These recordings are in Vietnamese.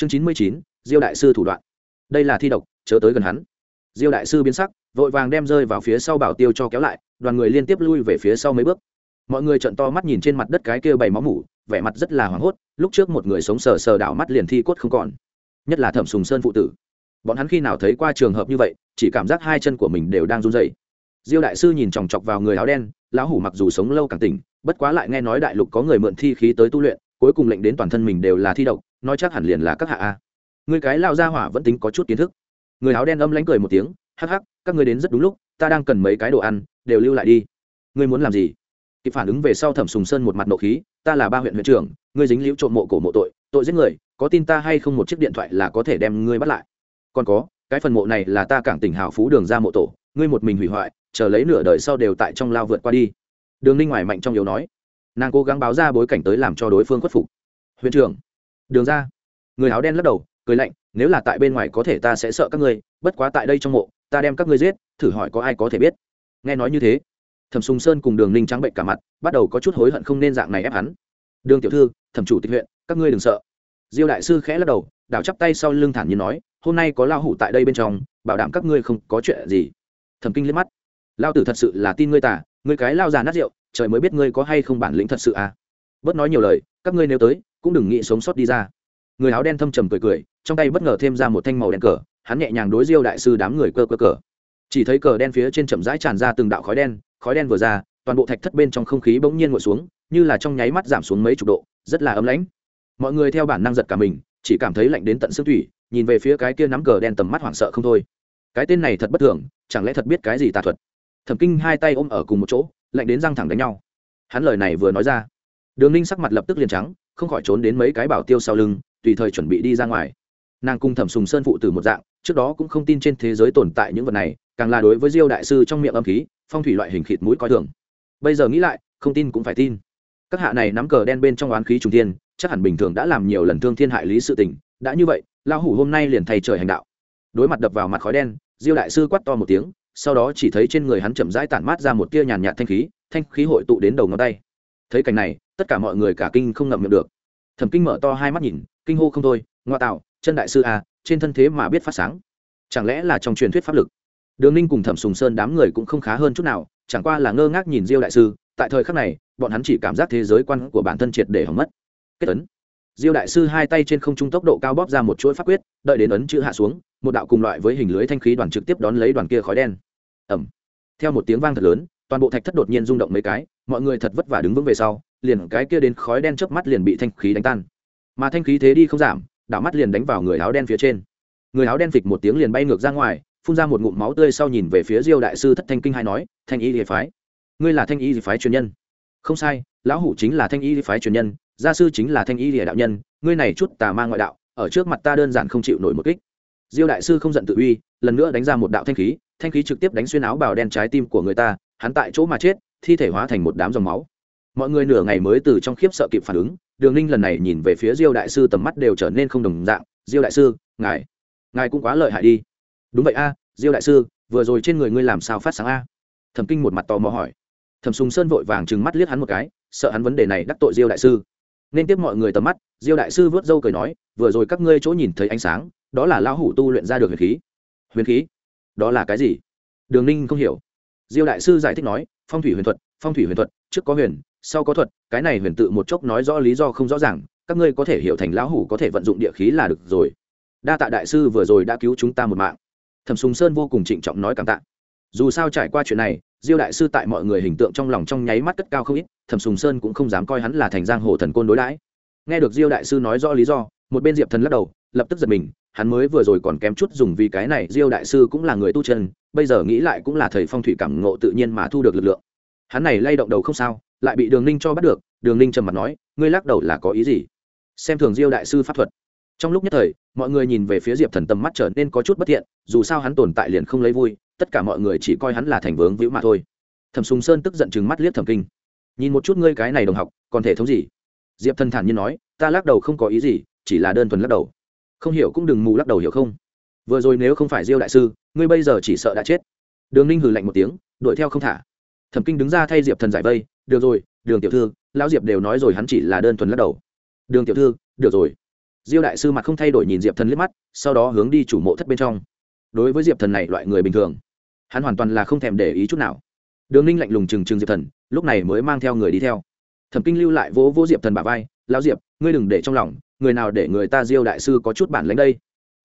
chương chín mươi chín, diêu đại sư thủ đoạn. Đây là thi độc, chớ tới gần hắn. Diêu đại sư biến sắc, vội vàng đem rơi vào phía sau bảo tiêu cho kéo lại, đoàn người liên tiếp lui về phía sau mấy bước. Mọi người trận to mắt nhìn trên mặt đất cái kia bảy máu mủ, vẻ mặt rất là hoảng hốt, lúc trước một người sống sờ sờ đảo mắt liền thi cốt không còn. Nhất là thẩm sùng sơn phụ tử. Bọn hắn khi nào thấy qua trường hợp như vậy, chỉ cảm giác hai chân của mình đều đang run dày diêu đại sư nhìn chòng chọc vào người áo đen, lão hủ mặc dù sống lâu càng tỉnh, bất quá lại nghe nói đại lục có người mượn thi khí tới tu luyện, cuối cùng lệnh đến toàn thân mình đều là thi độc nói chắc hẳn liền là các hạ a. Người cái lao ra hỏa vẫn tính có chút kiến thức. Người áo đen âm lánh cười một tiếng, hắc hắc, các người đến rất đúng lúc, ta đang cần mấy cái đồ ăn, đều lưu lại đi. Ngươi muốn làm gì? Kịp phản ứng về sau thẩm sùng sơn một mặt nộ khí, ta là ba huyện huyện trưởng, ngươi dính liễu trộm mộ cổ mộ tội tội giết người, có tin ta hay không một chiếc điện thoại là có thể đem ngươi bắt lại. Còn có, cái phần mộ này là ta cảng tỉnh hào phú đường ra mộ tổ, ngươi một mình hủy hoại, chờ lấy nửa đời sau đều tại trong lao vượt qua đi. Đường ninh ngoài mạnh trong yếu nói. Nàng cố gắng báo ra bối cảnh tới làm cho đối phương khuất phục. Huyện trưởng đường ra. Người áo đen lắc đầu, cười lạnh, nếu là tại bên ngoài có thể ta sẽ sợ các ngươi, bất quá tại đây trong mộ, ta đem các ngươi giết, thử hỏi có ai có thể biết. Nghe nói như thế, thẩm sùng sơn cùng đường ninh trắng bệnh cả mặt, bắt đầu có chút hối hận không nên dạng này ép hắn. Đường tiểu thư, thẩm chủ tịch huyện, các ngươi đừng sợ. Diêu đại sư khẽ lắc đầu, đảo chắp tay sau lưng thản nhiên nói, hôm nay có lao hủ tại đây bên trong, bảo đảm các ngươi không có chuyện gì. Thẩm kinh liếc mắt. Lao tử thật sự là tin ngươi tả ngươi cái lao già nát rượu, trời mới biết ngươi có hay không bản lĩnh thật sự à. Bớt nói nhiều lời, các ngươi nếu tới cũng đừng nghĩ sống sót đi ra. Người áo đen thâm trầm cười cười, trong tay bất ngờ thêm ra một thanh màu đen cờ, hắn nhẹ nhàng đối diêu đại sư đám người cơ cơ cờ. Chỉ thấy cờ đen phía trên chậm rãi tràn ra từng đạo khói đen khói đen vừa ra, toàn bộ thạch thất bên trong không khí bỗng nhiên ngồi xuống, như là trong nháy mắt giảm xuống mấy chục độ, rất là ấm lãnh. Mọi người theo bản năng giật cả mình, chỉ cảm thấy lạnh đến tận xương thủy nhìn về phía cái kia nắm cờ đen tầm mắt hoảng sợ không thôi. Cái tên này thật bất thường, chẳng lẽ thật biết cái gì tà thuật? Thẩm kinh hai tay ôm ở cùng một chỗ, lạnh đến răng thẳng đánh nhau. Hắn lời này vừa nói ra đường ninh sắc mặt lập tức liền trắng, không khỏi trốn đến mấy cái bảo tiêu sau lưng, tùy thời chuẩn bị đi ra ngoài. Nàng cung thẩm sùng sơn phụ tử một dạng, trước đó cũng không tin trên thế giới tồn tại những vật này, càng là đối với diêu đại sư trong miệng âm khí, phong thủy loại hình khịt mũi coi thường. Bây giờ nghĩ lại, không tin cũng phải tin. Các hạ này nắm cờ đen bên trong oán khí trung thiên, chắc hẳn bình thường đã làm nhiều lần thương thiên hại lý sự tình, đã như vậy, lão hủ hôm nay liền thay trời hành đạo. Đối mặt đập vào mặt khói đen, diêu đại sư quát to một tiếng, sau đó chỉ thấy trên người hắn chậm rãi tản mát ra một tia nhàn nhạt thanh khí thanh khí hội tụ đến đầu ngón tay thấy cảnh này, tất cả mọi người cả kinh không ngậm miệng được. Thẩm kinh mở to hai mắt nhìn, kinh hô không thôi, ngoa tạo, chân đại sư a, trên thân thế mà biết phát sáng. Chẳng lẽ là trong truyền thuyết pháp lực? Đường ninh cùng thẩm sùng sơn đám người cũng không khá hơn chút nào, chẳng qua là ngơ ngác nhìn diêu đại sư, tại thời khắc này, bọn hắn chỉ cảm giác thế giới quan của bản thân triệt để hỏng mất. Kết ấn. Diêu đại sư hai tay trên không trung tốc độ cao bóp ra một chuỗi pháp quyết, đợi đến ấn chữ hạ xuống, một đạo cùng loại với hình lưới thanh khí đoàn trực tiếp đón lấy đoàn kia khói đen. Ẩm theo một tiếng vang thật lớn toàn bộ thạch thất đột nhiên rung động mấy cái, mọi người thật vất vả đứng vững về sau, liền cái kia đến khói đen chớp mắt liền bị thanh khí đánh tan. Mà thanh khí thế đi không giảm, đảo mắt liền đánh vào người áo đen phía trên. Người áo đen phịch một tiếng liền bay ngược ra ngoài, phun ra một ngụm máu tươi sau nhìn về phía diêu đại sư thất thanh kinh hai nói, thanh y thì phái, ngươi là thanh y thì phái truyền nhân. Không sai, lão hủ chính là thanh y thì phái truyền nhân, gia sư chính là thanh y thì đạo nhân, ngươi này chút tà ma ngoại đạo, ở trước mặt ta đơn giản không chịu nổi một kích. Diêu đại sư không giận tự uy, lần nữa đánh ra một đạo thanh khí thanh khí trực tiếp đánh xuyên áo bào đen trái tim của người ta hắn tại chỗ mà chết, thi thể hóa thành một đám dòng máu. Mọi người nửa ngày mới từ trong khiếp sợ kịp phản ứng, đường ninh lần này nhìn về phía diêu đại sư tầm mắt đều trở nên không đồng dạng, diêu đại sư, ngài ngài cũng quá lợi hại đi. Đúng vậy a, diêu đại sư, vừa rồi trên người ngươi làm sao phát sáng a? Thẩm kinh một mặt tò mò hỏi. Thẩm sùng sơn vội vàng trừng mắt liếc hắn một cái, sợ hắn vấn đề này đắc tội diêu đại sư. Nên tiếp mọi người tầm mắt, diêu đại sư vớt râu cười nói, vừa rồi các ngươi chỗ nhìn thấy ánh sáng, đó là lão hủ tu luyện ra được huyền khí. Huyền khí? Đó là cái gì? Đường ninh không hiểu diêu đại sư giải thích nói, phong thủy huyền thuật, phong thủy huyền thuật, trước có huyền, sau có thuật, cái này huyền tự một chốc nói rõ lý do không rõ ràng, các ngươi có thể hiểu thành lão hủ có thể vận dụng địa khí là được rồi. Đa tạ đại sư vừa rồi đã cứu chúng ta một mạng. Thẩm sùng sơn vô cùng trịnh trọng nói cảm tạ. Dù sao trải qua chuyện này, diêu đại sư tại mọi người hình tượng trong lòng trong nháy mắt cất cao không ít, thẩm sùng sơn cũng không dám coi hắn là thành giang hồ thần côn đối đãi. Nghe được diêu đại sư nói rõ lý do, một bên diệp thần lắc đầu, lập tức giật mình hắn mới vừa rồi còn kém chút dùng vì cái này, diêu đại sư cũng là người tu chân, bây giờ nghĩ lại cũng là thầy phong thủy cảm ngộ tự nhiên mà thu được lực lượng. Hắn này lay động đầu không sao, lại bị đường ninh cho bắt được, đường ninh trầm mặt nói, ngươi lắc đầu là có ý gì? Xem thường diêu đại sư pháp thuật. Trong lúc nhất thời, mọi người nhìn về phía diệp thần tầm mắt trở nên có chút bất thiện, dù sao hắn tồn tại liền không lấy vui, tất cả mọi người chỉ coi hắn là thành vướng vĩu mà thôi. Thẩm sùng sơn tức giận chừng mắt liếc thẩm kinh. Nhìn một chút ngươi cái này đồng học, còn thể thống gì? Diệp thần thản nhiên nói, ta lắc đầu không có ý gì, chỉ là đơn thuần lắc đầu không hiểu cũng đừng mù lắc đầu hiểu không? Vừa rồi nếu không phải diêu đại sư, ngươi bây giờ chỉ sợ đã chết. Đường ninh hừ lạnh một tiếng, đuổi theo không thả. Thẩm kinh đứng ra thay diệp thần giải vây, được rồi, đường tiểu thư, lão diệp đều nói rồi hắn chỉ là đơn thuần lắc đầu. Đường tiểu thư, được rồi. Diêu đại sư mặt không thay đổi nhìn diệp thần liếc mắt, sau đó hướng đi chủ mộ thất bên trong. Đối với diệp thần này loại người bình thường, hắn hoàn toàn là không thèm để ý chút nào. Đường ninh lạnh lùng trừng trừng diệp thần, lúc này mới mang theo người đi theo. Thẩm kinh lưu lại vỗ vỗ diệp thần bà vai, Lão diệp, ngươi đừng để trong lòng người nào để người ta diêu đại sư có chút bản lãnh đây?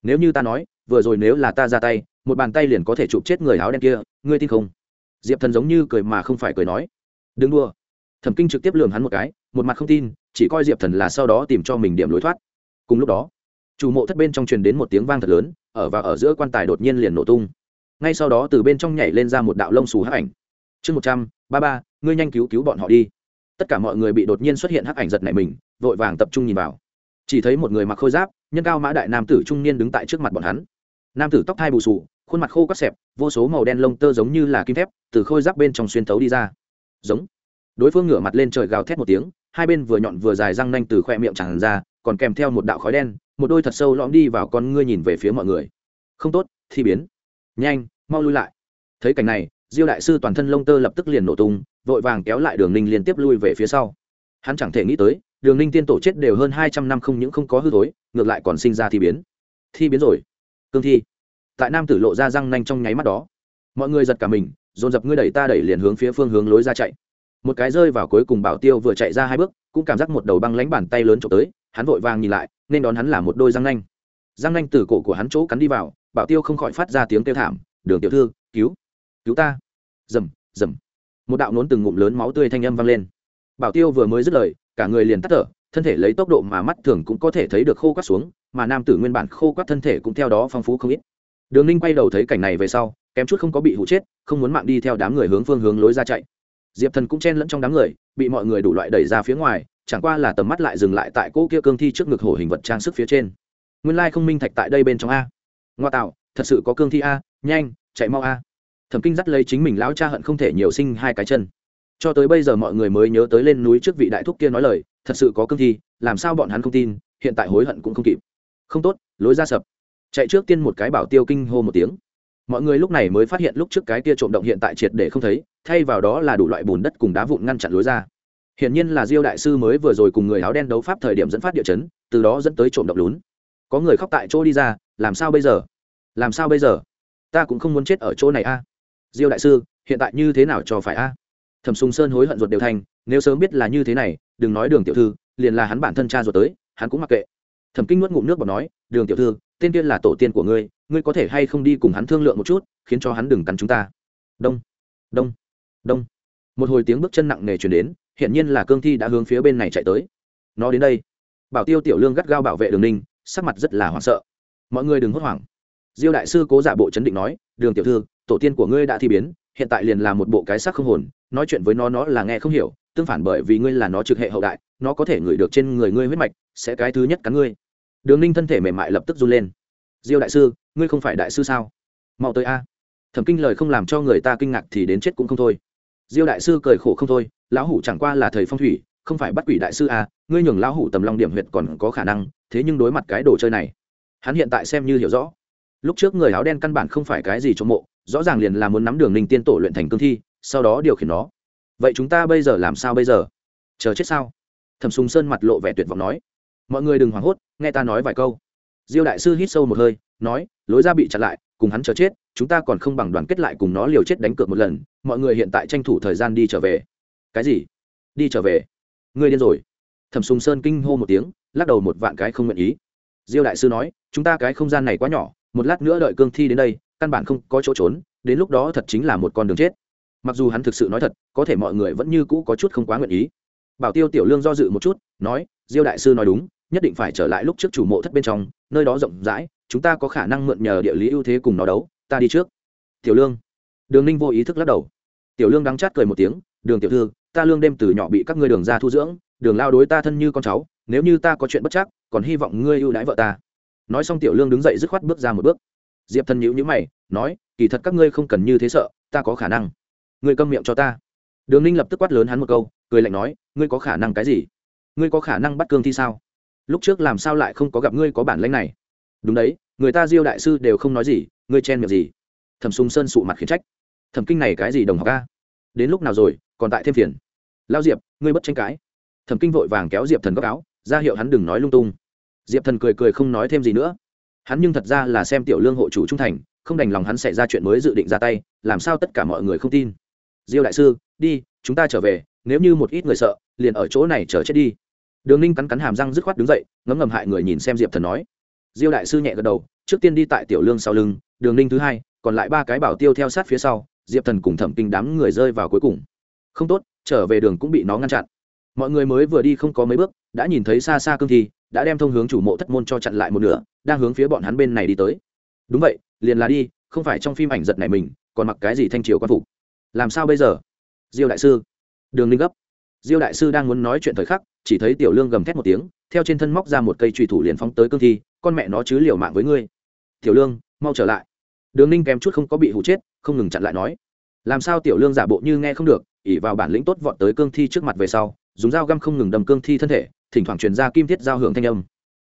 Nếu như ta nói, vừa rồi nếu là ta ra tay, một bàn tay liền có thể chụp chết người áo đen kia, ngươi tin không? Diệp thần giống như cười mà không phải cười nói. Đừng đua thẩm kinh trực tiếp lường hắn một cái, một mặt không tin, chỉ coi diệp thần là sau đó tìm cho mình điểm lối thoát. Cùng lúc đó, chủ mộ thất bên trong truyền đến một tiếng vang thật lớn, ở và ở giữa quan tài đột nhiên liền nổ tung. Ngay sau đó từ bên trong nhảy lên ra một đạo lông xù hắc ảnh. Chương một trăm ba ba, ngươi nhanh cứu cứu bọn họ đi. Tất cả mọi người bị đột nhiên xuất hiện hắc ảnh giật này mình, vội vàng tập trung nhìn vào chỉ thấy một người mặc khôi giáp, nhân cao mã đại nam tử trung niên đứng tại trước mặt bọn hắn. Nam tử tóc thai bù sù khuôn mặt khô các xẹp, vô số màu đen lông tơ giống như là kim thép, từ khôi giáp bên trong xuyên thấu đi ra. Giống. Đối phương ngửa mặt lên trời gào thét một tiếng, hai bên vừa nhọn vừa dài răng nanh từ khoe miệng tràn ra, còn kèm theo một đạo khói đen, một đôi thật sâu lõm đi vào con ngươi nhìn về phía mọi người. Không tốt, thi biến. Nhanh, mau lui lại. Thấy cảnh này, diêu đại sư toàn thân lông tơ lập tức liền nổ tung, vội vàng kéo lại đường ninh liên tiếp lui về phía sau. Hắn chẳng thể nghĩ tới đường ninh tiên tổ chết đều hơn hai trăm năm không những không có hư thối, ngược lại còn sinh ra thi biến. Thi biến rồi. Cương thi. Tại nam tử lộ ra răng nanh trong nháy mắt đó. Mọi người giật cả mình, dồn dập ngươi đẩy ta đẩy liền hướng phía phương hướng lối ra chạy. Một cái rơi vào cuối cùng bảo tiêu vừa chạy ra hai bước, cũng cảm giác một đầu băng lánh bàn tay lớn trộm tới, hắn vội vàng nhìn lại, nên đón hắn là một đôi răng nanh. Răng nanh từ cổ của hắn chỗ cắn đi vào, bảo tiêu không khỏi phát ra tiếng kêu thảm, đường tiểu thư, cứu cứu ta. Dầm dầm một đạo nốn từng ngụm lớn máu tươi thanh âm vang lên. Bảo tiêu vừa mới dứt lời cả người liền tắt thở, thân thể lấy tốc độ mà mắt thường cũng có thể thấy được khô quắt xuống, mà nam tử nguyên bản khô quắt thân thể cũng theo đó phong phú không ít. Đường ninh quay đầu thấy cảnh này về sau, kém chút không có bị hụ chết, không muốn mạng đi theo đám người hướng phương hướng lối ra chạy. Diệp thần cũng chen lẫn trong đám người, bị mọi người đủ loại đẩy ra phía ngoài, chẳng qua là tầm mắt lại dừng lại tại cỗ kia cương thi trước ngực hổ hình vật trang sức phía trên. Nguyên lai không minh thạch tại đây bên trong a. Ngoa tạo, thật sự có cương thi a, nhanh, chạy mau a. Thẩm kinh dắt lấy chính mình lão cha hận không thể nhiều sinh hai cái chân cho tới bây giờ mọi người mới nhớ tới lên núi trước vị đại thúc kia nói lời, thật sự có cương thi, làm sao bọn hắn không tin, hiện tại hối hận cũng không kịp. Không tốt, lối ra sập. Chạy trước tiên một cái bảo tiêu kinh hô một tiếng. Mọi người lúc này mới phát hiện lúc trước cái kia trộm động hiện tại triệt để không thấy, thay vào đó là đủ loại bùn đất cùng đá vụn ngăn chặn lối ra. Hiển nhiên là diêu đại sư mới vừa rồi cùng người áo đen đấu pháp thời điểm dẫn phát địa chấn, từ đó dẫn tới trộm động lún. Có người khóc tại chỗ đi ra, làm sao bây giờ? Làm sao bây giờ? Ta cũng không muốn chết ở chỗ này a. Diêu đại sư, hiện tại như thế nào cho phải a? Thẩm sùng sơn hối hận ruột đều thành, nếu sớm biết là như thế này, đừng nói đường tiểu thư, liền là hắn bản thân cha ruột tới, hắn cũng mặc kệ. Thẩm kinh nuốt ngụm nước và nói, đường tiểu thư, tên tiên là tổ tiên của ngươi ngươi có thể hay không đi cùng hắn thương lượng một chút, khiến cho hắn đừng cắn chúng ta. Đông đông đông. Một hồi tiếng bước chân nặng nề chuyển đến hiện nhiên là cương thi đã hướng phía bên này chạy tới. Nó đến đây. Bảo tiêu tiểu lương gắt gao bảo vệ đường ninh, sắc mặt rất là hoảng sợ. Mọi người đừng hốt hoảng. Diêu đại sư cố giả bộ chấn định nói, đường tiểu thư, tổ tiên của ngươi đã thi biến hiện tại liền là một bộ cái xác không hồn, nói chuyện với nó nó là nghe không hiểu, tương phản bởi vì ngươi là nó trực hệ hậu đại, nó có thể ngửi được trên người ngươi huyết mạch, sẽ cái thứ nhất cắn ngươi. Đường ninh thân thể mềm mại lập tức run lên. Diêu đại sư, ngươi không phải đại sư sao? Mau tới a. Thẩm kinh lời không làm cho người ta kinh ngạc thì đến chết cũng không thôi. Diêu đại sư cười khổ không thôi, lão hủ chẳng qua là thầy phong thủy, không phải bắt quỷ đại sư a, ngươi nhường lão hủ tầm long điểm huyệt còn có khả năng, thế nhưng đối mặt cái đồ chơi này, hắn hiện tại xem như hiểu rõ lúc trước người áo đen căn bản không phải cái gì trong mộ, rõ ràng liền là muốn nắm đường ninh tiên tổ luyện thành cương thi, sau đó điều khiển nó. Vậy chúng ta bây giờ làm sao bây giờ? Chờ chết sao? Thẩm sùng sơn mặt lộ vẻ tuyệt vọng nói. Mọi người đừng hoảng hốt, nghe ta nói vài câu. Diêu đại sư hít sâu một hơi, nói, lối ra bị chặn lại, cùng hắn chờ chết, chúng ta còn không bằng đoàn kết lại cùng nó liều chết đánh cược một lần, mọi người hiện tại tranh thủ thời gian đi trở về. Cái gì? Đi trở về? Ngươi điên rồi. Thẩm sùng sơn kinh hô một tiếng, lắc đầu một vạn cái không nguyện ý. Diêu đại sư nói, chúng ta cái không gian này quá nhỏ một lát nữa đợi cương thi đến đây, căn bản không có chỗ trốn, đến lúc đó thật chính là một con đường chết. Mặc dù hắn thực sự nói thật, có thể mọi người vẫn như cũ có chút không quá nguyện ý. Bảo tiêu tiểu lương do dự một chút, nói, diêu đại sư nói đúng, nhất định phải trở lại lúc trước chủ mộ thất bên trong, nơi đó rộng rãi, chúng ta có khả năng mượn nhờ địa lý ưu thế cùng nó đấu, ta đi trước. Tiểu lương. Đường ninh vô ý thức lắc đầu. Tiểu lương đắng chát cười một tiếng, đường tiểu thư, ta lương đêm từ nhỏ bị các ngươi đường ra thu dưỡng, đường lao đối ta thân như con cháu, nếu như ta có chuyện bất chắc, còn hy vọng ngươi ưu đãi vợ ta nói xong tiểu lương đứng dậy dứt khoát bước ra một bước. Diệp thần nhữ nhữ mày, nói, kỳ thật các ngươi không cần như thế sợ, ta có khả năng. Ngươi câm miệng cho ta. Đường ninh lập tức quát lớn hắn một câu, cười lạnh nói, ngươi có khả năng cái gì? Ngươi có khả năng bắt cương thi sao? Lúc trước làm sao lại không có gặp ngươi có bản lãnh này? Đúng đấy, người ta diêu đại sư đều không nói gì, ngươi chen miệng gì? Thẩm sùng sơn sụ mặt khiến trách. Thẩm kinh này cái gì đồng học ca đến lúc nào rồi, còn tại thêm phiền? Lao diệp, ngươi bất tranh cãi. Thẩm kinh vội vàng kéo diệp thần góc áo, ra hiệu hắn đừng nói lung tung diệp thần cười cười không nói thêm gì nữa. Hắn nhưng thật ra là xem tiểu lương hộ chủ trung thành, không đành lòng hắn xảy ra chuyện mới dự định ra tay, làm sao tất cả mọi người không tin. Diêu đại sư, đi, chúng ta trở về, nếu như một ít người sợ, liền ở chỗ này chờ chết đi. Đường ninh cắn cắn hàm răng dứt khoát đứng dậy, ngấm ngầm hại người nhìn xem diệp thần nói. Diêu đại sư nhẹ gật đầu, trước tiên đi tại tiểu lương sau lưng, đường ninh thứ hai, còn lại ba cái bảo tiêu theo sát phía sau, diệp thần cùng thẩm kinh đám người rơi vào cuối cùng. Không tốt, trở về đường cũng bị nó ngăn chặn. Mọi người mới vừa đi không có mấy bước, đã nhìn thấy xa xa cương thi đã đem thông hướng chủ mộ thất môn cho chặn lại một nửa, đang hướng phía bọn hắn bên này đi tới. Đúng vậy, liền là đi, không phải trong phim ảnh giật này mình, còn mặc cái gì thanh triều quan phục. Làm sao bây giờ? Diêu đại sư. Đường ninh gấp. Diêu đại sư đang muốn nói chuyện thời khắc, chỉ thấy tiểu lương gầm thét một tiếng, theo trên thân móc ra một cây trùy thủ liền phóng tới cương thi, con mẹ nó chứ liều mạng với ngươi. Tiểu lương, mau trở lại. Đường ninh kém chút không có bị hụ chết, không ngừng chặn lại nói. Làm sao tiểu lương giả bộ như nghe không được ỉ vào bản lĩnh tốt vọt tới cương thi trước mặt về sau, dùng dao găm không ngừng đâm cương thi thân thể thỉnh thoảng truyền ra kim thiết giao hưởng thanh âm.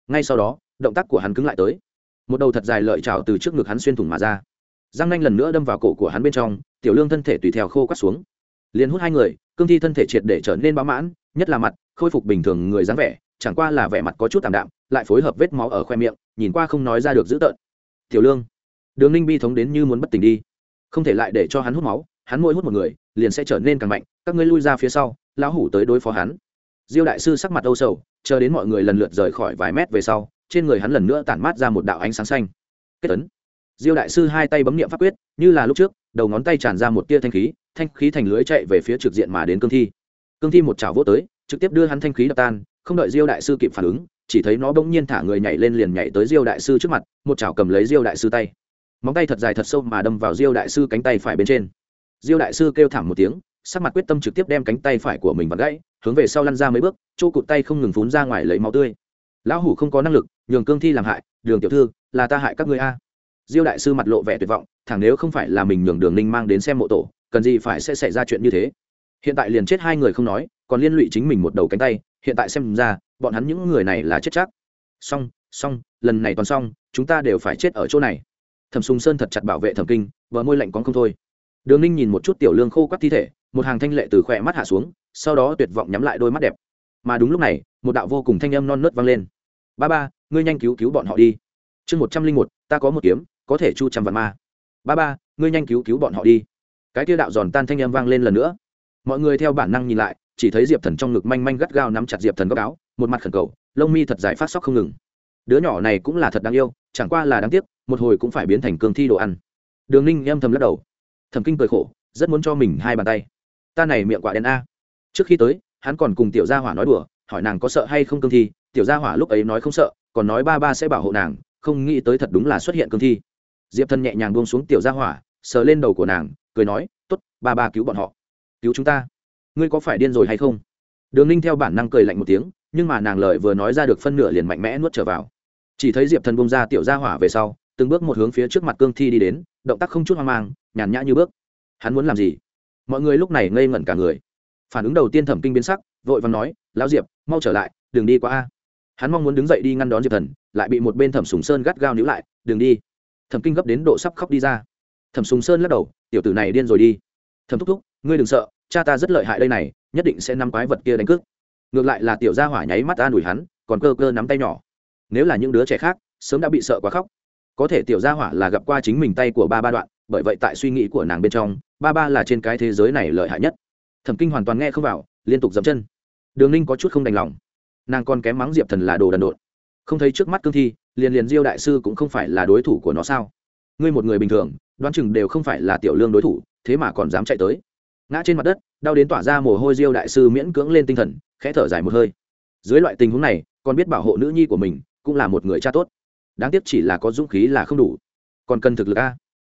Ngay sau đó, động tác của hắn cứng lại tới. Một đầu thật dài lợi trào từ trước ngực hắn xuyên thủng mà ra. Răng nanh lần nữa đâm vào cổ của hắn bên trong, tiểu lương thân thể tùy theo khô quắt xuống. Liền hút hai người, cương thi thân thể triệt để trở nên bão mãn, nhất là mặt, khôi phục bình thường người dáng vẻ, chẳng qua là vẻ mặt có chút tạm đạm, lại phối hợp vết máu ở khoe miệng, nhìn qua không nói ra được dữ tợn. Tiểu lương, đường ninh bi thống đến như muốn bất tỉnh đi. Không thể lại để cho hắn hút máu, hắn mỗi hút một người, liền sẽ trở nên càng mạnh, các ngươi lui ra phía sau, lão hủ tới đối phó hắn diêu đại sư sắc mặt âu sầu, chờ đến mọi người lần lượt rời khỏi vài mét về sau, trên người hắn lần nữa tản mát ra một đạo ánh sáng xanh. Kết tấn diêu đại sư hai tay bấm nghiệm pháp quyết, như là lúc trước, đầu ngón tay tràn ra một tia thanh khí thanh khí thành lưới chạy về phía trực diện mà đến cương thi. Cương thi một chảo vỗ tới, trực tiếp đưa hắn thanh khí đập tan, không đợi diêu đại sư kịp phản ứng, chỉ thấy nó bỗng nhiên thả người nhảy lên liền nhảy tới diêu đại sư trước mặt, một chảo cầm lấy diêu đại sư tay. Móng tay thật dài thật sâu mà đâm vào diêu đại sư cánh tay phải bên trên. Diêu đại sư kêu thảm một tiếng sắc mặt quyết tâm trực tiếp đem cánh tay phải của mình bật gãy, hướng về sau lăn ra mấy bước, chỗ cụt tay không ngừng phún ra ngoài lấy máu tươi. Lão hủ không có năng lực, nhường cương thi làm hại, đường tiểu thư, là ta hại các ngươi a. Diêu đại sư mặt lộ vẻ tuyệt vọng, thẳng nếu không phải là mình nhường đường ninh mang đến xem mộ tổ, cần gì phải sẽ xảy ra chuyện như thế? Hiện tại liền chết hai người không nói, còn liên lụy chính mình một đầu cánh tay, hiện tại xem ra, bọn hắn những người này là chết chắc. Xong xong, lần này toàn xong, chúng ta đều phải chết ở chỗ này. Thẩm sùng sơn thật chặt bảo vệ thẩm kinh vợ môi lạnh con không thôi. Đường ninh nhìn một chút tiểu lương khô quắt thi thể một hàng thanh lệ từ khỏe mắt hạ xuống, sau đó tuyệt vọng nhắm lại đôi mắt đẹp. Mà đúng lúc này, một đạo vô cùng thanh âm non nớt vang lên. Ba ba, ngươi nhanh cứu cứu bọn họ đi. Chương một trăm linh một, ta có một kiếm, có thể chu trăm vạn ma. Ba ba, ngươi nhanh cứu cứu bọn họ đi. Cái tiêu đạo giòn tan thanh âm vang lên lần nữa. Mọi người theo bản năng nhìn lại, chỉ thấy diệp thần trong ngực manh manh gắt gao nắm chặt diệp thần góc áo, một mặt khẩn cầu, lông mi thật dài phát sóc không ngừng. Đứa nhỏ này cũng là thật đáng yêu, chẳng qua là đáng tiếc, một hồi cũng phải biến thành cương thi đồ ăn. Đường ninh âm thầm lắc đầu. Thầm kinh cười khổ, rất muốn cho mình hai bàn tay ta này miệng quả đen a. Trước khi tới, hắn còn cùng tiểu gia hỏa nói đùa, hỏi nàng có sợ hay không cương thi, tiểu gia hỏa lúc ấy nói không sợ, còn nói ba ba sẽ bảo hộ nàng, không nghĩ tới thật đúng là xuất hiện cương thi. Diệp thân nhẹ nhàng buông xuống tiểu gia hỏa, sờ lên đầu của nàng, cười nói t ố t ba ba cứu bọn họ. Cứu chúng ta. Ngươi có phải điên rồi hay không? Đường ninh theo bản năng cười lạnh một tiếng, nhưng mà nàng lời vừa nói ra được phân nửa liền mạnh mẽ nuốt trở vào. Chỉ thấy diệp thần bông ra tiểu gia hỏa về sau, từng bước một hướng phía trước mặt cương thi đi đến, động tác không chút hoang mang, nhàn nhã như bước. Hắn muốn làm gì? Mọi người lúc này ngây ngẩn cả người. Phản ứng đầu tiên thẩm kinh biến sắc, vội và nói, lão diệp, mau trở lại, đừng đi qua a. Hắn mong muốn đứng dậy đi ngăn đón diệp thần, lại bị một bên thẩm sùng sơn gắt gao níu lại, đừng đi. Thẩm kinh gấp đến độ sắp khóc đi ra. Thẩm sùng sơn lắc đầu, tiểu tử này điên rồi đi. Thẩm thúc thúc, ngươi đừng sợ, cha ta rất lợi hại đây này, nhất định sẽ nắm quái vật kia đánh cướp ngược lại là tiểu gia hỏa nháy mắt an ủi hắn, còn cơ cơ nắm tay nhỏ. Nếu là những đứa trẻ khác, sớm đã bị sợ quá khóc. Có thể tiểu gia hỏa là gặp qua chính mình tay của ba ba đoạn bởi vậy tại suy nghĩ của nàng bên trong, ba ba là trên cái thế giới này lợi hại nhất. Thẩm kinh hoàn toàn nghe không vào, liên tục dậm chân. Đường ninh có chút không đành lòng. Nàng còn kém mắng diệp thần là đồ đần độn. Không thấy trước mắt cương thi, liền liền diêu đại sư cũng không phải là đối thủ của nó sao? Ngươi một người bình thường, đoán chừng đều không phải là tiểu lương đối thủ, thế mà còn dám chạy tới. Ngã trên mặt đất, đau đến tỏa ra mồ hôi diêu đại sư miễn cưỡng lên tinh thần, khẽ thở dài một hơi. Dưới loại tình huống này, còn biết bảo hộ nữ nhi của mình, cũng là một người cha tốt. Đáng tiếc chỉ là có dũng khí là không đủ. Còn cần thực lực a?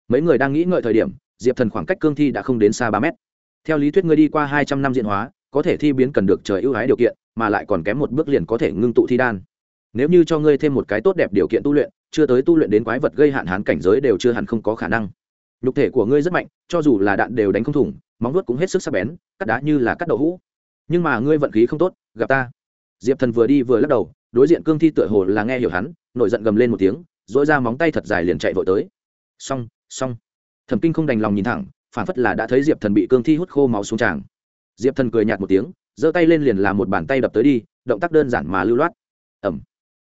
Mấy người đang nghĩ ngợi thời điểm, diệp thần khoảng cách cương thi đã không đến xa ba mét. Theo lý thuyết ngươi đi qua hai trăm năm diện hóa, có thể thi biến cần được trời ưu ái điều kiện, mà lại còn kém một bước liền có thể ngưng tụ thi đan. Nếu như cho ngươi thêm một cái tốt đẹp điều kiện tu luyện, chưa tới tu luyện đến quái vật gây hạn hán cảnh giới đều chưa hẳn không có khả năng. Nhục thể của ngươi rất mạnh, cho dù là đạn đều đánh không thủng, móng vuốt cũng hết sức sắc bén, cắt đá như là cắt đậu hũ. Nhưng mà ngươi vận khí không tốt, gặp ta. Diệp thần vừa đi vừa lắc đầu, đối diện cương thi tựa hồ là nghe hiểu hắn, nổi giận gầm lên một tiếng dỗi ra móng tay thật dài liền chạy vội tới. Xong xong. Thẩm kinh không đành lòng nhìn thẳng, phản phất là đã thấy diệp thần bị cương thi hút khô máu xuống tràng. Diệp thần cười nhạt một tiếng, giơ tay lên liền làm một bàn tay đập tới đi, động tác đơn giản mà lưu loát. Ẩm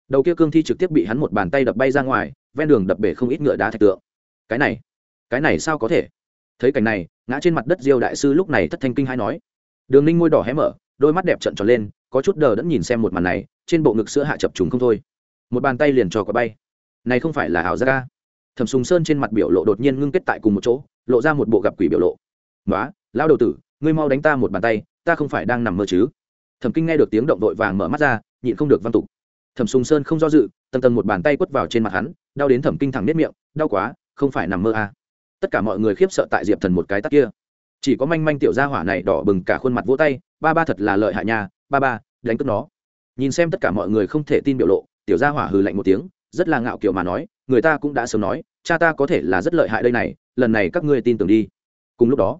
đầu kia cương thi trực tiếp bị hắn một bàn tay đập bay ra ngoài, ven đường đập bể không ít ngựa đá thạch tượng. Cái này cái này sao có thể? Thấy cảnh này, ngã trên mặt đất diêu đại sư lúc này thất thanh kinh hai nói. Đường ninh môi đỏ hé mở, đôi mắt đẹp trận tròn lên, có chút đờ đẫn nhìn xem một màn này, trên bộ ngực sữa hạ chập trùng không thôi. Một bàn tay liền trò quả bay. Này không phải là ảo giác. ca thẩm sùng sơn trên mặt biểu lộ đột nhiên ngưng kết tại cùng một chỗ, lộ ra một bộ gặp quỷ biểu lộ. Nói lao đầu tử, ngươi mau đánh ta một bàn tay, ta không phải đang nằm mơ chứ? Thẩm kinh nghe được tiếng động vội vàng mở mắt ra, nhịn không được văn tục. Thẩm sùng sơn không do dự tần tần một bàn tay quất vào trên mặt hắn, đau đến thẩm kinh thẳng nếp miệng, đau quá, không phải nằm mơ à. tất cả mọi người khiếp sợ tại diệp thần một cái tắt kia. Chỉ có manh manh tiểu gia hỏa này đỏ bừng cả khuôn mặt vỗ tay, ba ba thật là lợi hại nha, ba ba, đánh cướp nó. Nhìn xem tất cả mọi người không thể tin biểu lộ, tiểu gia hỏa hừ lạnh một tiếng, rất là ngạo kiểu mà nói người ta cũng đã sớm nói, cha ta có thể là rất lợi hại đây này, lần này các ngươi tin tưởng đi. Cùng lúc đó,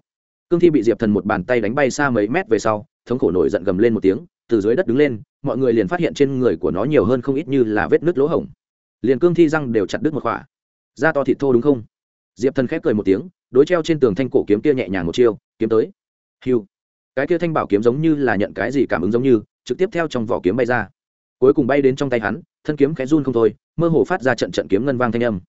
cương thi bị diệp thần một bàn tay đánh bay xa mấy mét về sau, thống khổ nổi giận gầm lên một tiếng, từ dưới đất đứng lên, mọi người liền phát hiện trên người của nó nhiều hơn không ít như là vết nứt lỗ hổng. Liền cương thi răng đều chặt đứt một khỏa. Da to thịt thô đúng không? Diệp thần khép cười một tiếng, đối treo trên tường thanh cổ kiếm kia nhẹ nhàng một chiêu, kiếm tới. Hiu cái kia thanh bảo kiếm giống như là nhận cái gì cảm ứng giống như, trực tiếp theo trong vỏ kiếm bay ra. Cuối cùng bay đến trong tay hắn thân kiếm khẽ run không thôi, mơ hồ phát ra trận trận kiếm ngân vang thanh âm.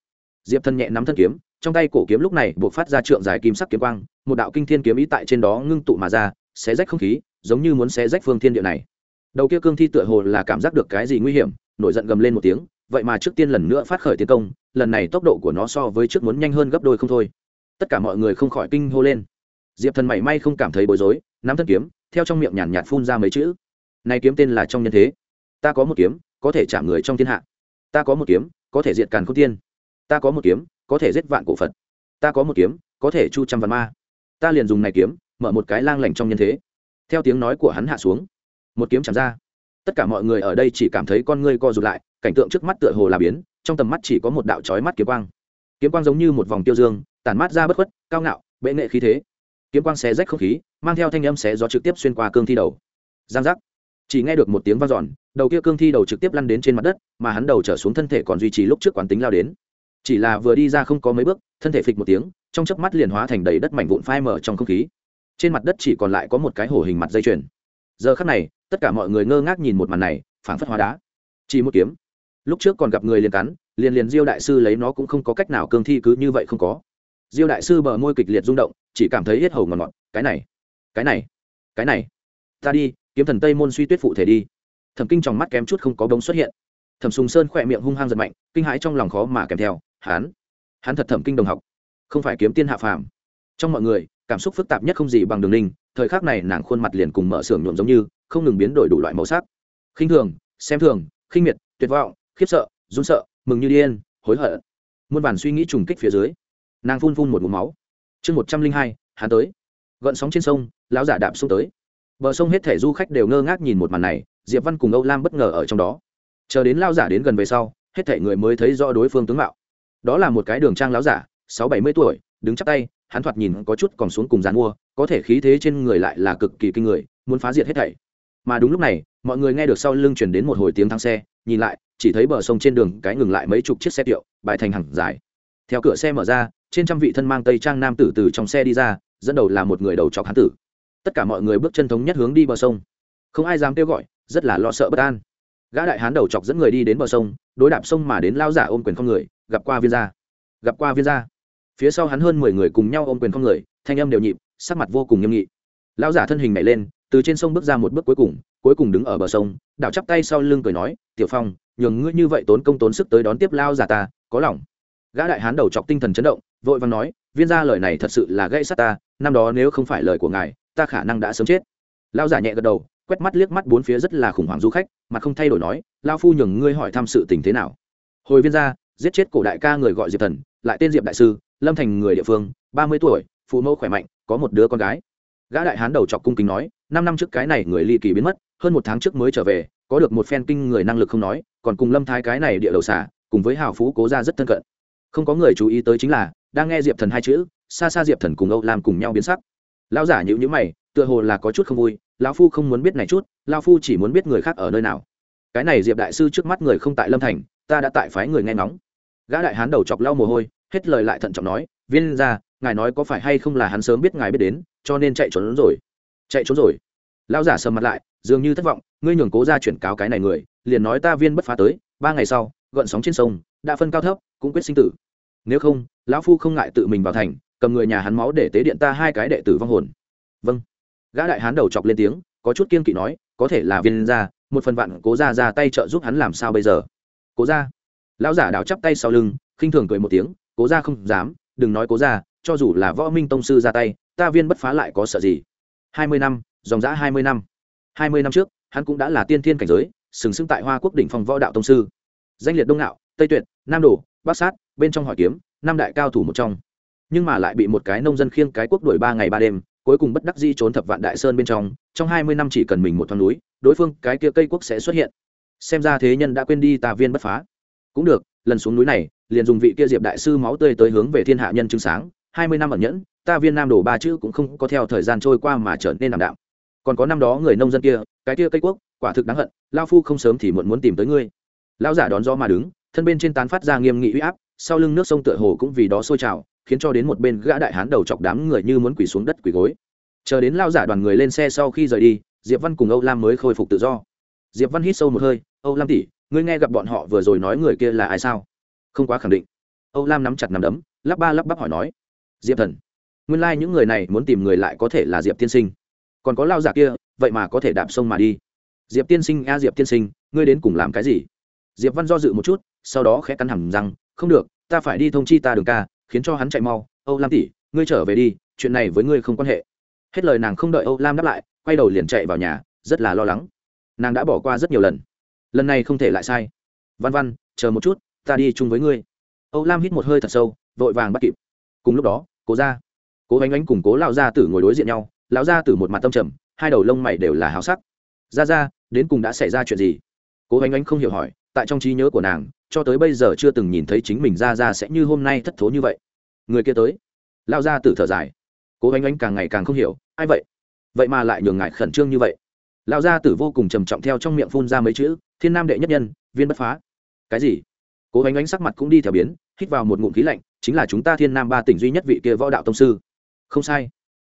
Diệp thần nhẹ nắm thân kiếm, trong tay cổ kiếm lúc này buộc phát ra trượng dài kim sắc kiếm quang, một đạo kinh thiên kiếm ý tại trên đó ngưng tụ mà ra, xé rách không khí, giống như muốn xé rách phương thiên địa này. Đầu kia cương thi tựa hồ là cảm giác được cái gì nguy hiểm, nổi giận gầm lên một tiếng, vậy mà trước tiên lần nữa phát khởi tiến công, lần này tốc độ của nó so với trước muốn nhanh hơn gấp đôi không thôi. Tất cả mọi người không khỏi kinh hô lên. Diệp thần mảy may không cảm thấy bối rối, nắm thân kiếm, theo trong miệng nhàn nhạt phun ra mấy chữ. Này kiếm tên là trong nhân thế. Ta có một kiếm có thể chạm người trong thiên hạ. Ta có một kiếm, có thể diệt càn k tiên. Ta có một kiếm, có thể giết vạn cổ phật. Ta có một kiếm, có thể chu trăm văn ma. Ta liền dùng này kiếm, mở một cái lang lành trong nhân thế. Theo tiếng nói của hắn hạ xuống, một kiếm chạm ra. Tất cả mọi người ở đây chỉ cảm thấy con ngươi co rụt lại, cảnh tượng trước mắt tựa hồ là biến, trong tầm mắt chỉ có một đạo trói mắt kiếm quang. Kiếm quang giống như một vòng tiêu dương, tản mát ra bất khuất, cao ngạo, bệ nghệ khí thế. Kiếm quang xé rách không khí, mang theo thanh âm xé gió trực tiếp xuyên qua cương thi đầu. Giang giác chỉ nghe được một tiếng vang dọn, đầu kia cương thi đầu trực tiếp lăn đến trên mặt đất, mà hắn đầu trở xuống thân thể còn duy trì lúc trước quán tính lao đến. Chỉ là vừa đi ra không có mấy bước, thân thể phịch một tiếng, trong chớp mắt liền hóa thành đầy đất mảnh vụn phai mở trong không khí. Trên mặt đất chỉ còn lại có một cái hổ hình mặt dây chuyền. Giờ khắc này, tất cả mọi người ngơ ngác nhìn một màn này, phảng phất hóa đá. Chỉ một kiếm. Lúc trước còn gặp người liền cắn, liền liền diêu đại sư lấy nó cũng không có cách nào, cương thi cứ như vậy không có. Diêu đại sư bờ môi kịch liệt rung động, chỉ cảm thấy hết hầu ngọt ngọt. Cái này cái này cái này. Ta đi kiếm thần tây môn suy tuyết phụ thể đi. Thẩm kinh trong mắt kém chút không có bóng xuất hiện. Thẩm sùng sơn khỏe miệng hung hăng giật mạnh, kinh hãi trong lòng khó mà kèm theo. Hán hắn thật thẩm kinh đồng học, không phải kiếm tiên hạ phàm. Trong mọi người, cảm xúc phức tạp nhất không gì bằng đường ninh, thời khắc này nàng khuôn mặt liền cùng mở xưởng nhuộm giống như, không ngừng biến đổi đủ loại màu sắc. Khinh thường, xem thường, khinh miệt, tuyệt vọng, khiếp sợ, run sợ, mừng như điên, hối hận. Muôn bản suy nghĩ trùng kích phía dưới, nàng phun phun một mũ máu. Chương một trăm linh hai, hắn tới. Gợn sóng trên sông, lão giả đạp xuống tới bờ sông hết thể du khách đều ngơ ngác nhìn một màn này, diệp văn cùng âu lam bất ngờ ở trong đó. Chờ đến lao giả đến gần về sau, hết thể người mới thấy rõ đối phương tướng mạo. Đó là một cái đường trang lão giả, sáu bảy mươi tuổi, đứng chắp tay, hắn thoạt nhìn có chút còn xuống cùng dàn mua, có thể khí thế trên người lại là cực kỳ kinh người, muốn phá diệt hết thảy. Mà đúng lúc này, mọi người nghe được sau lưng chuyển đến một hồi tiếng thang xe, nhìn lại, chỉ thấy bờ sông trên đường cái ngừng lại mấy chục chiếc xe tiệu bài thành hàng dài. Theo cửa xe mở ra, trên trăm vị thân mang tây trang nam tử từ trong xe đi ra, dẫn đầu là một người đầu chọc hán tử tất cả mọi người bước chân thống nhất hướng đi bờ sông. Không ai dám kêu gọi, rất là lo sợ bất an. Gã đại hán đầu chọc dẫn người đi đến bờ sông, đối đạp sông mà đến lao giả ôm quyền không người, gặp qua viên gia. Gặp qua viên gia. Phía sau hắn hơn mười người cùng nhau ôm quyền không người, thanh âm đều nhịp, sắc mặt vô cùng nghiêm nghị. Lao giả thân hình nhảy lên, từ trên sông bước ra một bước cuối cùng cuối cùng đứng ở bờ sông, đảo chắp tay sau lưng cười nói, tiểu phong, nhường ngươi như vậy tốn công tốn sức tới đón tiếp lao giả ta, có lòng. Gã đại hán đầu chọc tinh thần chấn động, vội vàng nói, viên gia lời này thật sự là gây sát ta, năm đó nếu không phải lời của ngài ta khả năng đã sớm chết. Lao giả nhẹ gật đầu, quét mắt liếc mắt bốn phía rất là khủng hoảng du khách mà không thay đổi nói lao phu nhường ngươi hỏi thăm sự tình thế nào? Hồi viên gia, giết chết cổ đại ca người gọi diệp thần, lại tên diệp đại sư, lâm thành người địa phương, ba mươi tuổi, phụ mẫu khỏe mạnh, có một đứa con gái. Gã đại hán đầu chọc cung kính nói, năm năm trước cái này người ly kỳ biến mất, hơn một tháng trước mới trở về, có được một phen kinh người năng lực không nói, còn cùng lâm thái cái này địa đầu xả, cùng với hào phú cố ra rất thân cận. Không có người chú ý tới chính là, đang nghe diệp thần hai chữ, xa xa diệp thần cùng âu lam cùng nhau biến sắc lão giả nhữ nhữ mày, tựa hồ là có chút không vui, lão phu không muốn biết này chút, lão phu chỉ muốn biết người khác ở nơi nào. Cái này diệp đại sư trước mắt người không tại lâm thành, ta đã tại phái người nghe ngóng. Gã đại hán đầu chọc lau mồ hôi, hết lời lại thận trọng nói, viên ra, ngài nói có phải hay không là hắn sớm biết ngài biết đến, cho nên chạy trốn rồi. Chạy trốn rồi? Lão giả sầm mặt lại, dường như thất vọng, ngươi nhường cố ra chuyển cáo cái này người, liền nói ta viên bất phá tới, ba ngày sau gợn sóng trên sông, đã phân cao thấp, cũng quyết sinh tử. Nếu không, lão phu không ngại tự mình vào thành cầm người nhà hắn máu để tế điện ta hai cái đệ tử vong hồn. Vâng. Gã đại hán đầu chọc lên tiếng có chút kiên kỵ nói có thể là viên ra một phần vạn cố ra ra tay trợ giúp hắn làm sao bây giờ? Cố ra lão giả đào chắp tay sau lưng khinh thường cười một tiếng cố ra không dám đừng nói cố ra cho dù là võ minh tông sư ra tay ta viên bất phá lại có sợ gì? Hai mươi năm dòng giã hai mươi năm. Hai mươi năm trước hắn cũng đã là tiên thiên cảnh giới sừng sững tại hoa quốc đỉnh phong võ đạo tông sư. Danh liệt đông ngạo, tây tuyệt nam đồ bắc sát bên trong hỏi kiếm năm đại cao thủ một trong nhưng mà lại bị một cái nông dân khiêng cái quốc đuổi ba ngày ba đêm, cuối cùng bất đắc di trốn thập vạn đại sơn bên trong trong hai mươi năm chỉ cần mình một thoáng núi, đối phương, cái kia cây quốc sẽ xuất hiện. Xem ra thế nhân đã quên đi tà viên bất phá. Cũng được, lần xuống núi này, liền dùng vị kia diệp đại sư máu tươi tới hướng về thiên hạ nhân chứng sáng, hai mươi năm ẩn nhẫn, ta viên nam đổ ba chữ cũng không có theo thời gian trôi qua mà trở nên làm đạo còn có năm đó người nông dân kia, cái kia cây quốc, quả thực đáng hận, lao phu không sớm thì muộn muốn tìm tới ngươi. Lao giả đón gió mà đứng, thân bên trên tán phát ra nghiêm nghị uy áp, sau lưng nước sông tựa hồ cũng vì đó sôi trào khiến cho đến một bên gã đại hán đầu chọc đám người như muốn quỳ xuống đất quỳ gối. Chờ đến lao giả đoàn người lên xe sau khi rời đi, diệp văn cùng âu lam mới khôi phục tự do. Diệp văn hít sâu một hơi, âu lam tỷ, ngươi nghe gặp bọn họ vừa rồi nói người kia là ai sao? Không quá khẳng định. Âu lam nắm chặt nắm đấm, lắp ba lắp bắp hỏi nói, diệp thần, nguyên lai、like、những người này muốn tìm người lại có thể là diệp tiên sinh. Còn có lao giả kia, vậy mà có thể đạp sông mà đi. Diệp tiên sinh, a à diệp tiên sinh, ngươi đến cùng làm cái gì? Diệp văn do dự một chút, sau đó khẽ cắn hẳn rằng không được, ta phải đi thông chi ta đường ca khiến cho hắn chạy mau, âu lam tỷ, ngươi trở về đi, chuyện này với ngươi không quan hệ. Hết lời nàng không đợi âu lam đáp lại, quay đầu liền chạy vào nhà, rất là lo lắng. Nàng đã bỏ qua rất nhiều lần. Lần này không thể lại sai. Văn văn, chờ một chút, ta đi chung với ngươi. Âu lam hít một hơi thật sâu, vội vàng bắt kịp. Cùng lúc đó, cố ra cố bánh ánh cùng cố lao ra tử ngồi đối diện nhau, lão ra tử một mặt tâm trầm, hai đầu lông mày đều là háo sắc. Ra ra đến cùng đã xảy ra chuyện gì? Cố bánh ánh không hiểu hỏi, tại trong trí nhớ của nàng cho tới bây giờ chưa từng nhìn thấy chính mình ra ra sẽ như hôm nay thất thố như vậy. Người kia tới. Lao ra tử thở dài. Cố oanh ánh càng ngày càng không hiểu, ai vậy? Vậy mà lại nhường ngại khẩn trương như vậy. Lão gia tử vô cùng trầm trọng theo trong miệng phun ra mấy chữ, thiên nam đệ nhất nhân, viên bất phá. Cái gì? Cố oanh ánh sắc mặt cũng đi theo biến, hít vào một ngụm khí lạnh, chính là chúng ta thiên nam ba tỉnh duy nhất vị kia võ đạo tông sư. Không sai.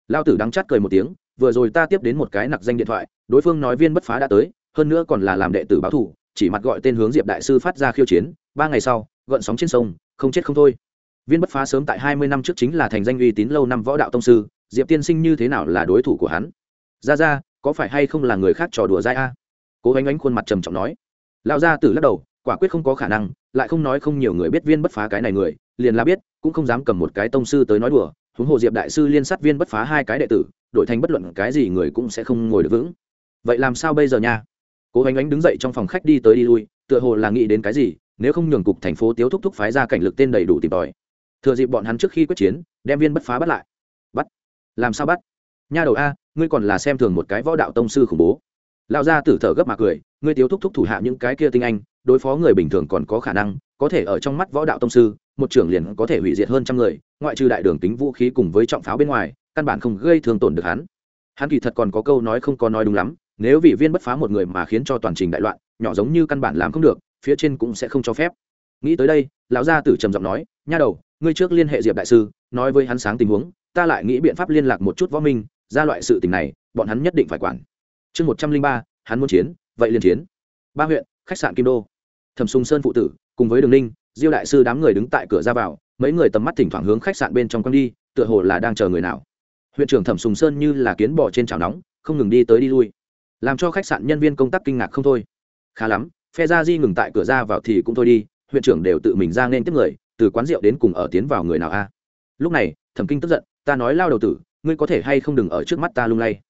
Lao tử đắng chát cười một tiếng, vừa rồi ta tiếp đến một cái nặc danh điện thoại, đối phương nói viên bất phá đã tới, hơn nữa còn là làm đệ tử báo thủ chỉ mặt gọi tên hướng diệp đại sư phát ra khiêu chiến, ba ngày sau, gợn sóng trên sông, không chết không thôi. Viên bất phá sớm tại hai mươi năm trước chính là thành danh uy tín lâu năm võ đạo tông sư, diệp tiên sinh như thế nào là đối thủ của hắn? Ra ra, có phải hay không là người khác trò đùa dai a? Cố ánh ánh khuôn mặt trầm trọng nói. Lão gia tử lắc đầu, quả quyết không có khả năng, lại không nói không nhiều người biết viên bất phá cái này người, liền là biết, cũng không dám cầm một cái tông sư tới nói đùa, huống hồ diệp đại sư liên sát viên bất phá hai cái đệ tử, đổi thành bất luận cái gì người cũng sẽ không ngồi được vững. Vậy làm sao bây giờ nha? Cố ánh ánh đứng dậy trong phòng khách đi tới đi lui, tựa hồ là nghĩ đến cái gì, nếu không nhường cục thành phố tiếu thúc thúc phái ra cảnh lực tên đầy đủ tìm tòi. Thừa dịp bọn hắn trước khi quyết chiến, đem viên bất phá bắt lại. Bắt? Làm sao bắt? Nha đầu a, ngươi còn là xem thường một cái võ đạo tông sư khủng bố. Lão gia tử thở gấp mà cười, ngươi tiếu thúc thúc thủ hạ những cái kia tinh anh, đối phó người bình thường còn có khả năng, có thể ở trong mắt võ đạo tông sư, một trưởng liền có thể hủy diệt hơn trăm người, ngoại trừ đại đường tính vũ khí cùng với trọng pháo bên ngoài, căn bản không gây thương tổn được hắn. Hắn kỳ thật còn có câu nói không có nói đúng lắm nếu vị viên bất phá một người mà khiến cho toàn trình đại loạn, nhỏ giống như căn bản làm không được, phía trên cũng sẽ không cho phép. Nghĩ tới đây, lão gia tử trầm giọng nói, nha đầu, ngươi trước liên hệ diệp đại sư, nói với hắn sáng tình huống, ta lại nghĩ biện pháp liên lạc một chút võ minh, ra loại sự tình này, bọn hắn nhất định phải quản. Chương một trăm linh ba, hắn muốn chiến, vậy liên chiến. Ba huyện, khách sạn kim đô. Thẩm sùng sơn phụ tử, cùng với đường ninh, diêu đại sư đám người đứng tại cửa ra vào, mấy người tầm mắt thỉnh thoảng hướng khách sạn bên trong quăng đi, tựa hồ là đang chờ người nào. Huyện trưởng thẩm sùng sơn như là kiến bò trên chảo nóng, không ngừng đi tới đi lui làm cho khách sạn nhân viên công tác kinh ngạc không thôi. Khá lắm, phe gia di ngừng tại cửa ra vào thì cũng thôi đi, huyện trưởng đều tự mình ra nên tiếp người, từ quán rượu đến cùng ở tiến vào người nào a? Lúc này, thẩm kinh tức giận, ta nói lao đầu tử, ngươi có thể hay không đừng ở trước mắt ta lung lay?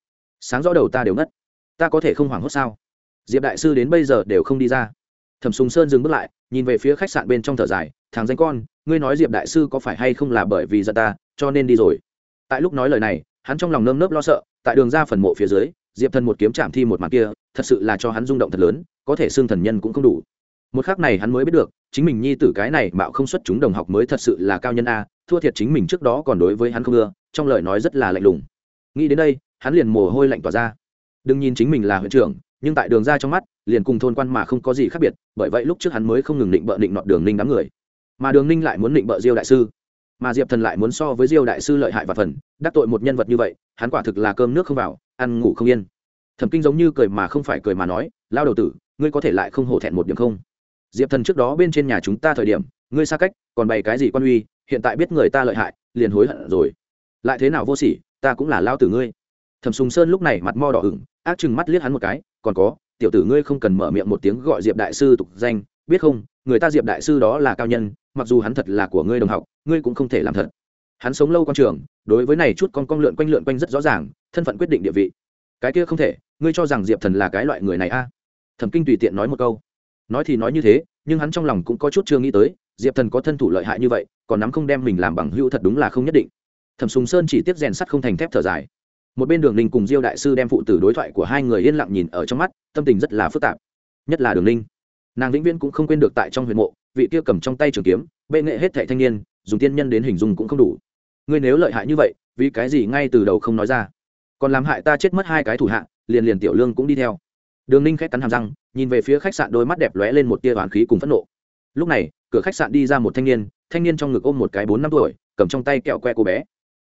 Sáng rõ đầu ta đều ngất. Ta có thể không hoảng hốt sao? Diệp đại sư đến bây giờ đều không đi ra. Thẩm sùng sơn dừng bước lại, nhìn về phía khách sạn bên trong thở dài, thằng danh con, ngươi nói diệp đại sư có phải hay không là bởi vì giận ta, cho nên đi rồi. Tại lúc nói lời này, hắn trong lòng nơm nớp lo sợ, tại đường ra phần mộ phía dưới diệp thần một kiếm chạm thi một mặt kia, thật sự là cho hắn rung động thật lớn, có thể xương thần nhân cũng không đủ. Một khác này hắn mới biết được, chính mình nhi tử cái này mạo không xuất chúng đồng học mới thật sự là cao nhân a, thua thiệt chính mình trước đó còn đối với hắn không ưa, trong lời nói rất là lạnh lùng. Nghĩ đến đây, hắn liền mồ hôi lạnh tỏa ra. Đừng nhìn chính mình là huyện trưởng, nhưng tại đường ra trong mắt, liền cùng thôn quan mà không có gì khác biệt, bởi vậy lúc trước hắn mới không ngừng định bợ định nọt đường ninh đám người. Mà đường ninh lại muốn định bợ diêu đại sư mà diệp thần lại muốn so với diêu đại sư lợi hại và phần, đắc tội một nhân vật như vậy, hắn quả thực là cơm nước không vào, ăn ngủ không yên. Thẩm kinh giống như cười mà không phải cười mà nói, lao đầu tử, ngươi có thể lại không hổ thẹn một điểm không? Diệp thần trước đó bên trên nhà chúng ta thời điểm, ngươi xa cách, còn bày cái gì quan uy, hiện tại biết người ta lợi hại, liền hối hận rồi. Lại thế nào vô sỉ, ta cũng là lao tử ngươi. Thẩm sùng sơn lúc này mặt mo đỏ ửng, ác chừng mắt liếc hắn một cái, còn có, tiểu tử ngươi không cần mở miệng một tiếng gọi diệp đại sư tục danh biết không, người ta diệp đại sư đó là cao nhân, mặc dù hắn thật là của ngươi đồng học, ngươi cũng không thể làm thật. Hắn sống lâu con trường, đối với này chút con con lượn quanh lượn quanh rất rõ ràng, thân phận quyết định địa vị. Cái kia không thể, ngươi cho rằng diệp thần là cái loại người này a? Thẩm kinh tùy tiện nói một câu. Nói thì nói như thế, nhưng hắn trong lòng cũng có chút chưa nghĩ tới, diệp thần có thân thủ lợi hại như vậy, còn nắm không đem mình làm bằng hữu thật đúng là không nhất định. Thẩm sùng sơn chỉ tiếp rèn sắt không thành thép thở dài. Một bên đường ninh cùng diêu đại sư đem phụ tử đối thoại của hai người yên lặng nhìn ở trong mắt, tâm tình rất là phức tạp. Nhất là đường ninh nàng vĩnh viễn cũng không quên được tại trong huyện mộ, vị kia cầm trong tay trường kiếm, bệ nghệ hết thệ thanh niên, dùng tiên nhân đến hình dung cũng không đủ. Ngươi nếu lợi hại như vậy, vì cái gì ngay từ đầu không nói ra? Còn làm hại ta chết mất hai cái thủ hạ, liền liền tiểu lương cũng đi theo. Đường ninh khét cắn hàm răng, nhìn về phía khách sạn đôi mắt đẹp lóe lên một tia oán khí cùng phẫn nộ. Lúc này, cửa khách sạn đi ra một thanh niên thanh niên trong ngực ôm một cái bốn năm tuổi, cầm trong tay kẹo que cô bé.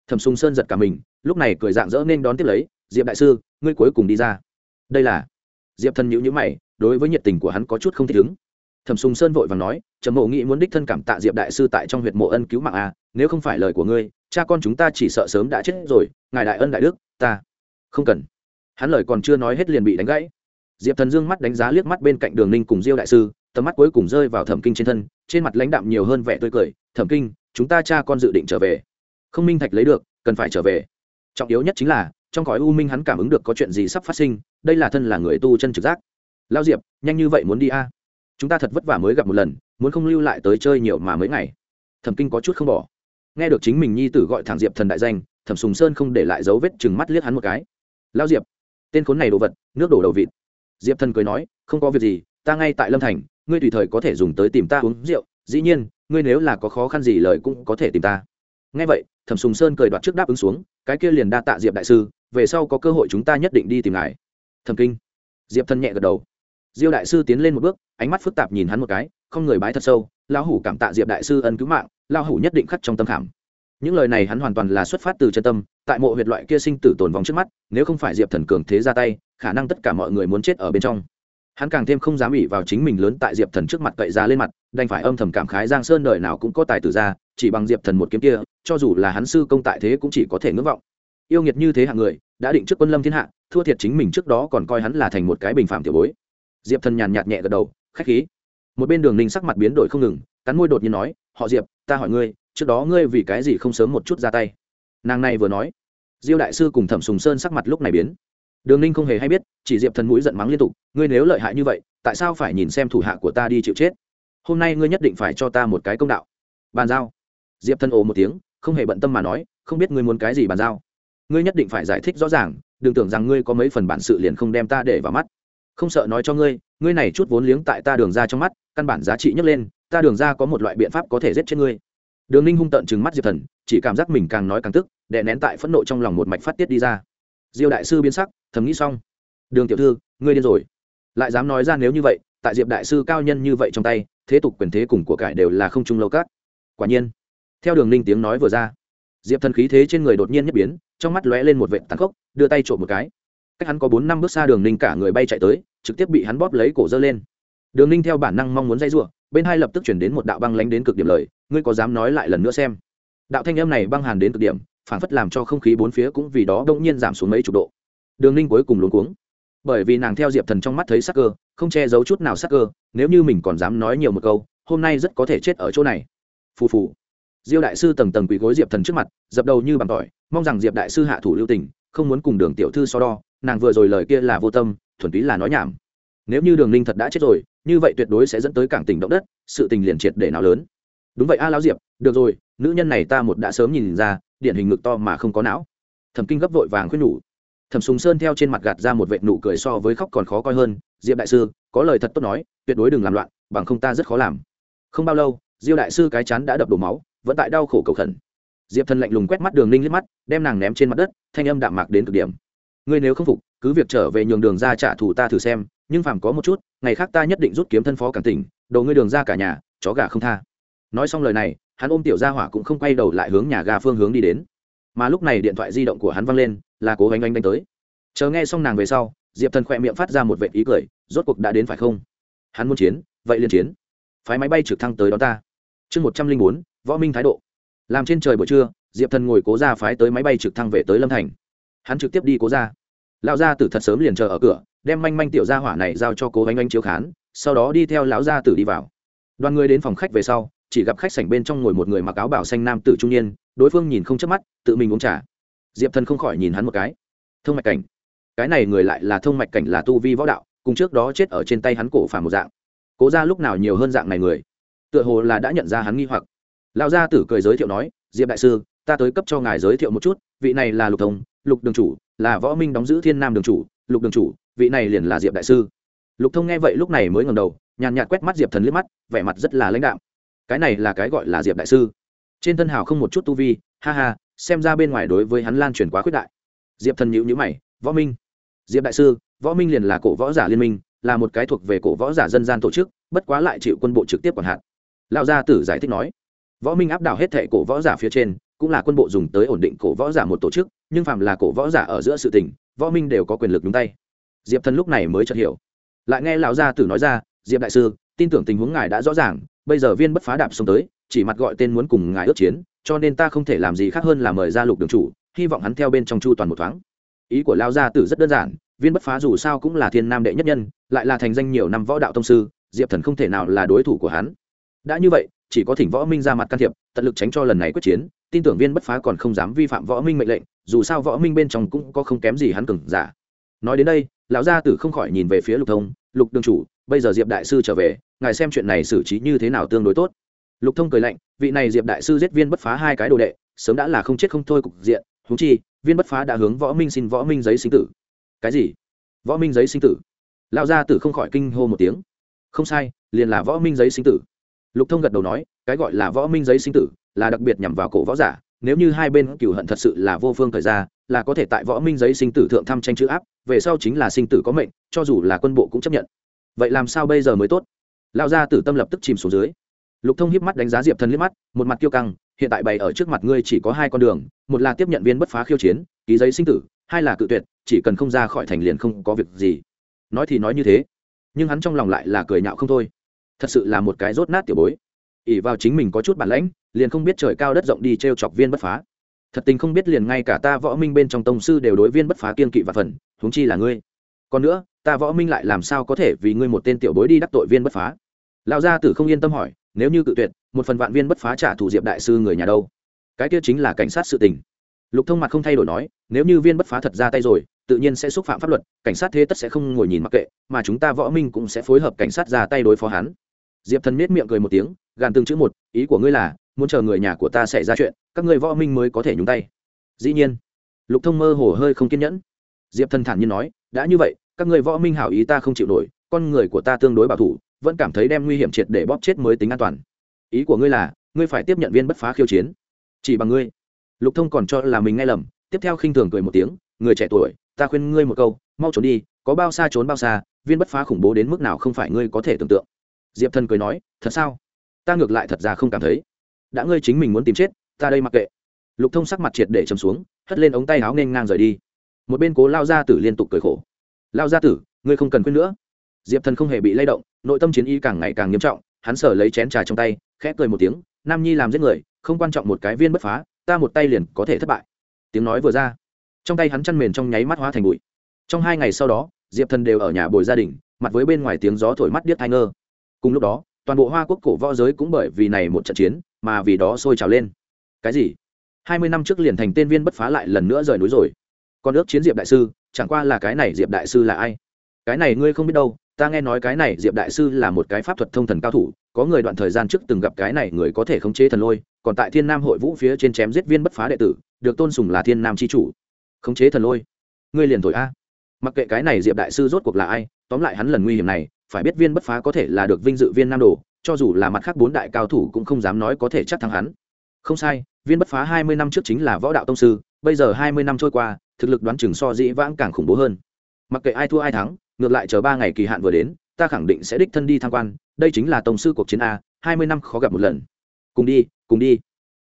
Thầm sùng sơn giật cả mình, lúc này cười dạng dỡ nên đón tiếp lấy, diệp đại sư, ngươi cuối cùng đi ra. Đây là diệp thần nhữ nhữ mày đối với nhiệt tình của hắn có chút không thích ứng. Thẩm sùng sơn vội và nói, trầm mộ nghĩ muốn đích thân cảm tạ diệp đại sư tại trong huyệt mộ ân cứu mạng a nếu không phải lời của ngươi, cha con chúng ta chỉ sợ sớm đã chết rồi, ngài đại ân đại đức, ta không cần. Hắn lời còn chưa nói hết liền bị đánh gãy. Diệp thần dương mắt đánh giá liếc mắt bên cạnh đường ninh cùng diêu đại sư, tầm mắt cuối cùng rơi vào thẩm kinh trên thân, trên mặt lãnh đạm nhiều hơn vẻ tươi cười, thẩm kinh, chúng ta cha con dự định trở về. Không minh thạch lấy được, cần phải trở về. Trọng yếu nhất chính là, trong cõi u minh hắn cảm ứng được có chuyện gì sắp phát sinh, đây là thân là người tu chân trực giác lao diệp, nhanh như vậy muốn đi a? Chúng ta thật vất vả mới gặp một lần, muốn không lưu lại tới chơi nhiều mà mấy ngày. Thẩm kinh có chút không bỏ. Nghe được chính mình nhi tử gọi thẳng diệp thần đại danh, thẩm sùng sơn không để lại dấu vết chừng mắt liếc hắn một cái. Lao diệp, tên khốn này đồ vật, nước đổ đầu vịt. Diệp thần cười nói, không có việc gì, ta ngay tại lâm thành, ngươi tùy thời có thể dùng tới tìm ta uống rượu, dĩ nhiên, ngươi nếu là có khó khăn gì lời cũng có thể tìm ta. Nghe vậy, thẩm sùng sơn cười đoạt trước đáp ứng xuống, cái kia liền đa tạ diệp đại sư, về sau có cơ hội chúng ta nhất định đi tìm ngài. Thẩm kinh. Diệp thần nhẹ gật đầu diêu đại sư tiến lên một bước, ánh mắt phức tạp nhìn hắn một cái, không người bái thật sâu, lão hủ cảm tạ diệp đại sư ân cứu mạng, lão hủ nhất định khắc trong tâm khảm. Những lời này hắn hoàn toàn là xuất phát từ chân tâm, tại mộ huyệt loại kia sinh tử tồn vong trước mắt, nếu không phải diệp thần cường thế ra tay, khả năng tất cả mọi người muốn chết ở bên trong. Hắn càng thêm không dám ủy vào chính mình lớn tại diệp thần trước mặt cậy ra lên mặt, đành phải âm thầm cảm khái giang sơn đời nào cũng có tài tử ra, chỉ bằng diệp thần một kiếm kia, cho dù là hắn sư công tại thế cũng chỉ có thể ngưỡng vọng. Yêu nghiệt như thế hạng người, đã định trước quân lâm thiên hạ, thua thiệt chính mình trước đó còn coi hắn là thành một cái bình phạm tiểu bối diệp thần nhàn nhạt nhẹ gật đầu, khách khí. Một bên đường ninh sắc mặt biến đổi không ngừng, cắn môi đột nhiên nói, họ diệp, ta hỏi ngươi, trước đó ngươi vì cái gì không sớm một chút ra tay? Nàng này vừa nói, diêu đại sư cùng thẩm sùng sơn sắc mặt lúc này biến. Đường ninh không hề hay biết, chỉ diệp thần mũi giận mắng liên tục, ngươi nếu lợi hại như vậy, tại sao phải nhìn xem thủ hạ của ta đi chịu chết? Hôm nay ngươi nhất định phải cho ta một cái công đạo. Bàn giao. Diệp thần ồ một tiếng, không hề bận tâm mà nói, không biết ngươi muốn cái gì bàn giao? Ngươi nhất định phải giải thích rõ ràng, đừng tưởng rằng ngươi có mấy phần bản sự liền không đem ta để vào mắt không sợ nói cho ngươi ngươi này chút vốn liếng tại ta đường ra trong mắt, căn bản giá trị nhấc lên, ta đường ra có một loại biện pháp có thể giết chết ngươi. Đường ninh hung tận chừng mắt diệp thần, chỉ cảm giác mình càng nói càng tức, đè nén tại phẫn nộ trong lòng một mạch phát tiết đi ra. Diêu đại sư biến sắc, thầm nghĩ xong. Đường tiểu thư, ngươi điên rồi. Lại dám nói ra nếu như vậy, tại diệp đại sư cao nhân như vậy trong tay, thế tục quyền thế cùng của cải đều là không trung lâu cát. Quả nhiên, theo đường ninh tiếng nói vừa ra, diệp thần khí thế trên người đột nhiên nhất biến, trong mắt lóe lên một vệ tàn khốc, đưa tay trộm một cái cách hắn có bốn năm bước xa đường ninh cả người bay chạy tới, trực tiếp bị hắn bóp lấy cổ dơ lên. Đường ninh theo bản năng mong muốn dây r bên hai lập tức chuyển đến một đạo băng lánh đến cực điểm lời, ngươi có dám nói lại lần nữa xem. Đạo thanh âm này băng hàn đến cực điểm, phản phất làm cho không khí bốn phía cũng vì đó đông nhiên giảm xuống mấy chục độ. Đường ninh cuối cùng luống cuống. Bởi vì nàng theo diệp thần trong mắt thấy sắc cơ, không che giấu chút nào sắc cơ, nếu như mình còn dám nói nhiều một câu, hôm nay rất có thể chết ở chỗ này. Phù phù. Diêu đại sư tầng tầng quỳ gối diệp thần trước mặt, dập đầu như bằng tỏi, mong rằng diệp đại sư hạ thủ lưu tình không muốn cùng đường tiểu thư so đo, nàng vừa rồi lời kia là vô tâm, thuần túy là nói nhảm. Nếu như đường ninh thật đã chết rồi, như vậy tuyệt đối sẽ dẫn tới cảng tỉnh động đất, sự tình liền triệt để nào lớn. Đúng vậy a lão diệp, được rồi, nữ nhân này ta một đã sớm nhìn ra, điển hình ngực to mà không có não. Thẩm kinh gấp vội vàng khuyên nhủ. Thẩm sùng sơn theo trên mặt gạt ra một vệ nụ cười so với khóc còn khó coi hơn, diệp đại sư, có lời thật tốt nói, tuyệt đối đừng làm loạn, bằng không ta rất khó làm. Không bao lâu, diêu đại sư cái chán đã đập đổ máu, vẫn tại đau khổ cầu khẩn diệp thần lạnh lùng quét mắt đường ninh liếc mắt, đem nàng ném trên mặt đất, thanh âm đạm mạc đến cực điểm. Ngươi nếu không phục, cứ việc trở về nhường đường ra trả thù ta thử xem, nhưng phàm có một chút, ngày khác ta nhất định rút kiếm thân phó cản tỉnh đầu ngươi đường ra cả nhà, chó gà không tha. Nói xong lời này, hắn ôm tiểu gia hỏa cũng không quay đầu lại hướng nhà ga phương hướng đi đến. Mà lúc này điện thoại di động của hắn văng lên, là cố gánh anh đánh tới. Chờ nghe xong nàng về sau, diệp thần khỏe miệng phát ra một vệ ý cười, rốt cuộc đã đến phải không? Hắn muốn chiến, vậy liền chiến. Phái máy bay trực thăng tới đó ta. Chương một trăm linh bốn, võ minh thái độ làm trên trời buổi trưa, diệp thần ngồi cố ra phái tới máy bay trực thăng về tới lâm thành. Hắn trực tiếp đi cố ra lão gia tử thật sớm liền chờ ở cửa, đem manh manh tiểu gia hỏa này giao cho cố anh anh chiếu khán, sau đó đi theo lão gia tử đi vào. Đoàn người đến phòng khách về sau, chỉ gặp khách sảnh bên trong ngồi một người mặc áo bảo xanh nam tử trung niên, đối phương nhìn không chớp mắt, tự mình uống trà. Diệp thần không khỏi nhìn hắn một cái. Thông mạch cảnh. Cái này người lại là thông mạch cảnh là tu vi võ đạo, cùng trước đó chết ở trên tay hắn cổ phàm một dạng. Cố ra lúc nào nhiều hơn dạng này người? Tựa hồ là đã nhận ra hắn nghi hoặc lão gia tử cười giới thiệu nói, diệp đại sư, ta tới cấp cho ngài giới thiệu một chút, vị này là lục thông, lục đường chủ, là võ minh đóng giữ thiên nam đường chủ, lục đường chủ, vị này liền là diệp đại sư. Lục thông nghe vậy lúc này mới ngầm đầu, nhàn nhạt quét mắt diệp thần liếc mắt, vẻ mặt rất là lãnh đạm. Cái này là cái gọi là diệp đại sư. Trên thân hào không một chút tu vi, ha ha, xem ra bên ngoài đối với hắn lan truyền quá khuyết đại. Diệp thần nhữ nhữ mày, võ minh. Diệp đại sư, võ minh liền là cổ võ giả liên minh, là một cái thuộc về cổ võ giả dân gian tổ chức, bất quá lại chịu quân bộ trực tiếp quản hạt. Lão gia tử giải thích nói võ minh áp đảo hết thệ cổ võ giả phía trên, cũng là quân bộ dùng tới ổn định cổ võ giả một tổ chức, nhưng phàm là cổ võ giả ở giữa sự tình, võ minh đều có quyền lực đúng tay. Diệp thần lúc này mới chợt hiểu. Lại nghe lão gia tử nói ra, diệp đại sư, tin tưởng tình huống ngài đã rõ ràng, bây giờ viên bất phá đạp xông tới, chỉ mặt gọi tên muốn cùng ngài ước chiến, cho nên ta không thể làm gì khác hơn là mời ra lục đường chủ, hy vọng hắn theo bên trong chu toàn một thoáng. Ý của lão gia tử rất đơn giản, viên bất phá dù sao cũng là thiên nam đệ nhất nhân, lại là thành danh nhiều năm võ đạo tông sư, diệp thần không thể nào là đối thủ của hắn. Đã như vậy chỉ có thỉnh võ minh ra mặt can thiệp, tận lực tránh cho lần này quyết chiến, tin tưởng viên bất phá còn không dám vi phạm võ minh mệnh lệnh, dù sao võ minh bên trong cũng có không kém gì hắn cừng giả. Nói đến đây, lão gia tử không khỏi nhìn về phía lục thông, lục đường chủ, bây giờ diệp đại sư trở về, ngài xem chuyện này xử trí như thế nào tương đối tốt. Lục thông cười lạnh, vị này diệp đại sư giết viên bất phá hai cái đồ đệ, sớm đã là không chết không thôi cục diện húng chi, viên bất phá đã hướng võ minh xin võ minh giấy sinh tử. Cái gì? Võ minh giấy sinh tử? Lão gia tử không khỏi kinh hô một tiếng. Không sai, liền là võ minh giấy sinh tử lục thông gật đầu nói, cái gọi là võ minh giấy sinh tử, là đặc biệt nhằm vào cổ võ giả, nếu như hai bên cửu hận thật sự là vô phương thời ra là có thể tại võ minh giấy sinh tử thượng thăm tranh chữ áp, về sau chính là sinh tử có mệnh, cho dù là quân bộ cũng chấp nhận. Vậy làm sao bây giờ mới tốt? Lao ra tử tâm lập tức chìm xuống dưới. Lục thông hiếp mắt đánh giá diệp thần liếc mắt, một mặt kiêu căng, hiện tại bày ở trước mặt ngươi chỉ có hai con đường, một là tiếp nhận viên bất phá khiêu chiến, ký giấy sinh tử, hai là cự tuyệt, chỉ cần không ra khỏi thành liền không có việc gì. Nói thì nói như thế, nhưng hắn trong lòng lại là cười nhạo không thôi thật sự là một cái rốt nát tiểu bối. ỉ vào chính mình có chút bản lãnh, liền không biết trời cao đất rộng đi t r e o chọc viên bất phá. thật tình không biết liền ngay cả ta võ minh bên trong tông sư đều đối viên bất phá kiên kỵ và phần, huống chi là ngươi. còn nữa, ta võ minh lại làm sao có thể vì ngươi một tên tiểu bối đi đắc tội viên bất phá? lão gia tử không yên tâm hỏi, nếu như cự tuyệt, một phần vạn viên bất phá trả thù diệp đại sư người nhà đâu? cái kia chính là cảnh sát sự tình. lục thông mặt không thay đổi nói, nếu như viên bất phá thật ra tay rồi, tự nhiên sẽ xúc phạm pháp luật, cảnh sát thế tất sẽ không ngồi nhìn mặc kệ, mà chúng ta võ minh cũng sẽ phối hợp cảnh sát ra tay đối phó hắn diệp thần miết miệng cười một tiếng, gàn từng chữ một, ý của ngươi là, muốn chờ người nhà của ta xảy ra chuyện, các ngươi võ minh mới có thể nhúng tay. Dĩ nhiên. Lục thông mơ hồ hơi không kiên nhẫn. Diệp thần thản nhiên nói, đã như vậy, các ngươi võ minh hảo ý ta không chịu nổi, con người của ta tương đối bảo thủ, vẫn cảm thấy đem nguy hiểm triệt để bóp chết mới tính an toàn. Ý của ngươi là, ngươi phải tiếp nhận viên bất phá khiêu chiến. Chỉ bằng ngươi. Lục thông còn cho là mình nghe lầm, tiếp theo khinh thường cười một tiếng, người trẻ tuổi, ta khuyên ngươi một câu, mau trốn đi, có bao xa trốn bao xa, viên bất phá khủng bố đến mức nào không phải ngươi có thể tưởng tượng diệp thần cười nói, thật sao? Ta ngược lại thật ra không cảm thấy. Đã ngươi chính mình muốn tìm chết, ta đây mặc kệ. Lục thông sắc mặt triệt để chầm xuống, hất lên ống tay áo nên ngang rời đi. Một bên cố lao gia tử liên tục cười khổ. Lao gia tử, ngươi không cần khuyên nữa. Diệp thần không hề bị lay động, nội tâm chiến y càng ngày càng nghiêm trọng, hắn sở lấy chén trà trong tay, khẽ cười một tiếng, nam nhi làm giết người, không quan trọng một cái viên bất phá, ta một tay liền có thể thất bại. Tiếng nói vừa ra, trong tay hắn chăn mền trong nháy mắt hóa thành bụi. Trong hai ngày sau đó, diệp thần đều ở nhà bồi gia đình, mặt với bên ngoài tiếng gió thổi mắt điếc thai ngơ cùng lúc đó, toàn bộ hoa quốc cổ võ giới cũng bởi vì này một trận chiến mà vì đó sôi trào lên. Cái gì? Hai mươi năm trước liền thành tên viên bất phá lại lần nữa rời núi rồi. Còn ước chiến diệp đại sư, chẳng qua là cái này diệp đại sư là ai? Cái này ngươi không biết đâu, ta nghe nói cái này diệp đại sư là một cái pháp thuật thông thần cao thủ, có người đoạn thời gian trước từng gặp cái này người có thể khống chế thần lôi, còn tại thiên nam hội vũ phía trên chém giết viên bất phá đệ tử, được tôn sùng là thiên nam c h i chủ. Khống chế thần lôi? Ngươi liền thổi a. Mặc kệ cái này diệp đại sư rốt cuộc là ai, tóm lại hắn lần nguy hiểm này phải biết viên bất phá có thể là được vinh dự viên nam đồ, cho dù là mặt khác bốn đại cao thủ cũng không dám nói có thể chắc thắng hắn. Không sai, viên bất phá hai mươi năm trước chính là võ đạo tông sư, bây giờ hai mươi năm trôi qua, thực lực đoán chừng so dĩ vãng càng khủng bố hơn. Mặc kệ ai thua ai thắng, ngược lại chờ ba ngày kỳ hạn vừa đến, ta khẳng định sẽ đích thân đi tham quan, đây chính là tổng sư cuộc chiến a, hai mươi năm khó gặp một lần. Cùng đi cùng đi.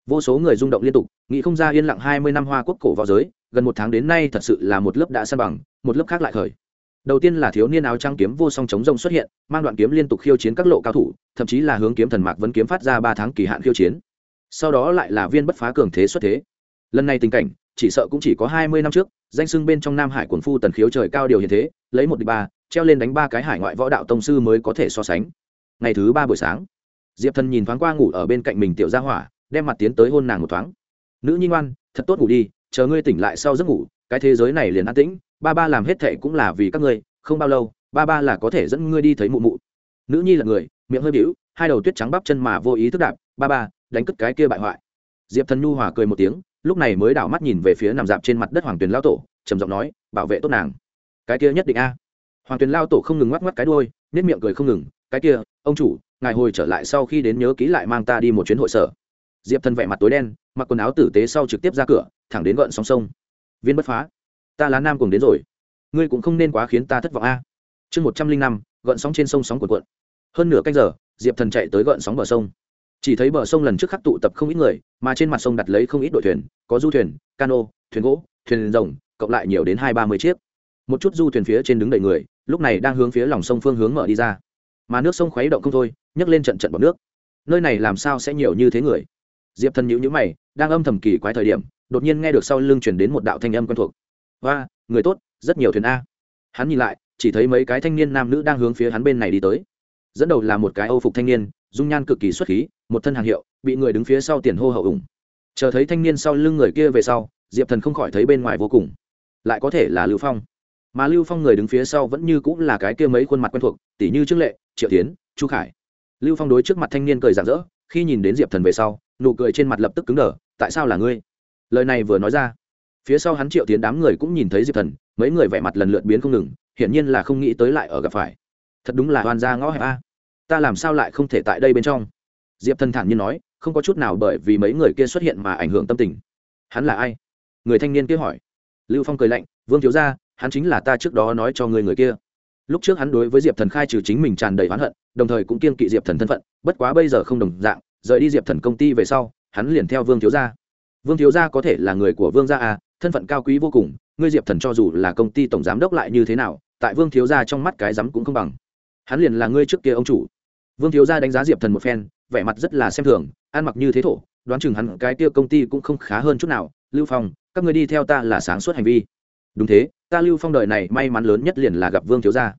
Vô số người rung động liên tục, nghĩ không ra yên lặng hai mươi năm hoa quốc cổ vào giới, gần một tháng đến nay thật sự là một lớp đã san bằng, một lớp khác lại khởi đầu tiên là thiếu niên áo trắng kiếm vô song chống rông xuất hiện, mang đoạn kiếm liên tục khiêu chiến các lộ cao thủ, thậm chí là hướng kiếm thần mạc vấn kiếm phát ra ba tháng kỳ hạn khiêu chiến. Sau đó lại là viên bất phá cường thế xuất thế. Lần này tình cảnh, chỉ sợ cũng chỉ có hai mươi năm trước, danh sưng bên trong nam hải quần phu tần khiếu trời cao điều hiện thế, lấy một địch ba, treo lên đánh ba cái hải ngoại võ đạo tông sư mới có thể so sánh. Ngày thứ ba buổi sáng, diệp thần nhìn thoáng qua ngủ ở bên cạnh mình tiểu gia hỏa, đem mặt tiến tới hôn nàng một thoáng. Nữ nhi ngoan, thật tốt ngủ đi, chờ ngươi tỉnh lại sau giấc ngủ, cái thế giới này liền an tĩnh ba ba làm hết thệ cũng là vì các ngươi, không bao lâu, ba ba là có thể dẫn ngươi đi thấy mụ mụ. Nữ nhi là người, miệng hơi bĩu, hai đầu tuyết trắng bắp chân mà vô ý thức đạp, ba ba, đánh cất cái kia bại hoại. Diệp thần nhu hòa cười một tiếng, lúc này mới đảo mắt nhìn về phía nằm dạp trên mặt đất hoàng tuyền lao tổ, trầm giọng nói, bảo vệ tốt nàng. Cái kia nhất định a. Hoàng tuyền lao tổ không ngừng ngoắc ngoắc cái đôi nếp miệng cười không ngừng, cái kia, ông chủ, ngài hồi trở lại sau khi đến nhớ ký lại mang ta đi một chuyến hội sở. Diệp thần vẻ mặt tối đen, mặc quần áo tử tế sau trực tiếp ra cửa, thẳng đến gợn sóng sông. Viên bất phá ta lá nam cùng đến rồi. Ngươi cũng không nên quá khiến ta thất vọng a. Chương một trăm linh năm, gợn sóng trên sông sóng cuộn cuộn. Hơn nửa canh giờ, diệp thần chạy tới gợn sóng bờ sông. Chỉ thấy bờ sông lần trước khắc tụ tập không ít người, mà trên mặt sông đặt lấy không ít đội thuyền, có du thuyền, cano, thuyền gỗ, thuyền rồng, cộng lại nhiều đến hai ba mươi chiếc. Một chút du thuyền phía trên đứng đầy người, lúc này đang hướng phía lòng sông phương hướng mở đi ra. Mà nước sông khuấy động không thôi, nhấc lên trận trận bọc nước. Nơi này làm sao sẽ nhiều như thế người? Diệp thần nhữ nhữ mày, đang âm thầm kỳ quái thời điểm, đột nhiên nghe được sau lưng chuyển đến một đạo thanh âm quen thuộc và người tốt, rất nhiều thuyền a. Hắn nhìn lại, chỉ thấy mấy cái thanh niên nam nữ đang hướng phía hắn bên này đi tới. Dẫn đầu là một cái âu phục thanh niên, dung nhan cực kỳ xuất khí, một thân hàng hiệu, bị người đứng phía sau tiền hô hậu ủng. Chờ thấy thanh niên sau lưng người kia về sau, diệp thần không khỏi thấy bên ngoài vô cùng. Lại có thể là lưu phong. Mà lưu phong người đứng phía sau vẫn như cũng là cái kia mấy khuôn mặt quen thuộc tỷ như trương lệ, triệu tiến, chu khải. Lưu phong đối trước mặt thanh niên cười rạng rỡ, khi nhìn đến diệp thần về sau, nụ cười trên mặt lập tức cứng đờ, tại sao là ngươi? Lời này vừa nói ra phía sau hắn triệu tiến đám người cũng nhìn thấy diệp thần, mấy người vẻ mặt lần lượt biến không ngừng, hiển nhiên là không nghĩ tới lại ở gặp phải. Thật đúng là hoàn gia ngõ hẹp a. Ta làm sao lại không thể tại đây bên trong? Diệp thần thản nhiên nói, không có chút nào bởi vì mấy người kia xuất hiện mà ảnh hưởng tâm tình. Hắn là ai? Người thanh niên kia hỏi. Lưu phong cười lạnh, vương thiếu gia, hắn chính là ta trước đó nói cho người người kia. Lúc trước hắn đối với diệp thần khai trừ chính mình tràn đầy oán hận, đồng thời cũng kiên kỵ diệp thần thân phận, bất quá bây giờ không đồng dạng, rời đi diệp thần công ty về sau, hắn liền theo vương thiếu gia. Vương thiếu gia có thể là người của vương gia à thân phận cao quý vô cùng, ngươi diệp thần cho dù là công ty tổng giám đốc lại như thế nào, tại vương thiếu gia trong mắt cái rắm cũng không bằng. Hắn liền là ngươi trước kia ông chủ. Vương thiếu gia đánh giá diệp thần một phen, vẻ mặt rất là xem thường, ăn mặc như thế thổ, đoán chừng hắn cái kia công ty cũng không khá hơn chút nào. Lưu phong, các người đi theo ta là sáng suốt hành vi. Đúng thế, ta lưu phong đời này may mắn lớn nhất liền là gặp vương thiếu gia.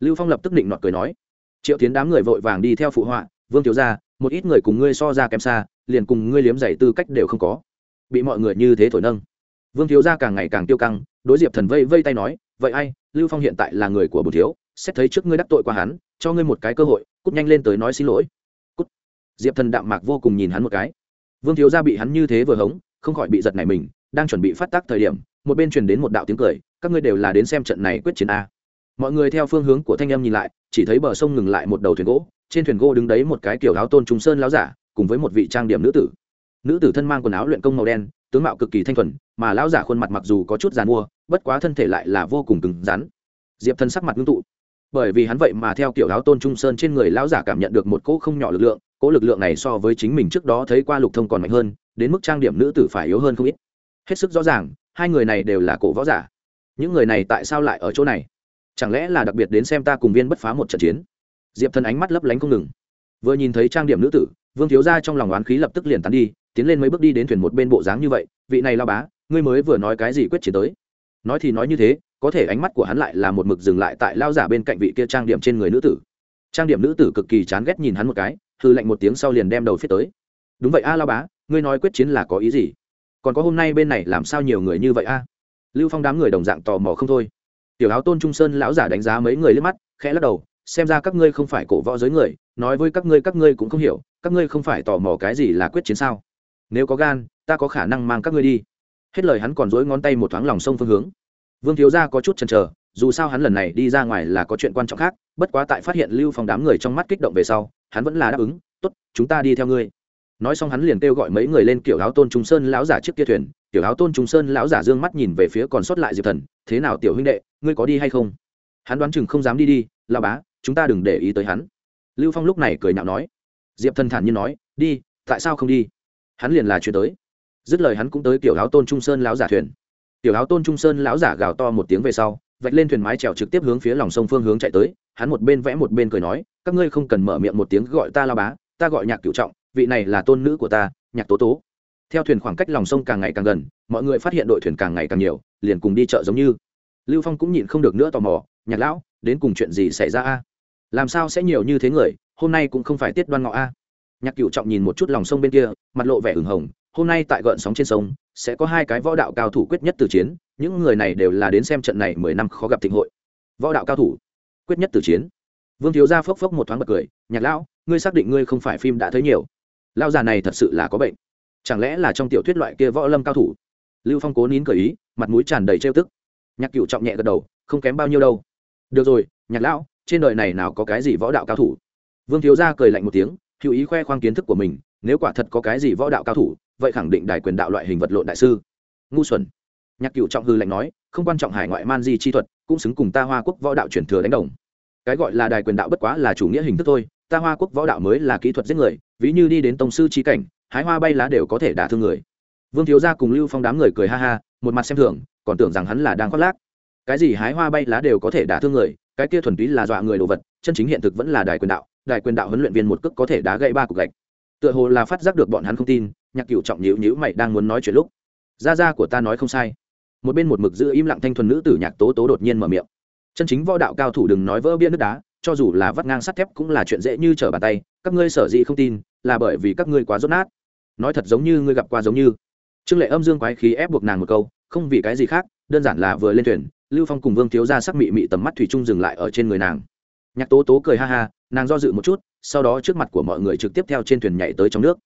Lưu phong lập tức định nọt cười nói. Triệu tiến đám người vội vàng đi theo phụ họa, vương thiếu gia, một ít người cùng ngươi so ra kém xa, liền cùng ngươi liếm giày tư cách đều không có. Bị mọi người như thế thổi nâng vương thiếu gia càng ngày càng tiêu căng, đối diệp thần vây vây tay nói, vậy ai, lưu phong hiện tại là người của bùn thiếu, xét thấy trước ngươi đắc tội qua hắn, cho ngươi một cái cơ hội, cút nhanh lên tới nói xin lỗi. Cút. Diệp thần đạm mạc vô cùng nhìn hắn một cái. Vương thiếu gia bị hắn như thế vừa hống, không khỏi bị giật này mình, đang chuẩn bị phát tác thời điểm, một bên truyền đến một đạo tiếng cười, các ngươi đều là đến xem trận này quyết chiến a. Mọi người theo phương hướng của thanh em nhìn lại, chỉ thấy bờ sông ngừng lại một đầu thuyền gỗ, trên thuyền gỗ đứng đấy một cái kiểu áo tôn trung sơn láo giả, cùng với một vị trang điểm nữ tử. Nữ tử thân mang quần áo luyện công màu đen, tướng mạo cực kỳ thanh thuần mà lão giả khuôn mặt mặc dù có chút dàn mua bất quá thân thể lại là vô cùng cứng rắn. Diệp thân sắc mặt ngưng tụ. Bởi vì hắn vậy mà theo kiểu áo tôn trung sơn trên người lão giả cảm nhận được một cỗ không nhỏ lực lượng, cỗ lực lượng này so với chính mình trước đó thấy qua lục thông còn mạnh hơn, đến mức trang điểm nữ tử phải yếu hơn không ít. Hết sức rõ ràng, hai người này đều là cổ võ giả. Những người này tại sao lại ở chỗ này? Chẳng lẽ là đặc biệt đến xem ta cùng viên bất phá một trận chiến? Diệp thần ánh mắt lấp lánh không ngừng. Vừa nhìn thấy trang điểm nữ tử, vương thiếu gia trong lòng oán khí lập tức liền tắn đi, tiến lên mấy bước đi đến thuyền một bên bộ dáng như vậy, vị này lao bá ngươi mới vừa nói cái gì quyết chiến tới? Nói thì nói như thế, có thể ánh mắt của hắn lại là một mực dừng lại tại lao giả bên cạnh vị kia trang điểm trên người nữ tử. Trang điểm nữ tử cực kỳ chán ghét nhìn hắn một cái hư lạnh một tiếng sau liền đem đầu phía tới. Đúng vậy a, lao bá, ngươi nói quyết chiến là có ý gì? Còn có hôm nay bên này làm sao nhiều người như vậy a? Lưu phong đám người đồng dạng tò mò không thôi. Tiểu áo tôn trung sơn lão giả đánh giá mấy người lên mắt, khẽ lắc đầu, xem ra các ngươi không phải cổ võ giới người, nói với các ngươi các ngươi cũng không hiểu, các ngươi không phải tò mò cái gì là quyết chiến sao? Nếu có gan, ta có khả năng mang các ngươi đi hết lời hắn còn dối ngón tay một thoáng lòng sông phương hướng. Vương thiếu gia có chút chần chờ, dù sao hắn lần này đi ra ngoài là có chuyện quan trọng khác, bất quá tại phát hiện lưu phong đám người trong mắt kích động về sau, hắn vẫn là đáp ứng, tốt, chúng ta đi theo ngươi. Nói xong hắn liền kêu gọi mấy người lên kiểu áo tôn trung sơn lão giả trước kia thuyền. Kiểu áo tôn trung sơn lão giả dương mắt nhìn về phía còn sót lại diệp thần, thế nào tiểu huynh đệ, ngươi có đi hay không? Hắn đoán chừng không dám đi đi lao bá, chúng ta đừng để ý tới hắn. Lưu phong lúc này cười nhạo nói. Diệp thần thản nhiên nói, đi, tại sao không đi? Hắn liền là chuyện tới dứt lời hắn cũng tới tiểu áo tôn trung sơn lão giả thuyền. Tiểu áo tôn trung sơn lão giả gào to một tiếng về sau, vạch lên thuyền mái trèo trực tiếp hướng phía lòng sông phương hướng chạy tới, hắn một bên vẽ một bên cười nói, các ngươi không cần mở miệng một tiếng gọi ta lao bá, ta gọi nhạc cựu trọng, vị này là tôn nữ của ta, nhạc tố tố. Theo thuyền khoảng cách lòng sông càng ngày càng gần, mọi người phát hiện đội thuyền càng ngày càng nhiều, liền cùng đi chợ giống như. Lưu phong cũng nhịn không được nữa tò mò, nhạc lão, đến cùng chuyện gì xảy ra a? Làm sao sẽ nhiều như thế người, hôm nay cũng không phải tiết đoan ngọ a? Nhạc cựu trọng nhìn một chút lòng sông bên kia, mặt lộ vẻ hửng hồng hôm nay tại gợn sóng trên sông, sẽ có hai cái võ đạo cao thủ quyết nhất từ chiến, những người này đều là đến xem trận này mười năm khó gặp thịnh hội. Võ đạo cao thủ, quyết nhất từ chiến. Vương thiếu gia phốc phốc một thoáng bật cười, nhạc lão, ngươi xác định ngươi không phải phim đã thấy nhiều. Lao già này thật sự là có bệnh. Chẳng lẽ là trong tiểu thuyết loại kia võ lâm cao thủ? Lưu phong cố nín cởi ý, mặt mũi tràn đầy trêu tức. Nhạc cựu trọng nhẹ gật đầu, không kém bao nhiêu đâu. Được rồi, nhạc lão, trên đời này nào có cái gì võ đạo cao thủ? Vương thiếu gia cười lạnh một tiếng, hữu ý khoe khoang kiến thức của mình nếu quả thật có cái gì võ đạo cao thủ, vậy khẳng định đài quyền đạo loại hình vật lộn đại sư. Ngu xuẩn. Nhạc cựu trọng hư lạnh nói, không quan trọng hải ngoại man di chi thuật, cũng xứng cùng ta hoa quốc võ đạo truyền thừa đánh đồng. Cái gọi là đài quyền đạo bất quá là chủ nghĩa hình thức thôi, ta hoa quốc võ đạo mới là kỹ thuật giết người, ví như đi đến tông sư trí cảnh, hái hoa bay lá đều có thể đả thương người. Vương thiếu gia cùng lưu phong đám người cười ha ha, một mặt xem thường, còn tưởng rằng hắn là đang khoác lác. Cái gì hái hoa bay lá đều có thể đả thương người, cái kia thuần túy là dọa người đồ vật, chân chính hiện thực vẫn là đài quyền đạo, đài quyền đạo huấn luyện viên một cước có thể đá gãy ba cục gạch tựa hồ là phát giác được bọn hắn không tin, nhạc cựu trọng nhữ nhữ mày đang muốn nói chuyện lúc gia gia của ta nói không sai. Một bên một mực giữ im lặng thanh thuần nữ tử nhạc tố tố đột nhiên mở miệng. Chân chính võ đạo cao thủ đừng nói vỡ bia nước đá, cho dù là vắt ngang sắt thép cũng là chuyện dễ như trở bàn tay, các ngươi sở dĩ không tin, là bởi vì các ngươi quá rốt nát. Nói thật giống như ngươi gặp qua giống như. Trương lệ âm dương quái khí ép buộc nàng một câu, không vì cái gì khác, đơn giản là vừa lên thuyền, lưu phong cùng vương thiếu ra sắc mị mị tầm mắt thủy trung dừng lại ở trên người nàng. Nhạc tố tố cười ha ha nàng do dự một chút, sau đó trước mặt của mọi người trực tiếp theo trên thuyền nhảy tới trong nước.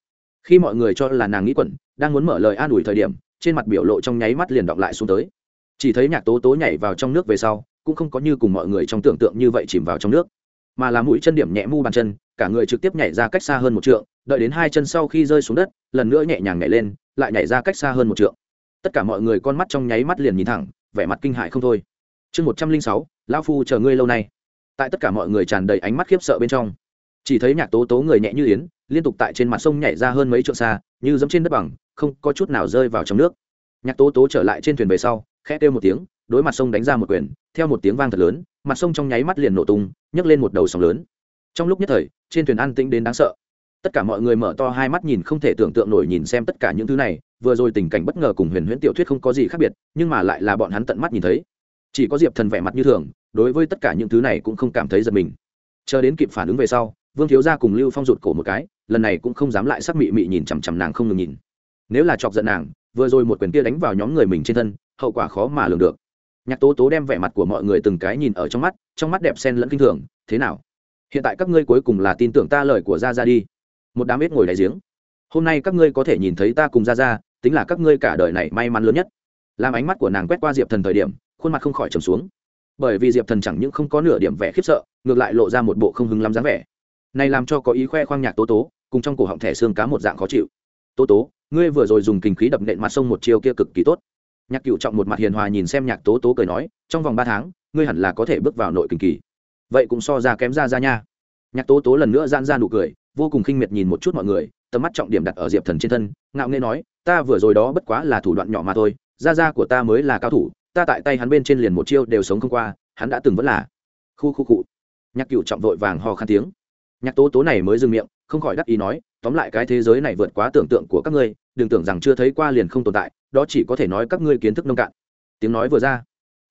Khi mọi người cho là nàng nghĩ quẩn, đang muốn mở lời an ủi thời điểm, trên mặt biểu lộ trong nháy mắt liền đọng lại xuống tới. Chỉ thấy nhạc tố tố nhảy vào trong nước về sau, cũng không có như cùng mọi người trong tưởng tượng như vậy chìm vào trong nước, mà là mũi chân điểm nhẹ mu bàn chân, cả người trực tiếp nhảy ra cách xa hơn một trượng, đợi đến hai chân sau khi rơi xuống đất, lần nữa nhẹ nhàng nhảy lên, lại nhảy ra cách xa hơn một trượng. Tất cả mọi người con mắt trong nháy mắt liền nhìn thẳng, vẻ mặt kinh hại không thôi. Chương một trăm linh sáu, lão phu chờ ngươi lâu nay tại tất cả mọi người tràn đầy ánh mắt khiếp sợ bên trong. Chỉ thấy nhạc tố tố người nhẹ như yến, liên tục tại trên mặt sông nhảy ra hơn mấy trượng xa, như giống trên đất bằng, không có chút nào rơi vào trong nước. Nhạc tố tố trở lại trên thuyền về sau, khẽ kêu một tiếng, đối mặt sông đánh ra một quyền, theo một tiếng vang thật lớn, mặt sông trong nháy mắt liền nổ tung, nhấc lên một đầu sóng lớn. Trong lúc nhất thời, trên thuyền an tĩnh đến đáng sợ. Tất cả mọi người mở to hai mắt nhìn không thể tưởng tượng nổi nhìn xem tất cả những thứ này, vừa rồi tình cảnh bất ngờ cùng huyền huyễn tiểu thuyết không có gì khác biệt, nhưng mà lại là bọn hắn tận mắt nhìn thấy. Chỉ có diệp thần vẻ mặt như thường đối với tất cả những thứ này cũng không cảm thấy giật mình. Chờ đến kịp phản ứng về sau, vương thiếu gia cùng lưu phong rụt cổ một cái, lần này cũng không dám lại sắc mị mị nhìn chằm chằm nàng không ngừng nhìn. Nếu là chọc giận nàng, vừa rồi một quyền kia đánh vào nhóm người mình trên thân, hậu quả khó mà lường được. Nhạc tố tố đem vẻ mặt của mọi người từng cái nhìn ở trong mắt trong mắt đẹp sen lẫn kinh thường, thế nào? Hiện tại các ngươi cuối cùng là tin tưởng ta lời của gia gia đi. Một đám ếch ngồi đáy giếng. Hôm nay các ngươi có thể nhìn thấy ta cùng gia gia, tính là các ngươi cả đời này may mắn lớn nhất. Làm ánh mắt của nàng quét qua diệp thần thời điểm, khuôn mặt không khỏi trầm xuống bởi vì diệp thần chẳng những không có nửa điểm vẻ khiếp sợ, ngược lại lộ ra một bộ không hứng lắm dáng vẻ. Này làm cho có ý khoe khoang nhạc tố tố, cùng trong cổ họng thẻ xương cá một dạng khó chịu. Tố tố, ngươi vừa rồi dùng kinh khí đập nện mặt sông một chiều kia cực kỳ tốt. Nhạc cựu trọng một mặt hiền hòa nhìn xem nhạc tố tố cười nói, trong vòng ba tháng, ngươi hẳn là có thể bước vào nội kinh kỳ. Vậy cũng so ra kém ra ra nha. Nhạc tố tố lần nữa gian ra nụ cười, vô cùng khinh miệt nhìn một chút mọi người, tầm mắt trọng điểm đặt ở diệp thần trên thân, ngạo nghê nói, ta vừa rồi đó bất quá là thủ đoạn nhỏ mà thôi, Ra Ra của ta mới là cao thủ ta tại tay hắn bên trên liền một chiêu đều sống không qua, hắn đã từng vẫn là. Khu khu cụ nhạc cựu trọng vội vàng hò khan tiếng. Nhạc tố tố này mới dừng miệng, không khỏi đắc ý nói, tóm lại cái thế giới này vượt quá tưởng tượng của các ngươi, đừng tưởng rằng chưa thấy qua liền không tồn tại, đó chỉ có thể nói các ngươi kiến thức nông cạn. Tiếng nói vừa ra,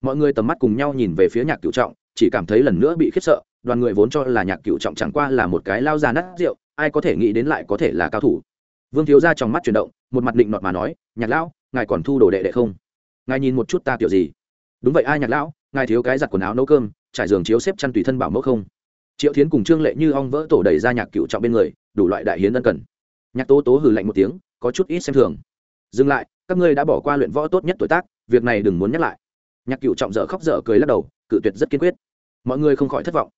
mọi người tầm mắt cùng nhau nhìn về phía nhạc cựu trọng, chỉ cảm thấy lần nữa bị khiếp sợ, đoàn người vốn cho là nhạc cựu trọng chẳng qua là một cái lao già nát rượu, ai có thể nghĩ đến lại có thể là cao thủ. Vương thiếu ra trong mắt chuyển động, một mặt định nọt mà nói, nhạc lão, ngài còn thu đồ đệ đệ không? Ngài nhìn một chút ta kiểu gì? Đúng vậy, ai nhạc lão, ngài thiếu cái giặt quần áo nấu cơm, trải giường chiếu xếp chăn tùy thân bảo mẫu không? Triệu thiến cùng trương lệ như ong vỡ tổ đẩy ra nhạc cựu trọng bên người, đủ loại đại hiến ân cần. Nhạc tố tố hừ lạnh một tiếng, có chút ít xem thường. Dừng lại, các ngươi đã bỏ qua luyện võ tốt nhất tuổi tác, việc này đừng muốn nhắc lại. Nhạc cựu trọng dở khóc dở cười lắc đầu, cự tuyệt rất kiên quyết. Mọi người không khỏi thất vọng.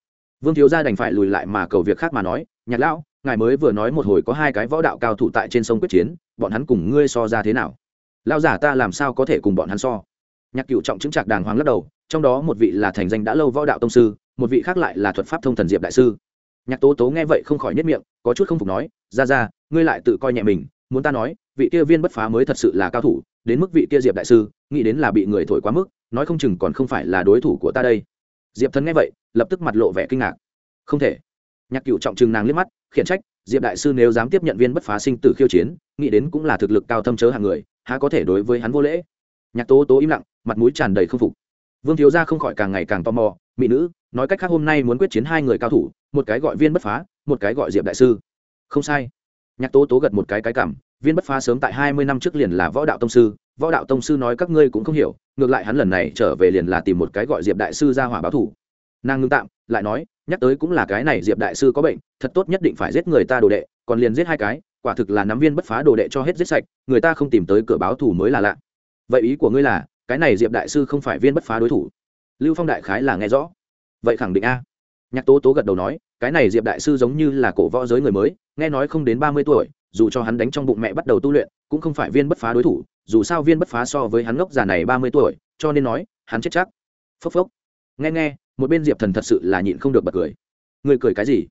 Vương thiếu gia đành phải lùi lại mà cầu việc khác mà nói, nhạc lão, ngài mới vừa nói một hồi có hai cái võ đạo cao thủ tại trên sông quyết chiến, bọn hắn cùng ngươi so ra thế nào? Lao giả ta làm sao có thể cùng bọn hắn so? Nhạc cựu trọng chứng trạc đàng hoàng lắc đầu, trong đó một vị là thành danh đã lâu võ đạo tông sư, một vị khác lại là thuật pháp thông thần diệp đại sư. Nhạc tố tố nghe vậy không khỏi nhất miệng, có chút không phục nói, ra ra, ngươi lại tự coi nhẹ mình, muốn ta nói, vị kia viên bất phá mới thật sự là cao thủ, đến mức vị kia diệp đại sư, nghĩ đến là bị người thổi quá mức, nói không chừng còn không phải là đối thủ của ta đây. Diệp thần nghe vậy, lập tức mặt lộ vẻ kinh ngạc. Không thể. Nhạc cựu trọng chừng nàng liếc mắt, khiển trách, diệp đại sư nếu dám tiếp nhận viên bất phá sinh tử khiêu chiến, nghĩ đến cũng là thực lực cao thâm chớ hàng người há có thể đối với hắn vô lễ. Nhạc tố tố im lặng, mặt mũi tràn đầy k phục. Vương thiếu gia không khỏi càng ngày càng tò mò, mỹ nữ, nói cách khác hôm nay muốn quyết chiến hai người cao thủ, một cái gọi viên bất phá, một cái gọi diệp đại sư. Không sai. Nhạc tố tố gật một cái cái cảm viên bất phá sớm tại hai mươi năm trước liền là võ đạo tông sư, võ đạo tông sư nói các ngươi cũng không hiểu, ngược lại hắn lần này trở về liền là tìm một cái gọi diệp đại sư ra hỏa báo thủ. Nàng ngưng tạm, lại nói, nhắc tới cũng là cái này diệp đại sư có bệnh, thật tốt nhất định phải giết người ta đồ đệ, còn liền giết hai cái quả thực là nắm viên bất phá đồ đệ cho hết giết sạch, người ta không tìm tới cửa báo thủ mới là lạ. Vậy ý của ngươi là, cái này diệp đại sư không phải viên bất phá đối thủ? Lưu phong đại khái là nghe rõ. Vậy khẳng định a. Nhạc tố tố gật đầu nói, cái này diệp đại sư giống như là cổ võ giới người mới, nghe nói không đến ba mươi tuổi, dù cho hắn đánh trong bụng mẹ bắt đầu tu luyện, cũng không phải viên bất phá đối thủ, dù sao viên bất phá so với hắn ngốc già này ba mươi tuổi, cho nên nói, hắn chết chắc. Phốc phốc. Nghe nghe, một bên diệp thần thật sự là nhịn không được bật cười. Người cười cái gì?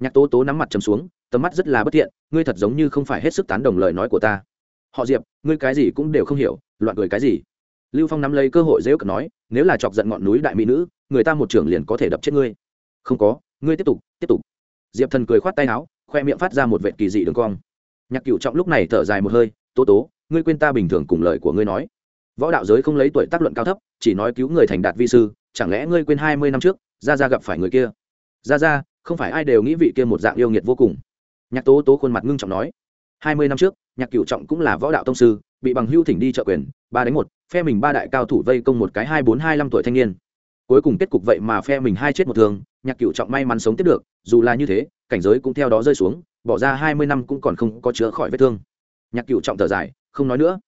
Nhạc tố tố nắm mặt trầm xuống tầm mắt rất là bất thiện, ngươi thật giống như không phải hết sức tán đồng lời nói của ta. Họ diệp, ngươi cái gì cũng đều không hiểu, loạn cười cái gì? Lưu phong nắm lấy cơ hội dễ cận nói, nếu là chọc giận ngọn núi đại mỹ nữ, người ta một trưởng liền có thể đập chết ngươi. Không có, ngươi tiếp tục tiếp tục. Diệp thần cười khoát tay áo, khoe miệng phát ra một vệt kỳ dị đường cong. Nhạc cựu trọng lúc này thở dài một hơi, tố tố, ngươi quên ta bình thường cùng lời của ngươi nói. Võ đạo giới không lấy tuổi tác luận cao thấp, chỉ nói cứu người thành đạt vi sư, chẳng lẽ ngươi quên hai mươi năm trước ra ra gặp phải người kia? Ra ra không phải ai đều nghĩ vị kia một dạng yêu nghiệt vô cùng nhạc tố tố khuôn mặt ngưng trọng nói, hai mươi năm trước, nhạc cựu trọng cũng là võ đạo tông sư, bị bằng hưu thỉnh đi trợ quyền, ba đánh một, phe mình ba đại cao thủ vây công một cái hai bốn hai năm tuổi thanh niên. Cuối cùng kết cục vậy mà phe mình hai chết một thường, nhạc cựu trọng may mắn sống tiếp được, dù là như thế, cảnh giới cũng theo đó rơi xuống, bỏ ra hai mươi năm cũng còn không có chữa khỏi vết thương. Nhạc cựu trọng thở dài, không nói nữa.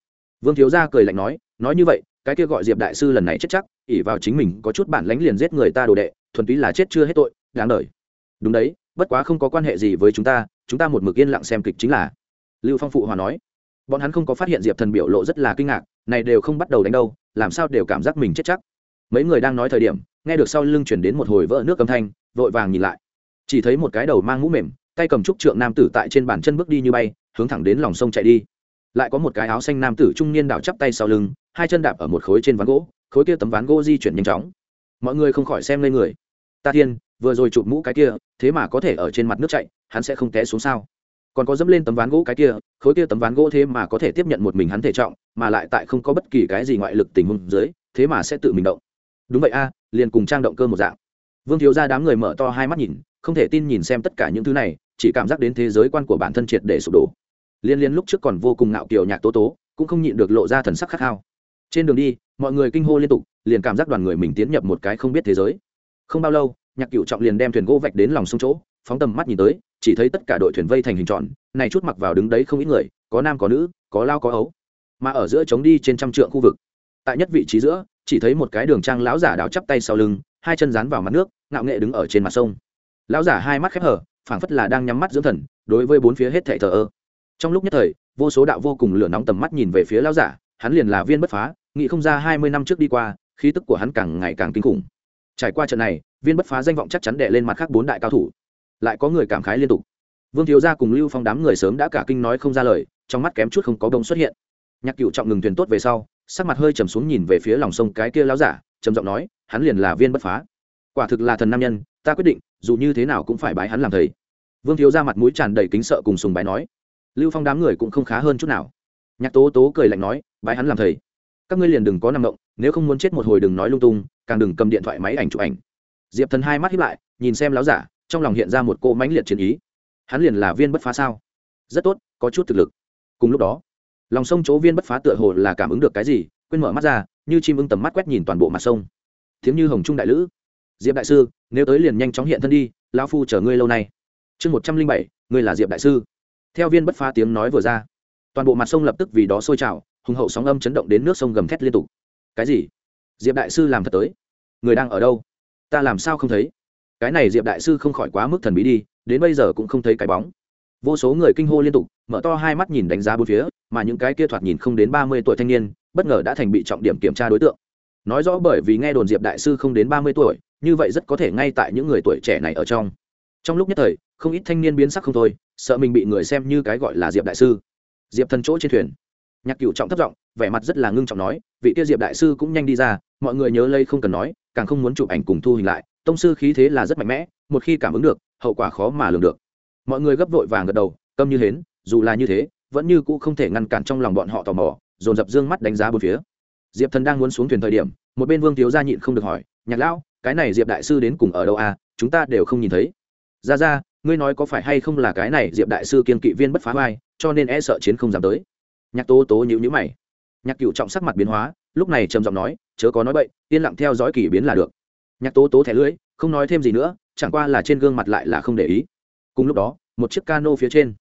Vương thiếu gia cười lạnh nói nói như vậy, cái kia gọi diệp đại sư lần này chết chắc ỉ vào chính mình có chút bản lánh liền giết người ta đồ đệ, thuần túy là chết chưa hết tội, đáng đời. Đúng đấy, bất quá không có quan hệ gì với chúng ta chúng ta một mực yên lặng xem kịch chính là. Lưu phong phụ hòa nói, bọn hắn không có phát hiện diệp thần biểu lộ rất là kinh ngạc, này đều không bắt đầu đánh đâu, làm sao đều cảm giác mình chết chắc. Mấy người đang nói thời điểm, nghe được sau lưng chuyển đến một hồi vỡ nước âm thanh, vội vàng nhìn lại. Chỉ thấy một cái đầu mang mũ mềm, tay cầm trúc trượng nam tử tại trên bàn chân bước đi như bay, hướng thẳng đến lòng sông chạy đi. Lại có một cái áo xanh nam tử trung niên đảo chắp tay sau lưng, hai chân đạp ở một khối trên ván gỗ, khối kia tấm ván gỗ di chuyển nhanh chóng. Mọi người không khỏi xem lên người. Ta thiên vừa rồi chụp mũ cái kia, thế mà có thể ở trên mặt nước chạy, hắn sẽ không té xuống sao? Còn có dẫm lên tấm ván gỗ cái kia, khối kia tấm ván gỗ thế mà có thể tiếp nhận một mình hắn thể trọng, mà lại tại không có bất kỳ cái gì ngoại lực tình huống dưới, thế mà sẽ tự mình động. Đúng vậy a, liền cùng trang động cơ một dạng. Vương thiếu ra đám người mở to hai mắt nhìn, không thể tin nhìn xem tất cả những thứ này, chỉ cảm giác đến thế giới quan của bản thân triệt để sụp đổ. Liên liên lúc trước còn vô cùng ngạo kiều nhạc tố tố, cũng không nhịn được lộ ra thần sắc khát khao. Trên đường đi, mọi người kinh hô liên tục, liền cảm giác đoàn người mình tiến nhập một cái không biết thế giới. Không bao lâu nhạc cựu trọng liền đem thuyền gỗ vạch đến lòng sông chỗ, phóng tầm mắt nhìn tới, chỉ thấy tất cả đội thuyền vây thành hình tròn, này chút mặc vào đứng đấy không ít người, có nam có nữ, có lao có ấu. Mà ở giữa trống đi trên trăm trượng khu vực. Tại nhất vị trí giữa, chỉ thấy một cái đường trang lão giả đào chắp tay sau lưng, hai chân dán vào mặt nước, ngạo nghệ đứng ở trên mặt sông. Lão giả hai mắt khép hở, phảng phất là đang nhắm mắt dưỡng thần, đối với bốn phía hết thệ thờ ơ. Trong lúc nhất thời, vô số đạo vô cùng lửa nóng tầm mắt nhìn về phía lão giả, hắn liền là viên bất phá, nghĩ không ra hai mươi năm trước đi qua, khí tức của hắn càng ngày càng kinh khủng. Trải qua trận này viên bất phá danh vọng chắc chắn đệ lên mặt khác bốn đại cao thủ. Lại có người cảm khái liên tục. Vương thiếu gia cùng lưu phong đám người sớm đã cả kinh nói không ra lời, trong mắt kém chút không có đông xuất hiện. Nhạc cựu trọng ngừng thuyền tốt về sau, sắc mặt hơi trầm xuống nhìn về phía lòng sông cái kia láo giả, trầm giọng nói, hắn liền là viên bất phá. Quả thực là thần nam nhân, ta quyết định, dù như thế nào cũng phải bái hắn làm thầy. Vương thiếu ra mặt mũi tràn đầy kính sợ cùng sùng bái nói. Lưu phong đám người cũng không khá hơn chút nào. Nhạc tố tố cười lạnh nói, bái hắn làm thầy. Các ngươi liền đừng có nằm động, nếu không muốn chết một hồi đừng nói lung tung, càng đừng cầm điện thoại máy ảnh chụp ảnh diệp thần hai mắt hiếp lại, nhìn xem láo giả, trong lòng hiện ra một cô mãnh liệt chiến ý. Hắn liền là viên bất phá sao? Rất tốt, có chút thực lực. Cùng lúc đó, lòng sông chỗ viên bất phá tựa hồ là cảm ứng được cái gì, quên mở mắt ra, như chim ưng tầm mắt quét nhìn toàn bộ mặt sông. Thiếm như hồng trung đại lữ. Diệp đại sư, nếu tới liền nhanh chóng hiện thân đi, lão phu chờ ngươi lâu nay. Chương một trăm linh bảy, ngươi là diệp đại sư. Theo viên bất phá tiếng nói vừa ra, toàn bộ mặt sông lập tức vì đó sôi trào, hùng hậu sóng âm chấn động đến nước sông gầm thét liên tục. Cái gì? Diệp đại sư làm thật tới. Người đang ở đâu? Ta làm sao không thấy? Cái này diệp đại sư không khỏi quá mức thần bí đi, đến bây giờ cũng không thấy cái bóng. Vô số người kinh hô liên tục, mở to hai mắt nhìn đánh giá bốn phía, mà những cái kia thoạt nhìn không đến ba mươi tuổi thanh niên, bất ngờ đã thành bị trọng điểm kiểm tra đối tượng. Nói rõ bởi vì nghe đồn diệp đại sư không đến ba mươi tuổi, như vậy rất có thể ngay tại những người tuổi trẻ này ở trong. Trong lúc nhất thời, không ít thanh niên biến sắc không thôi, sợ mình bị người xem như cái gọi là diệp đại sư. Diệp thần chỗ trên thuyền. Nhạc cựu trọng thất giọng, vẻ mặt rất là ngưng trọng nói, vị kia diệp đại sư cũng nhanh đi ra, mọi người nhớ lây không cần nói càng không muốn chụp ảnh cùng thu hình lại, tông sư khí thế là rất mạnh mẽ, một khi cảm ứng được, hậu quả khó mà lường được. Mọi người gấp vội vàng gật đầu, câm như hến, dù là như thế, vẫn như cũ không thể ngăn cản trong lòng bọn họ tò mò, dồn dập dương mắt đánh giá bốn phía. Diệp thần đang muốn xuống thuyền thời điểm, một bên vương thiếu gia nhịn không được hỏi, nhạc lão, cái này diệp đại sư đến cùng ở đâu à? Chúng ta đều không nhìn thấy. Ra ra, ngươi nói có phải hay không là cái này diệp đại sư kiên kỵ viên bất phá vai, cho nên e sợ chiến không dám tới. Nhạc tố tố nhữ nhữ mày. Nhạc cựu trọng sắc mặt biến hóa lúc này trầm giọng nói chớ có nói bậy yên lặng theo dõi kỳ biến là được. Nhạc tố tố thẻ lưỡi không nói thêm gì nữa chẳng qua là trên gương mặt lại là không để ý. Cùng lúc đó một chiếc cano phía trên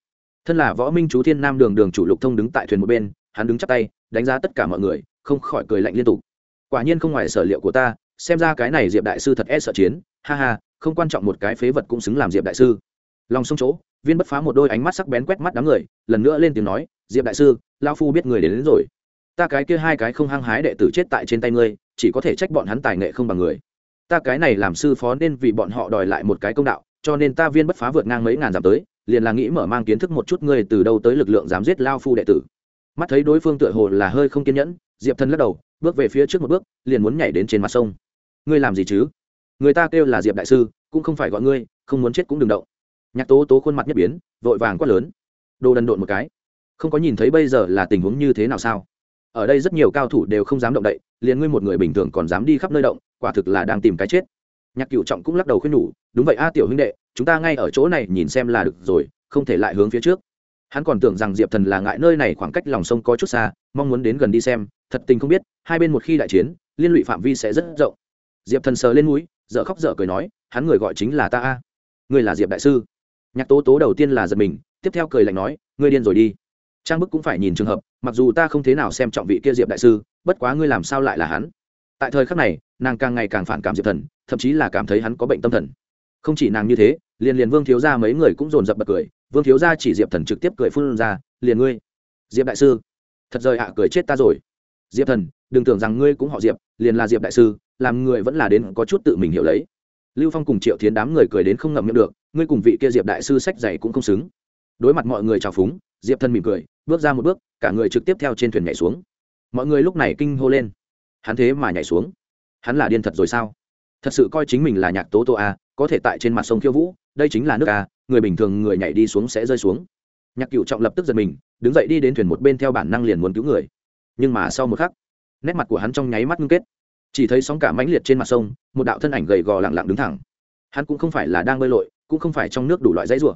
thân là võ minh chú thiên nam đường đường chủ lục thông đứng tại thuyền một bên hắn đứng chắp tay đánh giá tất cả mọi người không khỏi cười lạnh liên tục. Quả nhiên không ngoài sở liệu của ta xem ra cái này diệp đại sư thật e sợ chiến ha ha không quan trọng một cái phế vật cũng xứng làm diệp đại sư. Lòng sông chỗ viên bất phá một đôi ánh mắt sắc bén quét mắt đám người lần nữa lên tiếng nói diệp đại sư lao phu biết người đến, đến rồi ta cái kia hai cái không hăng hái đệ tử chết tại trên tay ngươi, chỉ có thể trách bọn hắn tài nghệ không bằng người. Ta cái này làm sư phó nên vì bọn họ đòi lại một cái công đạo, cho nên ta viên bất phá vượt ngang mấy ngàn dặm tới, liền là nghĩ mở mang kiến thức một chút ngươi từ đâu tới lực lượng dám giết lao phu đệ tử. Mắt thấy đối phương tựa hồ là hơi không kiên nhẫn, diệp thân lắc đầu, bước về phía trước một bước, liền muốn nhảy đến trên mặt sông. Ngươi làm gì chứ? Người ta kêu là diệp đại sư, cũng không phải gọi ngươi, không muốn chết cũng đừng động. Nhạc tố tố khuôn mặt nhất biến, vội vàng quát lớn. Đồ đần độn một cái. Không có nhìn thấy bây giờ là tình huống như thế nào sao? Ở đây rất nhiều cao thủ đều không dám động đậy, liền ngươi một người bình thường còn dám đi khắp nơi động, quả thực là đang tìm cái chết. Nhạc cựu trọng cũng lắc đầu khuyên nhủ, đúng vậy a, tiểu huynh đệ, chúng ta ngay ở chỗ này nhìn xem là được rồi, không thể lại hướng phía trước. Hắn còn tưởng rằng diệp thần là ngại nơi này khoảng cách lòng sông có chút xa, mong muốn đến gần đi xem, thật tình không biết, hai bên một khi đại chiến, liên lụy phạm vi sẽ rất rộng. Diệp thần sờ lên núi dợ khóc dở cười nói, hắn người gọi chính là ta a. Người là diệp đại sư. Nhạc tố tố đầu tiên là giật mình, tiếp theo cười lạnh nói, ngươi điên rồi đi. Trang bức cũng phải nhìn trường hợp mặc dù ta không thế nào xem trọng vị kia diệp đại sư, bất quá ngươi làm sao lại là hắn? Tại thời khắc này, nàng càng ngày càng phản cảm diệp thần, thậm chí là cảm thấy hắn có bệnh tâm thần. Không chỉ nàng như thế, liền liền vương thiếu gia mấy người cũng dồn dập bật cười. Vương thiếu gia chỉ diệp thần trực tiếp cười phun ra, liền ngươi, diệp đại sư, thật rời hạ à, cười chết ta rồi. Diệp thần, đừng tưởng rằng ngươi cũng họ diệp, liền là diệp đại sư, làm người vẫn là đến có chút tự mình hiểu lấy. Lưu phong cùng triệu thiến đám người cười đến không ngậm miệng được, ngươi cùng vị kia diệp đại sư sách dày cũng không xứng. Đối mặt mọi người trào phúng, diệp thần mỉm cười bước ra một bước, cả người trực tiếp theo trên thuyền nhảy xuống. Mọi người lúc này kinh hô lên. Hắn thế mà nhảy xuống. Hắn là điên thật rồi sao? Thật sự coi chính mình là nhạc tố tô a à, có thể tại trên mặt sông khiêu vũ, đây chính là nước a người bình thường người nhảy đi xuống sẽ rơi xuống. Nhạc cựu trọng lập tức giật mình, đứng dậy đi đến thuyền một bên theo bản năng liền muốn cứu người. Nhưng mà sau một khắc, nét mặt của hắn trong nháy mắt ngưng kết. Chỉ thấy sóng cả mãnh liệt trên mặt sông, một đạo thân ảnh gầy gò lặng lặng đứng thẳng. Hắn cũng không phải là đang bơi lội, cũng không phải trong nước đủ loại dãy rủa,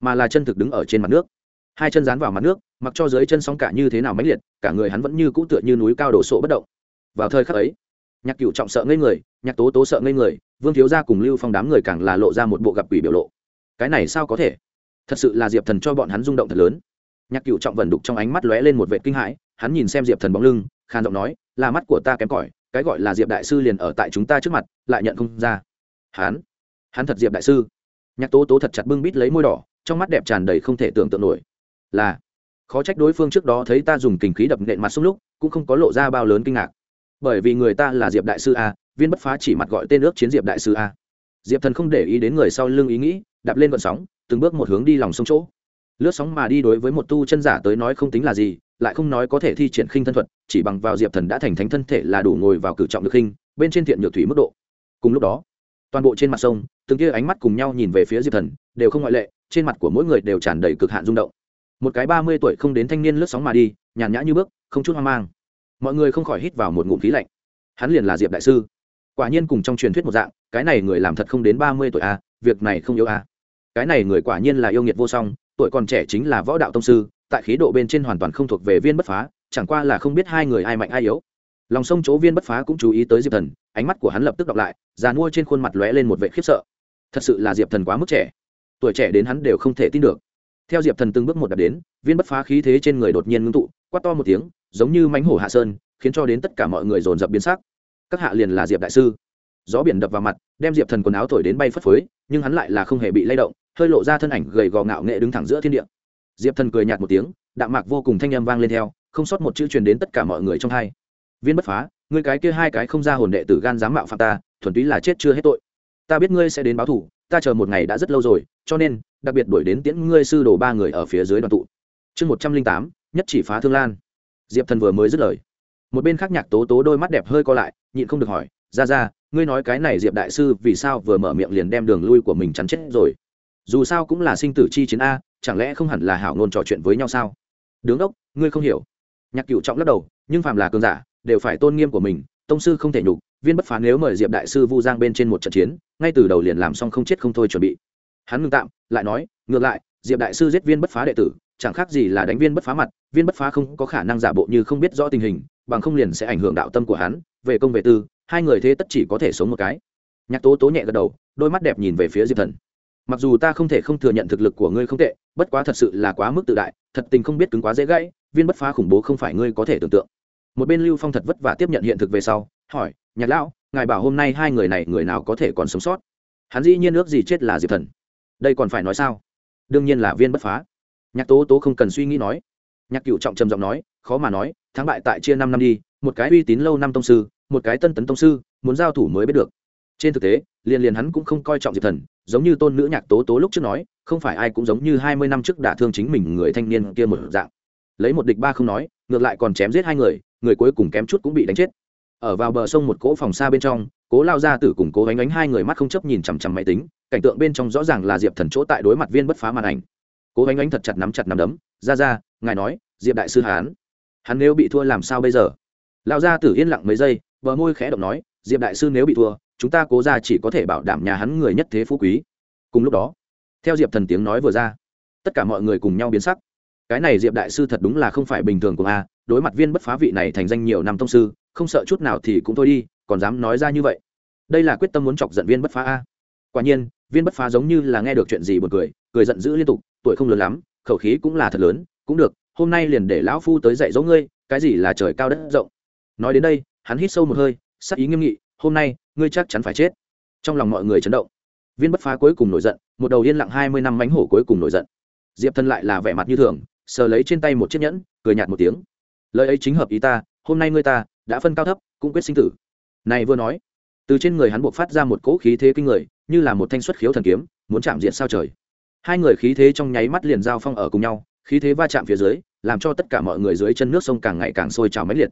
mà là chân thực đứng ở trên mặt nước. Hai chân dán vào mặt nước mặc cho dưới chân sóng cả như thế nào mãnh liệt, cả người hắn vẫn như cũ tựa như núi cao đổ sộ bất động. Vào thời khắc ấy, nhạc cựu trọng sợ ngây người, nhạc tố tố sợ ngây người, vương thiếu gia cùng lưu phong đám người càng là lộ ra một bộ gặp quỷ biểu lộ. Cái này sao có thể? Thật sự là diệp thần cho bọn hắn rung động thật lớn. Nhạc cựu trọng vần đục trong ánh mắt lóe lên một vệ kinh hãi, hắn nhìn xem diệp thần bóng lưng khan giọng nói, là mắt của ta kém cỏi, cái gọi là diệp đại sư liền ở tại chúng ta trước mặt, lại nhận không ra. Hắn hắn thật diệp đại sư. Nhạc tố tố thật chặt bưng bít lấy môi đỏ, trong mắt đẹp tràn đầy không thể tưởng tượng nổi. Là khó trách đối phương trước đó thấy ta dùng kình khí đập nện mặt xuống lúc, cũng không có lộ ra bao lớn kinh ngạc. Bởi vì người ta là diệp đại sư a, viên bất phá chỉ mặt gọi tên ước chiến diệp đại sư a. Diệp thần không để ý đến người sau lưng ý nghĩ, đạp lên vận sóng, từng bước một hướng đi lòng sông chỗ. Lướt sóng mà đi đối với một tu chân giả tới nói không tính là gì, lại không nói có thể thi triển khinh thân thuật, chỉ bằng vào diệp thần đã thành thánh thân thể là đủ ngồi vào cử trọng được khinh, bên trên thiện nhược thủy mức độ. Cùng lúc đó, toàn bộ trên mặt sông, từng kia ánh mắt cùng nhau nhìn về phía diệp thần, đều không ngoại lệ, trên mặt của mỗi người đều tràn đầy cực hạn rung động một cái ba mươi tuổi không đến thanh niên lướt sóng mà đi, nhàn nhã như bước, không chút hoang mang. Mọi người không khỏi hít vào một ngụm khí lạnh. Hắn liền là diệp đại sư. Quả nhiên cùng trong truyền thuyết một dạng, cái này người làm thật không đến ba mươi tuổi a việc này không yêu a à. cái này người quả nhiên là yêu nghiệt vô song, tuổi còn trẻ chính là võ đạo tông sư, tại khí độ bên trên hoàn toàn không thuộc về viên bất phá, chẳng qua là không biết hai người ai mạnh ai yếu. Lòng sông chỗ viên bất phá cũng chú ý tới diệp thần, ánh mắt của hắn lập tức đọc lại, già mua trên khuôn mặt lóe lên một vệ khiếp sợ. Thật sự là diệp thần quá mức trẻ. Tuổi trẻ đến hắn đều không thể tin được theo diệp thần từng bước một đạp đến, viên bất phá khí thế trên người đột nhiên ngưng tụ, quát to một tiếng, giống như mánh hổ hạ sơn, khiến cho đến tất cả mọi người dồn dập biến sắc. Các hạ liền là diệp đại sư. Gió biển đập vào mặt, đem diệp thần quần áo thổi đến bay phất phới, nhưng hắn lại là không hề bị lay động, hơi lộ ra thân ảnh gầy gò ngạo nghệ đứng thẳng giữa thiên địa. Diệp thần cười nhạt một tiếng, đạm mạc vô cùng thanh â m vang lên theo, không sót một chữ truyền đến tất cả mọi người trong hai. Viên bất phá, ngươi cái kia hai cái không ra hồn đệ tử gan dám mạo phạm ta, thuần túy là chết chưa hết tội. Ta biết ngươi sẽ đến báo thủ ta chờ một ngày đã rất lâu rồi, cho nên đặc biệt đuổi đến tiễn ngươi sư đồ ba người ở phía dưới đoàn tụ. Chương một trăm linh tám, nhất chỉ phá thương lan. Diệp thần vừa mới dứt lời. Một bên khác nhạc tố tố đôi mắt đẹp hơi co lại, nhịn không được hỏi, ra ra, ngươi nói cái này diệp đại sư vì sao vừa mở miệng liền đem đường lui của mình chắn chết rồi? Dù sao cũng là sinh tử chi chiến a, chẳng lẽ không hẳn là hảo ngôn trò chuyện với nhau sao? Đứng đốc, ngươi không hiểu. Nhạc cựu trọng lắc đầu, nhưng phàm là cường giả, đều phải tôn nghiêm của mình, tông sư không thể nhục, viên bất phá nếu mời diệp đại sư vu giang bên trên một trận chiến, ngay từ đầu liền làm xong không chết không thôi chuẩn bị hắn ngừng tạm, lại nói, ngược lại, diệp đại sư giết viên bất phá đệ tử, chẳng khác gì là đánh viên bất phá mặt, viên bất phá không có khả năng giả bộ như không biết rõ tình hình, bằng không liền sẽ ảnh hưởng đạo tâm của hắn. Về công về tư, hai người thế tất chỉ có thể sống một cái. Nhạc tố tố nhẹ gật đầu, đôi mắt đẹp nhìn về phía diệp thần. Mặc dù ta không thể không thừa nhận thực lực của ngươi không tệ, bất quá thật sự là quá mức tự đại, thật tình không biết cứng quá dễ gãy, viên bất phá khủng bố không phải ngươi có thể tưởng tượng. Một bên lưu phong thật vất vả tiếp nhận hiện thực về sau, hỏi, nhạc lão, ngài bảo hôm nay hai người này người nào có thể còn sống sót? Hắn dĩ nhiên ước gì chết là diệp thần đây còn phải nói sao? Đương nhiên là viên bất phá. Nhạc tố tố không cần suy nghĩ nói. Nhạc cựu trọng trầm giọng nói, khó mà nói, thắng bại tại chia năm năm đi, một cái uy tín lâu năm tông sư, một cái tân tấn tông sư, muốn giao thủ mới biết được. Trên thực tế, liền liền hắn cũng không coi trọng diệp thần, giống như tôn nữ nhạc tố tố lúc trước nói, không phải ai cũng giống như hai mươi năm trước đả thương chính mình người thanh niên kia một dạng. Lấy một địch ba không nói, ngược lại còn chém giết hai người người cuối cùng kém chút cũng bị đánh chết. Ở vào bờ sông một cỗ phòng xa bên trong cố lao ra tử cùng cố Ánh ánh hai người mắt không chấp nhìn chằm chằm máy tính, cảnh tượng bên trong rõ ràng là diệp thần chỗ tại đối mặt viên bất phá màn ảnh. Cố Ánh ánh thật chặt nắm chặt nắm đấm ra ra ngài nói, diệp đại sư hán hắn. Nếu bị thua làm sao bây giờ? Lao ra tử yên lặng mấy giây, bờ môi khẽ động nói, diệp đại sư nếu bị thua, chúng ta cố ra chỉ có thể bảo đảm nhà hắn người nhất thế phú quý. Cùng lúc đó, theo diệp thần tiếng nói vừa ra, tất cả mọi người cùng nhau biến sắc. Cái này diệp đại sư thật đúng là không phải bình thường của a, đối mặt viên bất phá vị này thành danh nhiều năm thông sư, không sợ chút nào thì cũng thôi đi còn dám nói ra như vậy? Đây là quyết tâm muốn chọc giận viên bất phá a. Quả nhiên, viên bất phá giống như là nghe được chuyện gì b u ồ n cười cười giận dữ liên tục, tuổi không lớn lắm, khẩu khí cũng là thật lớn, cũng được, hôm nay liền để lão phu tới dạy dỗ ngươi, cái gì là trời cao đất rộng. Nói đến đây, hắn hít sâu một hơi, sắc ý nghiêm nghị, hôm nay, ngươi chắc chắn phải chết. Trong lòng mọi người chấn động. Viên bất phá cuối cùng nổi giận, một đầu yên lặng hai mươi năm mánh hổ cuối cùng nổi giận. Diệp thân lại là vẻ mặt như thường, sờ lấy trên tay một chiếc nhẫn, cười nhạt một tiếng. Lời ấy chính hợp ý ta, hôm nay ngươi ta đã phân cao thấp, cũng quyết sinh tử này vừa nói, từ trên người hắn buộc phát ra một cỗ khí thế kinh người, như là một thanh xuất khiếu thần kiếm, muốn chạm diện sao trời. Hai người khí thế trong nháy mắt liền giao phong ở cùng nhau, khí thế va chạm phía dưới, làm cho tất cả mọi người dưới chân nước sông càng ngày càng sôi trào mãnh liệt.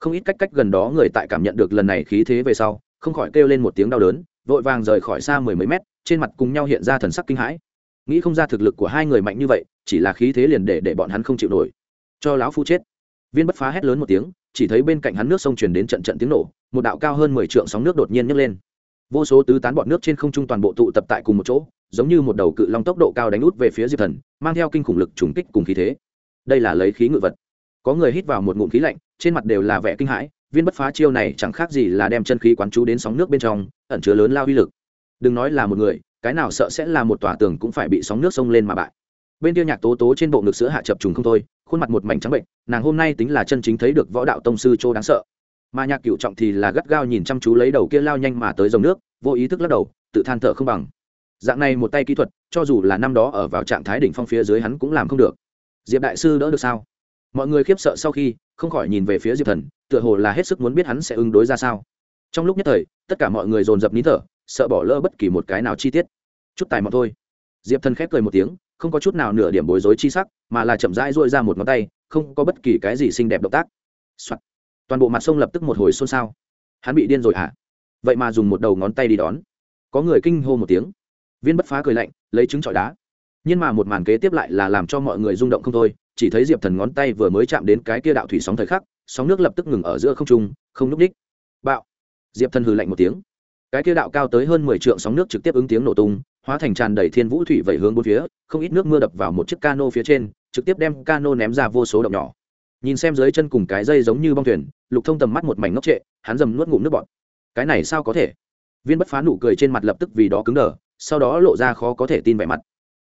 Không ít cách cách gần đó người tại cảm nhận được lần này khí thế về sau, không khỏi kêu lên một tiếng đau đớn, vội vàng rời khỏi xa mười mấy mét, trên mặt cùng nhau hiện ra thần sắc kinh hãi. Nghĩ không ra thực lực của hai người mạnh như vậy, chỉ là khí thế liền để để bọn hắn không chịu nổi. Cho lão phu chết viên bất phá hét lớn một tiếng, chỉ thấy bên cạnh hắn nước sông truyền đến trận trận tiếng nổ, một đạo cao hơn mười trượng sóng nước đột nhiên nhấc lên. Vô số tứ tán bọn nước trên không trung toàn bộ tụ tập tại cùng một chỗ, giống như một đầu cự long tốc độ cao đánh út về phía diệp thần, mang theo kinh khủng lực trùng kích cùng khí thế. Đây là lấy khí ngự vật. Có người hít vào một ngụm khí lạnh, trên mặt đều là vẻ kinh hãi, viên bất phá chiêu này chẳng khác gì là đem chân khí quán chú đến sóng nước bên trong, ẩn chứa lớn lao uy lực. Đừng nói là một người, cái nào sợ sẽ là một tòa tường cũng phải bị sóng nước sông lên mà bại. Bên kia nhạc tố tố trên bộ ngực sữa hạ chập trùng không thôi khuôn mặt một mảnh trắng bệnh, nàng hôm nay tính là chân chính thấy được võ đạo tông sư châu đáng sợ. Mà nhạc cựu trọng thì là gắt gao nhìn chăm chú lấy đầu kia lao nhanh mà tới dòng nước, vô ý thức lắc đầu, tự than thở không bằng. Dạng này một tay kỹ thuật, cho dù là năm đó ở vào trạng thái đỉnh phong phía dưới hắn cũng làm không được. Diệp đại sư đỡ được sao? Mọi người khiếp sợ sau khi, không khỏi nhìn về phía diệp thần, tựa hồ là hết sức muốn biết hắn sẽ ứng đối ra sao. Trong lúc nhất thời, tất cả mọi người dồn dập nín thở, sợ bỏ lỡ bất kỳ một cái nào chi tiết. Chút tài mọn thôi. Diệp thần khép cười một tiếng không có chút nào nửa điểm bối rối chi sắc, mà là chậm rãi dội ra một ngón tay, không có bất kỳ cái gì xinh đẹp động tác、Soạn. toàn bộ mặt sông lập tức một hồi xôn xao. Hắn bị điên rồi hả? Vậy mà dùng một đầu ngón tay đi đón. Có người kinh hô một tiếng. Viên bất phá cười lạnh, lấy trứng trọi đá. Nhưng mà một màn kế tiếp lại là làm cho mọi người rung động không thôi, chỉ thấy diệp thần ngón tay vừa mới chạm đến cái kia đạo thủy sóng thời khắc, sóng nước lập tức ngừng ở giữa không trung, không n ú c ních bạo. Diệp thần hừ lạnh một tiếng. Cái kia đạo cao tới hơn mười t sóng nước trực tiếp ứng tiếng nổ tung hóa thành tràn đầy thiên vũ thủy vẩy hướng bốn phía, không ít nước mưa đập vào một chiếc cano phía trên, trực tiếp đem cano ném ra vô số động nhỏ. Nhìn xem dưới chân cùng cái dây giống như bong thuyền, lục thông tầm mắt một mảnh ngốc trệ, hắn dầm nuốt ngụm nước bọt. Cái này sao có thể? Viên bất phá nụ cười trên mặt lập tức vì đó cứng đờ, sau đó lộ ra khó có thể tin vẻ mặt.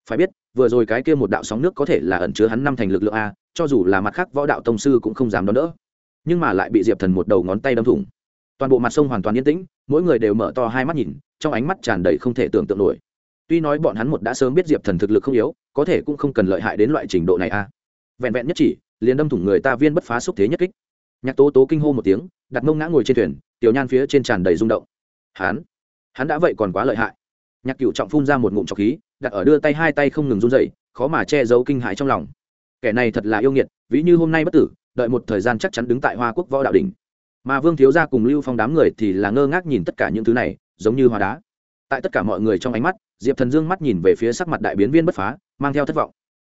Phải biết, vừa rồi cái kia một đạo sóng nước có thể là ẩn chứa hắn năm thành lực lượng a, cho dù là mặt khác võ đạo tông sư cũng không dám đón đỡ. Nhưng mà lại bị diệp thần một đầu ngón tay đâm thủng. Toàn bộ mặt sông hoàn toàn yên tĩnh, mỗi người đều mở to hai mắt nhìn, trong ánh mắt tràn đầy không thể tưởng tượng nổi tuy nói bọn hắn một đã sớm biết diệp thần thực lực không yếu, có thể cũng không cần lợi hại đến loại trình độ này a vẹn vẹn nhất chỉ, liền đâm thủng người ta viên bất phá xúc thế nhất kích. Nhạc tố tố kinh hô một tiếng, đặt mông ngã ngồi trên thuyền, tiểu nhan phía trên tràn đầy rung động. Hắn hắn đã vậy còn quá lợi hại. Nhạc cựu trọng phun ra một ngụm trọc khí, đặt ở đưa tay hai tay không ngừng run dậy khó mà che giấu kinh hãi trong lòng. Kẻ này thật là yêu nghiệt, ví như hôm nay bất tử, đợi một thời gian chắc chắn đứng tại hoa quốc võ đạo đỉnh. Mà vương thiếu gia cùng lưu phong đám người thì là ngơ ngác nhìn tất cả những thứ này, giống như hoa đá. Tại tất cả mọi người trong ánh mắt diệp thần dương mắt nhìn về phía sắc mặt đại biến viên bất phá, mang theo thất vọng.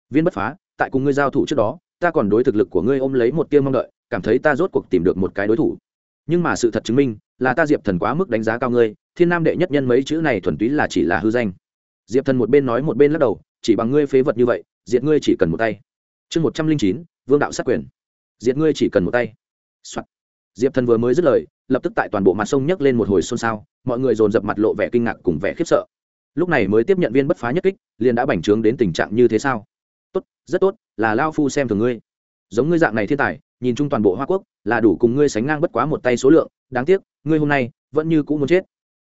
Viên bất phá, tại cùng ngươi giao thủ trước đó, ta còn đối thực lực của ngươi ôm lấy một tiêu mong đợi, cảm thấy ta rốt cuộc tìm được một cái đối thủ. Nhưng mà sự thật chứng minh, là ta diệp thần quá mức đánh giá cao ngươi, thiên nam đệ nhất nhân mấy chữ này thuần túy là chỉ là hư danh. Diệp thần một bên nói một bên lắc đầu, chỉ bằng ngươi phế vật như vậy, diệt ngươi chỉ cần một tay. Chương một trăm linh chín, vương đạo sát quyền. Diệt ngươi chỉ cần một tay、Soạn. diệp thần vừa mới dứt lời, lập tức tại toàn bộ mặt sông nhấc lên một hồi xôn xao, mọi người dồn dập mặt lộ vẻ kinh ngạc cùng vẻ khiếp sợ lúc này mới tiếp nhận viên bất phá nhất kích, liền đã bành trướng đến tình trạng như thế sao? Tốt, rất tốt, là lao phu xem thường ngươi. Giống ngươi dạng này thiên tài, nhìn chung toàn bộ hoa quốc, là đủ cùng ngươi sánh ngang bất quá một tay số lượng, đáng tiếc, ngươi hôm nay vẫn như cũ muốn chết.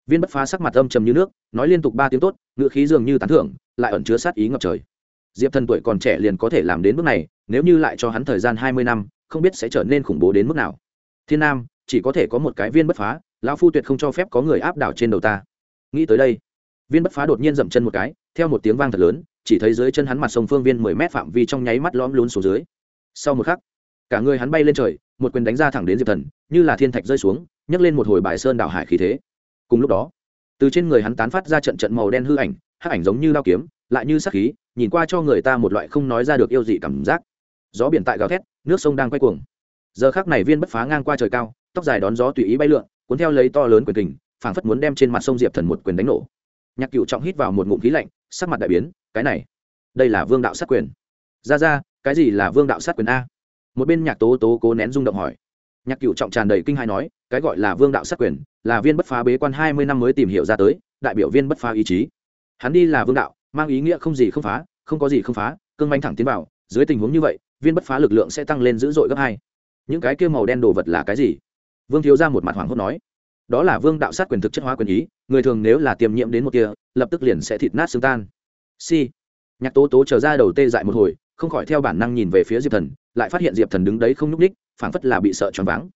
Viên bất phá sắc mặt âm trầm như nước, nói liên tục ba tiếng tốt ngựa khí dường như tán thưởng, lại ẩn chứa sát ý ngập trời. Diệp thần tuổi còn trẻ liền có thể làm đến bước này, nếu như lại cho hắn thời gian hai mươi năm, không biết sẽ trở nên khủng bố đến mức nào. Thiên nam, chỉ có thể có một cái viên bất phá, lão phu tuyệt không cho phép có người áp đảo trên đầu ta. Nghĩ tới đây viên bất phá đột nhiên dậm chân một cái, theo một tiếng vang thật lớn, chỉ thấy dưới chân hắn mặt sông phương viên mười mét phạm vi trong nháy mắt lõm lún xuống dưới. Sau một khắc, cả người hắn bay lên trời, một quyền đánh ra thẳng đến diệp thần, như là thiên thạch rơi xuống, nhấc lên một hồi bài sơn đảo hải khí thế. Cùng lúc đó, từ trên người hắn tán phát ra trận trận màu đen hư ảnh, hắc ảnh giống như đao kiếm, lại như sắc khí, nhìn qua cho người ta một loại không nói ra được yêu dị cảm giác. Gió biển tại gào thét, nước sông đang quay cuồng. Giờ khác này viên bất phá ngang qua trời cao, tóc dài đón gió tùy ý bay lượn, cuốn theo lấy to lớn quyền kình, phảng phất muốn đem trên mặt sông diệp thần một quyền đánh nổ nhạc cựu trọng hít vào một ngụm khí lạnh, sắc mặt đại biến, cái này, đây là vương đạo sát quyền. Ra ra, cái gì là vương đạo sát quyền a? Một bên nhạc tố tố cố nén rung động hỏi. Nhạc cựu trọng tràn đầy kinh hai nói, cái gọi là vương đạo sát quyền, là viên bất phá bế quan hai mươi năm mới tìm hiểu ra tới, đại biểu viên bất phá ý chí. Hắn đi là vương đạo, mang ý nghĩa không gì không phá, không có gì không phá, cương manh thẳng tiến vào, dưới tình huống như vậy, viên bất phá lực lượng sẽ tăng lên dữ dội gấp hai. Những cái kia màu đen đồ vật là cái gì? Vương thiếu ra một mặt hoảng hốt nói đó là vương đạo sát quyền thực chất hóa quyền ý, người thường nếu là tiềm nhiễm đến một kia, lập tức liền sẽ thịt nát xương tan. Si. Nhạc tố tố trở ra đầu tê dại một hồi, không khỏi theo bản năng nhìn về phía diệp thần, lại phát hiện diệp thần đứng đấy không nhúc ních phảng phất là bị sợ choáng váng.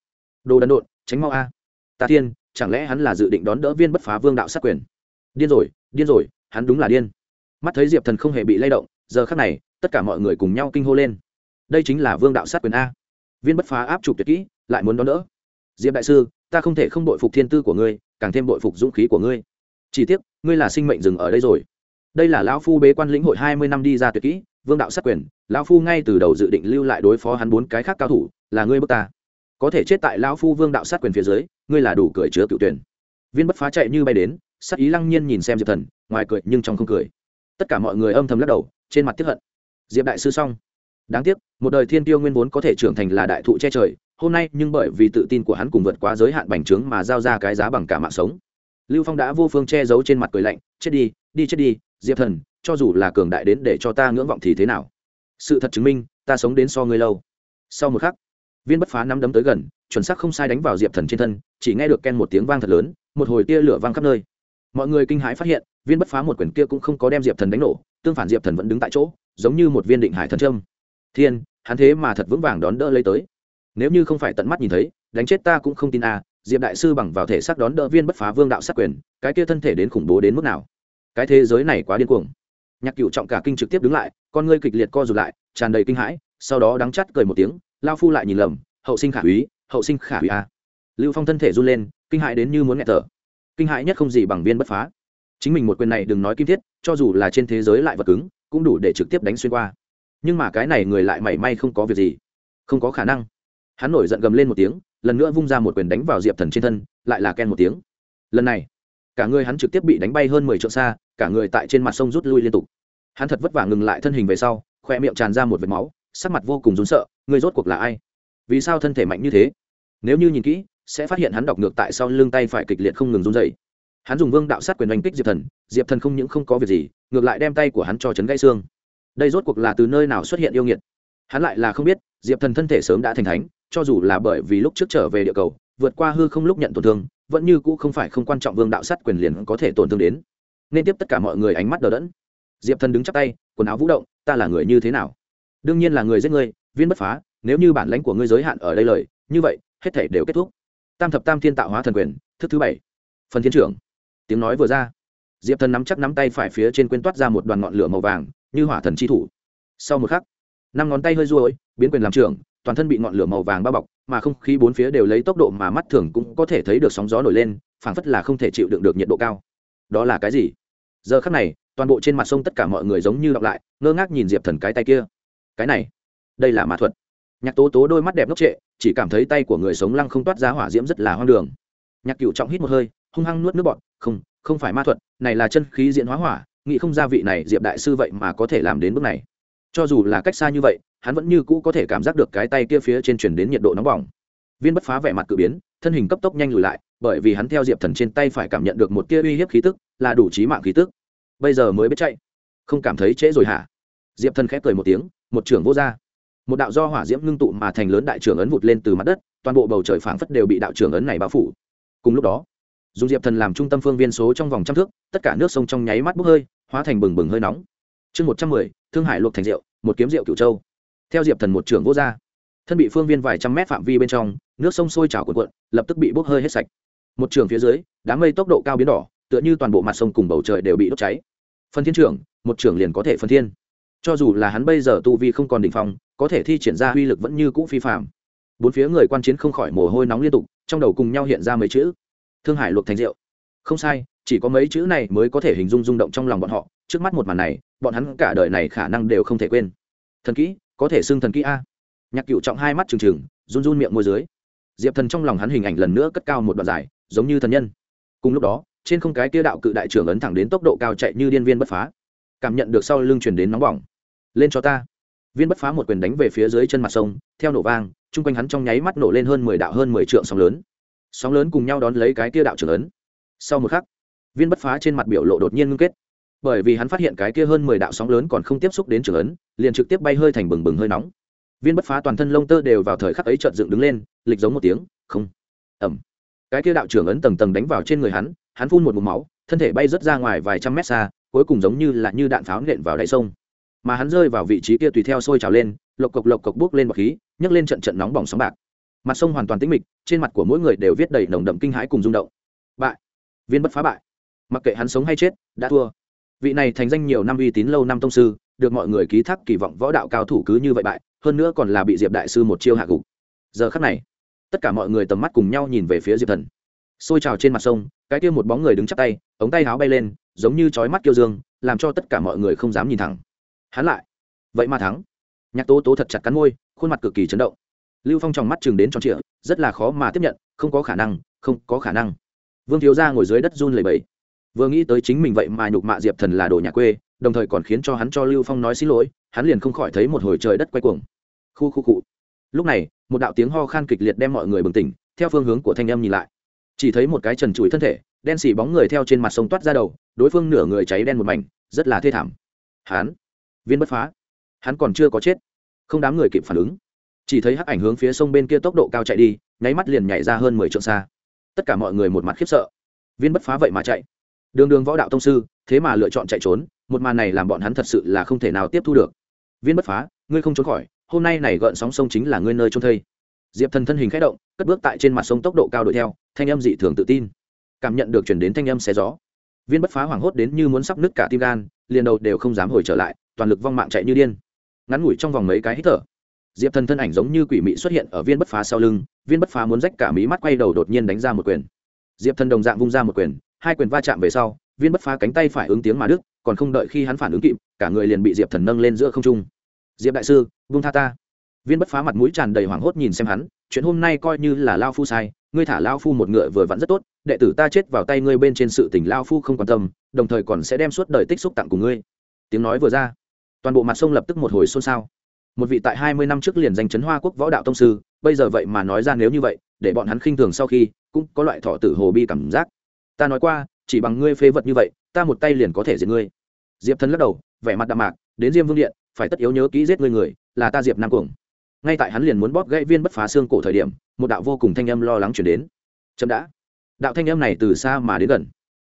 Đồ đần độn, tránh mau a. Ta thiên, chẳng lẽ hắn là dự định đón đỡ viên bất phá vương đạo sát quyền? Điên rồi điên rồi, hắn đúng là điên. Mắt thấy diệp thần không hề bị lay động, giờ khắc này, tất cả mọi người cùng nhau kinh hô lên. Đây chính là vương đạo sát quyền a. Viên bất phá áp chụp tuyệt kỹ, lại muốn đón đỡ. Diệp đại sư ta không thể không đội phục thiên tư của ngươi, càng thêm đội phục dũng khí của ngươi. Chỉ tiếc, ngươi là sinh mệnh dừng ở đây rồi. Đây là lão phu bế quan lĩnh hội hai mươi năm đi ra tuyệt kỹ, vương đạo sát quyền, lão phu ngay từ đầu dự định lưu lại đối phó hắn bốn cái khác cao thủ, là ngươi bước ta. Có thể chết tại lão phu vương đạo sát quyền phía dưới, ngươi là đủ cười chứa cựu tuyển. Viên bất phá chạy như bay đến sắc ý lăng nhiên nhìn xem diệp thần, ngoài cười nhưng trong không cười. Tất cả mọi người âm thầm lắc đầu, trên mặt tiếp hận. Diệp đại sư xong. Đáng tiếc, một đời thiên tiêu nguyên vốn có thể trưởng thành là đại thụ che trời hôm nay nhưng bởi vì tự tin của hắn cùng vượt quá giới hạn bành trướng mà giao ra cái giá bằng cả mạng sống. Lưu phong đã vô phương che giấu trên mặt cười lạnh, chết đi đi chết đi, diệp thần, cho dù là cường đại đến để cho ta ngưỡng vọng thì thế nào? Sự thật chứng minh, ta sống đến so ngươi lâu. Sau một khắc, viên bất phá nắm đấm tới gần, chuẩn xác không sai đánh vào diệp thần trên thân, chỉ nghe được ken một tiếng vang thật lớn, một hồi tia lửa vang khắp nơi. Mọi người kinh hãi phát hiện, viên bất phá một quyển kia cũng không có đem diệp thần đánh nổ, tương phản diệp thần vẫn đứng tại chỗ, giống như một viên định hải thần trâm thiên, hắn thế mà thật vững vàng đón đỡ lấy tới nếu như không phải tận mắt nhìn thấy, đánh chết ta cũng không tin a, diệp đại sư bằng vào thể xác đón đỡ viên bất phá vương đạo sát quyền, cái kia thân thể đến khủng bố đến mức nào? Cái thế giới này quá điên cuồng. Nhạc cựu trọng cả kinh trực tiếp đứng lại, con ngươi kịch liệt co rụt lại, tràn đầy kinh hãi, sau đó đắng chắt cười một tiếng, lao phu lại nhìn lầm, hậu sinh khả úy, hậu sinh khả úy a. Lưu phong thân thể run lên, kinh hãi đến như muốn nghẹt thở. Kinh hãi nhất không gì bằng viên bất phá. Chính mình một quyền này đừng nói kim thiết, cho dù là trên thế giới lại vật cứng, cũng đủ để trực tiếp đánh xuyên qua. Nhưng mà cái này người lại mảy may không có việc gì. Không có khả năng hắn nổi giận gầm lên một tiếng, lần nữa vung ra một quyền đánh vào diệp thần trên thân, lại là ken một tiếng. Lần này, cả người hắn trực tiếp bị đánh bay hơn mười trượng xa, cả người tại trên mặt sông rút lui liên tục. Hắn thật vất vả ngừng lại thân hình về sau, khoe miệng tràn ra một vệt máu, sắc mặt vô cùng rún sợ, người rốt cuộc là ai? Vì sao thân thể mạnh như thế? Nếu như nhìn kỹ, sẽ phát hiện hắn đọc ngược tại sau lưng tay phải kịch liệt không ngừng run dày hắn dùng vương đạo sát quyền đánh kích diệp thần diệp thần không những không có việc gì, ngược lại đem tay của hắn cho chấn gãy xương. Đây rốt cuộc là từ nơi nào xuất hiện yêu nghiệt? Hắn lại là không biết, diệp thần thân thể sớm đã thành thánh cho dù là bởi vì lúc trước trở về địa cầu, vượt qua hư không lúc nhận tổn thương, vẫn như cũ không phải không quan trọng vương đạo sát quyền liền có thể tổn thương đến. Nên tiếp tất cả mọi người ánh mắt đờ đẫn. Diệp thần đứng chắc tay, quần áo vũ động, ta là người như thế nào? Đương nhiên là người giết ngươi viên bất phá, nếu như bản lãnh của ngươi giới hạn ở đây lời, như vậy, hết thể đều kết thúc. Tam thập tam thiên tạo hóa thần quyền, thức thứ bảy. Phần thiên trưởng. Tiếng nói vừa ra. Diệp thần nắm chắc nắm tay phải phía trên quên toát ra một đoàn ngọn lửa màu vàng, như hỏa thần chi thủ. Sau một khắc, năm ngón tay hơi ruôi biến quyền làm trưởng toàn thân bị ngọn lửa màu vàng bao bọc, mà không khí bốn phía đều lấy tốc độ mà mắt thường cũng có thể thấy được sóng gió nổi lên, phảng phất là không thể chịu đựng được nhiệt độ cao. Đó là cái gì? Giờ khắc này, toàn bộ trên mặt sông tất cả mọi người giống như đọc lại, ngơ ngác nhìn diệp thần cái tay kia. Cái này, đây là ma thuật. Nhạc tố tố đôi mắt đẹp ngốc trệ, chỉ cảm thấy tay của người sống lăng không toát ra hỏa diễm rất là hoang đường. Nhạc cựu trọng hít một hơi, hung hăng nuốt nước bọt, không không phải ma thuật, này là chân khí diễn hóa hỏa, nghĩ không gia vị này diệp đại sư vậy mà có thể làm đến bước này cho dù là cách xa như vậy, hắn vẫn như cũ có thể cảm giác được cái tay kia phía trên chuyển đến nhiệt độ nóng bỏng. Viên bất phá vẻ mặt cự biến, thân hình cấp tốc nhanh lùi lại, bởi vì hắn theo diệp thần trên tay phải cảm nhận được một tia uy hiếp khí tức, là đủ trí mạng khí tức. Bây giờ mới biết chạy. Không cảm thấy trễ rồi hả? Diệp thần khép cười một tiếng, một trưởng vô r một đạo do hỏa diễm ngưng tụ mà thành lớn đại trưởng ấn vụt lên từ mặt đất, toàn bộ bầu trời phảng phất đều bị đạo trưởng ấn này bao phủ. Cùng lúc đó, dùng diệp thần làm trung tâm phương viên số trong vòng trăm thước, tất cả nước sông trong nháy mắt bốc hơi, hóa thành bừng bừng hơi nóng chương một trăm mười, thương hải luộc thành rượu, một kiếm rượu cửu châu. Theo diệp thần một trưởng vô gia, thân bị phương viên vài trăm mét phạm vi bên trong, nước sông sôi trào cuộn cuộn, lập tức bị bốc hơi hết sạch. Một trường phía dưới, đám mây tốc độ cao biến đỏ, tựa như toàn bộ mặt sông cùng bầu trời đều bị đốt cháy. Phân thiên trưởng, một trưởng liền có thể phân thiên. Cho dù là hắn bây giờ tu vi không còn đ ỉ n h phong, có thể thi triển ra uy lực vẫn như cũ phi phạm bốn phía người quan chiến không khỏi mồ hôi nóng liên tục, trong đầu cùng nhau hiện ra mấy chữ. Thương hải luộc thành rượu. Không sai, chỉ có mấy chữ này mới có thể hình dung rung động trong lòng bọn họ, trước mắt một màn này bọn hắn cả đời này khả năng đều không thể quên. Thần kỹ, có thể xưng thần kỹ a. Nhạc cựu trọng hai mắt trừng trừng, run run miệng môi dưới. Diệp thần trong lòng hắn hình ảnh lần nữa cất cao một đoạn dài, giống như thần nhân. Cùng lúc đó, trên không cái kia đạo cự đại trưởng ấn thẳng đến tốc độ cao chạy như điên viên bất phá. Cảm nhận được sau lưng truyền đến nóng bỏng. Lên cho ta. Viên bất phá một quyền đánh về phía dưới chân mặt sông, theo nổ vang, chung quanh hắn trong nháy mắt nổ lên hơn mười đạo hơn mười trượng sóng lớn. Sóng lớn cùng nhau đón lấy cái kia đạo trưởng ấn. Sau một khắc, viên bất phá trên mặt biểu lộ đột nhiên ngưng kết bởi vì hắn phát hiện cái kia hơn mười đạo sóng lớn còn không tiếp xúc đến trường ấn, liền trực tiếp bay hơi thành bừng bừng hơi nóng. Viên bất phá toàn thân lông tơ đều vào thời khắc ấy trợn dựng đứng lên, lịch giống một tiếng, không ẩm cái kia đạo trưởng ấn tầng tầng đánh vào trên người hắn hắn phun một mụm máu, thân thể bay rớt ra ngoài vài trăm mét xa, cuối cùng giống như là như đạn pháo nện vào đáy sông. Mà hắn rơi vào vị trí kia tùy theo sôi trào lên, lộc cộc lộc cộc bốc lên bọc khí, nhấc lên trận trận nóng bỏng sóng bạc. Mặt sông hoàn toàn tĩnh mịch, trên mặt của mỗi người đều viết đầy nồng đậm kinh hãi cùng rung động. Bại. Viên bất phá bại. Mặc kệ hắn sống hay chết, đã thua vị này thành danh nhiều năm uy tín lâu năm tông sư, được mọi người ký thác kỳ vọng võ đạo cao thủ cứ như vậy bại, hơn nữa còn là bị diệp đại sư một chiêu hạ gục. Giờ khắc này, tất cả mọi người tầm mắt cùng nhau nhìn về phía diệp thần. Xôi trào trên mặt sông, cái kia một bóng người đứng chắp tay, ống tay áo bay lên, giống như trói mắt kiêu dương, làm cho tất cả mọi người không dám nhìn thẳng. Hắn lại, vậy mà thắng. Nhạc tố tố thật chặt cắn môi, khuôn mặt cực kỳ chấn động. Lưu phong tròng mắt chừng đến tròn trịa, rất là khó mà tiếp nhận, không có khả năng, không có khả năng. Vương thiếu gia ngồi dưới đất run lẩy bẩy vừa nghĩ tới chính mình vậy mà nhục mạ diệp thần là đồ nhà quê, đồng thời còn khiến cho hắn cho lưu phong nói xin lỗi, hắn liền không khỏi thấy một hồi trời đất quay cuồng. Khu khu cụ lúc này, một đạo tiếng ho khan kịch liệt đem mọi người bừng tỉnh, theo phương hướng của thanh âm nhìn lại. Chỉ thấy một cái trần trụi thân thể, đen xỉ bóng người theo trên mặt sông toát ra đầu, đối phương nửa người cháy đen một mảnh, rất là thê thảm. Hắn, viên bất phá. Hắn còn chưa có chết. Không đám người kịp phản ứng. Chỉ thấy hắc ảnh hướng phía sông bên kia tốc độ cao chạy đi, nháy mắt liền nhảy ra hơn mười trượng xa. Tất cả mọi người một mặt khiếp sợ. Viên bất phá vậy mà chạy đường đường võ đạo tông sư, thế mà lựa chọn chạy trốn, một màn này làm bọn hắn thật sự là không thể nào tiếp thu được. Viên bất phá, ngươi không trốn khỏi, hôm nay này gợn sóng sông chính là ngươi nơi trôn thây. Diệp thần thân hình k h ẽ động, cất bước tại trên mặt sông tốc độ cao đuổi theo, thanh âm dị thường tự tin. Cảm nhận được chuyển đến thanh âm xé gió. Viên bất phá hoảng hốt đến như muốn sắp nứt cả tim gan, liền đầu đều không dám hồi trở lại, toàn lực vong mạng chạy như điên. Ngắn ngủi trong vòng mấy cái hít thở, diệp thần thân ảnh giống như quỷ mị xuất hiện ở viên bất phá sau lưng, viên bất phá muốn rách cả mí mắt quay đầu đột nhiên đánh ra một quyền. Diệp thần đồng dạng vung ra một quyền hai quyền va chạm về sau, viên bất phá cánh tay phải ứng tiếng mà đức còn không đợi khi hắn phản ứng kịp, cả người liền bị diệp thần nâng lên giữa không trung. Diệp đại sư vung tha ta. Viên bất phá mặt mũi tràn đầy hoảng hốt nhìn xem hắn, chuyện hôm nay coi như là lao phu sai, ngươi thả lao phu một ngựa vừa vặn rất tốt, đệ tử ta chết vào tay ngươi bên trên sự tình lao phu không quan tâm, đồng thời còn sẽ đem suốt đời tích xúc tặng của ngươi. Tiếng nói vừa ra, toàn bộ mặt sông lập tức một hồi xôn xao. Một vị tại hai mươi năm trước liền danh chấn hoa quốc võ đạo tông sư, bây giờ vậy mà nói ra nếu như vậy, để bọn hắn khinh thường sau khi, cũng có loại thọ tử hồ bi cảm giác ta nói qua, chỉ bằng ngươi phế vật như vậy, ta một tay liền có thể giết ngươi. Diệp thần lắc đầu, vẻ mặt đạm mạc, đến diêm vương điện, phải tất yếu nhớ kỹ giết ngươi người, là ta diệp nam cuồng. Ngay tại hắn liền muốn bóp gãy viên bất phá xương cổ thời điểm, một đạo vô cùng thanh âm lo lắng chuyển đến. Chậm đã. Đạo thanh âm này từ xa mà đến gần.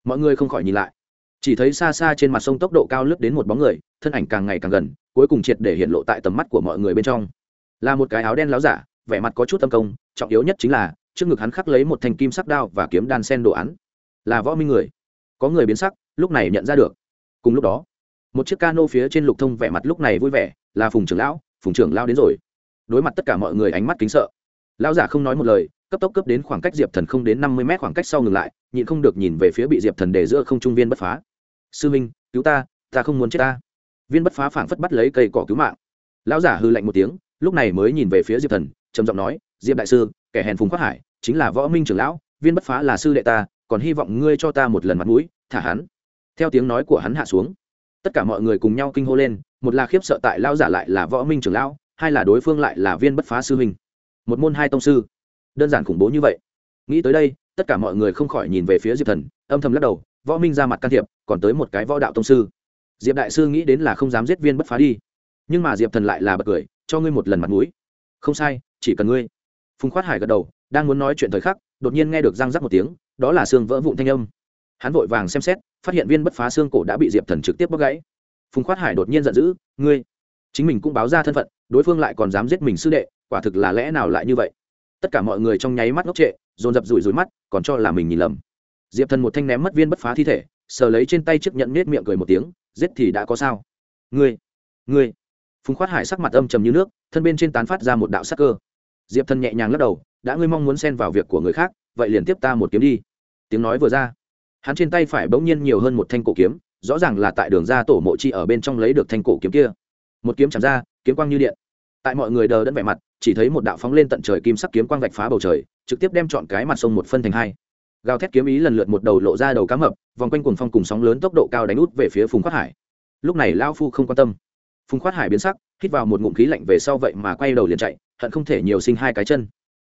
Mọi người không khỏi nhìn lại. Chỉ thấy xa xa trên mặt sông tốc độ cao lướt đến một bóng người, thân ảnh càng ngày càng gần, cuối cùng triệt để hiện lộ tại tầm mắt của mọi người bên trong. Là một cái áo đen láo giả, vẻ mặt có chút tâm công, trọng yếu nhất chính là, trước ngực hắn khắc lấy một thanh kim sắc đao và kiếm đan sen đồ án là võ minh người. Có người biến sắc, lúc này nhận ra được. Cùng lúc đó, một chiếc cano phía trên lục thông vẻ mặt lúc này vui vẻ, là phùng trưởng lão, phùng trưởng lao đến rồi. Đối mặt tất cả mọi người ánh mắt kính sợ. Lão giả không nói một lời, cấp tốc cấp đến khoảng cách diệp thần không đến năm mươi mét khoảng cách sau ngừng lại, nhịn không được nhìn về phía bị diệp thần để giữa không trung viên bất phá. Sư minh, cứu ta ta không muốn chết ta. Viên bất phá phảng phất bắt lấy cây cỏ cứu mạng. Lão giả hư lạnh một tiếng, lúc này mới nhìn về phía diệp thần, trầm giọng nói, diệp đại sư, kẻ hèn phùng khoác hải, chính là võ minh trưởng lão, viên bất phá là sư đệ ta còn hy vọng ngươi cho ta một lần mặt mũi, thả hắn. Theo tiếng nói của hắn hạ xuống, tất cả mọi người cùng nhau kinh hô lên, một là khiếp sợ tại lao giả lại là võ minh trưởng lão, hai là đối phương lại là viên bất phá sư huynh. Một môn hai tông sư. Đơn giản khủng bố như vậy. Nghĩ tới đây, tất cả mọi người không khỏi nhìn về phía diệp thần, âm thầm lắc đầu, võ minh ra mặt can thiệp, còn tới một cái võ đạo tông sư. Diệp đại sư nghĩ đến là không dám giết viên bất phá đi. Nhưng mà diệp thần lại là bật cười, cho ngươi một lần mặt mũi. Không sai, chỉ cần ngươi. Phùng khoát hải gật đầu, đang muốn nói chuyện thời khắc, đột nhiên nghe được răng rắc một tiếng đó là xương vỡ vụn thanh âm. Hắn vội vàng xem xét, phát hiện viên bất phá xương cổ đã bị diệp thần trực tiếp bóc gãy. Phùng khoát hải đột nhiên giận dữ, ngươi, chính mình cũng báo ra thân phận, đối phương lại còn dám giết mình sư đệ, quả thực là lẽ nào lại như vậy? Tất cả mọi người trong nháy mắt ngốc trệ, dồn dập rủi rủi mắt, còn cho là mình nhìn lầm. Diệp thần một thanh ném mất viên bất phá thi thể, sờ lấy trên tay chiếc nhẫn nết miệng cười một tiếng, giết thì đã có sao? Ngươi ngươi. Phùng khoát hải sắc mặt âm trầm như nước, thân bên trên tán phát ra một đạo sắc cơ. Diệp thần nhẹ nhàng lắc đầu, đã ngươi mong muốn xen vào việc của người khác, vậy liền tiếp ta một kiếm đi tiếng nói vừa ra. Hắn trên tay phải bỗng nhiên nhiều hơn một thanh cổ kiếm, rõ ràng là tại đường ra tổ mộ chi ở bên trong lấy được thanh cổ kiếm kia. Một kiếm chạm ra, kiếm quang như điện. Tại mọi người đờ đẫn vẻ mặt, chỉ thấy một đạo phóng lên tận trời kim sắc kiếm quang vạch phá bầu trời, trực tiếp đem chọn cái mặt sông một phân thành hai. Gào thét kiếm ý lần lượt một đầu lộ ra đầu cá mập, vòng quanh cuồng phong cùng sóng lớn tốc độ cao đánh út về phía phùng khoát hải. Lúc này lao phu không quan tâm. Phùng khoát hải biến sắc, hít vào một ngụm khí lạnh về sau vậy mà quay đầu liền chạy, hận không thể nhiều sinh hai cái chân.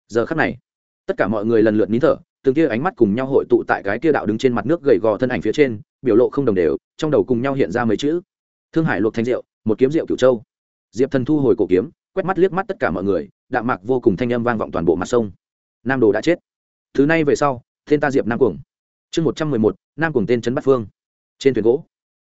Giờ khắc này, tất cả mọi người lần lượt nín thở từng kia ánh mắt cùng nhau hội tụ tại cái kia đạo đứng trên mặt nước gầy gò thân ảnh phía trên, biểu lộ không đồng đều, trong đầu cùng nhau hiện ra mấy chữ. Thương hải luộc thanh rượu, một kiếm rượu cửu châu. Diệp thần thu hồi cổ kiếm, quét mắt liếc mắt tất cả mọi người, đạm mạc vô cùng thanh âm vang vọng toàn bộ mặt sông. Nam đồ đã chết. Thứ này về sau, tên ta diệp nam cuồng. Chương một trăm mười một, nam cuồng tên trấn bát phương. Trên thuyền gỗ,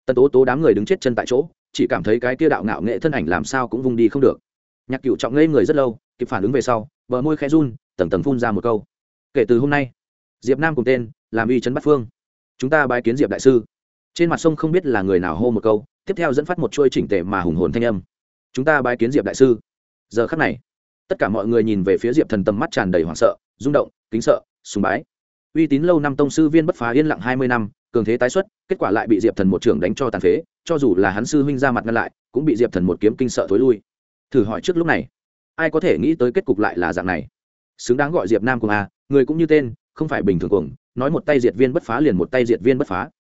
tần tố tố đám người đứng chết chân tại chỗ, chỉ cảm thấy cái kia đạo ngạo nghệ thân ảnh làm sao cũng vung đi không được. Nhạc cựu trọng ngây người rất lâu, kịp phản ứng về sau, bờ môi khẽ run, tầng tầng phun ra một câu. Kể từ hôm nay diệp nam cùng tên, làm uy trấn bát phương. Chúng ta bái kiến diệp đại sư. Trên mặt sông không biết là người nào hô một câu, tiếp theo dẫn phát một chuôi chỉnh tề mà hùng hồn thanh âm. Chúng ta bái kiến diệp đại sư. Giờ khắc này, tất cả mọi người nhìn về phía diệp thần tầm mắt tràn đầy hoảng sợ, rung động, kính sợ, sùng bái. Uy tín lâu năm tông sư viên bất phá yên lặng hai mươi năm, cường thế tái xuất, kết quả lại bị diệp thần một trưởng đánh cho tàn phế, cho dù là hắn sư huynh ra mặt ngăn lại, cũng bị diệp thần một kiếm kinh sợ thối lui. Thử hỏi trước lúc này, ai có thể nghĩ tới kết cục lại là dạng này? Xứng đáng gọi diệp nam cùng a, người cũng như tên không phải bình thường cuồng, nói một tay diệt viên bất phá liền một tay diệt viên bất phá.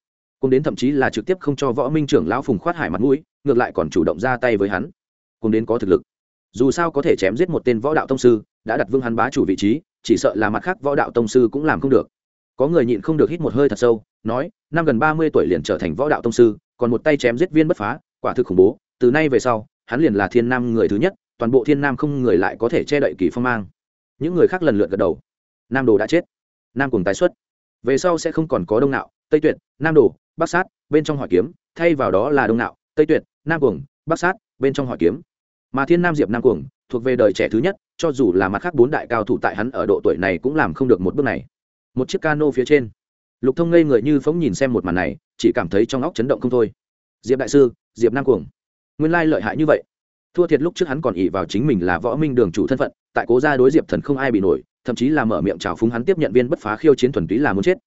Cùng đến thậm chí là trực tiếp không cho võ minh trưởng lão phùng khoát hải mặt mũi, ngược lại còn chủ động ra tay với hắn. Cùng đến có thực lực. Dù sao có thể chém giết một tên võ đạo tông sư, đã đặt vương hắn bá chủ vị trí, chỉ sợ là mặt khác võ đạo tông sư cũng làm không được. Có người nhịn không được hít một hơi thật sâu, nói, năm gần ba mươi tuổi liền trở thành võ đạo tông sư, còn một tay chém giết viên bất phá, quả thực khủng bố, từ nay về sau, hắn liền là thiên nam người thứ nhất, toàn bộ thiên nam không người lại có thể che đậy kỳ phong mang. Những người khác lần lượt gật đầu. Nam đồ đã chết nam cùng tái xuất. Về sau sẽ không còn có đông nạo, tây tuyệt, nam đồ bắc sát bên trong hỏi kiếm, thay vào đó là đông nạo, tây tuyệt, nam cuồng, bắc sát bên trong hỏi kiếm. Mà thiên nam diệp nam cuồng thuộc về đời trẻ thứ nhất, cho dù là mặt khác bốn đại cao thủ tại hắn ở độ tuổi này cũng làm không được một bước này. Một chiếc cano phía trên, lục thông ngây người như phóng nhìn xem một màn này, chỉ cảm thấy trong óc chấn động không thôi. Diệp đại sư, diệp nam cuồng, nguyên lai lợi hại như vậy. Thua thiệt lúc trước hắn còn ỉ vào chính mình là võ minh đường chủ thân phận, tại cố gia đối diệp thần không ai bị nổi thậm chí là mở miệng trào phúng hắn tiếp nhận viên bất phá khiêu chiến thuần túy là muốn chết.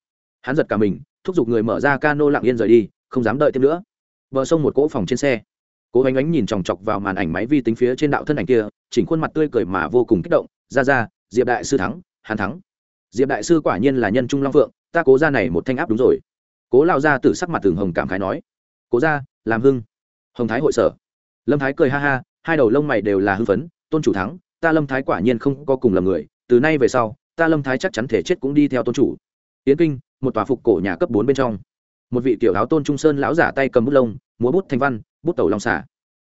Hắn giật cả mình, thúc giục người mở ra cano lặng yên rời đi, không dám đợi thêm nữa. Bờ sông một cỗ phòng trên xe. Cố ánh ánh nhìn chòng chọc vào màn ảnh máy vi tính phía trên đạo thân ảnh kia, chỉnh khuôn mặt tươi cười mà vô cùng kích động. Ra ra, diệp đại sư thắng, hắn thắng. Diệp đại sư quả nhiên là nhân trung long phượng, ta cố ra này một thanh áp đúng rồi. Cố lao ra tử sắc mặt thường hồng cảm khái nói. Cố ra làm hưng. Hồng thái hội sở. Lâm thái cười ha ha, hai đầu lông mày đều là hưng phấn. Tôn chủ thắng, ta lâm thái quả nhiên không có cùng lầm người từ nay về sau, ta lâm thái chắc chắn thể chết cũng đi theo tôn chủ. Yến kinh, một tòa phục cổ nhà cấp bốn bên trong. Một vị tiểu áo tôn trung sơn lão giả tay cầm bút lông, múa bút thanh văn, bút tẩu long xả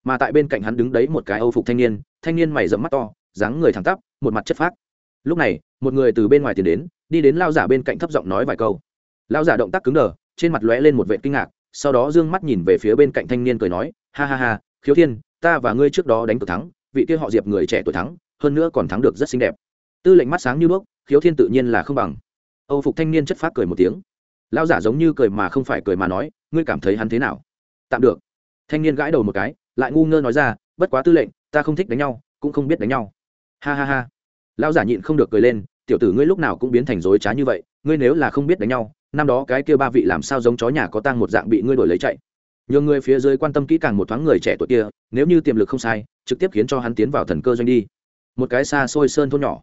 mà tại bên cạnh hắn đứng đấy một cái âu phục thanh niên thanh niên mày dẫm mắt to, dáng người thẳng tắp, một mặt chất phác. Lúc này, một người từ bên ngoài tiến đến, đi đến lao giả bên cạnh thấp giọng nói vài câu. Lao giả động tác cứng đờ, trên mặt lóe lên một vệ kinh ngạc, sau đó d ư ơ n g mắt nhìn về phía bên cạnh thanh niên cười nói, ha ha ha, khiếu thiên, ta và ngươi trước đó đánh cược thắng, vị kia họ diệp người trẻ tuổi thắng, hơn nữa còn thắng được rất xinh đẹp tư lệnh mắt sáng như đuốc, khiếu thiên tự nhiên là không bằng. Âu phục thanh niên chất phát cười một tiếng. Lao giả giống như cười mà không phải cười mà nói, ngươi cảm thấy hắn thế nào? Tạm được. Thanh niên gãi đầu một cái, lại ngu ngơ nói ra, bất quá tư lệnh, ta không thích đánh nhau, cũng không biết đánh nhau. Ha ha ha. Lão giả nhịn không được cười lên, tiểu tử ngươi lúc nào cũng biến thành dối trá như vậy, ngươi nếu là không biết đánh nhau, năm đó cái kia ba vị làm sao giống chó nhà có tang một dạng bị ngươi đổi lấy chạy. Nhường người phía dưới quan tâm kỹ càng một thoáng người trẻ tuổi kia, nếu như tiềm lực không sai, trực tiếp khiến cho hắn tiến vào thần cơ doanh đi. Một cái xa xôi sơn thôn nhỏ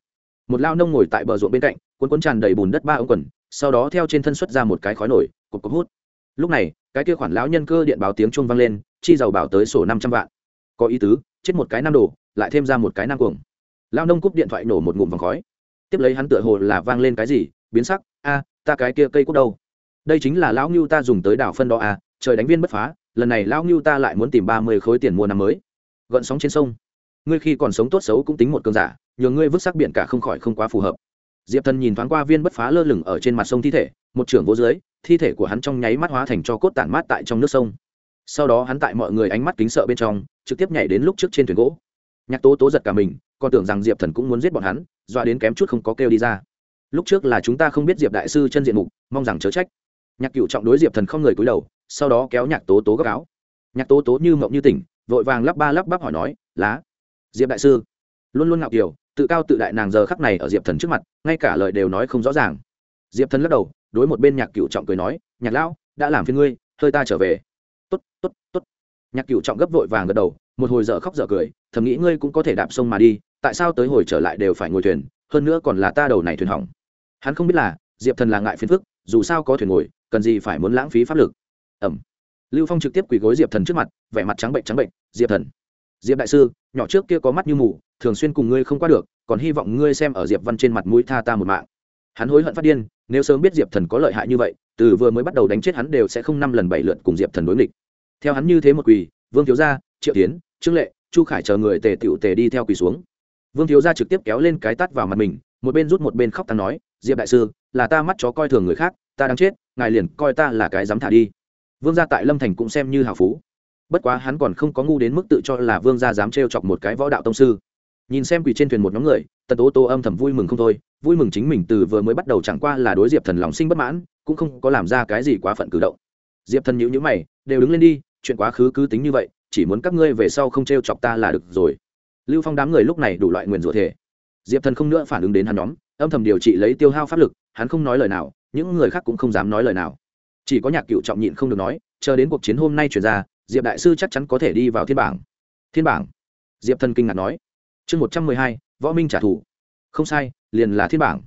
một lao nông ngồi tại bờ ruộng bên cạnh, cuốn cuốn tràn đầy bùn đất ba ống quần, sau đó theo trên thân xuất ra một cái khói nổi, cục cục hút. Lúc này, cái kia khoản lão nhân cơ điện báo tiếng chuông vang lên, chi giàu bảo tới sổ năm trăm vạn. Có ý tứ, chết một cái nam đồ, lại thêm ra một cái nam cuồng. Lao nông cúp điện thoại nổ một ngụm vòng khói. Tiếp lấy hắn tựa hồ là vang lên cái gì, biến sắc, a, ta cái kia cây cúc đâu? Đây chính là lão ngưu ta dùng tới đảo phân đó a trời đánh viên bất phá, lần này lão ngưu ta lại muốn tìm ba mươi khối tiền mua năm mới. Gợn sóng trên sông ngươi khi còn sống tốt xấu cũng tính một cơn giả, nhờ ngươi vứt sắc biển cả không khỏi không quá phù hợp. Diệp thần nhìn thoáng qua viên bất phá lơ lửng ở trên mặt sông thi thể, một trưởng vô dưới, thi thể của hắn trong nháy mắt hóa thành cho cốt tản mát tại trong nước sông. Sau đó hắn tại mọi người ánh mắt kính sợ bên trong, trực tiếp nhảy đến lúc trước trên thuyền gỗ. Nhạc tố tố giật cả mình, còn tưởng rằng diệp thần cũng muốn giết bọn hắn, dọa đến kém chút không có kêu đi ra. Lúc trước là chúng ta không biết diệp đại sư chân diện mục, mong rằng chớ trách. Nhạc cựu trọng đối diệp thần không người cúi đầu, sau đó kéo nhạc tố tố gấp áo. Nhạc tố tố như mộng như tỉnh, vội vàng lắp ba lắp bắp hỏi nói, lá diệp đại sư, luôn luôn ngạo kiều, tự cao tự đại nàng giờ khắc này ở diệp thần trước mặt, ngay cả lời đều nói không rõ ràng. Diệp thần lắc đầu, đối một bên nhạc cựu trọng cười nói, nhạc lão, đã làm phiên ngươi, hơi ta trở về. Tốt tốt tốt. Nhạc cựu trọng gấp vội vàng gật đầu, một hồi dở khóc dở cười, thầm nghĩ ngươi cũng có thể đạp sông mà đi, tại sao tới hồi trở lại đều phải ngồi thuyền, hơn nữa còn là ta đầu này thuyền hỏng. Hắn không biết là, diệp thần là ngại phiền phức, dù sao có thuyền ngồi, cần gì phải muốn lãng phí pháp lực. Ẩm. Lưu phong trực tiếp quỳ gối diệp thần trước mặt, vẻ mặt trắng bệnh trắng bệnh, diệp thần diệp đại sư, nhỏ trước kia có mắt như mù, thường xuyên cùng ngươi không qua được, còn hy vọng ngươi xem ở diệp văn trên mặt mũi tha ta một mạng. Hắn hối hận phát điên, nếu sớm biết diệp thần có lợi hại như vậy, từ vừa mới bắt đầu đánh chết hắn đều sẽ không năm lần bảy lượt cùng diệp thần đối nghịch. Theo hắn như thế một quỳ, vương thiếu gia, triệu tiến, trương lệ, chu khải chờ người tề tựu tề đi theo quỳ xuống. Vương thiếu gia trực tiếp kéo lên cái tắt vào mặt mình, một bên rút một bên khóc tăng nói, diệp đại sư, là ta mắt chó coi thường người khác, ta đang chết, ngài liền coi ta là cái dám thả đi. Vương gia tại lâm thành cũng xem như hào phú bất quá hắn còn không có ngu đến mức tự cho là vương gia dám trêu chọc một cái võ đạo tông sư. Nhìn xem quỳ trên thuyền một nhóm người, tần tố tô âm thầm vui mừng không thôi, vui mừng chính mình từ vừa mới bắt đầu chẳng qua là đối diệp thần lòng sinh bất mãn, cũng không có làm ra cái gì quá phận cử động. Diệp thần nhữ nhữ mày, đều đứng lên đi, chuyện quá khứ cứ tính như vậy, chỉ muốn các ngươi về sau không t r e o chọc ta là được rồi. Lưu phong đám người lúc này đủ loại nguyền rủa thể. Diệp thần không nữa phản ứng đến hắn nhóm, âm thầm điều trị lấy tiêu hao pháp lực, hắn không nói lời nào, những người khác cũng không dám nói lời nào. Chỉ có nhạc cựu trọng nhịn không được nói, chờ đến cuộc chiến hôm nay chuyển ra diệp đại sư chắc chắn có thể đi vào thiên bảng. Thiên bảng? Diệp thần kinh ngạc nói. Chương một trăm mười hai, võ minh trả thù. Không sai, liền là thiên bảng.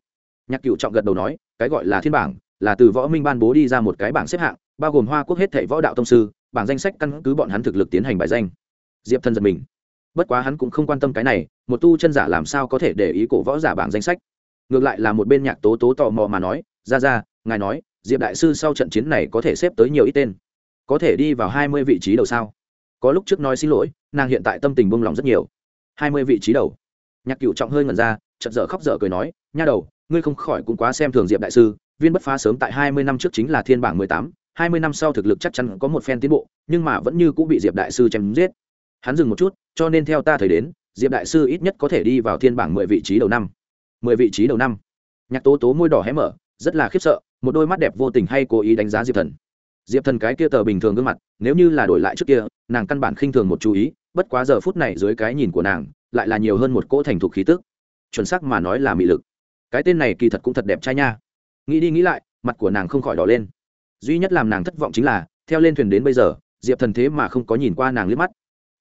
Nhạc cựu trọng gật đầu nói, cái gọi là thiên bảng là từ võ minh ban bố đi ra một cái bảng xếp hạng, bao gồm hoa quốc hết thảy võ đạo tông sư, bảng danh sách căn cứ bọn hắn thực lực tiến hành bài danh. Diệp Thần giật mình. Bất quá hắn cũng không quan tâm cái này, một tu chân giả làm sao có thể để ý cổ võ giả bảng danh sách. Ngược lại là một bên nhạc tố tố tò mò mà nói ra ra ngài nói, diệp đại sư sau trận chiến này có thể xếp tới nhiều ít tên có thể đi vào hai mươi vị trí đầu sao? Có lúc trước nói xin lỗi, nàng hiện tại tâm tình buông lòng rất nhiều. Hai mươi vị trí đầu. Nhạc cựu trọng hơi ngẩn ra chật dở khóc dở cười nói, nha đầu, ngươi không khỏi cũng quá xem thường diệp đại sư, viên bất phá sớm tại hai mươi năm trước chính là thiên bảng mười tám, hai mươi năm sau thực lực chắc chắn có một phen tiến bộ, nhưng mà vẫn như cũng bị diệp đại sư chém giết. Hắn dừng một chút, cho nên theo ta thời đến, diệp đại sư ít nhất có thể đi vào thiên bảng mười vị trí đầu năm. Mười vị trí đầu năm. Nhạc tố tố môi đỏ hé mở, rất là khiếp sợ, một đôi mắt đẹp vô tình hay cố ý đánh giá diệp thần diệp thần cái kia tờ bình thường gương mặt, nếu như là đổi lại trước kia, nàng căn bản khinh thường một chú ý, bất quá giờ phút này dưới cái nhìn của nàng, lại là nhiều hơn một cỗ thành thục khí tức. Chuẩn xác mà nói là mị lực. Cái tên này kỳ thật cũng thật đẹp trai nha. Nghĩ đi nghĩ lại, mặt của nàng không khỏi đỏ lên. Duy nhất làm nàng thất vọng chính là, theo lên thuyền đến bây giờ, diệp thần thế mà không có nhìn qua nàng liếc mắt.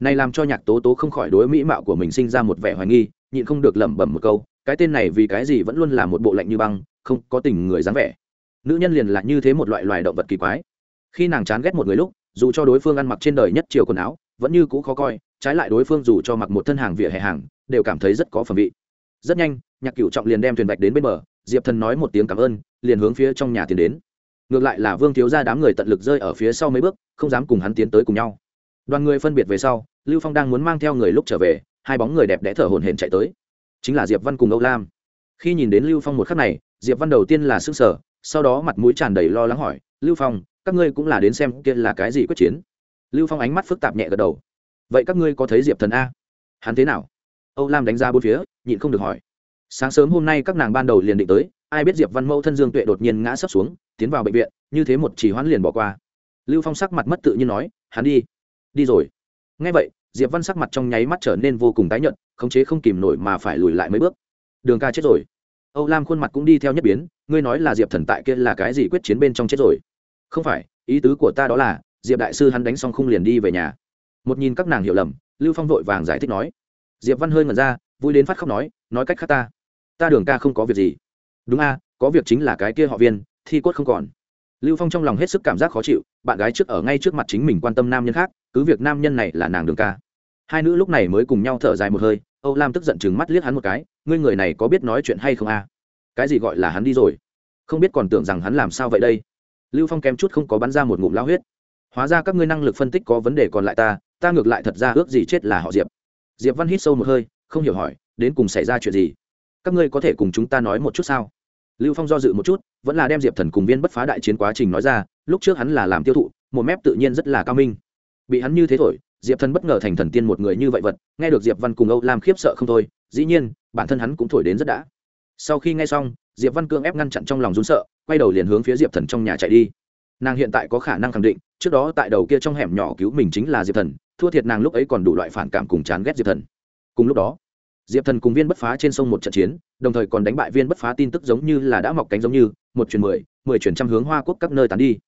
Này làm cho nhạc tố tố không khỏi đối mỹ mạo của mình sinh ra một vẻ hoài nghi, nhịn không được lẩm bẩm một câu, cái tên này vì cái gì vẫn luôn là một bộ lạnh như băng, không có tình người dáng vẻ. Nữ nhân liền là như thế một loại loài động vật kỳ quái khi nàng chán ghét một người lúc, dù cho đối phương ăn mặc trên đời nhất chiều quần áo, vẫn như cũ khó coi, trái lại đối phương dù cho mặc một thân hàng vỉa hè hàng, đều cảm thấy rất có phẩm vị. Rất nhanh, nhạc cựu trọng liền đem thuyền vạch đến bên bờ, diệp thần nói một tiếng cảm ơn, liền hướng phía trong nhà tiến đến. Ngược lại là vương thiếu ra đám người tận lực rơi ở phía sau mấy bước, không dám cùng hắn tiến tới cùng nhau. Đoàn người phân biệt về sau, lưu phong đang muốn mang theo người lúc trở về, hai bóng người đẹp đẽ thở hồn hển chạy tới. Chính là diệp văn cùng âu lam. Khi nhìn đến lưu phong một khắc này, diệp văn đầu tiên là s ư n g sở sau đó mặt mũi tràn đầy lo lắng hỏi, lưu phong các ngươi cũng là đến xem kia là cái gì quyết chiến. Lưu phong ánh mắt phức tạp nhẹ gật đầu. Vậy các ngươi có thấy diệp thần a? Hắn thế nào? Âu lam đánh ra bốn phía, nhịn không được hỏi. Sáng sớm hôm nay các nàng ban đầu liền định tới, ai biết diệp văn mẫu thân dương tuệ đột nhiên ngã sấp xuống, tiến vào bệnh viện, như thế một chỉ hoãn liền bỏ qua. Lưu phong sắc mặt mất tự nhiên nói, hắn đi. Đi rồi. Ngay vậy, diệp văn sắc mặt trong nháy mắt trở nên vô cùng tái nhợt, khống chế không kìm nổi mà phải lùi lại mấy bước. Đường ca chết rồi. Âu lam khuôn mặt cũng đi theo nhất biến, ngươi nói là diệp thần tại kia là cái gì quyết chiến bên trong chết rồi? Không phải, ý tứ của ta đó là, diệp đại sư hắn đánh xong không liền đi về nhà. Một nhìn các nàng hiểu lầm, lưu phong vội vàng giải thích nói. Diệp văn hơi ngẩn ra, vui đến phát khóc nói nói cách khác ta. Ta đường ca không có việc gì. Đúng a, có việc chính là cái kia họ viên, thi cốt không còn. Lưu phong trong lòng hết sức cảm giác khó chịu, bạn gái trước ở ngay trước mặt chính mình quan tâm nam nhân khác, cứ việc nam nhân này là nàng đường ca. Hai nữ lúc này mới cùng nhau thở dài một hơi, âu lam tức giận chừng mắt liếc hắn một cái, ngươi người này có biết nói chuyện hay không a? Cái gì gọi là hắn đi rồi? Không biết còn tưởng rằng hắn làm sao vậy đây? Lưu phong kém chút không có bắn ra một ngụm lao huyết. Hóa ra các ngươi năng lực phân tích có vấn đề còn lại ta ta ngược lại thật ra ước gì chết là họ diệp. Diệp văn hít sâu một hơi, không hiểu hỏi, đến cùng xảy ra chuyện gì? Các ngươi có thể cùng chúng ta nói một chút sao? Lưu phong do dự một chút, vẫn là đem diệp thần cùng viên bất phá đại chiến quá trình nói ra, lúc trước hắn là làm tiêu thụ, một mép tự nhiên rất là cao minh. Bị hắn như thế thổi, diệp thần bất ngờ thành thần tiên một người như vậy vật, nghe được diệp văn cùng âu lam khiếp sợ không thôi, dĩ nhiên, bản thân hắn cũng thổi đến rất đã. Sau khi nghe xong diệp văn cương ép ngăn chặn trong lòng run sợ, quay đầu liền hướng phía diệp thần trong nhà chạy đi. Nàng hiện tại có khả năng khẳng định, trước đó tại đầu kia trong hẻm nhỏ cứu mình chính là diệp thần, thua thiệt nàng lúc ấy còn đủ loại phản cảm cùng chán ghét diệp thần. Cùng lúc đó, diệp thần cùng viên bất phá trên sông một trận chiến, đồng thời còn đánh bại viên bất phá tin tức giống như là đã mọc cánh giống như, một chuyển mười mười chuyển trăm hướng hoa quốc các nơi tán đi.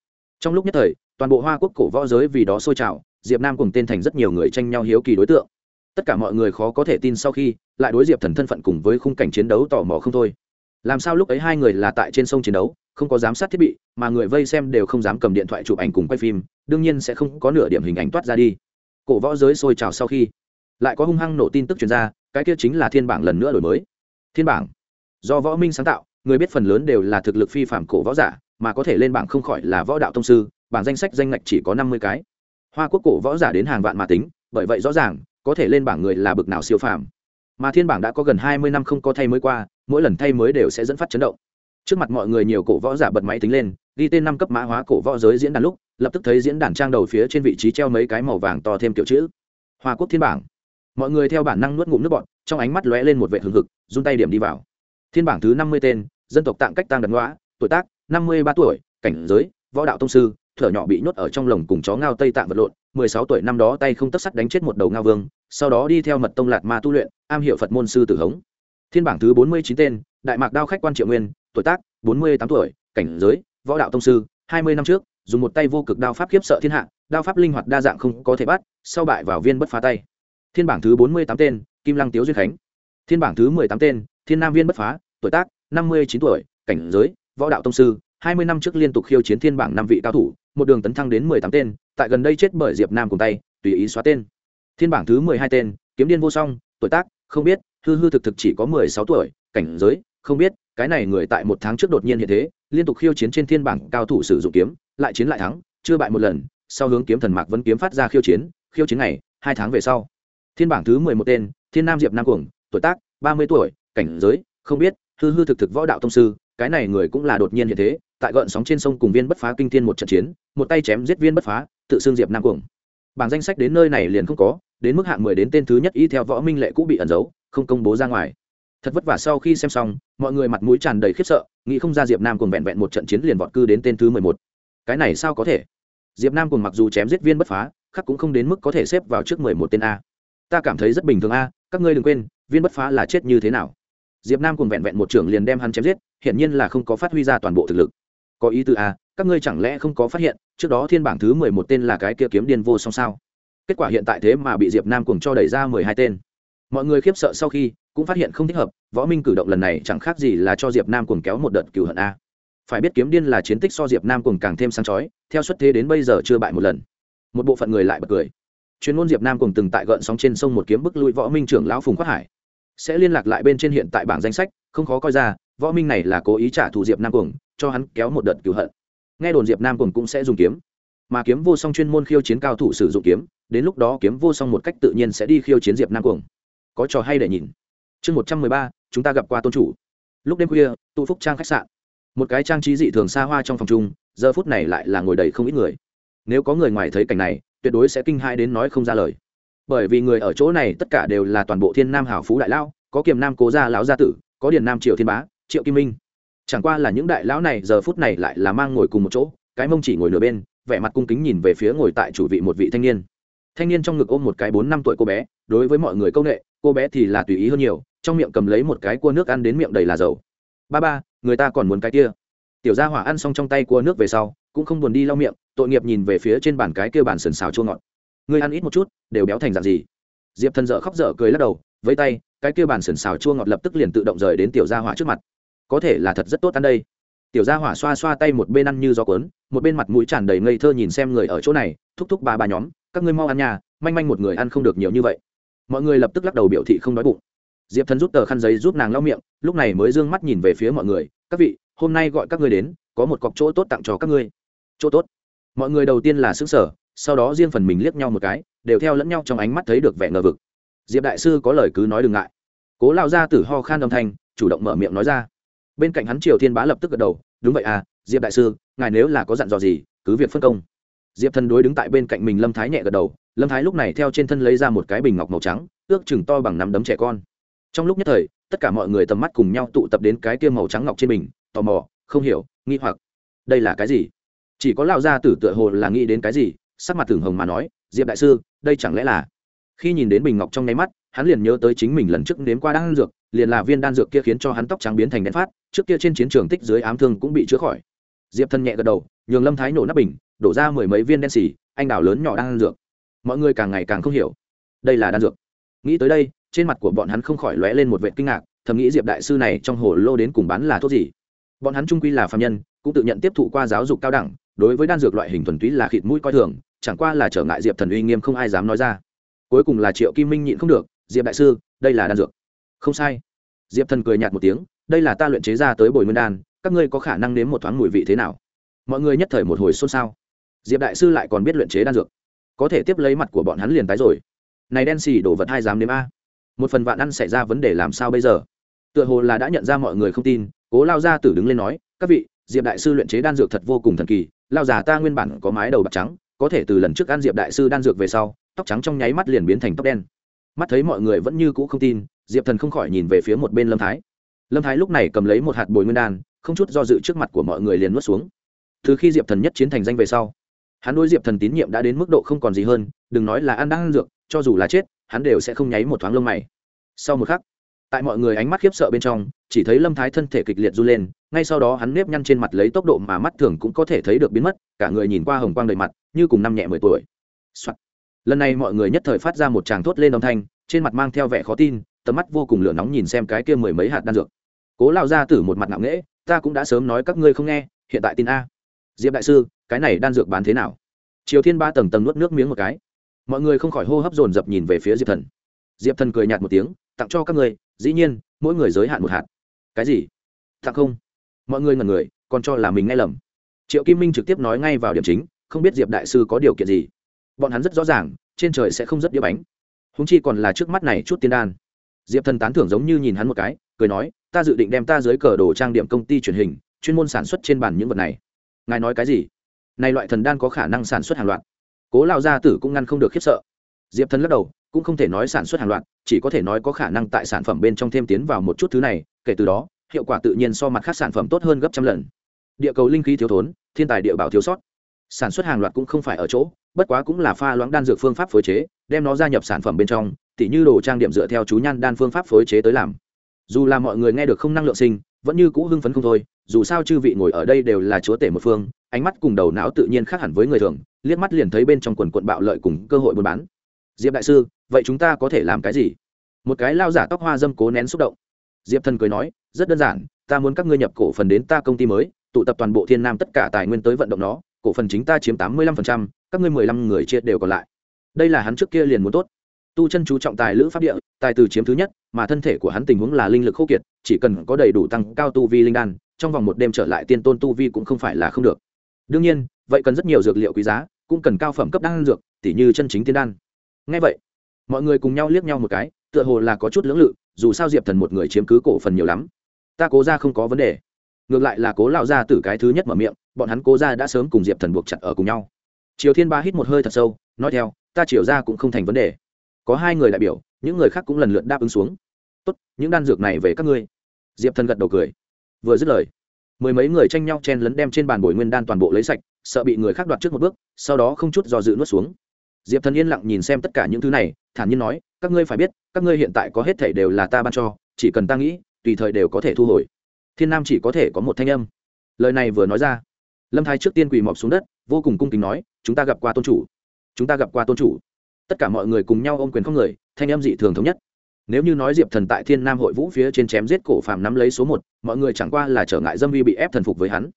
Trong lúc nhất thời, toàn bộ hoa quốc cổ võ giới vì đó sôi trào, diệp nam cùng tên thành rất nhiều người tranh nhau hiếu kỳ đối tượng. Tất cả mọi người khó có thể tin sau khi, lại đối diệp thần thân phận cùng với khung cảnh chiến đấu tò mò không thôi làm sao lúc ấy hai người là tại trên sông chiến đấu, không có giám sát thiết bị, mà người vây xem đều không dám cầm điện thoại chụp ảnh cùng quay phim, đương nhiên sẽ không có nửa điểm hình ảnh toát ra đi. Cổ võ giới sôi trào sau khi, lại có hung hăng nổ tin tức truyền ra, cái kia chính là thiên bảng lần nữa đổi mới. Thiên bảng. Do võ minh sáng tạo, người biết phần lớn đều là thực lực phi phạm cổ võ giả, mà có thể lên bảng không khỏi là võ đạo tông sư, bảng danh sách danh ngạch chỉ có năm mươi cái. Hoa quốc cổ võ giả đến hàng vạn mà tính, bởi vậy rõ ràng, có thể lên bảng người là bực nào siêu phàm. Mà thiên bảng đã có gần hai mươi năm không có thay mới qua mỗi lần thay mới đều sẽ dẫn phát chấn động. Trước mặt mọi người nhiều cổ võ giả bật máy tính lên, ghi tên năm cấp mã hóa cổ võ giới diễn đàn lúc, lập tức thấy diễn đàn trang đầu phía trên vị trí treo mấy cái màu vàng to thêm kiểu chữ. Hoa quốc thiên bảng. Mọi người theo bản năng nuốt ngụm nước bọt, trong ánh mắt lóe lên một vệ hừng hực, run tay điểm đi vào. Thiên bảng thứ năm mươi tên, dân tộc tạng cách tăng đần ngõa tuổi tác năm mươi ba tuổi, cảnh giới, võ đạo tông sư, thở nhỏ bị nhốt ở trong lồng cùng chó ngao tây tạng vật lộn, mười sáu tuổi năm đó tay không tất sắt đánh chết một đầu ngao vương, sau đó đi theo mật tông lạt ma tu luyện, am hiểu phật môn sư tử hống thiên bảng thứ bốn mươi chín tên, đại mạc đao khách quan triệu nguyên, tuổi tác bốn mươi tám tuổi, cảnh giới võ đạo tông sư, hai mươi năm trước, dùng một tay vô cực đao pháp khiếp sợ thiên hạ, đao pháp linh hoạt đa dạng không có thể bắt, sau bại vào viên bất phá tay. Thiên bảng thứ bốn mươi tám tên, kim lăng tiếu duyên khánh. Thiên bảng thứ mười tám tên, thiên nam viên bất phá, tuổi tác năm mươi chín tuổi, cảnh giới võ đạo tông sư, hai mươi năm trước liên tục khiêu chiến thiên bảng năm vị cao thủ, một đường tấn thăng đến mười tám tên, tại gần đây chết bởi diệp nam cùng tay, tùy ý xóa tên. Thiên bảng thứ mười hai tên, kiếm điên vô song, tuổi tác không biết hư hư thực thực chỉ có mười sáu tuổi, cảnh giới, không biết, cái này người tại một tháng trước đột nhiên hiện thế, liên tục khiêu chiến trên thiên bảng cao thủ sử dụng kiếm, lại chiến lại thắng, chưa bại một lần, sau hướng kiếm thần mạc vẫn kiếm phát ra khiêu chiến khiêu chiến này hai tháng về sau. Thiên bảng thứ mười một tên, thiên nam diệp nam cuồng, tuổi tác, ba mươi tuổi, cảnh giới, không biết, hư hư thực thực võ đạo thông sư, cái này người cũng là đột nhiên hiện thế, tại gợn sóng trên sông cùng viên bất phá kinh thiên một trận chiến, một tay chém giết viên bất phá, tự xưng diệp nam cuồng. Bảng danh sách đến nơi này liền không có, đến mức hạng mười đến tên thứ nhất y theo võ minh lệ cũ bị ẩn giấu không công bố ra ngoài. Thật vất vả sau khi xem xong, mọi người mặt mũi tràn đầy khiếp sợ, nghĩ không ra diệp nam cùng vẹn vẹn một trận chiến liền vọt cư đến tên thứ mười một. Cái này sao có thể? Diệp nam cùng mặc dù chém giết viên bất phá khắc cũng không đến mức có thể xếp vào trước mười một tên a. Ta cảm thấy rất bình thường a, các ngươi đừng quên, viên bất phá là chết như thế nào? Diệp nam cùng vẹn vẹn một trưởng liền đem hắn chém giết, hiển nhiên là không có phát huy ra toàn bộ thực lực. Có ý tư a, các ngươi chẳng lẽ không có phát hiện, trước đó thiên bảng thứ mười một tên là cái kia kiếm điên vô song sao? Kết quả hiện tại thế mà bị diệp nam cùng cho đẩy ra mười hai tên mọi người khiếp sợ sau khi, cũng phát hiện không thích hợp, võ minh cử động lần này chẳng khác gì là cho diệp nam cùng kéo một đợt cựu hận a. Phải biết kiếm điên là chiến tích so diệp nam cùng càng thêm sáng chói, theo xuất thế đến bây giờ chưa bại một lần. Một bộ phận người lại bật cười. Chuyên môn diệp nam cùng từng tại gợn sóng trên sông một kiếm bức lui võ minh trưởng lão phùng quát hải. Sẽ liên lạc lại bên trên hiện tại bảng danh sách, không khó coi ra, võ minh này là cố ý trả thù diệp nam cùng cho hắn kéo một đợt cựu hận. Nghe đồn diệp nam cùng cũng sẽ dùng kiếm. Mà kiếm vô song chuyên môn khiêu chiến cao thủ sử dụng kiếm, đến lúc đó kiếm vô song một cách tự nhiên sẽ đi khiêu chiến diệp nam cùng có trò hay để nhìn. Chương một trăm mười ba chúng ta gặp qua tôn chủ. Lúc đêm khuya tụ phúc trang khách sạn. Một cái trang trí dị thường xa hoa trong phòng chung giờ phút này lại là ngồi đầy không ít người. Nếu có người ngoài thấy cảnh này tuyệt đối sẽ kinh hai đến nói không ra lời. Bởi vì người ở chỗ này tất cả đều là toàn bộ thiên nam hảo phú đại lão, có kiềm nam cố gia lão gia tử có điền nam triệu thiên bá triệu kim minh. Chẳng qua là những đại lão này giờ phút này lại là mang ngồi cùng một chỗ cái mông chỉ ngồi nửa bên vẻ mặt cung kính nhìn về phía ngồi tại chủ vị một vị thanh niên. Thanh niên trong ngực ôm một cái bốn năm tuổi cô bé đối với mọi người công nghệ, cô bé thì là tùy ý hơn nhiều, trong miệng cầm lấy một cái cua nước ăn đến miệng đầy là dầu. Ba ba, người ta còn muốn cái kia. Tiểu gia hỏa ăn xong trong tay cua nước về sau, cũng không buồn đi lau miệng, tội nghiệp nhìn về phía trên bàn cái kia bàn sườn xào chua ngọt. Người ăn ít một chút, đều béo thành dạng gì? Diệp thần dợ khóc dở cười lắc đầu với tay, cái kia bàn sườn xào chua ngọt lập tức liền tự động rời đến tiểu gia hỏa trước mặt. Có thể là thật rất tốt ăn đây. Tiểu gia hỏa xoa xoa tay một bên ăn như gió cuốn, một bên mặt mũi tràn đầy ngây thơ nhìn xem người ở chỗ này, thúc thúc ba ba nhóm, các ngươi mau ăn nhà manh manh một người ăn không được nhiều như vậy mọi người lập tức lắc đầu biểu thị không đói bụng. Diệp thần rút tờ khăn giấy giúp nàng lau miệng, lúc này mới d ư ơ n g mắt nhìn về phía mọi người, các vị, hôm nay gọi các ngươi đến, có một cọc chỗ tốt tặng cho các ngươi. Chỗ tốt? Mọi người đầu tiên là xứng sở sau đó riêng phần mình liếc nhau một cái, đều theo lẫn nhau trong ánh mắt thấy được vẻ ngờ vực. Diệp đại sư có lời cứ nói đừng ngại. Cố lao ra từ ho khan âm thanh, chủ động mở miệng nói ra. Bên cạnh hắn triều thiên bá lập tức gật đầu, đúng vậy à diệp đại sư, ngài nếu là có dặn dò gì, cứ việc phân công diệp thần đối đứng tại bên cạnh mình lâm thái nhẹ gật đầu lâm thái lúc này theo trên thân lấy ra một cái bình ngọc màu trắng ước chừng to bằng nắm đấm trẻ con. Trong lúc nhất thời tất cả mọi người tầm mắt cùng nhau tụ tập đến cái kia màu trắng ngọc trên mình, tò mò không hiểu nghi hoặc. Đây là cái gì? Chỉ có lão gia tử tựa hồ là nghĩ đến cái gì sắc mặt thường hồng mà nói diệp đại sư đây chẳng lẽ là? Khi nhìn đến bình ngọc trong nháy mắt hắn liền nhớ tới chính mình lần trước nếm qua đan dược liền là viên đan dược kia khiến cho hắn tóc trắng biến thành đen phát trước kia trên chiến trường tích dưới ám thương cũng bị chữa khỏi. Diệp thân nhẹ gật đầu nhường lâm thái nổ nắp bình đổ ra mười mấy viên đen xì, anh đào lớn nhỏ đang ăn dược. Mọi người càng ngày càng không hiểu. Đây là đan dược. Nghĩ tới đây, trên mặt của bọn hắn không khỏi lóe lên một vệ kinh ngạc, thầm nghĩ diệp đại sư này trong hồ lô đến cùng bán là thuốc gì? Bọn hắn trung quy là phạm nhân, cũng tự nhận tiếp thụ qua giáo dục cao đẳng, đối với đan dược loại hình thuần túy là khịt mũi coi thường, chẳng qua là trở ngại diệp thần uy nghiêm không ai dám nói ra. Cuối cùng là triệu kim minh nhịn không được, diệp đại sư, đây là đan dược. Không sai. Diệp thần cười nhạt một tiếng, đây là ta luyện chế ra tới bồi nguyên đan, các ngươi có khả năng nếm một thoáng mùi vị thế nào? Mọi người nhất thời một hồi xôn xao diệp đại sư lại còn biết luyện chế đan dược. Có thể tiếp lấy mặt của bọn hắn liền tái rồi. Này đen xì đổ vật hai dám nếm a. Một phần vạn ăn xảy ra vấn đề làm sao bây giờ? Tựa hồ là đã nhận ra mọi người không tin, cố lao ra tử đứng lên nói, các vị, diệp đại sư luyện chế đan dược thật vô cùng thần kỳ, lao già ta nguyên bản có mái đầu bạc trắng, có thể từ lần trước ăn diệp đại sư đan dược về sau, tóc trắng trong nháy mắt liền biến thành tóc đen. Mắt thấy mọi người vẫn như cũ không tin, diệp thần không khỏi nhìn về phía một bên lâm thái. Lâm thái lúc này cầm lấy một hạt bồi nguyên đan, không chút do dự trước mặt của mọi người liền nuốt xuống. Từ khi diệp thần nhất chiến thành danh về sau hắn đối diệp thần tín nhiệm đã đến mức độ không còn gì hơn, đừng nói là ăn đang ăn dược, cho dù là chết, hắn đều sẽ không nháy một thoáng lông mày. Sau một khắc, tại mọi người ánh mắt khiếp sợ bên trong, chỉ thấy lâm thái thân thể kịch liệt r u lên, ngay sau đó hắn nếp nhăn trên mặt lấy tốc độ mà mắt thường cũng có thể thấy được biến mất, cả người nhìn qua hồng quang đầy mặt, như cùng năm nhẹ mười tuổi、Soạn. lần này mọi người nhất thời phát ra một tràng thốt lên âm thanh, trên mặt mang theo vẻ khó tin, tầm mắt vô cùng lửa nóng nhìn xem cái kia mười mấy hạt đan dược. Cố lao ra tử một mặt ngạo nghễ, ta cũng đã sớm nói các ngươi không nghe, hiện tại tin a. Diệp đại sư cái này đan dược bán thế nào? Triều thiên ba tầng tầng nuốt nước miếng một cái. Mọi người không khỏi hô hấp dồn dập nhìn về phía diệp thần. Diệp thần cười nhạt một tiếng, tặng cho các người, dĩ nhiên, mỗi người giới hạn một hạt. Cái gì? Tặng không? Mọi người ngần người, còn cho là mình nghe lầm. Triệu kim minh trực tiếp nói ngay vào điểm chính, không biết diệp đại sư có điều kiện gì. Bọn hắn rất rõ ràng, trên trời sẽ không rất đĩa bánh. Húng chi còn là trước mắt này chút tiên đan. Diệp thần tán thưởng giống như nhìn hắn một cái, cười nói, ta dự định đem ta dưới cờ đồ trang điểm công ty truyền hình, chuyên môn sản xuất trên bàn những vật này. Ngài nói cái gì? Này loại thần đan có khả năng sản xuất hàng loạt. Cố lao gia tử cũng ngăn không được khiếp sợ. Diệp thần lắc đầu, cũng không thể nói sản xuất hàng loạt, chỉ có thể nói có khả năng tại sản phẩm bên trong thêm tiến vào một chút thứ này, kể từ đó, hiệu quả tự nhiên so mặt khác sản phẩm tốt hơn gấp trăm lần. Địa cầu linh khí thiếu thốn, thiên tài địa bảo thiếu sót. Sản xuất hàng loạt cũng không phải ở chỗ, bất quá cũng là pha loãng đan dược phương pháp phối chế, đem nó gia nhập sản phẩm bên trong, tỉ như đồ trang điểm dựa theo chú nhan đan phương pháp phối chế tới làm. Dù là mọi người nghe được không năng lượng sinh, vẫn như cũ hưng phấn không thôi, dù sao chư vị ngồi ở đây đều là chúa tể một phương ánh mắt cùng đầu não tự nhiên khác hẳn với người thường, liếc mắt liền thấy bên trong quần quận bạo lợi cùng cơ hội buôn bán. Diệp đại sư, vậy chúng ta có thể làm cái gì? Một cái lao giả tóc hoa dâm cố nén xúc động. Diệp thần cười nói, rất đơn giản, ta muốn các ngươi nhập cổ phần đến ta công ty mới, tụ tập toàn bộ thiên nam tất cả tài nguyên tới vận động nó, cổ phần chính ta chiếm tám mươi lăm phần trăm, các ngươi mười lăm người chia đều còn lại. Đây là hắn trước kia liền muốn tốt. Tu chân chú trọng tài lữ pháp địa, tài từ chiếm thứ nhất, mà thân thể của hắn tình huống là linh lực khô kiệt, chỉ cần có đầy đủ tăng cao tu vi linh đan, trong vòng một đêm trở lại tiên tôn tu vi cũng không phải là không được đương nhiên, vậy cần rất nhiều dược liệu quý giá, cũng cần cao phẩm cấp đan dược, tỉ như chân chính tiên đan. Ngay vậy, mọi người cùng nhau liếc nhau một cái, tựa hồ là có chút lưỡng lự, dù sao diệp thần một người chiếm cứ cổ phần nhiều lắm. Ta cố ra không có vấn đề. Ngược lại là cố lão ra từ cái thứ nhất mở miệng, bọn hắn cố ra đã sớm cùng diệp thần buộc chặt ở cùng nhau. Triều thiên ba hít một hơi thật sâu, nói theo, ta triều ra cũng không thành vấn đề. Có hai người đại biểu, những người khác cũng lần lượt đáp ứng xuống. Tốt, những đan dược này về các ngươi. Diệp thần gật đầu cười. Vừa dứt lời mười mấy người tranh nhau chen lấn đem trên bàn bồi nguyên đan toàn bộ lấy sạch, sợ bị người khác đoạt trước một bước, sau đó không chút do dự nuốt xuống. Diệp thần yên lặng nhìn xem tất cả những thứ này, thản nhiên nói, các ngươi phải biết, các ngươi hiện tại có hết thể đều là ta ban cho, chỉ cần ta nghĩ, tùy thời đều có thể thu hồi. Thiên nam chỉ có thể có một thanh âm. Lời này vừa nói ra, lâm thái trước tiên quỳ mọc xuống đất, vô cùng cung kính nói, chúng ta gặp qua tôn chủ, chúng ta gặp qua tôn chủ. Tất cả mọi người cùng nhau ôm quyền không người, thanh âm dị thường thống nhất nếu như nói diệp thần tại thiên nam hội vũ phía trên chém giết cổ phàm nắm lấy số một, mọi người chẳng qua là trở ngại dâm vi bị ép thần phục với hắn.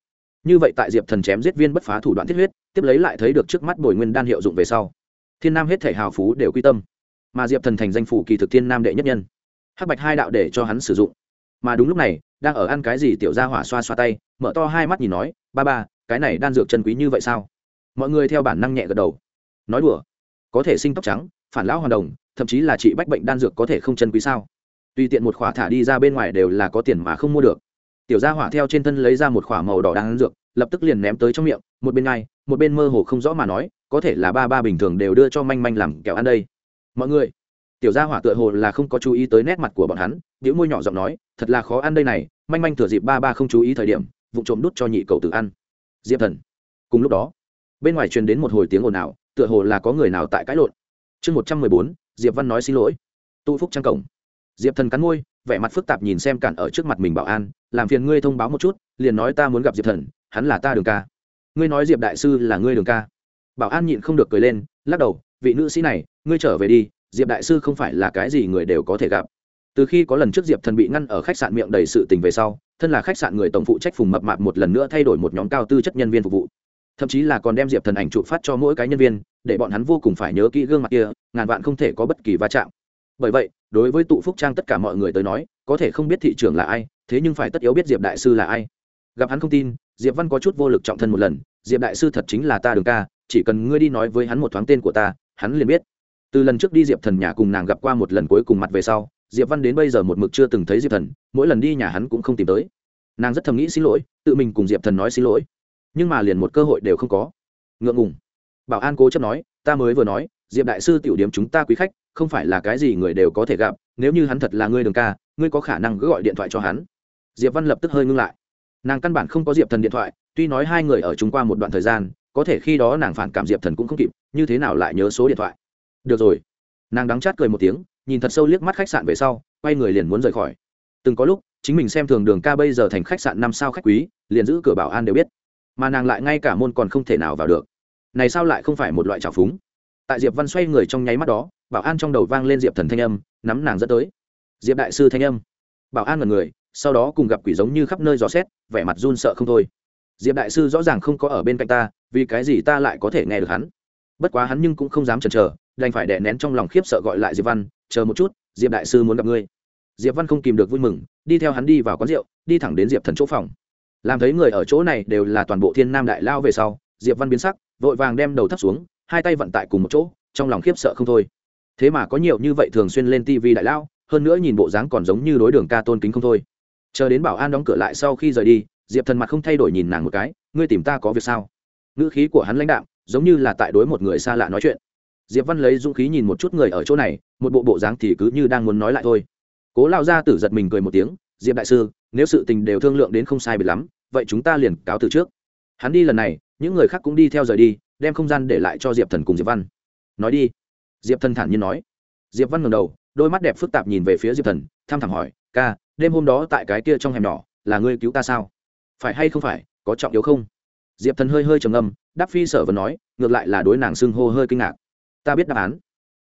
Như vậy tại diệp thần chém giết viên bất phá thủ đoạn thiết huyết, tiếp lấy lại thấy được trước mắt bồi nguyên đan hiệu dụng về sau. Thiên nam hết thể hào phú đều quy tâm. Mà diệp thần thành danh phủ kỳ thực thiên nam đệ nhất nhân. Hắc bạch hai đạo để cho hắn sử dụng. Mà đúng lúc này, đang ở ăn cái gì tiểu ra hỏa xoa xoa tay, mở to hai mắt nhìn nói, ba ba, cái này đan dược chân quý như vậy sao? Mọi người theo bản năng nhẹ gật đầu. Nói đùa, có thể sinh tóc trắng, phản lão hoàn đồng thậm chí là trị bách bệnh đan dược có thể không chân quý sao? Tùy tiện một khỏa thả đi ra bên ngoài đều là có tiền mà không mua được. Tiểu gia hỏa theo trên thân lấy ra một khỏa màu đỏ đan dược, lập tức liền ném tới trong miệng, một bên ngay, một bên mơ hồ không rõ mà nói, có thể là ba ba bình thường đều đưa cho manh manh làm kẹo ăn đây. Mọi người, tiểu gia hỏa tựa hồ là không có chú ý tới nét mặt của bọn hắn biểu môi nhỏ giọng nói, thật là khó ăn đây này, manh manh thừa dịp ba ba không chú ý thời điểm vụ trộm đút cho nhị cậu tự ăn. Diệp thần. Cùng lúc đó, bên ngoài truyền đến một hồi tiếng ồn ào, tựa hồ là có người nào tại cãi lộn. Chương một trăm mười bốn diệp văn nói xin lỗi. Tu phúc trang cổng. Diệp thần cắn môi, vẻ mặt phức tạp nhìn xem cản ở trước mặt mình bảo an, làm phiền ngươi thông báo một chút, liền nói ta muốn gặp diệp thần, hắn là ta đường ca. Ngươi nói diệp đại sư là ngươi đường ca. Bảo an nhịn không được cười lên, lắc đầu, vị nữ sĩ này, ngươi trở về đi, diệp đại sư không phải là cái gì người đều có thể gặp. Từ khi có lần trước diệp thần bị ngăn ở khách sạn miệng đầy sự tình về sau, thân là khách sạn người tổng phụ trách phùng mập mạp một lần nữa thay đổi một nhóm cao tư chất nhân viên phục vụ. Thậm chí là còn đem diệp thần ảnh chụp phát cho mỗi cái nhân viên, để bọn hắn vô cùng phải nhớ kỹ gương mặt kia ngàn vạn không thể có bất kỳ va chạm. Bởi vậy, đối với tụ phúc trang tất cả mọi người tới nói, có thể không biết thị trường là ai, thế nhưng phải tất yếu biết diệp đại sư là ai. Gặp hắn không tin, diệp văn có chút vô lực trọng thân một lần, diệp đại sư thật chính là ta đường ca, chỉ cần ngươi đi nói với hắn một thoáng tên của ta, hắn liền biết. Từ lần trước đi diệp thần nhà cùng nàng gặp qua một lần cuối cùng mặt về sau, diệp văn đến bây giờ một mực chưa từng thấy diệp thần, mỗi lần đi nhà hắn cũng không tìm tới. Nàng rất thầm nghĩ xin lỗi, tự mình cùng diệp thần nói xin lỗi. Nhưng mà liền một cơ hội đều không có. Ngượng ngùng. Bảo an cố chấp nói, ta mới vừa nói diệp đại sư tiểu điểm chúng ta quý khách, không phải là cái gì người đều có thể gặp, nếu như hắn thật là ngươi đường ca, ngươi có khả năng cứ gọi điện thoại cho hắn. Diệp văn lập tức hơi ngưng lại. Nàng căn bản không có diệp thần điện thoại, tuy nói hai người ở chung qua một đoạn thời gian, có thể khi đó nàng phản cảm diệp thần cũng không kịp, như thế nào lại nhớ số điện thoại? Được rồi. Nàng đắng chát cười một tiếng, nhìn thật sâu liếc mắt khách sạn về sau, quay người liền muốn rời khỏi. Từng có lúc, chính mình xem thường đường ca bây giờ thành khách sạn năm sao khách quý, liền giữ cửa bảo an đều biết. Mà nàng lại ngay cả môn còn không thể nào vào được. Này sao lại không phải một loại trào phúng? Tại diệp văn xoay người trong nháy mắt đó, bảo an trong đầu vang lên diệp thần thanh âm, nắm nàng dẫn tới. Diệp đại sư thanh âm. Bảo an là người, sau đó cùng gặp quỷ giống như khắp nơi gió xét, vẻ mặt run sợ không thôi. Diệp đại sư rõ ràng không có ở bên cạnh ta, vì cái gì ta lại có thể nghe được hắn? Bất quá hắn nhưng cũng không dám chần chờ, đành phải đè nén trong lòng khiếp sợ gọi lại diệp văn, chờ một chút, diệp đại sư muốn gặp ngươi. Diệp văn không kìm được vui mừng, đi theo hắn đi vào quán rượu, đi thẳng đến diệp thần chỗ phòng. Làm thấy người ở chỗ này đều là toàn bộ thiên nam đại lao về sau, diệp văn biến sắc, vội vàng đem đầu thắt xuống hai tay vận tại cùng một chỗ, trong lòng khiếp sợ không thôi. Thế mà có nhiều như vậy thường xuyên lên tv đại lao, hơn nữa nhìn bộ dáng còn giống như đối đường ca tôn kính không thôi. Chờ đến bảo an đóng cửa lại sau khi rời đi, diệp thần mặt không thay đổi nhìn nàng một cái, ngươi tìm ta có việc sao? Ngữ khí của hắn lãnh đạm, giống như là tại đối một người xa lạ nói chuyện. Diệp văn lấy dũng khí nhìn một chút người ở chỗ này, một bộ bộ dáng thì cứ như đang muốn nói lại thôi. Cố lao ra tử giật mình cười một tiếng, diệp đại sư, nếu sự tình đều thương lượng đến không sai biệt lắm, vậy chúng ta liền cáo từ trước. Hắn đi lần này, những người khác cũng đi theo rời đi đem không gian để lại cho diệp thần cùng diệp văn. Nói đi. Diệp thần thản nhiên nói. Diệp văn ngầm đầu, đôi mắt đẹp phức tạp nhìn về phía diệp thần, tham thảm hỏi, ca, đêm hôm đó tại cái kia trong hẻm nhỏ, là ngươi cứu ta sao? Phải hay không phải, có trọng yếu không? Diệp thần hơi hơi trầm ngâm, đáp phi sở vẫn nói, ngược lại là đối nàng xưng hô hơi kinh ngạc. Ta biết đáp án.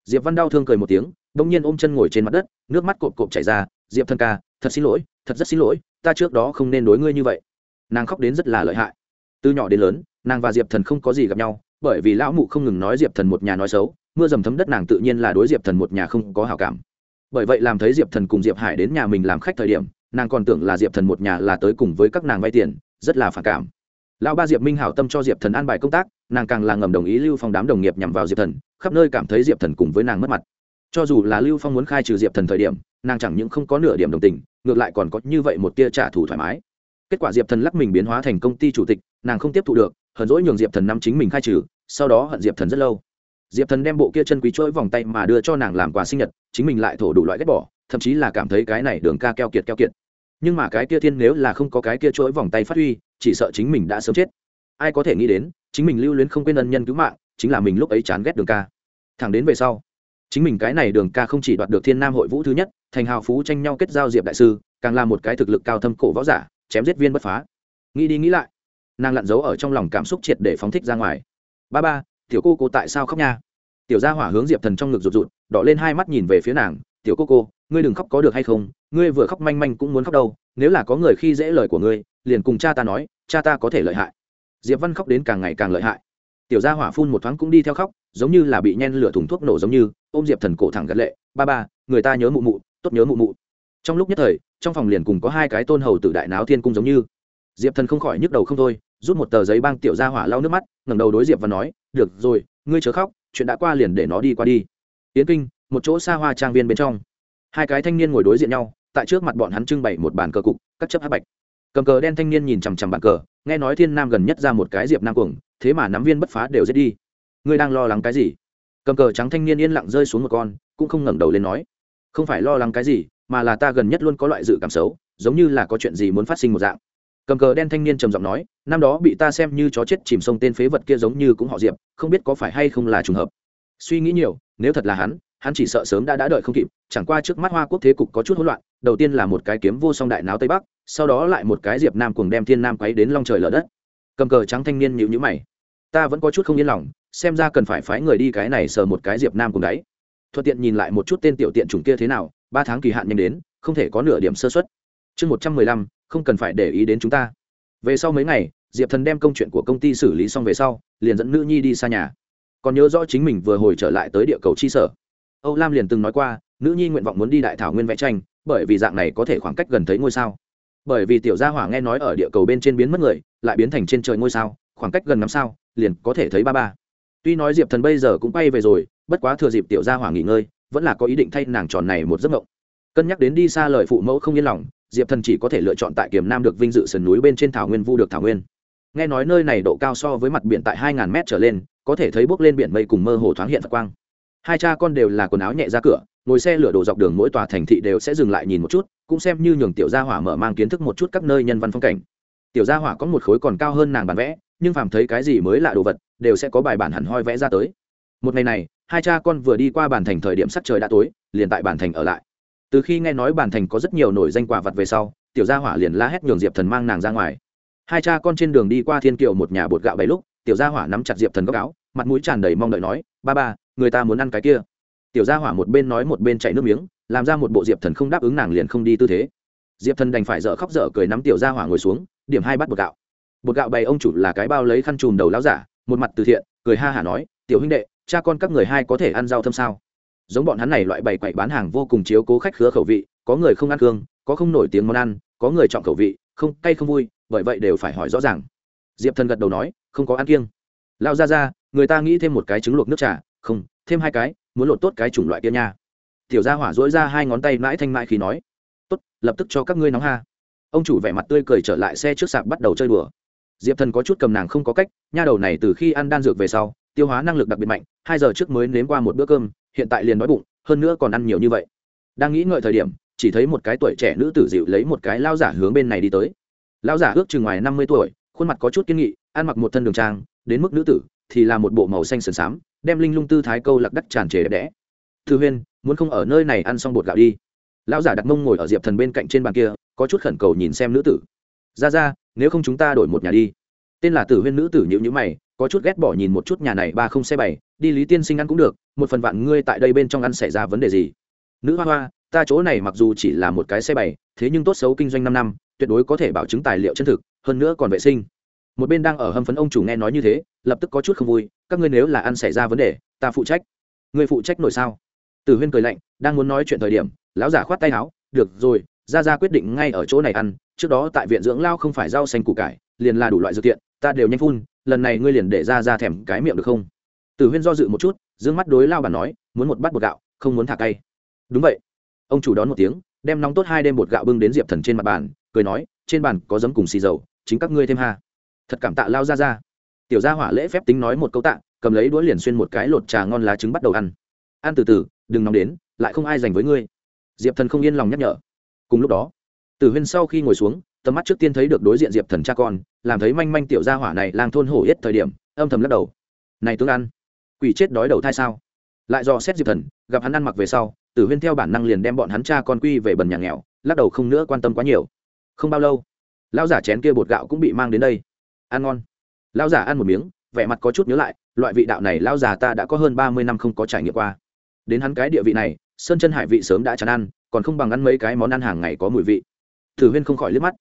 Diệp văn đau thương cười một tiếng bỗng nhiên ôm chân ngồi trên mặt đất, nước mắt cộp cộp chảy ra, diệp Thần ca, thật xin lỗi, thật rất xin lỗi, ta trước đó không nên đối ngươi như vậy. Nàng khóc đến rất là lợi hại từ nhỏ đến lớn, nàng và diệp thần không có gì gặp nhau, bởi vì lão mụ không ngừng nói diệp thần một nhà nói xấu, mưa dầm thấm đất nàng tự nhiên là đối diệp thần một nhà không có hảo cảm. Bởi vậy làm thấy diệp thần cùng diệp hải đến nhà mình làm khách thời điểm, nàng còn tưởng là diệp thần một nhà là tới cùng với các nàng vay tiền, rất là phản cảm. Lão ba diệp minh hảo tâm cho diệp thần an bài công tác, nàng càng là ngầm đồng ý lưu phong đám đồng nghiệp nhằm vào diệp thần, khắp nơi cảm thấy diệp thần cùng với nàng mất mặt. Cho dù là lưu phong muốn khai trừ diệp thần thời điểm, nàng chẳng những không có nửa điểm đồng tình, ngược lại còn có như vậy một tia trả thù thoải mái kết quả diệp thần lắc mình biến hóa thành công ty chủ tịch, nàng không tiếp thu được, hận dỗi nhường diệp thần năm chính mình khai trừ, sau đó hận diệp thần rất lâu. Diệp thần đem bộ kia chân quý chuỗi vòng tay mà đưa cho nàng làm quà sinh nhật, chính mình lại thổ đủ loại ghét bỏ, thậm chí là cảm thấy cái này đường ca keo kiệt keo kiệt. Nhưng mà cái kia thiên nếu là không có cái kia chuỗi vòng tay phát huy, chỉ sợ chính mình đã sớm chết. Ai có thể nghĩ đến, chính mình lưu luyến không quên ân nhân cứu mạng, chính là mình lúc ấy chán ghét đường ca. Thẳng đến về sau, chính mình cái này đường ca không chỉ đoạt được thiên nam hội vũ thứ nhất, thành hào phú tranh nhau kết giao diệp đại sư, càng là một cái thực lực cao thâm cổ võ giả chém giết viên bất phá. Nghĩ đi nghĩ lại, nàng lặn giấu ở trong lòng cảm xúc triệt để phóng thích ra ngoài. Ba ba, tiểu cô cô tại sao khóc nha? Tiểu gia hỏa hướng diệp thần trong ngực rụt rụt, đỏ lên hai mắt nhìn về phía nàng. Tiểu cô cô, ngươi đừng khóc có được hay không? Ngươi vừa khóc manh manh cũng muốn khóc đâu. Nếu là có người khi dễ lời của ngươi, liền cùng cha ta nói, cha ta có thể lợi hại. Diệp văn khóc đến càng ngày càng lợi hại. Tiểu gia hỏa phun một thoáng cũng đi theo khóc, giống như là bị nhen lửa thùng thuốc nổ giống như, ôm diệp thần cổ thẳng gật lệ. Ba ba, người ta nhớ mụ mụ, tốt nhớ mụ mụ. Trong lúc nhất thời trong phòng liền cùng có hai cái tôn hầu tử đại náo thiên cung giống như. Diệp thần không khỏi nhức đầu không thôi, rút một tờ giấy băng tiểu ra hỏa lau nước mắt, ngẩng đầu đối diệp và nói, được rồi, ngươi chớ khóc, chuyện đã qua liền để nó đi qua đi. Yến kinh, một chỗ xa hoa trang viên bên trong. Hai cái thanh niên ngồi đối diện nhau, tại trước mặt bọn hắn trưng bày một bàn cờ cục các chấp hát bạch. Cầm cờ đen thanh niên nhìn chằm chằm bàn cờ, nghe nói thiên nam gần nhất ra một cái diệp nam cuồng, thế mà nắm viên bất phá đều giết đi. Ngươi đang lo lắng cái gì? Cầm cờ trắng thanh niên yên lặng rơi xuống một con, cũng không ngẩng đầu lên nói. Không phải lo lắng cái gì mà là ta gần nhất luôn có loại dự cảm xấu, giống như là có chuyện gì muốn phát sinh một dạng. Cầm cờ đen thanh niên trầm giọng nói, năm đó bị ta xem như chó chết chìm sông tên phế vật kia giống như cũng họ diệp, không biết có phải hay không là trùng hợp. Suy nghĩ nhiều, nếu thật là hắn hắn chỉ sợ sớm đã đã đợi không kịp, chẳng qua trước mắt hoa quốc thế cục có chút hỗn loạn, đầu tiên là một cái kiếm vô song đại náo tây bắc, sau đó lại một cái diệp nam cùng đem thiên nam quấy đến long trời lở đất. Cầm cờ trắng thanh niên nhịu nhữ mày. Ta vẫn có chút không yên lòng, xem ra cần phải phái người đi cái này sờ một cái diệp nam cùng đáy thuận tiện nhìn lại một chút tên tiểu tiện chủng kia thế nào, ba tháng kỳ hạn nhanh đến, không thể có nửa điểm sơ xuất chương một trăm mười lăm, không cần phải để ý đến chúng ta. Về sau mấy ngày, diệp thần đem công chuyện của công ty xử lý xong về sau, liền dẫn nữ nhi đi xa nhà. Còn nhớ rõ chính mình vừa hồi trở lại tới địa cầu chi sở. Âu lam liền từng nói qua, nữ nhi nguyện vọng muốn đi đại thảo nguyên vẽ tranh, bởi vì dạng này có thể khoảng cách gần thấy ngôi sao. Bởi vì tiểu gia hỏa nghe nói ở địa cầu bên trên biến mất người, lại biến thành trên trời ngôi sao, khoảng cách gần năm sao, liền có thể thấy ba ba tuy nói diệp thần bây giờ cũng quay về rồi, bất quá thừa dịp tiểu gia hỏa nghỉ ngơi, vẫn là có ý định thay nàng tròn này một giấc mộng. Cân nhắc đến đi xa lời phụ mẫu không yên lòng, diệp thần chỉ có thể lựa chọn tại kiềm nam được vinh dự sườn núi bên trên thảo nguyên vu được thảo nguyên. Nghe nói nơi này độ cao so với mặt biển tại hai ngàn mét trở lên, có thể thấy bước lên biển mây cùng mơ hồ thoáng hiện phật quang. Hai cha con đều là quần áo nhẹ ra cửa, ngồi xe lửa đổ dọc đường mỗi tòa thành thị đều sẽ dừng lại nhìn một chút, cũng xem như nhường tiểu gia hỏa mở mang kiến thức một chút các nơi nhân văn phong cảnh. Tiểu gia hỏa có một khối còn cao hơn nàng bản vẽ, nhưng phàm thấy cái gì mới lạ đồ vật đều sẽ có bài bản hẳn hoi vẽ ra tới. Một ngày này, hai cha con vừa đi qua bản thành thời điểm sắc trời đã tối, liền tại bản thành ở lại. Từ khi nghe nói bản thành có rất nhiều nổi danh quả vật về sau, tiểu gia hỏa liền la hét nhường diệp thần mang nàng ra ngoài. Hai cha con trên đường đi qua thiên kiều một nhà bột gạo bảy lúc, tiểu gia hỏa nắm chặt diệp thần góc áo, mặt mũi tràn đầy mong đợi nói, ba ba, người ta muốn ăn cái kia. Tiểu gia hỏa một bên nói một bên chạy nước miếng, làm ra một bộ diệp thần không đáp ứng nàng liền không đi tư thế. Diệp thần đành phải dở khóc dở cười nắm tiểu gia hỏa ngồi xuống, điểm hai bát bột gạo. Bột gạo bày ông chủ là cái bao lấy khăn chùm đầu láo giả một mặt từ thiện, cười ha hả nói, tiểu huynh đệ, cha con các người hai có thể ăn rau thơm sao? Giống bọn hắn này loại bày quậy bán hàng vô cùng chiếu cố khách khứa khẩu vị, có người không ăn cương, có không nổi tiếng món ăn, có người chọn khẩu vị, không cay không vui, bởi vậy đều phải hỏi rõ ràng. Diệp thần gật đầu nói, không có ăn kiêng. Lao ra ra người ta nghĩ thêm một cái trứng luộc nước trà. Không, thêm hai cái, muốn lột tốt cái chủng loại kia nha. Tiểu gia hỏa dỗi ra hai ngón tay mãi thanh mãi khi nói, tốt, lập tức cho các ngươi nóng ha. Ông chủ vẻ mặt tươi cười trở lại xe trước sạp bắt đầu chơi đùa diệp thần có chút cầm nàng không có cách, nha đầu này từ khi ăn đan dược về sau, tiêu hóa năng lực đặc biệt mạnh, hai giờ trước mới nếm qua một bữa cơm, hiện tại liền đói bụng, hơn nữa còn ăn nhiều như vậy. Đang nghĩ ngợi thời điểm, chỉ thấy một cái tuổi trẻ nữ tử dịu lấy một cái lao giả hướng bên này đi tới. Lao giả ước chừng ngoài năm mươi tuổi, khuôn mặt có chút kiên nghị, ăn mặc một thân đường trang, đến mức nữ tử thì là một bộ màu xanh sườn xám, đem linh lung tư thái câu lạc đắc tràn trề đẹp đẽ. Thư huyên, muốn không ở nơi này ăn xong bột gạo đi? Lão giả đặt mông ngồi ở diệp thần bên cạnh trên bàn kia, có chút khẩn cầu nhìn xem nữ tử ra ra, nếu không chúng ta đổi một nhà đi. Tên là tử huyên nữ tử nhịu nhữ mày, có chút ghét bỏ nhìn một chút nhà này, ba không xe bảy, đi lý tiên sinh ăn cũng được, một phần vạn ngươi tại đây bên trong ăn xảy ra vấn đề gì? Nữ hoa hoa, ta chỗ này mặc dù chỉ là một cái xe bảy, thế nhưng tốt xấu kinh doanh năm năm, tuyệt đối có thể bảo chứng tài liệu chân thực, hơn nữa còn vệ sinh. Một bên đang ở hâm phấn ông chủ nghe nói như thế, lập tức có chút không vui, các ngươi nếu là ăn xảy ra vấn đề, ta phụ trách. Ngươi phụ trách nổi sao? Tử huyên cười lạnh, đang muốn nói chuyện thời điểm, lão giả khoát tay áo, được rồi, ra ra quyết định ngay ở chỗ này ăn trước đó tại viện dưỡng lao không phải rau xanh củ cải, liền là đủ loại dược tiện ta đều nhanh phun, lần này ngươi liền để ra ra thèm cái miệng được không? Tử huyên do dự một chút d ư ơ n g mắt đối lao bản nói, muốn một bát bột gạo, không muốn thả cay. Đúng vậy. Ông chủ đón một tiếng, đem nóng tốt hai đêm bột gạo bưng đến diệp thần trên mặt bàn, cười nói, trên bàn có giấm cùng xì dầu, chính các ngươi thêm ha. Thật cảm tạ lao ra ra. Tiểu gia hỏa lễ phép tính nói một câu tạ, cầm lấy đũa liền xuyên một cái lột trà ngon lá trứng bắt đầu ăn. Ăn từ từ, đừng nóng đến, lại không ai dành với ngươi. Diệp thần không yên lòng nhắc nhở. Cùng lúc đó tử huyên sau khi ngồi xuống, tầm mắt trước tiên thấy được đối diện diệp thần cha con, làm thấy manh manh tiểu gia hỏa này lang thôn hổ hết thời điểm, âm thầm lắc đầu. Này tướng ăn, quỷ chết đói đầu thai sao? Lại do xét diệp thần, gặp hắn ăn mặc về sau tử huyên theo bản năng liền đem bọn hắn cha con quy về bần nhà nghèo, lắc đầu không nữa quan tâm quá nhiều. Không bao lâu, lão giả chén kia bột gạo cũng bị mang đến đây. Ăn ngon. Lão giả ăn một miếng, vẻ mặt có chút nhớ lại, loại vị đạo này lão già ta đã có hơn ba mươi năm không có trải nghiệm qua. Đến hắn cái địa vị này, sơn chân hải vị sớm đã chán ăn, còn không bằng ăn mấy cái món ăn hàng ngày có mùi vị thử huyên không khỏi liếc mắt.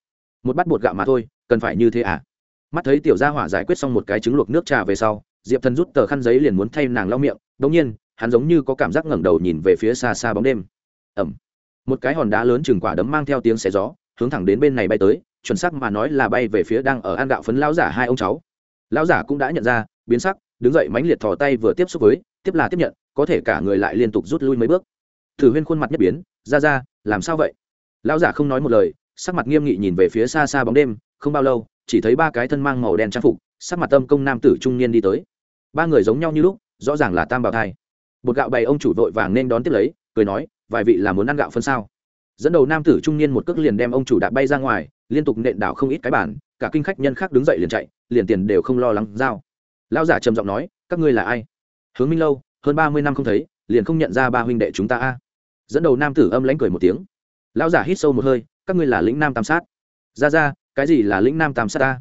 Một bát bột gạo mà thôi, cần phải như thế à? Mắt thấy tiểu gia hỏa giải quyết xong một cái trứng luộc nước trà về sau, diệp thần rút tờ khăn giấy liền muốn thay nàng lau miệng đ nhiên, hắn giống như có cảm giác ngẩng đầu nhìn về phía xa xa bóng đêm. Ẩm. Một cái hòn đá lớn chừng quả đấm mang theo tiếng xé gió, hướng thẳng đến bên này bay tới, chuẩn sắc mà nói là bay về phía đang ở ăn gạo phấn lão giả hai ông cháu. Lão giả cũng đã nhận ra, biến sắc, đứng dậy mãnh liệt thò tay vừa tiếp xúc với, tiếp là tiếp nhận, có thể cả người lại liên tục rút lui mấy bước. Thử huyên khuôn mặt nhất biến, ra ra, làm sao vậy? Lão giả không nói một lời, sắc mặt nghiêm nghị nhìn về phía xa xa bóng đêm, không bao lâu, chỉ thấy ba cái thân mang màu đen trang phục, sắc mặt tâm công nam tử trung niên đi tới. Ba người giống nhau như lúc, rõ ràng là tam bảo thai. Bột gạo bày ông chủ vội vàng nên đón tiếp lấy, cười nói, vài vị là muốn ăn gạo phân sao? Dẫn đầu nam tử trung niên một cước liền đem ông chủ đạp bay ra ngoài, liên tục nện đảo không ít cái bản cả kinh khách nhân khác đứng dậy liền chạy, liền tiền đều không lo lắng giao. Lão giả trầm giọng nói, các ngươi là ai? Hướng minh lâu, hơn ba mươi năm không thấy, liền không nhận ra ba huynh đệ chúng ta a. Dẫn đầu nam tử âm lãnh cười một tiếng lão giả hít sâu một hơi, các ngươi là lĩnh nam tam sát. Ra ra, cái gì là lĩnh nam tam sát ta?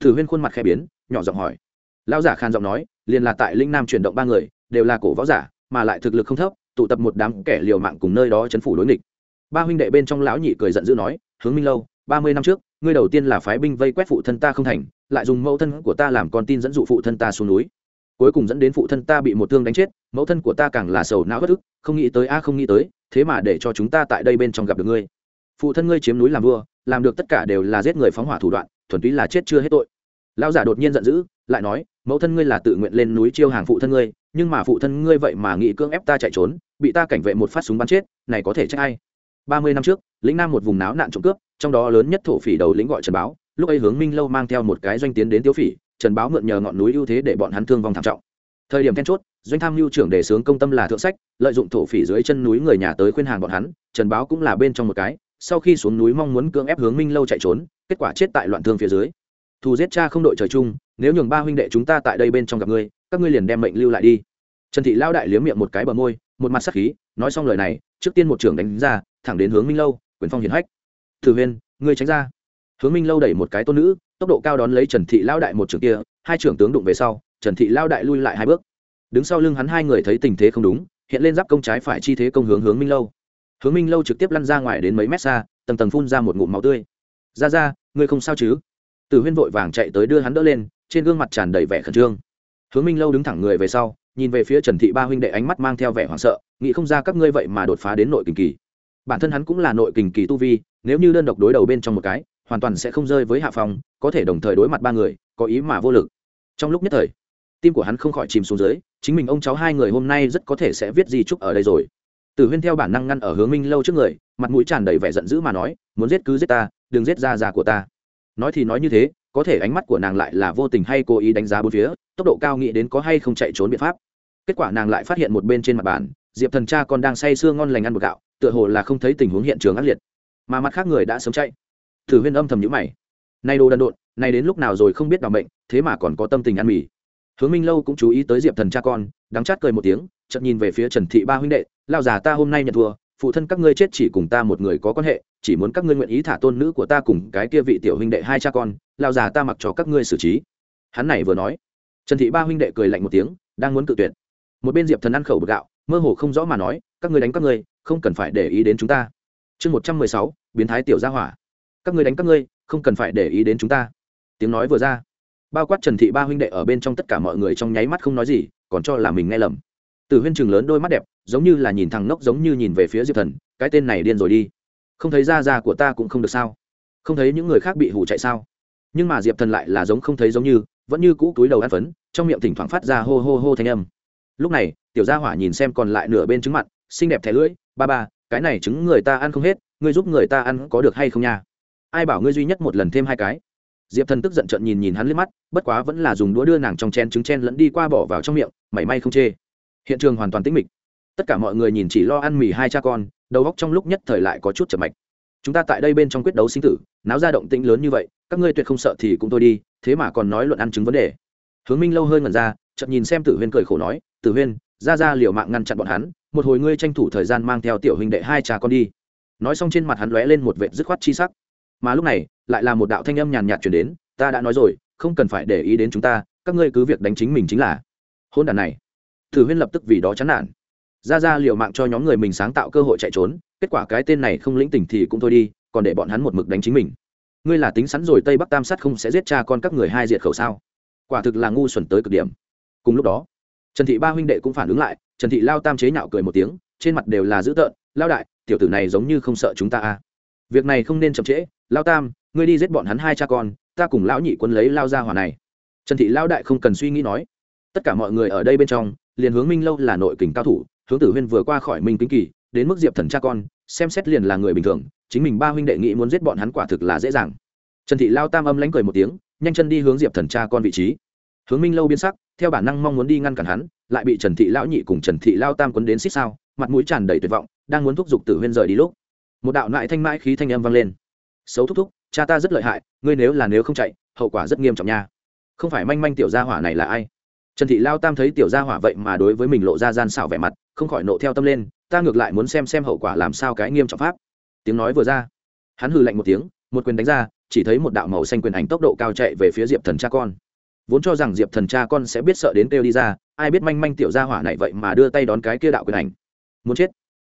Thử huyên khuôn mặt khẽ biến, nhỏ giọng hỏi. Lão giả khan giọng nói, liền là tại lĩnh nam chuyển động ba người, đều là cổ võ giả, mà lại thực lực không thấp, tụ tập một đám kẻ liều mạng cùng nơi đó chấn phủ đối nghịch. Ba huynh đệ bên trong lão nhị cười giận dữ nói, hướng minh lâu, ba mươi năm trước, ngươi đầu tiên là phái binh vây quét phụ thân ta không thành, lại dùng mẫu thân của ta làm con tin dẫn dụ phụ thân ta xuống núi. Cuối cùng dẫn đến phụ thân ta bị một thương đánh chết, mẫu thân của ta càng là sầu não bất ức, không nghĩ tới a, không nghĩ tới thế mà để cho chúng ta tại đây bên trong gặp được ngươi. Phụ thân ngươi chiếm núi làm vua, làm được tất cả đều là giết người phóng hỏa thủ đoạn, thuần túy là chết chưa hết tội. Lão giả đột nhiên giận dữ, lại nói, mẫu thân ngươi là tự nguyện lên núi chiêu hàng phụ thân ngươi, nhưng mà phụ thân ngươi vậy mà nghị cưỡng ép ta chạy trốn, bị ta cảnh vệ một phát súng bắn chết, này có thể trách ai? Ba mươi năm trước, lĩnh nam một vùng náo nạn trộm cướp, trong đó lớn nhất thổ phỉ đầu lĩnh gọi trần báo, lúc ấy hướng minh lâu mang theo một cái doanh tiến đến tiêu phỉ, trần báo mượn nhờ ngọn núi ưu thế để bọn hắn thương vong thảm trọng. Thời điểm then chốt doanh tham mưu trưởng đề xướng công tâm là thượng sách, lợi dụng thổ phỉ dưới chân núi người nhà tới khuyên hàng bọn hắn, trần báo cũng là bên trong một cái, sau khi xuống núi mong muốn cưỡng ép hướng minh lâu chạy trốn, kết quả chết tại loạn thương phía dưới. Thù giết cha không đội trời chung, nếu nhường ba huynh đệ chúng ta tại đây bên trong gặp ngươi, các ngươi liền đem mệnh lưu lại đi. Trần thị lao đại liếm miệng một cái bờ môi, một mặt sắc khí, nói xong lời này, trước tiên một trưởng đánh ra, thẳng đến hướng minh lâu, quyền phong hiển hách. Thử huyên, ngươi tránh ra. Hướng minh lâu đẩy một cái tôn nữ, tốc độ cao đón lấy trần thị lao đại một trưởng kia, hai trưởng tướng đụng về sau, trần thị lao đại lui lại hai bước đứng sau lưng hắn hai người thấy tình thế không đúng, hiện lên giáp công trái phải chi thế công hướng hướng minh lâu. Hướng minh lâu trực tiếp lăn ra ngoài đến mấy mét xa, tầng tầng phun ra một ngụm máu tươi. Ra ra, ngươi không sao chứ? Từ huyên vội vàng chạy tới đưa hắn đỡ lên, trên gương mặt tràn đầy vẻ khẩn trương. Hướng minh lâu đứng thẳng người về sau, nhìn về phía trần thị ba huynh đệ ánh mắt mang theo vẻ hoảng sợ, nghĩ không ra các ngươi vậy mà đột phá đến nội kình kỳ. Bản thân hắn cũng là nội kình kỳ tu vi, nếu như đơn độc đối đầu bên trong một cái, hoàn toàn sẽ không rơi với hạ phòng có thể đồng thời đối mặt ba người, có ý mà vô lực. Trong lúc nhất thời tim của hắn không khỏi chìm xuống dưới, chính mình ông cháu hai người hôm nay rất có thể sẽ viết di chúc ở đây rồi. Tử huyên theo bản năng ngăn ở hướng minh lâu trước người, mặt mũi tràn đầy vẻ giận dữ mà nói, muốn giết cứ giết ta, đừng giết ra già của ta. Nói thì nói như thế, có thể ánh mắt của nàng lại là vô tình hay cố ý đánh giá bốn phía, tốc độ cao nghĩ đến có hay không chạy trốn biện pháp. Kết quả nàng lại phát hiện một bên trên mặt bàn, diệp thần cha còn đang say sưa ngon lành ăn bột gạo, tựa hồ là không thấy tình huống hiện trường ác liệt. Mà mặt khác người đã sớm chạy. Thử huyên âm thầm nhữ mày. Nay đồ đần độn nay đến lúc nào rồi không biết đ ỏ bệnh thế mà còn có tâm tình ăn mì hướng minh lâu cũng chú ý tới diệp thần cha con, đắng chát cười một tiếng chậm nhìn về phía trần thị ba huynh đệ, lao già ta hôm nay nhận thua, phụ thân các ngươi chết chỉ cùng ta một người có quan hệ, chỉ muốn các ngươi nguyện ý thả tôn nữ của ta cùng cái kia vị tiểu huynh đệ hai cha con, lao già ta mặc cho các ngươi xử trí. Hắn này vừa nói, trần thị ba huynh đệ cười lạnh một tiếng, đang muốn cự tuyệt. Một bên diệp thần ăn khẩu bực gạo, mơ hồ không rõ mà nói, các ngươi đánh các ngươi, không cần phải để ý đến chúng ta. Chương một trăm mười sáu, biến thái tiểu gia hỏa. Các ngươi đánh các ngươi, không cần phải để ý đến chúng ta. Tiếng nói vừa ra bao quát trần thị ba huynh đệ ở bên trong tất cả mọi người trong nháy mắt không nói gì, còn cho là mình nghe lầm. Từ huyên trường lớn đôi mắt đẹp, giống như là nhìn thằng ngốc giống như nhìn về phía diệp thần, cái tên này điên rồi đi. Không thấy da da của ta cũng không được sao? Không thấy những người khác bị hủ chạy sao? Nhưng mà diệp thần lại là giống không thấy giống như, vẫn như cũ túi đầu ăn phấn, trong miệng thỉnh thoảng phát ra hô hô hô thanh âm. Lúc này, tiểu gia hỏa nhìn xem còn lại nửa bên trứng mặt, xinh đẹp thẻ lưỡi, ba ba, cái này trứng người ta ăn không hết, ngươi giúp người ta ăn có được hay không nha? Ai bảo ngươi duy nhất một lần thêm hai cái? Diệp thần tức giận trận nhìn nhìn hắn lên mắt, bất quá vẫn là dùng đũa đưa nàng trong chen trứng chen lẫn đi qua bỏ vào trong miệng, mảy may không chê. Hiện trường hoàn toàn tĩnh mịch. Tất cả mọi người nhìn chỉ lo ăn mì hai cha con, đầu góc trong lúc nhất thời lại có chút chậm mạch. Chúng ta tại đây bên trong quyết đấu sinh tử, náo ra động tĩnh lớn như vậy, các ngươi tuyệt không sợ thì cũng thôi đi, thế mà còn nói luận ăn chứng vấn đề. Hướng minh lâu hơi ngần ra chậm nhìn xem tử huyên cười khổ nói, tử huyên, ra ra liều mạng ngăn chặn bọn hắn, một hồi ngươi tranh thủ thời gian mang theo tiểu huynh đệ hai cha con đi. Nói xong trên mặt hắn lóe lên một vệt dứt khoát chi sắc mà lúc này lại là một đạo thanh âm nhàn nhạt chuyển đến, ta đã nói rồi, không cần phải để ý đến chúng ta, các ngươi cứ việc đánh chính mình chính là. Hôn đàn này, thử huyên lập tức vì đó chán nản. Ra ra liều mạng cho nhóm người mình sáng tạo cơ hội chạy trốn, kết quả cái tên này không lĩnh tỉnh thì cũng thôi đi, còn để bọn hắn một mực đánh chính mình. Ngươi là tính sẵn rồi, tây bắc tam sát không sẽ giết cha con các người hai diệt khẩu sao? Quả thực là ngu xuẩn tới cực điểm. Cùng lúc đó, trần thị ba huynh đệ cũng phản ứng lại, trần thị lao tam chế nhạo cười một tiếng, trên mặt đều là dữ tợn, lao đại, tiểu tử này giống như không sợ chúng ta à việc này không nên chậm trễ, lao tam, ngươi đi giết bọn hắn hai cha con, ta cùng lão nhị quân lấy lao ra hỏa này. Trần thị lao đại không cần suy nghĩ nói. Tất cả mọi người ở đây bên trong, liền hướng minh lâu là nội kình cao thủ, hướng tử huyên vừa qua khỏi minh kính kỳ, đến mức diệp thần cha con, xem xét liền là người bình thường, chính mình ba huynh đệ nghĩ muốn giết bọn hắn quả thực là dễ dàng. Trần thị lao tam âm lánh cười một tiếng, nhanh chân đi hướng diệp thần cha con vị trí. Hướng minh lâu biến sắc, theo bản năng mong muốn đi ngăn cản hắn, lại bị trần thị lão nhị cùng trần thị lao tam quấn đến xích sao, mặt mũi tràn đầy tuyệt vọng, đang muốn thúc giục tử huyên rời đi lúc một đạo nại thanh mãi khí thanh âm vang lên. Xấu thúc thúc, cha ta rất lợi hại, ngươi nếu là nếu không chạy, hậu quả rất nghiêm trọng nha. Không phải manh manh tiểu gia hỏa này là ai? Trần thị lao tam thấy tiểu gia hỏa vậy mà đối với mình lộ ra gian xảo vẻ mặt, không khỏi nộ theo tâm lên, ta ngược lại muốn xem xem hậu quả làm sao cái nghiêm trọng pháp. Tiếng nói vừa ra, hắn hừ lạnh một tiếng, một quyền đánh ra, chỉ thấy một đạo màu xanh quyền ảnh tốc độ cao chạy về phía diệp thần cha con. Vốn cho rằng diệp thần cha con sẽ biết sợ đến kêu đi ra, ai biết manh manh tiểu gia hỏa này vậy mà đưa tay đón cái kia đạo quyền ảnh. Muốn chết.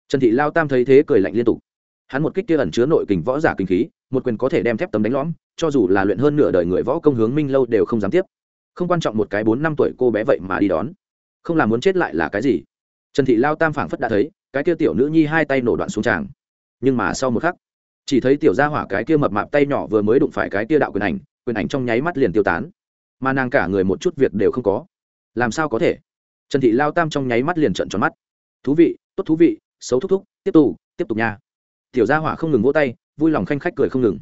Trần thị lao tam thấy thế cười lạnh liên tục hắn một kích kia ẩn chứa nội kình võ giả kinh khí, một quyền có thể đem thép tấm đánh lõm, cho dù là luyện hơn nửa đời người võ công hướng minh lâu đều không dám tiếp. Không quan trọng một cái bốn năm tuổi cô bé vậy mà đi đón. Không làm muốn chết lại là cái gì? Trần thị lao tam phảng phất đã thấy, cái kia tiểu nữ nhi hai tay nổ đoạn xuống tràng. Nhưng mà sau một khắc, chỉ thấy tiểu gia hỏa cái kia mập mạp tay nhỏ vừa mới đụng phải cái kia đạo quyền ảnh quyền ảnh trong nháy mắt liền tiêu tán. Mà nàng cả người một chút việc đều không có. Làm sao có thể? Trần thị lao tam trong nháy mắt liền trận tròn mắt. Thú vị, tốt thú vị, xấu thúc thúc, tiếp tục tiếp tục nha tiểu gia hỏa không ngừng vỗ tay, vui lòng khanh khách cười không ngừng.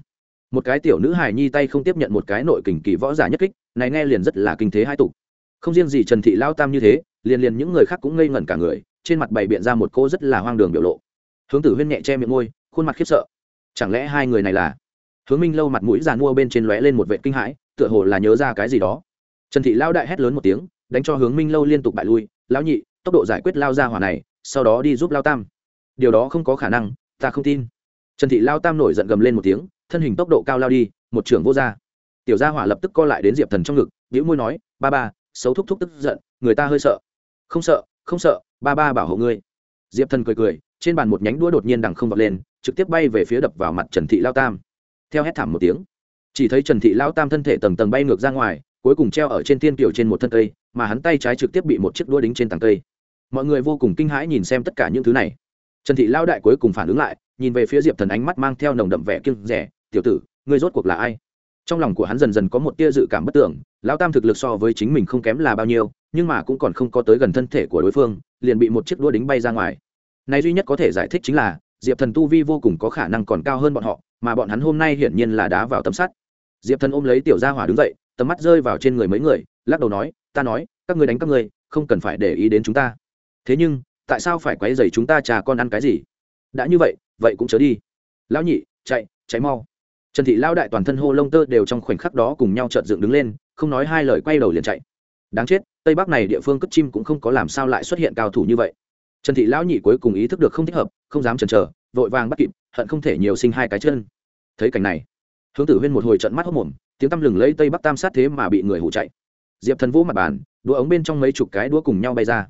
Một cái tiểu nữ hài nhi tay không tiếp nhận một cái nội kình kỳ võ giả nhất kích, này nghe liền rất là kinh thế hai tục. Không riêng gì trần thị lao tam như thế, liền liền những người khác cũng ngây ngẩn cả người, trên mặt bày biện ra một cô rất là hoang đường biểu lộ. Hướng tử huyên nhẹ che miệng môi, khuôn mặt khiếp sợ. Chẳng lẽ hai người này là? Hướng minh lâu mặt mũi giàn mua bên trên lóe lên một vệ kinh hãi, tựa hồ là nhớ ra cái gì đó. Trần thị lao đại hét lớn một tiếng, đánh cho hướng minh lâu liên tục bại lui, lão nhị, tốc độ giải quyết lao ra hỏa này, sau đó đi giúp lao tam. Điều đó không có khả năng ta không tin. Trần thị lao tam nổi giận gầm lên một tiếng, thân hình tốc độ cao lao đi, một trưởng vô r tiểu gia hỏa lập tức co lại đến diệp thần trong ngực nữ môi nói, ba ba, xấu thúc thúc tức giận, người ta hơi sợ. Không sợ không sợ, ba ba bảo hộ ngươi. Diệp thần cười cười, trên bàn một nhánh đũa đột nhiên đằng không vọt lên, trực tiếp bay về phía đập vào mặt trần thị lao tam. Theo hét thảm một tiếng, chỉ thấy trần thị lao tam thân thể tầng tầng bay ngược ra ngoài, cuối cùng treo ở trên thiên kiểu trên một thân cây, mà hắn tay trái trực tiếp bị một chiếc đũa đính trên tầng cây. Mọi người vô cùng kinh hãi nhìn xem tất cả những thứ này trần thị lao đại cuối cùng phản ứng lại, nhìn về phía diệp thần ánh mắt mang theo nồng đậm vẻ kiêng rẻ, tiểu tử, ngươi rốt cuộc là ai? Trong lòng của hắn dần dần có một tia dự cảm bất tưởng, lão tam thực lực so với chính mình không kém là bao nhiêu, nhưng mà cũng còn không có tới gần thân thể của đối phương, liền bị một chiếc đũa đính bay ra ngoài. Này duy nhất có thể giải thích chính là, diệp thần tu vi vô cùng có khả năng còn cao hơn bọn họ, mà bọn hắn hôm nay hiển nhiên là đá vào tấm sắt. Diệp thần ôm lấy tiểu gia hỏa đứng dậy, tầm mắt rơi vào trên người mấy người, lắc đầu nói, ta nói, các người đánh các người không cần phải để ý đến chúng ta. Thế nhưng tại sao phải quấy dày chúng ta trà con ăn cái gì? Đã như vậy vậy cũng chớ đi. Lão nhị, chạy cháy mau. Trần thị lao đại toàn thân hô lông tơ đều trong khoảnh khắc đó cùng nhau trợn dựng đứng lên, không nói hai lời quay đầu liền chạy. Đáng chết, tây bắc này địa phương cất chim cũng không có làm sao lại xuất hiện cao thủ như vậy. Trần thị lão nhị cuối cùng ý thức được không thích hợp, không dám chần chờ, vội vàng bắt kịp, hận không thể nhiều sinh hai cái chân. Thấy cảnh này, hướng tử huyên một hồi trận mắt hốc mồm, tiếng tăm lừng lấy tây bắc tam sát thế mà bị người hủ chạy. Diệp thần vũ mặt bàn, đũa ống bên trong mấy chục cái đũa cùng nhau bay ra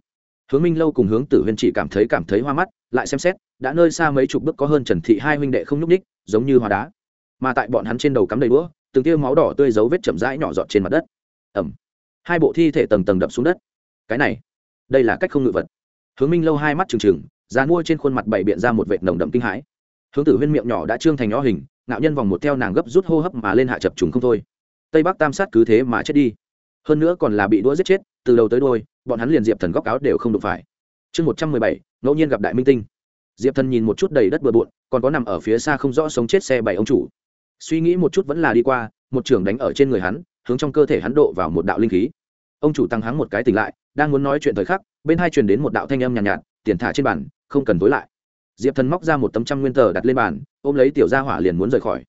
hướng minh lâu cùng hướng tử huyên chỉ cảm thấy cảm thấy hoa mắt, lại xem xét, đã nơi xa mấy chục bước có hơn trần thị hai huynh đệ không nhúc ních giống như hoa đá. Mà tại bọn hắn trên đầu cắm đầy đũa, từng tia máu đỏ tươi dấu vết chậm rãi nhỏ giọt trên mặt đất. Ẩm hai bộ thi thể tầng tầng đập xuống đất. Cái này, đây là cách không ngự vật. Hướng minh lâu hai mắt trừng trừng dàn mua trên khuôn mặt bày biện ra một vệt nồng đậm kinh hãi. Hướng tử huyên miệng nhỏ đã trương thành nhỏ hình, ngạo nhân vòng một theo nàng gấp rút hô hấp mà lên hạ chập trùng không thôi. Tây bắc tam sát cứ thế mà chết đi. Hơn nữa còn là bị đũa giết chết, từ đầu tới đôi bọn hắn liền diệp thần góc áo đều không đụng phải. Chương một trăm mười bảy ngẫu nhiên gặp đại minh tinh. Diệp thần nhìn một chút đầy đất bừa bộn còn có nằm ở phía xa không rõ sống chết xe bảy ông chủ. Suy nghĩ một chút vẫn là đi qua một trường đánh ở trên người hắn hướng trong cơ thể hắn độ vào một đạo linh khí. Ông chủ tăng hắng một cái tỉnh lại đang muốn nói chuyện thời khắc bên hai truyền đến một đạo thanh âm nhàn nhạt, nhạt tiền thả trên bàn không cần tối lại. Diệp thần móc ra một tấm trăm nguyên tờ đặt lên bàn ôm lấy tiểu gia hỏa liền muốn rời khỏi.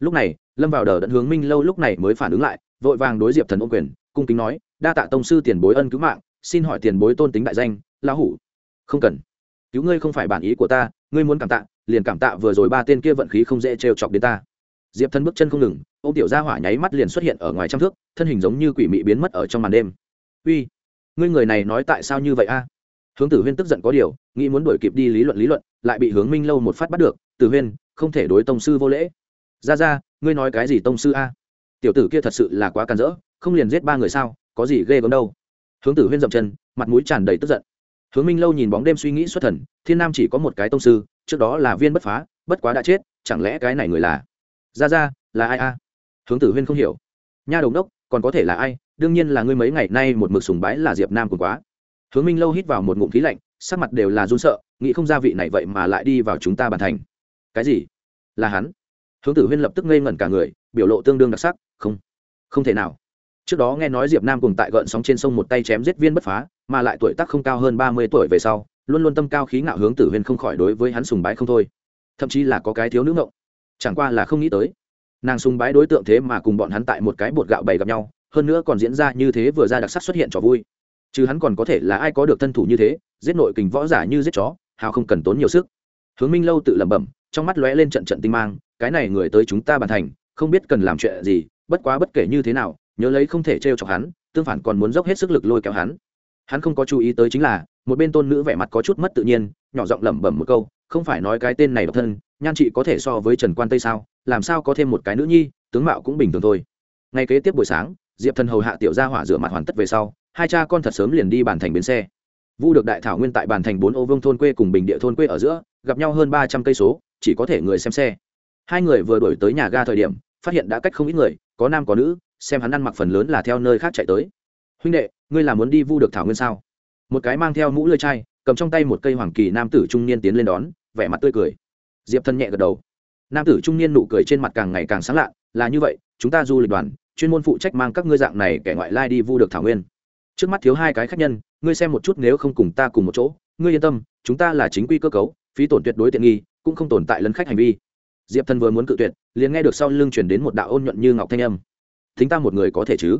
Lúc này lâm vào đờ đẫn hướng minh lâu lúc này mới phản ứng lại vội vàng đối diệp thần ôm quyền cung kính nói đa tạ tông sư tiền bối ân cứu mạng xin hỏi tiền bối tôn tính đại danh, lão hủ. Không cần. Cứu ngươi không phải bản ý của ta, ngươi muốn cảm tạ, liền cảm tạ vừa rồi ba tên kia vận khí không dễ trêu chọc đến ta. Diệp thân bước chân không ngừng ô tiểu gia hỏa nháy mắt liền xuất hiện ở ngoài trăm thước, thân hình giống như quỷ mị biến mất ở trong màn đêm. Uy, ngươi người này nói tại sao như vậy a? Hướng tử huyên tức giận có điều, nghĩ muốn đuổi kịp đi lý luận lý luận, lại bị hướng minh lâu một phát bắt được. Tử huyên, không thể đối tông sư vô lễ. Ra ra, ngươi nói cái gì tông sư a? Tiểu tử kia thật sự là quá càn rỡ, không liền giết ba người sao, có gì ghê gớm đâu hướng tử huyên dậm chân, mặt mũi tràn đầy tức giận. Hướng minh lâu nhìn bóng đêm suy nghĩ xuất thần, thiên nam chỉ có một cái tông sư, trước đó là viên bất phá, bất quá đã chết, chẳng lẽ cái này người là? Ra ra, là ai a? Hướng tử huyên không hiểu. Nha đồng đốc, còn có thể là ai? Đương nhiên là ngươi mấy ngày nay một mực sùng bái là diệp nam cùng quá. Hướng minh lâu hít vào một ngụm khí lạnh, sắc mặt đều là run sợ, nghĩ không ra vị này vậy mà lại đi vào chúng ta bàn thành. Cái gì? Là hắn? Hướng tử huyên lập tức ngây ngẩn cả người, biểu lộ tương đương đặc sắc, không không thể nào trước đó nghe nói diệp nam cùng tại gợn sóng trên sông một tay chém giết viên bất phá, mà lại tuổi tác không cao hơn ba mươi tuổi về sau, luôn luôn tâm cao khí ngạo hướng tử huyên không khỏi đối với hắn sùng bái không thôi. Thậm chí là có cái thiếu nữ ngộng. Chẳng qua là không nghĩ tới. Nàng sùng bái đối tượng thế mà cùng bọn hắn tại một cái bột gạo bày gặp nhau, hơn nữa còn diễn ra như thế vừa ra đặc sắc xuất hiện trò vui. Chứ hắn còn có thể là ai có được thân thủ như thế, giết nội kình võ giả như giết chó, hào không cần tốn nhiều sức. Hướng minh lâu tự lẩm bẩm, trong mắt lóe lên trận trận tinh mang, cái này người tới chúng ta bàn thành, không biết cần làm chuyện gì, bất quá bất kể như thế nào nhớ lấy không thể t chọc hắn, tương phản còn muốn dốc hết sức lực lôi kéo hắn. Hắn không có chú ý tới chính là, một bên tôn nữ vẻ mặt có chút mất tự nhiên, nhỏ giọng lẩm bẩm một câu, không phải nói cái tên này độc thân, nhan chị có thể so với trần quan tây sao? Làm sao có thêm một cái nữ nhi, tướng mạo cũng bình thường thôi. Ngay kế tiếp buổi sáng, diệp thần hầu hạ tiểu gia hỏa rửa mặt hoàn tất về sau, hai cha con thật sớm liền đi bàn thành bến xe. Vu được đại thảo nguyên tại bàn thành bốn ô vương thôn quê cùng bình địa thôn quê ở giữa, gặp nhau hơn ba trăm cây số, chỉ có thể người xem xe. Hai người vừa đổi tới nhà ga thời điểm, phát hiện đã cách không ít người, có nam có nữ xem hắn ăn mặc phần lớn là theo nơi khác chạy tới. Huynh đệ, ngươi là muốn đi vu được thảo nguyên sao? Một cái mang theo mũ lơi chai, cầm trong tay một cây hoàng kỳ nam tử trung niên tiến lên đón, vẻ mặt tươi cười. Diệp thân nhẹ gật đầu. Nam tử trung niên nụ cười trên mặt càng ngày càng sáng lạ là như vậy, chúng ta du lịch đoàn, chuyên môn phụ trách mang các ngươi dạng này kẻ ngoại lai đi vu được thảo nguyên. Trước mắt thiếu hai cái khách nhân, ngươi xem một chút nếu không cùng ta cùng một chỗ, ngươi yên tâm, chúng ta là chính quy cơ cấu, phí tổn tuyệt đối tiện nghi, cũng không tồn tại lấn khách hành vi. Diệp thần vừa muốn cự tuyệt, liền nghe được sau lưng chuyển đến một đạo ôn nhuận như ngọc thanh âm thính ta một người có thể chứ?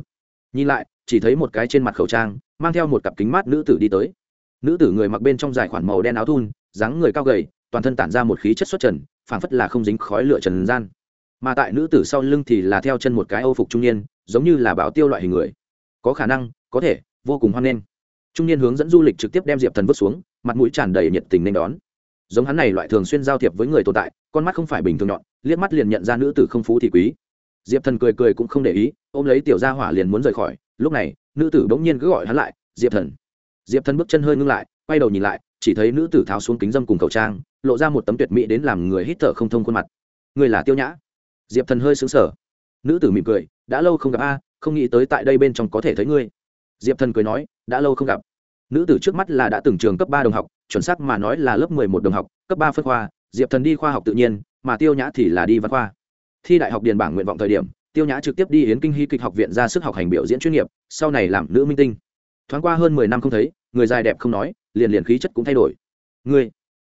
Nhìn lại, chỉ thấy một cái trên mặt khẩu trang, mang theo một cặp kính mát nữ tử đi tới. Nữ tử người mặc bên trong dài khoản màu đen áo thun, dáng người cao gầy, toàn thân tản ra một khí chất xuất trần, phảng phất là không dính khói lửa trần gian. Mà tại nữ tử sau lưng thì là theo chân một cái âu phục trung niên, giống như là bảo tiêu loại hình người. Có khả năng, có thể, vô cùng hoan nghênh. Trung niên hướng dẫn du lịch trực tiếp đem diệp thần vứt xuống, mặt mũi tràn đầy nhiệt tình nên đón. Giống hắn này loại thường xuyên giao thiệp với người tồn tại, con mắt không phải bình thường nhọn, liếc mắt liền nhận ra nữ tử không phú thì quý diệp thần cười cười cũng không để ý, ôm lấy tiểu gia hỏa liền muốn rời khỏi. Lúc này, nữ tử bỗng nhiên cứ gọi hắn lại, diệp thần. Diệp thần bước chân hơi ngưng lại, quay đầu nhìn lại, chỉ thấy nữ tử tháo xuống kính dâm cùng khẩu trang, lộ ra một tấm tuyệt mỹ đến làm người hít thở không thông khuôn mặt. Người là tiêu nhã? Diệp thần hơi xứng sở nữ tử mỉm cười, đã lâu không gặp a, không nghĩ tới tại đây bên trong có thể thấy ngươi. Diệp thần cười nói, đã lâu không gặp. Nữ tử trước mắt là đã từng trường cấp ba đồng học, chuẩn xác mà nói là lớp mười một đồng học, cấp ba phân khoa. Diệp thần đi khoa học tự nhiên, mà tiêu nhã thì là đi văn khoa thi đại học điền bảng nguyện vọng thời điểm, tiêu nhã trực tiếp đi yến kinh hy kịch học viện ra sức học hành biểu diễn chuyên nghiệp, sau này làm nữ minh tinh. Thoáng qua hơn mười năm không thấy, người dài đẹp không nói, liền liền khí chất cũng thay đổi. Ngươi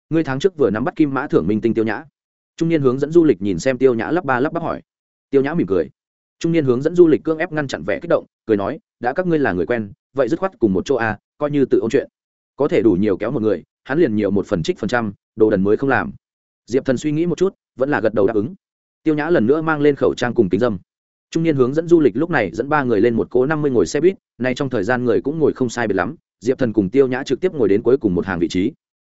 ngươi tháng trước vừa nắm bắt kim mã thưởng minh tinh tiêu nhã. Trung niên hướng dẫn du lịch nhìn xem tiêu nhã lắp ba lắp bắp hỏi. Tiêu nhã mỉm cười. Trung niên hướng dẫn du lịch cương ép ngăn chặn vẻ kích động, cười nói, đã các ngươi là người quen, vậy dứt khoát cùng một chỗ a coi như tự ôn chuyện. Có thể đủ nhiều kéo một người, hắn liền nhiều một phần trích phần trăm, đồ đần mới không làm. Diệp thần suy nghĩ một chút, vẫn là gật đầu đáp ứng tiêu nhã lần nữa mang lên khẩu trang cùng kính dâm. Trung niên hướng dẫn du lịch lúc này dẫn ba người lên một cố năm mươi ngồi xe buýt, nay trong thời gian người cũng ngồi không sai biệt lắm, diệp thần cùng tiêu nhã trực tiếp ngồi đến cuối cùng một hàng vị trí.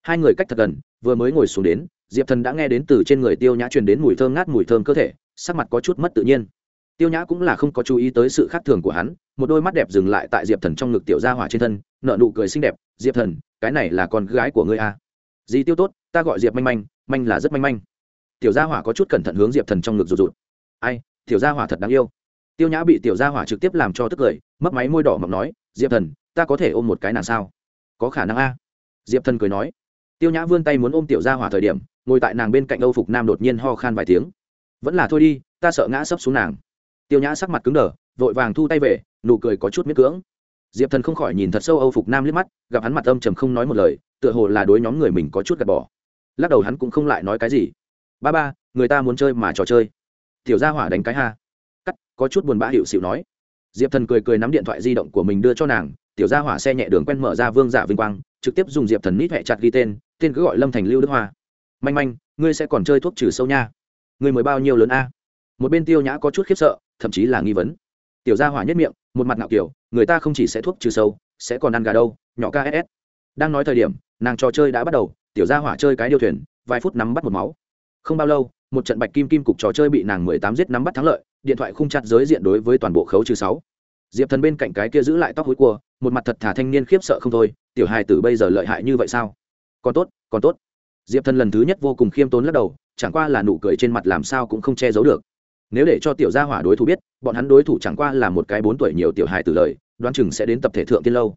Hai người cách thật gần, vừa mới ngồi xuống đến, diệp thần đã nghe đến từ trên người tiêu nhã truyền đến mùi thơm ngát mùi thơm cơ thể, sắc mặt có chút mất tự nhiên. Tiêu nhã cũng là không có chú ý tới sự khác thường của hắn, một đôi mắt đẹp dừng lại tại diệp thần trong ngực tiểu gia hỏa trên thân nợ nụ cười xinh đẹp, diệp thần, cái này là con gái của ngươi à. dì tiêu tốt, ta gọi diệp manh manh manh là rất manh manh tiểu gia hỏa có chút cẩn thận hướng diệp thần trong ngực rụt rụt. Ai, tiểu gia hỏa thật đáng yêu. Tiêu nhã bị tiểu gia hỏa trực tiếp làm cho tức cười mất máy môi đỏ mọc nói, diệp thần, ta có thể ôm một cái nàng sao? Có khả năng a. Diệp thần cười nói. Tiêu nhã vươn tay muốn ôm tiểu gia hỏa thời điểm, ngồi tại nàng bên cạnh âu phục nam đột nhiên ho khan vài tiếng. Vẫn là thôi đi, ta sợ ngã sấp xuống nàng. Tiêu nhã sắc mặt cứng đờ, vội vàng thu tay về, nụ cười có chút miết cưỡng. Diệp thần không khỏi nhìn thật sâu âu phục nam liếc mắt, gặp hắn mặt âm trầm không nói một lời, tựa hồ là đối nhóm người mình có chút gạt bỏ. Lắc đầu hắn cũng không lại nói cái gì ba ba, người ta muốn chơi mà trò chơi. Tiểu gia hỏa đánh cái ha. Cắt, có chút buồn bã hiệu xịu nói. Diệp thần cười cười nắm điện thoại di động của mình đưa cho nàng, tiểu gia hỏa xe nhẹ đường quen mở ra vương giả vinh quang, trực tiếp dùng diệp thần nít hẹ chặt ghi tên tên cứ gọi lâm thành lưu đức hoa. Manh manh, ngươi sẽ còn chơi thuốc trừ sâu nha. Ngươi mới bao nhiêu lớn a? Một bên tiêu nhã có chút khiếp sợ, thậm chí là nghi vấn. Tiểu gia hỏa nhất miệng, một mặt ngạo kiểu, người ta không chỉ sẽ thuốc trừ sâu, sẽ còn ăn gà đâu, nhỏ ss đang nói thời điểm, nàng trò chơi đã bắt đầu, tiểu gia hỏa chơi cái điều thuyền, vài phút nắm bắt một máu không bao lâu, một trận bạch kim kim cục trò chơi bị nàng mười tám giết nắm bắt thắng lợi, điện thoại khung chặt giới diện đối với toàn bộ khấu trừ sáu. Diệp thần bên cạnh cái kia giữ lại tóc hối cua, một mặt thật thà thanh niên khiếp sợ không thôi, tiểu hài tử bây giờ lợi hại như vậy sao? Còn tốt còn tốt. Diệp thần lần thứ nhất vô cùng khiêm tốn lắc đầu, chẳng qua là nụ cười trên mặt làm sao cũng không che giấu được. Nếu để cho tiểu gia hỏa đối thủ biết, bọn hắn đối thủ chẳng qua là một cái bốn tuổi nhiều tiểu hài tử lời, đoán chừng sẽ đến tập thể thượng tiên lâu.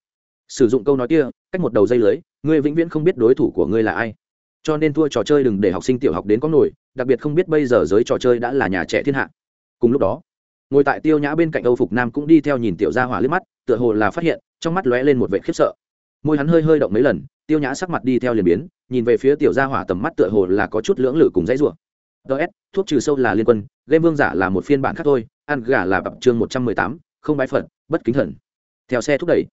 Sử dụng câu nói kia, cách một đầu dây lưới, ngươi vĩnh viễn không biết đối thủ của ngươi là ai cho nên thua trò chơi đừng để học sinh tiểu học đến có nổi, đặc biệt không biết bây giờ giới trò chơi đã là nhà trẻ thiên hạ. Cùng lúc đó, ngồi tại tiêu nhã bên cạnh âu phục nam cũng đi theo nhìn tiểu gia hỏa liếc mắt, tựa hồ là phát hiện, trong mắt lóe lên một vệ khiếp sợ. Môi hắn hơi hơi động mấy lần, tiêu nhã sắc mặt đi theo liền biến, nhìn về phía tiểu gia hỏa tầm mắt tựa hồ là có chút lưỡng lự cùng dãy rủa. Ts thuốc trừ sâu là liên quân, game vương giả là một phiên bản khác thôi, ăn gà là bập chương một trăm mười tám, không bái phật, bất kính thần. Theo xe thúc đẩy,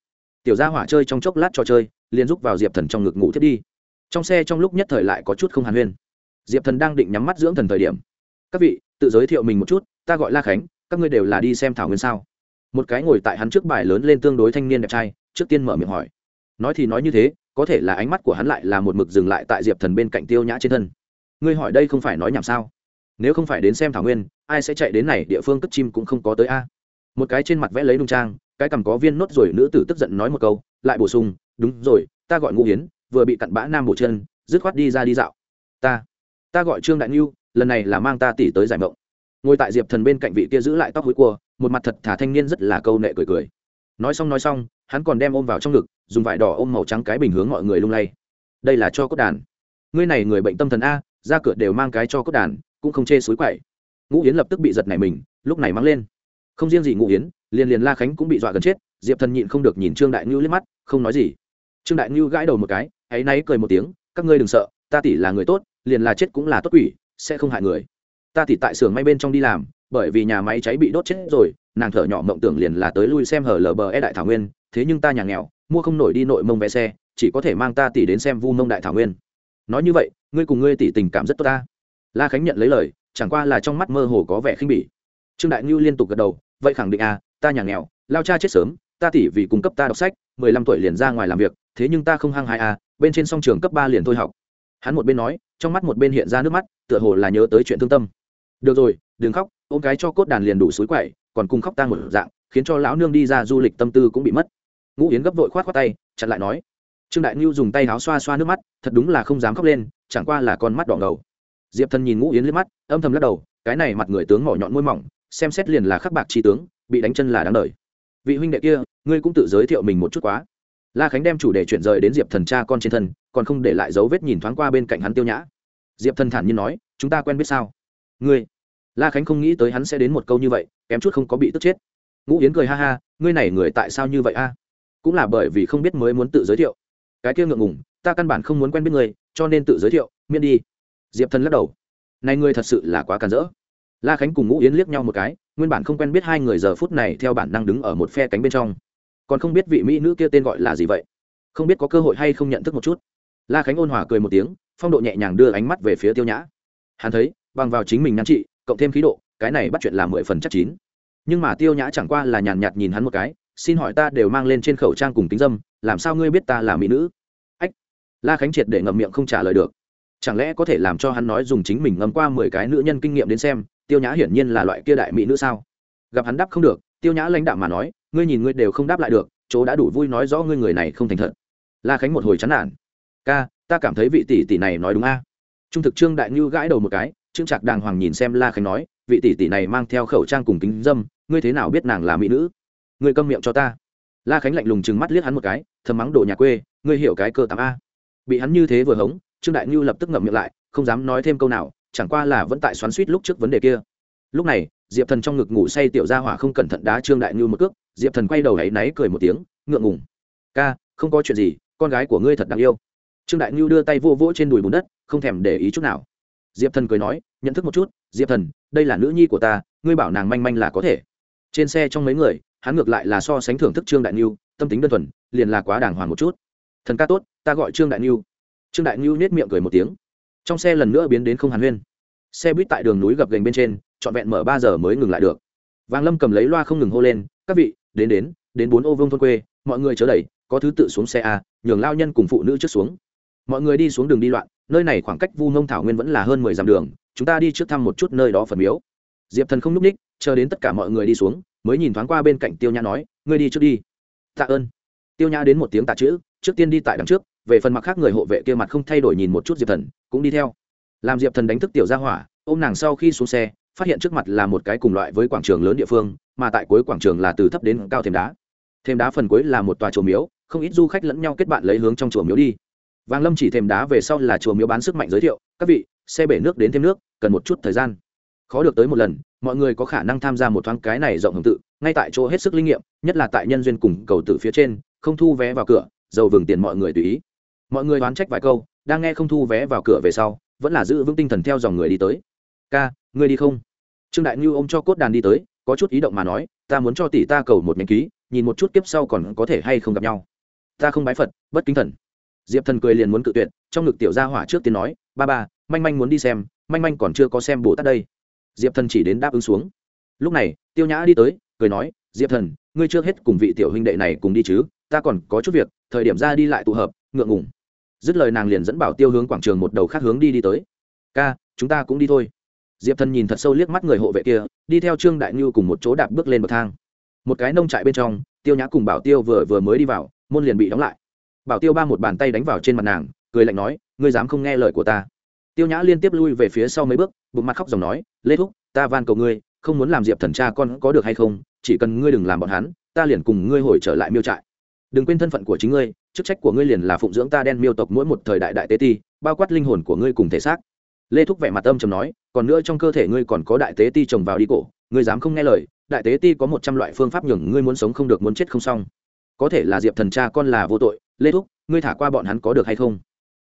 tiểu gia hỏa chơi trong chốc lát trò chơi, liền rúc vào diệp thần trong ngực ngủ thiết đi trong xe trong lúc nhất thời lại có chút không hàn huyên. Diệp thần đang định nhắm mắt dưỡng thần thời điểm, các vị, tự giới thiệu mình một chút, ta gọi la khánh, các ngươi đều là đi xem thảo nguyên sao? Một cái ngồi tại hắn trước bài lớn lên tương đối thanh niên đẹp trai, trước tiên mở miệng hỏi. Nói thì nói như thế, có thể là ánh mắt của hắn lại là một mực dừng lại tại diệp thần bên cạnh tiêu nhã trên thân. Ngươi hỏi đây không phải nói nhảm sao? Nếu không phải đến xem thảo nguyên, ai sẽ chạy đến này địa phương cất chim cũng không có tới a? Một cái trên mặt vẽ lấy nung trang, cái cầm có viên nốt rồi, nữ tử tức giận nói một câu, lại bổ sung, đúng rồi, ta gọi ngũ hiến vừa bị cặn bã nam bổ chân, dứt khoát đi ra đi dạo. Ta ta gọi trương đại ngưu, lần này là mang ta tỷ tới giải mộng. Ngồi tại diệp thần bên cạnh vị kia giữ lại tóc hối cua, một mặt thật thả thanh niên rất là câu nệ cười cười. Nói xong nói xong, hắn còn đem ôm vào trong ngực, dùng vải đỏ ôm màu trắng cái bình hướng mọi người lung lay. Đây là cho cốt đàn. Ngươi này người bệnh tâm thần a, ra cửa đều mang cái cho cốt đàn, cũng không chê suối quậy. Ngũ yến lập tức bị giật nảy mình, lúc này mang lên. Không riêng gì ngũ yến liền liền la khánh cũng bị dọa gần chết, diệp thần nhịn không được nhìn trương đại ngưu liếc mắt, không nói gì. Trương đại ngưu gãi đầu một cái áy náy cười một tiếng, các ngươi đừng sợ, ta tỷ là người tốt, liền là chết cũng là tốt quỷ, sẽ không hại người. Ta tỷ tại xưởng may bên trong đi làm, bởi vì nhà máy cháy bị đốt chết rồi, nàng thở nhỏ mộng tưởng liền là tới lui xem hở lờ bờ e đại thảo nguyên, thế nhưng ta nhà nghèo, mua không nổi đi nội mông vé xe, chỉ có thể mang ta tỷ đến xem vu mông đại thảo nguyên. Nói như vậy, ngươi cùng ngươi tỷ tình cảm rất tốt ta. La khánh nhận lấy lời, chẳng qua là trong mắt mơ hồ có vẻ khinh bỉ. Trương đại ngưu liên tục gật đầu, vậy khẳng định à ta nhà nghèo, lao cha chết sớm, ta tỷ vì cung cấp ta đọc sách, mười lăm tuổi liền ra ngoài làm việc thế nhưng ta không hăng hại à bên trên song trường cấp ba liền thôi học. Hắn một bên nói, trong mắt một bên hiện ra nước mắt, tựa hồ là nhớ tới chuyện thương tâm. Được rồi, đừng khóc, ôm cái cho cốt đàn liền đủ suối quậy, còn cùng khóc ta một dạng, khiến cho lão nương đi ra du lịch tâm tư cũng bị mất. Ngũ yến gấp vội khoát khoát tay, chặn lại nói. Trương đại ngưu dùng tay áo xoa xoa nước mắt, thật đúng là không dám khóc lên, chẳng qua là con mắt đỏ ngầu. Diệp thần nhìn ngũ yến liếc mắt, âm thầm lắc đầu, cái này mặt người tướng mỏ nhọn môi mỏng, xem xét liền là khắc bạc trí tướng, bị đánh chân là đáng đời. Vị huynh đệ kia, ngươi cũng tự giới thiệu mình một chút quá la khánh đem chủ đề chuyển rời đến diệp thần cha con trên thân, còn không để lại dấu vết nhìn thoáng qua bên cạnh hắn tiêu nhã. Diệp thần thản nhiên nói, chúng ta quen biết sao? Ngươi? La khánh không nghĩ tới hắn sẽ đến một câu như vậy, kém chút không có bị tức chết. Ngũ yến cười ha ha, ngươi này người tại sao như vậy a? Cũng là bởi vì không biết mới muốn tự giới thiệu. Cái kia ngượng ngùng, ta căn bản không muốn quen biết người cho nên tự giới thiệu, miễn đi. Diệp thần lắc đầu. Này ngươi thật sự là quá càn rỡ. La khánh cùng ngũ yến liếc nhau một cái, nguyên bản không quen biết hai người giờ phút này theo bản năng đứng ở một phe cánh bên trong còn không biết vị mỹ nữ kia tên gọi là gì vậy. Không biết có cơ hội hay không nhận thức một chút. La khánh ôn hòa cười một tiếng, phong độ nhẹ nhàng đưa ánh mắt về phía tiêu nhã. Hắn thấy, bằng vào chính mình nhan trị, cộng thêm khí độ, cái này bắt chuyện là mười phần chắc chín. Nhưng mà tiêu nhã chẳng qua là nhàn nhạt nhìn hắn một cái, xin hỏi ta đều mang lên trên khẩu trang cùng tính dâm, làm sao ngươi biết ta là mỹ nữ? Ách! La khánh triệt để ngậm miệng không trả lời được. Chẳng lẽ có thể làm cho hắn nói dùng chính mình ngâm qua mười cái nữ nhân kinh nghiệm đến xem, tiêu nhã hiển nhiên là loại kia đại mỹ nữ sao? Gặp hắn đáp không được, tiêu nhã lãnh đạm mà nói ngươi nhìn ngươi đều không đáp lại được, chỗ đã đủ vui nói rõ ngươi người này không thành thật. La khánh một hồi chán nản. Ca, ta cảm thấy vị tỷ tỷ này nói đúng a. Trung thực trương đại ngưu gãi đầu một cái, trương trạc đàng hoàng nhìn xem la khánh nói, vị tỷ tỷ này mang theo khẩu trang cùng kính dâm, ngươi thế nào biết nàng là mỹ nữ? Ngươi câm miệng cho ta. La khánh lạnh lùng chừng mắt liếc hắn một cái, thầm mắng đồ nhà quê, ngươi hiểu cái cơ tám a. Bị hắn như thế vừa hống, trương đại ngưu lập tức ngậm miệng lại, không dám nói thêm câu nào, chẳng qua là vẫn tại xoắn suýt lúc trước vấn đề kia. Lúc này diệp thần trong ngực ngủ say tiểu gia hỏa không cẩn thận đá trương đại ngưu một cước, diệp thần quay đầu áy náy cười một tiếng, ngượng ngùng. Ca, không có chuyện gì, con gái của ngươi thật đáng yêu. Trương đại ngưu đưa tay vô vỗ trên đùi bùn đất, không thèm để ý chút nào. Diệp thần cười nói, nhận thức một chút, diệp thần, đây là nữ nhi của ta, ngươi bảo nàng manh manh là có thể. Trên xe trong mấy người, hắn ngược lại là so sánh thưởng thức trương đại ngưu tâm tính đơn thuần, liền là quá đàng hoàng một chút. Thần ca tốt, ta gọi trương đại ngưu trương đại ngưu nết miệng cười một tiếng. Trong xe lần nữa biến đến không hàn huyên. Xe buýt tại đường núi gập gành bên trên trọn vẹn mở ba giờ mới ngừng lại được. Vàng lâm cầm lấy loa không ngừng hô lên, các vị, đến đến đến bốn ô vương thôn quê, mọi người chớ đẩy, có thứ tự xuống xe a, nhường lao nhân cùng phụ nữ trước xuống. Mọi người đi xuống đường đi loạn, nơi này khoảng cách vu nông thảo nguyên vẫn là hơn mười dặm đường, chúng ta đi trước thăm một chút nơi đó phần miếu. Diệp thần không n ních, chờ đến tất cả mọi người đi xuống, mới nhìn thoáng qua bên cạnh tiêu nhã nói, ngươi đi trước đi. Tạ ơn. Tiêu nhã đến một tiếng tạ chữ, trước tiên đi tại đằng trước, về phần mặt khác người hộ vệ kia mặt không thay đổi nhìn một chút diệp thần, cũng đi theo. Làm diệp thần đánh thức tiểu ra hỏa, ôm nàng sau khi xuống xe phát hiện trước mặt là một cái cùng loại với quảng trường lớn địa phương, mà tại cuối quảng trường là từ thấp đến cao thêm đá. Thêm đá phần cuối là một tòa chùa miếu, không ít du khách lẫn nhau kết bạn lấy hướng trong chùa miếu đi. Vàng lâm chỉ thêm đá về sau là chùa miếu bán sức mạnh giới thiệu, các vị, xe bể nước đến thêm nước, cần một chút thời gian. Khó được tới một lần, mọi người có khả năng tham gia một thoáng cái này rộng hưởng tự, ngay tại chỗ hết sức linh nghiệm, nhất là tại nhân duyên cùng cầu tử phía trên, không thu vé vào cửa, dầu vừng tiền mọi người tùy ý. Mọi người đoán trách vài câu, đang nghe không thu vé vào cửa về sau, vẫn là giữ vững tinh thần theo dòng người đi tới. Ca, ngươi đi không? Trương đại ngưu ôm cho cốt đàn đi tới, có chút ý động mà nói, ta muốn cho tỷ ta cầu một nhánh ký, nhìn một chút kiếp sau còn có thể hay không gặp nhau. Ta không bái phật, bất kính thần. Diệp thần cười liền muốn cự tuyệt, trong ngực tiểu gia hỏa trước tiên nói, ba ba, manh manh muốn đi xem, manh manh còn chưa có xem bồ tát đây. Diệp thần chỉ đến đáp ứng xuống. Lúc này, tiêu nhã đi tới, cười nói, diệp thần, ngươi trước hết cùng vị tiểu huynh đệ này cùng đi chứ, ta còn có chút việc, thời điểm ra đi lại tụ hợp, ngượng ngùng. Dứt lời nàng liền dẫn bảo tiêu hướng quảng trường một đầu khác hướng đi đi tới. Ca, chúng ta cũng đi thôi diệp thần nhìn thật sâu liếc mắt người hộ vệ kia, đi theo trương đại ngư cùng một chỗ đạp bước lên bậc thang. Một cái nông trại bên trong, tiêu nhã cùng bảo tiêu vừa vừa mới đi vào, môn liền bị đóng lại. Bảo tiêu ba một bàn tay đánh vào trên mặt nàng, cười lạnh nói, ngươi dám không nghe lời của ta? Tiêu nhã liên tiếp lui về phía sau mấy bước, bụng mặt khóc dòng nói, lê thúc, ta van cầu ngươi, không muốn làm diệp thần cha con có được hay không, chỉ cần ngươi đừng làm bọn hắn, ta liền cùng ngươi hồi trở lại miêu trại. Đừng quên thân phận của chính ngươi, chức trách của ngươi liền là phụng dưỡng ta đen miêu tộc mỗi một thời đại đại tế ti, bao quát linh hồn của ngươi cùng thể xác lê thúc vẻ mặt âm trầm nói, còn nữa trong cơ thể ngươi còn có đại tế ti trồng vào đi cổ, ngươi dám không nghe lời, đại tế ti có một trăm loại phương pháp nhường ngươi muốn sống không được muốn chết không xong. Có thể là diệp thần cha con là vô tội, lê thúc, ngươi thả qua bọn hắn có được hay không?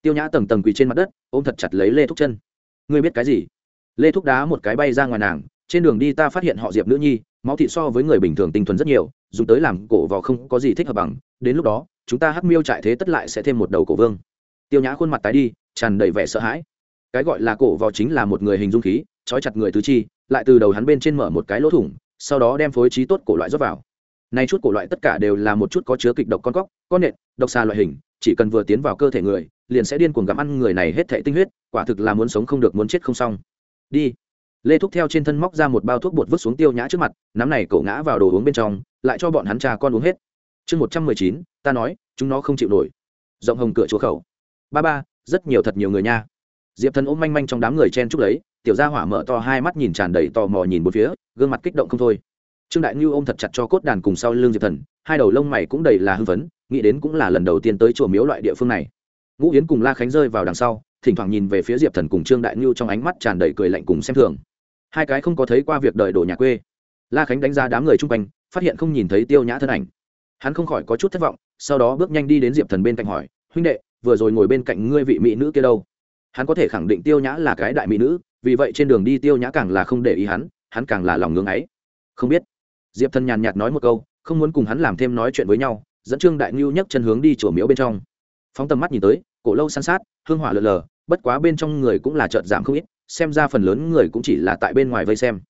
Tiêu nhã tầng tầng quỳ trên mặt đất, ôm thật chặt lấy lê thúc chân. Ngươi biết cái gì? Lê thúc đá một cái bay ra ngoài nàng, trên đường đi ta phát hiện họ diệp nữ nhi, máu thị so với người bình thường tinh thuần rất nhiều, dùng tới làm cổ vào không có gì thích hợp bằng, đến lúc đó, chúng ta hắc miêu trại thế tất lại sẽ thêm một đầu cổ vương. Tiêu nhã khuôn mặt tái đi, tràn đầy vẻ sợ hãi cái gọi là cổ vò chính là một người hình dung khí, trói chặt người tứ chi, lại từ đầu hắn bên trên mở một cái lỗ thủng, sau đó đem phối trí tốt cổ loại rót vào. Nay chút cổ loại tất cả đều là một chút có chứa kịch độc con cóc con nện, độc xà loại hình, chỉ cần vừa tiến vào cơ thể người, liền sẽ điên cuồng gặm ăn người này hết thể tinh huyết, quả thực là muốn sống không được muốn chết không xong. Đi. Lê thúc theo trên thân móc ra một bao thuốc bột vứt xuống tiêu nhã trước mặt, nắm này cậu ngã vào đồ uống bên trong, lại cho bọn hắn cha con uống hết. Chương một trăm mười chín, ta nói, chúng nó không chịu nổi. Rộng hồng cửa chúa khẩu. Ba ba, rất nhiều thật nhiều người nha diệp thần ôm manh manh trong đám người chen chúc lấy, tiểu gia hỏa mở to hai mắt nhìn tràn đầy tò mò nhìn một phía, gương mặt kích động không thôi. Trương đại ngưu ôm thật chặt cho cốt đàn cùng sau l ư n g diệp thần, hai đầu lông mày cũng đầy là hưng phấn, nghĩ đến cũng là lần đầu tiên tới chùa miếu loại địa phương này. Ngũ yến cùng la khánh rơi vào đằng sau, thỉnh thoảng nhìn về phía diệp thần cùng trương đại ngưu trong ánh mắt tràn đầy cười lạnh cùng xem thường. Hai cái không có thấy qua việc đời đổ nhà quê. La khánh đánh ra đám người chung quanh, phát hiện không nhìn thấy tiêu nhã thân ảnh. Hắn không khỏi có chút thất vọng, sau đó bước nhanh đi đến diệp thần bên cạnh hỏi, huynh đệ, vừa rồi ngồi bên cạnh ngươi vị mỹ nữ kia đâu? Hắn có thể khẳng định tiêu nhã là cái đại mỹ nữ, vì vậy trên đường đi tiêu nhã càng là không để ý hắn hắn càng là lòng ngưng ấy. Không biết. Diệp thần nhàn nhạt nói một câu, không muốn cùng hắn làm thêm nói chuyện với nhau, dẫn trương đại ngưu nhấc chân hướng đi chùa miếu bên trong. Phóng tầm mắt nhìn tới, cổ lâu san sát, hương hỏa lờ lờ, bất quá bên trong người cũng là trợt giảm không ít, xem ra phần lớn người cũng chỉ là tại bên ngoài vây xem.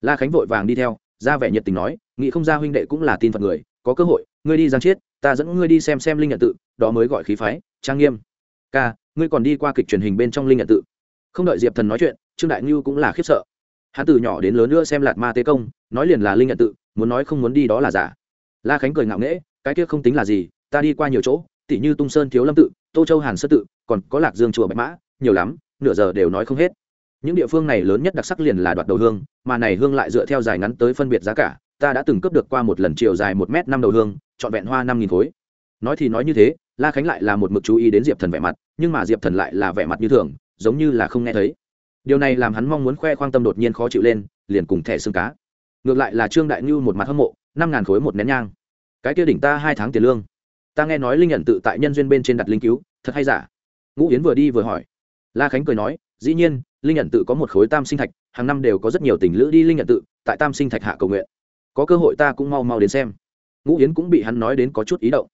La khánh vội vàng đi theo, ra vẻ nhiệt tình nói, nghĩ không ra huynh đệ cũng là tin phật người, có cơ hội, ngươi đi giang chiết, ta dẫn ngươi đi xem xem linh nhận tự, đó mới gọi khí phái, trang nghiêm. Ca ngươi còn đi qua kịch truyền hình bên trong linh nhận tự. Không đợi diệp thần nói chuyện, trương đại ngưu cũng là khiếp sợ. Hắn từ nhỏ đến lớn nữa xem lạt ma tế công, nói liền là linh nhận tự, muốn nói không muốn đi đó là giả. La khánh cười ngạo nghễ, cái kia không tính là gì, ta đi qua nhiều chỗ, tỉ như tung sơn thiếu lâm tự, tô châu hàn sơ tự, còn có lạc dương chùa bạch mã, nhiều lắm, nửa giờ đều nói không hết. Những địa phương này lớn nhất đặc sắc liền là đoạt đầu hương, mà này hương lại dựa theo dài ngắn tới phân biệt giá cả, ta đã từng cướp được qua một lần chiều dài một m năm đầu hương, trọn vẹn hoa năm nghìn khối. Nói thì nói như thế la khánh lại là một mực chú ý đến diệp thần vẻ mặt, nhưng mà diệp thần lại là vẻ mặt như thường, giống như là không nghe thấy. Điều này làm hắn mong muốn khoe khoang tâm đột nhiên khó chịu lên, liền cùng thẻ xương cá. Ngược lại là trương đại ngưu một mặt hâm mộ, năm ngàn khối một nén nhang. Cái kia đỉnh ta hai tháng tiền lương. Ta nghe nói linh nhận tự tại nhân duyên bên trên đặt linh cứu, thật hay giả? Ngũ yến vừa đi vừa hỏi. La khánh cười nói, dĩ nhiên, linh nhận tự có một khối tam sinh thạch, hàng năm đều có rất nhiều tình lữ đi linh nhận tự, tại tam sinh thạch hạ cầu nguyện. Có cơ hội ta cũng mau mau đến xem. Ngũ yến cũng bị hắn nói đến có chút ý động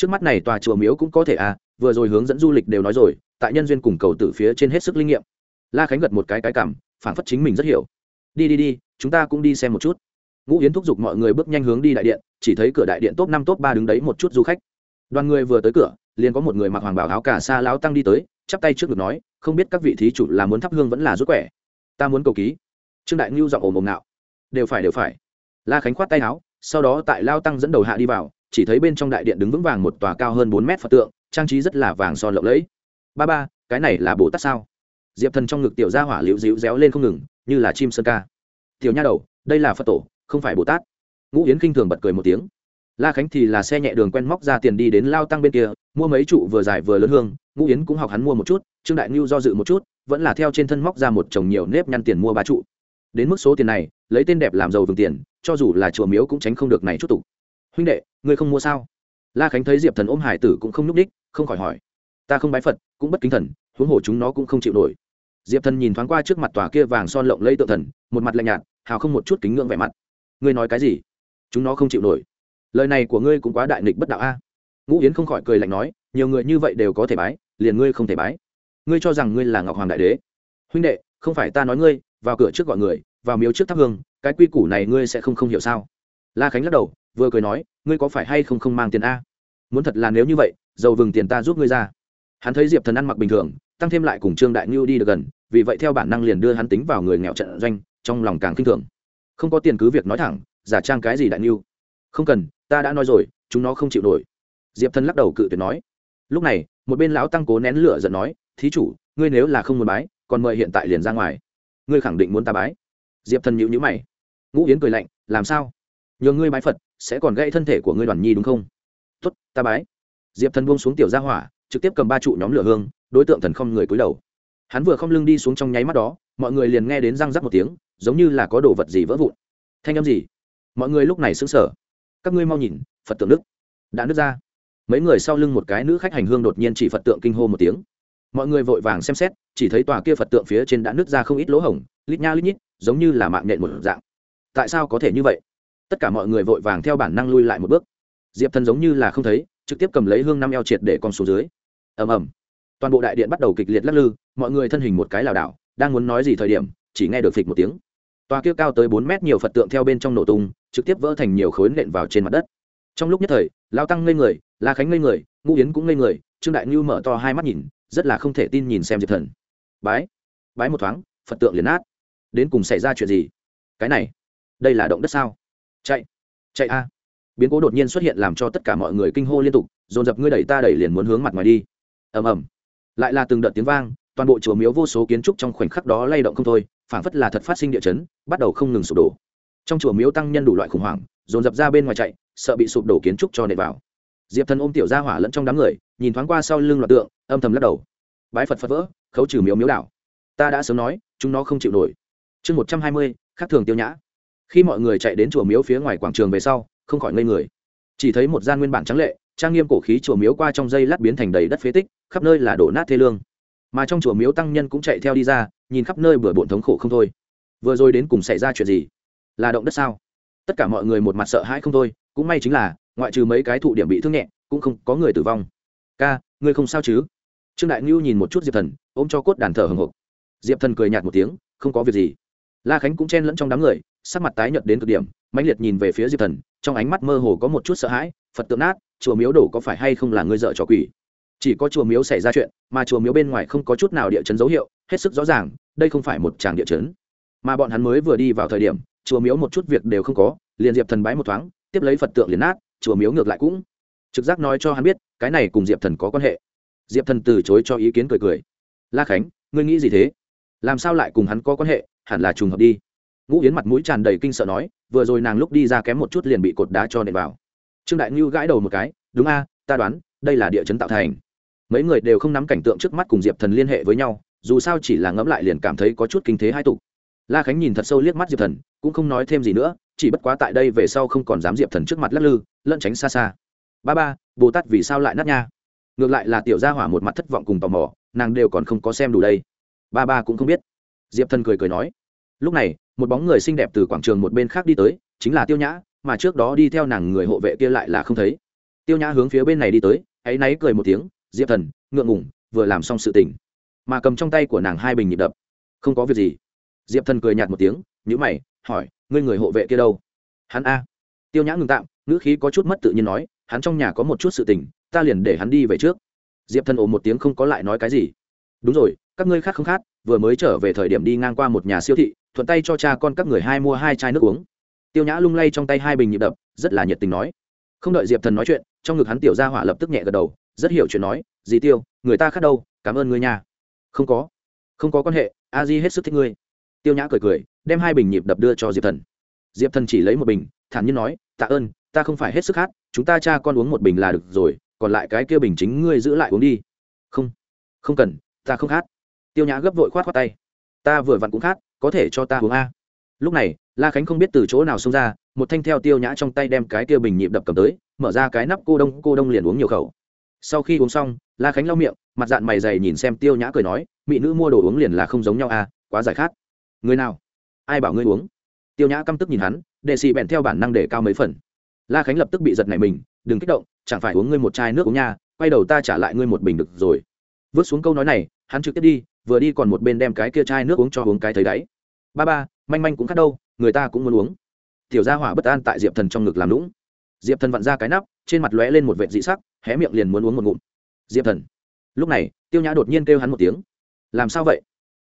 trước mắt này tòa chùa miếu cũng có thể à vừa rồi hướng dẫn du lịch đều nói rồi, tại nhân duyên cùng cầu tử phía trên hết sức linh nghiệm. La khánh gật một cái cái cảm phản phất chính mình rất hiểu. Đi đi đi, chúng ta cũng đi xem một chút. Ngũ yến thúc giục mọi người bước nhanh hướng đi đại điện, chỉ thấy cửa đại điện top năm top ba đứng đấy một chút du khách. Đoàn người vừa tới cửa, liền có một người mặc hoàng bảo áo cả xa lão tăng đi tới, chắp tay trước ngực nói, không biết các vị thí chủ là muốn thắp hương vẫn là rút quẻ? Ta muốn cầu ký. Trương đại ngưu giọng ồm ồm nạo, đều phải đều phải. La khánh khoát tay áo, sau đó tại lao tăng dẫn đầu hạ đi vào chỉ thấy bên trong đại điện đứng vững vàng một tòa cao hơn bốn mét phật tượng, trang trí rất là vàng son lộng lẫy. Ba ba, cái này là bồ tát sao? Diệp thần trong ngực tiểu gia hỏa liễu dịu réo lên không ngừng, như là chim sơn ca. Tiểu nha đầu, đây là phật tổ, không phải bồ tát. Ngũ yến khinh thường bật cười một tiếng. La khánh thì là xe nhẹ đường quen móc ra tiền đi đến lao tăng bên kia, mua mấy trụ vừa dài vừa lớn hương, ngũ yến cũng học hắn mua một chút, trương đại ngưu do dự một chút, vẫn là theo trên thân móc ra một chồng nhiều nếp nhăn tiền mua ba trụ. Đến mức số tiền này, lấy tên đẹp làm giàu vừng tiền, cho dù là chùa miếu cũng tránh không được này chút tục huynh đệ, ngươi không mua sao? La khánh thấy diệp thần ôm hải tử cũng không nhúc đích không khỏi hỏi. Ta không bái phật, cũng bất kính thần, huống hồ chúng nó cũng không chịu nổi. Diệp thần nhìn thoáng qua trước mặt tòa kia vàng son lộng lây tự thần, một mặt lạnh nhạt, hào không một chút kính ngưỡng vẻ mặt. Ngươi nói cái gì? Chúng nó không chịu nổi. Lời này của ngươi cũng quá đại nghịch bất đạo a. Ngũ yến không khỏi cười lạnh nói, nhiều người như vậy đều có thể bái, liền ngươi không thể bái. Ngươi cho rằng ngươi là ngọc hoàng đại đế. Huynh đệ, không phải ta nói ngươi, vào cửa trước gọi người, vào miếu trước thắp hương, cái quy củ này ngươi sẽ không không hiểu sao? La khánh lắc đầu vừa cười nói, ngươi có phải hay không không mang tiền a? Muốn thật là nếu như vậy, dầu vừng tiền ta giúp ngươi ra. Hắn thấy diệp thần ăn mặc bình thường, tăng thêm lại cùng trương đại ngưu đi được gần, vì vậy theo bản năng liền đưa hắn tính vào người nghèo trận doanh, trong lòng càng khinh thường. Không có tiền cứ việc nói thẳng, giả trang cái gì đại ngưu? Không cần, ta đã nói rồi, chúng nó không chịu nổi. Diệp thần lắc đầu cự tuyệt nói. Lúc này, một bên lão tăng cố nén lửa giận nói, thí chủ, ngươi nếu là không muốn bái, còn mời hiện tại liền ra ngoài. Ngươi khẳng định muốn ta bái. Diệp thần nhịu nhữ mày. Ngũ yến cười lạnh, làm sao? Nhờ ngươi bái phật, sẽ còn gây thân thể của ngươi đoàn nhi đúng không? Tuất ta bái. Diệp thần buông xuống tiểu gia hỏa, trực tiếp cầm ba trụ nhóm lửa hương, đối tượng thần không người cúi đầu. Hắn vừa không lưng đi xuống trong nháy mắt đó, mọi người liền nghe đến răng rắc một tiếng, giống như là có đồ vật gì vỡ vụn. Thanh âm gì? Mọi người lúc này sững sờ. Các ngươi mau nhìn, phật tượng đức đã nứt ra. Mấy người sau lưng một cái nữ khách hành hương đột nhiên chỉ phật tượng kinh hô một tiếng. Mọi người vội vàng xem xét, chỉ thấy tòa kia phật tượng phía trên đã nứt ra không ít lỗ hổng, lít nha lít nhít, giống như là mạng nhện một dạng. Tại sao có thể như vậy? Tất cả mọi người vội vàng theo bản năng lui lại một bước. Diệp thần giống như là không thấy, trực tiếp cầm lấy hương năm eo triệt để con số dưới. Ầm ầm. Toàn bộ đại điện bắt đầu kịch liệt lắc lư, mọi người thân hình một cái lảo đảo, đang muốn nói gì thời điểm, chỉ nghe được phịch một tiếng. Tòa kia cao tới bốn mét nhiều phật tượng theo bên trong nổ tung, trực tiếp vỡ thành nhiều khối nện vào trên mặt đất. Trong lúc nhất thời, lao tăng ngây người, la khánh ngây người, ngũ yến cũng ngây người, trương đại ngưu mở to hai mắt nhìn, rất là không thể tin nhìn xem diệp thần. Bái bái một thoáng, phật tượng liền nát. Đến cùng xảy ra chuyện gì? Cái này, đây là động đất sao? Chạy. Chạy a. Biến cố đột nhiên xuất hiện làm cho tất cả mọi người kinh hô liên tục, dồn dập ngươi đẩy ta đẩy liền muốn hướng mặt ngoài đi. Ầm ầm. Lại là từng đợt tiếng vang, toàn bộ chùa miếu vô số kiến trúc trong khoảnh khắc đó lay động không thôi, phảng phất là thật phát sinh địa chấn, bắt đầu không ngừng sụp đổ. Trong chùa miếu tăng nhân đủ loại khủng hoảng, dồn dập ra bên ngoài chạy, sợ bị sụp đổ kiến trúc cho nệ vào. Diệp thần ôm tiểu ra hỏa lẫn trong đám người, nhìn thoáng qua sau lưng loạt tượng, âm thầm lắc đầu. Bái phật phật vỡ, khấu trừ miếu miếu đảo. Ta đã sớm nói, chúng nó không chịu nổi. Chương một trăm hai mươi, khác thường tiêu nhã khi mọi người chạy đến chùa miếu phía ngoài quảng trường về sau, không khỏi ngây người. Chỉ thấy một gian nguyên bản trắng lệ, trang nghiêm cổ khí chùa miếu qua trong dây lát biến thành đầy đất phế tích, khắp nơi là đổ nát thê lương. Mà trong chùa miếu tăng nhân cũng chạy theo đi ra, nhìn khắp nơi bừa bộn thống khổ không thôi. Vừa rồi đến cùng xảy ra chuyện gì? Là động đất sao? Tất cả mọi người một mặt sợ hãi không thôi, cũng may chính là, ngoại trừ mấy cái thụ điểm bị thương nhẹ, cũng không có người tử vong. Ca, ngươi không sao chứ? Trương đại ngưu nhìn một chút diệp thần, ôm cho cốt đàn thờ hồng hộc diệp thần cười nhạt một tiếng, không có việc gì. La khánh cũng chen lẫn trong đám người sắc mặt tái nhợt đến cực điểm, mãnh liệt nhìn về phía diệp thần, trong ánh mắt mơ hồ có một chút sợ hãi, phật tượng nát, chùa miếu đổ có phải hay không là ngươi dợ trò quỷ? Chỉ có chùa miếu xảy ra chuyện, mà chùa miếu bên ngoài không có chút nào địa chấn dấu hiệu, hết sức rõ ràng, đây không phải một tràng địa chấn. Mà bọn hắn mới vừa đi vào thời điểm, chùa miếu một chút việc đều không có, liền diệp thần bái một thoáng, tiếp lấy phật tượng liền nát, chùa miếu ngược lại cũng. Trực giác nói cho hắn biết, cái này cùng diệp thần có quan hệ. Diệp thần từ chối cho ý kiến cười cười. La khánh, ngươi nghĩ gì thế? Làm sao lại cùng hắn có quan hệ, hẳn là trùng hợp đi ngũ yến mặt mũi tràn đầy kinh sợ nói, vừa rồi nàng lúc đi ra kém một chút liền bị cột đá cho nện vào. Trương đại ngưu gãi đầu một cái, đúng a, ta đoán, đây là địa chấn tạo thành. Mấy người đều không nắm cảnh tượng trước mắt cùng diệp thần liên hệ với nhau, dù sao chỉ là ngẫm lại liền cảm thấy có chút kinh thế hai tục. La khánh nhìn thật sâu liếc mắt diệp thần, cũng không nói thêm gì nữa, chỉ bất quá tại đây về sau không còn dám diệp thần trước mặt lắc lư lẫn tránh xa xa. Ba ba, bồ tát vì sao lại nát nha? Ngược lại là tiểu gia hỏa một mặt thất vọng cùng tò mò, nàng đều còn không có xem đủ đây. Ba ba cũng không biết. Diệp thần cười cười nói, lúc này một bóng người xinh đẹp từ quảng trường một bên khác đi tới, chính là tiêu nhã, mà trước đó đi theo nàng người hộ vệ kia lại là không thấy. Tiêu nhã hướng phía bên này đi tới áy náy cười một tiếng, diệp thần, ngượng ngủng vừa làm xong sự tình. Mà cầm trong tay của nàng hai bình nhịp đập. Không có việc gì. Diệp thần cười nhạt một tiếng nhữ mày, hỏi, ngươi người hộ vệ kia đâu? Hắn a. Tiêu nhã ngừng tạm, ngữ khí có chút mất tự nhiên nói, hắn trong nhà có một chút sự tình, ta liền để hắn đi về trước. Diệp thần ồ một tiếng không có lại nói cái gì. Đúng rồi, các ngươi khát không khát vừa mới trở về thời điểm đi ngang qua một nhà siêu thị thuận tay cho cha con các người hai mua hai chai nước uống. Tiêu nhã lung lay trong tay hai bình nhịp đập, rất là nhiệt tình nói. Không đợi diệp thần nói chuyện, trong ngực hắn tiểu ra hỏa lập tức nhẹ gật đầu, rất hiểu chuyện nói, dì tiêu, người ta khát đâu, cảm ơn ngươi nha. Không có không có quan hệ, a di hết sức thích ngươi. Tiêu nhã cười cười, đem hai bình nhịp đập đưa cho diệp thần. Diệp thần chỉ lấy một bình, thản nhiên nói, tạ ơn, ta không phải hết sức khát, chúng ta cha con uống một bình là được rồi, còn lại cái kia bình chính ngươi giữ lại uống đi. Không không cần, ta không khát. Tiêu nhã gấp vội khoát khoát tay. Ta vừa vặn cũng khát có thể cho ta uống a. Lúc này la khánh không biết từ chỗ nào xông ra một thanh theo tiêu nhã trong tay đem cái tiêu bình nhịp đập cầm tới mở ra cái nắp cô đông cô đông liền uống nhiều khẩu. Sau khi uống xong la khánh lau miệng mặt dạng mày dày nhìn xem tiêu nhã cười nói mỹ nữ mua đồ uống liền là không giống nhau à, quá giải khát. Người nào? Ai bảo ngươi uống? Tiêu nhã căm tức nhìn hắn đệ xì bèn theo bản năng để cao mấy phần. La khánh lập tức bị giật này mình đừng kích động chẳng phải uống ngươi một chai nước uống nha quay đầu ta trả lại ngươi một bình được rồi vớt xuống câu nói này, hắn trực tiếp đi, vừa đi còn một bên đem cái kia chai nước uống cho uống cái thấy đáy. Ba ba, manh manh cũng khát đâu, người ta cũng muốn uống. Tiểu gia hỏa bất an tại diệp thần trong ngực làm lũng. Diệp thần vặn ra cái nắp, trên mặt lóe lên một vệ dị sắc, hé miệng liền muốn uống một ngụm. Diệp thần. Lúc này, tiêu nhã đột nhiên kêu hắn một tiếng. Làm sao vậy?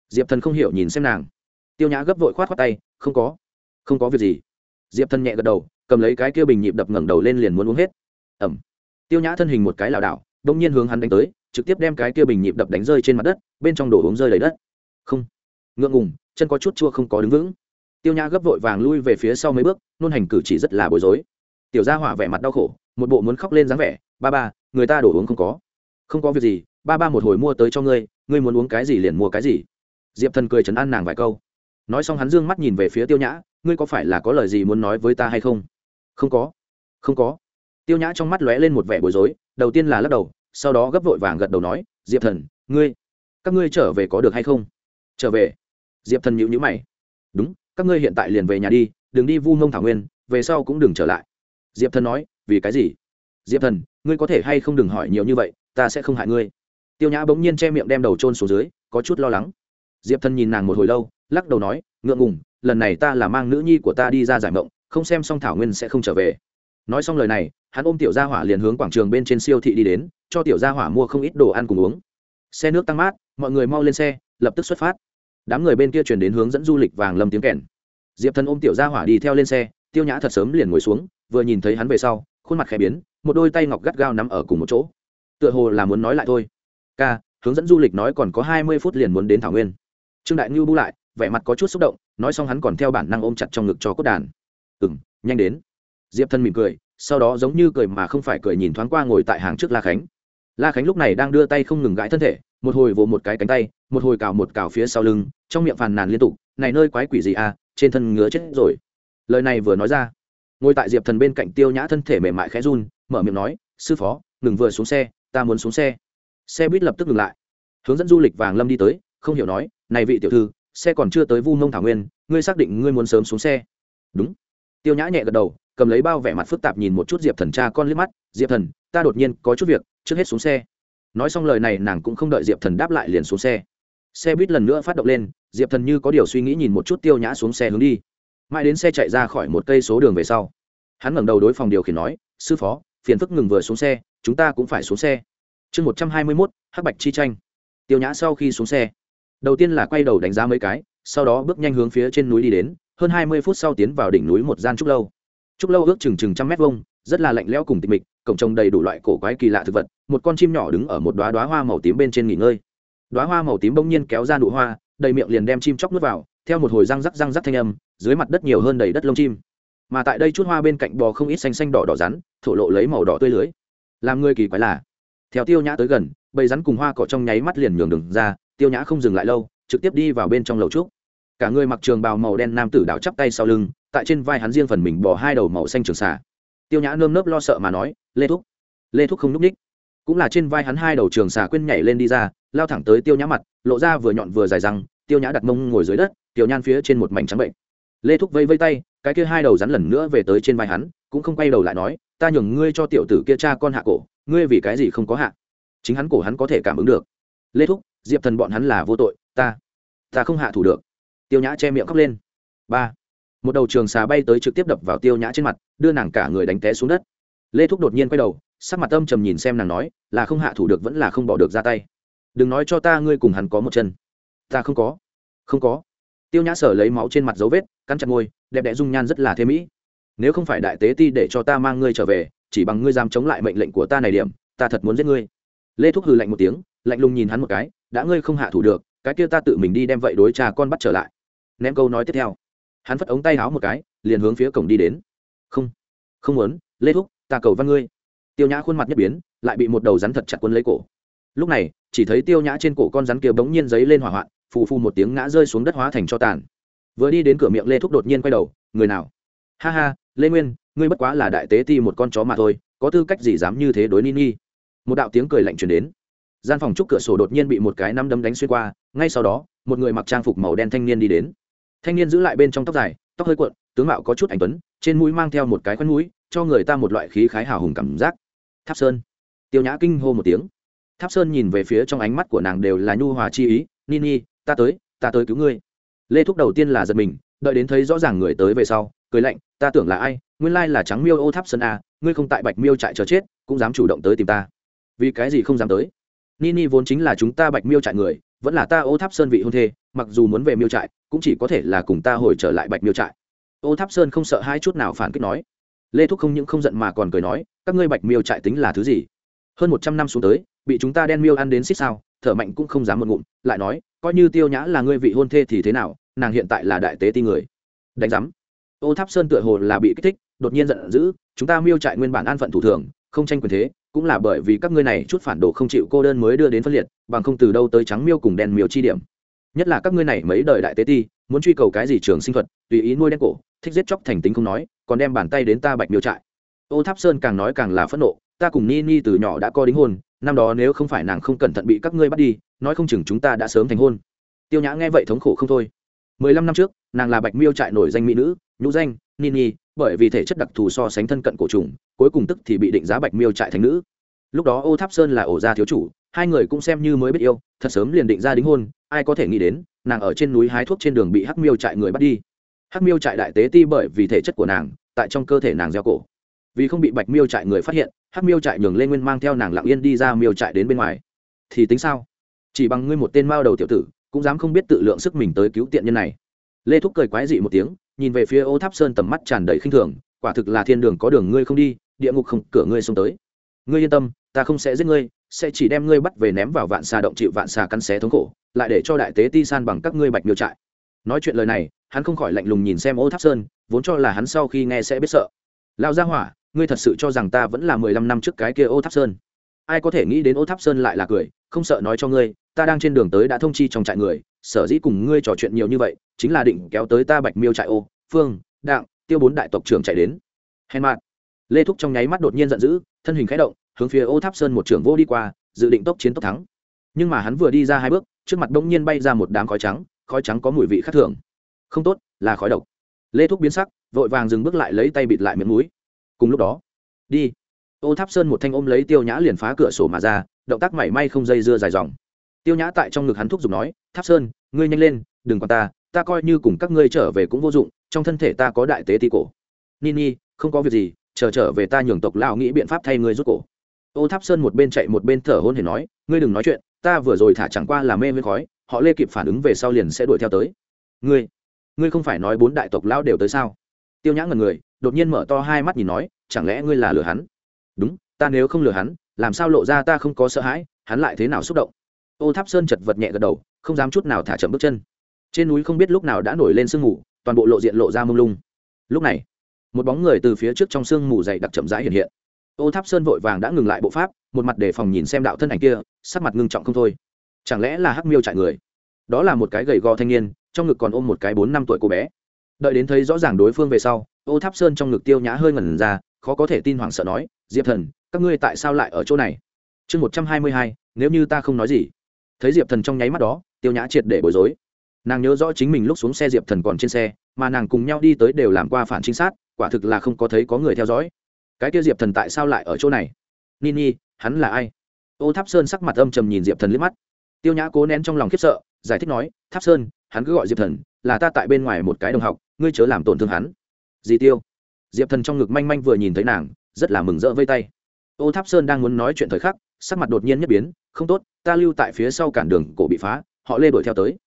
Diệp thần không hiểu nhìn xem nàng. Tiêu nhã gấp vội khoát khoát tay, không có. Không có việc gì. Diệp thần nhẹ gật đầu, cầm lấy cái kia bình nhịp đập ngẩng đầu lên liền muốn uống hết. Ẩm. Tiêu nhã thân hình một cái lảo đảo đông nhiên hướng hắn đánh tới trực tiếp đem cái kia bình nhịp đập đánh rơi trên mặt đất, bên trong đổ uống rơi lấy đất. Không. Ngượng ngùng, chân có chút chua không có đứng vững. Tiêu nhã gấp vội vàng lui về phía sau mấy bước, nôn hành cử chỉ rất là bối rối. Tiểu gia hỏa vẻ mặt đau khổ, một bộ muốn khóc lên dáng vẻ, ba ba, người ta đổ uống không có. Không có việc gì, ba ba một hồi mua tới cho ngươi ngươi muốn uống cái gì liền mua cái gì. Diệp thần cười chấn an nàng vài câu. Nói xong hắn d ư ơ n g mắt nhìn về phía tiêu nhã, ngươi có phải là có lời gì muốn nói với ta hay không? Không có. Không có. Tiêu nhã trong mắt lóe lên một vẻ bối rối, đầu tiên là lắc đầu sau đó gấp vội vàng gật đầu nói, diệp thần, ngươi, các ngươi trở về có được hay không? Trở về. Diệp thần nhịu nhữ mày. Đúng, các ngươi hiện tại liền về nhà đi, đừng đi vu mông thảo nguyên, về sau cũng đừng trở lại. Diệp thần nói, vì cái gì? Diệp thần, ngươi có thể hay không đừng hỏi nhiều như vậy, ta sẽ không hại ngươi. Tiêu nhã bỗng nhiên che miệng đem đầu trôn xuống dưới, có chút lo lắng. Diệp thần nhìn nàng một hồi lâu, lắc đầu nói, ngượng ngùng, lần này ta là mang nữ nhi của ta đi ra giải mộng, không xem xong thảo nguyên sẽ không trở về nói xong lời này, hắn ôm tiểu gia hỏa liền hướng quảng trường bên trên siêu thị đi đến, cho tiểu gia hỏa mua không ít đồ ăn cùng uống. Xe nước tăng mát, mọi người mau lên xe, lập tức xuất phát. Đám người bên kia chuyển đến hướng dẫn du lịch vàng lâm tiếng kèn. Diệp thần ôm tiểu gia hỏa đi theo lên xe, tiêu nhã thật sớm liền ngồi xuống, vừa nhìn thấy hắn về sau, khuôn mặt khẽ biến, một đôi tay ngọc gắt gao nắm ở cùng một chỗ. Tựa hồ là muốn nói lại thôi. Ca, hướng dẫn du lịch nói còn có hai mươi phút liền muốn đến thảo nguyên. Trương đại ngưu bu lại, vẻ mặt có chút xúc động, nói xong hắn còn theo bản năng ôm chặt trong ngực cho cốt đàn. Ừ m nhanh đến diệp thân mỉm cười, sau đó giống như cười mà không phải cười nhìn thoáng qua ngồi tại hàng trước la khánh. La khánh lúc này đang đưa tay không ngừng gãi thân thể, một hồi vỗ một cái cánh tay, một hồi cào một cào phía sau lưng, trong miệng phàn nàn liên tục, này nơi quái quỷ gì à trên thân ngứa chết rồi. Lời này vừa nói ra, ngồi tại diệp thần bên cạnh tiêu nhã thân thể mềm mại khẽ run, mở miệng nói, sư phó, ngừng vừa xuống xe, ta muốn xuống xe. Xe buýt lập tức ngừng lại. Hướng dẫn du lịch vàng lâm đi tới, không hiểu nói, này vị tiểu thư, xe còn chưa tới vu mông thảo nguyên, ngươi xác định ngươi muốn sớm xuống xe. Đúng. Tiêu nhã nhẹ gật đầu cầm lấy bao vẻ mặt phức tạp nhìn một chút diệp thần cha con liếc mắt, diệp thần, ta đột nhiên có chút việc, trước hết xuống xe. Nói xong lời này, nàng cũng không đợi diệp thần đáp lại liền xuống xe. Xe buýt lần nữa phát động lên, diệp thần như có điều suy nghĩ nhìn một chút tiêu nhã xuống xe hướng đi. Mãi đến xe chạy ra khỏi một cây số đường về sau, hắn ngẩng đầu đối phòng điều khiển nói, sư phó, phiền phức ngừng vừa xuống xe, chúng ta cũng phải xuống xe. Chương một trăm hai mươi mốt, hắc bạch chi tranh. Tiêu nhã sau khi xuống xe, đầu tiên là quay đầu đánh giá mấy cái, sau đó bước nhanh hướng phía trên núi đi đến, hơn hai mươi phút sau tiến vào đỉnh núi một gian trúc lâu trúc lâu ước chừng chừng trăm mét vuông, rất là lạnh lẽo cùng tịch mịch, cổng trồng đầy đủ loại cổ quái kỳ lạ thực vật, một con chim nhỏ đứng ở một đoá đoá hoa màu tím bên trên nghỉ ngơi. Đoá hoa màu tím bỗng nhiên kéo ra nụ hoa, đầy miệng liền đem chim chóc nuốt vào, theo một hồi răng rắc răng rắc thanh âm, dưới mặt đất nhiều hơn đầy đất lông chim. Mà tại đây chút hoa bên cạnh bò không ít xanh xanh đỏ đỏ rắn, thổ lộ lấy màu đỏ tươi lưới. Làm người kỳ quái là, theo tiêu nhã tới gần, bầy rắn cùng hoa cỏ trong nháy mắt liền nhường đường ra, tiêu nhã không dừng lại lâu, trực tiếp đi vào bên trong lầu trúc. Cả người mặc trường bào màu đen nam tử đảo chắp tay sau lưng tại trên vai hắn riêng phần mình bỏ hai đầu màu xanh trường xà. Tiêu nhã nơm nớp lo sợ mà nói, lê thúc lê thúc không núp ních cũng là trên vai hắn hai đầu trường xà quên nhảy lên đi ra, lao thẳng tới tiêu nhã mặt, lộ ra vừa nhọn vừa dài răng, tiêu nhã đặt mông ngồi dưới đất, tiểu nhan phía trên một mảnh trắng bệnh. Lê thúc vây vây tay, cái kia hai đầu rắn lần nữa về tới trên vai hắn, cũng không quay đầu lại nói, ta nhường ngươi cho tiểu tử kia cha con hạ cổ, ngươi vì cái gì không có hạ? Chính hắn cổ hắn có thể cảm ứng được. Lê thúc, diệp thần bọn hắn là vô tội, ta ta không hạ thủ được. Tiêu nhã che miệng khóc lên. Ba một đầu trường xà bay tới trực tiếp đập vào tiêu nhã trên mặt, đưa nàng cả người đánh té xuống đất. Lê thúc đột nhiên quay đầu, sắc mặt âm trầm nhìn xem nàng nói, là không hạ thủ được vẫn là không bỏ được ra tay. Đừng nói cho ta ngươi cùng hắn có một chân. Ta không có. Không có. Tiêu nhã sở lấy máu trên mặt dấu vết, cắn chặt môi, đẹp đẽ dung nhan rất là thế mỹ. Nếu không phải đại tế ti để cho ta mang ngươi trở về, chỉ bằng ngươi dám chống lại mệnh lệnh của ta này điểm, ta thật muốn giết ngươi. Lê thúc hừ lạnh một tiếng, lạnh lùng nhìn hắn một cái, đã ngươi không hạ thủ được, cái kia ta tự mình đi đem vậy đối trà con bắt trở lại. Ném câu nói tiếp theo hắn phất ống tay háo một cái, liền hướng phía cổng đi đến. Không không muốn, lê thúc, ta cầu văn ngươi. Tiêu nhã khuôn mặt nhất biến, lại bị một đầu rắn thật chặt quân lấy cổ. Lúc này, chỉ thấy tiêu nhã trên cổ con rắn kia bỗng nhiên giấy lên hỏa hoạn, phù phù một tiếng ngã rơi xuống đất hóa thành cho tàn. Vừa đi đến cửa miệng lê thúc đột nhiên quay đầu, người nào? Ha ha, lê nguyên, ngươi bất quá là đại tế ti một con chó mà thôi, có tư cách gì dám như thế đối ni ni? Một đạo tiếng cười lạnh truyền đến. Gian phòng trúc cửa sổ đột nhiên bị một cái năm đấm đánh xuyên qua, ngay sau đó, một người mặc trang phục màu đen thanh niên đi đến thanh niên giữ lại bên trong tóc dài, tóc hơi cuộn, tướng mạo có chút ảnh tuấn, trên mũi mang theo một cái khoăn mũi, cho người ta một loại khí khái hào hùng cảm giác. Tháp sơn. Tiêu nhã kinh hô một tiếng. Tháp sơn nhìn về phía trong ánh mắt của nàng đều là nhu hòa chi ý nini ta tới ta tới cứu ngươi. Lê thúc đầu tiên là giật mình, đợi đến thấy rõ ràng người tới về sau, cười lạnh, ta tưởng là ai? Nguyên lai là trắng miêu ô tháp sơn a ngươi không tại bạch miêu trại chờ chết, cũng dám chủ động tới tìm ta. Vì cái gì không dám tới? Nini vốn chính là chúng ta bạch miêu trại người vẫn là ta ô tháp sơn vị hôn thê, mặc dù muốn về miêu trại, cũng chỉ có thể là cùng ta hồi trở lại bạch miêu trại. Ô tháp sơn không sợ hai chút nào phản kích nói. Lê thúc không những không giận mà còn cười nói, các ngươi bạch miêu trại tính là thứ gì? Hơn một trăm năm xuống tới, bị chúng ta đen miêu ăn đến xích sao, thở mạnh cũng không dám một ngụm, lại nói, coi như tiêu nhã là ngươi vị hôn thê thì thế nào, nàng hiện tại là đại tế ti người. Đánh giám. Ô tháp sơn tựa hồ là bị kích thích, đột nhiên giận dữ, chúng ta miêu trại nguyên bản an phận thủ thường, không tranh quyền thế, cũng là bởi vì các ngươi này chút phản đồ không chịu cô đơn mới đưa đến phân liệt bằng không từ đâu tới trắng miêu cùng đen miêu chi điểm. Nhất là các ngươi này mấy đời đại tế ti, muốn truy cầu cái gì trường sinh thuật, tùy ý nuôi đen cổ, thích giết chóc thành tính không nói, còn đem bàn tay đến ta bạch miêu trại. Ô tháp sơn càng nói càng là phẫn nộ, ta cùng ni ni từ nhỏ đã có đính hôn, năm đó nếu không phải nàng không cẩn thận bị các ngươi bắt đi, nói không chừng chúng ta đã sớm thành hôn. Tiêu nhã nghe vậy thống khổ không thôi. Mười lăm năm trước, nàng là bạch miêu trại nổi danh mỹ nữ, nhũ danh, ni ni, bởi vì thể chất đặc thù so sánh thân cận cổ trùng cuối cùng tức thì bị định giá bạch miêu trại thành nữ lúc đó ô tháp sơn là ổ gia thiếu chủ, hai người cũng xem như mới biết yêu, thật sớm liền định ra đính hôn, ai có thể nghĩ đến, nàng ở trên núi hái thuốc trên đường bị hắc miêu trại người bắt đi. Hắc miêu trại đại tế ti bởi vì thể chất của nàng, tại trong cơ thể nàng gieo cổ. Vì không bị bạch miêu trại người phát hiện, hắc miêu trại nhường lên nguyên mang theo nàng lặng yên đi ra miêu trại đến bên ngoài. Thì tính sao? Chỉ bằng ngươi một tên mao đầu tiểu tử, cũng dám không biết tự lượng sức mình tới cứu tiện nhân này. Lê thúc cười quái dị một tiếng, nhìn về phía ô tháp sơn tầm mắt tràn đầy khinh thường, quả thực là thiên đường có đường ngươi không đi, địa ngục không, cửa ngươi xông tới ngươi yên tâm, ta không sẽ giết ngươi, sẽ chỉ đem ngươi bắt về ném vào vạn xà động chịu vạn xà cắn xé thống khổ, lại để cho đại tế ti san bằng các ngươi bạch miêu trại. Nói chuyện lời này, hắn không khỏi lạnh lùng nhìn xem ô tháp sơn, vốn cho là hắn sau khi nghe sẽ biết sợ. Lao ra hỏa, ngươi thật sự cho rằng ta vẫn là mười lăm năm trước cái kia ô tháp sơn? Ai có thể nghĩ đến ô tháp sơn lại là cười, không sợ nói cho ngươi, ta đang trên đường tới đã thông chi trong trại người, sở dĩ cùng ngươi trò chuyện nhiều như vậy, chính là định kéo tới ta bạch miêu trại ô, phương, đặng, tiêu bốn đại tộc trưởng chạy đến. Hèn mạn lê thúc trong nháy mắt đột nhiên giận dữ thân hình khẽ động, hướng phía ô tháp sơn một trưởng vô đi qua, dự định tốc chiến tốc thắng. Nhưng mà hắn vừa đi ra hai bước, trước mặt bỗng nhiên bay ra một đám khói trắng khói trắng có mùi vị khác thường. Không tốt, là khói độc. Lê thúc biến sắc, vội vàng dừng bước lại lấy tay bịt lại miệng mũi. Cùng lúc đó, đi. Ô tháp sơn một thanh ôm lấy tiêu nhã liền phá cửa sổ mà ra, động tác mảy may không dây dưa dài dòng. Tiêu nhã tại trong ngực hắn thúc giục nói, tháp sơn, ngươi nhanh lên, đừng quan ta ta coi như cùng các ngươi trở về cũng vô dụng, trong thân thể ta có đại tế ti cổ. Nini không có việc gì chờ trở về ta nhường tộc lão nghĩ biện pháp thay ngươi rút cổ. Ô tháp sơn một bên chạy một bên thở hôn hề nói, ngươi đừng nói chuyện, ta vừa rồi thả chẳng qua là mê với khói, họ lê kịp phản ứng về sau liền sẽ đuổi theo tới. Ngươi ngươi không phải nói bốn đại tộc lão đều tới sao? Tiêu nhã ngần người, đột nhiên mở to hai mắt nhìn nói, chẳng lẽ ngươi là lừa hắn? Đúng, ta nếu không lừa hắn, làm sao lộ ra ta không có sợ hãi, hắn lại thế nào xúc động? Ô tháp sơn chật vật nhẹ gật đầu, không dám chút nào thả chậm bước chân. Trên núi không biết lúc nào đã nổi lên sương mù, toàn bộ lộ diện lộ ra mông lung. Lúc này một bóng người từ phía trước trong sương mù dày đặc chậm rãi hiện hiện. Ô tháp sơn vội vàng đã ngừng lại bộ pháp, một mặt đề phòng nhìn xem đạo thân ảnh kia, sắc mặt ngưng trọng không thôi. Chẳng lẽ là hắc miêu trại người? Đó là một cái gầy gò thanh niên, trong ngực còn ôm một cái bốn năm tuổi cô bé. Đợi đến thấy rõ ràng đối phương về sau, ô tháp sơn trong ngực tiêu nhã hơi ngẩn ra, khó có thể tin hoảng sợ nói, diệp thần, các ngươi tại sao lại ở chỗ này? Chương một trăm hai mươi hai, nếu như ta không nói gì. Thấy diệp thần trong nháy mắt đó, tiêu nhã triệt để bối rối. Nàng nhớ rõ chính mình lúc xuống xe diệp thần còn trên xe mà nàng cùng nhau đi tới đều làm qua phản trinh sát, quả thực là không có thấy có người theo dõi. Cái kia diệp thần tại sao lại ở chỗ này? Nini hắn là ai? Ô tháp sơn sắc mặt âm trầm nhìn diệp thần liếc mắt. Tiêu nhã cố nén trong lòng khiếp sợ, giải thích nói, tháp sơn, hắn cứ gọi diệp thần, là ta tại bên ngoài một cái đồng học, ngươi chớ làm tổn thương hắn. Dì tiêu? Diệp thần trong ngực manh manh vừa nhìn thấy nàng, rất là mừng rỡ vây tay. Ô tháp sơn đang muốn nói chuyện thời khắc, sắc mặt đột nhiên nhất biến, không tốt, ta lưu tại phía sau cản đường, cổ bị phá, họ lê đuổi theo tới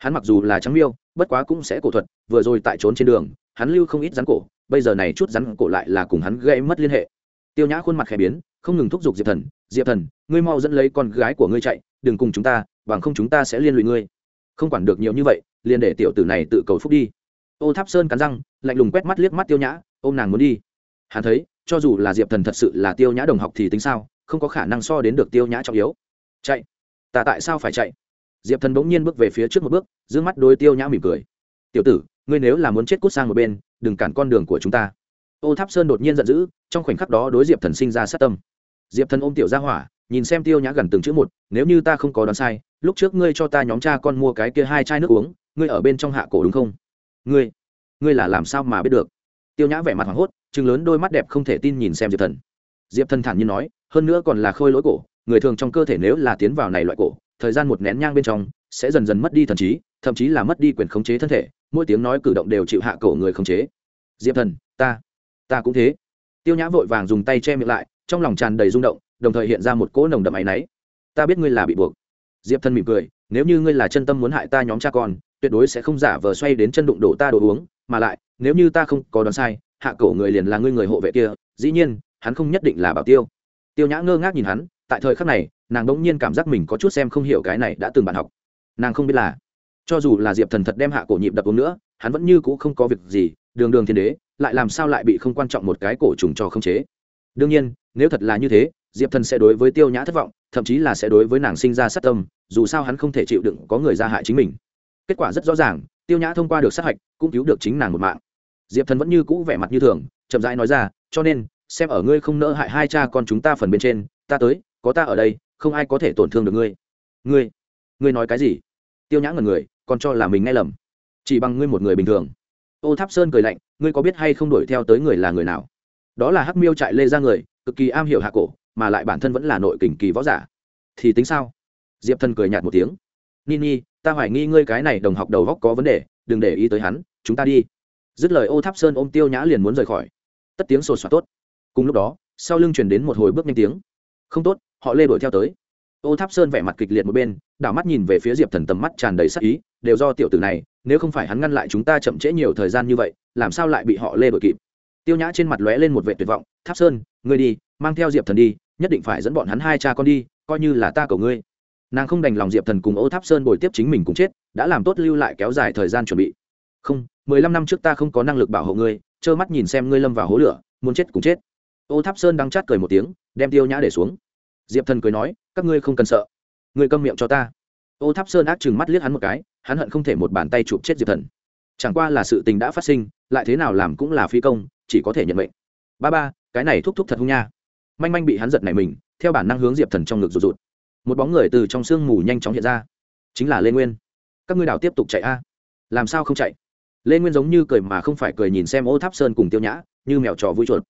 hắn mặc dù là trắng miêu, bất quá cũng sẽ cổ thuật, vừa rồi tại trốn trên đường, hắn lưu không ít rắn cổ, bây giờ này chút rắn cổ lại là cùng hắn gây mất liên hệ. Tiêu nhã khuôn mặt khẽ biến, không ngừng thúc giục diệp thần diệp thần, ngươi mau dẫn lấy con gái của ngươi chạy, đừng cùng chúng ta, bằng không chúng ta sẽ liên lụy ngươi. Không quản được nhiều như vậy, liền để tiểu tử này tự cầu phúc đi. Ô tháp sơn cắn răng, lạnh lùng quét mắt liếc mắt tiêu nhã ô m nàng muốn đi. Hắn thấy, cho dù là diệp thần thật sự là tiêu nhã đồng học thì tính sao, không có khả năng so đến được tiêu nhã trọng yếu. Chạy, ta tại sao phải chạy? Diệp thần bỗng nhiên bước về phía trước một bước, d ư ơ n g mắt đôi tiêu nhã mỉm cười. Tiểu tử, ngươi nếu là muốn chết cút sang một bên, đừng cản con đường của chúng ta. Ô tháp sơn đột nhiên giận dữ, trong khoảnh khắc đó đối diệp thần sinh ra sát tâm. Diệp thần ôm tiểu ra hỏa, nhìn xem tiêu nhã gần từng chữ một, nếu như ta không có đoán sai, lúc trước ngươi cho ta nhóm cha con mua cái kia hai chai nước uống, ngươi ở bên trong hạ cổ đúng không? Ngươi ngươi là làm sao mà biết được? Tiêu nhã vẻ mặt hoảng hốt chừng lớn đôi mắt đẹp không thể tin nhìn xem diệp thần. Diệp thần thản nhiên nói, hơn nữa còn là khôi lỗi cổ, người thường trong cơ thể nếu là tiến vào này loại cổ thời gian một nén nhang bên trong, sẽ dần dần mất đi thần trí, thậm chí là mất đi quyền khống chế thân thể, mỗi tiếng nói cử động đều chịu hạ cổ người khống chế. Diệp thần, ta ta cũng thế. Tiêu nhã vội vàng dùng tay che miệng lại, trong lòng tràn đầy rung động, đồng thời hiện ra một cỗ nồng đậm áy náy. Ta biết ngươi là bị buộc. Diệp thần mỉm cười, nếu như ngươi là chân tâm muốn hại ta nhóm cha con, tuyệt đối sẽ không giả vờ xoay đến chân đụng đổ ta đồ uống, mà lại, nếu như ta không có đoán sai, hạ cổ người liền là ngươi người hộ vệ kia, dĩ nhiên, hắn không nhất định là bảo tiêu. Tiêu nhã ngơ ngác nhìn hắn tại thời khắc này, nàng đ ỗ n g nhiên cảm giác mình có chút xem không hiểu cái này đã từng bạn học. Nàng không biết là, cho dù là diệp thần thật đem hạ cổ nhịp đập uống nữa, hắn vẫn như c ũ không có việc gì, đường đường thiên đế, lại làm sao lại bị không quan trọng một cái cổ trùng cho khống chế. Đương nhiên, nếu thật là như thế, diệp thần sẽ đối với tiêu nhã thất vọng, thậm chí là sẽ đối với nàng sinh ra sát tâm, dù sao hắn không thể chịu đựng có người ra hại chính mình. Kết quả rất rõ ràng, tiêu nhã thông qua được sát hạch, cũng cứu được chính nàng một mạng. Diệp thần vẫn như cũ vẻ mặt như thường, chậm rãi nói ra, cho nên, xem ở ngươi không nỡ hại hai cha con chúng ta phần bên trên, ta tới có ta ở đây, không ai có thể tổn thương được ngươi. Ngươi ngươi nói cái gì? Tiêu nhã ngần người, còn cho là mình nghe lầm. Chỉ bằng ngươi một người bình thường. Ô tháp sơn cười lạnh, ngươi có biết hay không đuổi theo tới người là người nào? Đó là hắc miêu trại lê ra người, cực kỳ am hiểu hạ cổ, mà lại bản thân vẫn là nội kình kỳ võ giả. Thì tính sao? Diệp thần cười nhạt một tiếng. Nini ta hoài nghi ngươi cái này đồng học đầu góc có vấn đề, đừng để ý tới hắn, chúng ta đi. Dứt lời ô tháp sơn ôm tiêu nhã liền muốn rời khỏi. Tất tiếng sột soạt tốt. Cùng lúc đó, sau lưng chuyển đến một hồi bước nhanh tiếng. Không tốt họ lê đuổi theo tới. Ô tháp sơn vẻ mặt kịch liệt một bên, đảo mắt nhìn về phía diệp thần tầm mắt tràn đầy sắc ý, đều do tiểu tử này, nếu không phải hắn ngăn lại chúng ta chậm trễ nhiều thời gian như vậy, làm sao lại bị họ lê đuổi kịp? Tiêu nhã trên mặt lóe lên một vệ tuyệt vọng, tháp sơn, ngươi đi, mang theo diệp thần đi, nhất định phải dẫn bọn hắn hai cha con đi, coi như là ta cầu ngươi. Nàng không đành lòng diệp thần cùng ô tháp sơn bồi tiếp chính mình cùng chết, đã làm tốt lưu lại kéo dài thời gian chuẩn bị. Không, mười lăm năm trước ta không có năng lực bảo hộ ngươi, trơ mắt nhìn xem ngươi lâm vào hố lửa, muốn chết cũng chết. Ô tháp sơn đang chát cười một tiếng, đem tiêu nhã để xuống diệp thần cười nói, các ngươi không cần sợ. Ngươi câm miệng cho ta. Ô tháp sơn ác chừng mắt liếc hắn một cái, hắn hận không thể một bàn tay chụp chết diệp thần. Chẳng qua là sự tình đã phát sinh, lại thế nào làm cũng là phi công, chỉ có thể nhận mệnh. Ba ba, cái này thúc thúc thật hung nha. Manh manh bị hắn giật này mình, theo bản năng hướng diệp thần trong ngực rụt rụt. Một bóng người từ trong sương mù nhanh chóng hiện ra. Chính là lê nguyên. Các ngươi đào tiếp tục chạy a. Làm sao không chạy? Lê nguyên giống như cười mà không phải cười nhìn xem ô tháp sơn cùng tiêu nhã, như mèo trò vui chuột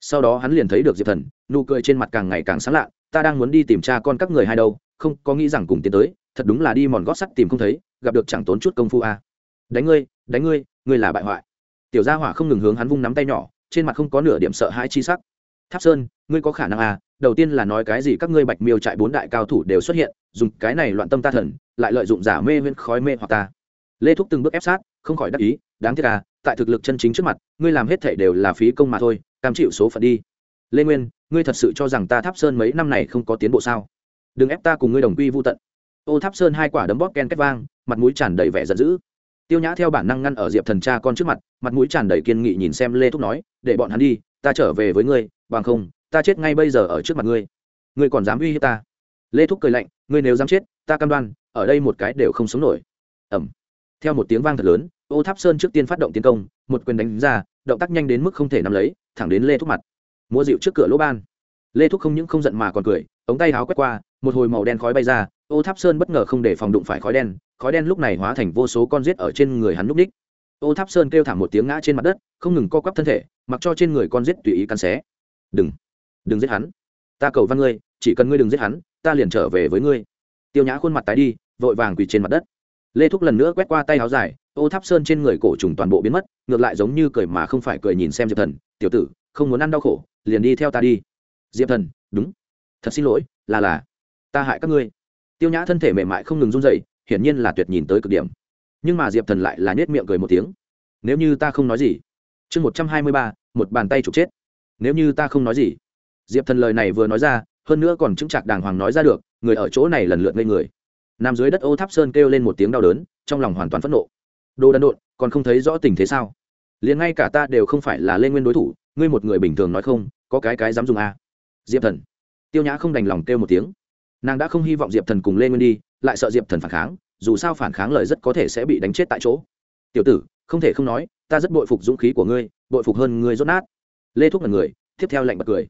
sau đó hắn liền thấy được diệp thần, nụ cười trên mặt càng ngày càng sáng lạ ta đang muốn đi tìm cha con các người hai đâu, không, có nghĩ rằng cùng tiến tới, thật đúng là đi mòn gót sắt tìm không thấy, gặp được chẳng tốn chút công phu a à. đánh ngươi đánh ngươi ngươi là bại hoại. Tiểu gia hỏa không ngừng hướng hắn vung nắm tay nhỏ, trên mặt không có nửa điểm sợ hãi chi sắc. Tháp sơn, ngươi có khả năng à đầu tiên là nói cái gì các ngươi bạch miêu trại bốn đại cao thủ đều xuất hiện, dùng cái này loạn tâm ta thần, lại lợi dụng giả mê huyên khói mê hoặc ta. Lê thúc từng bước ép sát, không khỏi đắc ý, đáng tiếc à tại thực lực chân chính trước mặt, ngươi làm hết thể đều là phí công mà thôi cam chịu số phận đi. Lê nguyên, ngươi thật sự cho rằng ta tháp sơn mấy năm này không có tiến bộ sao? Đừng ép ta cùng ngươi đồng quy vô tận. Ô tháp sơn hai quả đấm bóp ken két vang, mặt mũi tràn đầy vẻ giận dữ. Tiêu nhã theo bản năng ngăn ở diệp thần cha con trước mặt mặt mũi tràn đầy kiên nghị nhìn xem lê thúc nói, để bọn hắn đi, ta trở về với ngươi, bằng không, ta chết ngay bây giờ ở trước mặt ngươi. Ngươi còn dám uy hiếp ta? Lê thúc cười lạnh, ngươi nếu dám chết, ta cam đoan, ở đây một cái đều không sống nổi. Ẩm theo một tiếng vang thật lớn, ô tháp sơn trước tiên phát động tiến công, một quyền đánh ra, động tác nhanh đến mức không thể nắm lấy thẳng đến lê thúc mặt. Mua dịu trước cửa lỗ ban. Lê thúc không những không giận mà còn cười, ống tay háo quét qua, một hồi màu đen khói bay ra, ô tháp sơn bất ngờ không để phòng đụng phải khói đen khói đen lúc này hóa thành vô số con rết ở trên người hắn núp đích. Ô tháp sơn kêu thảm một tiếng ngã trên mặt đất, không ngừng co quắp thân thể, mặc cho trên người con rết tùy ý cắn xé. Đừng đừng giết hắn. Ta cầu văn ngươi, chỉ cần ngươi đừng giết hắn, ta liền trở về với ngươi. Tiêu nhã khuôn mặt tái đi, vội vàng quỳ trên mặt đất. Lê thúc lần nữa quét qua tay áo dài ô tháp sơn trên người cổ trùng toàn bộ biến mất, ngược lại giống như cười mà không phải cười nhìn xem diệp thần, tiểu tử, không muốn ăn đau khổ, liền đi theo ta đi. Diệp thần, đúng. Thật xin lỗi, là là, ta hại các ngươi. Tiêu nhã thân thể mềm mại không ngừng run dậy hiển nhiên là tuyệt nhìn tới cực điểm. Nhưng mà diệp thần lại là nhét miệng cười một tiếng. Nếu như ta không nói gì. Chương một trăm hai mươi ba, một bàn tay trục chết. Nếu như ta không nói gì. Diệp thần lời này vừa nói ra, hơn nữa còn chứng chạc đàng hoàng nói ra được, người ở chỗ này lần lượt ngây người. Nằm dưới đất ô tháp sơn kêu lên một tiếng đau đớn, trong lòng hoàn toàn phẫn nộ đồ đần độn, còn không thấy rõ tình thế sao? Liền ngay cả ta đều không phải là lên nguyên đối thủ, ngươi một người bình thường nói không, có cái cái dám dùng a. À. diệp thần. Tiêu nhã không đành lòng kêu một tiếng. Nàng đã không hy vọng diệp thần cùng lên nguyên đi, lại sợ diệp thần phản kháng, dù sao phản kháng lời rất có thể sẽ bị đánh chết tại chỗ. Tiểu tử, không thể không nói, ta rất bội phục dũng khí của ngươi, bội phục hơn ngươi rốt nát. Lê thúc là người, tiếp theo lạnh bật cười.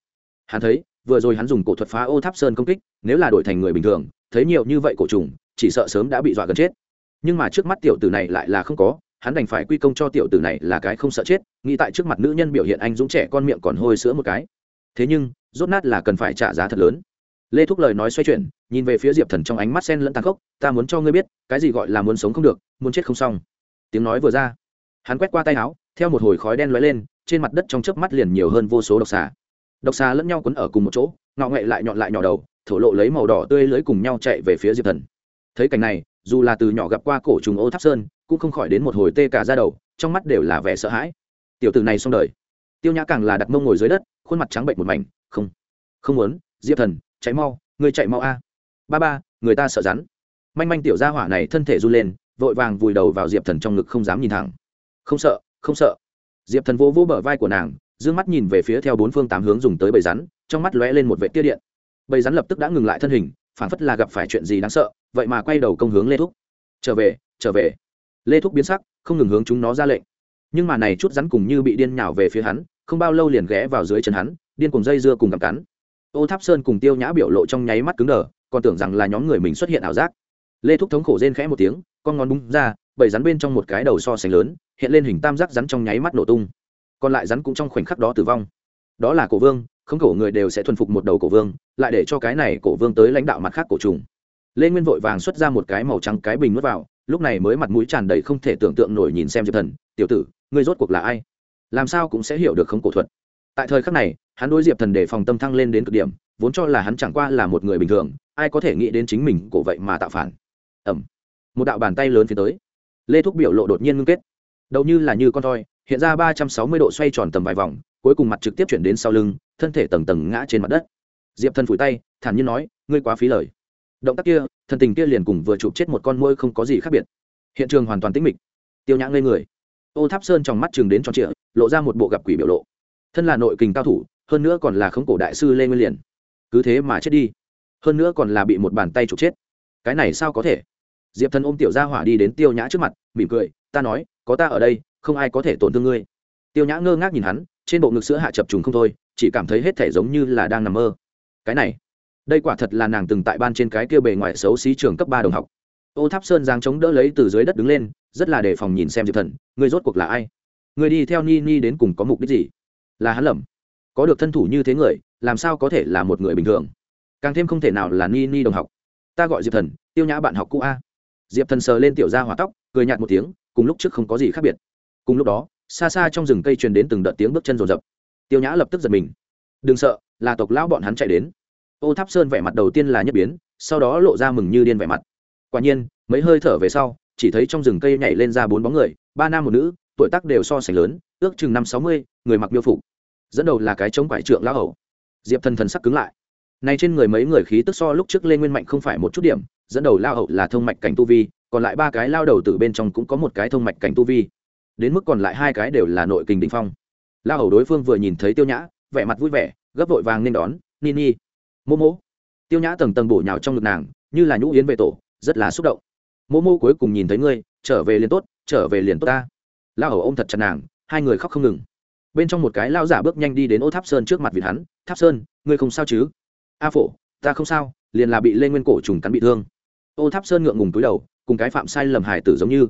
Hắn thấy, vừa rồi hắn dùng cổ thuật phá ô tháp sơn công kích, nếu là đổi thành người bình thường, thấy nhiều như vậy cổ trùng, chỉ sợ sớm đã bị dọa gần chết nhưng mà trước mắt tiểu tử này lại là không có, hắn đành phải quy công cho tiểu tử này là cái không sợ chết, nghĩ tại trước mặt nữ nhân biểu hiện anh dũng trẻ con miệng còn hôi sữa một cái. Thế nhưng, rốt nát là cần phải trả giá thật lớn. Lê thúc lời nói xoay chuyển, nhìn về phía diệp thần trong ánh mắt sen lẫn tàn khốc, ta muốn cho ngươi biết, cái gì gọi là muốn sống không được, muốn chết không xong. Tiếng nói vừa ra, hắn quét qua tay áo, theo một hồi khói đen lóe lên, trên mặt đất trong chớp mắt liền nhiều hơn vô số độc xà. Độc xà lẫn nhau quấn ở cùng một chỗ, ngọ nghệ lại nhọn lại nhỏ đầu, thổ lộ lấy màu đỏ tươi lưới cùng nhau chạy về phía diệp thần. Thấy cảnh này dù là từ nhỏ gặp qua cổ trùng ô tháp sơn, cũng không khỏi đến một hồi tê cả ra đầu, trong mắt đều là vẻ sợ hãi. Tiểu tử này xong đời. Tiêu nhã càng là đặt mông ngồi dưới đất, khuôn mặt trắng bệnh một mảnh, không không muốn, diệp thần cháy mau người chạy mau a. Ba ba, người ta sợ rắn. Manh manh tiểu gia hỏa này thân thể run lên, vội vàng vùi đầu vào diệp thần trong ngực không dám nhìn thẳng. Không sợ không sợ. Diệp thần vô vỗ bờ vai của nàng d ư ơ n g mắt nhìn về phía theo bốn phương tám hướng dùng tới bầy rắn, trong mắt lóe lên một vệ tia điện. Bầy rắn lập tức đã ngừng lại thân hình phản phất là gặp phải chuyện gì đáng sợ, vậy mà quay đầu công hướng lê thúc. Trở về trở về. Lê thúc biến sắc, không ngừng hướng chúng nó ra lệnh. Nhưng mà này chút rắn cùng như bị điên nhào về phía hắn, không bao lâu liền ghé vào dưới chân hắn, điên cùng dây dưa cùng cầm cắn. Ô tháp sơn cùng tiêu nhã biểu lộ trong nháy mắt cứng đờ, còn tưởng rằng là nhóm người mình xuất hiện ảo giác. Lê thúc thống khổ rên khẽ một tiếng, con ngón búng ra, bảy rắn bên trong một cái đầu so sánh lớn, hiện lên hình tam giác rắn trong nháy mắt nổ tung. Còn lại rắn cũng trong khoảnh khắc đó tử vong. Đó là cổ vương không cổ người đều sẽ thuần phục một đầu cổ vương, lại để cho cái này cổ vương tới lãnh đạo mặt khác cổ trùng. Lê nguyên vội vàng xuất ra một cái màu trắng cái bình nuốt vào, lúc này mới mặt mũi tràn đầy không thể tưởng tượng nổi nhìn xem diệp thần, tiểu tử, ngươi rốt cuộc là ai? Làm sao cũng sẽ hiểu được không cổ thuật? Tại thời khắc này, hắn đối diệp thần để phòng tâm thăng lên đến cực điểm, vốn cho là hắn chẳng qua là một người bình thường, ai có thể nghĩ đến chính mình cổ vậy mà tạo phản. Ẩm một đạo bàn tay lớn phía tới. Lê thúc biểu lộ đột nhiên ngưng kết. Đầu như là như con thoi, hiện ra ba trăm sáu mươi độ xoay tròn tầm vài vòng cuối cùng mặt trực tiếp chuyển đến sau lưng, thân thể tầng tầng ngã trên mặt đất. Diệp thần phủi tay, thản nhiên nói, ngươi quá phí lời. Động tác kia, thần tình kia liền cùng vừa chụp chết một con môi không có gì khác biệt. Hiện trường hoàn toàn tĩnh mịch. Tiêu nhã ngây người. Ô tháp sơn trong mắt chừng đến tròn trịa, lộ ra một bộ gặp quỷ biểu lộ. Thân là nội kình cao thủ, hơn nữa còn là khống cổ đại sư lê nguyên liền. Cứ thế mà chết đi. Hơn nữa còn là bị một bàn tay chụp chết. Cái này sao có thể? Diệp thần ôm tiểu gia hỏa đi đến tiêu nhã trước mặt, mỉm cười, ta nói, có ta ở đây, không ai có thể tổn thương ngươi. Tiêu nhã ngơ ngác nhìn hắn trên bộ ngực sữa hạ chập trùng không thôi, chỉ cảm thấy hết thể giống như là đang nằm mơ. Cái này, đây quả thật là nàng từng tại ban trên cái kia bề ngoài xấu xí trường cấp ba đồng học. Ô tháp sơn giang chống đỡ lấy từ dưới đất đứng lên, rất là đề phòng nhìn xem diệp thần, người rốt cuộc là ai? Người đi theo ni ni đến cùng có mục đích gì? Là hắn lầm. Có được thân thủ như thế người, làm sao có thể là một người bình thường? Càng thêm không thể nào là ni ni đồng học. Ta gọi diệp thần, tiêu nhã bạn học cũ a. Diệp thần sờ lên tiểu ra hỏa tóc, cười nhạt một tiếng, cùng lúc trước không có gì khác biệt. Cùng lúc đó xa xa trong rừng cây truyền đến từng đợt tiếng bước chân rồn rập. Tiêu nhã lập tức giật mình. Đừng sợ, là tộc lão bọn hắn chạy đến. Ô tháp sơn vẻ mặt đầu tiên là nhất biến, sau đó lộ ra mừng như điên vẻ mặt. Quả nhiên, mấy hơi thở về sau, chỉ thấy trong rừng cây nhảy lên ra bốn bóng người, ba nam một nữ, tuổi tác đều so sánh lớn, ước chừng năm sáu mươi, người mặc miêu phục. Dẫn đầu là cái chống quải trượng lão hầu. Diệp thần thần sắc cứng lại. Này trên người mấy người khí tức so lúc trước lên nguyên mạnh không phải một chút điểm, dẫn đầu lao hậu là thông mạch cảnh tu vi, còn lại ba cái lao đầu từ bên trong cũng có một cái thông mạch cảnh tu vi đến mức còn lại hai cái đều là nội kình đình phong. La hầu đối phương vừa nhìn thấy tiêu nhã, vẻ mặt vui vẻ, gấp vội vàng nên đón, ni ni, mô mô. Tiêu nhã tầng tầng bổ nhào trong ngực nàng, như là nhũ yến về tổ, rất là xúc động. Mô mô cuối cùng nhìn thấy ngươi, trở về liền tốt, trở về liền tốt ta. La hầu ôm thật chặt nàng, hai người khóc không ngừng. Bên trong một cái lao giả bước nhanh đi đến ô tháp sơn trước mặt vịt hắn, tháp sơn, ngươi không sao chứ? A phổ, ta không sao, liền là bị lê nguyên cổ trùng cắn bị thương. Ô tháp sơn ngượng ngùng túi đầu, cùng cái phạm sai lầm hải tử giống như.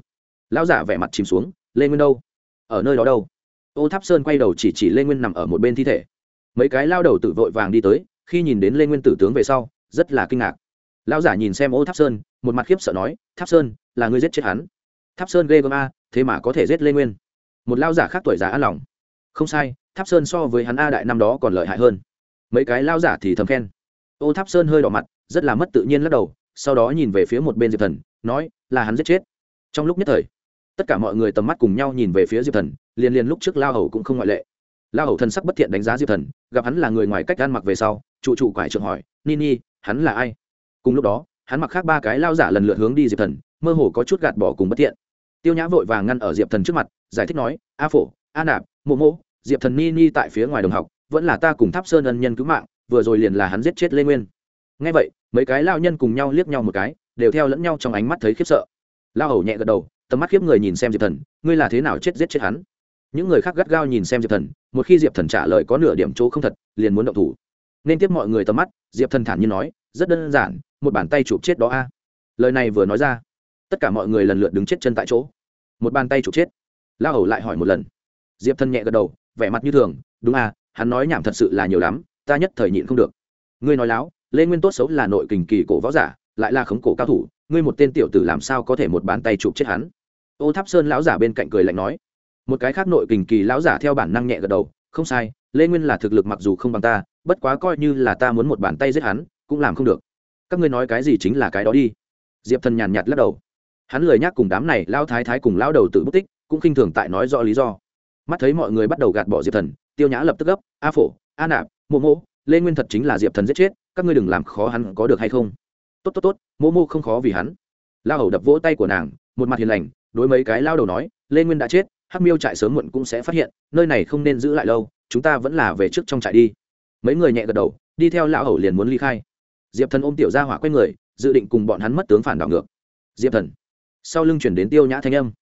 Lão giả vẻ mặt chìm xuống lê nguyên đâu? Ở nơi đó đâu? Ô tháp sơn quay đầu chỉ chỉ lê nguyên nằm ở một bên thi thể. Mấy cái lao đầu tử vội vàng đi tới, khi nhìn đến lê nguyên tử tướng về sau, rất là kinh ngạc. Lao giả nhìn xem ô tháp sơn, một mặt khiếp sợ nói, tháp sơn, là ngươi giết chết hắn? Tháp sơn ghê gớm a, thế mà có thể giết lê nguyên. Một lao giả khác tuổi già an lòng. Không sai, tháp sơn so với hắn a đại năm đó còn lợi hại hơn. Mấy cái lao giả thì thầm khen. Ô tháp sơn hơi đỏ mặt, rất là mất tự nhiên lắc đầu, sau đó nhìn về phía một bên diệp thần, nói, là hắn giết chết. Trong lúc nhất thời tất cả mọi người tầm mắt cùng nhau nhìn về phía diệp thần, liền liền lúc trước lao hầu cũng không ngoại lệ. Lao hầu thần sắc bất thiện đánh giá diệp thần, gặp hắn là người ngoài cách ăn mặc về sau, trụ trụ quải trượng hỏi, ni ni, hắn là ai? Cùng lúc đó, hắn mặc khác ba cái lao giả lần lượt hướng đi diệp thần, mơ hồ có chút gạt bỏ cùng bất tiện tiêu nhã vội vàng ngăn ở diệp thần trước mặt, giải thích nói, a phổ, a nạp, mộ mộ, diệp thần ni ni tại phía ngoài đồng học, vẫn là ta cùng tháp sơn ân nhân cứu mạng, vừa rồi liền là hắn giết chết lê nguyên. Ngay vậy, mấy cái lao nhân cùng nhau liếc nhau một cái, đều theo lẫn nhau trong ánh mắt thấy khiếp sợ. Lao hầu nhẹ gật đầu tầm mắt khiếp người nhìn xem diệp thần, ngươi là thế nào chết giết chết hắn? Những người khác gắt gao nhìn xem diệp thần, một khi diệp thần trả lời có nửa điểm chỗ không thật, liền muốn động thủ. Nên tiếp mọi người tầm mắt, diệp thần thản nhiên nói, rất đơn giản, một bàn tay chụp chết đó a. À. Lời này vừa nói ra, tất cả mọi người lần lượt đứng chết chân tại chỗ. Một bàn tay chụp chết. La hầu lại hỏi một lần. Diệp thần nhẹ gật đầu, vẻ mặt như thường, đúng a à, hắn nói nhảm thật sự là nhiều lắm, ta nhất thời nhịn không được. Ngươi nói láo, lê nguyên tốt xấu là nội kình kỳ cổ võ giả, lại là khống cổ cao thủ, ngươi một tên tiểu tử làm sao có thể một bàn tay chụp chết hắn? Ô tháp sơn lão giả bên cạnh cười lạnh nói, một cái khác nội kình kỳ lão giả theo bản năng nhẹ gật đầu, không sai, lê nguyên là thực lực mặc dù không bằng ta, bất quá coi như là ta muốn một bàn tay giết hắn, cũng làm không được. Các ngươi nói cái gì chính là cái đó đi. Diệp thần nhàn nhạt lắc đầu. Hắn lười nhắc cùng đám này lao thái thái cùng lao đầu tự bút tích, cũng khinh thường tại nói rõ lý do. Mắt thấy mọi người bắt đầu gạt bỏ diệp thần, tiêu nhã lập tức gấp, a phổ, a nạp, mộ mộ, lê nguyên thật chính là diệp thần giết chết, các ngươi đừng làm khó hắn có được hay không? Tốt tốt tốt mô mô không khó vì hắn. Lao hầu đập vỗ tay của nàng, một mặt hiền lành đối mấy cái lao đầu nói, lê nguyên đã chết, hắc miêu trại sớm muộn cũng sẽ phát hiện, nơi này không nên giữ lại lâu, chúng ta vẫn là về trước trong trại đi. Mấy người nhẹ gật đầu, đi theo lão hầu liền muốn ly khai. Diệp thần ôm tiểu ra hỏa q u a y người, dự định cùng bọn hắn mất tướng phản đảo ngược. Diệp thần. Sau lưng chuyển đến tiêu nhã thanh âm.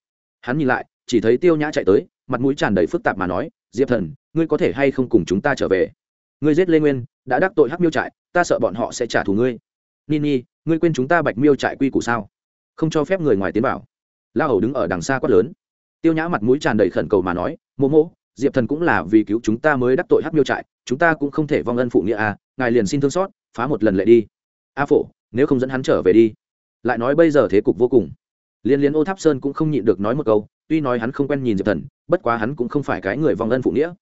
Hắn nhìn lại, chỉ thấy tiêu nhã chạy tới, mặt mũi tràn đầy phức tạp mà nói, diệp thần, ngươi có thể hay không cùng chúng ta trở về? Ngươi giết lê nguyên, đã đắc tội hắc miêu trại, ta sợ bọn họ sẽ trả thù ngươi. Nini ngươi quên chúng ta bạch miêu trại quy củ sao? Không cho phép người ngoài tiến vào la hầu đứng ở đằng xa quát lớn. Tiêu nhã mặt mũi tràn đầy khẩn cầu mà nói mô mô diệp thần cũng là vì cứu chúng ta mới đắc tội hắc miêu trại, chúng ta cũng không thể vong ân phụ nghĩa à. ngài liền xin thương xót, phá một lần lệ đi. A phổ, nếu không dẫn hắn trở về đi. Lại nói bây giờ thế cục vô cùng. Liên liên ô tháp sơn cũng không nhịn được nói một câu, tuy nói hắn không quen nhìn diệp thần, bất quá hắn cũng không phải cái người vong ân phụ nghĩa.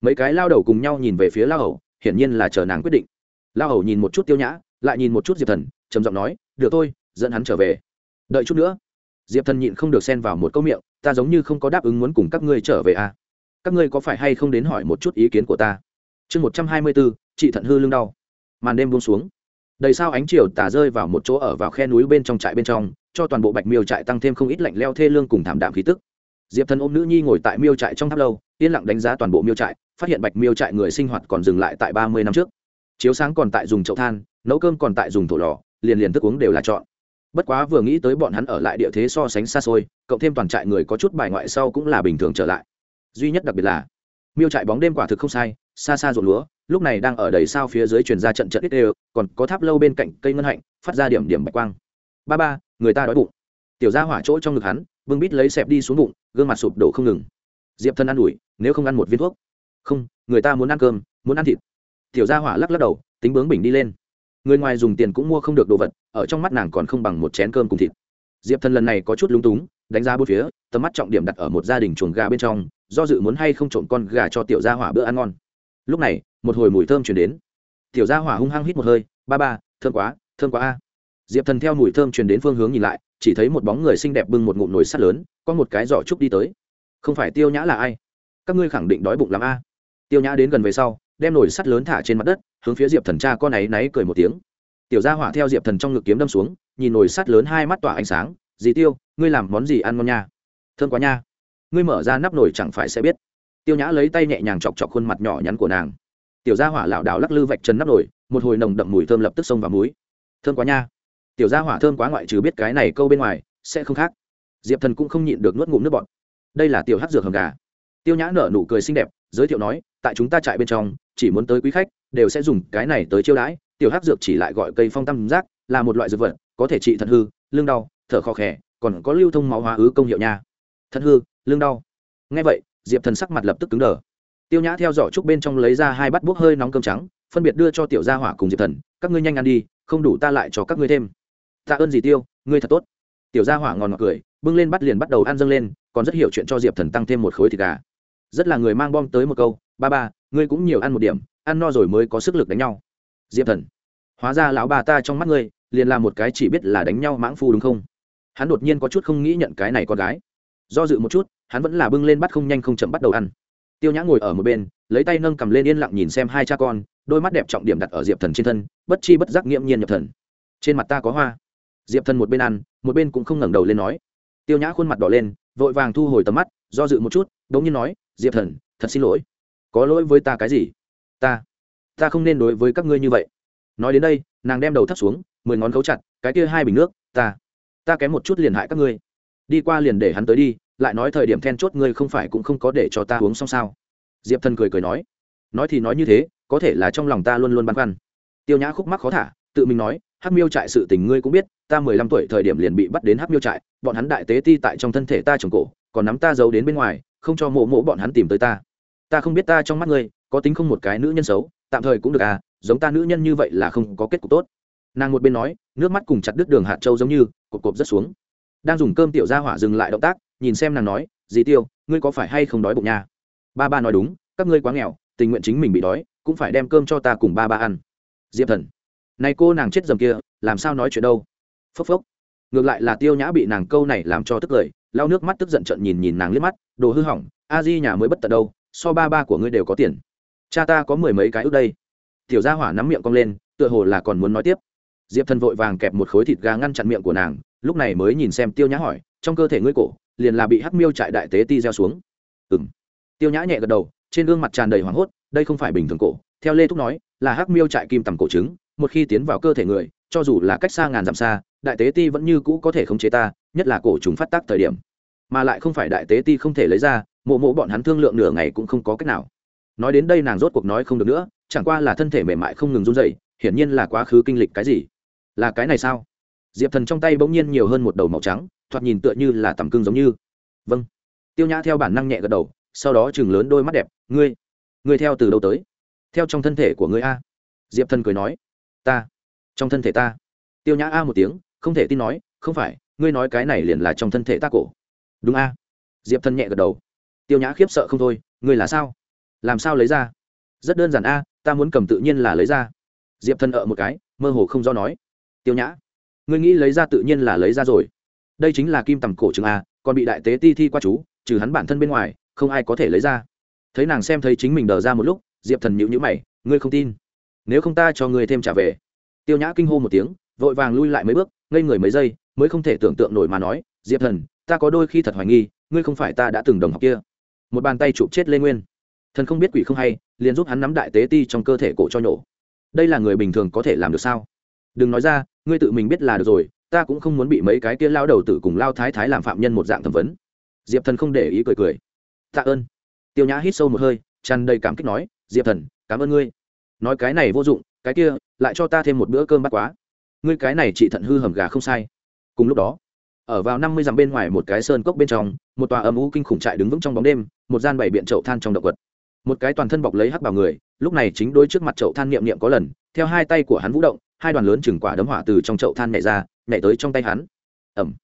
Mấy cái lao đầu cùng nhau nhìn về phía lao hầu, hiển nhiên là chờ nàng quyết định. Lao hầu nhìn một chút tiêu nhã, lại nhìn một chút diệp thần, trầm giọng nói, được thôi, dẫn hắn trở về. Đợi chút nữa diệp thần nhịn không được xen vào một câu miệng, ta giống như không có đáp ứng muốn cùng các ngươi trở về à. các ngươi có phải hay không đến hỏi một chút ý kiến của ta? Chương một trăm hai mươi bốn, chị thận hư lưng đau. Màn đêm buông xuống. Đầy sao ánh chiều tả rơi vào một chỗ ở vào khe núi bên trong trại bên trong, cho toàn bộ bạch miêu trại tăng thêm không ít lạnh leo thê lương cùng thảm đạm khí tức. Diệp thần ôm nữ nhi ngồi tại miêu trại trong tháp lâu, yên lặng đánh giá toàn bộ miêu trại, phát hiện bạch miêu trại người sinh hoạt còn dừng lại tại ba mươi năm trước. Chiếu sáng còn tại dùng chậu than, nấu cơm còn tại dùng thổ lò, liền liền thức uống đều là chọn bất quá vừa nghĩ tới bọn hắn ở lại địa thế so sánh xa xôi, cộng thêm toàn trại người có chút bài ngoại sau cũng là bình thường trở lại. Duy nhất đặc biệt là, miêu trại bóng đêm quả thực không sai, xa xa ruộng lúa, lúc này đang ở đầy sao phía dưới truyền ra trận trận ít đều, còn có tháp lâu bên cạnh cây ngân hạnh, phát ra điểm điểm bạch quang. Ba ba, người ta đói bụng. Tiểu ra hỏa chỗ trong ngực hắn, vương bít lấy xẹp đi xuống bụng, gương mặt sụp đổ không ngừng. Diệp thân ăn ủi, nếu không ăn một viên thuốc. Không, người ta muốn ăn cơm, muốn ăn thịt. Tiểu gia hỏa lắc lắc đầu, tính bướng bình đi lên người ngoài dùng tiền cũng mua không được đồ vật, ở trong mắt nàng còn không bằng một chén cơm cùng thịt. Diệp thần lần này có chút lúng túng, đánh giá bốn phía, tầm mắt trọng điểm đặt ở một gia đình chuồng gà bên trong, do dự muốn hay không trộm con gà cho tiểu gia hỏa bữa ăn ngon. Lúc này, một hồi mùi thơm chuyển đến. Tiểu gia hỏa hung hăng hít một hơi, ba ba, thơm quá thơm quá a. Diệp thần theo mùi thơm chuyển đến phương hướng nhìn lại, chỉ thấy một bóng người xinh đẹp bưng một ngụm nồi sắt lớn, có một cái giỏ trúc đi tới. Không phải tiêu nhã là ai? Các ngươi khẳng định đói bụng lắm a. Tiêu nhã đến gần về sau, đem nồi sắt lớn thả trên mặt đất hướng phía diệp thần cha con ấy náy cười một tiếng. Tiểu gia hỏa theo diệp thần trong ngực kiếm đâm xuống, nhìn nồi sắt lớn hai mắt tỏa ánh sáng, dì tiêu, ngươi làm món gì ăn ngon nha? Thương quá nha. Ngươi mở ra nắp nồi chẳng phải sẽ biết. Tiêu nhã lấy tay nhẹ nhàng chọc chọc khuôn mặt nhỏ nhắn của nàng. Tiểu gia hỏa lảo đảo lắc lư vạch chân nắp nồi, một hồi nồng đậm mùi thơm lập tức xông vào múi thơm quá nha. Tiểu gia hỏa thơm quá ngoại trừ biết cái này câu bên ngoài, sẽ không khác. Diệp thần cũng không nhịn được nuốt ngụm nước bọt. Đây là tiểu hát dược hầm gà. Tiêu nhã nở nụ cười xinh đẹp, giới thiệu nói, tại chúng ta trại bên trong chỉ muốn tới quý khách, đều sẽ dùng cái này tới chiêu đãi. Tiểu hắc dược chỉ lại gọi cây phong tam giác, là một loại dược vật, có thể trị thận hư, lưng đau, thở khó khè, còn có lưu thông máu hóa ứ công hiệu nha. Thận hư, lưng đau. Ngay vậy, diệp thần sắc mặt lập tức cứng đờ. Tiêu nhã theo dõi trúc bên trong lấy ra hai bát bốc hơi nóng cơm trắng, phân biệt đưa cho tiểu gia hỏa cùng diệp thần, các ngươi nhanh ăn đi, không đủ ta lại cho các ngươi thêm. Tạ ơn gì tiêu, ngươi thật tốt. Tiểu gia hỏa ngon ngọt cười, bưng lên bắt liền bắt đầu ăn dâng lên, còn rất hiểu chuyện cho diệp thần tăng thêm một khối thịt gà. Rất là người mang bom tới một câu, ba ba ngươi cũng nhiều ăn một điểm, ăn no rồi mới có sức lực đánh nhau. Diệp thần, hóa ra lão bà ta trong mắt ngươi, liền là một cái chỉ biết là đánh nhau mãng phu đúng không? Hắn đột nhiên có chút không nghĩ nhận cái này con gái. Do dự một chút, hắn vẫn là bưng lên bắt không nhanh không chậm bắt đầu ăn. Tiêu nhã ngồi ở một bên, lấy tay nâng cầm lên yên lặng nhìn xem hai cha con, đôi mắt đẹp trọng điểm đặt ở diệp thần trên thân, bất chi bất giác nghiễm nhiên nhập thần. Trên mặt ta có hoa. Diệp thần một bên ăn, một bên cũng không ngẩng đầu lên nói. Tiêu nhã khuôn mặt đỏ lên, vội vàng thu hồi tầm mắt, do dự một chút đ ố n g nhiên nói, diệp thần, thật xin lỗi có lỗi với ta cái gì? Ta ta không nên đối với các ngươi như vậy. Nói đến đây, nàng đem đầu thắt xuống, mười ngón khấu chặt, cái kia hai bình nước, ta ta kém một chút liền hại các ngươi. Đi qua liền để hắn tới đi, lại nói thời điểm then chốt ngươi không phải cũng không có để cho ta uống xong sao. Diệp thần cười cười nói nói thì nói như thế, có thể là trong lòng ta luôn luôn băn khoăn. Tiêu nhã khúc mắc khó thả, tự mình nói hát miêu trại sự tình ngươi cũng biết, ta mười lăm tuổi thời điểm liền bị bắt đến hát miêu trại, bọn hắn đại tế ti tại trong thân thể ta trồng cổ, còn nắm ta giấu đến bên ngoài, không cho mộ mộ bọn hắn tìm tới ta ta không biết ta trong mắt ngươi có tính không một cái nữ nhân xấu, tạm thời cũng được à giống ta nữ nhân như vậy là không có kết cục tốt. Nàng một bên nói, nước mắt cùng chặt đứt đường hạt châu giống như cột cộp rất xuống. Đang dùng cơm tiểu ra hỏa dừng lại động tác, nhìn xem nàng nói, dì tiêu, ngươi có phải hay không đói bụng nha? Ba ba nói đúng, các ngươi quá nghèo, tình nguyện chính mình bị đói, cũng phải đem cơm cho ta cùng ba ba ăn. Diệp thần, này cô nàng chết dầm kia, làm sao nói chuyện đâu? Phốc phốc. Ngược lại là tiêu nhã bị nàng câu này làm cho tức cười, lau nước mắt tức giận trận nhìn nhìn nàng liếc mắt, đồ hư hỏng, a di nhà mới bất tận đâu so ba ba của ngươi đều có tiền. Cha ta có mười mấy cái ước đây. Tiểu gia hỏa nắm miệng cong lên, tựa hồ là còn muốn nói tiếp. Diệp thần vội vàng kẹp một khối thịt gà ngăn chặn miệng của nàng, lúc này mới nhìn xem tiêu nhã hỏi, trong cơ thể ngươi cổ, liền là bị hắc miêu trại đại tế ti gieo xuống? Ừng tiêu nhã nhẹ gật đầu, trên gương mặt tràn đầy hoảng hốt, đây không phải bình thường cổ. Theo lê thúc nói, là hắc miêu trại kim tầm cổ trứng, một khi tiến vào cơ thể người, cho dù là cách xa ngàn dặm xa, đại tế ti vẫn như cũ có thể khống chế ta, nhất là cổ chúng phát tác thời điểm. Mà lại không phải đại tế ti không thể lấy ra mộ mộ bọn hắn thương lượng nửa ngày cũng không có cách nào. Nói đến đây nàng rốt cuộc nói không được nữa, chẳng qua là thân thể mềm mại không ngừng run dậy hiển nhiên là quá khứ kinh lịch cái gì? Là cái này sao? Diệp thần trong tay bỗng nhiên nhiều hơn một đầu màu trắng, thoạt nhìn tựa như là tầm cưng giống như. Vâng. Tiêu nhã theo bản năng nhẹ gật đầu, sau đó chừng lớn đôi mắt đẹp, ngươi ngươi theo từ đâu tới? Theo trong thân thể của ngươi a. Diệp thần cười nói, ta, trong thân thể ta. Tiêu nhã a một tiếng, không thể tin nói, không phải, ngươi nói cái này liền là trong thân thể ta cổ. Đúng a. Diệp thần nhẹ gật đầu tiêu nhã khiếp sợ không thôi, ngươi là sao? Làm sao lấy ra? Rất đơn giản a, ta muốn cầm tự nhiên là lấy ra. Diệp thần ở một cái, mơ hồ không do nói. Tiêu nhã, ngươi nghĩ lấy ra tự nhiên là lấy ra rồi. Đây chính là kim tầm cổ trứng a, còn bị đại tế ti thi qua chú, trừ hắn bản thân bên ngoài, không ai có thể lấy ra. Thấy nàng xem thấy chính mình đờ ra một lúc, diệp thần nhịu nhữ mày, ngươi không tin? Nếu không ta cho ngươi thêm trả về. Tiêu nhã kinh hô một tiếng, vội vàng lui lại mấy bước, ngây người mấy giây, mới không thể tưởng tượng nổi mà nói, diệp thần, ta có đôi khi thật hoài nghi, ngươi không phải ta đã từng đồng học kia một bàn tay chụp chết lê nguyên thần không biết quỷ không hay liền giúp hắn nắm đại tế ti trong cơ thể cổ cho nhổ đây là người bình thường có thể làm được sao đừng nói ra ngươi tự mình biết là được rồi ta cũng không muốn bị mấy cái kia lao đầu tử cùng lao thái thái làm phạm nhân một dạng thẩm vấn diệp thần không để ý cười cười tạ ơn tiêu nhã hít sâu một hơi tràn đầy cảm kích nói diệp thần cảm ơn ngươi nói cái này vô dụng cái kia lại cho ta thêm một bữa cơm bắt quá ngươi cái này chị thận hư hầm gà không sai cùng lúc đó ở vào năm mươi dặm bên ngoài một cái sơn cốc bên trong một tòa âm u kinh khủng trại đứng vững trong bóng đêm một gian bảy biện chậu than trong động vật một cái toàn thân bọc lấy hắc bảo người, lúc này chính đôi trước mặt chậu than niệm niệm có lần, theo hai tay của hắn vũ động, hai đoàn lớn chừng quả đấm hỏa từ trong chậu than nhảy ra, nhảy tới trong tay hắn. Ẩm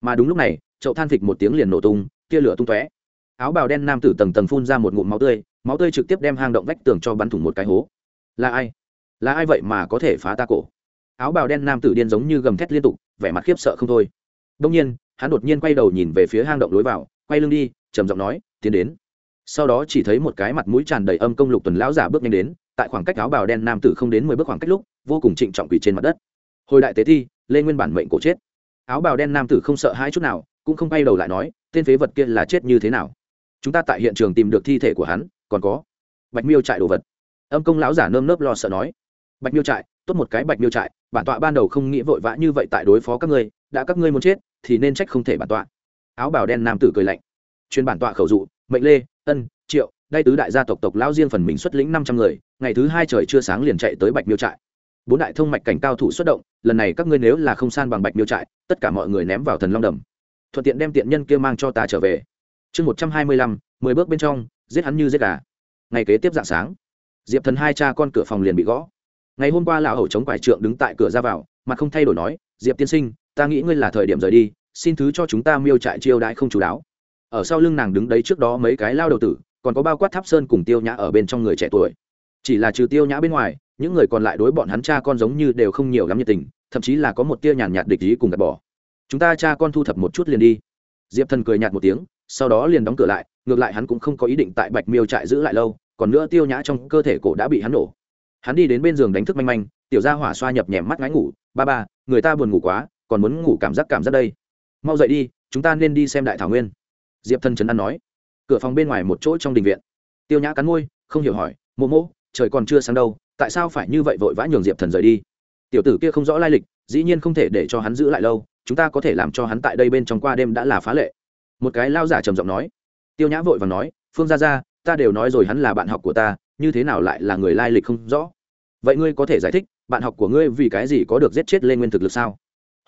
mà đúng lúc này, chậu than phịch một tiếng liền nổ tung, tia lửa tung tóe. Áo bào đen nam tử tầng tầng phun ra một ngụm máu tươi máu tươi trực tiếp đem hang động vách tường cho bắn thủng một cái hố. Là ai? Là ai vậy mà có thể phá ta cổ? Áo bào đen nam tử điên giống như gầm thét liên tục, vẻ mặt khiếp sợ không thôi. Đông nhiên, hắn đột nhiên quay đầu nhìn về phía hang động lối vào, quay lưng đi, trầm giọng nói tiến đến. Sau đó chỉ thấy một cái mặt mũi tràn đầy âm công lục tuần lão giả bước nhanh đến, tại khoảng cách áo bào đen nam tử không đến mười bước khoảng cách lúc, vô cùng trịnh trọng quỷ trên mặt đất. Hồi đại tế thi lê nguyên bản mệnh cổ chết. Áo bào đen nam tử không sợ hãi chút nào, cũng không bay đầu lại nói, tên phế vật kia là chết như thế nào? Chúng ta tại hiện trường tìm được thi thể của hắn, còn có bạch miêu trại đồ vật. Âm công lão giả nơm nớp lo sợ nói, bạch miêu trại, tốt một cái bạch miêu trại, bản tọa ban đầu không nghĩ vội vã như vậy tại đối phó các ngươi, đã các ngươi muốn chết, thì nên trách không thể bản tọa. Áo bào đen nam tử cười lạnh chuyên bản tọa khẩu dụ, mệnh lê, ân, triệu, đay tứ đại gia tộc tộc lão riêng phần mình xuất lĩnh năm trăm người, ngày thứ hai trời chưa sáng liền chạy tới bạch miêu trại. Bốn đại thông mạch cảnh cao thủ xuất động, lần này các ngươi nếu là không san bằng bạch miêu trại, tất cả mọi người ném vào thần long đầm. Thuận tiện đem tiện nhân kia mang cho ta trở về. Chương một trăm hai mươi lăm, mười bước bên trong, giết hắn như giết gà. Ngày kế tiếp dạng sáng, diệp thần hai cha con cửa phòng liền bị gõ. Ngày hôm qua lão hầu chống quải trượng đứng tại cửa ra vào mà không thay đổi nói, diệp tiên sinh, ta nghĩ ngươi là thời điểm rời đi, xin thứ cho chúng ta miêu trại chiêu đãi không chú đáo ở sau lưng nàng đứng đấy trước đó mấy cái lao đầu tử, còn có bao quát tháp sơn cùng tiêu nhã ở bên trong người trẻ tuổi. Chỉ là trừ tiêu nhã bên ngoài, những người còn lại đối bọn hắn cha con giống như đều không nhiều lắm nhiệt tình, thậm chí là có một tia nhàn nhạt địch ý cùng gạt bỏ. Chúng ta cha con thu thập một chút liền đi. Diệp thần cười nhạt một tiếng, sau đó liền đóng cửa lại, ngược lại hắn cũng không có ý định tại bạch miêu trại giữ lại lâu, còn nữa tiêu nhã trong cơ thể cổ đã bị hắn nổ. Hắn đi đến bên giường đánh thức manh manh, tiểu gia hỏa xoa nhập nhèm mắt ngáy ngủ, ba ba, người ta buồn ngủ quá, còn muốn ngủ cảm giác cảm giác đây. Mau dậy đi, chúng ta nên đi xem đại thảo nguyên diệp thân trấn an nói. Cửa phòng bên ngoài một chỗ trong đình viện. Tiêu nhã cắn môi, không hiểu hỏi mô mô trời còn chưa sáng đâu, tại sao phải như vậy vội vã nhường diệp thần rời đi? Tiểu tử kia không rõ lai lịch, dĩ nhiên không thể để cho hắn giữ lại lâu, chúng ta có thể làm cho hắn tại đây bên trong qua đêm đã là phá lệ. Một cái lao giả trầm giọng nói. Tiêu nhã vội và nói, phương ra ra ta đều nói rồi hắn là bạn học của ta, như thế nào lại là người lai lịch không rõ? Vậy ngươi có thể giải thích, bạn học của ngươi vì cái gì có được giết chết lên nguyên thực lực sao?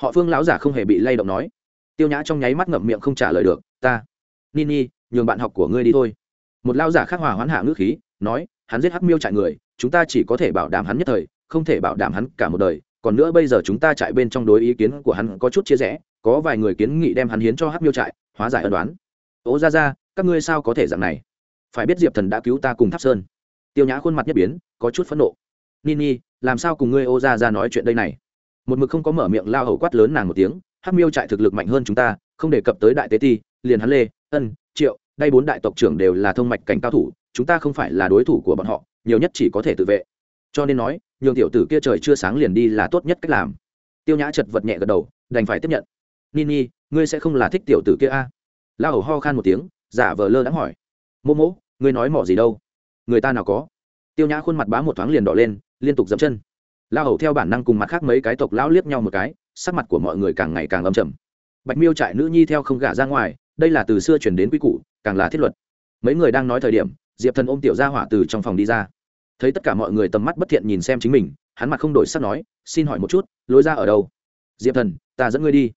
Họ phương lão giả không hề bị lay động nói. Tiêu nhã trong nháy mắt ngậm miệng không trả lời được, ta nini nhường bạn học của ngươi đi thôi. Một lao giả khác hòa hoán hạ ngữ khí, nói, hắn giết hắc miêu trại người, chúng ta chỉ có thể bảo đảm hắn nhất thời, không thể bảo đảm hắn cả một đời. Còn nữa bây giờ chúng ta chạy bên trong đối ý kiến của hắn có chút chia rẽ, có vài người kiến nghị đem hắn hiến cho hắc miêu trại, hóa giải ân đoán ố ra ra các ngươi sao có thể dạng này? Phải biết diệp thần đã cứu ta cùng tháp sơn. Tiêu nhã khuôn mặt nhất biến, có chút phẫn nộ. Nini làm sao cùng ngươi ô ra ra nói chuyện đây này? Một mực không có mở miệng lao hầu quát lớn nàng một tiếng, hắc miêu trại thực lực mạnh hơn chúng ta, không đề cập tới đại tế ti, liền hắn lê ân, triệu, đây bốn đại tộc trưởng đều là thông mạch cảnh cao thủ, chúng ta không phải là đối thủ của bọn họ, nhiều nhất chỉ có thể tự vệ. Cho nên nói, nhường tiểu tử kia trời chưa sáng liền đi là tốt nhất cách làm. Tiêu nhã chật vật nhẹ gật đầu, đành phải tiếp nhận. Nini ngươi sẽ không là thích tiểu tử kia a? À? la hầu ho khan một tiếng, giả vờ lơ đãng hỏi. Mô mỗ, ngươi nói mỏ gì đâu? Người ta nào có? Tiêu nhã khuôn mặt bá một thoáng liền đỏ lên, liên tục dậm chân. La hầu theo bản năng cùng mặt khác mấy cái tộc lão liếc nhau một cái, sắc mặt của mọi người càng ngày càng âm trầm. Bạch miêu trại nữ nhi theo không gả ra ngoài đây là từ xưa chuyển đến quy củ, càng là thiết luật. Mấy người đang nói thời điểm, diệp thần ôm tiểu gia hỏa từ trong phòng đi ra. Thấy tất cả mọi người tầm mắt bất thiện nhìn xem chính mình, hắn mặt không đổi sắc nói, xin hỏi một chút, lối ra ở đâu? Diệp thần, ta dẫn ngươi đi.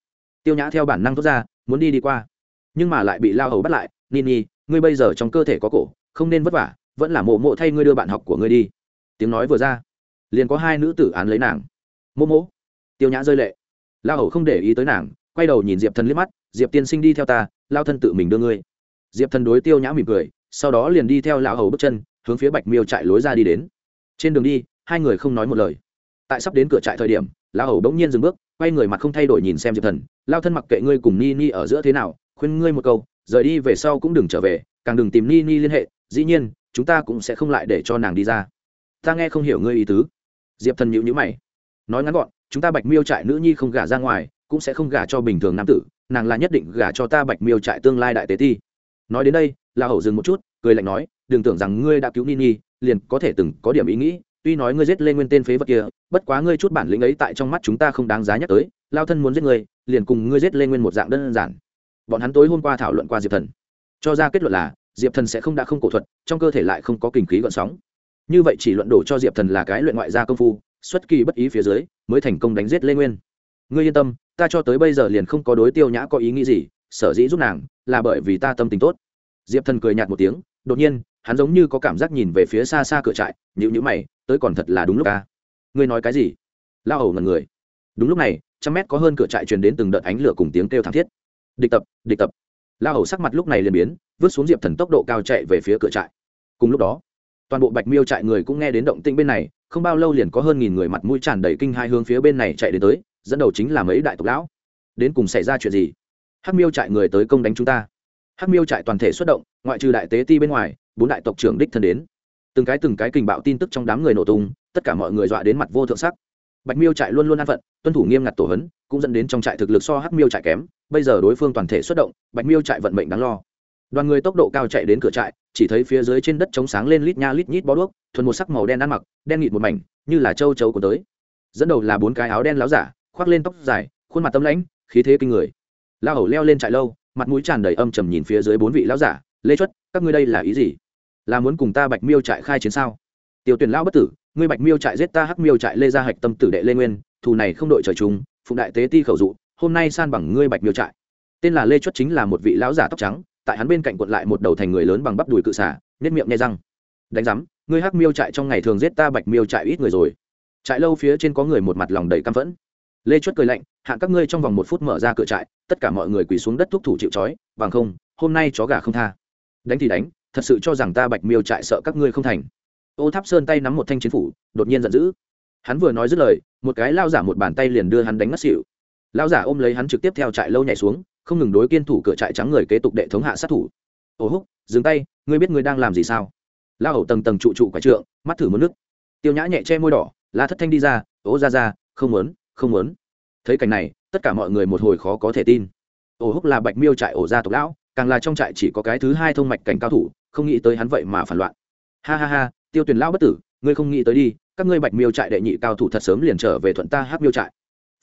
Tiêu nhã theo bản năng thốt ra, muốn đi đi qua. Nhưng mà lại bị lao hầu bắt lại nini ngươi bây giờ trong cơ thể có cổ, không nên vất vả, vẫn là mộ mộ thay ngươi đưa bạn học của ngươi đi. Tiếng nói vừa ra, liền có hai nữ tử án lấy nàng. Mô mỗ tiêu nhã rơi lệ. Lao hầu không để ý tới nàng, quay đầu nhìn diệp thần liếc mắt diệp tiên sinh đi theo ta, lao thân tự mình đưa ngươi. Diệp thần đối tiêu nhã mỉm cười, sau đó liền đi theo lão hầu bước chân, hướng phía bạch miêu trại lối ra đi đến. Trên đường đi, hai người không nói một lời. Tại sắp đến cửa trại thời điểm, lão hầu bỗng nhiên dừng bước, quay người mặt không thay đổi nhìn xem diệp thần, lao thân mặc kệ ngươi cùng ni ni ở giữa thế nào, khuyên ngươi một câu, rời đi về sau cũng đừng trở về, càng đừng tìm ni ni liên hệ, dĩ nhiên, chúng ta cũng sẽ không lại để cho nàng đi ra. Ta nghe không hiểu ngươi ý tứ. Diệp thần nhịu nhữ mày, nói ngắn gọn, chúng ta bạch miêu trại nữ nhi không gả ra ngoài cũng sẽ không gả cho bình thường nam tử, nàng là nhất định gả cho ta bạch miêu trại tương lai đại tế ti. Nói đến đây, la hầu dừng một chút, cười lạnh nói, đừng tưởng rằng ngươi đã cứu nini, liền có thể từng có điểm ý nghĩ, tuy nói ngươi giết lên nguyên tên phế vật kia, bất quá ngươi chút bản lĩnh ấy tại trong mắt chúng ta không đáng giá nhắc tới, lao thân muốn giết ngươi, liền cùng ngươi giết lên nguyên một dạng đơn giản. Bọn hắn tối hôm qua thảo luận qua diệp thần. Cho ra kết luận là, diệp thần sẽ không đã không cổ thuật, trong cơ thể lại không có kinh khí gọn sóng. Như vậy chỉ luận đổ cho diệp thần là cái luyện ngoại gia công phu, xuất kỳ bất ý phía dưới, mới thành công đánh giết lê nguyên ngươi yên tâm, ta cho tới bây giờ liền không có đối tiêu nhã có ý nghĩ gì, sở dĩ giúp nàng là bởi vì ta tâm tình tốt. Diệp thần cười nhạt một tiếng, đột nhiên, hắn giống như có cảm giác nhìn về phía xa xa cửa trại nhữ nhữ mày, tới còn thật là đúng lúc ca ngươi nói cái gì? Lao hầu ngần người. Đúng lúc này, trăm mét có hơn cửa trại truyền đến từng đợt ánh lửa cùng tiếng kêu thảm thiết. Địch tập địch tập. Lao hầu sắc mặt lúc này liền biến, vứt xuống diệp thần tốc độ cao chạy về phía cửa trại. Cùng lúc đó, toàn bộ bạch miêu trại người cũng nghe đến động tĩnh bên này, không bao lâu liền có hơn nghìn người mặt mũi tràn đầy kinh hai hướng phía bên này chạy đến tới dẫn đầu chính là mấy đại tộc lão. Đến cùng xảy ra chuyện gì? Hắc miêu trại người tới công đánh chúng ta. Hắc miêu trại toàn thể xuất động, ngoại trừ đại tế ti bên ngoài, bốn đại tộc trưởng đích thân đến. Từng cái từng cái kình bạo tin tức trong đám người nổ tung, tất cả mọi người dọa đến mặt vô thượng sắc. Bạch miêu trại luôn luôn an phận, tuân thủ nghiêm ngặt tổ hấn cũng dẫn đến trong trại thực lực so hắc miêu trại kém. Bây giờ đối phương toàn thể xuất động, bạch miêu trại vận mệnh đáng lo. Đoàn người tốc độ cao chạy đến cửa trại, chỉ thấy phía dưới trên đất trống sáng lên lít nha lít nhít bó đuốc, thuần một sắc màu đen ăn mặc, đen nghịt một mảnh, như là châu chấu của tới. Dẫn đầu là bốn cái áo đen láo giả khoác lên tóc dài, khuôn mặt tâm lãnh, khí thế kinh người. La hầu leo lên trại lâu, mặt mũi tràn đầy âm trầm nhìn phía dưới bốn vị lão giả, lê chuất, các ngươi đây là ý gì? Là muốn cùng ta bạch miêu trại khai chiến sao? Tiểu tuyển lão bất tử, ngươi bạch miêu trại giết ta hắc miêu trại lê gia hạch tâm tử đệ lê nguyên, thù này không đội trời chung, phụng đại tế ti khẩu dụ, hôm nay san bằng ngươi bạch miêu trại. Tên là lê chuất chính là một vị lão giả tóc trắng, tại hắn bên cạnh cuộn lại một đầu thành người lớn bằng bắp đùi cự xả nét miệng nhai răng. Đánh giám, ngươi hắc miêu trại trong ngày thường giết ta bạch miêu trại ít người rồi. Trại lâu phía trên có người một mặt lòng đầy căm phẫn lê chuất cười lạnh, hạ các ngươi trong vòng một phút mở ra cửa trại, tất cả mọi người quỳ xuống đất thúc thủ chịu trói, bằng không, hôm nay chó gà không tha. Đánh thì đánh, thật sự cho rằng ta bạch miêu trại sợ các ngươi không thành. Ô tháp sơn tay nắm một thanh chiến phủ, đột nhiên giận dữ. Hắn vừa nói dứt lời, một cái lao giả một bàn tay liền đưa hắn đánh ngất xỉu. Lao giả ôm lấy hắn trực tiếp theo trại lâu nhảy xuống, không ngừng đối kiên thủ cửa trại trắng người kế tục đệ thống hạ sát thủ. Ô húc, dừng tay, ngươi biết ngươi đang làm gì sao? Lao hầu tầng tầng trụ trụ quả trượng, mắt thử mất nước. Tiêu nhã nhẹ che môi đỏ, la thất thanh đi ra ố ra ra, không muốn không muốn. Thấy cảnh này, tất cả mọi người một hồi khó có thể tin. Ổ húc là bạch miêu trại ổ gia tộc lão, càng là trong trại chỉ có cái thứ hai thông mạch cảnh cao thủ, không nghĩ tới hắn vậy mà phản loạn. Ha ha ha, tiêu tuyển lão bất tử, ngươi không nghĩ tới đi, các ngươi bạch miêu trại đệ nhị cao thủ thật sớm liền trở về thuận ta hát miêu trại.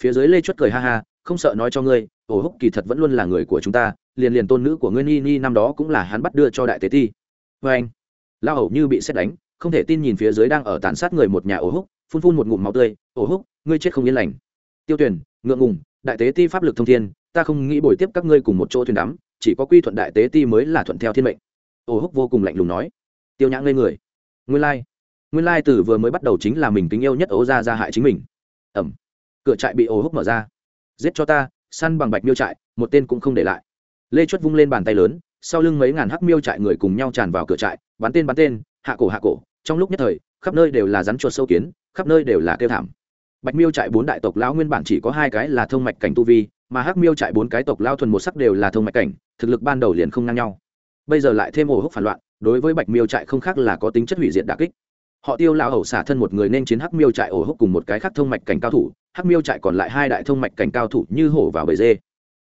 Phía dưới lê chuất cười ha ha, không sợ nói cho ngươi, ổ húc kỳ thật vẫn luôn là người của chúng ta, liền liền tôn nữ của ngươi ni ni năm đó cũng là hắn bắt đưa cho đại tế ti. Vê anh lao hầu như bị xét đánh, không thể tin nhìn phía dưới đang ở tàn sát người một nhà ổ húc, phun phun một ngụm máu tươi, ổ húc ngươi chết không yên lành. Tiêu tuyển ngượng ngùng, đại tế ti pháp lực thông thiên, ta không nghĩ bồi tiếp các ngươi cùng một chỗ thuyền đắm, chỉ có quy thuận đại tế ti mới là thuận theo thiên mệnh. Ô húc vô cùng lạnh lùng nói. Tiêu nhã ngây người. Nguyên lai、like. nguyên lai từ vừa mới bắt đầu chính là mình kính yêu nhất ố ra ra hại chính mình. Ẩm. Cửa trại bị Ô húc mở ra. Giết cho ta, săn bằng bạch miêu trại, một tên cũng không để lại. Lê chuất vung lên bàn tay lớn, sau lưng mấy ngàn hắc miêu trại người cùng nhau tràn vào cửa trại, bắn tên bắn tên, hạ cổ hạ cổ, trong lúc nhất thời, khắp nơi đều là rắn chuột sâu kiến, khắp nơi đều là kêu thảm bạch miêu trại bốn đại tộc lão nguyên bản chỉ có hai cái là thông mạch cảnh tu vi, mà hắc miêu trại bốn cái tộc lao thuần một sắc đều là thông mạch cảnh, thực lực ban đầu liền không ngang nhau. Bây giờ lại thêm ổ húc phản loạn, đối với bạch miêu trại không khác là có tính chất hủy diệt đà kích. Họ tiêu lao hầu xả thân một người nên chiến hắc miêu trại ổ húc cùng một cái khác thông mạch cảnh cao thủ, hắc miêu trại còn lại hai đại thông mạch cảnh cao thủ như hổ vào bầy dê.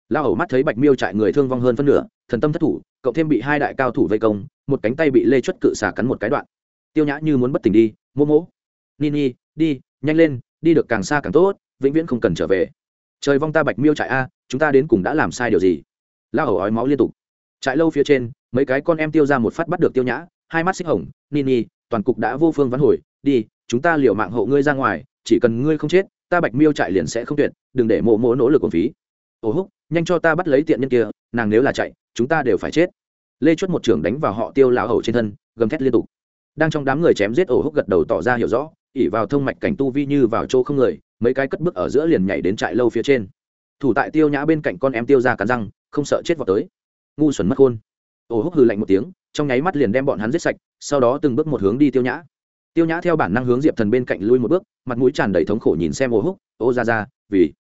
Lao hầu mắt thấy bạch miêu trại người thương vong hơn phân nửa, thần tâm thất thủ, cộng thêm bị hai đại cao thủ vây công, một cánh tay bị lê chuất cự xả cắn một cái đoạn. Tiêu nhã như muốn bất tỉnh đi mô mỗ nini đi, nhanh lên đi được càng xa càng tốt vĩnh viễn không cần trở về. Trời vong ta bạch miêu trại a chúng ta đến cùng đã làm sai điều gì? La hầu ói máu liên tục. Trại lâu phía trên mấy cái con em tiêu ra một phát bắt được tiêu nhã hai mắt xích hồng ni, toàn cục đã vô phương vắn hồi đi chúng ta liều mạng hộ ngươi ra ngoài chỉ cần ngươi không chết ta bạch miêu trại liền sẽ không tuyệt đừng để mộ mỗ nỗ lực còn phí. Ồ húc nhanh cho ta bắt lấy tiện nhân kia nàng nếu là chạy chúng ta đều phải chết. Lê chuất một trưởng đánh vào họ tiêu lão hầu trên thân gầm thét liên tục. Đang trong đám người chém giết ổ húc gật đầu tỏ ra hiểu rõ ỉ vào thông mạch cảnh tu vi như vào chỗ không người, mấy cái cất bước ở giữa liền nhảy đến trại lâu phía trên. Thủ tại tiêu nhã bên cạnh con em tiêu ra cắn răng, không sợ chết vào tới. Ngu xuẩn mất khôn ổ húc hừ lạnh một tiếng, trong nháy mắt liền đem bọn hắn giết sạch, sau đó từng bước một hướng đi tiêu nhã. Tiêu nhã theo bản năng hướng diệp thần bên cạnh lui một bước, mặt mũi tràn đầy thống khổ nhìn xem ổ húc, ô ra ra vì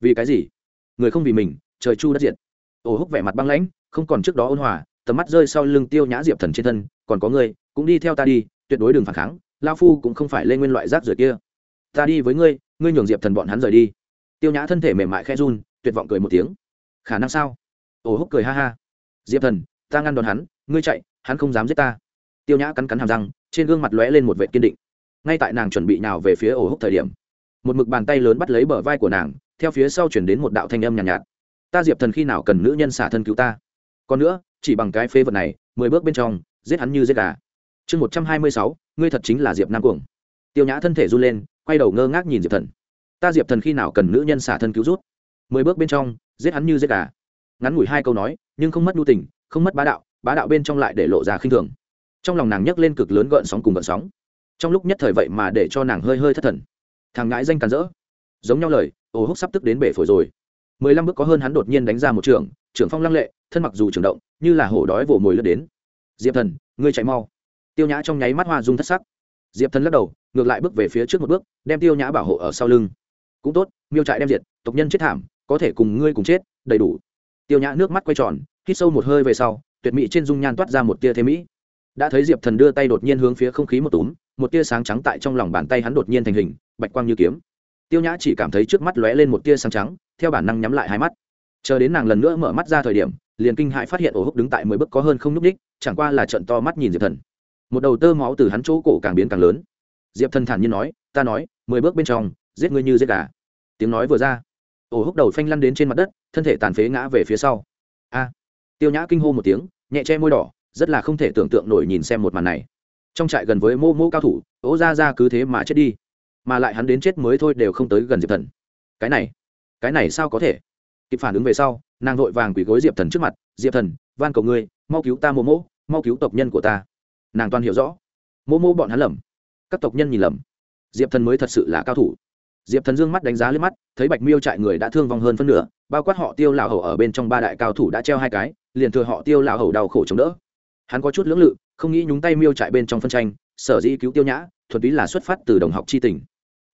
vì cái gì? Người không vì mình, trời chu đất diệt. Ổ húc vẻ mặt băng lãnh, không còn trước đó ôn hòa, tầm mắt rơi sau lưng tiêu nhã diệp thần trên thân, còn có người cũng đi theo ta đi, tuyệt đối đừng phản kháng lao phu cũng không phải lên nguyên loại rác rưởi kia. Ta đi với ngươi ngươi nhường diệp thần bọn hắn rời đi. Tiêu nhã thân thể mềm mại khe run tuyệt vọng cười một tiếng. Khả năng sao? Ổ húc cười ha ha. Diệp thần ta ngăn đòn hắn ngươi chạy hắn không dám giết ta. Tiêu nhã cắn cắn hàm răng trên gương mặt lóe lên một vệ kiên định. Ngay tại nàng chuẩn bị nào về phía ổ húc thời điểm một mực bàn tay lớn bắt lấy bờ vai của nàng theo phía sau chuyển đến một đạo thanh âm nhàn nhạt, nhạt. Ta diệp thần khi nào cần nữ nhân xả thân cứu ta? Còn nữa chỉ bằng cái phê vật này mười bước bên trong giết hắn như giết gà. Chương một trăm hai mươi sáu ngươi thật chính là diệp nam cuồng. Tiêu nhã thân thể run lên, quay đầu ngơ ngác nhìn diệp thần. Ta diệp thần khi nào cần nữ nhân xả thân cứu rút? Mười bước bên trong, giết hắn như giết gà. Ngắn ngủi hai câu nói, nhưng không mất nhu tình, không mất bá đạo bá đạo bên trong lại để lộ ra khinh thường. Trong lòng nàng nhấc lên cực lớn gợn sóng cùng gợn sóng. Trong lúc nhất thời vậy mà để cho nàng hơi hơi thất thần. Thằng ngãi danh càn rỡ. Giống nhau lời, ô húc sắp tức đến bể phổi rồi. Mười lăm bước có hơn hắn đột nhiên đánh ra một trường, trưởng phong lăng lệ, thân mặc dù trường động, như là hổ đói vồ mồi lướt đến. Diệp thần, ngươi chạy mau tiêu nhã trong nháy mắt hoa dung thất sắc. Diệp thần lắc đầu, ngược lại bước về phía trước một bước, đem tiêu nhã bảo hộ ở sau lưng. Cũng tốt, miêu trại đem diệt, tộc nhân chết thảm, có thể cùng ngươi cùng chết, đầy đủ. Tiêu nhã nước mắt quay tròn, hít sâu một hơi về sau, tuyệt mỹ trên dung nhan toát ra một tia thế mỹ. Đã thấy diệp thần đưa tay đột nhiên hướng phía không khí một túm, một tia sáng trắng tại trong lòng bàn tay hắn đột nhiên thành hình, bạch quang như kiếm. Tiêu nhã chỉ cảm thấy trước mắt lóe lên một tia sáng trắng, theo bản năng nhắm lại hai mắt. Chờ đến nàng lần nữa mở mắt ra thời điểm, liền kinh hãi phát hiện ổ húc đứng tại mười bước có hơn không nhúc ních chẳng qua là trận to mắt nhìn diệp thần một đầu tơ máu từ hắn chỗ cổ càng biến càng lớn. Diệp thần thản nhiên nói, ta nói, mười bước bên trong, giết ngươi như giết gà. Tiếng nói vừa ra, ổ húc đầu phanh lăn đến trên mặt đất, thân thể tàn phế ngã về phía sau. A! Tiêu nhã kinh hô một tiếng, nhẹ che môi đỏ, rất là không thể tưởng tượng nổi nhìn xem một màn này. Trong trại gần với mô mô cao thủ, ố ra ra cứ thế mà chết đi. Mà lại hắn đến chết mới thôi đều không tới gần diệp thần. Cái này cái này sao có thể? Kịp phản ứng về sau, nàng vội vàng quỳ gối diệp thần trước mặt, diệp thần, van cầu ngươi, mau cứu ta mô mô, mau cứu tộc nhân của ta nàng toàn hiểu rõ. Mô mô bọn hắn lầm. Các tộc nhân nhìn lầm. Diệp thần mới thật sự là cao thủ. Diệp thần dương mắt đánh giá lên mắt, thấy bạch miêu trại người đã thương vong hơn phân nửa, bao quát họ tiêu lão hầu ở bên trong ba đại cao thủ đã treo hai cái, liền thừa họ tiêu lão hầu đau khổ chống đỡ. Hắn có chút lưỡng lự, không nghĩ nhúng tay miêu trại bên trong phân tranh, sở dĩ cứu tiêu nhã, thuần túy là xuất phát từ đồng học c h i tình.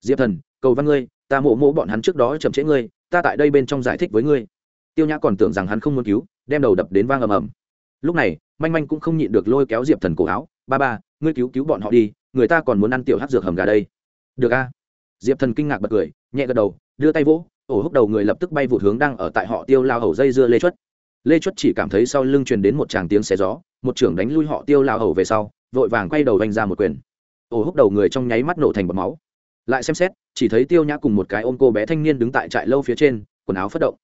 Diệp thần, cầu văn ngươi, ta mộ mộ bọn hắn trước đó chậm trễ ngươi, ta tại đây bên trong giải thích với ngươi. Tiêu nhã còn tưởng rằng hắn không muốn cứu, đem đầu đập đến vang ầm ầm lúc này, manh manh cũng không nhịn được lôi kéo diệp thần cổ áo, ba ba, ngươi cứu cứu bọn họ đi, người ta còn muốn ăn tiểu hát dược hầm gà đây. Được a. Diệp thần kinh ngạc bật cười, nhẹ gật đầu, đưa tay vỗ, ổ húc đầu người lập tức bay vụt hướng đang ở tại họ tiêu lao hầu dây dưa lê chuất. Lê chuất chỉ cảm thấy sau lưng truyền đến một tràng tiếng xé gió, một trưởng đánh lui họ tiêu lao hầu về sau, vội vàng quay đầu vanh ra một quyền. Ổ húc đầu người trong nháy mắt nổ thành bọt máu. Lại xem xét, chỉ thấy tiêu nhã cùng một cái ôm cô bé thanh niên đứng tại trại lâu phía trên, quần áo phất động.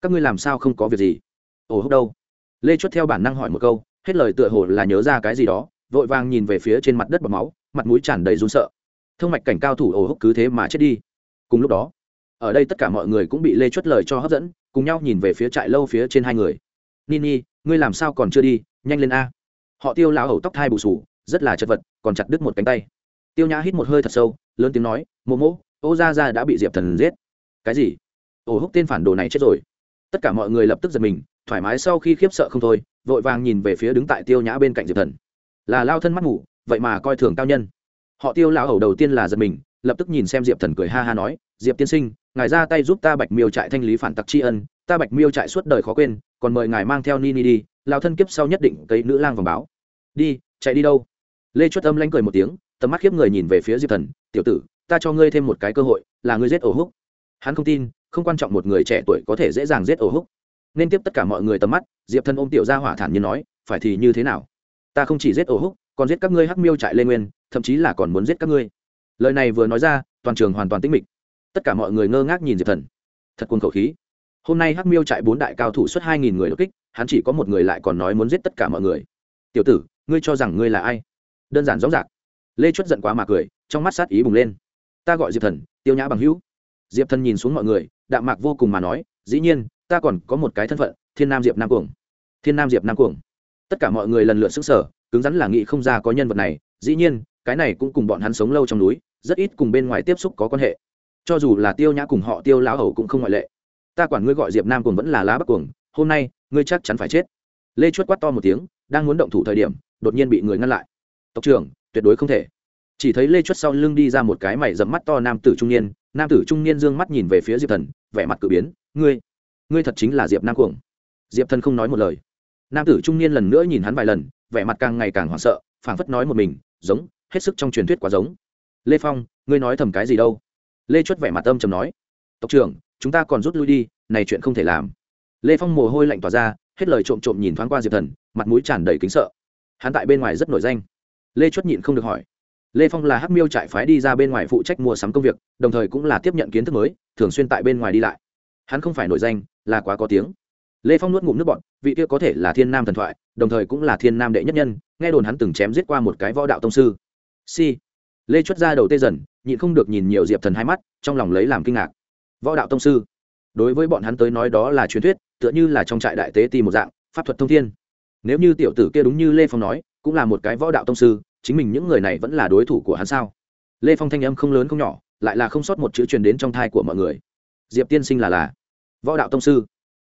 Các ngươi làm sao không có việc gì? Ổ húc đâu lê chuất theo bản năng hỏi một câu, hết lời tựa hồ là nhớ ra cái gì đó, vội vàng nhìn về phía trên mặt đất bọt máu, mặt mũi tràn đầy run sợ. Thương mạch cảnh cao thủ ổ hốc cứ thế mà chết đi. Cùng lúc đó, ở đây tất cả mọi người cũng bị lê chuất lời cho hấp dẫn, cùng nhau nhìn về phía trại lâu phía trên hai người. Nini ngươi làm sao còn chưa đi? Nhanh lên a. Họ tiêu lão hầu tóc thai bù sù, rất là chật vật, còn chặt đứt một cánh tay. Tiêu nhã hít một hơi thật sâu, lớn tiếng nói, mộ mộ, ô gia gia đã bị diệp thần giết. Cái gì? Ổ húc tên phản đồ này chết rồi tất cả mọi người lập tức giật mình, thoải mái sau khi khiếp sợ không thôi, vội vàng nhìn về phía đứng tại tiêu nhã bên cạnh diệp thần. Là lao thân mắt ngủ, vậy mà coi thường cao nhân. Họ tiêu lão hầu đầu tiên là giật mình, lập tức nhìn xem diệp thần cười ha ha nói, diệp tiên sinh, ngài ra tay giúp ta bạch miêu trại thanh lý phản tặc tri ân, ta bạch miêu trại suốt đời khó quên, còn mời ngài mang theo nini đi lao thân kiếp sau nhất định cấy nữ lang vòng báo. Đi, chạy đi đâu? Lê chuất âm lanh cười một tiếng, tầm mắt khiếp người nhìn về phía diệp thần, tiểu tử, ta cho ngươi thêm một cái cơ hội, là ngươi giết ổ húc. Hắn không tin không quan trọng một người trẻ tuổi có thể dễ dàng giết ổ húc. Nên tiếp tất cả mọi người tầm mắt, diệp thần ôm tiểu ra hỏa thản như nói, phải thì như thế nào? Ta không chỉ giết ổ húc, còn giết các ngươi hắc miêu trại lê nguyên, thậm chí là còn muốn giết các ngươi. Lời này vừa nói ra, toàn trường hoàn toàn tĩnh mịch. Tất cả mọi người ngơ ngác nhìn diệp thần. Thật cuồng khẩu khí. Hôm nay hắc miêu trại bốn đại cao thủ xuất hai nghìn người đột kích, hắn chỉ có một người lại còn nói muốn giết tất cả mọi người. Tiểu tử, ngươi cho rằng ngươi là ai? Đơn giản rõ rạc lê chuất giận quá mà cười, trong mắt sát ý bùng lên. Ta gọi diệp thần, tiêu nhã bằng hữu. Diệp thần nhìn xuống mọi người đạm mạc vô cùng mà nói, dĩ nhiên, ta còn có một cái thân phận, thiên nam diệp nam cuồng. Thiên nam diệp nam cuồng. Tất cả mọi người lần lượt xứng sở cứng rắn là nghĩ không ra có nhân vật này, dĩ nhiên, cái này cũng cùng bọn hắn sống lâu trong núi, rất ít cùng bên ngoài tiếp xúc có quan hệ. Cho dù là tiêu nhã cùng họ tiêu lão hầu cũng không ngoại lệ. Ta quản ngươi gọi diệp nam cuồng vẫn là lá bắc cuồng, hôm nay, ngươi chắc chắn phải chết. Lê chuất quát to một tiếng, đang muốn động thủ thời điểm, đột nhiên bị người ngăn lại. Tộc trưởng, tuyệt đối không thể. Chỉ thấy lê chuất sau lưng đi ra một cái mày dẫm mắt to nam tử trung niên nam tử trung niên dương mắt nhìn về phía diệp thần, vẻ mặt cử biến, ngươi ngươi thật chính là diệp nam cuồng. Diệp thần không nói một lời. Nam tử trung niên lần nữa nhìn hắn vài lần, vẻ mặt càng ngày càng hoảng sợ, phảng phất nói một mình, giống, hết sức trong truyền thuyết quá giống. Lê phong, ngươi nói thầm cái gì đâu? Lê chuất vẻ mặt âm chầm nói. Tộc trưởng, chúng ta còn rút lui đi, này chuyện không thể làm. Lê phong mồ hôi lạnh tỏa ra, hết lời trộm trộm nhìn thoáng qua diệp thần, mặt mũi tràn đầy kính sợ. Hắn tại bên ngoài rất nổi danh. Lê chuất nhịn không được hỏi lê phong là hắc miêu trại phái đi ra bên ngoài phụ trách mua sắm công việc, đồng thời cũng là tiếp nhận kiến thức mới, thường xuyên tại bên ngoài đi lại. Hắn không phải nổi danh, là quá có tiếng. Lê phong nuốt ngụm nước bọn vị kia có thể là thiên nam thần thoại, đồng thời cũng là thiên nam đệ nhất nhân, nghe đồn hắn từng chém giết qua một cái võ đạo tông sư. Si. Lê chuất ra đầu tê dần, nhịn không được nhìn nhiều diệp thần hai mắt, trong lòng lấy làm kinh ngạc. Võ đạo tông sư. Đối với bọn hắn tới nói đó là truyền thuyết, tựa như là trong trại đại tế ti một dạng, pháp thuật thông thiên. Nếu như tiểu tử kia đúng như lê phong nói, cũng là một cái võ đạo tông sư chính mình những người này vẫn là đối thủ của hắn sao? Lê phong thanh âm không lớn không nhỏ, lại là không sót một chữ truyền đến trong thai của mọi người. Diệp tiên sinh là là. Võ đạo tông sư.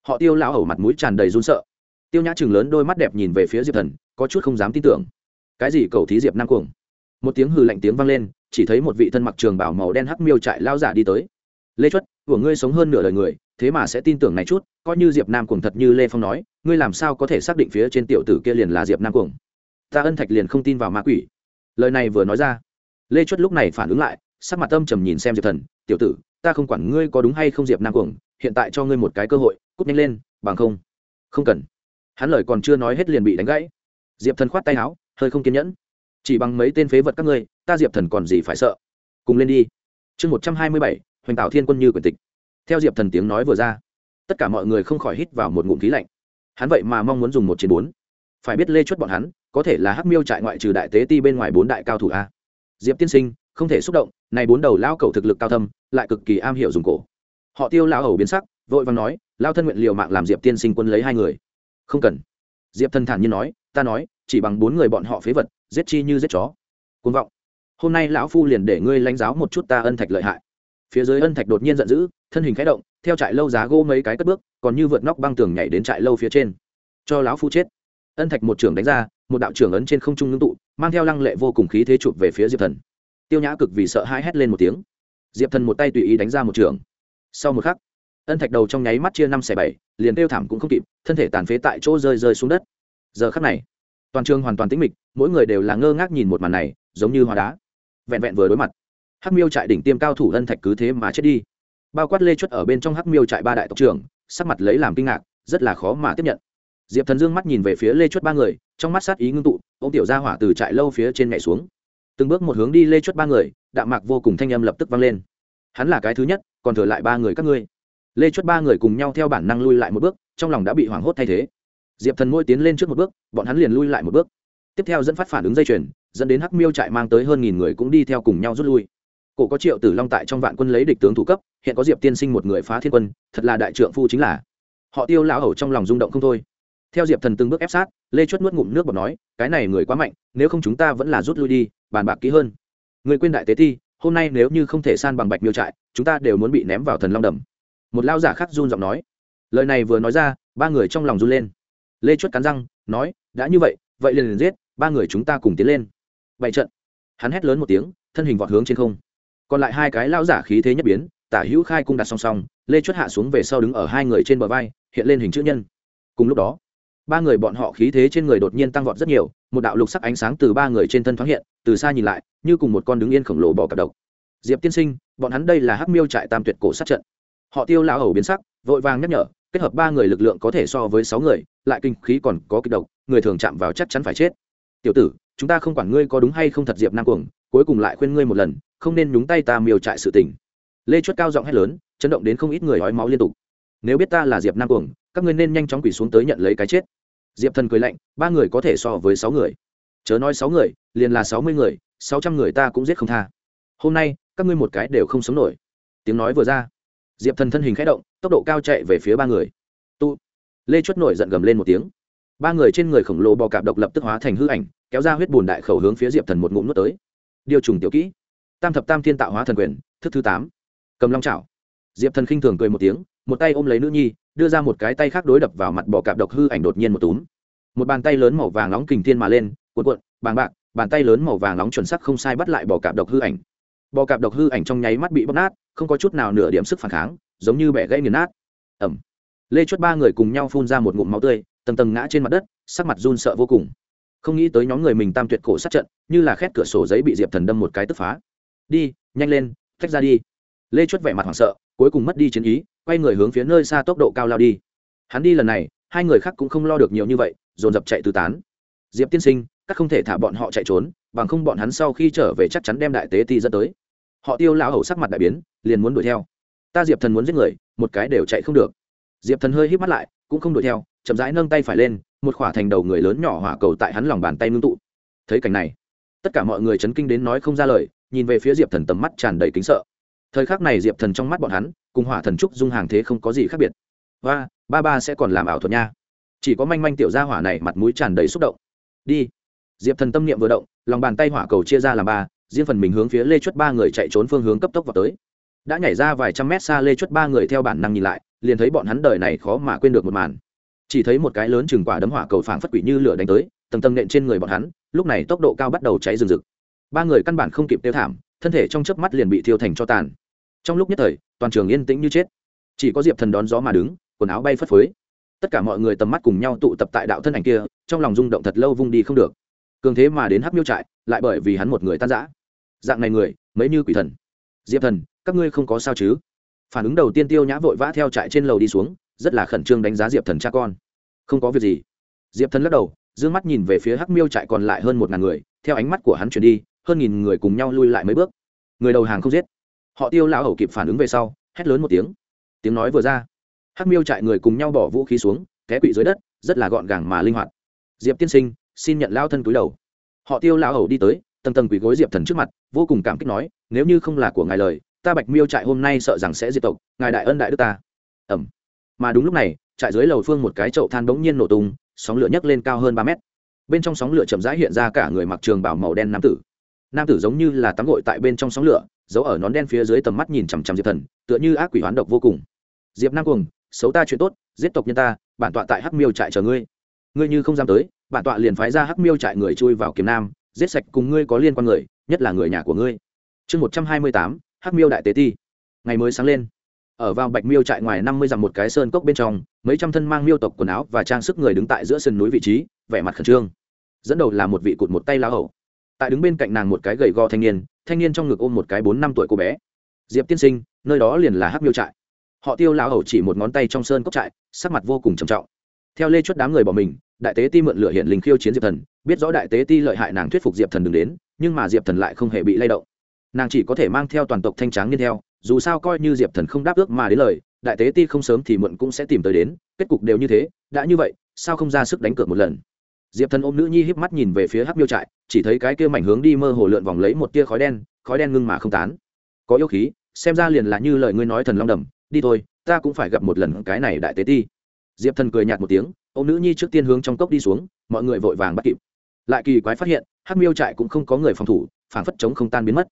Họ tiêu lão hầu mặt mũi tràn đầy run sợ. Tiêu nhã chừng lớn đôi mắt đẹp nhìn về phía diệp thần, có chút không dám tin tưởng. Cái gì cầu thí diệp nam cuồng? Một tiếng hừ lạnh tiếng vang lên, chỉ thấy một vị thân mặc trường bảo màu đen hắc miêu trại lao giả đi tới. Lê chuất, của ngươi sống hơn nửa đời người, thế mà sẽ tin tưởng này chút, coi như diệp nam cuồng thật như lê phong nói, ngươi làm sao có thể xác định phía trên tiểu tử kia liền là diệp nam cuồng? Ta ân thạch liền không tin vào ma quỷ. Lời này vừa nói ra, lê chuất lúc này phản ứng lại, sắc mặt âm trầm nhìn xem diệp thần, tiểu tử, ta không quản ngươi có đúng hay không diệp nam cuồng, hiện tại cho ngươi một cái cơ hội, cút nhanh lên, bằng không. Không cần. Hắn lời còn chưa nói hết liền bị đánh gãy. Diệp thần khoát tay áo, hơi không kiên nhẫn. Chỉ bằng mấy tên phế vật các ngươi, ta diệp thần còn gì phải sợ? Cùng lên đi. Chương một trăm hai mươi bảy, hoành tạo thiên quân như quyền tịch. Theo diệp thần tiếng nói vừa ra, tất cả mọi người không khỏi hít vào một ngụm khí lạnh. Hắn vậy mà mong muốn dùng một chiến bốn. Phải biết lê chuất bọn hắn có thể là hắc miêu trại ngoại trừ đại tế ti bên ngoài bốn đại cao thủ a. Diệp tiên sinh, không thể xúc động, này bốn đầu lao cầu thực lực cao thâm, lại cực kỳ am hiểu dùng cổ. Họ tiêu lao hầu biến sắc, vội vàng nói lao thân nguyện liều mạng làm diệp tiên sinh quân lấy hai người. Không cần. Diệp thân thản nhiên nói, ta nói, chỉ bằng bốn người bọn họ phế vật, giết chi như giết chó. Côn vọng. Hôm nay lão phu liền để ngươi lãnh giáo một chút ta ân thạch lợi hại. Phía dưới ân thạch đột nhiên giận dữ, thân hình khẽ động, theo trại lâu giá gỗ mấy cái cất bước, còn như vượt nóc băng tường nhảy đến trại lâu phía trên. Cho lão phu chết. Ân thạch một trưởng đánh ra một đạo trưởng ấn trên không trung ngưng tụ, mang theo lăng lệ vô cùng khí thế chụp về phía diệp thần. Tiêu nhã cực vì sợ hãi hét lên một tiếng. Diệp thần một tay tùy ý đánh ra một trường. Sau một khắc, ân thạch đầu trong nháy mắt chia năm xẻ bảy, liền kêu thảm cũng không kịp, thân thể tàn phế tại chỗ rơi rơi xuống đất. Giờ khắc này, toàn trường hoàn toàn tĩnh mịch, mỗi người đều là ngơ ngác nhìn một màn này, giống như hóa đá. Vẹn vẹn vừa đối mặt, hắc miêu trại đỉnh tiêm cao thủ ân thạch cứ thế mà chết đi. Bao quát lê chuất ở bên trong hắc miêu trại ba đại tộc trưởng, sắc mặt lấy làm kinh ngạc, rất là khó mà tiếp nhận diệp thần dương mắt nhìn về phía lê chuất ba người, trong mắt sát ý ngưng tụ ô m tiểu ra hỏa từ trại lâu phía trên nhảy xuống. Từng bước một hướng đi lê chuất ba người, đạm mạc vô cùng thanh âm lập tức vang lên. Hắn là cái thứ nhất, còn thừa lại ba người các ngươi. Lê chuất ba người cùng nhau theo bản năng lui lại một bước, trong lòng đã bị hoảng hốt thay thế. Diệp thần môi tiến lên trước một bước, bọn hắn liền lui lại một bước. Tiếp theo dẫn phát phản ứng dây chuyền, dẫn đến hắc miêu trại mang tới hơn nghìn người cũng đi theo cùng nhau rút lui. Cổ có triệu tử long tại trong vạn quân lấy địch tướng thủ cấp, hiện có diệp tiên sinh một người phá thiên quân, thật là đại trượng phu chính là. Họ tiêu lão hầu trong lòng rung động không thôi theo diệp thần từng bước ép sát, lê chuất nuốt ngụm nước bọt nói, cái này người quá mạnh, nếu không chúng ta vẫn là rút lui đi, bàn bạc kỹ hơn. Người quên đại tế thi, hôm nay nếu như không thể san bằng bạch miêu trại, chúng ta đều muốn bị ném vào thần long đầm. Một lao giả khác run giọng nói. Lời này vừa nói ra, ba người trong lòng run lên. Lê chuất cắn răng, nói, đã như vậy vậy liền liền giết, ba người chúng ta cùng tiến lên. Bảy trận. Hắn hét lớn một tiếng, thân hình vọt hướng trên không. Còn lại hai cái lao giả khí thế nhất biến, tả hữu khai cung đặt song song, lê chuất hạ xuống về sau đứng ở hai người trên bờ vai, hiện lên hình chữ nhân. Cùng lúc đó ba người bọn họ khí thế trên người đột nhiên tăng vọt rất nhiều, một đạo lục sắc ánh sáng từ ba người trên thân thoáng hiện, từ xa nhìn lại, như cùng một con đứng yên khổng lồ bò cặp độc. Diệp tiên sinh, bọn hắn đây là hắc miêu trại tam tuyệt cổ sát trận. Họ tiêu lão hầu biến sắc, vội vàng nhắc nhở, kết hợp ba người lực lượng có thể so với sáu người, lại kinh khí còn có kịch độc, người thường chạm vào chắc chắn phải chết. Tiểu tử, chúng ta không quản ngươi có đúng hay không thật diệp nam cuồng, cuối cùng lại khuyên ngươi một lần, không nên nhúng tay ta miêu trại sự tình. Lê chuất cao giọng hét lớn, chấn động đến không ít người hói máu liên tục. Nếu biết ta là diệp nam cuồng, các ngươi nên nhanh chóng quỳ xuống tới nhận lấy cái chết diệp thần cười lạnh, ba người có thể so với sáu người. Chớ nói sáu người, liền là sáu mươi người, sáu trăm người ta cũng giết không tha. Hôm nay, các ngươi một cái đều không sống nổi. Tiếng nói vừa ra, diệp thần thân hình k h ẽ động, tốc độ cao chạy về phía ba người. Tu. Lê chuất nổi giận gầm lên một tiếng. Ba người trên người khổng lồ bò cạp độc lập tức hóa thành hư ảnh, kéo ra huyết bùn đại khẩu hướng phía diệp thần một ngụm nuốt tới. Điều trùng tiểu kỹ. Tam thập tam thiên tạo hóa thần quyền, thức thứ tám. Cầm long trào diệp thần khinh thường cười một tiếng, một tay ôm lấy nữ nhi đưa ra một cái tay khác đối đập vào mặt bò cạp độc hư ảnh đột nhiên một túm. Một bàn tay lớn màu vàng nóng kình thiên mà lên, cuộn cuộn, bàng bạc, bàn tay lớn màu vàng nóng chuẩn sắc không sai bắt lại bò cạp độc hư ảnh. Bò cạp độc hư ảnh trong nháy mắt bị bóc nát, không có chút nào nửa điểm sức phản kháng, giống như bẻ gãy nghiền nát. Ẩm lê chốt ba người cùng nhau phun ra một ngụm máu tươi, tầng tầng ngã trên mặt đất, sắc mặt run sợ vô cùng. Không nghĩ tới nhóm người mình tam tuyệt cổ sát trận, như là khét cửa sổ giấy bị diệp thần đâm một cái tức phá. Đi, nhanh lên, tách ra đi. Lê chốt vẻ mặt hoảng sợ, cuối cùng mất đi chiến ý quay người hướng phía nơi xa tốc độ cao lao đi. Hắn đi lần này, hai người khác cũng không lo được nhiều như vậy, dồn dập chạy tứ tán. Diệp tiên sinh, các không thể thả bọn họ chạy trốn, bằng không bọn hắn sau khi trở về chắc chắn đem đại tế ti dẫn tới. Họ tiêu lão hầu sắc mặt đại biến, liền muốn đuổi theo. Ta diệp thần muốn giết người, một cái đều chạy không được. Diệp thần hơi hít mắt lại, cũng không đuổi theo, chậm rãi nâng tay phải lên, một khỏa thành đầu người lớn nhỏ hỏa cầu tại hắn lòng bàn tay ngưng tụ. Thấy cảnh này, tất cả mọi người chấn kinh đến nói không ra lời, nhìn về phía diệp thần tầm mắt tràn đầy kính sợ. Thời khắc này diệp thần trong mắt bọn hắn cùng hỏa thần trúc dung hàng thế không có gì khác biệt. Và, ba ba sẽ còn làm ảo thuật nha. Chỉ có manh manh tiểu gia hỏa này mặt mũi tràn đầy xúc động. Đi. Diệp thần tâm niệm vừa động, lòng bàn tay hỏa cầu chia ra làm ba, riêng phần mình hướng phía lê chuất ba người chạy trốn phương hướng cấp tốc vào tới. Đã nhảy ra vài trăm mét xa lê chuất ba người theo bản năng nhìn lại, liền thấy bọn hắn đời này khó mà quên được một màn. Chỉ thấy một cái lớn chừng quả đấm hỏa cầu phảng phất quỷ như lửa đánh tới, tầng tầng nện trên người bọn hắn, lúc này tốc độ cao bắt đầu cháy rừng rực. Ba người căn bản không kịp tiêu thảm, thân thể trong chớp mắt liền bị thiêu thành cho tàn trong lúc nhất thời, toàn trường yên tĩnh như chết. Chỉ có diệp thần đón gió mà đứng, quần áo bay phất phới. Tất cả mọi người tầm mắt cùng nhau tụ tập tại đạo thân ảnh kia, trong lòng rung động thật lâu vung đi không được. Cường thế mà đến hắc miêu trại, lại bởi vì hắn một người tan giã dạng này người, mấy như quỷ thần. Diệp thần, các ngươi không có sao chứ? Phản ứng đầu tiên tiêu nhã vội vã theo trại trên lầu đi xuống, rất là khẩn trương đánh giá diệp thần cha con. Không có việc gì. Diệp thần lắc đầu d ư ơ n g mắt nhìn về phía hắc miêu trại còn lại hơn một ngàn người, theo ánh mắt của hắn chuyển đi, hơn nghìn người cùng nhau lui lại mấy bước. Người đầu hàng không giết họ tiêu lão hầu kịp phản ứng về sau, hét lớn một tiếng. Tiếng nói vừa ra, hắc miêu trại người cùng nhau bỏ vũ khí xuống, té quỵ dưới đất, rất là gọn gàng mà linh hoạt. Diệp tiên sinh, xin nhận lao thân túi đầu. Họ tiêu lão hầu đi tới, tầng tầng quỳ gối diệp thần trước mặt, vô cùng cảm kích nói, nếu như không là của ngài lời, ta bạch miêu trại hôm nay sợ rằng sẽ diệt tộc, ngài đại ân đại đức ta. Ẩm. Mà đúng lúc này, trại dưới lầu phương một cái chậu than bỗng nhiên nổ tung, sóng lửa nhấc lên cao hơn ba mét. Bên trong sóng lửa chậm rãi hiện ra cả người mặc trường bảo màu đen nam tử. Nam tử giống như là tắm gội tại bên trong sóng lửa giấu ở nón đen phía dưới tầm mắt nhìn chằm chằm diệp thần, tựa như ác quỷ hoán độc vô cùng. Diệp năng cuồng, xấu ta chuyện tốt, giết tộc nhân ta, bản tọa tại hắc miêu trại chờ ngươi. Ngươi như không dám tới, bản tọa liền phái ra hắc miêu trại người chui vào kiếm nam, giết sạch cùng ngươi có liên quan người, nhất là người nhà của ngươi. Chương một trăm hai mươi tám, hắc miêu đại tế ti. Ngày mới sáng lên, ở vào bạch miêu trại ngoài năm mươi dặm một cái sơn cốc bên trong, mấy trăm thân mang miêu tộc quần áo và trang sức người đứng tại giữa sườn núi vị trí, vẻ mặt khẩn trương. Dẫn đầu là một vị cụt một tay lá hậu tại đứng bên cạnh nàng một cái gầy go thanh niên thanh niên trong ngực ôm một cái bốn năm tuổi cô bé. Diệp tiên sinh, nơi đó liền là hắc miêu trại. Họ tiêu lão hầu chỉ một ngón tay trong sơn cốc trại, sắc mặt vô cùng trầm trọng. Theo lê chuất đám người bỏ mình, đại tế ti mượn lửa hiện linh khiêu chiến diệp thần, biết rõ đại tế ti lợi hại nàng thuyết phục diệp thần đừng đến, nhưng mà diệp thần lại không hề bị lay động. Nàng chỉ có thể mang theo toàn tộc thanh tráng nghiên theo, dù sao coi như diệp thần không đáp ước mà đến lời, đại tế ti không sớm thì muộn cũng sẽ tìm tới đến, kết cục đều như thế, đã như vậy, sao không ra sức đánh cược một lần? Diệp thần ôm nữ nhi híp mắt nhìn về phía hắc miêu trại, chỉ thấy cái kia mảnh hướng đi mơ hồ lượn vòng lấy một tia khói đen khói đen ngưng mà không tán. Có yêu khí, xem ra liền là như lời ngươi nói thần long đầm, đi thôi, ta cũng phải gặp một lần cái này đại tế ti. Diệp thần cười nhạt một tiếng ô nữ nhi trước tiên hướng trong cốc đi xuống, mọi người vội vàng bắt kịp. Lại kỳ quái phát hiện, hắc miêu trại cũng không có người phòng thủ phản phất chống không tan biến mất.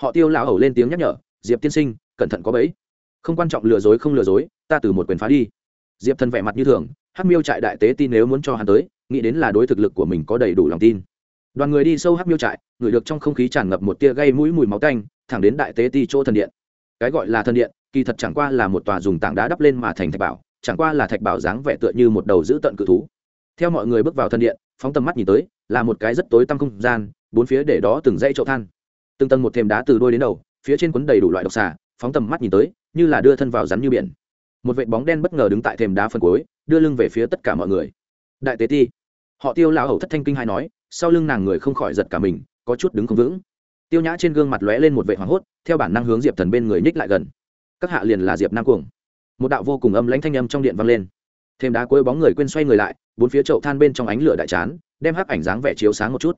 Họ tiêu lão hầu lên tiếng nhắc nhở, diệp tiên sinh, cẩn thận có bẫy. Không quan trọng lừa dối không lừa dối, ta từ một quyền phá đi. Diệp thần vẻ mặt như thường hắc miêu trại đại tế tin nếu muốn cho hắn tới, nghĩ đến là đối thực lực của mình có đầy đủ lòng tin. Đoàn người đi sâu hắc miêu trại ngửi được trong không khí tràn ngập một tia gây mũi mùi máu tanh, thẳng đến đại tế ti chỗ thần điện. Cái gọi là thần điện, kỳ thật chẳng qua là một tòa dùng tảng đá đắp lên mà thành thạch bảo, chẳng qua là thạch bảo dáng vẻ tựa như một đầu giữ tận cự thú. Theo mọi người bước vào thân điện, phóng tầm mắt nhìn tới, là một cái rất tối tăm không gian, bốn phía để đó từng dãy chậu than. Từng tầng một thềm đá từ đôi đến đầu, phía trên quấn đầy đủ loại độc xà, phóng tầm mắt nhìn tới, như là đưa thân vào rắn như biển. Một vệ bóng đen bất ngờ đứng tại thềm đá phân cuối đưa lưng về phía tất cả mọi người. Đại tế ti, họ tiêu lão hầu thất thanh kinh hai nói, sau lưng nàng người không khỏi giật cả mình, có chút đứng không vững. Tiêu nhã trên gương mặt lóe lên một vệ hoảng hốt, theo bản năng hướng diệp thần bên người nhích lại gần. Các hạ liền là diệp nam cuồng. Một đạo vô cùng âm lãnh thanh âm trong điện vang lên. Thêm đá cuối bóng người quên xoay người lại, bốn phía chậu than bên trong ánh lửa đại chán, đem hắc ảnh dáng vẻ chiếu sáng một chút.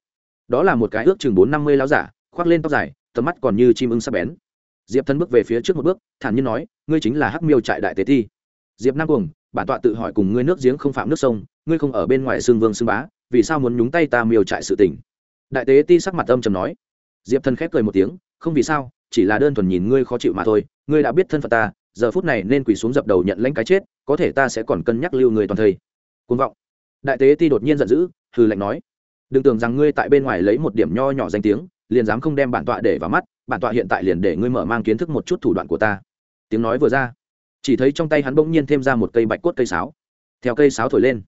Đó là một cái ước chừng bốn năm mươi láo giả, khoác lên tóc dài, tầm mắt còn như chim ưng sắp bén. Diệp thân bước về phía trước một bước, thản nhiên nói, ngươi chính là hắc miêu trại đại tế thi diệp nam cuồng bản tọa tự hỏi cùng ngươi nước giếng không phạm nước sông, ngươi không ở bên ngoài xương vương xương bá, vì sao muốn nhúng tay ta miêu trại sự tình? Đại tế ti sắc mặt âm trầm nói. Diệp thân khép cười một tiếng, không vì sao, chỉ là đơn thuần nhìn ngươi khó chịu mà thôi, ngươi đã biết thân phận ta, giờ phút này nên quỳ xuống dập đầu nhận lãnh cái chết, có thể ta sẽ còn cân nhắc lưu người toàn thây. Côn vọng. Đại tế ti đột nhiên giận dữ, hừ lạnh nói. Đừng tưởng rằng ngươi tại bên ngoài lấy một điểm nho nhỏ danh tiếng, liền dám không đem bản tọa để vào mắt, bản tọa hiện tại liền để ngươi mở mang kiến thức một chút thủ đoạn của ta. Tiếng nói vừa ra chỉ thấy trong tay hắn bỗng nhiên thêm ra một cây bạch cốt cây sáo. Theo cây sáo thổi lên,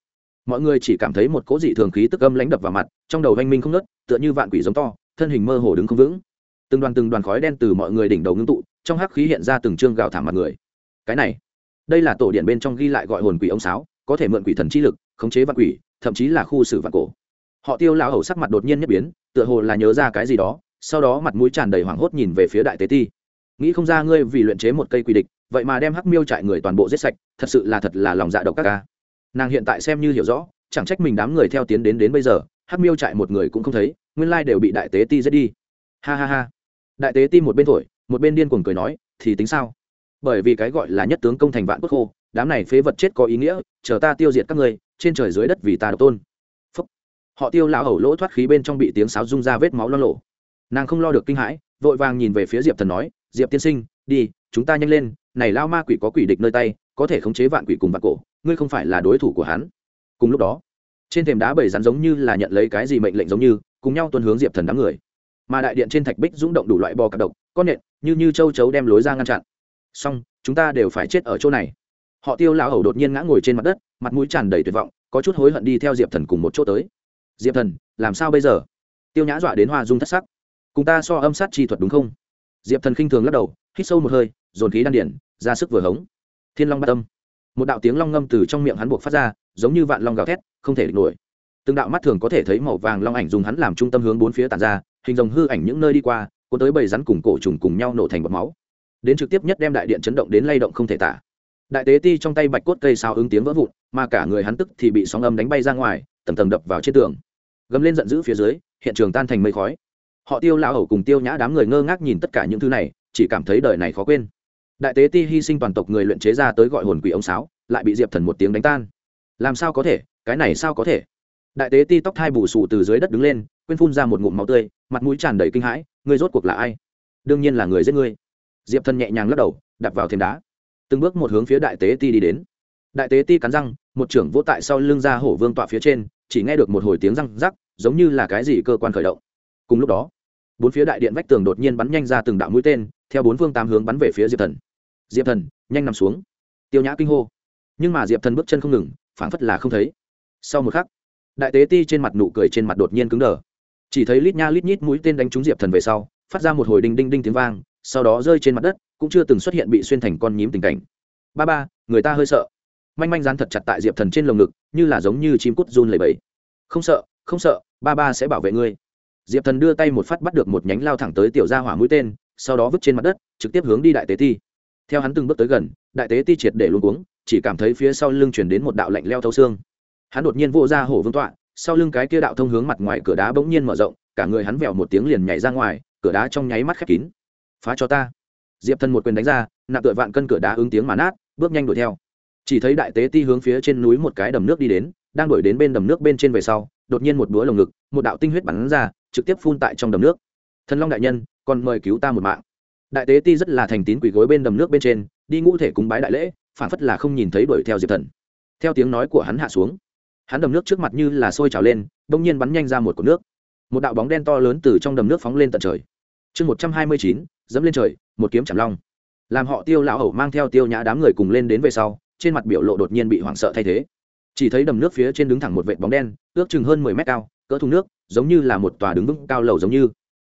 mọi người chỉ cảm thấy một cỗ dị thường khí tức âm lãnh đập vào mặt, trong đầu oanh minh không nớt tựa như vạn quỷ giống to, thân hình mơ hồ đứng không vững. Từng đoàn từng đoàn khói đen từ mọi người đỉnh đầu ngưng tụ, trong hắc khí hiện ra từng chương gào thảm mặt người. Cái này, đây là tổ điện bên trong ghi lại gọi hồn quỷ ông sáo, có thể mượn quỷ thần chi lực, khống chế vạn quỷ, thậm chí là khu xử vạn cổ. Họ tiêu lão hầu sắc mặt đột nhiên nhất biến, tựa hồ là nhớ ra cái gì đó, sau đó mặt mũi tràn đầy hoảng hốt nhìn về phía đại tế ti. Nghĩ không ra ngươi vì luyện chế một cây quỷ địch vậy mà đem hắc miêu trại người toàn bộ giết sạch, thật sự là thật là lòng dạ độc các ca. Nàng hiện tại xem như hiểu rõ, chẳng trách mình đám người theo tiến đến đến bây giờ, hắc miêu trại một người cũng không thấy, nguyên lai đều bị đại tế ti giết đi. Ha ha ha. Đại tế ti một bên thổi, một bên điên cuồng cười nói, thì tính sao? Bởi vì cái gọi là nhất tướng công thành vạn quốc khô, đám này phế vật chết có ý nghĩa, chờ ta tiêu diệt các ngươi, trên trời dưới đất vì ta độc tôn. Phúc. họ tiêu lão hầu lỗ thoát khí bên trong bị tiếng sáo rung ra vết máu lo lộ. Nàng không lo được kinh hãi, vội vàng nhìn về phía diệp thần nói, diệp tiên sinh, đi, chúng ta nhanh lên này lao ma quỷ có quỷ địch nơi tay, có thể khống chế vạn quỷ cùng vạn cổ, ngươi không phải là đối thủ của hắn. Cùng lúc đó, trên thềm đá bảy rắn giống như là nhận lấy cái gì mệnh lệnh giống như, cùng nhau tuân hướng diệp thần đám người. Mà đại điện trên thạch bích rung động đủ loại bò cặp độc, con nện, như như châu chấu đem lối ra ngăn chặn. Xong, chúng ta đều phải chết ở chỗ này. Họ tiêu lão hầu đột nhiên ngã ngồi trên mặt đất, mặt mũi tràn đầy tuyệt vọng, có chút hối hận đi theo diệp thần cùng một chỗ tới. Diệp thần, làm sao bây giờ? Tiêu nhã dọa đến hoa dung thất sắc. Cùng ta so âm sát chi thuật đúng không? Diệp thần khinh thường lắc đầu, hít sâu một hơi, dồn khí đan điển, ra sức vừa hống. Thiên long bát tâm một đạo tiếng long ngâm từ trong miệng hắn buộc phát ra, giống như vạn long gào thét, không thể địch nổi. Từng đạo mắt thường có thể thấy màu vàng long ảnh dùng hắn làm trung tâm hướng bốn phía tàn ra, hình dòng hư ảnh những nơi đi qua, cuốn tới bầy rắn cùng cổ trùng cùng nhau nổ thành bọt máu. Đến trực tiếp nhất đem đại điện chấn động đến lay động không thể tả. Đại tế ti trong tay bạch cốt cây sao ứng tiếng vỡ vụn, mà cả người hắn tức thì bị sóng âm đánh bay ra ngoài, tầng tầng đập vào trên tường. Gầm lên giận dữ phía dưới, hiện trường tan thành mây khói họ tiêu lão hầu cùng tiêu nhã đám người ngơ ngác nhìn tất cả những thứ này, chỉ cảm thấy đời này khó quên. Đại tế ti hy sinh toàn tộc người luyện chế ra tới gọi hồn quỷ ông sáo, lại bị diệp thần một tiếng đánh tan. Làm sao có thể? Cái này sao có thể? Đại tế ti tóc thai bù sụ từ dưới đất đứng lên, quên phun ra một ngụm máu tươi, mặt mũi tràn đầy kinh hãi, ngươi rốt cuộc là ai? Đương nhiên là người giết ngươi. Diệp thần nhẹ nhàng lắc đầu đặt vào thêm đá. Từng bước một hướng phía đại tế ti đi đến. Đại tế ti cắn răng, một trưởng vỗ tại sau lưng ra hổ vương tọa phía trên, chỉ nghe được một hồi tiếng răng rắc, giống như là cái gì cơ quan khởi động cùng lúc đó, bốn phía đại điện vách tường đột nhiên bắn nhanh ra từng đạo mũi tên, theo bốn phương tám hướng bắn về phía diệp thần. Diệp thần, nhanh nằm xuống. Tiêu nhã kinh hô. Nhưng mà diệp thần bước chân không ngừng, phảng phất là không thấy. Sau một khắc, đại tế ti trên mặt nụ cười trên mặt đột nhiên cứng đờ. Chỉ thấy lít nha lít nhít mũi tên đánh trúng diệp thần về sau, phát ra một hồi đinh đinh đinh tiếng vang, sau đó rơi trên mặt đất, cũng chưa từng xuất hiện bị xuyên thành con nhím tình cảnh. Ba ba, người ta hơi sợ. Manh manh dán thật chặt tại diệp thần trên lồng ngực, như là giống như chim cút run lầy bẫy không sợ không sợ, ba ba sẽ bảo vệ ngươi diệp thần đưa tay một phát bắt được một nhánh lao thẳng tới tiểu gia hỏa mũi tên, sau đó vứt trên mặt đất, trực tiếp hướng đi đại tế ti. Theo hắn từng bước tới gần, đại tế ti triệt để luôn uống chỉ cảm thấy phía sau lưng chuyển đến một đạo lạnh leo thấu xương. Hắn đột nhiên vô ra hổ vương tọa, sau lưng cái kia đạo thông hướng mặt ngoài cửa đá bỗng nhiên mở rộng, cả người hắn vẹo một tiếng liền nhảy ra ngoài, cửa đá trong nháy mắt khép kín. Phá cho ta. Diệp thần một quyền đánh ra, nặng tựa vạn cân cửa đá ứng tiếng mà nát, bước nhanh đuổi theo. Chỉ thấy đại tế ti hướng phía trên núi một cái đầm nước đi đến, đang đuổi đến bên đầm nước bên trên về sau, đột nhiên một búa lồng ngực, một đạo tinh huyết bắn ra trực tiếp phun tại trong đầm nước. Thần long đại nhân, còn mời cứu ta một mạng. Đại tế ti rất là thành tín quỳ gối bên đầm nước bên trên, đi ngũ thể cúng bái đại lễ phản phất là không nhìn thấy đuổi theo diệp thần. Theo tiếng nói của hắn hạ xuống, hắn đầm nước trước mặt như là sôi trào lên bỗng nhiên bắn nhanh ra một cột nước. Một đạo bóng đen to lớn từ trong đầm nước phóng lên tận trời. Chương một trăm hai mươi chín, dẫm lên trời, một kiếm chạm long. Làm họ tiêu lão hầu mang theo tiêu nhã đám người cùng lên đến về sau, trên mặt biểu lộ đột nhiên bị hoảng sợ thay thế. Chỉ thấy đầm nước phía trên đứng thẳng một vệt bóng đen, ước chừng hơn mười mét cao cỡ thùng nước, giống như là một tòa đứng vững cao lầu giống như.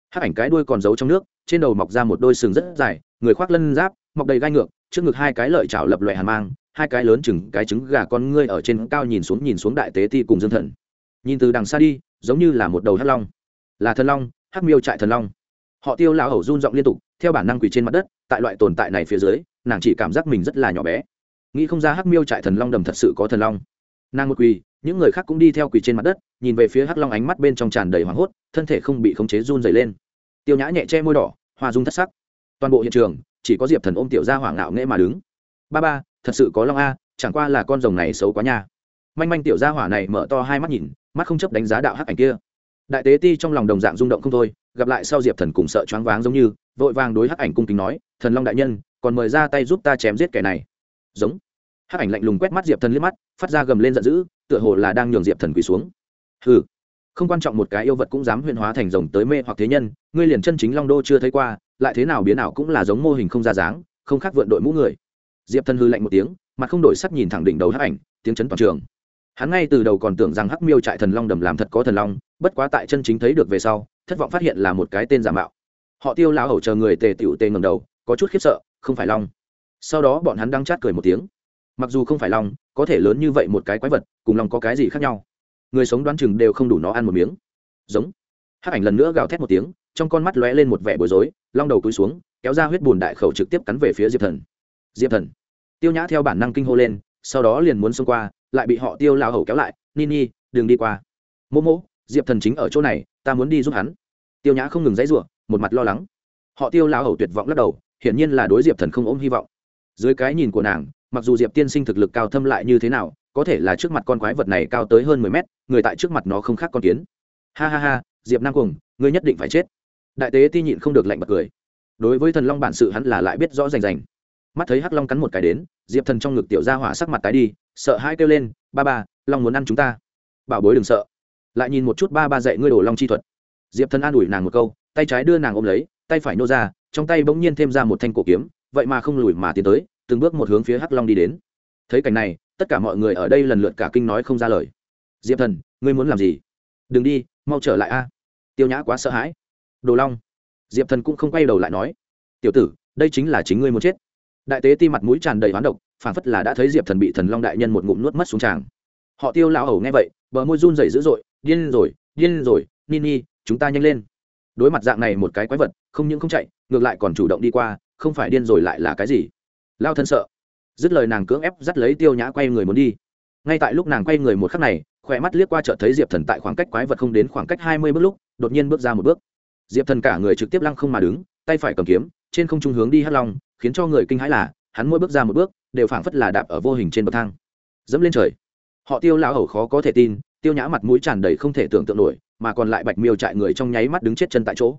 Hát ảnh cái đuôi còn giấu trong nước, trên đầu mọc ra một đôi sừng rất dài, người khoác lân giáp, mọc đầy gai ngược, trước ngực hai cái lợi chảo lập loại hàn mang, hai cái lớn chừng cái trứng gà con ngươi ở trên cao nhìn xuống nhìn xuống đại tế ti cùng dương thần. Nhìn từ đằng xa đi, giống như là một đầu hắc long. Là thần long, hắc miêu trại thần long. Họ tiêu lão hầu run giọng liên tục, theo bản năng quỳ trên mặt đất, tại loại tồn tại này phía dưới, nàng chỉ cảm giác mình rất là nhỏ bé. Nghĩ không ra hắc miêu trại thần long đầm thật sự có thần long. Nàng một quỳ những người khác cũng đi theo quỳ trên mặt đất, nhìn về phía hắc long ánh mắt bên trong tràn đầy hoảng hốt, thân thể không bị khống chế run dày lên. Tiêu nhã nhẹ che môi đỏ, hoa dung thất sắc. Toàn bộ hiện trường, chỉ có diệp thần ôm tiểu ra hoảng ngạo nghễ mà đứng. Ba ba, thật sự có long a, chẳng qua là con rồng này xấu quá nha. Manh manh tiểu gia hỏa này mở to hai mắt nhìn, mắt không chấp đánh giá đạo hắc ảnh kia. Đại tế ti trong lòng đồng dạng rung động không thôi, gặp lại sau diệp thần cùng sợ choáng váng giống như, vội vàng đối hắc ảnh cung kính nói, thần long đại nhân, còn mời ra tay giúp ta chém giết kẻ này. Giống. Hắc ảnh lạnh lùng quét mắt diệp thần liếc mắt, phát ra gầm lên giận dữ tựa hồ là đang nhường diệp thần quỳ xuống. Hừ, không quan trọng một cái yêu vật cũng dám huyên hóa thành rồng tới mê hoặc thế nhân, ngươi liền chân chính long đô chưa thấy qua, lại thế nào biến nào cũng là giống mô hình không ra dáng, không khác vượn đội mũ người. Diệp thần hư lạnh một tiếng, mặt không đổi sắc nhìn thẳng đỉnh đầu hắc ảnh, tiếng chấn toàn trường. Hắn ngay từ đầu còn tưởng rằng hắc miêu trại thần long đầm làm thật có thần long, bất quá tại chân chính thấy được về sau, thất vọng phát hiện là một cái tên giả mạo. Họ tiêu lao hầu chờ người tề tiểu tề ngầm đầu, có chút khiếp sợ, không phải long. Sau đó bọn hắn đang chát cười một tiếng mặc dù không phải long, có thể lớn như vậy một cái quái vật, cùng long có cái gì khác nhau? Người sống đoán chừng đều không đủ nó ăn một miếng. Giống. Hắc ảnh lần nữa gào thét một tiếng, trong con mắt lóe lên một vẻ bối rối, long đầu túi xuống, kéo ra huyết bùn đại khẩu trực tiếp cắn về phía diệp thần. Diệp thần. Tiêu nhã theo bản năng kinh hô lên, sau đó liền muốn xông qua, lại bị họ tiêu lao hầu kéo lại nini đừng đi qua. Mô mô diệp thần chính ở chỗ này, ta muốn đi giúp hắn. Tiêu nhã không ngừng dãy ruộng một mặt lo lắng. Họ tiêu lao hầu tuyệt vọng lắc đầu, hiển nhiên là đối diệp thần không ôm hy vọng. Dưới cái nhìn của nàng mặc dù diệp tiên sinh thực lực cao thâm lại như thế nào, có thể là trước mặt con quái vật này cao tới hơn mười mét, người tại trước mặt nó không khác con kiến. Ha ha ha, diệp nam cùng ngươi nhất định phải chết. Đại tế ti nhịn không được lạnh bật cười. Đối với thần long bản sự hắn là lại biết rõ rành rành. Mắt thấy hắc long cắn một cái đến, diệp thần trong ngực tiểu ra hỏa sắc mặt tái đi, sợ hai kêu lên, ba ba, long muốn ăn chúng ta. Bảo bối đừng sợ. Lại nhìn một chút ba ba dạy ngươi đổ long chi thuật. Diệp thần an ủi nàng một câu, tay trái đưa nàng ôm lấy, tay phải nô ra, trong tay bỗng nhiên thêm ra một thanh cổ kiếm, vậy mà không lùi mà tiến tới từng bước một hướng phía hắc long đi đến. Thấy cảnh này, tất cả mọi người ở đây lần lượt cả kinh nói không ra lời. Diệp thần, ngươi muốn làm gì? Đừng đi, mau trở lại a. Tiêu nhã quá sợ hãi. Đồ long. Diệp thần cũng không quay đầu lại nói. Tiểu tử, đây chính là chính ngươi muốn chết. Đại tế ti mặt mũi tràn đầy hoán độc, phản phất là đã thấy diệp thần bị thần long đại nhân một ngụm nuốt mất xuống tràng. Họ tiêu lão hầu nghe vậy, bờ môi run rẩy dữ dội, điên rồi điên rồi nini chúng ta nhanh lên. Đối mặt dạng này một cái quái vật, không những không chạy, ngược lại còn chủ động đi qua, không phải điên rồi lại là cái gì? Lao thân sợ. Dứt lời nàng cưỡng ép dắt lấy tiêu nhã quay người muốn đi. Ngay tại lúc nàng quay người một khắc này, khỏe mắt liếc qua chợt thấy diệp thần tại khoảng cách quái vật không đến khoảng cách hai mươi bước lúc, đột nhiên bước ra một bước. Diệp thần cả người trực tiếp lăng không mà đứng, tay phải cầm kiếm, trên không trung hướng đi hắt long, khiến cho người kinh hãi là, hắn mỗi bước ra một bước, đều phảng phất là đạp ở vô hình trên bậc thang. Dẫm lên trời. Họ tiêu lão hầu khó có thể tin, tiêu nhã mặt mũi tràn đầy không thể tưởng tượng nổi, mà còn lại bạch miêu trại người trong nháy mắt đứng chết chân tại chỗ.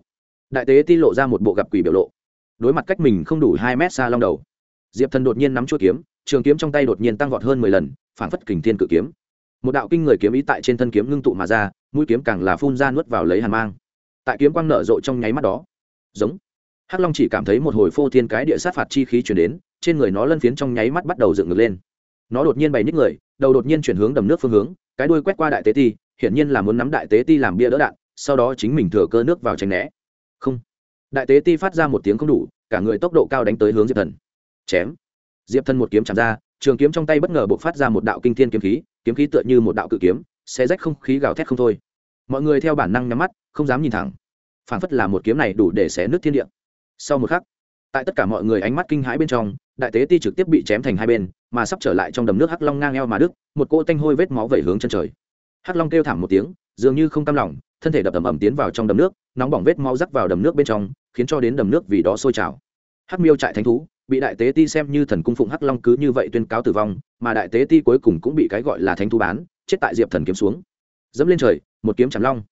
Đại tế ti lộ ra một bộ gặp quỷ biểu lộ. Đối mặt cách mình không đủ hai mét xa long đầu diệp thần đột nhiên nắm chuỗi kiếm, trường kiếm trong tay đột nhiên tăng vọt hơn mười lần phản phất kình thiên cự kiếm. Một đạo kinh người kiếm ý tại trên thân kiếm ngưng tụ mà ra, mũi kiếm càng là phun ra nuốt vào lấy hàn mang. Tại kiếm quang nở rộ trong nháy mắt đó, giống. Hắc long chỉ cảm thấy một hồi phô thiên cái địa sát phạt chi khí chuyển đến, trên người nó lân phiến trong nháy mắt bắt đầu dựng ngược lên. Nó đột nhiên bày nhích người, đầu đột nhiên chuyển hướng đầm nước phương hướng, cái đuôi quét qua đại tế ti, hiển nhiên là muốn nắm đại tế ti làm bia đỡ đạn, sau đó chính mình thừa cơ nước vào tránh né. Không. Đại tế ti phát ra một tiếng không đủ, cả người tốc độ cao đánh tới hướng diệp thần chém. Diệp thân một kiếm chạm ra, trường kiếm trong tay bất ngờ b ộ c phát ra một đạo kinh thiên kiếm khí kiếm khí tựa như một đạo cự kiếm xe rách không khí gào thét không thôi. Mọi người theo bản năng nhắm mắt, không dám nhìn thẳng. Phản phất là một kiếm này đủ để xé nước thiên địa. Sau một khắc, tại tất cả mọi người ánh mắt kinh hãi bên trong, đại tế ti trực tiếp bị chém thành hai bên, mà sắp trở lại trong đầm nước hắc long ngang eo mà đức một cỗ tanh hôi vết máu vẩy hướng chân trời. Hắc long kêu thảm một tiếng, dường như không cam lòng, thân thể đập ầm ầm tiến vào trong đầm nước, nóng bỏng vết máu rắc vào đầm nước bên trong, khiến cho đến đầm nước vì đó sôi trào. Hắc miêu trại thánh thú bị đại tế ti xem như thần cung phụng hắc long cứ như vậy tuyên cáo tử vong, mà đại tế ti cuối cùng cũng bị cái gọi là thánh thú bán, chết tại diệp thần kiếm xuống. Dẫm lên trời, một kiếm chạm long.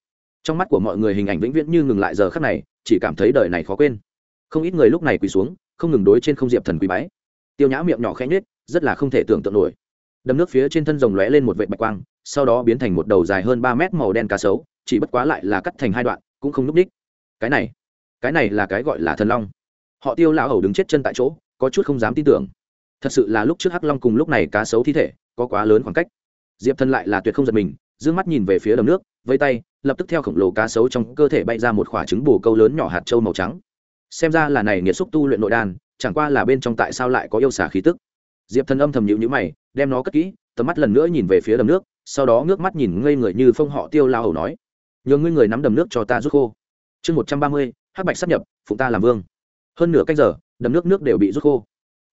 Trong mắt của mọi người hình ảnh vĩnh viễn như ngừng lại giờ khắc này, chỉ cảm thấy đời này khó quên. Không ít người lúc này quỳ xuống, không ngừng đối trên không diệp thần quỳ bái. Tiêu nhã miệng nhỏ khẽ nhết rất là không thể tưởng tượng nổi. Đầm nước phía trên thân rồng lóe lên một vệ bạch quang, sau đó biến thành một đầu dài hơn ba mét màu đen cá sấu, chỉ bất quá lại là cắt thành hai đoạn, cũng không núp đích cái này cái này là cái gọi là thần long họ tiêu lão hầu đứng chết chân tại chỗ, có chút không dám tin tưởng. Thật sự là lúc trước hắc long cùng lúc này cá sấu thi thể, có quá lớn khoảng cách. Diệp thần lại là tuyệt không giật mình d ư ơ n g mắt nhìn về phía đầm nước vây tay, lập tức theo khổng lồ cá sấu trong cơ thể bay ra một khoả trứng bồ câu lớn nhỏ hạt trâu màu trắng. Xem ra là này nghiệt xúc tu luyện nội đan, chẳng qua là bên trong tại sao lại có yêu xả khí tức. Diệp thần âm thầm nhịu nhữ mày, đem nó cất kỹ, tầm mắt lần nữa nhìn về phía đầm nước, sau đó ngước mắt nhìn ngây người như phong họ tiêu lao hầu nói, nhờ ngươi người nắm đầm nước cho ta rút khô. Chương một trăm ba mươi, hắc bạch sắp nhập, phụng ta làm vương hơn nửa cách giờ, đầm nước nước đều bị rút khô.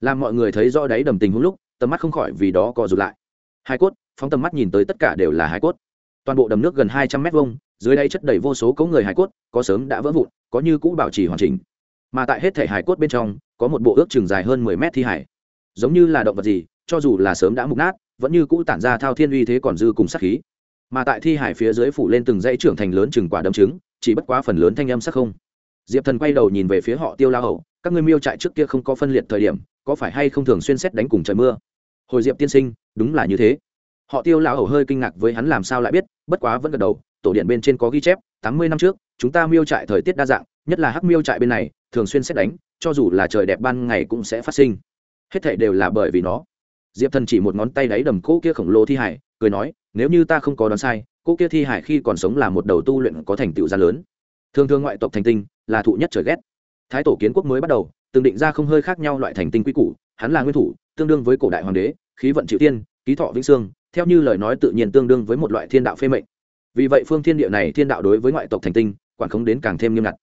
Làm mọi người thấy rõ đáy đầm tình hữu lúc, tầm mắt không khỏi vì đó co rụt lại. Hai cốt, phóng tầm mắt nhìn tới tất cả đều là hai cốt. Toàn bộ đầm nước gần hai trăm mét vuông, dưới đây chất đầy vô số cấu người hải cốt, có sớm đã vỡ vụn, có như cũ bảo trì hoàn chỉnh. Mà tại hết thể hải cốt bên trong, có một bộ ước chừng dài hơn mười mét thi hải giống như là động vật gì, cho dù là sớm đã mục nát, vẫn như cũ tản ra thao thiên uy thế còn dư cùng sát khí. Mà tại thi hải phía dưới phủ lên từng dãy trưởng thành lớn chừng quả đấm trứng, chỉ bất quá phần lớn thanh âm sắc không diệp thần quay đầu nhìn về phía họ tiêu la hầu, các ngươi miêu trại trước kia không có phân liệt thời điểm, có phải hay không thường xuyên xét đánh cùng trời mưa? Hồi diệp tiên sinh, đúng là như thế. Họ tiêu lão hầu hơi kinh ngạc với hắn làm sao lại biết, bất quá vẫn gật đầu, tổ điện bên trên có ghi chép, tám mươi năm trước, chúng ta miêu trại thời tiết đa dạng, nhất là hắc miêu trại bên này, thường xuyên xét đánh, cho dù là trời đẹp ban ngày cũng sẽ phát sinh. Hết thảy đều là bởi vì nó. Diệp thần chỉ một ngón tay đáy đầm cỗ kia khổng lồ thi hải, cười nói, nếu như ta không có đoán sai, cỗ kia thi hải khi còn sống là một đầu tu luyện có thành tựu gia lớn thường thường ngoại tộc thành tinh là thụ nhất trời ghét. Thái tổ kiến quốc mới bắt đầu, từng định ra không hơi khác nhau loại thành tinh quy củ, hắn là nguyên thủ, tương đương với cổ đại hoàng đế, khí vận chịu tiên, ký thọ vĩnh sương theo như lời nói tự nhiên tương đương với một loại thiên đạo phê mệnh. Vì vậy phương thiên địa này thiên đạo đối với ngoại tộc thành tinh, quản khống đến càng thêm nghiêm ngặt.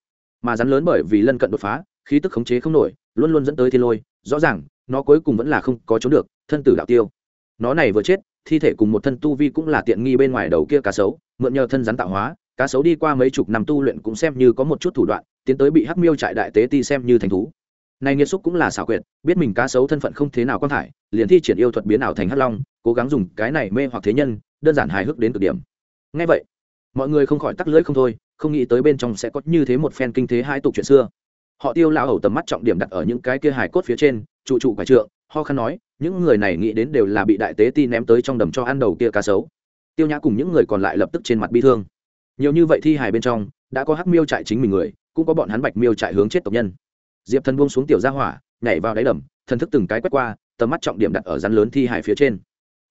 Mà rắn lớn bởi vì lân cận đột phá, khí tức khống chế không nổi, luôn luôn dẫn tới thiên lôi, rõ ràng, nó cuối cùng vẫn là không có trốn được, thân tử đạo tiêu. Nó này vừa chết, thi thể cùng một thân tu vi cũng là tiện nghi bên ngoài đầu kia cá sấu, mượn nhờ thân rắn tạo hóa cá sấu đi qua mấy chục năm tu luyện cũng xem như có một chút thủ đoạn, tiến tới bị hắc miêu trại đại tế ti xem như thành thú. Này nghiệt xúc cũng là xảo quyệt, biết mình cá sấu thân phận không thế nào quan thải, liền thi triển yêu thuật biến ảo thành hắc long, cố gắng dùng cái này mê hoặc thế nhân, đơn giản hài hước đến cực điểm. Ngay vậy, mọi người không khỏi tắc lưỡi không thôi, không nghĩ tới bên trong sẽ có như thế một phen kinh thế hai tục chuyện xưa. Họ tiêu lão hầu tầm mắt trọng điểm đặt ở những cái kia hài cốt phía trên, trụ trụ quải trượng, ho khăn nói, những người này nghĩ đến đều là bị đại tế ti ném tới trong đầm cho ăn đầu kia cá sấu. Tiêu nhã cùng những người còn lại lập tức trên mặt bi thương nhiều như vậy thi hài bên trong, đã có hắc miêu trại chính mình người, cũng có bọn hắn bạch miêu trại hướng chết tộc nhân. Diệp thần buông xuống tiểu gia hỏa, nhảy vào đáy đầm, thần thức từng cái quét qua, tầm mắt trọng điểm đặt ở rắn lớn thi hải phía trên.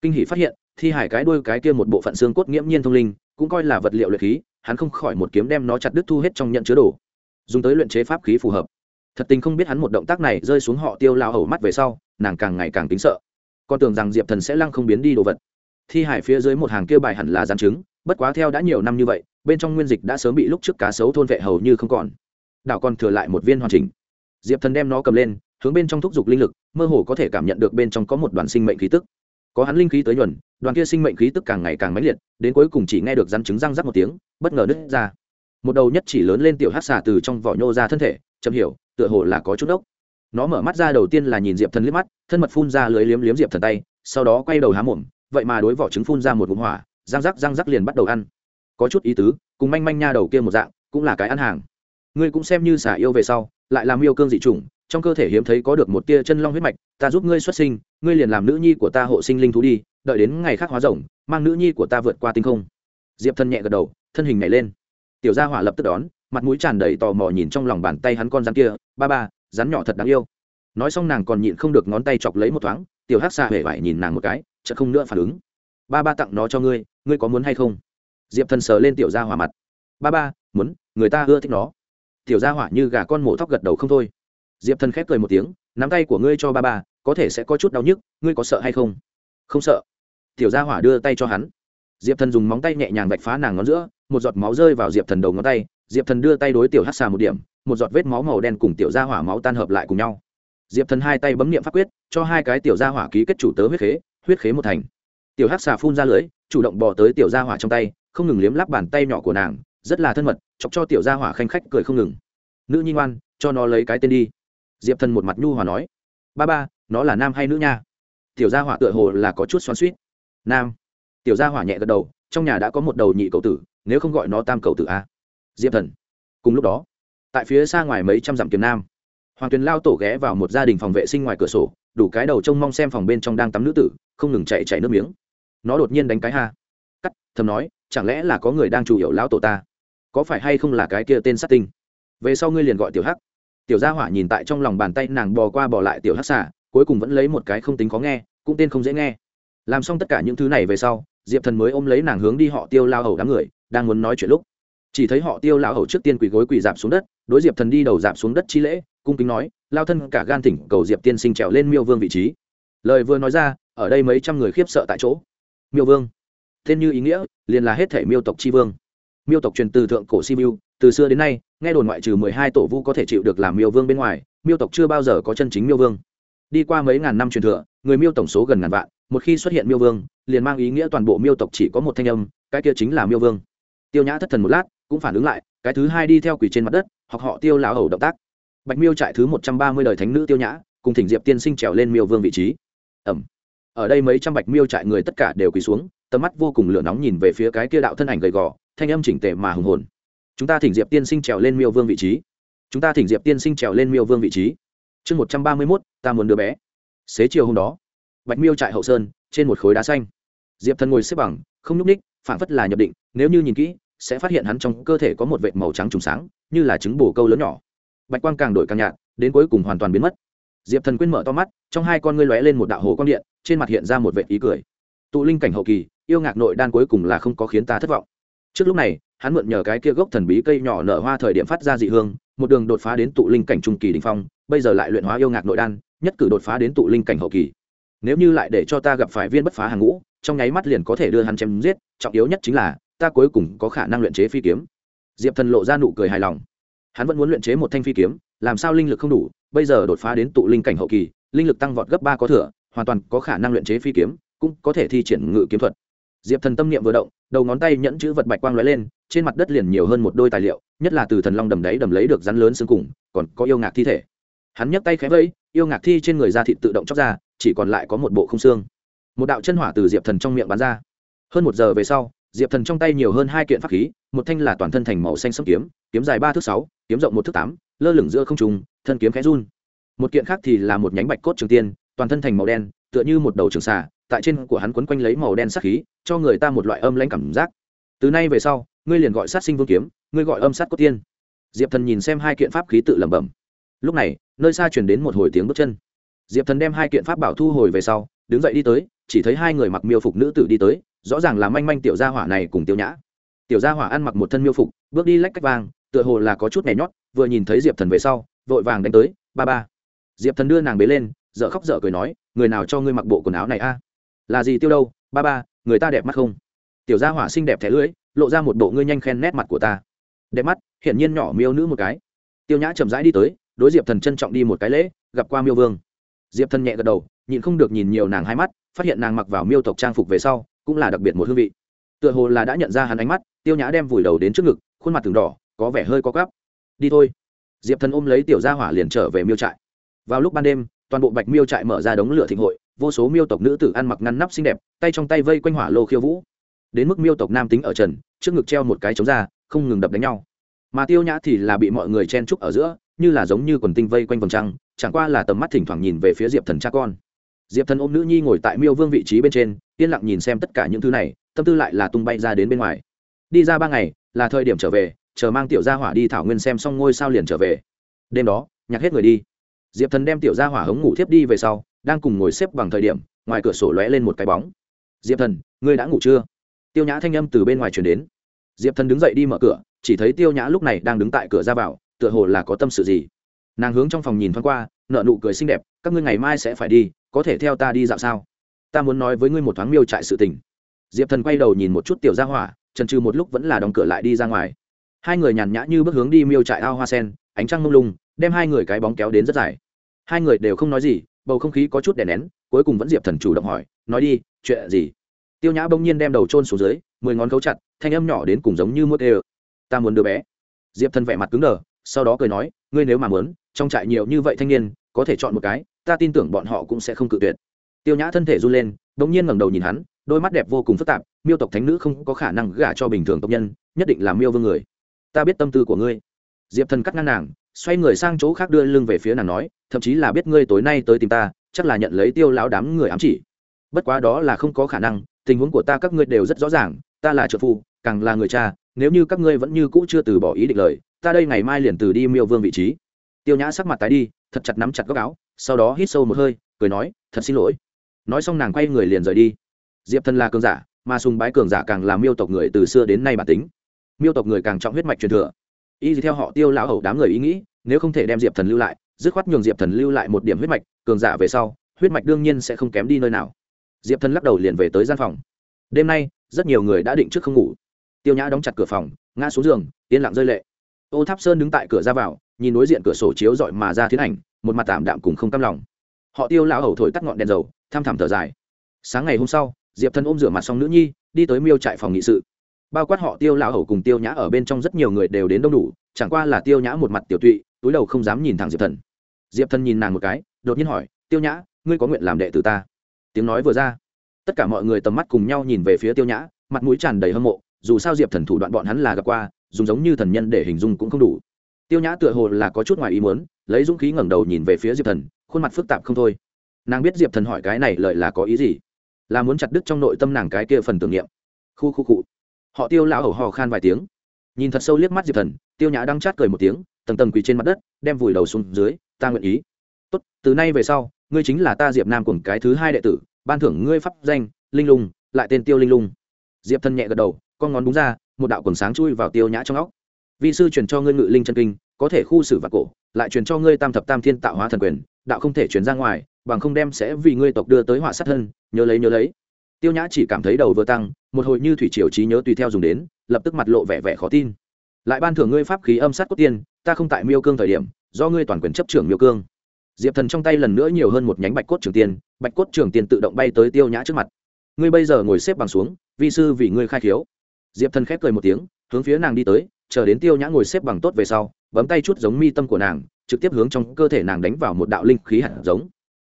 Kinh hỷ phát hiện, thi hải cái đuôi cái kia một bộ phận xương cốt nghiễm nhiên thông linh, cũng coi là vật liệu luyện khí, hắn không khỏi một kiếm đem nó chặt đứt thu hết trong nhận chứa đồ. Dùng tới luyện chế pháp khí phù hợp. Thật tình không biết hắn một động tác này rơi xuống họ tiêu lao hầu mắt về sau, nàng càng ngày càng tính sợ. Con tưởng rằng diệp thần sẽ lăng không biến đi đồ vật. Thi hải phía dưới một hàng kia bài hẳn là gián chứng bất quá theo đã nhiều năm như vậy, bên trong nguyên dịch đã sớm bị lúc trước cá sấu thôn vệ hầu như không còn. Đảo còn thừa lại một viên hoàn chỉnh. Diệp thần đem nó cầm lên, hướng bên trong thúc giục linh lực, mơ hồ có thể cảm nhận được bên trong có một đoàn sinh mệnh khí tức. Có hắn linh khí tới nhuần, đoàn kia sinh mệnh khí tức càng ngày càng mãnh liệt, đến cuối cùng chỉ nghe được rắn trứng răng rắc một tiếng, bất ngờ nứt ra. Một đầu nhất chỉ lớn lên tiểu hát xà từ trong vỏ nhô ra thân thể, chậm hiểu, tựa hồ là có chút ốc nó mở mắt ra đầu tiên là nhìn diệp thần liếc mắt, thân mật phun ra lưới liếm liếm diệp thần tay, sau đó quay đầu há mồm, vậy mà đối vỏ trứng phun ra một vùng hỏa răng rắc răng rắc liền bắt đầu ăn. Có chút ý tứ, cùng manh manh nha đầu kia một dạng, cũng là cái ăn hàng. Ngươi cũng xem như xả yêu về sau, lại làm yêu cương dị chủng, trong cơ thể hiếm thấy có được một tia chân long huyết mạch, ta giúp ngươi xuất sinh, ngươi liền làm nữ nhi của ta hộ sinh linh thú đi, đợi đến ngày khác hóa rồng, mang nữ nhi của ta vượt qua tinh không. Diệp thân nhẹ gật đầu, thân hình nhảy lên. Tiểu gia hỏa lập tức đón, mặt mũi tràn đầy tò mò nhìn trong lòng bàn tay hắn con rắn kia, ba ba, rắn nhỏ thật đáng yêu. Nói xong nàng còn nhịn không được ngón tay chọc lấy một thoáng, tiểu hắc xạ hề vải nhìn nàng một cái, chợt không nữa phản ứng ba ba tặng nó cho ngươi ngươi có muốn hay không? Diệp thần sờ lên tiểu gia hỏa mặt. Ba ba, muốn, người ta ưa thích nó. Tiểu gia hỏa như gà con mổ thóc gật đầu không thôi. Diệp thần khép cười một tiếng, nắm tay của ngươi cho ba ba, có thể sẽ có chút đau nhức, ngươi có sợ hay không? Không sợ. Tiểu gia hỏa đưa tay cho hắn. Diệp thần dùng móng tay nhẹ nhàng vạch phá nàng ngón giữa, một giọt máu rơi vào diệp thần đầu ngón tay. Diệp thần đưa tay đối tiểu hát xà một điểm, một giọt vết máu màu đen cùng tiểu gia hỏa máu tan hợp lại cùng nhau. Diệp thần hai tay bấm nghiệm pháp quyết, cho hai cái tiểu gia hỏa ký kết chủ tớ huyết khế huyết khế một thành tiểu Hắc xà phun ra lưới, chủ động bỏ tới tiểu gia hỏa trong tay, không ngừng liếm lắp bàn tay nhỏ của nàng, rất là thân mật, chọc cho tiểu gia hỏa khanh khách cười không ngừng. Nữ nhi ngoan, cho nó lấy cái tên đi. Diệp thần một mặt nhu hòa nói. Ba ba, nó là nam hay nữ nha? Tiểu gia hỏa tựa hồ là có chút xoắn suýt nam. Tiểu gia hỏa nhẹ gật đầu, trong nhà đã có một đầu nhị cậu tử, nếu không gọi nó tam cậu tử a. Diệp thần. Cùng lúc đó, tại phía xa ngoài mấy trăm dặm kiếm nam, hoàng tuyền lao tổ ghé vào một gia đình phòng vệ sinh ngoài cửa sổ, đủ cái đầu trông mong xem phòng bên trong đang tắm nữ tử, không ngừng chạy chạy nước miếng nó đột nhiên đánh cái ha. Cắt, thầm nói, chẳng lẽ là có người đang chủ yếu lão tổ ta? Có phải hay không là cái kia tên sát tinh? Về sau ngươi liền gọi tiểu hắc. Tiểu gia hỏa nhìn tại trong lòng bàn tay nàng bò qua bò lại tiểu hắc xả, cuối cùng vẫn lấy một cái không tính khó nghe, cũng tên không dễ nghe. Làm xong tất cả những thứ này về sau, diệp thần mới ôm lấy nàng hướng đi họ tiêu lao hầu đám người, đang muốn nói chuyện lúc, chỉ thấy họ tiêu lao hầu trước tiên quỳ gối quỳ dạp xuống đất, đối diệp thần đi đầu dạp xuống đất chi lễ, cung kính nói, lao thân, cả gan thỉnh cầu diệp tiên sinh trèo lên miêu vương vị trí. Lời vừa nói ra, ở đây mấy trăm người khiếp sợ tại chỗ miêu vương. Tên như ý nghĩa, liền là hết thể miêu tộc tri vương. Miêu tộc truyền từ thượng cổ si miêu từ xưa đến nay, nghe đồn ngoại trừ mười hai tổ vu có thể chịu được làm miêu vương bên ngoài, miêu tộc chưa bao giờ có chân chính miêu vương. Đi qua mấy ngàn năm truyền thừa, người miêu tổng số gần ngàn vạn, một khi xuất hiện miêu vương, liền mang ý nghĩa toàn bộ miêu tộc chỉ có một thanh âm, cái kia chính là miêu vương. Tiêu nhã thất thần một lát, cũng phản ứng lại, cái thứ hai đi theo quỷ trên mặt đất hoặc họ tiêu lão hầu động tác. Bạch miêu trại thứ một trăm ba mươi đời thánh nữ tiêu nhã, cùng thỉnh diệp tiên sinh trèo lên miêu vương vị trí. Ẩm ở đây mấy trăm bạch miêu trại người tất cả đều quỳ xuống, tầm mắt vô cùng lửa nóng nhìn về phía cái kia đạo thân ảnh gầy gò, thanh âm chỉnh tề mà hùng hồn. Chúng ta thỉnh diệp tiên sinh trèo lên miêu vương vị trí. Chúng ta thỉnh diệp tiên sinh trèo lên miêu vương vị trí. Chương một trăm ba mươi mốt, ta muốn đứa bé. Xế chiều hôm đó, bạch miêu trại hậu sơn, trên một khối đá xanh. Diệp thần ngồi xếp bằng, không nhúc ních phản phất là nhập định, nếu như nhìn kỹ, sẽ phát hiện hắn trong cơ thể có một vệt màu trắng trùng sáng, như là trứng bồ câu lớn nhỏ. Bạch quang càng đổi càng nhạt, đến cuối cùng hoàn toàn biến mất diệp thần quyên mở to mắt, trong hai con ngươi lóe lên một đạo hồ quang điện, trên mặt hiện ra một vệ ý cười. Tụ linh cảnh hậu kỳ, yêu ngạc nội đan cuối cùng là không có khiến ta thất vọng. Trước lúc này, hắn mượn nhờ cái kia gốc thần bí cây nhỏ nở hoa thời điểm phát ra dị hương, một đường đột phá đến tụ linh cảnh trung kỳ đình phong, bây giờ lại luyện hóa yêu ngạc nội đan, nhất cử đột phá đến tụ linh cảnh hậu kỳ. Nếu như lại để cho ta gặp phải viên bất phá hàng ngũ, trong nháy mắt liền có thể đưa hắn chém giết, trọng yếu nhất chính là, ta cuối cùng có khả năng luyện chế phi kiếm. Diệp thần lộ ra nụ cười hài lòng. Hắn vẫn muốn luyện chế một thanh phi kiếm, làm sao linh lực không đủ bây giờ đột phá đến tụ linh cảnh hậu kỳ, linh lực tăng vọt gấp ba có thừa, hoàn toàn có khả năng luyện chế phi kiếm, cũng có thể thi triển ngự kiếm thuật. Diệp thần tâm niệm vừa động, đầu ngón tay nhẫn chữ vật bạch quang lóe lên, trên mặt đất liền nhiều hơn một đôi tài liệu, nhất là từ thần long đầm đáy đầm lấy được rắn lớn xương cùng, còn có yêu ngạc thi thể. Hắn nhấc tay khẽ vẫy, yêu ngạc thi trên người da thịt tự động chóc ra, chỉ còn lại có một bộ không xương. Một đạo chân hỏa từ diệp thần trong miệng bắn ra. Hơn một giờ về sau, diệp thần trong tay nhiều hơn hai kiện pháp khí, một thanh là toàn thân thành màu xanh sâm kiếm kiếm dài ba thước sáu, kiếm rộng một thước tám lơ lửng giữa không trùng thân kiếm khẽ run. Một kiện khác thì là một nhánh bạch cốt trường tiên toàn thân thành màu đen tựa như một đầu trường xà tại trên của hắn quấn quanh lấy màu đen sắc khí cho người ta một loại âm lãnh cảm giác. Từ nay về sau ngươi liền gọi sát sinh vương kiếm ngươi gọi âm sát cốt tiên. Diệp thần nhìn xem hai kiện pháp khí tự lẩm bẩm. Lúc này nơi xa chuyển đến một hồi tiếng bước chân. Diệp thần đem hai kiện pháp bảo thu hồi về sau đứng dậy đi tới chỉ thấy hai người mặc miêu phục nữ tử đi tới rõ ràng là manh manh tiểu gia hỏa này cùng tiêu nhã. Tiểu gia hỏa ăn mặc một thân miêu phục bước đi lách cách vàng, tựa hồ là có chút nhảy nhót vừa nhìn thấy diệp thần về sau, vội vàng đánh tới, ba ba. Diệp thần đưa nàng bế lên dợ khóc dợ cười nói, người nào cho ngươi mặc bộ quần áo này a? Là gì tiêu đâu, ba ba, người ta đẹp mắt không? Tiểu gia hỏa xinh đẹp thẻ lưỡi, lộ ra một bộ ngươi nhanh khen nét mặt của ta. Đẹp mắt, hiển nhiên nhỏ miêu nữ một cái. Tiêu nhã chậm rãi đi tới, đối diệp thần trân trọng đi một cái lễ, gặp qua miêu vương. Diệp thần nhẹ gật đầu, nhịn không được nhìn nhiều nàng hai mắt, phát hiện nàng mặc vào miêu tộc trang phục về sau, cũng là đặc biệt một hương vị. Tựa hồ là đã nhận ra hắn ánh mắt, tiêu nhã đem vùi đầu đến trước ngực, khuôn mặt từng đỏ, có vẻ hơi có gắp đi thôi. Diệp thần ôm lấy tiểu gia hỏa liền trở về miêu trại. Vào lúc ban đêm, toàn bộ bạch miêu trại mở ra đống lửa thịnh hội, vô số miêu tộc nữ tử ăn mặc ngăn nắp xinh đẹp, tay trong tay vây quanh hỏa lô khiêu vũ. Đến mức miêu tộc nam tính ở trần, trước ngực treo một cái chống ra không ngừng đập đánh nhau. Mà tiêu nhã thì là bị mọi người chen trúc ở giữa, như là giống như quần tinh vây quanh vòng trăng, chẳng qua là tầm mắt thỉnh thoảng nhìn về phía diệp thần cha con. Diệp thần ôm nữ nhi ngồi tại miêu vương vị trí bên trên, yên lặng nhìn xem tất cả những thứ này, tâm tư lại là tung bay ra đến bên ngoài. Đi ra ba ngày, là thời điểm trở về chờ mang tiểu gia hỏa đi thảo nguyên xem xong ngôi sao liền trở về. Đêm đó, nhạc hết người đi. Diệp thần đem tiểu gia hỏa hống ngủ thiếp đi về sau, đang cùng ngồi xếp bằng thời điểm, ngoài cửa sổ lóe lên một cái bóng. Diệp thần, ngươi đã ngủ chưa? Tiêu nhã thanh âm từ bên ngoài truyền đến. Diệp thần đứng dậy đi mở cửa, chỉ thấy tiêu nhã lúc này đang đứng tại cửa ra vào, tựa hồ là có tâm sự gì. Nàng hướng trong phòng nhìn thoáng qua nợ nụ cười xinh đẹp, các ngươi ngày mai sẽ phải đi, có thể theo ta đi dạo sao? Ta muốn nói với ngươi một thoáng miêu trại sự tình. Diệp thần quay đầu nhìn một chút tiểu gia hỏa trần trừ một lúc vẫn là đóng cửa lại đi ra ngoài hai người nhàn nhã như bước hướng đi miêu trại ao hoa sen, ánh trăng mông lung, đem hai người cái bóng kéo đến rất dài. Hai người đều không nói gì, bầu không khí có chút đè nén, cuối cùng vẫn diệp thần chủ động hỏi, nói đi, chuyện gì? Tiêu nhã bỗng nhiên đem đầu trôn xuống dưới, mười ngón cấu chặt, thanh âm nhỏ đến cùng giống như mốt ê ta muốn đứa bé. Diệp thần vẻ mặt cứng đờ, sau đó cười nói, ngươi nếu mà muốn, trong trại nhiều như vậy thanh niên, có thể chọn một cái, ta tin tưởng bọn họ cũng sẽ không cự tuyệt. Tiêu nhã thân thể run lên, bỗng nhiên ngẩng đầu nhìn hắn, đôi mắt đẹp vô cùng phức tạp, miêu tộc thánh nữ không có khả năng gả cho bình thường tộc nhân, nhất định là miêu vương người ta biết tâm tư của ngươi. Diệp thần cắt ngang nàng, xoay người sang chỗ khác đưa lưng về phía nàng nói, thậm chí là biết ngươi tối nay tới tìm ta, chắc là nhận lấy tiêu lão đám người ám chỉ. Bất quá đó là không có khả năng, tình huống của ta các ngươi đều rất rõ ràng, ta là trợ phu, càng là người cha, nếu như các ngươi vẫn như cũ chưa từ bỏ ý định lời, ta đây ngày mai liền từ đi miêu vương vị trí. Tiêu nhã sắc mặt tái đi, thật chặt nắm chặt góc áo, sau đó hít sâu một hơi, cười nói, thật xin lỗi. Nói xong nàng quay người liền rời đi. Diệp thần là cường giả, mà sùng bái cường giả càng làm miêu tộc người từ xưa đến nay bản tính miêu tộc người càng trọng huyết mạch truyền thừa. Y theo họ tiêu lão hầu đám người ý nghĩ, nếu không thể đem diệp thần lưu lại, dứt khoát nhường diệp thần lưu lại một điểm huyết mạch, cường giả về sau, huyết mạch đương nhiên sẽ không kém đi nơi nào. Diệp thần lắc đầu liền về tới gian phòng. Đêm nay, rất nhiều người đã định trước không ngủ. Tiêu nhã đóng chặt cửa phòng, ngã xuống giường, yên lặng rơi lệ. Ô tháp sơn đứng tại cửa ra vào, nhìn đối diện cửa sổ chiếu rọi mà ra tiến ảnh, một mặt tạm đạm cùng không cam lòng. Họ tiêu lão hầu thổi tắt ngọn đèn dầu, tham thảm thở dài. Sáng ngày hôm sau, diệp thần ôm rửa mặt xong nữ nhi, đi tới miêu trại phòng nghị sự bao quát họ tiêu lão hầu cùng tiêu nhã ở bên trong rất nhiều người đều đến đông đủ, chẳng qua là tiêu nhã một mặt tiểu tụy, túi đầu không dám nhìn thẳng diệp thần. Diệp thần nhìn nàng một cái, đột nhiên hỏi, tiêu nhã, ngươi có nguyện làm đệ tử ta? Tiếng nói vừa ra, tất cả mọi người tầm mắt cùng nhau nhìn về phía tiêu nhã, mặt mũi tràn đầy hâm mộ, dù sao diệp thần thủ đoạn bọn hắn là gặp qua, dùng giống như thần nhân để hình dung cũng không đủ. Tiêu nhã tựa hồ là có chút ngoài ý muốn, lấy dũng khí ngẩng đầu nhìn về phía diệp thần, khuôn mặt phức tạp không thôi. Nàng biết diệp thần hỏi cái này lợi là có ý gì, là muốn chặt đứt trong nội tâm nàng cái kia phần tưởng niệm. Khu khu cụ họ tiêu lão hầu hò khan vài tiếng. Nhìn thật sâu liếc mắt diệp thần, tiêu nhã đang chát cười một tiếng, tầng tầng quỳ trên mặt đất, đem vùi đầu xuống dưới, ta nguyện ý. Tốt, từ nay về sau, ngươi chính là ta diệp nam cùng cái thứ hai đệ tử, ban thưởng ngươi pháp danh, linh lung, lại tên tiêu linh lung. Diệp thần nhẹ gật đầu, con ngón đúng ra, một đạo quần sáng chui vào tiêu nhã trong óc. Vị sư truyền cho ngươi ngự linh chân kinh, có thể khu xử và cổ, lại truyền cho ngươi tam thập tam thiên tạo hóa thần quyền, đạo không thể truyền ra ngoài, bằng không đem sẽ vì ngươi tộc đưa tới họa sát thân, nhớ lấy nhớ lấy. Tiêu nhã chỉ cảm thấy đầu vừa tăng một hồi như thủy triều trí nhớ tùy theo dùng đến, lập tức mặt lộ vẻ vẻ khó tin. Lại ban thưởng ngươi pháp khí âm sát cốt tiên, ta không tại miêu cương thời điểm, do ngươi toàn quyền chấp trưởng miêu cương. Diệp thần trong tay lần nữa nhiều hơn một nhánh bạch cốt trường tiên, bạch cốt trường tiên tự động bay tới tiêu nhã trước mặt. Ngươi bây giờ ngồi xếp bằng xuống, vi sư vì ngươi khai khiếu. Diệp thần khép cười một tiếng, hướng phía nàng đi tới, chờ đến tiêu nhã ngồi xếp bằng tốt về sau, bấm tay chút giống mi tâm của nàng, trực tiếp hướng trong cơ thể nàng đánh vào một đạo linh khí hạt giống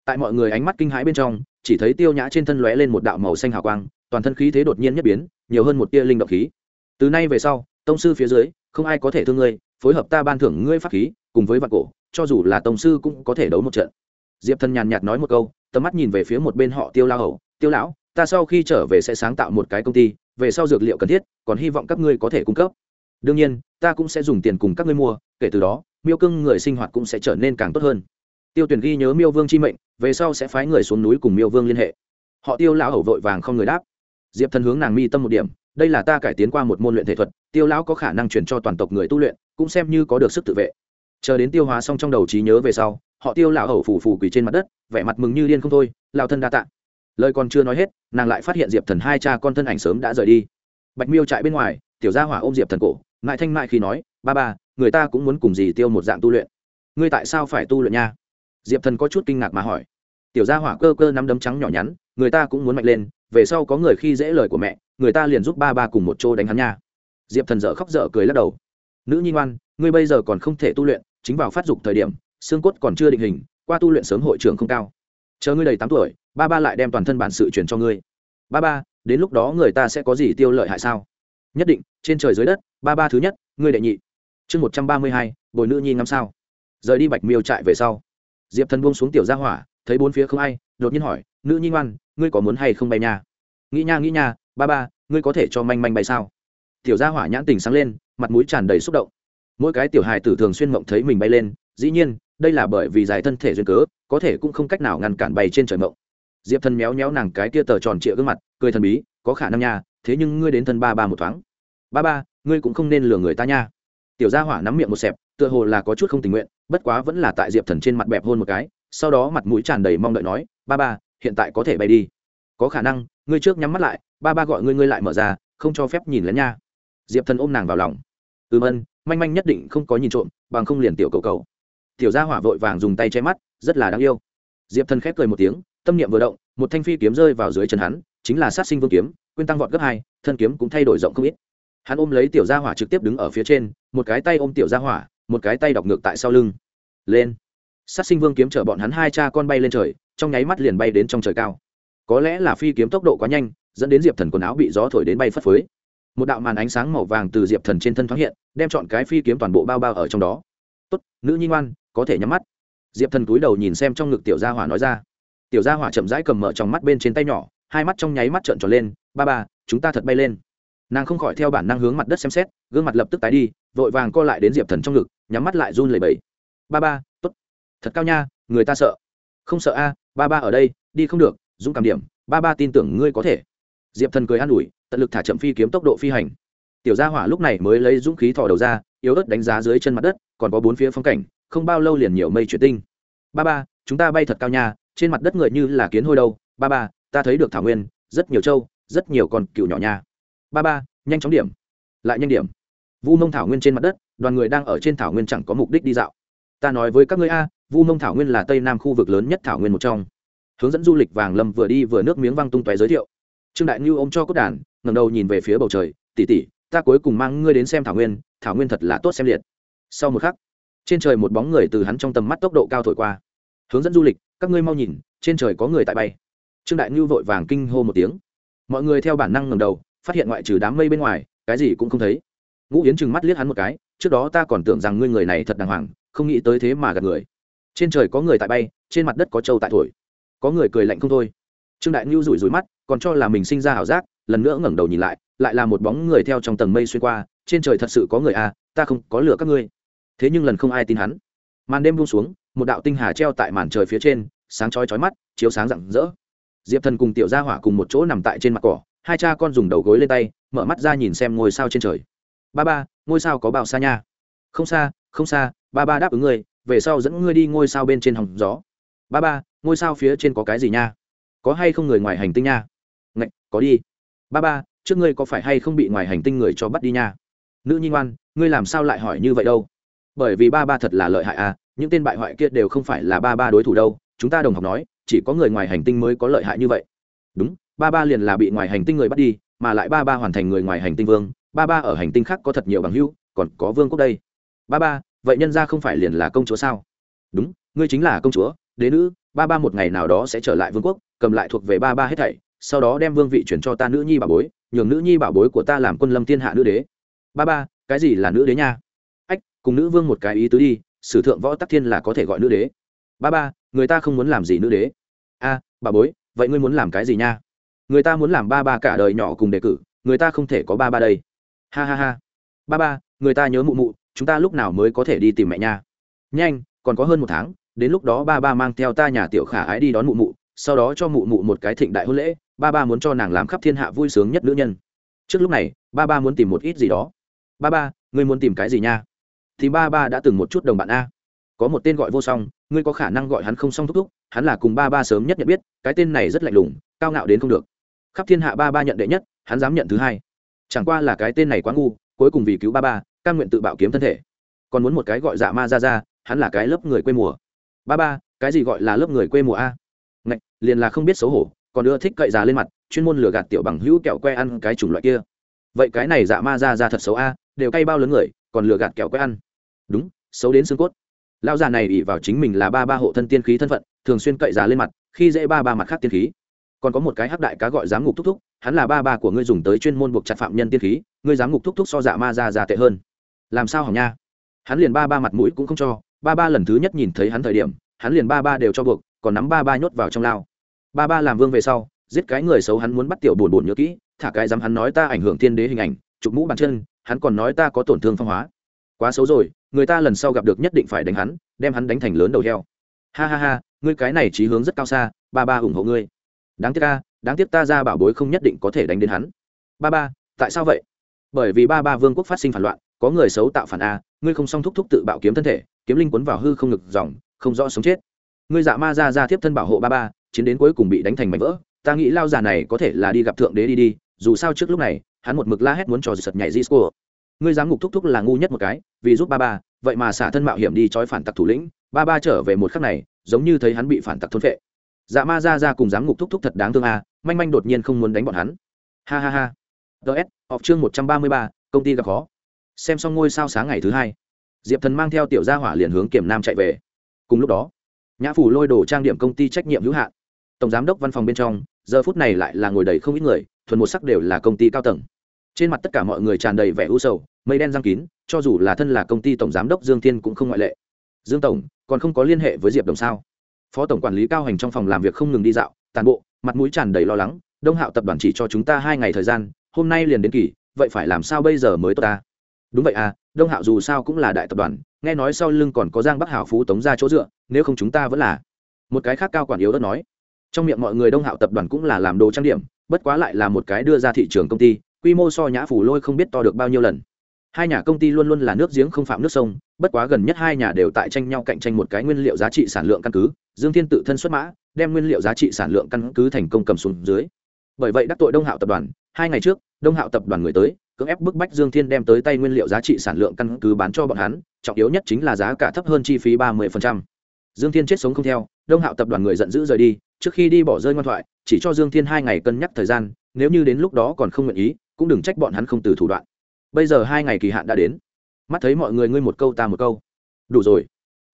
tại mọi người ánh mắt kinh hãi bên trong, chỉ thấy tiêu nhã trên thân lóe lên một đạo màu xanh hào quang, toàn thân khí thế đột nhiên nhất biến, nhiều hơn một tia linh động khí. Từ nay về sau, tông sư phía dưới, không ai có thể thương ngươi, phối hợp ta ban thưởng ngươi pháp khí, cùng với vạn cổ, cho dù là tông sư cũng có thể đấu một trận. Diệp thần nhàn nhạt nói một câu, tầm mắt nhìn về phía một bên họ tiêu lao hầu, tiêu lão, ta sau khi trở về sẽ sáng tạo một cái công ty, về sau dược liệu cần thiết, còn hy vọng các ngươi có thể cung cấp. Đương nhiên, ta cũng sẽ dùng tiền cùng các ngươi mua, kể từ đó, miêu cưng người sinh hoạt cũng sẽ trở nên càng tốt hơn tiêu tuyển ghi nhớ miêu vương chi mệnh, về sau sẽ phái người xuống núi cùng miêu vương liên hệ. Họ tiêu lão hầu vội vàng không người đáp. Diệp thần hướng nàng mi tâm một điểm, đây là ta cải tiến qua một môn luyện thể thuật, tiêu lão có khả năng chuyển cho toàn tộc người tu luyện, cũng xem như có được sức tự vệ. Chờ đến tiêu hóa xong trong đầu trí nhớ về sau, họ tiêu lão hầu phủ phủ quỳ trên mặt đất, vẻ mặt mừng như điên không thôi lao thân đa tạ. Lời còn chưa nói hết, nàng lại phát hiện diệp thần hai cha con thân ảnh sớm đã rời đi. Bạch miêu chạy bên ngoài, tiểu gia hỏa ôm diệp thần cổ, ngại thanh mại khi nói, ba ba, người ta cũng muốn cùng gì tiêu một dạng tu luyện. Ngươi tại sao phải tu luyện nha? Diệp thần có chút kinh ngạc mà hỏi. Tiểu gia hỏa cơ cơ nắm đấm trắng nhỏ nhắn, người ta cũng muốn mạnh lên, về sau có người khi dễ lời của mẹ, người ta liền giúp ba ba cùng một chỗ đánh hắn nha. Diệp thần dở khóc dở cười lắc đầu. Nữ nhi ngoan, ngươi bây giờ còn không thể tu luyện, chính vào phát dục thời điểm, xương cốt còn chưa định hình, qua tu luyện sớm hội trưởng không cao. Chờ ngươi đầy tám tuổi, ba ba lại đem toàn thân bản sự chuyển cho ngươi. Ba ba, đến lúc đó người ta sẽ có gì tiêu lợi hại sao? Nhất định, trên trời dưới đất, ba ba thứ nhất, ngươi đệ nhị. Chương một trăm ba mươi hai, bồi nữ nhi ngắm sao. Rời đi bạch miêu trại về sau diệp thần buông xuống tiểu gia hỏa, thấy bốn phía không ai, đột nhiên hỏi, nữ nhi ngoan, ngươi có muốn hay không bay nha? Nghĩ nha nghĩ nha, ba ba, ngươi có thể cho manh manh bay sao? Tiểu gia hỏa nhãn tình sáng lên, mặt mũi tràn đầy xúc động. Mỗi cái tiểu hài tử thường xuyên mộng thấy mình bay lên, dĩ nhiên, đây là bởi vì dài thân thể duyên cớ, có thể cũng không cách nào ngăn cản bay trên trời mộng. Diệp thần méo méo nàng cái kia tờ tròn trịa gương mặt, cười thần bí, có khả năng nha, thế nhưng ngươi đến thân ba ba một thoáng. Ba ba, ngươi cũng không nên lừa người ta nha. Tiểu gia hỏa nắm miệng một xẹp, tựa hồ là có chút không tình nguyện bất quá vẫn là tại diệp thần trên mặt bẹp hôn một cái, sau đó mặt mũi tràn đầy mong đợi nói, ba ba, hiện tại có thể bay đi. Có khả năng, ngươi trước nhắm mắt lại, ba ba gọi ngươi ngươi lại mở ra, không cho phép nhìn lén nha. Diệp thần ôm nàng vào lòng. Ừm, ân, manh manh nhất định không có nhìn trộm, bằng không liền tiểu cầu cầu. Tiểu gia hỏa vội vàng dùng tay che mắt, rất là đáng yêu. Diệp thần khép cười một tiếng, tâm niệm vừa động, một thanh phi kiếm rơi vào dưới chân hắn, chính là sát sinh vương kiếm quyên tăng vọt gấp hai, thân kiếm cũng thay đổi rộng không ít. Hắn ôm lấy tiểu gia hỏa trực tiếp đứng ở phía trên, một cái tay ôm tiểu gia hỏa một cái tay đọc ngược tại sau lưng. Lên. Sát sinh vương kiếm chở bọn hắn hai cha con bay lên trời, trong nháy mắt liền bay đến trong trời cao. Có lẽ là phi kiếm tốc độ quá nhanh, dẫn đến diệp thần quần áo bị gió thổi đến bay phất phới. Một đạo màn ánh sáng màu vàng từ diệp thần trên thân thoáng hiện, đem chọn cái phi kiếm toàn bộ bao bao ở trong đó. Tốt, nữ nhi ngoan, có thể nhắm mắt. Diệp thần cúi đầu nhìn xem trong ngực tiểu gia hỏa nói ra. Tiểu gia hỏa chậm rãi cầm mở trong mắt bên trên tay nhỏ, hai mắt trong nháy mắt trợn tròn lên. Ba ba, chúng ta thật bay lên nàng không khỏi theo bản năng hướng mặt đất xem xét, gương mặt lập tức tái đi, vội vàng co lại đến diệp thần trong ngực, nhắm mắt lại run lẩy bẩy. Ba ba t ố t thật cao nha, người ta sợ. Không sợ a, ba ba ở đây, đi không được, dũng cảm điểm, ba ba tin tưởng ngươi có thể. Diệp thần cười an ủi, tận lực thả chậm phi kiếm tốc độ phi hành. Tiểu gia hỏa lúc này mới lấy dũng khí thò đầu ra, yếu ớt đánh giá dưới chân mặt đất, còn có bốn phía phong cảnh, không bao lâu liền nhiều mây chuyển tinh. Ba ba, chúng ta bay thật cao nha, trên mặt đất người như là kiến hôi đâu. Ba ba, ta thấy được thảo nguyên, rất nhiều trâu, rất nhiều con cựu nhỏ nha ba ba, nhanh chóng điểm. Lại nhanh điểm. Vu mông thảo nguyên trên mặt đất, đoàn người đang ở trên thảo nguyên chẳng có mục đích đi dạo. Ta nói với các ngươi a, vu mông thảo nguyên là tây nam khu vực lớn nhất thảo nguyên một trong. Hướng dẫn du lịch vàng lâm vừa đi vừa nước miếng văng tung tóe giới thiệu. Trương đại ngưu ôm cho cốt đàn ngầm đầu nhìn về phía bầu trời tỉ tỉ ta cuối cùng mang ngươi đến xem thảo nguyên thảo nguyên thật là tốt xem liệt. Sau một khắc, trên trời một bóng người từ hắn trong tầm mắt tốc độ cao thổi qua. Hướng dẫn du lịch, các ngươi mau nhìn, trên trời có người tại bay. Trương đại ngưu vội vàng kinh hô một tiếng. Mọi người theo bản năng ngầm đầu phát hiện ngoại trừ đám mây bên ngoài, cái gì cũng không thấy. Ngũ yến trừng mắt liếc hắn một cái, trước đó ta còn tưởng rằng ngươi người này thật đàng hoàng, không nghĩ tới thế mà gạt người. Trên trời có người tại bay, trên mặt đất có trâu tại thổi. Có người cười lạnh không thôi. Trương đại ngưu rủi rủi mắt, còn cho là mình sinh ra ảo giác, lần nữa ngẩng đầu nhìn lại lại là một bóng người theo trong tầng mây xuyên qua, trên trời thật sự có người à ta không có lửa các ngươi. Thế nhưng lần không ai tin hắn. Màn đêm buông xuống, một đạo tinh hà treo tại màn trời phía trên, sáng chói chói mắt, chiếu sáng rạng rỡ. Diệp thần cùng tiểu gia hỏa cùng một chỗ nằm tại trên mặt cỏ hai cha con dùng đầu gối lên tay, mở mắt ra nhìn xem ngôi sao trên trời. Ba ba, ngôi sao có bao xa nha? Không xa không xa, ba ba đáp ứng ngươi, về sau dẫn ngươi đi ngôi sao bên trên hòng gió. Ba ba, ngôi sao phía trên có cái gì nha? Có hay không người ngoài hành tinh nha? Ngạch, có đi. Ba ba, trước ngươi có phải hay không bị ngoài hành tinh người cho bắt đi nha? Nữ nhi ngoan, ngươi làm sao lại hỏi như vậy đâu? Bởi vì ba ba thật là lợi hại à những tên bại hoại kia đều không phải là ba ba đối thủ đâu. Chúng ta đồng học nói, chỉ có người ngoài hành tinh mới có lợi hại như vậy. Đúng ba ba liền là bị ngoài hành tinh người bắt đi mà lại ba ba hoàn thành người ngoài hành tinh vương ba ba ở hành tinh khác có thật nhiều bằng hữu còn có vương quốc đây. Ba ba vậy nhân ra không phải liền là công chúa sao? Đúng ngươi chính là công chúa đế nữ ba ba một ngày nào đó sẽ trở lại vương quốc cầm lại thuộc về ba ba hết thảy sau đó đem vương vị chuyển cho ta nữ nhi bảo bối nhường nữ nhi bảo bối của ta làm quân lâm thiên hạ nữ đế. Ba ba cái gì là nữ đế nha? Ách cùng nữ vương một cái ý tứ đi sử thượng võ tắc thiên là có thể gọi nữ đế. Ba ba người ta không muốn làm gì nữ đế. A à, bà bối vậy ngươi muốn làm cái gì nha? Người ta muốn làm ba ba cả đời nhỏ cùng đề cử, người ta không thể có ba ba đây. Ha ha ha. Ba ba, người ta nhớ mụ mụ, chúng ta lúc nào mới có thể đi tìm mẹ nha? Nhanh, còn có hơn một tháng, đến lúc đó ba ba mang theo ta nhà tiểu khả ái đi đón mụ mụ, sau đó cho mụ mụ một cái thịnh đại hôn lễ, ba ba muốn cho nàng làm khắp thiên hạ vui sướng nhất nữ nhân. Trước lúc này, ba ba muốn tìm một ít gì đó. Ba ba, ngươi muốn tìm cái gì nha? Thì ba ba đã từng một chút đồng bạn a. Có một tên gọi vô song, ngươi có khả năng gọi hắn không song thúc thúc, hắn là cùng ba ba sớm nhất nhận biết, cái tên này rất lạnh lùng, cao ngạo đến không được khắp thiên hạ ba ba nhận đệ nhất, hắn dám nhận thứ hai. Chẳng qua là cái tên này quá ngu, cuối cùng vì cứu ba ba căn nguyện tự bạo kiếm thân thể. Còn muốn một cái gọi dạ ma ra ra, hắn là cái lớp người quê mùa. Ba ba, cái gì gọi là lớp người quê mùa a? Ngạch, liền là không biết xấu hổ, còn ưa thích cậy già lên mặt, chuyên môn lừa gạt tiểu bằng hữu kẹo que ăn cái chủng loại kia. Vậy cái này dạ ma ra ra thật xấu a, đều cay bao lớn người, còn lừa gạt kẹo que ăn. Đúng, xấu đến xương cốt. Lão già này ỉ vào chính mình là ba ba hộ thân tiên khí thân phận, thường xuyên cậy già lên mặt, khi dễ ba ba mặt khác tiên khí còn có một cái hắc đại cá gọi giám ngục thúc thúc, hắn là ba ba của ngươi dùng tới chuyên môn buộc chặt phạm nhân tiên khí, ngươi giám ngục thúc thúc so dạ ma ra già tệ hơn. Làm sao hỏng nha? Hắn liền ba ba mặt mũi cũng không cho, ba ba lần thứ nhất nhìn thấy hắn thời điểm, hắn liền ba ba đều cho buộc, còn nắm ba ba nhốt vào trong lao. Ba ba làm vương về sau, giết cái người xấu hắn muốn bắt tiểu buồn buồn nhớ kỹ, thả cái dám hắn nói ta ảnh hưởng thiên đế hình ảnh, chụp mũ bàn chân, hắn còn nói ta có tổn thương phong hóa. Quá xấu rồi, người ta lần sau gặp được nhất định phải đánh hắn, đem hắn đánh thành lớn đầu heo. Ha ha ha, ngươi cái này trí hướng rất cao xa, ba ba ủng hộ ngươi đáng tiếc ta đáng tiếc ta ra bảo bối không nhất định có thể đánh đến hắn. Ba ba, tại sao vậy? Bởi vì ba ba vương quốc phát sinh phản loạn, có người xấu tạo phản a, ngươi không song thúc thúc tự bạo kiếm thân thể, kiếm linh quấn vào hư không ngực dòng, không rõ sống chết. Ngươi dạ ma ra ra tiếp thân bảo hộ ba ba, chiến đến cuối cùng bị đánh thành mảnh vỡ. Ta nghĩ lao già này có thể là đi gặp thượng đế đi đi, dù sao trước lúc này, hắn một mực la hét muốn trò giật nhảy disco. Ngươi dám ngục thúc thúc là ngu nhất một cái, vì giúp ba ba, vậy mà xả thân mạo hiểm đi trói phản tặc thủ lĩnh, ba ba trở về một khắc này, giống như thấy hắn bị phản tặc thôn phệ dạ ma ra ra cùng giám ngục thúc thúc thật đáng thương à manh manh đột nhiên không muốn đánh bọn hắn. Ha ha ha. Ts họp chương một trăm ba mươi ba, công ty gặp khó. Xem xong ngôi sao sáng ngày thứ hai, diệp thần mang theo tiểu gia hỏa liền hướng kiểm nam chạy về. Cùng lúc đó, nhã phủ lôi đồ trang điểm công ty trách nhiệm hữu hạn. Tổng giám đốc văn phòng bên trong, giờ phút này lại là ngồi đầy không ít người, thuần một sắc đều là công ty cao tầng. Trên mặt tất cả mọi người tràn đầy vẻ u sầu, mây đen giang kín, cho dù là thân là công ty tổng giám đốc dương thiên cũng không ngoại lệ. Dương tổng, còn không có liên hệ với diệp đồng sao? Phó tổng quản lý cao hành trong phòng làm việc không ngừng đi dạo, tàn bộ, mặt mũi tràn đầy lo lắng, đông hạo tập đoàn chỉ cho chúng ta hai ngày thời gian, hôm nay liền đến kỳ, vậy phải làm sao bây giờ mới tốt ta? Đúng vậy à đông hạo dù sao cũng là đại tập đoàn, nghe nói sau lưng còn có giang bắc hảo phú tống ra chỗ dựa, nếu không chúng ta vẫn là. Một cái khác cao quản yếu đất nói, trong miệng mọi người đông hạo tập đoàn cũng là làm đồ trang điểm, bất quá lại là một cái đưa ra thị trường công ty, quy mô so nhã phủ lôi không biết to được bao nhiêu lần hai nhà công ty luôn luôn là nước giếng không phạm nước sông, bất quá gần nhất hai nhà đều tại tranh nhau cạnh tranh một cái nguyên liệu giá trị sản lượng căn cứ. Dương thiên tự thân xuất mã, đem nguyên liệu giá trị sản lượng căn cứ thành công cầm xuống dưới. Bởi vậy đắc tội đông hạo tập đoàn, hai ngày trước, đông hạo tập đoàn người tới, cưỡng ép bức bách dương thiên đem tới tay nguyên liệu giá trị sản lượng căn cứ bán cho bọn hắn, trọng yếu nhất chính là giá cả thấp hơn chi phí ba mươi dương thiên chết sống không theo, đông hạo tập đoàn người giận dữ rời đi, trước khi đi bỏ rơi ngoan thoại, chỉ cho dương thiên hai ngày cân nhắc thời gian, nếu như đến lúc đó còn không nguyện ý, cũng đừng trách bọn hắn không từ thủ đoạn bây giờ hai ngày kỳ hạn đã đến. Mắt thấy mọi người ngươi một câu ta một câu. Đủ rồi.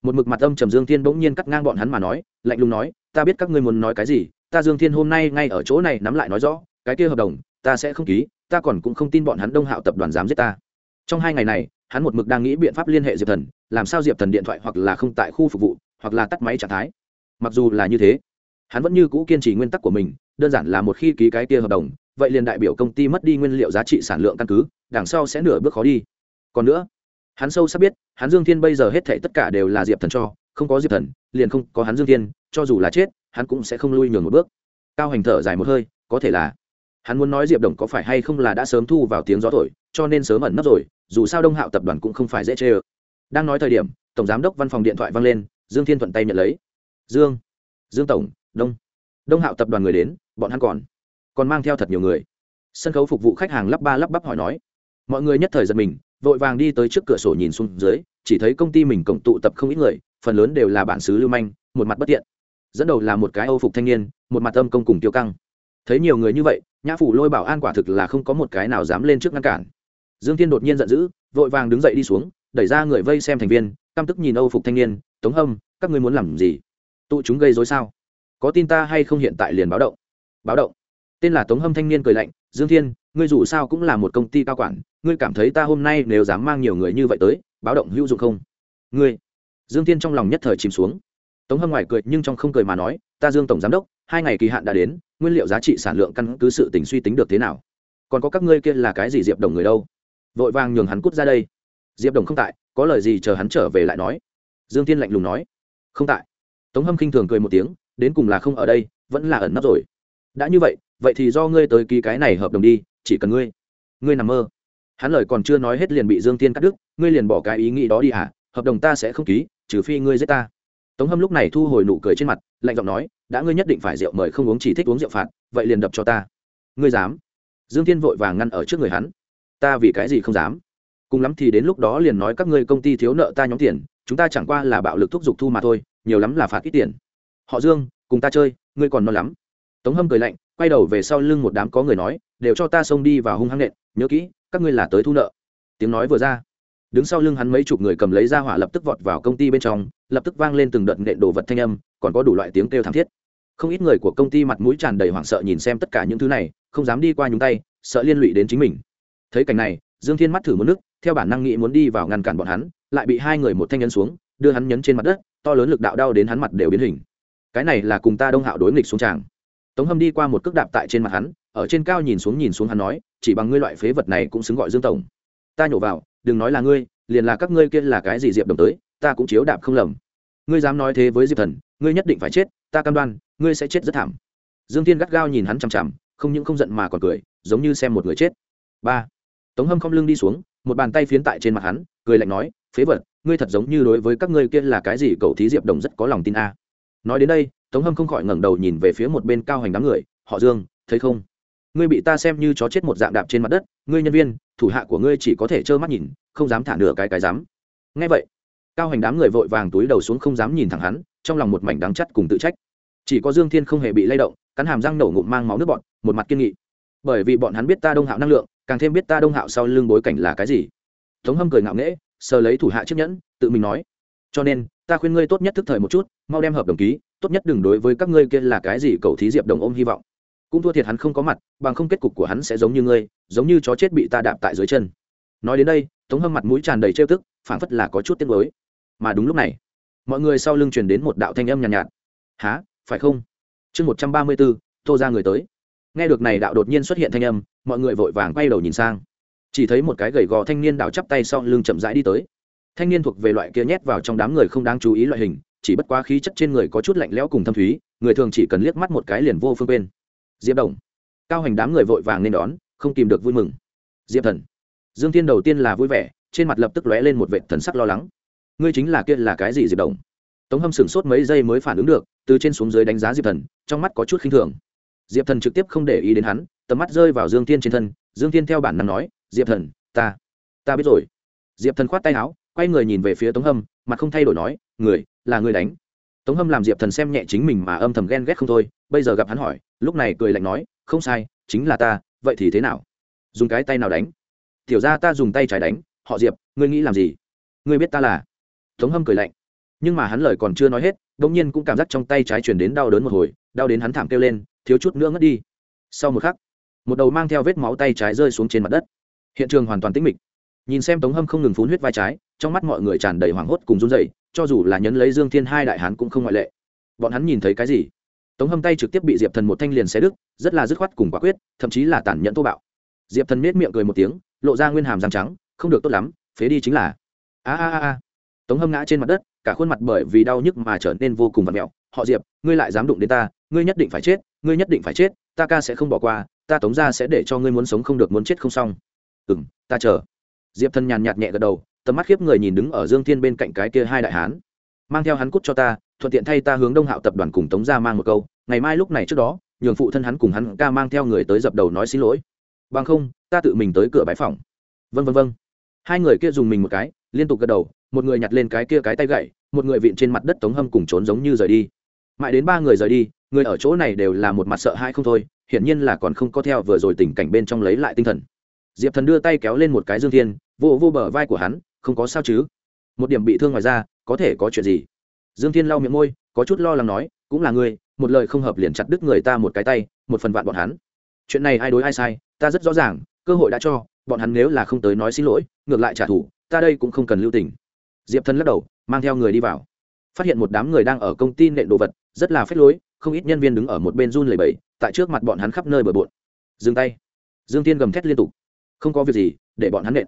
Một mực mặt âm trầm dương thiên bỗng nhiên cắt ngang bọn hắn mà nói, lạnh lùng nói, ta biết các ngươi muốn nói cái gì, ta dương thiên hôm nay ngay ở chỗ này nắm lại nói rõ, cái kia hợp đồng, ta sẽ không ký, ta còn cũng không tin bọn hắn đông hạo tập đoàn dám giết ta. Trong hai ngày này, hắn một mực đang nghĩ biện pháp liên hệ diệp thần, làm sao diệp thần điện thoại hoặc là không tại khu phục vụ, hoặc là tắt máy trạng thái. Mặc dù là như thế, hắn vẫn như cũ kiên trì nguyên tắc của mình, đơn giản là một khi ký cái kia hợp đồng, vậy liền đại biểu công ty mất đi nguyên liệu giá trị sản lượng căn cứ đằng sau sẽ nửa bước khó đi. Còn nữa, hắn sâu sắc biết, hắn dương thiên bây giờ hết thảy tất cả đều là diệp thần cho, không có diệp thần, liền không có hắn dương thiên, cho dù là chết, hắn cũng sẽ không lui nhường một bước. Cao hành thở dài một hơi, có thể là hắn muốn nói diệp đồng có phải hay không là đã sớm thu vào tiếng gió thổi, cho nên sớm ẩn nấp rồi, dù sao đông hạo tập đoàn cũng không phải dễ chê ơ. Đang nói thời điểm, tổng giám đốc văn phòng điện thoại vang lên, dương thiên thuận tay nhận lấy. Dương dương tổng, đông đông hạo tập đoàn người đến, bọn hắn còn còn mang theo thật nhiều người. Sân khấu phục vụ khách hàng lắp ba lắp bắp hỏi nói mọi người nhất thời giật mình, vội vàng đi tới trước cửa sổ nhìn xuống dưới, chỉ thấy công ty mình cộng tụ tập không ít người, phần lớn đều là bản xứ lưu manh, một mặt bất tiện. Dẫn đầu là một cái âu phục thanh niên, một mặt âm công cùng tiêu căng. Thấy nhiều người như vậy, nhã phủ lôi bảo an quả thực là không có một cái nào dám lên trước ngăn cản. Dương thiên đột nhiên giận dữ, vội vàng đứng dậy đi xuống, đẩy ra người vây xem thành viên, căm tức nhìn âu phục thanh niên, tống hâm, các ngươi muốn làm gì? Tụ chúng gây dối sao? Có tin ta hay không hiện tại liền báo động? Báo động? Tên là tống hâm thanh niên cười lạnh, dương thiên ngươi dù sao cũng là một công ty cao quản, ngươi cảm thấy ta hôm nay nếu dám mang nhiều người như vậy tới, báo động hữu dụng không? Ngươi. Dương thiên trong lòng nhất thời chìm xuống. Tống hâm ngoài cười nhưng trong không cười mà nói, ta dương tổng giám đốc, hai ngày kỳ hạn đã đến, nguyên liệu giá trị sản lượng căn cứ sự tình suy tính được thế nào? Còn có các ngươi kia là cái gì diệp đồng người đâu? Vội vàng nhường hắn cút ra đây. Diệp đồng không tại, có lời gì chờ hắn trở về lại nói. Dương thiên lạnh lùng nói, không tại. Tống hâm khinh thường cười một tiếng, đến cùng là không ở đây, vẫn là ẩn nấp rồi. Đã như vậy vậy thì do ngươi tới ký cái này hợp đồng đi chỉ cần ngươi. Ngươi nằm mơ. Hắn lời còn chưa nói hết liền bị dương tiên cắt đứt, ngươi liền bỏ cái ý nghĩ đó đi hả? Hợp đồng ta sẽ không ký, trừ phi ngươi giết ta. Tống hâm lúc này thu hồi nụ cười trên mặt, lạnh giọng nói, đã ngươi nhất định phải rượu mời không uống chỉ thích uống rượu phạt, vậy liền đập cho ta. Ngươi dám? Dương tiên vội vàng ngăn ở trước người hắn. Ta vì cái gì không dám? Cùng lắm thì đến lúc đó liền nói các ngươi công ty thiếu nợ ta nhóm tiền, chúng ta chẳng qua là bạo lực thúc giục thu mà thôi, nhiều lắm là phạt ít tiền. Họ dương, cùng ta chơi, ngươi còn non lắm. Tống hâm cười lạnh, quay đầu về sau lưng một đám có người nói đều cho ta xông đi vào hung hăng nện, nhớ kỹ, các ngươi là tới thu nợ. Tiếng nói vừa ra, đứng sau lưng hắn mấy chục người cầm lấy ra hỏa lập tức vọt vào công ty bên trong, lập tức vang lên từng đợt nện đồ vật thanh âm, còn có đủ loại tiếng kêu thảm thiết. Không ít người của công ty mặt mũi tràn đầy hoảng sợ nhìn xem tất cả những thứ này, không dám đi qua nhúng tay, sợ liên lụy đến chính mình. Thấy cảnh này, dương thiên mắt thử một nước, theo bản năng nghĩ muốn đi vào ngăn cản bọn hắn, lại bị hai người một thanh nhân xuống, đưa hắn nhấn trên mặt đất, to lớn lực đạo đau đến hắn mặt đều biến hình. Cái này là cùng ta đông hạo đối nghịch xuống tràng. Tống hâm đi qua một cước đạp tại trên mặt hắn ở trên cao nhìn xuống nhìn xuống hắn nói, chỉ bằng ngươi loại phế vật này cũng xứng gọi dương tổng. Ta nhổ vào, đừng nói là ngươi, liền là các ngươi kia là cái gì diệp đồng tới, ta cũng chiếu đạp không lầm. Ngươi dám nói thế với diệp thần, ngươi nhất định phải chết, ta cam đoan, ngươi sẽ chết rất thảm. Dương tiên gắt gao nhìn hắn chằm chằm, không những không giận mà còn cười, giống như xem một người chết. Ba. Tống hâm không lưng đi xuống, một bàn tay phiến tại trên mặt hắn, cười lạnh nói, phế vật, ngươi thật giống như đối với các ngươi kia là cái gì cậu thí diệp đồng rất có lòng tin a. Nói đến đây, tống hâm không khỏi ngẩng đầu nhìn về phía một bên cao hành đám người, họ dương, thấy không? Ngươi bị ta xem như chó chết một dạng đạp trên mặt đất, ngươi nhân viên, thủ hạ của ngươi chỉ có thể trơ mắt nhìn, không dám thả nửa cái cái dám. Ngay vậy, cao hành đám người vội vàng túi đầu xuống không dám nhìn thẳng hắn, trong lòng một mảnh đắng chắt cùng tự trách. Chỉ có dương thiên không hề bị lay động, cắn hàm răng nổ ngụm mang máu nước bọn một mặt kiên nghị. Bởi vì bọn hắn biết ta đông hạo năng lượng, càng thêm biết ta đông hạo sau lưng bối cảnh là cái gì. Tống hâm cười ngạo nghễ, sờ lấy thủ hạ chiếc nhẫn, tự mình nói, cho nên, ta khuyên ngươi tốt nhất thức thời một chút, mau đem hợp đồng ký, tốt nhất đừng đối với các ngươi kia là cái gì cầu thí diệp đồng ôm hy vọng cũng thua thiệt hắn không có mặt bằng không kết cục của hắn sẽ giống như ngươi giống như chó chết bị ta đạp tại dưới chân. Nói đến đây tống hâm mặt mũi tràn đầy trêu tức phảng phất là có chút tiếng mới mà đúng lúc này mọi người sau lưng truyền đến một đạo thanh âm nhàn nhạt, nhạt. Há phải không? Chương một trăm ba mươi bốn tô ra người tới. Nghe được này đạo đột nhiên xuất hiện thanh âm mọi người vội vàng quay đầu nhìn sang. Chỉ thấy một cái gầy gò thanh niên đạo chắp tay sau lưng chậm rãi đi tới. Thanh niên thuộc về loại kia nhét vào trong đám người không đáng chú ý loại hình chỉ bất quá khí chất trên người có chút lạnh lẽo cùng thâm thúy người thường chỉ cần liếc mắt một cái liền vô phương quên diệp đồng. Cao hành đám người vội vàng nên đón, không kìm được vui mừng. Diệp thần. Dương tiên đầu tiên là vui vẻ, trên mặt lập tức lóe lên một vệ thần sắc lo lắng. Ngươi chính là kia là cái gì diệp đồng? Tống hâm sửng sốt mấy giây mới phản ứng được, từ trên xuống dưới đánh giá diệp thần, trong mắt có chút khinh thường. Diệp thần trực tiếp không để ý đến hắn, tầm mắt rơi vào dương tiên trên thân, dương tiên theo bản năng nói, diệp thần, ta ta biết rồi. Diệp thần khoát tay áo, quay người nhìn về phía tống hâm, mặt không thay đổi nói, người, là người đánh tống hâm làm diệp thần xem nhẹ chính mình mà âm thầm ghen ghét không thôi, bây giờ gặp hắn hỏi, lúc này cười lạnh nói, không sai, chính là ta, vậy thì thế nào? Dùng cái tay nào đánh? Tiểu ra ta dùng tay trái đánh, họ diệp, ngươi nghĩ làm gì? Ngươi biết ta là? Tống hâm cười lạnh. Nhưng mà hắn lời còn chưa nói hết đ ỗ n g nhiên cũng cảm giác trong tay trái chuyển đến đau đớn một hồi, đau đến hắn thảm kêu lên, thiếu chút nữa ngất đi. Sau một khắc, một đầu mang theo vết máu tay trái rơi xuống trên mặt đất. Hiện trường hoàn toàn tĩnh mịch. Nhìn xem tống hâm không ngừng phun huyết vai trái, trong mắt mọi người tràn đầy hoảng hốt cùng run dậy cho dù là nhấn lấy dương thiên hai đại hán cũng không ngoại lệ. Bọn hắn nhìn thấy cái gì? Tống hâm tay trực tiếp bị diệp thần một thanh liền xé đứt, rất là dứt khoát cùng quả quyết, thậm chí là tàn nhẫn thô bạo. Diệp thần miết miệng cười một tiếng, lộ ra nguyên hàm răng trắng, không được tốt lắm, phế đi chính là. A a a tống hâm ngã trên mặt đất, cả khuôn mặt bởi vì đau nhức mà trở nên vô cùng vặt mẹo. Họ diệp, ngươi lại dám đụng đến ta, ngươi nhất định phải chết, ngươi nhất định phải chết, ta ca sẽ không bỏ qua, ta tống ra sẽ để cho ngươi muốn sống không được muốn chết không xong. Ừ m ta chờ. Diệp thần nhàn nhạt nhẹ gật đầu tầm mắt khiếp người nhìn đứng ở dương thiên bên cạnh cái kia hai đại hán. Mang theo hắn cút cho ta, thuận tiện thay ta hướng đông hạo tập đoàn cùng tống ra mang một câu, ngày mai lúc này trước đó, nhường phụ thân hắn cùng hắn ca mang theo người tới dập đầu nói xin lỗi. Bằng không, ta tự mình tới cửa bãi phòng. Vân vân vân hai người kia dùng mình một cái, liên tục gật đầu, một người nhặt lên cái kia cái tay gậy, một người vịn trên mặt đất tống hâm cùng trốn giống như rời đi. Mãi đến ba người rời đi, người ở chỗ này đều là một mặt sợ hãi không thôi, hiển nhiên là còn không có theo vừa rồi tình cảnh bên trong lấy lại tinh thần. Diệp thần đưa tay kéo lên một cái dương thiên, vô vô bờ vai của hắn không có sao chứ? Một điểm bị thương ngoài ra có thể có chuyện gì? Dương thiên lau miệng môi, có chút lo lắng nói, cũng là ngươi, một lời không hợp liền chặt đứt người ta một cái tay, một phần vạn bọn hắn. Chuyện này ai đối ai sai, ta rất rõ ràng, cơ hội đã cho, bọn hắn nếu là không tới nói xin lỗi, ngược lại trả thù, ta đây cũng không cần lưu tình. Diệp Thân lắc đầu, mang theo người đi vào. Phát hiện một đám người đang ở công ty nện đồ vật, rất là phép lối, không ít nhân viên đứng ở một bên run lầy bẫy tại trước mặt bọn hắn khắp nơi bờ bộn. Dừng tay. Dương tiên gầm thét liên tục. Không có việc gì, để bọn hắn nện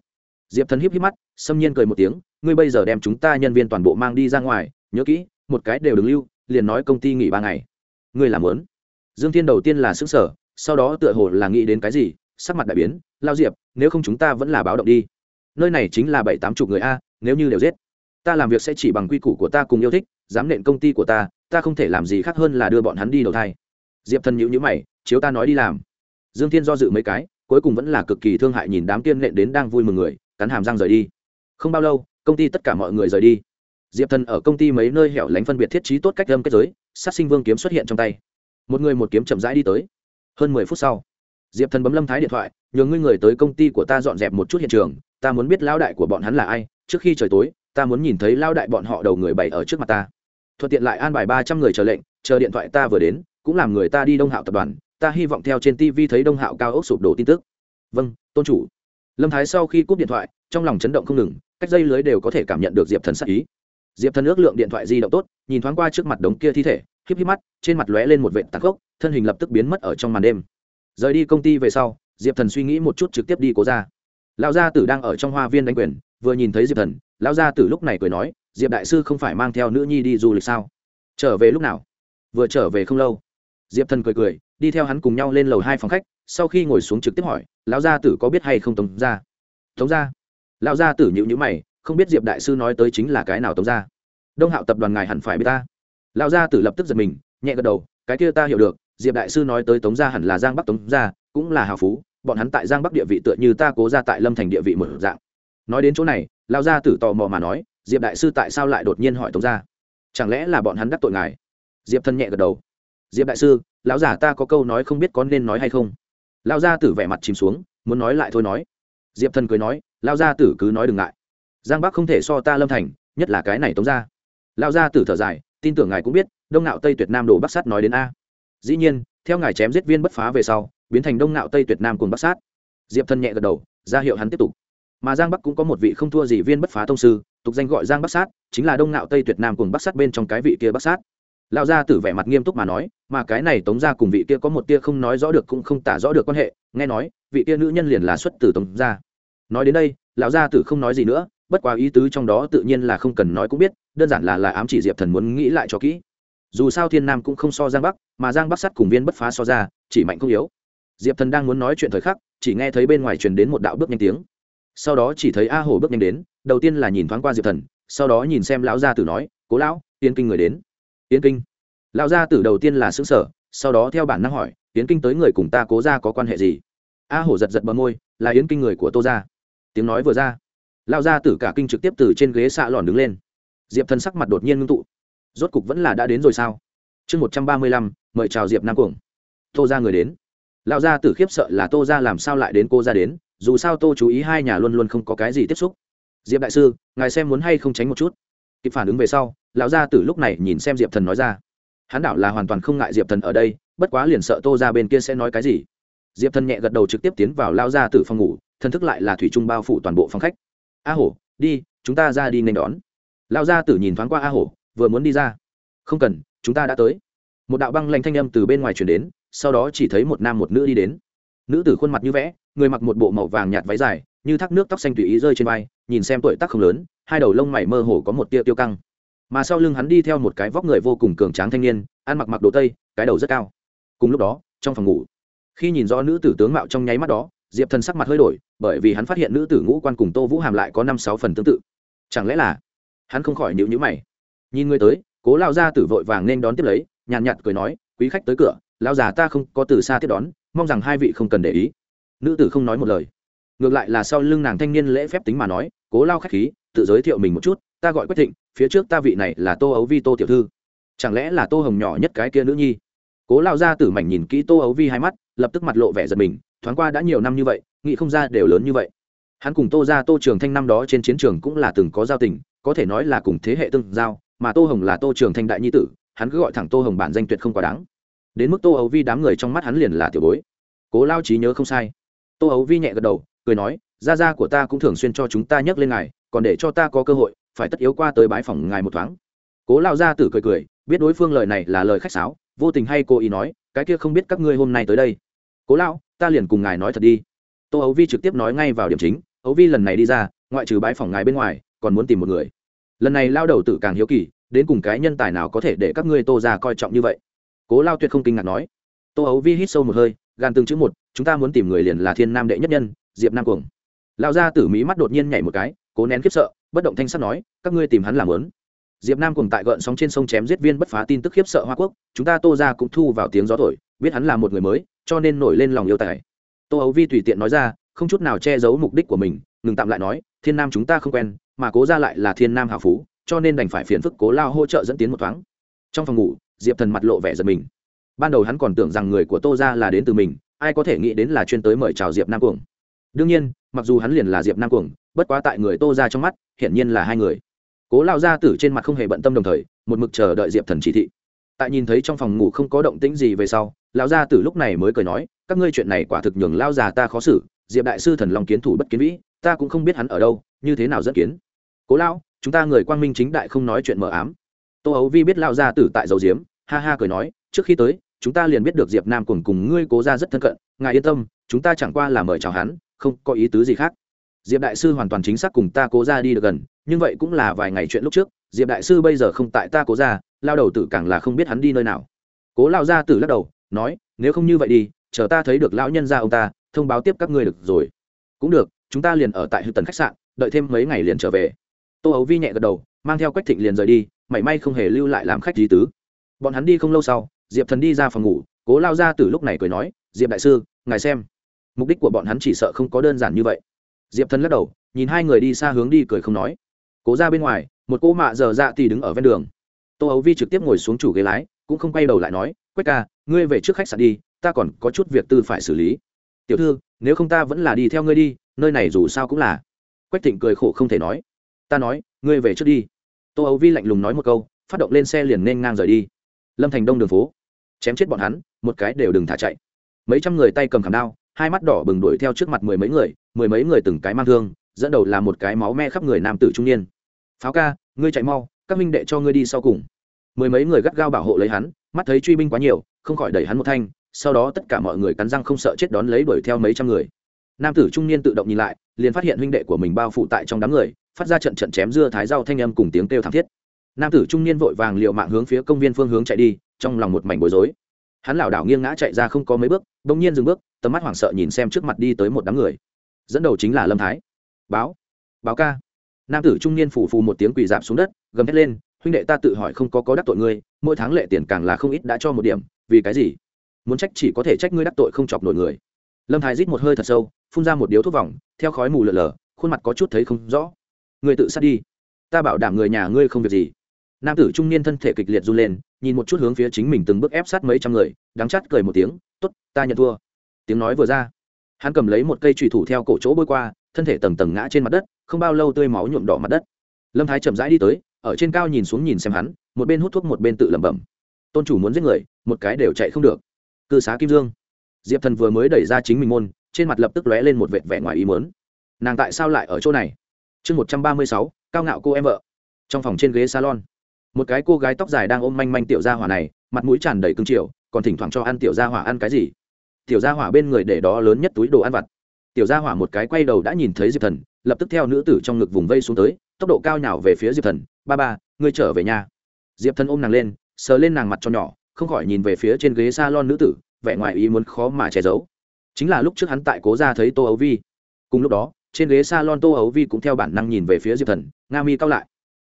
diệp thần híp híp mắt, xâm nhiên cười một tiếng, ngươi bây giờ đem chúng ta nhân viên toàn bộ mang đi ra ngoài, nhớ kỹ, một cái đều đừng lưu, liền nói công ty nghỉ ba ngày. Ngươi làm lớn. Dương Thiên đầu tiên là xứng sở sau đó tựa hồ là nghĩ đến cái gì, sắc mặt đại biến, lao diệp, nếu không chúng ta vẫn là báo động đi. Nơi này chính là bảy tám chục người a, nếu như đều giết, ta làm việc sẽ chỉ bằng quy củ của ta cùng yêu thích, dám nện công ty của ta ta không thể làm gì khác hơn là đưa bọn hắn đi đầu thai. Diệp thần nhữ nhữ mày, chiếu ta nói đi làm. Dương thiên do dự mấy cái, cuối cùng vẫn là cực kỳ thương hại nhìn đám tiên nện đến đang vui mừng người cắn hàm răng rời đi. Không bao lâu, công ty tất cả mọi người rời đi. Diệp thần ở công ty mấy nơi hẻo lánh phân biệt thiết trí tốt cách lâm kết giới, sát sinh vương kiếm xuất hiện trong tay. Một người một kiếm chậm rãi đi tới. Hơn mười phút sau, diệp thần bấm lâm thái điện thoại, nhờ ngươi người tới công ty của ta dọn dẹp một chút hiện trường, ta muốn biết lao đại của bọn hắn là ai, trước khi trời tối, ta muốn nhìn thấy lao đại bọn họ đầu người bày ở trước mặt ta. Thuận tiện lại an bài ba trăm người chờ lệnh, chờ điện thoại ta vừa đến, cũng làm người ta đi đông hạo tập đoàn, ta hy vọng theo trên tv thấy đông hạo cao ốc sụp đổ tin tức. Vâng tôn chủ lâm thái sau khi cúp điện thoại, trong lòng chấn động không ngừng, cách dây lưới đều có thể cảm nhận được diệp thần sắc ý. Diệp thần ước lượng điện thoại di động tốt, nhìn thoáng qua trước mặt đống kia thi thể, híp híp mắt, trên mặt lóe lên một vệt tạc gốc thân hình lập tức biến mất ở trong màn đêm. Rời đi công ty về sau, diệp thần suy nghĩ một chút trực tiếp đi cố ra. Lão gia tử đang ở trong hoa viên đánh quyền, vừa nhìn thấy diệp thần, lão gia tử lúc này cười nói, diệp đại sư không phải mang theo nữ nhi đi du lịch sao? Trở về lúc nào? Vừa trở về không lâu. Diệp thần cười cười, đi theo hắn cùng nhau lên lầu hai phòng khách sau khi ngồi xuống trực tiếp hỏi lão gia tử có biết hay không tống gia, tống gia, lão gia tử nhịu nhữ mày không biết diệp đại sư nói tới chính là cái nào tống gia, đông hạo tập đoàn ngài hẳn phải biết ta. Lão gia tử lập tức giật mình nhẹ gật đầu cái kia ta hiểu được diệp đại sư nói tới tống gia hẳn là giang bắc tống gia cũng là hào phú bọn hắn tại giang bắc địa vị tựa như ta cố ra tại lâm thành địa vị một dạng. Nói đến chỗ này lão gia tử tò mò mà nói diệp đại sư tại sao lại đột nhiên hỏi tống gia? Chẳng lẽ là bọn hắn đắc tội ngài? Diệp thân nhẹ gật đầu diệp đại sư lão giả ta có câu nói không biết có nên nói hay không? Lão gia tử vẻ mặt chìm xuống, muốn nói lại thôi nói. Diệp thần cười nói lão gia tử cứ nói đừng ngại. Giang bắc không thể so ta lâm thành, nhất là cái này tống ra lão gia tử thở dài, tin tưởng ngài cũng biết, đông nạo tây tuyệt nam đồ bắc sát nói đến a. Dĩ nhiên, theo ngài chém giết viên bất phá về sau, biến thành đông nạo tây tuyệt nam cùng bắc sát. Diệp thần nhẹ gật đầu, ra hiệu hắn tiếp tục. Mà giang bắc cũng có một vị không thua gì viên bất phá thông sư, tục danh gọi giang bắc sát, chính là đông nạo tây tuyệt nam cùng bắc sát bên trong cái vị kia bắc sát lão gia tử vẻ mặt nghiêm túc mà nói, mà cái này tống gia cùng vị kia có một tia không nói rõ được cũng không tả rõ được quan hệ, nghe nói, vị kia nữ nhân liền là xuất từ tống gia. Nói đến đây, lão gia tử không nói gì nữa, bất quá ý tứ trong đó tự nhiên là không cần nói cũng biết, đơn giản là là ám chỉ diệp thần muốn nghĩ lại cho kỹ. Dù sao thiên nam cũng không so giang bắc, mà giang bắc sắt cùng viên bất phá so ra, chỉ mạnh không yếu. Diệp thần đang muốn nói chuyện thời khắc, chỉ nghe thấy bên ngoài truyền đến một đạo bước nhanh tiếng. Sau đó chỉ thấy a hổ bước nhanh đến, đầu tiên là nhìn thoáng qua diệp thần, sau đó nhìn xem lão gia tử nói, cố lão, tiên kinh người đến. Tiễn kinh. Lão gia tử đầu tiên là xứng sở sau đó theo bản năng hỏi Tiễn kinh tới người cùng ta cố ra có quan hệ gì? A hổ giật giật bờ môi, là yến kinh người của tô gia. Tiếng nói vừa ra, lão gia tử cả kinh trực tiếp từ trên ghế xạ lòn đứng lên. Diệp thần sắc mặt đột nhiên ngưng tụ. Rốt cục vẫn là đã đến rồi sao? Chương một trăm ba mươi lăm, mời chào diệp nam cuồng. Tô ra người đến. Lão gia tử khiếp sợ là tô ra làm sao lại đến cô ra đến, dù sao tô chú ý hai nhà luôn luôn không có cái gì tiếp xúc. Diệp đại sư, ngài xem muốn hay không tránh một chút? Kịp phản ứng về sau lão gia tử lúc này nhìn xem diệp thần nói ra. Hắn đảo là hoàn toàn không ngại diệp thần ở đây, bất quá liền sợ tô ra bên kia sẽ nói cái gì. Diệp thần nhẹ gật đầu trực tiếp tiến vào lao gia tử phòng ngủ, thần thức lại là thủy trung bao phủ toàn bộ phòng khách. A hổ, đi, chúng ta ra đi nên đón. Lao gia tử nhìn thoáng qua a hổ, vừa muốn đi ra. Không cần, chúng ta đã tới. Một đạo băng lanh thanh âm từ bên ngoài chuyển đến, sau đó chỉ thấy một nam một nữ đi đến. Nữ tử khuôn mặt như vẽ, người mặc một bộ màu vàng nhạt váy dài, như thác nước tóc xanh tùy ý rơi trên vai, nhìn xem tuổi tác không lớn, hai đầu lông mày mơ hồ có một tia tiêu căng mà sau lưng hắn đi theo một cái vóc người vô cùng cường tráng thanh niên, ăn mặc mặc đồ tây, cái đầu rất cao. Cùng lúc đó, trong phòng ngủ, khi nhìn rõ nữ tử tướng mạo trong nháy mắt đó, diệp thần sắc mặt hơi đổi, bởi vì hắn phát hiện nữ tử ngũ quan cùng tô vũ hàm lại có năm sáu phần tương tự. Chẳng lẽ là hắn không khỏi nịu nhữ mày? Nhìn người tới, cố lao ra tử vội vàng nên đón tiếp lấy, nhàn nhạt cười nói, quý khách tới cửa, lao già ta không có từ xa tiếp đón, mong rằng hai vị không cần để ý. Nữ tử không nói một lời. Ngược lại là sau lưng nàng thanh niên lễ phép tính mà nói, cố lao khách khí tự giới thiệu mình một chút, ta gọi quách thịnh, phía trước ta vị này là tô ấu vi tô tiểu thư. Chẳng lẽ là tô hồng nhỏ nhất cái kia nữ nhi? Cố lao ra tử mảnh nhìn kỹ tô ấu vi hai mắt, lập tức mặt lộ vẻ giật mình, thoáng qua đã nhiều năm như vậy, nghĩ không ra đều lớn như vậy. Hắn cùng tô ra tô trường thanh năm đó trên chiến trường cũng là từng có giao tình, có thể nói là cùng thế hệ tương giao, mà tô hồng là tô trường thanh đại nhi tử, hắn cứ gọi thẳng tô hồng bản danh tuyệt không quá đáng. Đến mức tô ấu vi đám người trong mắt hắn liền là tiểu bối. Cố lao trí nhớ không sai. Tô ấu vi nhẹ gật đầu, cười nói, gia gia của ta cũng thường xuyên cho chúng ta nhắc lên ngài còn để cho ta có cơ hội, phải tất yếu qua tới bãi phòng ngài một thoáng. Cố lao gia tử cười cười, biết đối phương lời này là lời khách sáo, vô tình hay cố ý nói, cái kia không biết các ngươi hôm nay tới đây. Cố lao ta liền cùng ngài nói thật đi. Tô ấu vi trực tiếp nói ngay vào điểm chính ấu vi lần này đi ra, ngoại trừ bãi phòng ngài bên ngoài, còn muốn tìm một người. Lần này lao đầu tử càng hiếu kỳ, đến cùng cái nhân tài nào có thể để các ngươi tô ra coi trọng như vậy? Cố lao tuyệt không kinh ngạc nói. Tô ấu vi hít sâu một hơi, gan từng chữ một, chúng ta muốn tìm người liền là thiên nam đệ nhất nhân, diệp nam cuồng. Lao ra tử mỹ mắt đột nhiên nhảy một cái cố nén khiếp sợ, bất động thanh sắt nói, các ngươi tìm hắn làm lớn. Diệp nam cùng tại gợn sóng trên sông chém giết viên bất phá tin tức khiếp sợ hoa quốc, chúng ta tô ra cũng thu vào tiếng gió thổi, biết hắn là một người mới, cho nên nổi lên lòng yêu tài. Tô ấu vi tùy tiện nói ra, không chút nào che giấu mục đích của mình, ngừng tạm lại nói, thiên nam chúng ta không quen, mà cố ra lại là thiên nam hào phú, cho nên đành phải phiền phức cố lao hỗ trợ dẫn tiến một thoáng. Trong phòng ngủ, diệp thần mặt lộ vẻ giật mình. Ban đầu hắn còn tưởng rằng người của tô ra là đến từ mình, ai có thể nghĩ đến là chuyên tới mời chào diệp nam cuồng. Đương nhiên mặc dù hắn liền là diệp nam cuồng, bất quá tại người tô ra trong mắt, hiển nhiên là hai người. Cố lao gia tử trên mặt không hề bận tâm đồng thời, một mực chờ đợi diệp thần chỉ thị. Tại nhìn thấy trong phòng ngủ không có động tĩnh gì về sau, lão gia tử lúc này mới cười nói, các ngươi chuyện này quả thực nhường lao già ta khó xử, diệp đại sư thần long kiến thủ bất kiến vĩ, ta cũng không biết hắn ở đâu, như thế nào dẫn kiến. Cố lão, chúng ta người quang minh chính đại không nói chuyện mờ ám. Tô ấu vi biết lao gia tử tại dầu diếm, ha ha cười nói, trước khi tới, chúng ta liền biết được diệp nam cùng cùng ngươi cố ra rất thân cận, ngài yên tâm, chúng ta chẳng qua là mời chào hắn không có ý tứ gì khác. Diệp đại sư hoàn toàn chính xác cùng ta cố ra đi được gần, nhưng vậy cũng là vài ngày chuyện lúc trước, diệp đại sư bây giờ không tại ta cố ra lao đầu tử càng là không biết hắn đi nơi nào. Cố lao gia tử lắc đầu, nói, nếu không như vậy đi, chờ ta thấy được lão nhân ra ông ta, thông báo tiếp các ngươi được rồi. Cũng được, chúng ta liền ở tại hư tần khách sạn, đợi thêm mấy ngày liền trở về. Tô ấu vi nhẹ gật đầu, mang theo quách thịnh liền rời đi, mảy may không hề lưu lại làm khách lý tứ. Bọn hắn đi không lâu sau, diệp thần đi ra phòng ngủ, cố lao ra từ lúc này cười nói, diệp đại sư, ngài xem mục đích của bọn hắn chỉ sợ không có đơn giản như vậy. Diệp thần lắc đầu, nhìn hai người đi xa hướng đi cười không nói. Cố ra bên ngoài, một cô mạ dở dạ thì đứng ở ven đường. Tô ấu vi trực tiếp ngồi xuống chủ ghế lái, cũng không quay đầu lại nói, quách ca, ngươi về trước khách sạn đi, ta còn có chút việc tư phải xử lý. Tiểu thư, nếu không ta vẫn là đi theo ngươi đi, nơi này dù sao cũng là. Quách thịnh cười khổ không thể nói. Ta nói, ngươi về trước đi. Tô ấu vi lạnh lùng nói một câu, phát động lên xe liền nên ngang rời đi. Lâm thành đông đường phố. Chém chết bọn hắn, một cái đều đừng thả chạy. Mấy trăm người tay cầm khảm đao hai mắt đỏ bừng đuổi theo trước mặt mười mấy người, mười mấy người từng cái mang thương, dẫn đầu là một cái máu me khắp người nam tử trung niên. Pháo ca, ngươi chạy mau, các minh đệ cho ngươi đi sau cùng. Mười mấy người gắt gao bảo hộ lấy hắn, mắt thấy truy binh quá nhiều, không khỏi đẩy hắn một thanh, sau đó tất cả mọi người cắn răng không sợ chết đón lấy đuổi theo mấy trăm người. Nam tử trung niên tự động nhìn lại, liền phát hiện huynh đệ của mình bao phủ tại trong đám người, phát ra trận trận chém dưa thái rau thanh âm cùng tiếng kêu thảm thiết. Nam tử trung niên vội vàng liệu mạng hướng phía công viên phương hướng chạy đi, trong lòng một mảnh bối rối hắn lảo đảo nghiêng ngã chạy ra không có mấy bước đ ỗ n g nhiên dừng bước, tầm mắt hoảng sợ nhìn xem trước mặt đi tới một đám người. Dẫn đầu chính là lâm thái. Báo báo ca. Nam tử trung niên phủ phù một tiếng quỳ dạp xuống đất, gầm hét lên, huynh đệ ta tự hỏi không có có đắc tội ngươi, mỗi tháng lệ tiền càng là không ít đã cho một điểm, vì cái gì? Muốn trách chỉ có thể trách ngươi đắc tội không chọc nổi người. Lâm thái rít một hơi thật sâu, phun ra một điếu thuốc vòng, theo khói mù lờ lờ khuôn mặt có chút thấy không rõ. Người tự sát đi, ta bảo đảm người nhà ngươi không việc gì nam tử trung niên thân thể kịch liệt run lên, nhìn một chút hướng phía chính mình từng bước ép sát mấy trăm người, đắng chắt cười một tiếng t ố t ta nhận thua. Tiếng nói vừa ra, hắn cầm lấy một cây trùy thủ theo cổ chỗ bôi qua, thân thể tầng tầng ngã trên mặt đất, không bao lâu tươi máu nhuộm đỏ mặt đất. Lâm thái chậm rãi đi tới, ở trên cao nhìn xuống nhìn xem hắn, một bên hút thuốc một bên tự lẩm bẩm. Tôn chủ muốn giết người, một cái đều chạy không được. Cư xá kim dương. Diệp thần vừa mới đẩy ra chính mình môn, trên mặt lập tức lóe lên một vệt vẻ ngoài ý mớn nàng tại sao lại ở chỗ này? Chương một trăm ba mươi sáu, cao ngạo cô em vợ. Trong phòng trên ghế salon một cái cô gái tóc dài đang ôm manh manh tiểu gia hỏa này mặt mũi tràn đầy cưng chiều, còn thỉnh thoảng cho ăn tiểu gia hỏa ăn cái gì? Tiểu gia hỏa bên người để đó lớn nhất túi đồ ăn vặt. Tiểu gia hỏa một cái quay đầu đã nhìn thấy diệp thần lập tức theo nữ tử trong ngực vùng vây xuống tới tốc độ cao nhào về phía diệp thần ba ba ngươi trở về nhà. Diệp thần ôm nàng lên sờ lên nàng mặt cho nhỏ không khỏi nhìn về phía trên ghế s a lon nữ tử vẻ ngoài ý muốn khó mà che giấu. Chính là lúc trước hắn tại cố ra thấy tô ấu vi. Cùng lúc đó trên ghế s a lon tô ấu vi cũng theo bản năng nhìn về phía diệp thần nga mi cao lại.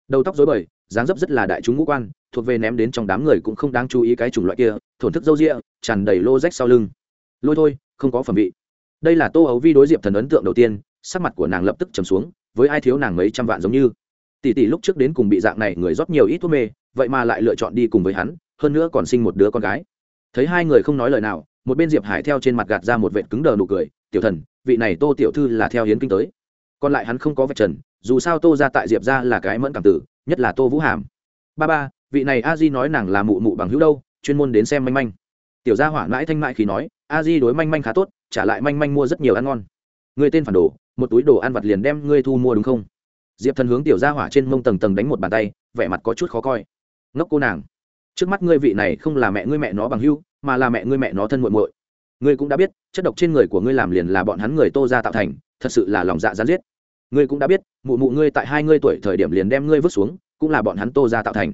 Đầu tóc dối bời dáng dấp rất là đại chúng ngũ quan, thuộc về ném đến trong đám người cũng không đáng chú ý cái chủng loại kia, thổn thức râu rịa, tràn đầy lô rách sau lưng. Lôi thôi, không có phẩm vị. Đây là tô ấu vi đối diệp thần ấn tượng đầu tiên, sắc mặt của nàng lập tức trầm xuống, với ai thiếu nàng mấy trăm vạn giống như. Tỷ tỷ lúc trước đến cùng bị dạng này người rót nhiều ít thuốc mê, vậy mà lại lựa chọn đi cùng với hắn, hơn nữa còn sinh một đứa con gái. Thấy hai người không nói lời nào, một bên diệp hải theo trên mặt gạt ra một vệt cứng đờ nụ cười, tiểu thần, vị này tô tiểu thư là theo hiến kinh tới. Còn lại hắn không có vạch trần dù sao tô ra tại diệp ra là cái mẫn cảm tử, nhất là tô vũ hàm. Ba ba, vị này a di nói nàng là mụ mụ bằng hữu đâu, chuyên môn đến xem manh manh. Tiểu gia hỏa mãi thanh mãi khi nói, a di đối manh manh khá tốt, trả lại manh manh mua rất nhiều ăn ngon. Người tên phản đồ, một túi đồ ăn vặt liền đem ngươi thu mua đúng không? Diệp thần hướng tiểu gia hỏa trên mông tầng tầng đánh một bàn tay, vẻ mặt có chút khó coi. Ngốc cô nàng, trước mắt ngươi vị này không là mẹ ngươi mẹ nó bằng hữu, mà là mẹ ngươi mẹ nó thân muội muội. Ngươi cũng đã biết, chất độc trên người của ngươi làm liền là bọn hắn người tô ra tạo thành, thật sự là lòng dạ gián giết ngươi cũng đã biết, mụ mụ ngươi tại hai ngươi tuổi thời điểm liền đem ngươi vứt xuống, cũng là bọn hắn tô ra tạo thành.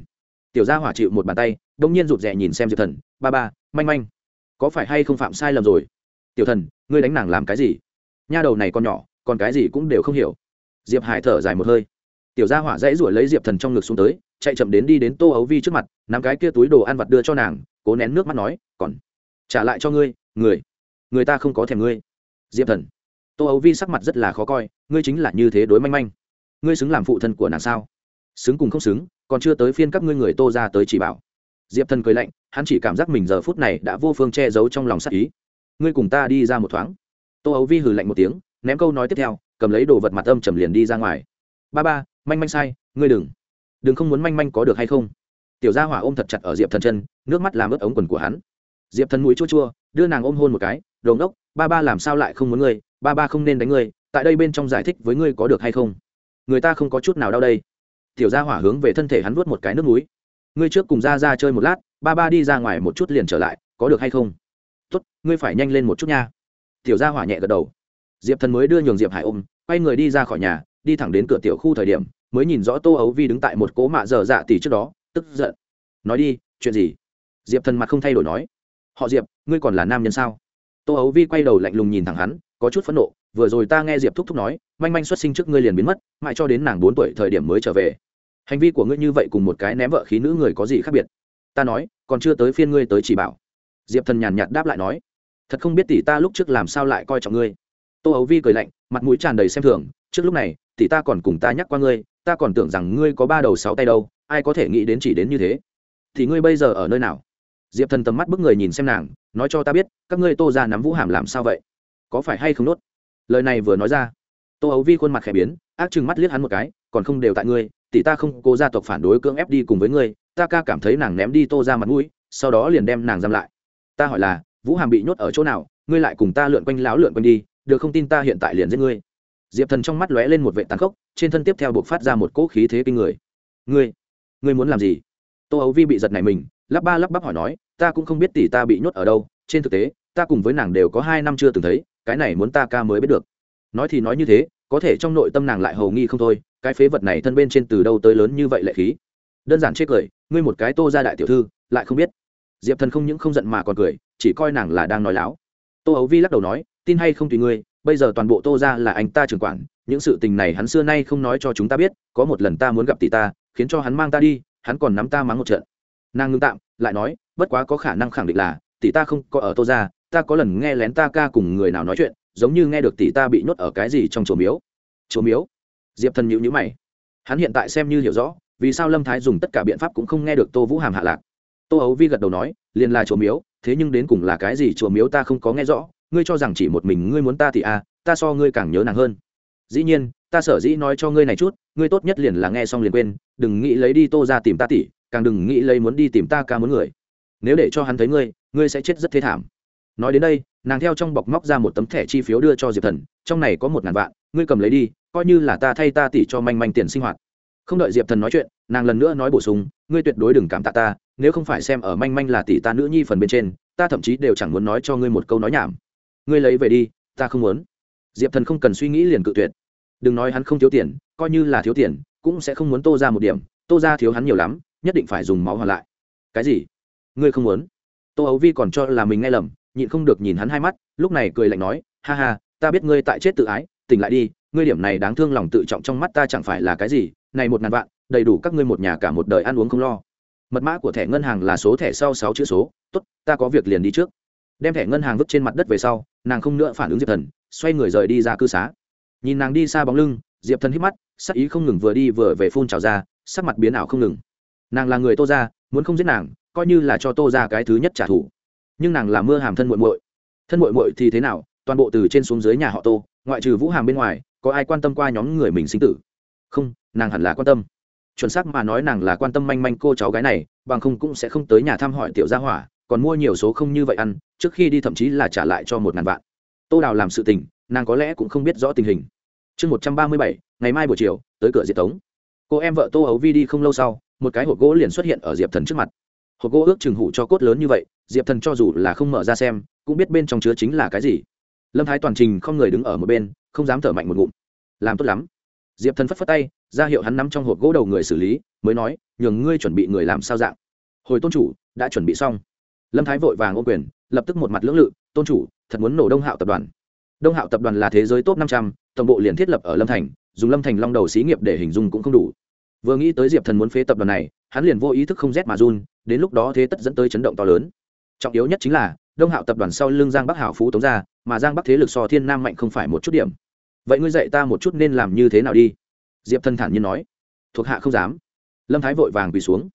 Tiểu gia hỏa chịu một bàn tay, đông nhiên rụt rè nhìn xem diệp thần, ba ba, manh manh, có phải hay không phạm sai lầm rồi? Tiểu thần, ngươi đánh nàng làm cái gì? Nha đầu này còn nhỏ, còn cái gì cũng đều không hiểu. Diệp hải thở dài một hơi. Tiểu gia hỏa dãy ruổi lấy diệp thần trong ngực xuống tới, chạy chậm đến đi đến tô ấu vi trước mặt, nắm cái kia túi đồ ăn vặt đưa cho nàng, cố nén nước mắt nói, còn trả lại cho ngươi, người người ta không có thèm ngươi. Diệp thần tô ấu vi sắc mặt rất là khó coi, ngươi chính là như thế đối manh manh. Ngươi xứng làm phụ thân của nàng sao? Xứng cùng không xứng, còn chưa tới phiên các ngươi người tô ra tới chỉ bảo. Diệp thần cười lạnh, hắn chỉ cảm giác mình giờ phút này đã vô phương che giấu trong lòng sắc ý. Ngươi cùng ta đi ra một thoáng. Tô ấu vi hừ lạnh một tiếng, ném câu nói tiếp theo, cầm lấy đồ vật mặt âm trầm liền đi ra ngoài. Ba ba, manh manh sai, ngươi đừng. Đừng không muốn manh manh có được hay không? Tiểu gia hỏa ôm thật chặt ở diệp thần chân, nước mắt làm ướt ống quần của hắn. Diệp thần mũi chua chua, đưa nàng ôm hôn một cái, đồ ngốc, ba ba làm sao lại không muốn ngươi? Ba ba không nên đánh ngươi, tại đây bên trong giải thích với ngươi có được hay không? Người ta không có chút nào đau đây. Tiểu gia hỏa hướng về thân thể hắn vuốt một cái nước núi. Ngươi trước cùng ra ra chơi một lát, ba ba đi ra ngoài một chút liền trở lại, có được hay không? Tốt, ngươi phải nhanh lên một chút nha. Tiểu gia hỏa nhẹ gật đầu. Diệp thần mới đưa nhường diệp hải ôm, quay người đi ra khỏi nhà, đi thẳng đến cửa tiểu khu thời điểm, mới nhìn rõ tô ấu vi đứng tại một cố mạ dở dạ tỷ trước đó, tức giận. Nói đi, chuyện gì? Diệp thần mặt không thay đổi nói. Họ diệp, ngươi còn là nam nhân sao? Tô ấu vi quay đầu lạnh lùng nhìn thẳng hắn có chút phẫn nộ, vừa rồi ta nghe diệp thúc thúc nói, manh manh xuất sinh trước ngươi liền biến mất, mãi cho đến nàng bốn tuổi thời điểm mới trở về. Hành vi của ngươi như vậy cùng một cái ném vợ khí nữ người có gì khác biệt? Ta nói, còn chưa tới phiên ngươi tới chỉ bảo. Diệp thần nhàn nhạt đáp lại nói, thật không biết tỷ ta lúc trước làm sao lại coi trọng ngươi. Tô ấu vi cười lạnh, mặt mũi tràn đầy xem thường, trước lúc này, tỷ ta còn cùng ta nhắc qua ngươi, ta còn tưởng rằng ngươi có ba đầu sáu tay đâu, ai có thể nghĩ đến chỉ đến như thế. Thì ngươi bây giờ ở nơi nào? Diệp thần tầm mắt bức người nhìn xem nàng, nói cho ta biết, các ngươi tô ra nắm vũ hàm làm sao vậy? Có phải hay không nốt? Lời này vừa nói ra, tô ấu vi khuôn mặt khẽ biến, ác chừng mắt liếc hắn một cái, còn không đều tại ngươi, tỷ ta không cố gia tộc phản đối cưỡng ép đi cùng với ngươi, ta ca cảm thấy nàng ném đi tô ra mặt mũi, sau đó liền đem nàng giam lại. Ta hỏi là, vũ hàm bị nhốt ở chỗ nào, ngươi lại cùng ta lượn quanh láo lượn quanh đi, được không tin ta hiện tại liền giết ngươi. Diệp thần trong mắt lóe lên một vệ tàn khốc, trên thân tiếp theo buộc phát ra một cỗ khí thế kinh người. Ngươi ngươi muốn làm gì? Tô ấu vi bị giật này mình, lắp ba lắp bắp hỏi nói, ta cũng không biết tỷ ta bị nhốt ở đâu, trên thực tế, ta cùng với nàng đều có hai năm chưa từng thấy cái này muốn ta ca mới biết được. Nói thì nói như thế, có thể trong nội tâm nàng lại hầu nghi không thôi, cái phế vật này thân bên trên từ đâu tới lớn như vậy lệ khí. Đơn giản chê cười, ngươi một cái tô ra đại tiểu thư, lại không biết. Diệp thần không những không giận mà còn cười, chỉ coi nàng là đang nói láo. Tô ấu vi lắc đầu nói, tin hay không tùy ngươi, bây giờ toàn bộ tô ra là anh ta trưởng quản, những sự tình này hắn xưa nay không nói cho chúng ta biết, có một lần ta muốn gặp tỷ ta, khiến cho hắn mang ta đi, hắn còn nắm ta mắng một trận. Nàng ngưng tạm, lại nói, bất quá có khả năng khẳng định là, tỷ ta không có ở tô ra ta có lần nghe lén ta ca cùng người nào nói chuyện, giống như nghe được tỷ ta bị nhốt ở cái gì trong chùa miếu. Chùa miếu? Diệp thần nhữ nhữ mày. Hắn hiện tại xem như hiểu rõ, vì sao lâm thái dùng tất cả biện pháp cũng không nghe được tô vũ hàm hạ lạc. Tô ấu vi gật đầu nói, liền là chùa miếu, thế nhưng đến cùng là cái gì chùa miếu ta không có nghe rõ, ngươi cho rằng chỉ một mình ngươi muốn ta thì à ta so ngươi càng nhớ nàng hơn. Dĩ nhiên, ta sở dĩ nói cho ngươi này chút, ngươi tốt nhất liền là nghe xong liền quên, đừng nghĩ lấy đi tô ra tìm ta tỷ, càng đừng nghĩ lấy muốn đi tìm ta ca muốn người. Nếu để cho hắn thấy ngươi ngươi sẽ chết rất thế thảm nói đến đây, nàng theo trong bọc móc ra một tấm thẻ chi phiếu đưa cho diệp thần, trong này có một ngàn vạn, ngươi cầm lấy đi, coi như là ta thay ta tỷ cho manh manh tiền sinh hoạt. Không đợi diệp thần nói chuyện, nàng lần nữa nói bổ sung, ngươi tuyệt đối đừng cảm tạ ta, nếu không phải xem ở manh manh là tỷ ta nữ nhi phần bên trên, ta thậm chí đều chẳng muốn nói cho ngươi một câu nói nhảm. Ngươi lấy về đi, ta không muốn. Diệp thần không cần suy nghĩ liền cự tuyệt. Đừng nói hắn không thiếu tiền, coi như là thiếu tiền, cũng sẽ không muốn tô ra một điểm, tô ra thiếu hắn nhiều lắm, nhất định phải dùng máu hoàn lại. Cái gì? Ngươi không muốn? Tô ấu vi còn cho là mình nghe lầm nhịn không được nhìn hắn hai mắt, lúc này cười lạnh nói, ha ha, ta biết ngươi tại chết tự ái, tỉnh lại đi, ngươi điểm này đáng thương lòng tự trọng trong mắt ta chẳng phải là cái gì, này một ngàn vạn, đầy đủ các ngươi một nhà cả một đời ăn uống không lo. Mật mã của thẻ ngân hàng là số thẻ sau sáu chữ số, tốt, ta có việc liền đi trước. Đem thẻ ngân hàng vứt trên mặt đất về sau, nàng không nữa phản ứng diệp thần, xoay người rời đi ra cư xá. Nhìn nàng đi xa bóng lưng, diệp thần hít mắt, sắc ý không ngừng vừa đi vừa về phun trào ra, sắc mặt biến ảo không ngừng. Nàng là người tô ra muốn không giết nàng, coi như là cho tô ra cái thứ nhất trả thù nhưng nàng là mưa hàm thân muội muội. Thân muội muội thì thế nào? Toàn bộ từ trên xuống dưới nhà họ tô, ngoại trừ vũ hàm bên ngoài, có ai quan tâm qua nhóm người mình sinh tử? Không, nàng hẳn là quan tâm. Chuẩn xác mà nói nàng là quan tâm manh manh cô cháu gái này, bằng không cũng sẽ không tới nhà thăm hỏi tiểu gia hỏa, còn mua nhiều số không như vậy ăn, trước khi đi thậm chí là trả lại cho một ngàn vạn. Tô đào làm sự tình, nàng có lẽ cũng không biết rõ tình hình. Chương một trăm ba mươi bảy, ngày mai buổi chiều, tới cửa diệp tống. Cô em vợ tô ấu vi đi không lâu sau, một cái hộp gỗ liền xuất hiện ở diệp thần trước mặt. Hộp gỗ ước chừng hủ cho cốt lớn như vậy diệp thần cho dù là không mở ra xem, cũng biết bên trong chứa chính là cái gì. Lâm thái toàn trình không người đứng ở một bên, không dám thở mạnh một ngụm. Làm tốt lắm. Diệp thần phất phất tay, ra hiệu hắn nắm trong hộp gỗ đầu người xử lý, mới nói, nhường ngươi chuẩn bị người làm sao dạng? Hồi tôn chủ, đã chuẩn bị xong. Lâm thái vội vàng ô quyền, lập tức một mặt lưỡng lự, tôn chủ, thật muốn nổ đông hạo tập đoàn. Đông hạo tập đoàn là thế giới top năm trăm, tổng bộ liền thiết lập ở lâm thành, dùng lâm thành long đầu xí nghiệp để hình dung cũng không đủ. Vừa nghĩ tới diệp thần muốn phế tập đoàn này, hắn liền vô ý thức không rét mà run, đến lúc đó thế tất dẫn tới chấn động to lớn trọng yếu nhất chính là, đông hạo tập đoàn sau lưng giang bắc hảo phú tống ra, mà giang bắc thế lực so thiên nam mạnh không phải một chút điểm. Vậy ngươi dạy ta một chút nên làm như thế nào đi? Diệp thần thản nhiên nói. Thuộc hạ không dám. Lâm thái vội vàng quỳ xuống.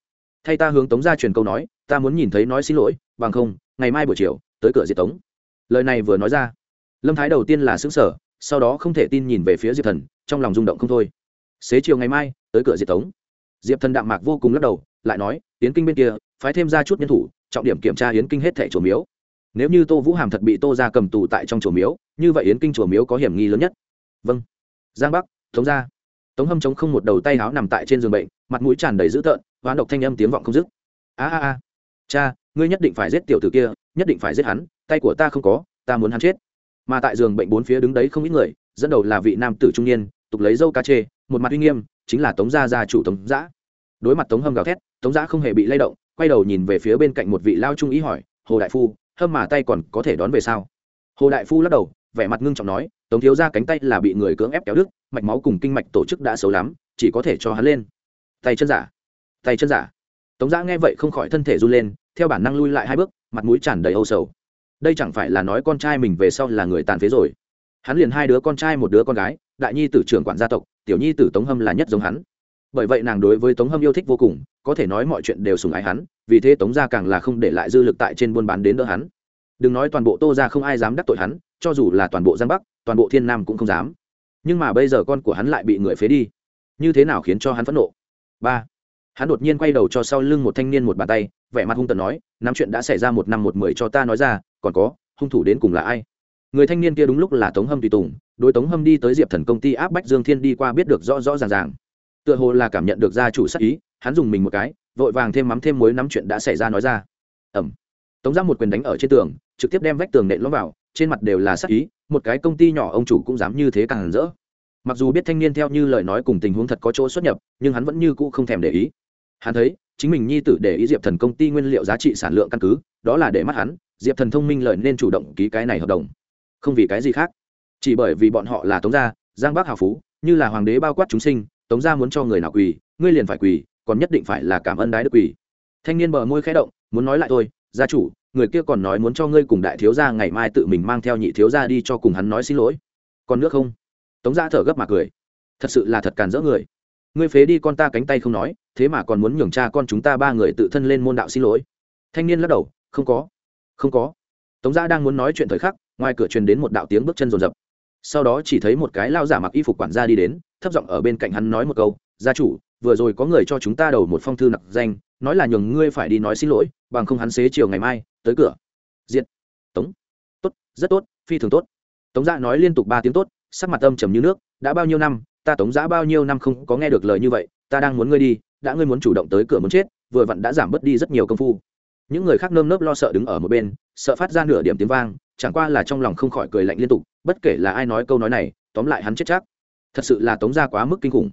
Thay ta hướng tống ra truyền câu nói, ta muốn nhìn thấy nói xin lỗi, bằng không, ngày mai buổi chiều, tới cửa diệp tống. Lời này vừa nói ra, lâm thái đầu tiên là xứng sở sau đó không thể tin nhìn về phía diệp thần, trong lòng rung động không thôi. Xế chiều ngày mai, tới cửa diệp tống. Diệp thần đạm mạc vô cùng lắc đầu, lại nói, tiến kinh bên kia, phái thêm ra chút nhân thủ trọng điểm kiểm tra yến kinh hết thẻ chùa miếu. Nếu như tô vũ hàm thật bị tô ra cầm tù tại trong chùa miếu, như vậy yến kinh chùa miếu có hiểm nghi lớn nhất. Vâng. Giang bắc, tống ra tống hâm chống không một đầu tay áo nằm tại trên giường bệnh, mặt mũi tràn đầy dữ tợn, hoán độc thanh âm tiếng vọng không dứt. A a a. Cha, ngươi nhất định phải giết tiểu tử kia, nhất định phải giết hắn, tay của ta không có, ta muốn hắn chết. Mà tại giường bệnh bốn phía đứng đấy không ít người, dẫn đầu là vị nam tử trung niên, tục lấy dâu cá chê, một mặt uy nghiêm, chính là tống gia gia chủ tống giã đối mặt tống hâm gào thét, tống giã không hề bị lay động quay đầu nhìn về phía bên cạnh một vị lao trung ý hỏi, hồ đại phu, hâm mà tay còn có thể đón về sao? Hồ đại phu lắc đầu, vẻ mặt ngưng trọng nói, tống thiếu ra cánh tay là bị người cưỡng ép kéo đứt, mạch máu cùng kinh mạch tổ chức đã xấu lắm, chỉ có thể cho hắn lên. Tay chân giả, tay chân giả. Tống giã nghe vậy không khỏi thân thể run lên, theo bản năng lui lại hai bước, mặt mũi tràn đầy âu sầu. Đây chẳng phải là nói con trai mình về sau là người tàn phế rồi? Hắn liền hai đứa con trai một đứa con gái, đại nhi tử trưởng quản gia tộc, tiểu nhi tử tống hâm là nhất giống hắn bởi vậy nàng đối với tống hâm yêu thích vô cùng, có thể nói mọi chuyện đều sùng ái hắn, vì thế tống gia càng là không để lại dư lực tại trên buôn bán đến đỡ hắn. Đừng nói toàn bộ tô ra không ai dám đắc tội hắn, cho dù là toàn bộ giang bắc, toàn bộ thiên nam cũng không dám. Nhưng mà bây giờ con của hắn lại bị người phế đi. Như thế nào khiến cho hắn phẫn nộ? Ba. Hắn đột nhiên quay đầu cho sau lưng một thanh niên một bàn tay, vẻ mặt hung tận nói năm chuyện đã xảy ra một năm một mười cho ta nói ra, còn có, hung thủ đến cùng là ai? Người thanh niên kia đúng lúc là tống hâm tùy tùng, đối tống hâm đi tới diệp thần công ty áp bách dương thiên đi qua biết được rõ rõ ràng ràng tựa hồ là cảm nhận được gia chủ sắc ý, hắn dùng mình một cái, vội vàng thêm mắm thêm muối nắm chuyện đã xảy ra nói ra. Ẩm. Tống giang một quyền đánh ở trên tường, trực tiếp đem vách tường nện lõm vào, trên mặt đều là sắc ý, một cái công ty nhỏ ông chủ cũng dám như thế càng rỡ. Mặc dù biết thanh niên theo như lời nói cùng tình huống thật có chỗ xuất nhập, nhưng hắn vẫn như cũ không thèm để ý. Hắn thấy, chính mình nhi tử để ý diệp thần công ty nguyên liệu giá trị sản lượng căn cứ, đó là để mắt hắn, diệp thần thông minh lợi nên chủ động ký cái này hợp đồng. Không vì cái gì khác. Chỉ bởi vì bọn họ là tống gia, giang bắc hào phú, như là hoàng đế bao quát chúng sinh tống gia muốn cho người nào quỳ, ngươi liền phải quỳ, còn nhất định phải là cảm ơn đái đức quỳ. Thanh niên bờ môi khẽ động, muốn nói lại thôi, gia chủ, người kia còn nói muốn cho ngươi cùng đại thiếu gia ngày mai tự mình mang theo nhị thiếu gia đi cho cùng hắn nói xin lỗi. Còn nước không? Tống gia thở gấp mà cười. Thật sự là thật càn rỡ người. Ngươi phế đi con ta cánh tay không nói, thế mà còn muốn nhường cha con chúng ta ba người tự thân lên môn đạo xin lỗi. Thanh niên lắc đầu, không có. Không có. Tống gia đang muốn nói chuyện thời khắc, ngoài cửa truyền đến một đạo tiếng bước chân rồn rập. Sau đó chỉ thấy một cái lao giả mặc y phục quản gia đi đến thấp giọng ở bên cạnh hắn nói một câu, gia chủ, vừa rồi có người cho chúng ta đầu một phong thư nặc danh, nói là nhường ngươi phải đi nói xin lỗi, bằng không hắn xế chiều ngày mai tới cửa. Diện tống. Tốt, rất tốt, phi thường tốt. Tống dạ nói liên tục ba tiếng tốt, sắc mặt âm trầm như nước, đã bao nhiêu năm, ta tống giã bao nhiêu năm không có nghe được lời như vậy, ta đang muốn ngươi đi, đã ngươi muốn chủ động tới cửa muốn chết, vừa vặn đã giảm bớt đi rất nhiều công phu. Những người khác nơm nớp lo sợ đứng ở một bên, sợ phát ra nửa điểm tiếng vang, chẳng qua là trong lòng không khỏi cười lạnh liên tục, bất kể là ai nói câu nói này, tóm lại hắn chết chắc thật sự là tống gia quá mức kinh khủng.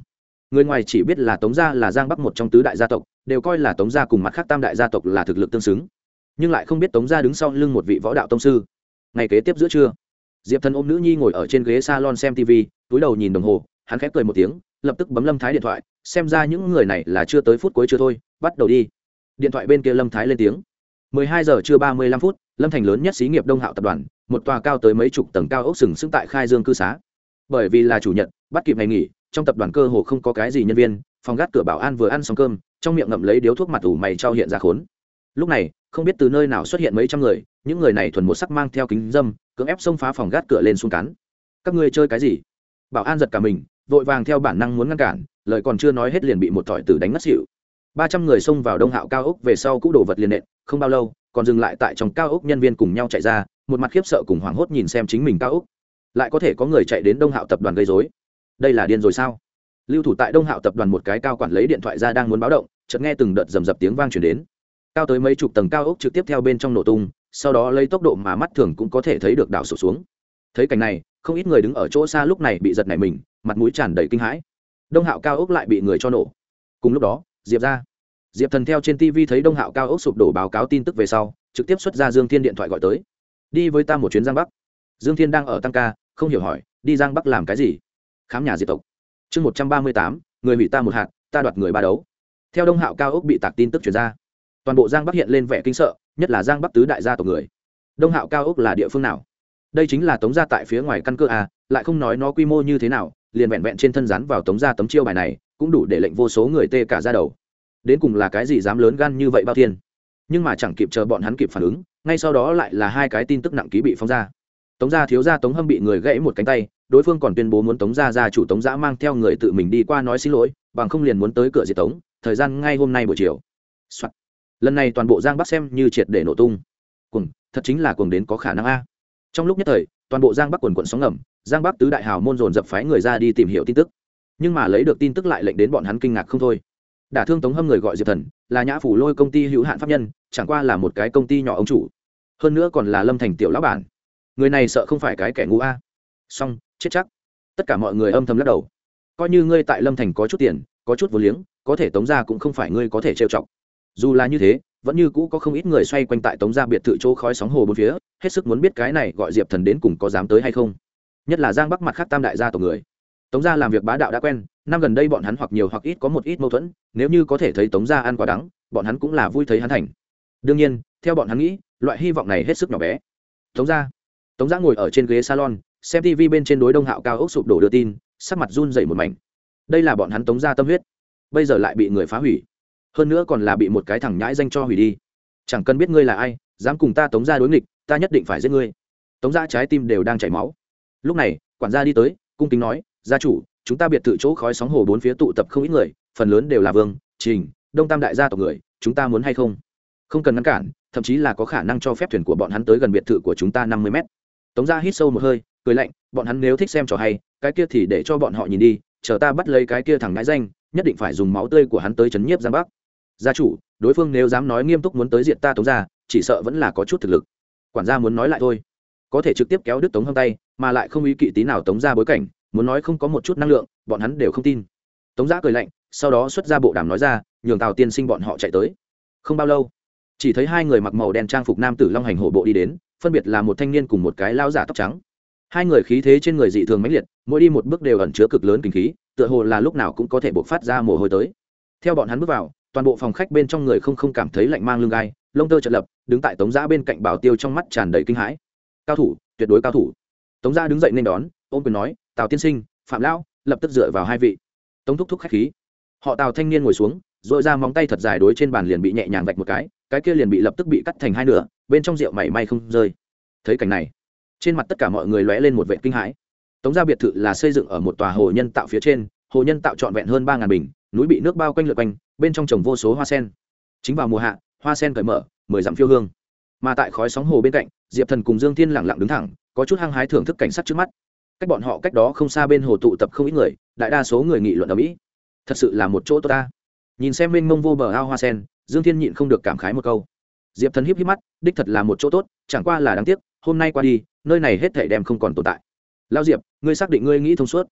Người ngoài chỉ biết là tống gia là giang bắc một trong tứ đại gia tộc, đều coi là tống gia cùng mặt khác tam đại gia tộc là thực lực tương xứng. Nhưng lại không biết tống gia đứng sau lưng một vị võ đạo tông sư. Ngày kế tiếp giữa trưa, diệp thần ôm nữ nhi ngồi ở trên ghế salon xem tv túi đầu nhìn đồng hồ, hắn khép cười một tiếng, lập tức bấm lâm thái điện thoại, xem ra những người này là chưa tới phút cuối chưa thôi, bắt đầu đi. Điện thoại bên kia lâm thái lên tiếng. 12 giờ trưa 35 phút, lâm thành lớn nhất xí nghiệp đông hạo tập đoàn, một tòa cao tới mấy chục tầng cao ốc sừng sững tại khai dương cư xá. Bởi vì là chủ nhật bắt kịp ngày nghỉ, trong tập đoàn cơ hồ không có cái gì nhân viên, phòng gác cửa bảo an vừa ăn xong cơm, trong miệng ngậm lấy điếu thuốc mặt ủ mày trao hiện ra khốn. Lúc này, không biết từ nơi nào xuất hiện mấy trăm người, những người này thuần một sắc mang theo kính dâm, cưỡng ép xông phá phòng gác cửa lên xuống cắn các ngươi chơi cái gì? Bảo an giật cả mình, vội vàng theo bản năng muốn ngăn cản, lời còn chưa nói hết liền bị một thỏi tử đánh mất xịu ba trăm người xông vào đông hạo cao ốc về sau cũ đổ vật liền nện, không bao lâu, còn dừng lại tại trong cao ốc nhân viên cùng nhau chạy ra, một mặt khiếp sợ cùng hoảng hốt nhìn xem chính mình cao ốc. Lại có thể có người chạy đến đông hạo tập đoàn gây dối đây là điên rồi sao? Lưu thủ tại đông hạo tập đoàn một cái cao quản lấy điện thoại ra đang muốn báo động, chợt nghe từng đợt rầm rập tiếng vang chuyển đến. Cao tới mấy chục tầng cao ốc trực tiếp theo bên trong nổ tung, sau đó lấy tốc độ mà mắt thường cũng có thể thấy được đảo sụp xuống. Thấy cảnh này, không ít người đứng ở chỗ xa lúc này bị giật nảy mình, mặt mũi tràn đầy kinh hãi. Đông hạo cao ốc lại bị người cho nổ. Cùng lúc đó, diệp ra. Diệp thần theo trên tv thấy đông hạo cao ốc sụp đổ báo cáo tin tức về sau, trực tiếp xuất ra dương thiên điện thoại gọi tới. Đi với ta một chuyến giang bắc. Dương thiên đang ở tăng ca, không hiểu hỏi, đi giang bắc làm cái gì? Khám nhà diệt tộc. Chương một trăm ba mươi tám, người hủy ta một hạt, ta đoạt người ba đấu. Theo đông hạo cao ốc bị tạc tin tức chuyển ra, toàn bộ giang bắc hiện lên vẻ kinh sợ, nhất là giang bắc tứ đại gia tộc người. Đông hạo cao ốc là địa phương nào? Đây chính là tống gia tại phía ngoài căn cơ a lại không nói nó quy mô như thế nào, liền vẹn vẹn trên thân rắn vào tống gia tấm chiêu bài này, cũng đủ để lệnh vô số người tê cả ra đầu. Đến cùng là cái gì dám lớn gan như vậy bao thiên nhưng mà chẳng kịp chờ bọn hắn kịp phản ứng, ngay sau đó lại là hai cái tin tức nặng ký bị phóng ra. Tống gia thiếu gia tống hâm bị người gãy một cánh tay đối phương còn tuyên bố muốn tống gia gia chủ tống giã mang theo người tự mình đi qua nói xin lỗi, bằng không liền muốn tới cửa diệt tống, thời gian ngay hôm nay buổi chiều. Lần này toàn bộ giang bắc xem như triệt để nổ tung. Cuồng, thật chính là cuồng đến có khả năng a. Trong lúc nhất thời, toàn bộ giang bắc quần quận sóng ngầm, giang bắc tứ đại hào môn dồn dập phái người ra đi tìm hiểu tin tức. Nhưng mà lấy được tin tức lại lệnh đến bọn hắn kinh ngạc không thôi. Đả thương tống hâm người gọi diệp thần, là nhã phủ lôi công ty hữu hạn pháp nhân, chẳng qua là một cái công ty nhỏ ông chủ. Hơn nữa còn là lâm thành tiểu lão bản. Người này sợ không phải cái kẻ ngu a. Song chết chắc. Tất cả mọi người âm thầm lắc đầu. Coi như ngươi tại lâm thành có chút tiền, có chút vô liếng, có thể tống ra cũng không phải ngươi có thể trêu chọc. Dù là như thế, vẫn như cũ có không ít người xoay quanh tại tống gia biệt thự chỗ khói sóng hồ bốn phía, hết sức muốn biết cái này gọi diệp thần đến cùng có dám tới hay không. Nhất là giang bắc mặt khác tam đại gia tộc người. Tống gia làm việc bá đạo đã quen, năm gần đây bọn hắn hoặc nhiều hoặc ít có một ít mâu thuẫn, nếu như có thể thấy tống gia ăn quá đắng, bọn hắn cũng là vui thấy hắn thành. Đương nhiên, theo bọn hắn nghĩ, loại hy vọng này hết sức nhỏ bé. Tống gia. Tống gia ngồi ở trên ghế salon xem tv bên trên đối đông hạo cao ốc sụp đổ đưa tin, sắc mặt run dày một mảnh. Đây là bọn hắn tống gia tâm huyết. Bây giờ lại bị người phá hủy. Hơn nữa còn là bị một cái thằng nhãi danh cho hủy đi. Chẳng cần biết ngươi là ai, dám cùng ta tống gia đối nghịch, ta nhất định phải giết ngươi. Tống gia trái tim đều đang chảy máu. Lúc này, quản gia đi tới, cung kính nói, gia chủ, chúng ta biệt thự chỗ khói sóng hồ bốn phía tụ tập không ít người, phần lớn đều là vương, trình, đông tam đại gia tộc người, chúng ta muốn hay không? Không cần ngăn cản, thậm chí là có khả năng cho phép thuyền của bọn hắn tới gần biệt thự của chúng ta năm mươi mét. Tống gia hít sâu một hơi cười lạnh, bọn hắn nếu thích xem trò hay, cái kia thì để cho bọn họ nhìn đi, chờ ta bắt lấy cái kia thẳng ngãi danh, nhất định phải dùng máu tươi của hắn tới chấn nhiếp giang bắc. Gia chủ, đối phương nếu dám nói nghiêm túc muốn tới diện ta tống gia, chỉ sợ vẫn là có chút thực lực. Quản gia muốn nói lại thôi. Có thể trực tiếp kéo đứt tống hâm tay, mà lại không ý kỵ tí nào tống ra bối cảnh, muốn nói không có một chút năng lượng, bọn hắn đều không tin. Tống giã cười lạnh, sau đó xuất ra bộ đàm nói ra, nhường tào tiên sinh bọn họ chạy tới. Không bao lâu, chỉ thấy hai người mặc màu đen trang phục nam tử long hành hổ bộ đi đến, phân biệt là một thanh niên cùng một cái lao giả tóc trắng hai người khí thế trên người dị thường mãnh liệt, mỗi đi một bước đều ẩn chứa cực lớn kinh khí, tựa hồ là lúc nào cũng có thể buộc phát ra mồ hôi tới. Theo bọn hắn bước vào, toàn bộ phòng khách bên trong người không không cảm thấy lạnh mang lưng gai, lông tơ trật lập, đứng tại tống giã bên cạnh bảo tiêu trong mắt tràn đầy kinh hãi. Cao thủ, tuyệt đối cao thủ. Tống giã đứng dậy nên đón, ôm quyền nói, tào tiên sinh, phạm lão, lập tức dựa vào hai vị. Tống thúc thúc khách khí. Họ tào thanh niên ngồi xuống dội ra móng tay thật dài đối trên bàn liền bị nhẹ nhàng vạch một cái cái kia liền bị lập tức bị cắt thành hai nửa, bên trong rượu mảy may không rơi. Thấy cảnh này trên mặt tất cả mọi người lóe lên một vệ kinh hãi. Tống gia biệt thự là xây dựng ở một tòa hồ nhân tạo phía trên, hồ nhân tạo trọn vẹn hơn ba ngàn bình, núi bị nước bao quanh lượt quanh, bên trong trồng vô số hoa sen. Chính vào mùa hạ, hoa sen cởi mở, mười dặm phiêu hương. Mà tại khói sóng hồ bên cạnh, diệp thần cùng dương thiên lẳng lặng đứng thẳng, có chút hăng hái thưởng thức cảnh sát trước mắt. Cách bọn họ cách đó không xa bên hồ tụ tập không ít người, đại đa số người nghị luận ở mỹ. Thật sự là một chỗ tốt ta. Nhìn xem mênh mông vô bờ ao hoa sen, dương thiên nhịn không được cảm khái một câu. Diệp thần híp híp mắt, đích thật là một chỗ tốt, chẳng qua là đáng tiếc, hôm nay qua đi nơi này hết thể đem không còn tồn tại. Lao diệp ngươi xác định ngươi nghĩ thông suốt.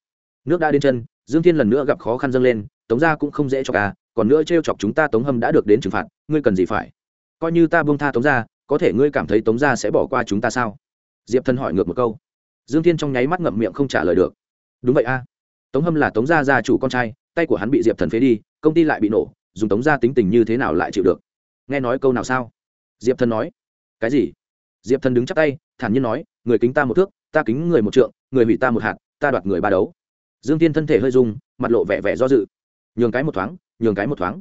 Nước đã đến chân dương thiên lần nữa gặp khó khăn dâng lên tống Gia cũng không dễ cho cả còn nữa t chọc chúng ta tống hâm đã được đến trừng phạt ngươi cần gì phải? Coi như ta buông tha tống Gia, có thể ngươi cảm thấy tống Gia sẽ bỏ qua chúng ta sao? Diệp thần hỏi ngược một câu. Dương thiên trong nháy mắt ngậm miệng không trả lời được. Đúng vậy a. Tống hâm là tống gia gia chủ con trai tay của hắn bị diệp thần phế đi công ty lại bị nổ dùng tống gia tính tình như thế nào lại chịu được? Nghe nói câu nào sao? Diệp thần nói. Cái gì? Diệp thần đứng chắc tay, thản nhiên nói, người kính ta một thước, ta kính người một trượng, người hủy ta một hạt, ta đoạt người ba đấu. Dương tiên thân thể hơi rung, mặt lộ vẻ vẻ do dự. Nhường cái một thoáng, nhường cái một thoáng.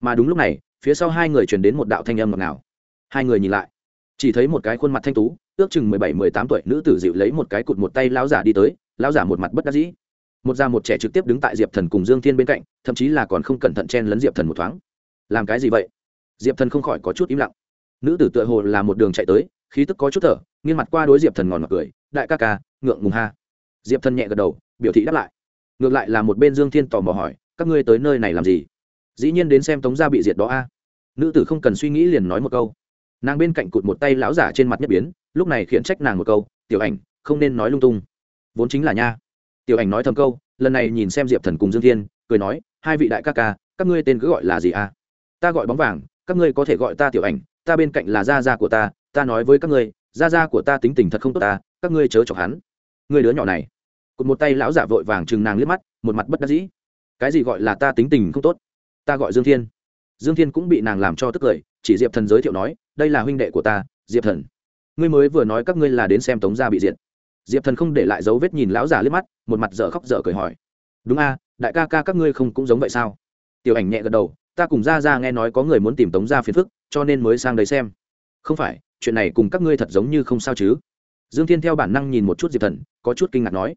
Mà đúng lúc này, phía sau hai người truyền đến một đạo thanh âm ngọt ngào. Hai người nhìn lại, chỉ thấy một cái khuôn mặt thanh tú, ước chừng mười bảy, mười tám tuổi nữ tử dịu lấy một cái cụt một tay lão giả đi tới, lão giả một mặt bất đắc dĩ. Một già một trẻ trực tiếp đứng tại diệp thần cùng dương thiên bên cạnh, thậm chí là còn không cẩn thận chen lấn diệp thần một thoáng. Làm cái gì vậy? Diệp thần không khỏi có chút im lặng. Nữ tử tựa hồ là một đường chạy tới khí tức có chút thở, nghiêng mặt qua đối diệp thần ngòn mặt cười, đại ca ca, ngượng ngùng ha. Diệp thần nhẹ gật đầu, biểu thị đáp lại. Ngược lại là một bên dương thiên tò mò hỏi, các ngươi tới nơi này làm gì? Dĩ nhiên đến xem tống gia bị diệt đó a. Nữ tử không cần suy nghĩ liền nói một câu. Nàng bên cạnh cụt một tay lão giả trên mặt nhất biến, lúc này khiển trách nàng một câu, tiểu ảnh, không nên nói lung tung. Vốn chính là nha. Tiểu ảnh nói thầm câu, lần này nhìn xem diệp thần cùng dương thiên, cười nói, hai vị đại ca ca, các ngươi tên cứ gọi là gì a? Ta gọi bóng vàng, các ngươi có thể gọi ta tiểu ảnh, ta bên cạnh là gia gia của ta ta nói với các ngươi, gia gia của ta tính tình thật không tốt ta, các ngươi chớ chọc hắn. Người đứa nhỏ này. Cụt một tay lão giả vội vàng chừng nàng liếc mắt, một mặt bất đắc dĩ. Cái gì gọi là ta tính tình không tốt? Ta gọi dương thiên. Dương thiên cũng bị nàng làm cho tức cười, chỉ diệp thần giới thiệu nói, đây là huynh đệ của ta, diệp thần. Ngươi mới vừa nói các ngươi là đến xem tống gia bị diệt. Diệp thần không để lại dấu vết nhìn lão giả liếc mắt, một mặt dở khóc dở cười hỏi, đúng a, đại ca ca các ngươi không cũng giống vậy sao? Tiểu ảnh nhẹ gật đầu, ta cùng ra ra nghe nói có người muốn tìm tống gia phiền phức, cho nên mới sang đấy xem. Không phải chuyện này cùng các ngươi thật giống như không sao chứ? Dương thiên theo bản năng nhìn một chút diệp thần, có chút kinh ngạc nói,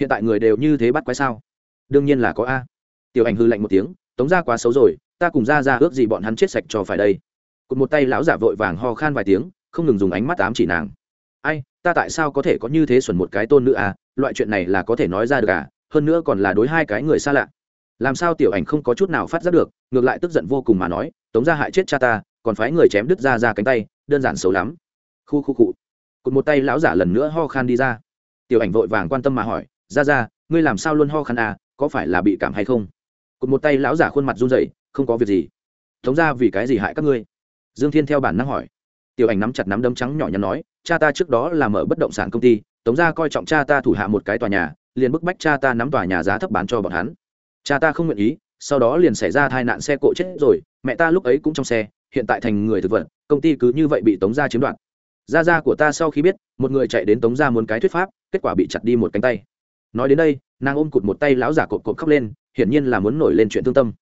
hiện tại người đều như thế bắt quái sao? Đương nhiên là có a. Tiểu ảnh hư lạnh một tiếng, tống gia quá xấu rồi, ta cùng ra ra ước gì bọn hắn chết sạch cho phải đây. Cụt một tay lão giả vội vàng ho khan vài tiếng, không ngừng dùng ánh mắt ám chỉ nàng. Ai, ta tại sao có thể có như thế xuẩn một cái tôn nữ à loại chuyện này là có thể nói ra được à? Hơn nữa còn là đối hai cái người xa lạ. Làm sao tiểu ảnh không có chút nào phát giác được, ngược lại tức giận vô cùng mà nói, tống ra hại chết cha ta còn phái người chém đứt ra ra cánh tay, đơn giản xấu lắm. Khu khu cụ cụt một tay lão giả lần nữa ho khan đi ra. Tiểu ảnh vội vàng quan tâm mà hỏi, ra ra, ngươi làm sao luôn ho khan à có phải là bị cảm hay không? Cụt một tay lão giả khuôn mặt run rẩy, không có việc gì. Thống ra vì cái gì hại các ngươi? Dương thiên theo bản năng hỏi. Tiểu ảnh nắm chặt nắm đấm trắng nhỏ nhắn nói, cha ta trước đó là mở bất động sản công ty, tống gia coi trọng cha ta thủ hạ một cái tòa nhà, liền bức bách cha ta nắm tòa nhà giá thấp bán cho bọn hắn. Cha ta không nguyện ý, sau đó liền xảy ra tai nạn xe cộ chết rồi, mẹ ta lúc ấy cũng trong xe hiện tại thành người thực vật, công ty cứ như vậy bị tống gia chiếm đoạt. Gia gia của ta sau khi biết, một người chạy đến tống gia muốn cái thuyết pháp, kết quả bị chặt đi một cánh tay. Nói đến đây, nàng ôm cụt một tay lão giả cột cột khóc lên, hiển nhiên là muốn nổi lên chuyện thương tâm.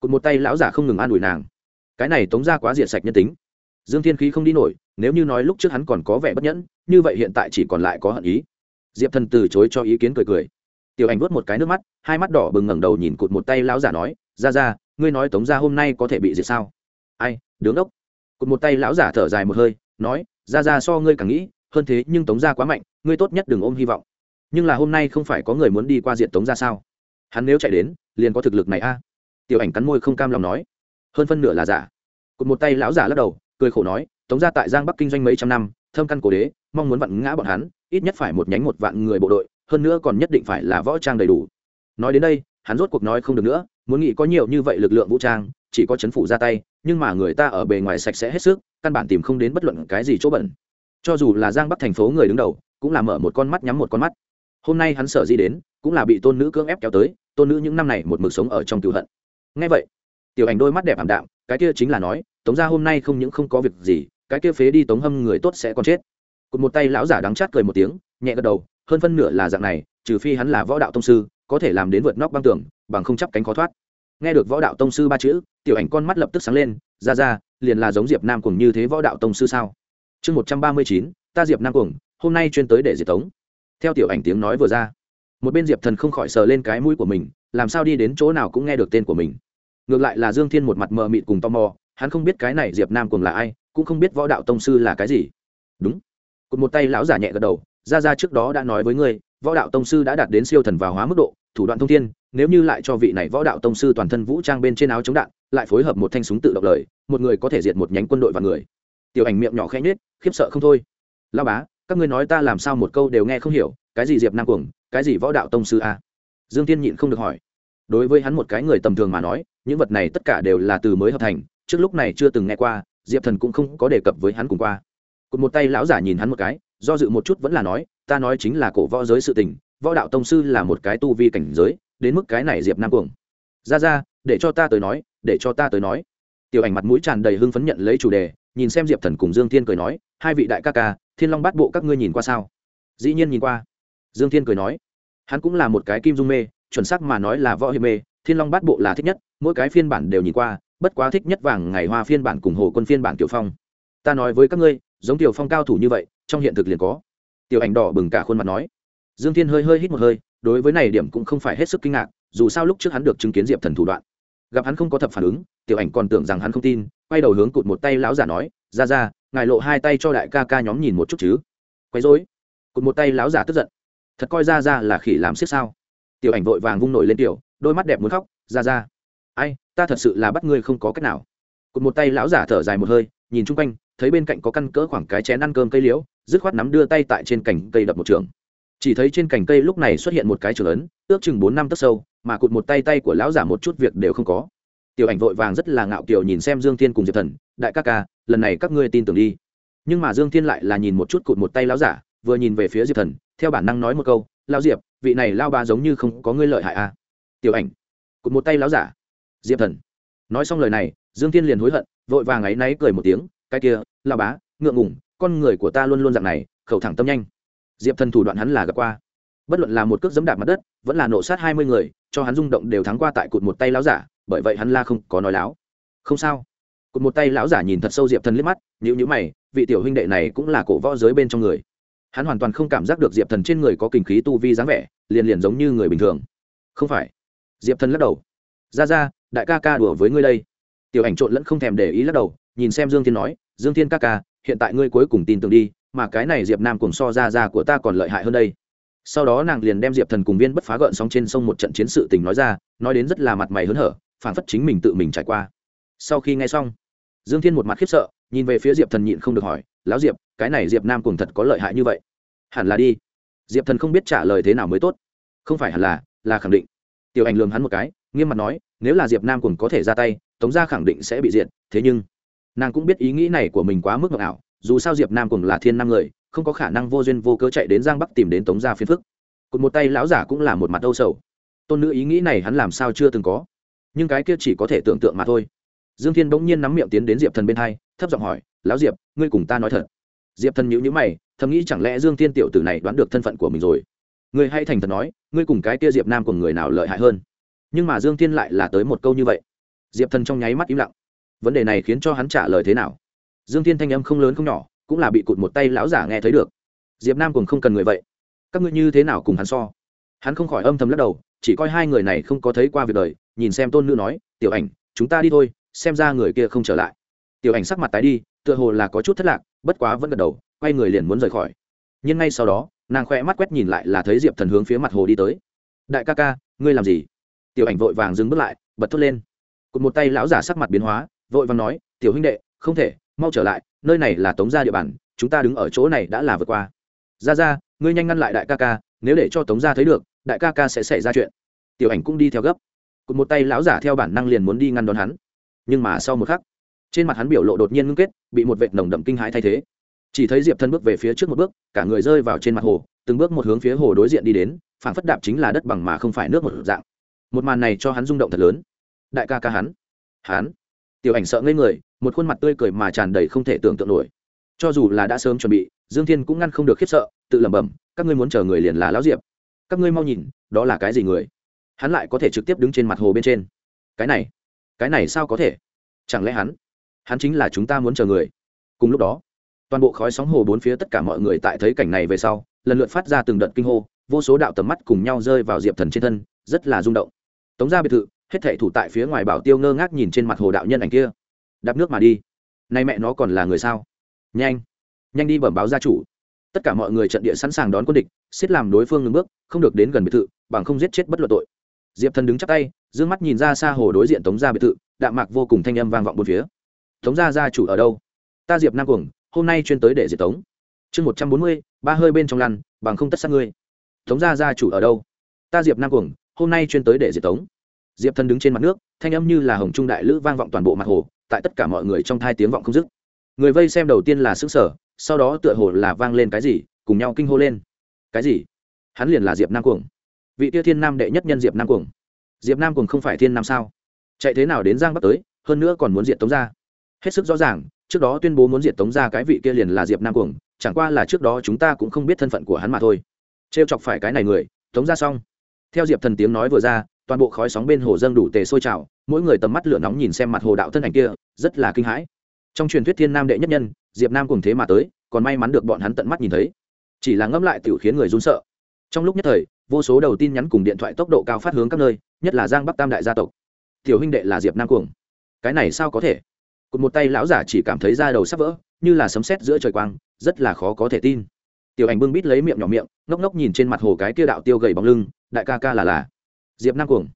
Cụt một tay lão giả không ngừng an ủi nàng. Cái này tống gia quá diệt sạch nhân tính. Dương thiên khí không đi nổi, nếu như nói lúc trước hắn còn có vẻ bất nhẫn, như vậy hiện tại chỉ còn lại có hận ý. Diệp thần từ chối cho ý kiến cười cười. Tiểu ảnh vớt một cái nước mắt, hai mắt đỏ bừng ngẩng đầu nhìn cụt một tay lão giả nói ra ra ngươi nói tống gia hôm nay có thể bị diệt sao? Ai đứng đốc. cụt một tay lão giả thở dài một hơi, nói, ra ra so ngươi càng nghĩ, hơn thế nhưng tống gia quá mạnh, ngươi tốt nhất đừng ôm hy vọng. Nhưng là hôm nay không phải có người muốn đi qua diện tống ra sao? Hắn nếu chạy đến, liền có thực lực này a. Tiểu ảnh cắn môi không cam lòng nói, hơn phân nửa là giả. Cụt một tay lão giả lắc đầu, cười khổ nói, tống ra tại giang bắc kinh doanh mấy trăm năm, thâm căn cổ đế, mong muốn vặn ngã bọn hắn, ít nhất phải một nhánh một vạn người bộ đội, hơn nữa còn nhất định phải là võ trang đầy đủ. Nói đến đây, hắn rốt cuộc nói không được nữa, muốn nghĩ có nhiều như vậy lực lượng vũ trang chỉ có chấn phủ ra tay, nhưng mà người ta ở bề ngoài sạch sẽ hết sức, căn bản tìm không đến bất luận cái gì chỗ bẩn. Cho dù là giang bắc thành phố người đứng đầu, cũng là mở một con mắt nhắm một con mắt. Hôm nay hắn sở di đến, cũng là bị tôn nữ cưỡng ép kéo tới, tôn nữ những năm này một mực sống ở trong cựu hận. Ngay vậy, tiểu ảnh đôi mắt đẹp ảm đạm, cái kia chính là nói, tống ra hôm nay không những không có việc gì, cái kia phế đi tống hâm người tốt sẽ còn chết. Cụt một tay lão giả đắng chát cười một tiếng, nhẹ gật đầu, hơn phân nửa là dạng này, trừ phi hắn là võ đạo tông sư, có thể làm đến vượt nóc băng tường, bằng không chấp cánh khó thoát. Nghe được võ đạo tông sư ba chữ tiểu ảnh con mắt lập tức sáng lên, ra ra, liền là giống diệp nam cùng như thế võ đạo tông sư sao? Chương một trăm ba mươi chín, ta diệp nam cùng hôm nay chuyên tới để diệp tống. Theo tiểu ảnh tiếng nói vừa ra, một bên diệp thần không khỏi sờ lên cái mũi của mình, làm sao đi đến chỗ nào cũng nghe được tên của mình. Ngược lại là dương thiên một mặt mờ mịt cùng tò mò, hắn không biết cái này diệp nam cùng là ai, cũng không biết võ đạo tông sư là cái gì. Đúng. Cụt một tay lão giả nhẹ gật đầu, ra ra trước đó đã nói với ngươi, võ đạo tông sư đã đạt đến siêu thần vào hóa mức độ, thủ đoạn thông thiên, nếu như lại cho vị này võ đạo tông sư toàn thân vũ trang bên trên áo chống đạn lại phối hợp một thanh súng tự động lời, một người có thể diệt một nhánh quân đội và người. Tiểu ảnh miệng nhỏ khẽ nhết khiếp sợ không thôi. Lao bá, các ngươi nói ta làm sao một câu đều nghe không hiểu, cái gì diệp nam cuồng, cái gì võ đạo tông sư a? Dương tiên nhịn không được hỏi. Đối với hắn một cái người tầm thường mà nói, những vật này tất cả đều là từ mới hợp thành, trước lúc này chưa từng nghe qua, diệp thần cũng không có đề cập với hắn cùng qua. Cụt một tay lão giả nhìn hắn một cái, do dự một chút vẫn là nói, ta nói chính là cổ võ giới sự tình, võ đạo tông sư là một cái tu vi cảnh giới, đến mức cái này diệp nam cuồng. Ra ra, để cho ta tới nói để cho ta tới nói. Tiểu ảnh mặt mũi tràn đầy hưng phấn nhận lấy chủ đề, nhìn xem diệp thần cùng dương thiên cười nói, hai vị đại ca ca, thiên long bát bộ các ngươi nhìn qua sao? Dĩ nhiên nhìn qua. Dương thiên cười nói, hắn cũng là một cái kim dung mê, chuẩn xác mà nói là võ hiệp mê, thiên long bát bộ là thích nhất, mỗi cái phiên bản đều nhìn qua, bất quá thích nhất vàng ngày hoa phiên bản cùng hồ quân phiên bản tiểu phong. Ta nói với các ngươi, giống tiểu phong cao thủ như vậy, trong hiện thực liền có. Tiểu ảnh đỏ bừng cả khuôn mặt nói. Dương thiên hơi hơi hít một hơi, đối với này điểm cũng không phải hết sức kinh ngạc, dù sao lúc trước hắn được chứng kiến diệp thần thủ đoạn gặp hắn không có thập phản ứng, tiểu ảnh còn tưởng rằng hắn không tin, quay đầu hướng cụt một tay lão giả nói, ra ra, ngài lộ hai tay cho đại ca ca nhóm nhìn một chút chứ. Quấy rối. Cụt một tay lão giả tức giận. Thật coi ra ra là khỉ làm siết sao? Tiểu ảnh vội vàng vung nổi lên tiểu, đôi mắt đẹp muốn khóc, ra ra. Ai, ta thật sự là bắt ngươi không có cách nào. Cụt một tay lão giả thở dài một hơi, nhìn chung quanh, thấy bên cạnh có căn cỡ khoảng cái chén ăn cơm cây liễu, dứt khoát nắm đưa tay tại trên cành cây đập một trường chỉ thấy trên cành cây lúc này xuất hiện một cái trường lớn, ước chừng bốn năm tấc sâu mà cụt một tay tay của lão giả một chút việc đều không có. Tiểu ảnh vội vàng rất là ngạo kiểu nhìn xem dương thiên cùng diệp thần đại ca ca lần này các ngươi tin tưởng đi. Nhưng mà dương thiên lại là nhìn một chút cụt một tay lão giả vừa nhìn về phía diệp thần theo bản năng nói một câu lão diệp vị này lao ba giống như không có ngươi lợi hại a à. tiểu ảnh. Cụt một tay lão giả. Diệp thần. Nói xong lời này dương thiên liền hối hận vội vàng áy náy cười một tiếng cái kia lao bá ngượng ngủng con người của ta luôn luôn dạng này khẩu thẳng tâm nhanh diệp thần thủ đoạn hắn là gặp qua. Bất luận là một cước dẫm đạp mặt đất, vẫn là nổ sát hai mươi người, cho hắn rung động đều thắng qua tại cụt một tay lão giả, bởi vậy hắn la không có nói láo. Không sao. Cụt một tay lão giả nhìn thật sâu diệp thần liếc mắt nhữ nhữ mày, vị tiểu huynh đệ này cũng là cổ võ giới bên trong người. Hắn hoàn toàn không cảm giác được diệp thần trên người có kinh khí tu vi dáng vẻ, liền liền giống như người bình thường. Không phải. Diệp thần lắc đầu. Ra ra, đại ca ca đùa với ngươi đây. Tiểu ảnh trộn lẫn không thèm để ý lắc đầu, nhìn xem dương thiên nói, dương thiên ca ca, hiện tại ngươi cuối cùng tin tưởng đi mà cái này diệp nam cùng so ra ra của ta còn lợi hại hơn đây. Sau đó nàng liền đem diệp thần cùng viên bất phá gợn sóng trên sông một trận chiến sự tình nói ra, nói đến rất là mặt mày hớn hở phản phất chính mình tự mình trải qua. Sau khi nghe xong, dương thiên một mặt khiếp sợ, nhìn về phía diệp thần nhịn không được hỏi, lão diệp, cái này diệp nam cùng thật có lợi hại như vậy? Hẳn là đi. Diệp thần không biết trả lời thế nào mới tốt. Không phải hẳn là là khẳng định. Tiểu ảnh lường hắn một cái, nghiêm mặt nói, nếu là diệp nam cùng có thể ra tay, tống gia khẳng định sẽ bị diện thế nhưng nàng cũng biết ý nghĩ này của mình quá mức ngọc ảo dù sao diệp nam cùng là thiên năm người, không có khả năng vô duyên vô cớ chạy đến giang bắc tìm đến tống gia phiền phức. Cụt một tay lão giả cũng là một mặt âu sầu. Tôn nữ ý nghĩ này hắn làm sao chưa từng có. Nhưng cái kia chỉ có thể tưởng tượng mà thôi. Dương thiên bỗng nhiên nắm miệng tiến đến diệp thần bên hai, thấp giọng hỏi, lão diệp, ngươi cùng ta nói thật. Diệp thần nhữ nhữ mày, thầm nghĩ chẳng lẽ dương thiên tiểu tử này đoán được thân phận của mình rồi. Ngươi hay thành thật nói, ngươi cùng cái kia diệp nam cùng người nào lợi hại hơn? Nhưng mà dương thiên lại là tới một câu như vậy. Diệp thần trong nháy mắt im lặng. Vấn đề này khiến cho hắn trả lời thế nào? Dương thiên thanh âm không lớn không nhỏ, cũng là bị cụt một tay lão giả nghe thấy được. Diệp nam cùng không cần người vậy. Các ngươi như thế nào cùng hắn so? Hắn không khỏi âm thầm lắc đầu, chỉ coi hai người này không có thấy qua việc đời, nhìn xem tôn nữ nói, tiểu ảnh, chúng ta đi thôi, xem ra người kia không trở lại. Tiểu ảnh sắc mặt tái đi, tựa hồ là có chút thất lạc, bất quá vẫn gật đầu, quay người liền muốn rời khỏi. Nhưng ngay sau đó, nàng khoe mắt quét nhìn lại là thấy diệp thần hướng phía mặt hồ đi tới. Đại ca ca, ngươi làm gì? Tiểu ảnh vội vàng dừng bước lại, bật thốt lên. Cụt một tay lão giả sắc mặt biến hóa, vội vàng nói, tiểu huynh đệ, không thể mau trở lại, nơi này là tống gia địa bàn, chúng ta đứng ở chỗ này đã là vượt qua. Ra ra ngươi nhanh ngăn lại đại ca ca, nếu để cho tống gia thấy được, đại ca ca sẽ xảy ra chuyện. Tiểu ảnh cũng đi theo gấp. Cụt một tay lão giả theo bản năng liền muốn đi ngăn đón hắn. Nhưng mà sau một khắc, trên mặt hắn biểu lộ đột nhiên ngưng kết, bị một vệt nồng đậm kinh hãi thay thế. Chỉ thấy diệp thân bước về phía trước một bước, cả người rơi vào trên mặt hồ, từng bước một hướng phía hồ đối diện đi đến phản phất đạp chính là đất bằng mà không phải nước một dạng. Một màn này cho hắn rung động thật lớn. Đại ca ca hắn. Hắn. Tiểu ảnh sợ ngây người một khuôn mặt tươi cười mà tràn đầy không thể tưởng tượng nổi. Cho dù là đã sớm chuẩn bị, dương thiên cũng ngăn không được khiếp sợ, tự lẩm bẩm, các ngươi muốn chờ người liền là lão diệp. Các ngươi mau nhìn, đó là cái gì người? Hắn lại có thể trực tiếp đứng trên mặt hồ bên trên. Cái này cái này sao có thể? Chẳng lẽ hắn hắn chính là chúng ta muốn chờ người? Cùng lúc đó, toàn bộ khói sóng hồ bốn phía tất cả mọi người tại thấy cảnh này về sau, lần lượt phát ra từng đợt kinh hô, vô số đạo tầm mắt cùng nhau rơi vào diệp thần trên thân, rất là rung động. Tống ra biệt thự, hết thể thủ tại phía ngoài bảo tiêu ngơ ngác nhìn trên mặt hồ đạo nhân ảnh kia đạp nước mà đi. Nay mẹ nó còn là người sao? Nhanh nhanh đi bẩm báo gia chủ. Tất cả mọi người trận địa sẵn sàng đón quân địch, xiết làm đối phương ngừng bước, không được đến gần biệt thự, bằng không giết chết bất luận tội. Diệp thần đứng chắc tay d ư ơ n g mắt nhìn ra xa hồ đối diện tống gia biệt thự, đạm mạc vô cùng thanh âm vang vọng bốn phía. Tống gia gia chủ ở đâu? Ta diệp nam cuồng, hôm nay chuyên tới để diệt tống. Chương một trăm bốn mươi, ba hơi bên trong lăn, bằng không tất sát ngươi. Tống gia gia chủ ở đâu? Ta diệp nam cuồng, hôm nay chuyên tới để diệt tống. Diệp thần đứng trên mặt nước, thanh âm như là hồng trung đại lữ vang vọng toàn bộ mặt hồ tại tất cả mọi người trong thai tiếng vọng không dứt. Người vây xem đầu tiên là xứng sở sau đó tựa hồ là vang lên cái gì, cùng nhau kinh hô lên. Cái gì? Hắn liền là diệp nam cuồng. Vị tia thiên nam đệ nhất nhân diệp nam cuồng. Diệp nam cuồng không phải thiên nam sao? Chạy thế nào đến giang bắc tới, hơn nữa còn muốn diệt tống ra hết sức rõ ràng, trước đó tuyên bố muốn diệt tống ra cái vị kia liền là diệp nam cuồng, chẳng qua là trước đó chúng ta cũng không biết thân phận của hắn mà thôi. T r e o chọc phải cái này người, tống ra xong. Theo diệp thần tiếng nói vừa ra toàn bộ khói sóng bên hồ dâng đủ tề sôi trào, mỗi người tầm mắt lửa nóng nhìn xem mặt hồ đạo thân ảnh kia, rất là kinh hãi. Trong truyền thuyết thiên nam đệ nhất nhân, diệp nam cùng thế mà tới, còn may mắn được bọn hắn tận mắt nhìn thấy. Chỉ là ngẫm lại tiểu khiến người run sợ. Trong lúc nhất thời, vô số đầu tin nhắn cùng điện thoại tốc độ cao phát hướng các nơi, nhất là giang bắc tam đại gia tộc. Tiểu huynh đệ là diệp nam cuồng. Cái này sao có thể? Cụt một tay lão giả chỉ cảm thấy da đầu sắp vỡ, như là sấm sét giữa trời quang, rất là khó có thể tin. Tiểu ảnh bưng bít lấy miệng nhỏ miệng, ngốc ngốc nhìn trên mặt hồ cái kia đạo tiêu gầy bóng lưng, đại ca ca là là diệp nam cuồng.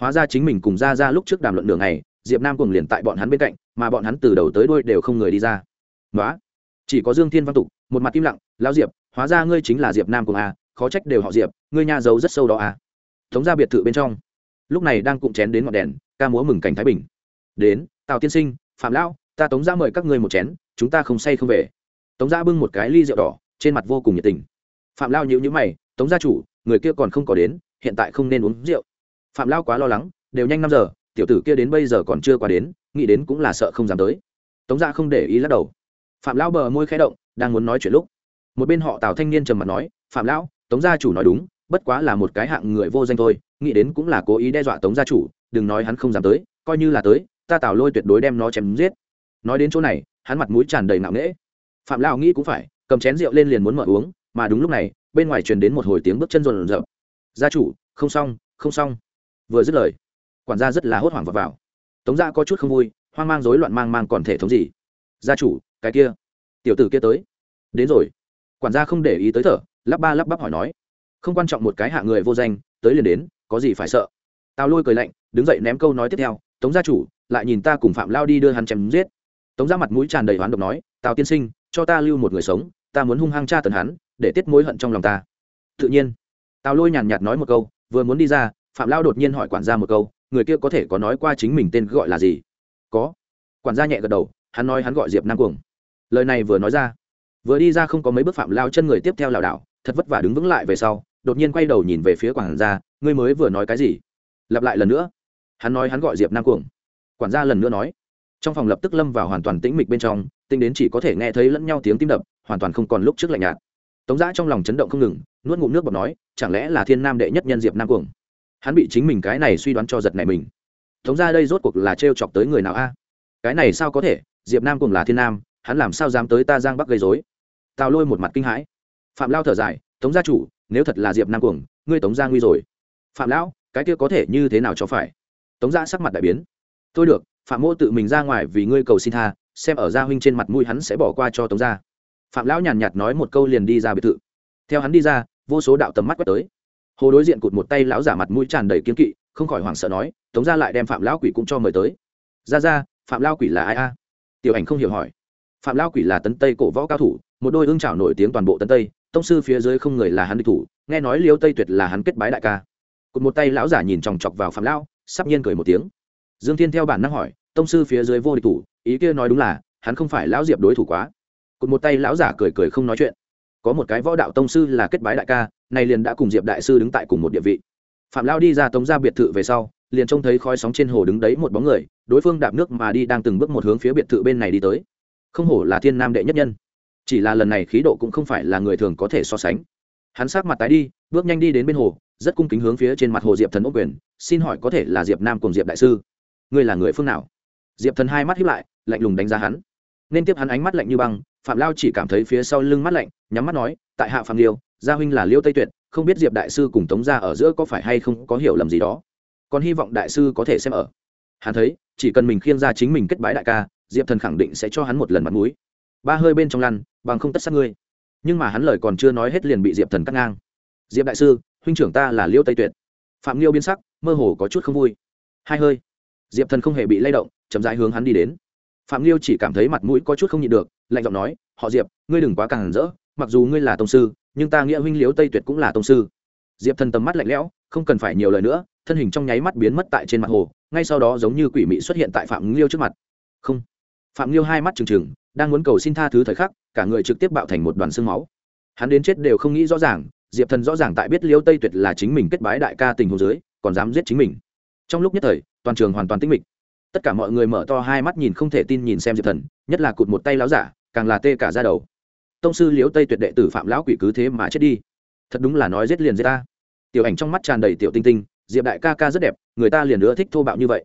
Hóa ra chính mình cùng ra ra lúc trước đàm luận đường này diệp nam cuồng liền tại bọn hắn bên cạnh mà bọn hắn từ đầu tới đuôi đều không người đi ra. Nói chỉ có dương thiên văn tục một mặt im lặng lão diệp hóa ra ngươi chính là diệp nam cuồng à, khó trách đều họ diệp ngươi nhà giấu rất sâu đó à. Tống ra biệt thự bên trong lúc này đang cụm chén đến ngọn đèn ca múa mừng cảnh thái bình. Đến tào tiên sinh phạm lão ta tống ra mời các ngươi một chén chúng ta không say không về. Tống ra bưng một cái ly rượu đỏ trên mặt vô cùng nhiệt tình. Phạm lao nhữ nhữ mày tống gia chủ người kia còn không có đến hiện tại không nên uống rượu. Phạm lao quá lo lắng, đều nhanh năm giờ, tiểu tử kia đến bây giờ còn chưa qua đến, nghĩ đến cũng là sợ không dám tới. Tống gia không để ý lắc đầu. Phạm lao bờ môi khẽ động, đang muốn nói chuyện lúc, một bên họ tào thanh niên trầm mặt nói, phạm lão, tống gia chủ nói đúng, bất quá là một cái hạng người vô danh thôi, nghĩ đến cũng là cố ý đe dọa tống gia chủ, đừng nói hắn không dám tới, coi như là tới, ta tào lôi tuyệt đối đem nó chém giết. Nói đến chỗ này, hắn mặt mũi tràn đầy nặng nễ phạm lão nghĩ cũng phải, cầm chén rượu lên liền muốn mở uống, mà đúng lúc này, bên ngoài truyền đến một hồi tiếng bước chân rộn rộn gia chủ không xong không xong. Vừa dứt lời quản gia rất là hốt hoảng vào, vào. tống gia có chút không vui hoang mang rối loạn mang mang còn thể thống gì? Gia chủ cái kia tiểu tử kia tới. Đến rồi. Quản gia không để ý tới thở lắp ba lắp bắp hỏi nói. Không quan trọng một cái hạ người vô danh tới liền đến có gì phải sợ. Tào lôi cười lạnh đứng dậy ném câu nói tiếp theo. Tống gia chủ lại nhìn ta cùng phạm lao đi đưa hắn chém giết. Tống gia mặt mũi tràn đầy oán độc nói tào tiên sinh cho ta lưu một người sống ta muốn hung hăng tra tần hắn để tiết mối hận trong lòng ta. Tự nhiên tào lôi nhàn nhạt nói một câu, vừa muốn đi ra, phạm lao đột nhiên hỏi quản gia một câu, người kia có thể có nói qua chính mình tên gọi là gì? Có. Quản gia nhẹ gật đầu, hắn nói hắn gọi diệp nam cuồng. Lời này vừa nói ra, vừa đi ra không có mấy bước phạm lao chân người tiếp theo lảo đảo, thật vất vả đứng vững lại về sau, đột nhiên quay đầu nhìn về phía quản gia, ngươi mới vừa nói cái gì? Lặp lại lần nữa. Hắn nói hắn gọi diệp nam cuồng. Quản gia lần nữa nói. Trong phòng lập tức lâm vào hoàn toàn tĩnh mịch bên trong tinh đến chỉ có thể nghe thấy lẫn nhau tiếng tim đập, hoàn toàn không còn lúc trước lạnh nhạt tống giã trong lòng chấn động không ngừng, nuốt ngụm nước bọt nói, chẳng lẽ là thiên nam đệ nhất nhân diệp nam cuồng? Hắn bị chính mình cái này suy đoán cho giật này mình. Tống ra đây rốt cuộc là t chọc tới người nào a? Cái này sao có thể? Diệp nam cùng là thiên nam, hắn làm sao dám tới ta giang bắc gây dối tào lôi một mặt kinh hãi. Phạm lao thở dài, tống gia chủ, nếu thật là diệp nam cuồng, ngươi tống gia nguy rồi. Phạm lão, cái kia có thể như thế nào cho phải? Tống gia sắc mặt đại biến. Tôi được, phạm mô tự mình ra ngoài vì ngươi cầu xin tha, xem ở gia huynh trên mặt mũi hắn sẽ bỏ qua cho tống gia phạm lão nhàn nhạt nói một câu liền đi ra biệt thự. Theo hắn đi ra, vô số đạo tầm mắt quét tới. Hồ đối diện cụt một tay lão giả mặt mũi tràn đầy kiếm kỵ, không khỏi hoảng sợ nói, tống gia lại đem phạm lão quỷ cũng cho mời tới. Ra ra, phạm lão quỷ là ai a? Tiểu ảnh không hiểu hỏi. Phạm lão quỷ là tấn tây cổ võ cao thủ, một đôi ương trào nổi tiếng toàn bộ tấn tây, tông sư phía dưới không người là hắn địch thủ, nghe nói liêu tây tuyệt là hắn kết bái đại ca. Cụt một tay lão giả nhìn chòng chọc vào phạm lão, sắp nhiên cười một tiếng. Dương thiên theo bản năng hỏi, tông sư phía dưới vô địch thủ, ý kia nói đúng là, hắn không phải lão diệp đối thủ quá cụt một tay lão giả cười cười không nói chuyện. Có một cái võ đạo tông sư là kết bái đại ca này liền đã cùng diệp đại sư đứng tại cùng một địa vị. Phạm lao đi ra tống ra biệt thự về sau, liền trông thấy khói sóng trên hồ đứng đấy một bóng người, đối phương đạp nước mà đi đang từng bước một hướng phía biệt thự bên này đi tới. Không hổ là thiên nam đệ nhất nhân. Chỉ là lần này khí độ cũng không phải là người thường có thể so sánh. Hắn sát mặt tái đi, bước nhanh đi đến bên hồ, rất cung kính hướng phía trên mặt hồ diệp thần ốc quyền, xin hỏi có thể là diệp nam cùng diệp đại sư? Ngươi là người phương nào? Diệp thần hai mắt hiếp lại, lạnh lùng đánh giá hắn. Nên tiếp hắn ánh mắt lạnh như băng phạm lao chỉ cảm thấy phía sau lưng mắt lạnh, nhắm mắt nói, tại hạ phạm liêu, gia huynh là liêu tây tuyệt, không biết diệp đại sư cùng tống gia ở giữa có phải hay không có hiểu lầm gì đó. Còn hy vọng đại sư có thể xem ở. Hắn thấy, chỉ cần mình khiêng ra chính mình kết bái đại ca, diệp thần khẳng định sẽ cho hắn một lần mặt mũi. Ba hơi bên trong lăn, bằng không tất sát ngươi. Nhưng mà hắn lời còn chưa nói hết liền bị diệp thần cắt ngang. Diệp đại sư, huynh trưởng ta là liêu tây tuyệt. Phạm liêu biến sắc, mơ hồ có chút không vui. Hai hơi, diệp thần không hề bị lay động, chậm rãi hướng hắn đi đến phạm liêu chỉ cảm thấy mặt mũi có chút không nhịn được, lạnh giọng nói, họ diệp, ngươi đừng quá càng rỡ, mặc dù ngươi là tông sư, nhưng ta nghĩa huynh liếu tây tuyệt cũng là tông sư. Diệp thần tầm mắt lạnh lẽo, không cần phải nhiều lời nữa, thân hình trong nháy mắt biến mất tại trên mặt hồ, ngay sau đó giống như quỷ mị xuất hiện tại phạm liêu trước mặt. Không. Phạm liêu hai mắt trừng trừng, đang muốn cầu xin tha thứ thời khắc, cả người trực tiếp bạo thành một đoàn xương máu. Hắn đến chết đều không nghĩ rõ ràng, diệp thần rõ ràng tại biết liêu tây tuyệt là chính mình kết bái đại ca tình hồ dưới, còn dám giết chính mình. Trong lúc nhất thời, toàn trường hoàn toàn tĩnh mịch tất cả mọi người mở to hai mắt nhìn không thể tin nhìn xem diệp thần, nhất là cụt một tay láo giả, càng là tê cả ra đầu. Tông sư liếu tây tuyệt đệ tử phạm lão quỷ cứ thế mà chết đi. Thật đúng là nói giết liền giết ta. Tiểu ảnh trong mắt tràn đầy tiểu tinh tinh, diệp đại ca ca rất đẹp, người ta liền nữa thích thô bạo như vậy.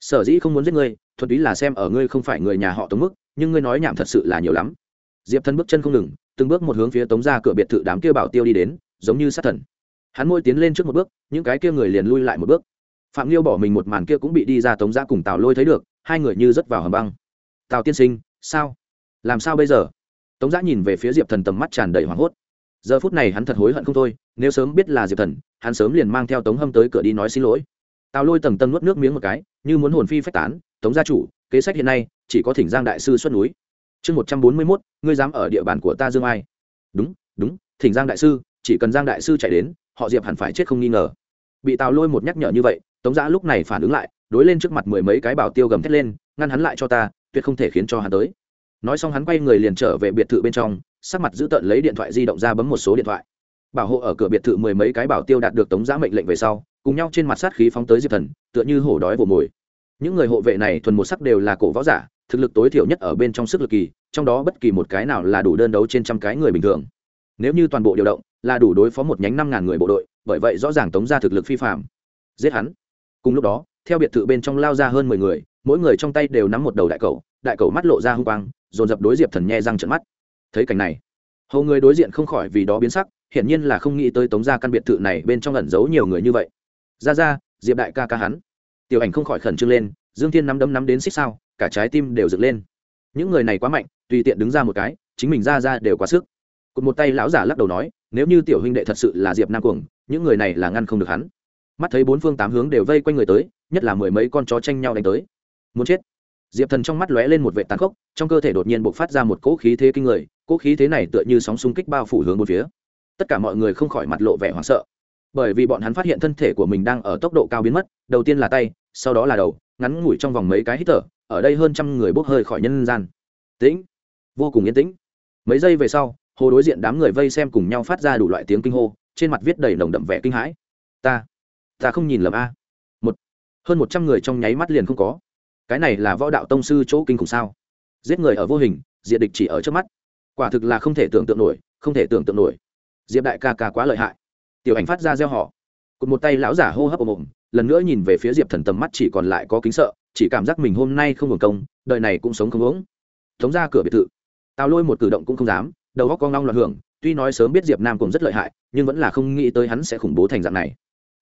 Sở dĩ không muốn giết ngươi, thuần túy là xem ở ngươi không phải người nhà họ tống mức, nhưng ngươi nói nhảm thật sự là nhiều lắm. Diệp thân bước chân không ngừng, từng bước một hướng phía tống ra cửa biệt thự đám kia bảo tiêu đi đến, giống như sát thần. Hắn môi tiến lên trước một bước, những cái kia người liền lui lại một bước phạm liêu bỏ mình một màn kia cũng bị đi ra tống Giã cùng tào lôi thấy được, hai người như rớt vào hầm băng. Tào tiên sinh, sao? Làm sao bây giờ? Tống giã nhìn về phía diệp thần tầm mắt tràn đầy hoảng hốt. Giờ phút này hắn thật hối hận không thôi, nếu sớm biết là diệp thần, hắn sớm liền mang theo tống hâm tới cửa đi nói xin lỗi. Tào lôi tầng tầng nuốt nước miếng một cái, như muốn hồn phi phách tán, tống gia chủ, kế sách hiện nay chỉ có thỉnh giang đại sư xuất núi. Chương một trăm bốn mươi mốt, ngươi dám ở địa bàn của ta dương ai? Đúng đúng, thỉnh giang đại sư, chỉ cần giang đại sư chạy đến, họ diệp hẳn phải chết không nghi ngờ. Bị tào lôi một nhắc nhở như vậy tống giã lúc này phản ứng lại, đối lên trước mặt mười mấy cái bảo tiêu gầm thét lên, ngăn hắn lại cho ta, tuyệt không thể khiến cho hắn tới. Nói xong hắn quay người liền trở về biệt thự bên trong, sắc mặt giữ tợn lấy điện thoại di động ra bấm một số điện thoại. Bảo hộ ở cửa biệt thự mười mấy cái bảo tiêu đạt được tống giã mệnh lệnh về sau, cùng nhau trên mặt sát khí phóng tới diệp thần, tựa như hổ đói vồ mồi. Những người hộ vệ này thuần một sắc đều là cổ võ giả, thực lực tối thiểu nhất ở bên trong sức lực kỳ, trong đó bất kỳ một cái nào là đủ đơn đấu trên trăm cái người bình thường. Nếu như toàn bộ điều động, là đủ đối phó một nhánh năm ngàn người bộ đội, bởi vậy rõ ràng tống ra thực lực phi phạm giết hắn cùng lúc đó, theo biệt thự bên trong lao ra hơn mười người, mỗi người trong tay đều nắm một đầu đại cầu đại cầu mắt lộ ra h u n g quang, dồn dập đối diệp thần nhe răng trận mắt. Thấy cảnh này, hầu người đối diện không khỏi vì đó biến sắc, hiển nhiên là không nghĩ tới tống ra căn biệt thự này bên trong ẩn giấu nhiều người như vậy. Ra ra, diệp đại ca ca hắn. Tiểu ảnh không khỏi khẩn trương lên, dương thiên nắm đấm nắm đến xích sao, cả trái tim đều dựng lên. Những người này quá mạnh, tùy tiện đứng ra một cái, chính mình ra ra đều quá sức. Cụt một tay lão giả lắc đầu nói, nếu như tiểu huynh đệ thật sự là diệp nam cuồng, những người này là ngăn không được hắn mắt thấy bốn phương tám hướng đều vây quanh người tới, nhất là mười mấy con chó tranh nhau đánh tới. Muốn chết. Diệp thần trong mắt lóe lên một vệ tàn khốc, trong cơ thể đột nhiên b ộ c phát ra một cỗ khí thế kinh người, cỗ khí thế này tựa như sóng xung kích bao phủ hướng một phía. Tất cả mọi người không khỏi mặt lộ vẻ hoảng sợ. Bởi vì bọn hắn phát hiện thân thể của mình đang ở tốc độ cao biến mất, đầu tiên là tay, sau đó là đầu, ngắn ngủi trong vòng mấy cái hít thở, ở đây hơn trăm người bốc hơi khỏi nhân gian. Tĩnh. Vô cùng yên tĩnh. Mấy giây về sau, hồ đối diện đám người vây xem cùng nhau phát ra đủ loại tiếng kinh hô, trên mặt viết đầy nồng đậm vẻ kinh hãi. Ta ta không nhìn lầm a. Một, hơn một trăm người trong nháy mắt liền không có. Cái này là võ đạo tông sư chỗ kinh khủng sao? Giết người ở vô hình, diệt địch chỉ ở trước mắt. Quả thực là không thể tưởng tượng nổi, không thể tưởng tượng nổi. Diệp đại ca ca quá lợi hại. Tiểu ảnh phát ra gieo họ cụt một tay lão giả hô hấp ồm ồm, lần nữa nhìn về phía diệp thần tầm mắt chỉ còn lại có kính sợ, chỉ cảm giác mình hôm nay không hưởng công, đời này cũng sống không uống thống ra cửa biệt thự. Tào lôi một cử động cũng không dám, đầu góc con long loạn hưởng, tuy nói sớm biết diệp nam cũng rất lợi hại, nhưng vẫn là không nghĩ tới hắn sẽ khủng bố thành dạng này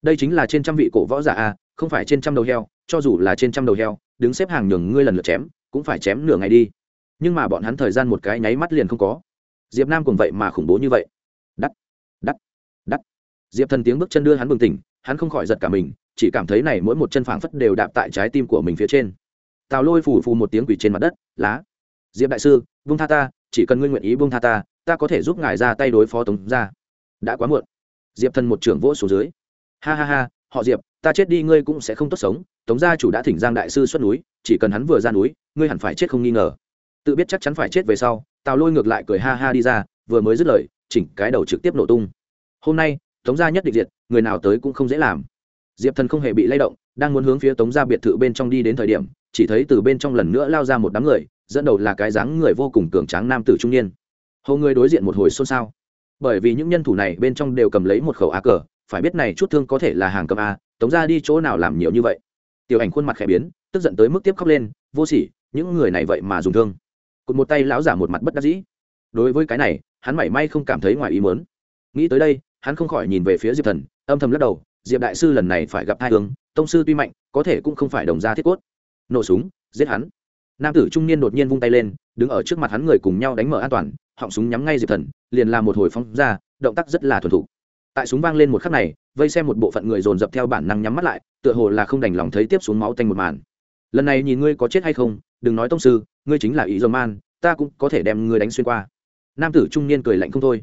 đây chính là trên trăm vị cổ võ giả a, không phải trên trăm đầu heo, cho dù là trên trăm đầu heo, đứng xếp hàng nhường ngươi lần lượt chém, cũng phải chém nửa ngày đi. Nhưng mà bọn hắn thời gian một cái nháy mắt liền không có. Diệp nam cùng vậy mà khủng bố như vậy. Đắt đắt đắt diệp thần tiếng bước chân đưa hắn bừng tỉnh, hắn không khỏi giật cả mình, chỉ cảm thấy này mỗi một chân phảng phất đều đạp tại trái tim của mình phía trên. Tào lôi phủ phù một tiếng quỷ trên mặt đất, lá, diệp đại sư vung tha ta, chỉ cần ngươi nguyện ý vung tha ta ta có thể giúp ngài ra tay đối phó tống ra đã quá muộn. Diệp thần một trưởng vỗ xuống dưới ha ha ha, họ diệp, ta chết đi, ngươi cũng sẽ không tốt sống. Tống gia chủ đã thỉnh giang đại sư xuất núi, chỉ cần hắn vừa ra núi, ngươi hẳn phải chết không nghi ngờ. Tự biết chắc chắn phải chết về sau, tào lôi ngược lại cười ha ha đi ra, vừa mới dứt lời, chỉnh cái đầu trực tiếp nổ tung. Hôm nay, tống gia nhất định diệt, người nào tới cũng không dễ làm. Diệp thần không hề bị lay động, đang muốn hướng phía tống gia biệt thự bên trong đi đến thời điểm, chỉ thấy từ bên trong lần nữa lao ra một đám người, dẫn đầu là cái dáng người vô cùng cường tráng nam tử trung niên. Hầu người đối diện một hồi xôn xao. Bởi vì những nhân thủ này bên trong đều cầm lấy một khẩu á cờ phải biết này chút thương có thể là hàng cầm a, tống ra đi chỗ nào làm nhiều như vậy? Tiểu ảnh khuôn mặt khẽ biến, tức giận tới mức tiếp khóc lên, vô sỉ, những người này vậy mà dùng thương. Cụt một tay lão giả một mặt bất đắc dĩ. Đối với cái này, hắn mảy may không cảm thấy ngoài ý mớn nghĩ tới đây, hắn không khỏi nhìn về phía diệp thần, âm thầm lắc đầu, diệp đại sư lần này phải gặp hai hướng, tông sư tuy mạnh, có thể cũng không phải đồng gia thiết cốt. Nổ súng, giết hắn. Nam tử trung niên đột nhiên vung tay lên, đứng ở trước mặt hắn người cùng nhau đánh mở an toàn, họng súng nhắm ngay diệp thần, liền làm một hồi phóng ra, động tác rất là thuần thục tại súng vang lên một khắc này, vây xem một bộ phận người dồn dập theo bản năng nhắm mắt lại, tựa hồ là không đành lòng thấy tiếp xuống máu tanh một màn. Lần này nhìn ngươi có chết hay không, đừng nói tông sư, ngươi chính là ý dồn man, ta cũng có thể đem ngươi đánh xuyên qua. Nam tử trung niên cười lạnh không thôi.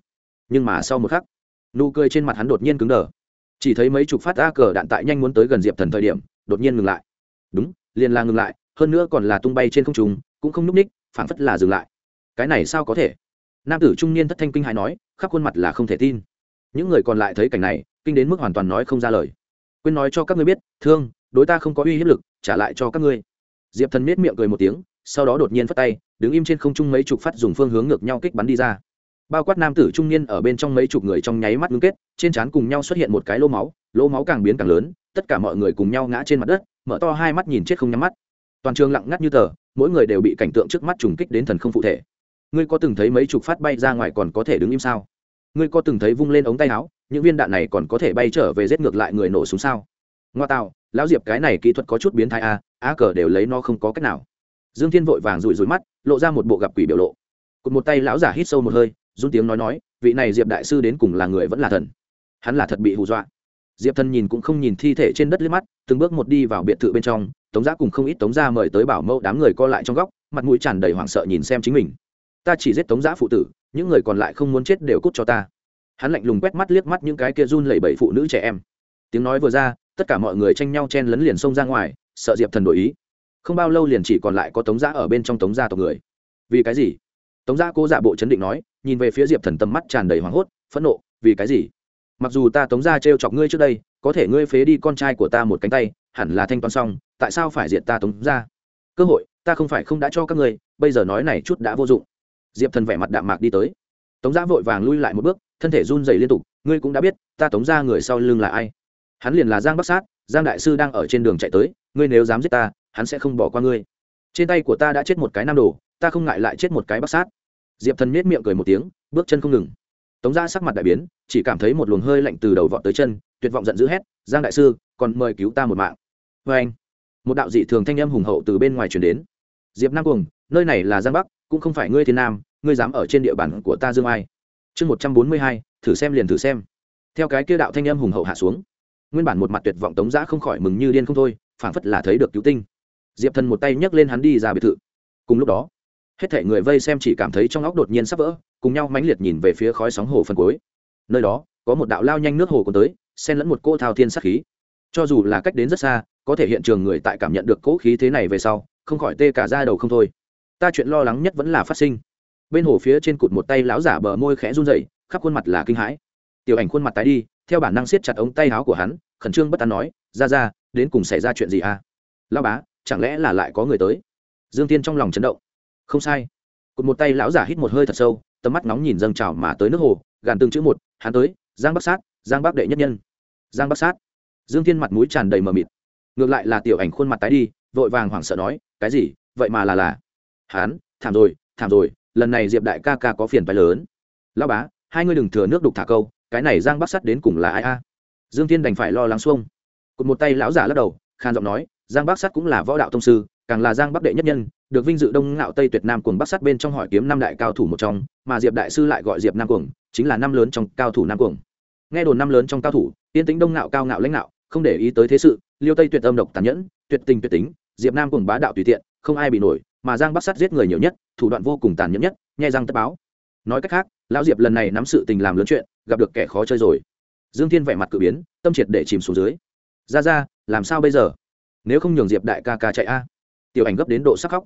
Nhưng mà sau một khắc, nụ cười trên mặt hắn đột nhiên cứng đờ. Chỉ thấy mấy chục phát a cờ đạn tại nhanh muốn tới gần diệp thần thời điểm, đột nhiên ngừng lại. Đúng, liền là ngừng lại, hơn nữa còn là tung bay trên không trung, cũng không núp ních, phảng phất là dừng lại. Cái này sao có thể? Nam tử trung niên thất thanh kinh hãi nói, khắp khuôn mặt là không thể tin những người còn lại thấy cảnh này, kinh đến mức hoàn toàn nói không ra lời. Quên nói cho các ngươi biết, thương, đối ta không có uy hiếp lực, trả lại cho các ngươi. Diệp thần miết miệng cười một tiếng, sau đó đột nhiên phất tay, đứng im trên không trung mấy chục phát dùng phương hướng ngược nhau kích bắn đi ra. Bao quát nam tử trung niên ở bên trong mấy chục người trong nháy mắt ngưng kết, trên trán cùng nhau xuất hiện một cái lô máu lô máu càng biến càng lớn, tất cả mọi người cùng nhau ngã trên mặt đất, mở to hai mắt nhìn chết không nhắm mắt. Toàn trường lặng ngắt như tờ, mỗi người đều bị cảnh tượng trước mắt trùng kích đến thần không phụ thể. Ngươi có từng thấy mấy chục phát bay ra ngoài còn có thể đứng im sao? Ngươi có từng thấy vung lên ống tay áo những viên đạn này còn có thể bay trở về giết ngược lại người nổ súng sao? Ngoa tạo lão diệp cái này kỹ thuật có chút biến thái a à, a cờ đều lấy nó không có cách nào. Dương thiên vội vàng rủi rủi mắt lộ ra một bộ gặp quỷ biểu lộ. Cụt một tay lão giả hít sâu một hơi run tiếng nói nói vị này diệp đại sư đến cùng là người vẫn là thần? Hắn là thật bị hù dọa. Diệp thần nhìn cũng không nhìn thi thể trên đất liếc mắt từng bước một đi vào biệt thự bên trong tống giã cùng không ít tống gia mời tới bảo mẫu đám người co lại trong góc mặt mũi tràn đầy hoảng sợ nhìn xem chính mình. Ta chỉ giết tống giã phụ tử những người còn lại không muốn chết đều cút cho ta. Hắn lạnh lùng quét mắt liếc mắt những cái kia run lẩy bẩy phụ nữ trẻ em. Tiếng nói vừa ra, tất cả mọi người tranh nhau chen lấn liền xông ra ngoài, sợ diệp thần đổi ý. Không bao lâu liền chỉ còn lại có tống Gia ở bên trong tống gia tộc người. Vì cái gì? Tống Gia cố giả bộ chấn định nói, nhìn về phía diệp thần tầm mắt tràn đầy hoảng hốt, phẫn nộ, vì cái gì? Mặc dù ta tống gia t chọc ngươi trước đây, có thể ngươi phế đi con trai của ta một cánh tay, hẳn là thanh toán xong, tại sao phải diệt ta tống gia? Cơ hội, ta không phải không đã cho các ngươi, bây giờ nói này chút đã vô dụng diệp thần vẻ mặt đạm mạc đi tới. Tống giã vội vàng lui lại một bước, thân thể run dày liên tục, ngươi cũng đã biết, ta tống ra người sau lưng là ai? Hắn liền là giang bắc sát, giang đại sư đang ở trên đường chạy tới, ngươi nếu dám giết ta, hắn sẽ không bỏ qua ngươi. Trên tay của ta đã chết một cái nam đồ, ta không ngại lại chết một cái bắc sát. Diệp thần miết miệng cười một tiếng, bước chân không ngừng. Tống ra sắc mặt đại biến, chỉ cảm thấy một luồng hơi lạnh từ đầu vọt tới chân, tuyệt vọng giận dữ hét, giang đại sư, còn mời cứu ta một mạng. Vê anh một đạo dị thường thanh âm hùng hậu từ bên ngoài chuyển đến. Diệp nam cuồng, nơi này là giang bắc cũng không phải ngươi thiên nam, ngươi dám ở trên địa bàn của ta dương ai. Chương một trăm bốn mươi hai, thử xem liền thử xem. Theo cái kia đạo thanh âm hùng hậu hạ xuống, nguyên bản một mặt tuyệt vọng tống giã không khỏi mừng như điên không thôi, phảng phất là thấy được cứu tinh. Diệp thần một tay nhấc lên hắn đi ra biệt thự. Cùng lúc đó, hết thể người vây xem chỉ cảm thấy trong óc đột nhiên sắp vỡ, cùng nhau mãnh liệt nhìn về phía khói sóng hồ phân cuối. Nơi đó, có một đạo lao nhanh nước hồ còn tới, xen lẫn một cô thao thiên sắc khí. Cho dù là cách đến rất xa, có thể hiện trường người tại cảm nhận được cỗ khí thế này về sau, không khỏi tê cả ra đầu không thôi ta chuyện lo lắng nhất vẫn là phát sinh. Bên hồ phía trên cụt một tay láo giả bờ môi khẽ run rẩy, khắp khuôn mặt là kinh hãi. Tiểu ảnh khuôn mặt tái đi, theo bản năng siết chặt ống tay áo của hắn, khẩn trương bất an nói, ra ra, đến cùng xảy ra chuyện gì à? Lao bá, chẳng lẽ là lại có người tới? Dương tiên trong lòng chấn động. Không sai. Cụt một tay lão giả hít một hơi thật sâu, tầm mắt nóng nhìn dâng trào mà tới nước hồ, gàn từng chữ một, hắn tới, giang bắc sát, giang bắc đệ nhất nhân. Giang bắc sát? Dương thiên mặt mũi tràn đầy mờ mịt. Ngược lại là tiểu ảnh khuôn mặt tái đi, vội vàng hoảng sợ nói, cái gì? Vậy mà là là hán, thảm rồi thảm rồi, lần này diệp đại ca ca có phiền phái lớn. Lao bá, hai ngươi đừng thừa nước đục thả câu, cái này giang bắc sắt đến cùng là ai a? À? Dương thiên đành phải lo lắng xuông. Cụt một tay lão giả lắc đầu khan giọng nói, giang bắc sắt cũng là võ đạo thông sư, càng là giang bắc đệ nhất nhân, được vinh dự đông ngạo tây tuyệt nam cuồng bắc sắt bên trong hỏi kiếm năm đại cao thủ một trong, mà diệp đại sư lại gọi diệp nam cuồng, chính là năm lớn trong cao thủ nam cuồng. Nghe đồn năm lớn trong cao thủ tiên tính đông ngạo cao ngạo lãnh ngạo không để ý tới thế sự, liêu tây tuyệt âm độc tàn nhẫn, tuyệt tình tuyệt tính, diệp nam Cuồng bá đạo tùy tiện, không ai bị nổi mà giang bắc sắt giết người nhiều nhất, thủ đoạn vô cùng tàn nhẫn nhất nhẹ răng tất báo. Nói cách khác, lão diệp lần này nắm sự tình làm lớn chuyện, gặp được kẻ khó chơi rồi. Dương thiên vẻ mặt cự biến, tâm triệt để chìm xuống dưới. Ra ra, làm sao bây giờ? Nếu không nhường diệp đại ca ca chạy a. Tiểu ảnh gấp đến độ sắc khóc.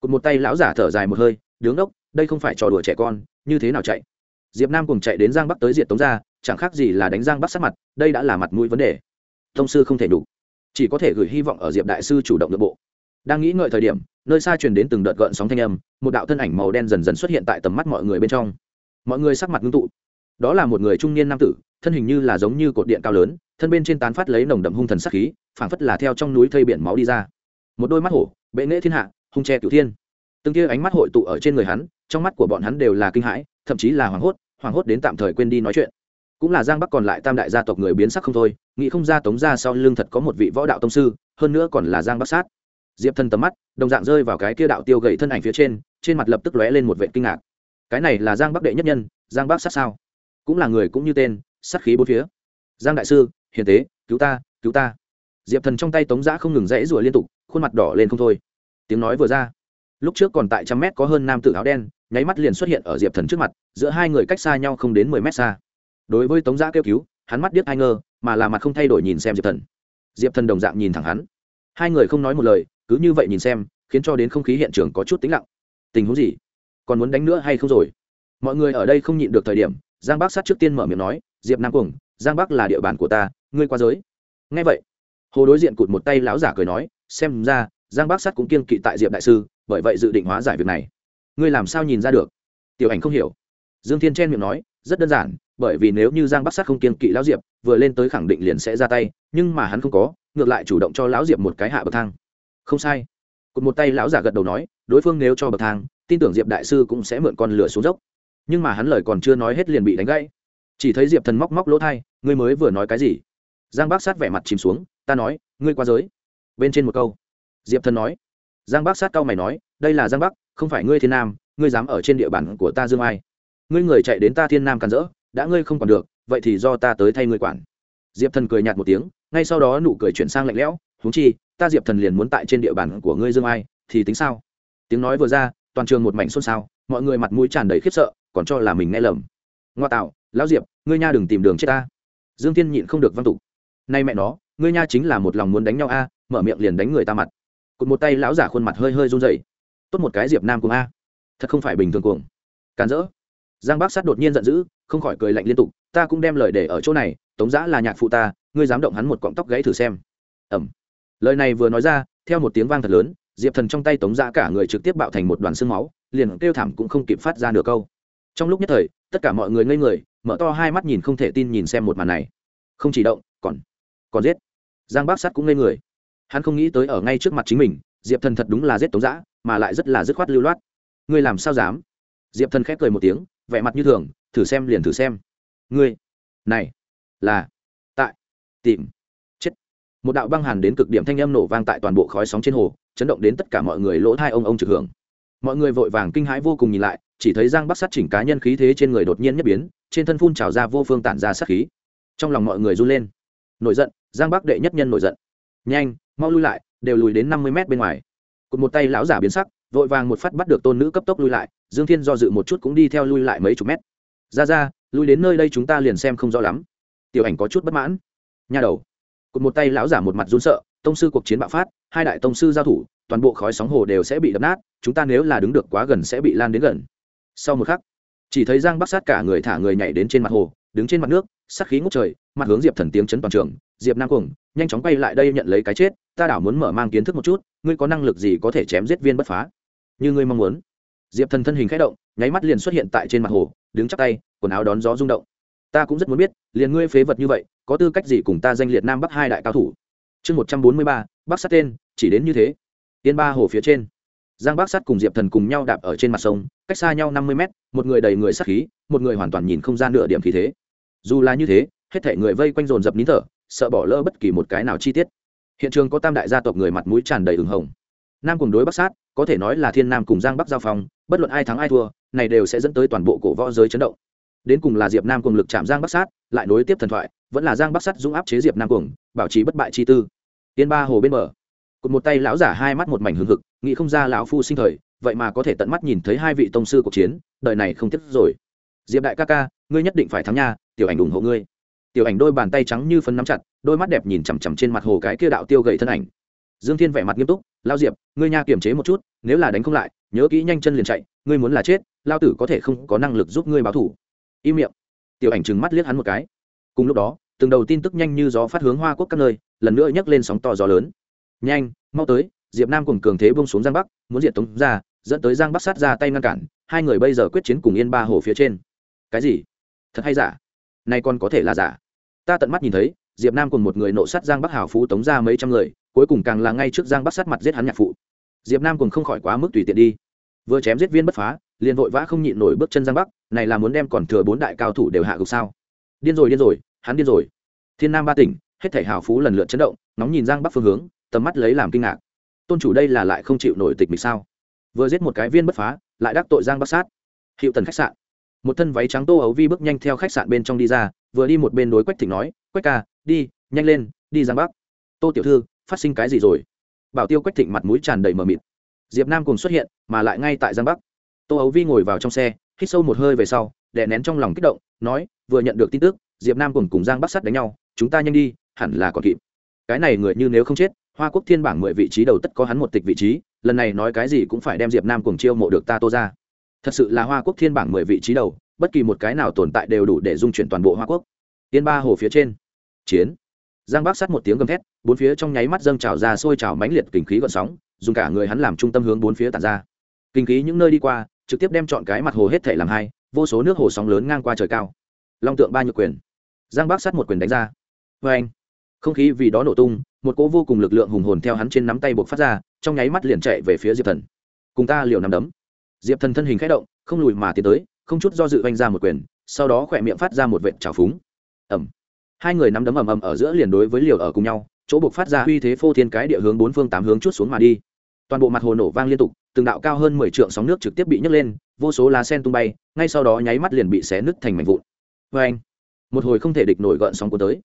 Cụt một tay lão giả thở dài một hơi, đứng đốc, đây không phải trò đùa trẻ con, như thế nào chạy? Diệp nam cùng chạy đến giang bắc tới diệt tống ra chẳng khác gì là đánh giang bắc sát mặt, đây đã là mặt mũi vấn đề. Thông sư không thể đủ, chỉ có thể gửi hy vọng ở diệp đại sư chủ động nội bộ. Đang nghĩ ngợi thời điểm nơi xa truyền đến từng đợt gợn sóng thanh âm, một đạo thân ảnh màu đen dần dần xuất hiện tại tầm mắt mọi người bên trong. Mọi người sắc mặt ngưng tụ. Đó là một người trung niên nam tử, thân hình như là giống như cột điện cao lớn, thân bên trên tán phát lấy nồng đậm hung thần sắc khí, phảng phất là theo trong núi thây biển máu đi ra. Một đôi mắt hổ, bệ nghệ thiên hạ, hung che cửu thiên. Từng kia ánh mắt hội tụ ở trên người hắn, trong mắt của bọn hắn đều là kinh hãi, thậm chí là hoảng hốt hoảng hốt đến tạm thời quên đi nói chuyện. Cũng là giang bắc còn lại tam đại gia tộc người biến sắc không thôi, nghĩ không ra tống ra sau lưng thật có một vị võ đạo tông sư, hơn nữa còn là giang bắc sát diệp Thần tầm mắt, đồng dạng rơi vào cái kia đạo tiêu gậy thân ảnh phía trên trên mặt lập tức lóe lên một vệ kinh ngạc. Cái này là giang bắc đệ nhất nhân, giang bắc sát sao? Cũng là người cũng như tên, sát khí bốn phía. Giang đại sư, hiền tế, cứu ta cứu ta. Diệp thần trong tay tống giã không ngừng rẽ rủa liên tục, khuôn mặt đỏ lên không thôi. Tiếng nói vừa ra, lúc trước còn tại trăm mét có hơn nam tử áo đen, nháy mắt liền xuất hiện ở diệp thần trước mặt, giữa hai người cách xa nhau không đến mười mét xa. Đối với tống giã kêu cứu, hắn mắt điếc ai ngơ mà là mặt không thay đổi nhìn xem diệp thần. Diệp thần đồng dạng nhìn thẳng hắn. Hai người không nói một lời cứ như vậy nhìn xem, khiến cho đến không khí hiện trường có chút tĩnh lặng. Tình huống gì? Còn muốn đánh nữa hay không rồi? Mọi người ở đây không nhịn được thời điểm, giang Bác sát trước tiên mở miệng nói, diệp nam cùng giang Bác là địa bàn của ta, ngươi qua giới. Ngay vậy, hồ đối diện cụt một tay lão giả cười nói, xem ra, giang Bác sát cũng kiên kỵ tại diệp đại sư, bởi vậy dự định hóa giải việc này. Ngươi làm sao nhìn ra được? Tiểu ảnh không hiểu. Dương thiên chen miệng nói, rất đơn giản, bởi vì nếu như giang bắc sát không kiên kỵ lão diệp, vừa lên tới khẳng định liền sẽ ra tay, nhưng mà hắn không có, ngược lại chủ động cho lão diệp một cái hạ bậc thang không sai. Cụt một tay lão giả gật đầu nói, đối phương nếu cho bậc thang, tin tưởng diệp đại sư cũng sẽ mượn con lửa xuống dốc. Nhưng mà hắn lời còn chưa nói hết liền bị đánh gãy. Chỉ thấy diệp thần móc móc lỗ thai, ngươi mới vừa nói cái gì? Giang bác sát vẻ mặt chìm xuống, ta nói, ngươi qua giới. Bên trên một câu. Diệp thần nói. Giang bác sát cao mày nói, đây là giang bắc, không phải ngươi thiên nam, ngươi dám ở trên địa bàn của ta dương ai. Ngươi người chạy đến ta thiên nam càn rỡ, đã ngươi không còn được, vậy thì do ta tới thay ngươi quản. Diệp thần cười nhạt một tiếng, ngay sau đó nụ cười chuyển sang lạnh lẽo húng chi ta diệp thần liền muốn tại trên địa bàn của ngươi dương ai, thì tính sao? Tiếng nói vừa ra, toàn trường một mảnh xôn xao, mọi người mặt mũi tràn đầy khiếp sợ, còn cho là mình nghe lầm. Ngoa tạo, lão diệp, ngươi nha đừng tìm đường chết ta. Dương tiên nhịn không được văn tục nay mẹ nó, ngươi nha chính là một lòng muốn đánh nhau a, mở miệng liền đánh người ta mặt. Cụt một tay lão giả khuôn mặt hơi hơi run rẩy. Tốt một cái diệp nam cùng a. Thật không phải bình thường cuồng. Càn rỡ. Giang bác sát đột nhiên giận dữ, không khỏi cười lạnh liên tục, ta cũng đem lời để ở chỗ này, tống giã là nhạc phụ ta, ngươi dám động hắn một cọng tóc gãy thử xem. Ẩm lời này vừa nói ra, theo một tiếng vang thật lớn, diệp thần trong tay tống giã cả người trực tiếp bạo thành một đoàn xương máu, liền kêu thảm cũng không kịp phát ra nửa câu. Trong lúc nhất thời, tất cả mọi người ngây người, mở to hai mắt nhìn không thể tin nhìn xem một màn này. Không chỉ động, còn còn giết. Giang bác sát cũng ngây người. Hắn không nghĩ tới ở ngay trước mặt chính mình, diệp thần thật đúng là giết tống giã mà lại rất là dứt khoát lưu loát. Ngươi làm sao dám? Diệp thần khép cười một tiếng, vẻ mặt như thường, thử xem liền thử xem. Ngươi, này, là, tại, tìm một đạo băng hàn đến cực điểm thanh âm nổ vang tại toàn bộ khói sóng trên hồ, chấn động đến tất cả mọi người lỗ thai ông ông trực hưởng. Mọi người vội vàng kinh hãi vô cùng nhìn lại, chỉ thấy giang bắc sát chỉnh cá nhân khí thế trên người đột nhiên nhất biến, trên thân phun trào ra vô phương tản ra sát khí. Trong lòng mọi người run lên. Nổi giận, giang bắc đệ nhất nhân nổi giận. Nhanh, mau lui lại, đều lùi đến năm mươi mét bên ngoài. Cụt một tay lão giả biến sắc, vội vàng một phát bắt được tôn nữ cấp tốc lui lại, dương thiên do dự một chút cũng đi theo lui lại mấy chục mét. Ra ra, lui đến nơi đây chúng ta liền xem không rõ lắm. Tiểu ảnh có chút bất mãn. Nha đầu cụt một tay lão giả một mặt run sợ, tông sư cuộc chiến bạo phát, hai đại tông sư giao thủ, toàn bộ khói sóng hồ đều sẽ bị đập nát, chúng ta nếu là đứng được quá gần sẽ bị lan đến gần. Sau một khắc, chỉ thấy giang bắc sát cả người thả người nhảy đến trên mặt hồ, đứng trên mặt nước sắc khí ngút trời, mặt hướng diệp thần tiếng chấn toàn trường, diệp nam cuồng, nhanh chóng quay lại đây nhận lấy cái chết, ta đảo muốn mở mang kiến thức một chút, ngươi có năng lực gì có thể chém giết viên bất phá? Như ngươi mong muốn. Diệp thần thân hình k h ẽ động, nháy mắt liền xuất hiện tại trên mặt hồ, đứng chắc tay, quần áo đón gió rung động. Ta cũng rất muốn biết liền ngươi phế vật như vậy, có tư cách gì cùng ta danh liệt nam bắc hai đại cao thủ? Chương một trăm bốn mươi ba, bắc sát tên, chỉ đến như thế. Tiên ba hồ phía trên. Giang bắc sát cùng diệp thần cùng nhau đạp ở trên mặt sông, cách xa nhau năm mươi mét, một người đầy người sát khí, một người hoàn toàn nhìn không gian nửa điểm khí thế. Dù là như thế, hết thể người vây quanh dồn dập nín thở, sợ bỏ lỡ bất kỳ một cái nào chi tiết. Hiện trường có tam đại gia tộc người mặt mũi tràn đầy ửng hồng. Nam cùng đối bắc sát, có thể nói là thiên nam cùng giang bắc giao phong, bất luận ai thắng ai thua, này đều sẽ dẫn tới toàn bộ cổ võ giới chấn động. Đến cùng là diệp nam cùng lực chạm giang bắc sát lại nối tiếp thần thoại, vẫn là giang bắc sắt dũng áp chế diệp nam cuồng, bảo trì bất bại chi tư. Tiên ba hồ bên bờ. Cụt một tay lão giả hai mắt một mảnh hương hực, nghĩ không ra lão phu sinh thời, vậy mà có thể tận mắt nhìn thấy hai vị tông sư cuộc chiến, đời này không tiếc rồi. Diệp đại ca ca, ngươi nhất định phải thắng nha, tiểu ảnh ủng hộ ngươi. Tiểu ảnh đôi bàn tay trắng như phấn nắm chặt, đôi mắt đẹp nhìn chằm chằm trên mặt hồ cái kia đạo tiêu gậy thân ảnh. Dương thiên vẻ mặt nghiêm túc lao diệp, ngươi nha kiềm chế một chút, nếu là đánh không lại, nhớ kỹ nhanh chân liền chạy, ngươi muốn là chết lao tử có thể không có năng lực giúp ngươi báo thủ. Im miệng tiểu ảnh trừng mắt liếc hắn một cái. Cùng lúc đó, từng đầu tin tức nhanh như gió phát hướng hoa quốc các nơi, lần nữa nhấc lên sóng to gió lớn. Nhanh, mau tới, diệp nam cùng cường thế bông xuống giang bắc, muốn diệt tống ra dẫn tới giang bắc sát ra tay ngăn cản, hai người bây giờ quyết chiến cùng yên ba hồ phía trên. Cái gì? Thật hay giả? Nay còn có thể là giả. Ta tận mắt nhìn thấy, diệp nam cùng một người nộ sát giang bắc hào phú tống ra mấy trăm người, cuối cùng càng là ngay trước giang bắc sát mặt giết hắn nhạc phụ. Diệp nam cùng không khỏi quá mức tùy tiện đi. Vừa chém giết viên bất phá liền vội vã không nhịn nổi bước chân giang bắc, này là muốn đem còn thừa bốn đại cao thủ đều hạ gục sao? Điên rồi điên rồi, hắn điên rồi. Thiên nam ba tỉnh, hết thể hào phú lần lượt chấn động, nóng nhìn giang bắc phương hướng, tầm mắt lấy làm kinh ngạc. Tôn chủ đây là lại không chịu nổi tịch mịch sao? Vừa giết một cái viên bất phá, lại đắc tội giang bắc sát. Hiệu tần khách sạn. Một thân váy trắng tô ấu vi bước nhanh theo khách sạn bên trong đi ra, vừa đi một bên đối quách thịnh nói, quách ca, đi, nhanh lên, đi giang bắc. Tô tiểu thư, phát sinh cái gì rồi? Bảo tiêu quách thịnh mặt mũi tràn đầy mờ mịt. Diệp nam cùng xuất hiện, mà lại ngay tại giang bắc tô ấu vi ngồi vào trong xe, hít sâu một hơi về sau, đè nén trong lòng kích động, nói, vừa nhận được tin tức, diệp nam cùng cùng giang bắc sắt đánh nhau, chúng ta nhanh đi, hẳn là còn kịp. Cái này người như nếu không chết, hoa quốc thiên bảng mười vị trí đầu tất có hắn một tịch vị trí, lần này nói cái gì cũng phải đem diệp nam cùng chiêu mộ được ta tô ra. Thật sự là hoa quốc thiên bảng mười vị trí đầu, bất kỳ một cái nào tồn tại đều đủ để dung chuyển toàn bộ hoa quốc. Tiên ba hồ phía trên. Chiến. Giang bác Sắt một tiếng gầm thét, bốn phía trong nháy mắt dâng trào ra sôi trào mãnh liệt kinh khí gọn sóng, dùng cả người hắn làm trung tâm hướng bốn phía tàn ra. Kinh khí những nơi đi qua trực tiếp đem chọn cái mặt hồ hết thể làm hai, vô số nước hồ sóng lớn ngang qua trời cao. Long tượng ba nhược quyền. Giang bác sát một quyền đánh ra. Vê anh, không khí vì đó nổ tung, một cỗ vô cùng lực lượng hùng hồn theo hắn trên nắm tay buộc phát ra, trong nháy mắt liền chạy về phía diệp thần. Cùng ta liều nắm đấm. Diệp thần thân hình k h ẽ động, không lùi mà tiến tới, không chút do dự oanh ra một quyền, sau đó khỏe miệng phát ra một vệt trào phúng. Ẩm hai người nắm đấm ầm ầm ở giữa liền đối với liều ở cùng nhau, chỗ buộc phát ra uy thế phô thiên cái địa hướng bốn phương tám hướng chút xuống mà đi. Toàn bộ mặt hồ nổ vang liên tục từng đạo cao hơn mười trượng sóng nước trực tiếp bị nhấc lên, vô số lá sen tung bay, ngay sau đó nháy mắt liền bị xé nứt thành mảnh vụn. Vê anh, một hồi không thể địch nổi gợn sóng cuốn tới.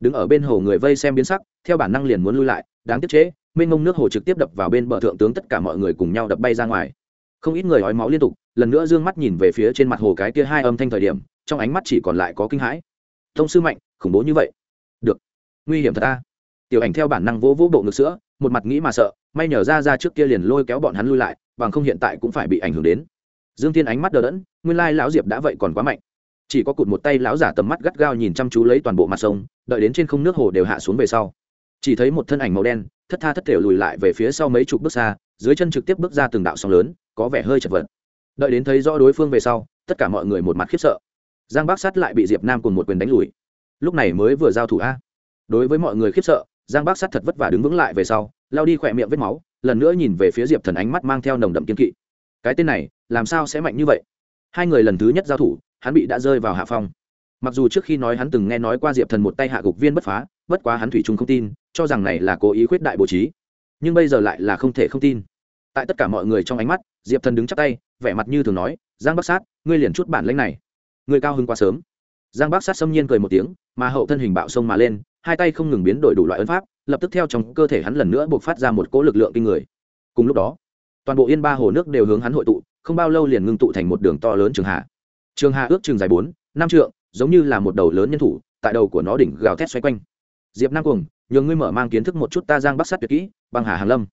Đứng ở bên hồ người vây xem biến sắc, theo bản năng liền muốn lui lại, đáng tiếc chế mênh mông nước hồ trực tiếp đập vào bên bờ thượng tướng tất cả mọi người cùng nhau đập bay ra ngoài. Không ít người ói máu liên tục, lần nữa d ư ơ n g mắt nhìn về phía trên mặt hồ cái kia hai âm thanh thời điểm, trong ánh mắt chỉ còn lại có kinh hãi. Thông sư mạnh, khủng bố như vậy. Được. Nguy hiểm thật ta. Tiểu ảnh theo bản năng vỗ vỗ bộ ngực sữa một mặt nghĩ mà sợ, may nhờ ra ra trước kia liền lôi kéo bọn hắn lui lại, bằng không hiện tại cũng phải bị ảnh hưởng đến. Dương thiên ánh mắt đờ đẫn, nguyên lai lão diệp đã vậy còn quá mạnh. Chỉ có cụt một tay lão giả tầm mắt gắt gao nhìn chăm chú lấy toàn bộ mặt sông, đợi đến trên không nước hồ đều hạ xuống về sau. Chỉ thấy một thân ảnh màu đen, thất tha thất thể lùi lại về phía sau mấy chục bước xa, dưới chân trực tiếp bước ra từng đạo sóng lớn, có vẻ hơi chật vật. Đợi đến thấy rõ đối phương về sau, tất cả mọi người một mặt khiếp sợ. Giang bác sát lại bị diệp nam cùng một quyền đánh lùi. Lúc này mới vừa giao thủ a. Đối với mọi người khiếp sợ giang bác sát thật vất vả đứng vững lại về sau, lao đi khỏe miệng vết máu, lần nữa nhìn về phía diệp thần ánh mắt mang theo nồng đậm kiên kỵ. Cái tên này, làm sao sẽ mạnh như vậy? Hai người lần thứ nhất giao thủ, hắn bị đã rơi vào hạ phong. Mặc dù trước khi nói hắn từng nghe nói qua diệp thần một tay hạ gục viên bất phá, bất quá hắn thủy chung không tin, cho rằng này là cố ý khuyết đại bố trí. Nhưng bây giờ lại là không thể không tin. Tại tất cả mọi người trong ánh mắt, diệp thần đứng chắp tay, vẻ mặt như thường nói, giang bắc sát, ngươi liền chút bản lãnh này. Ngươi cao hơn quá sớm giang bắc sát xâm nhiên cười một tiếng, mà hậu thân hình bạo sông mà lên, hai tay không ngừng biến đổi đủ loại ấn pháp, lập tức theo trong cơ thể hắn lần nữa buộc phát ra một cỗ lực lượng kinh người. Cùng lúc đó, toàn bộ yên ba hồ nước đều hướng hắn hội tụ, không bao lâu liền ngưng tụ thành một đường to lớn trường hạ. Trường hạ ước chừng dài bốn, năm trượng, giống như là một đầu lớn nhân thủ, tại đầu của nó đỉnh gào thét xoay quanh. Diệp nam cuồng, nhường ngươi mở mang kiến thức một chút ta giang bắc sát tuyệt kỹ, băng hà hàng lâm.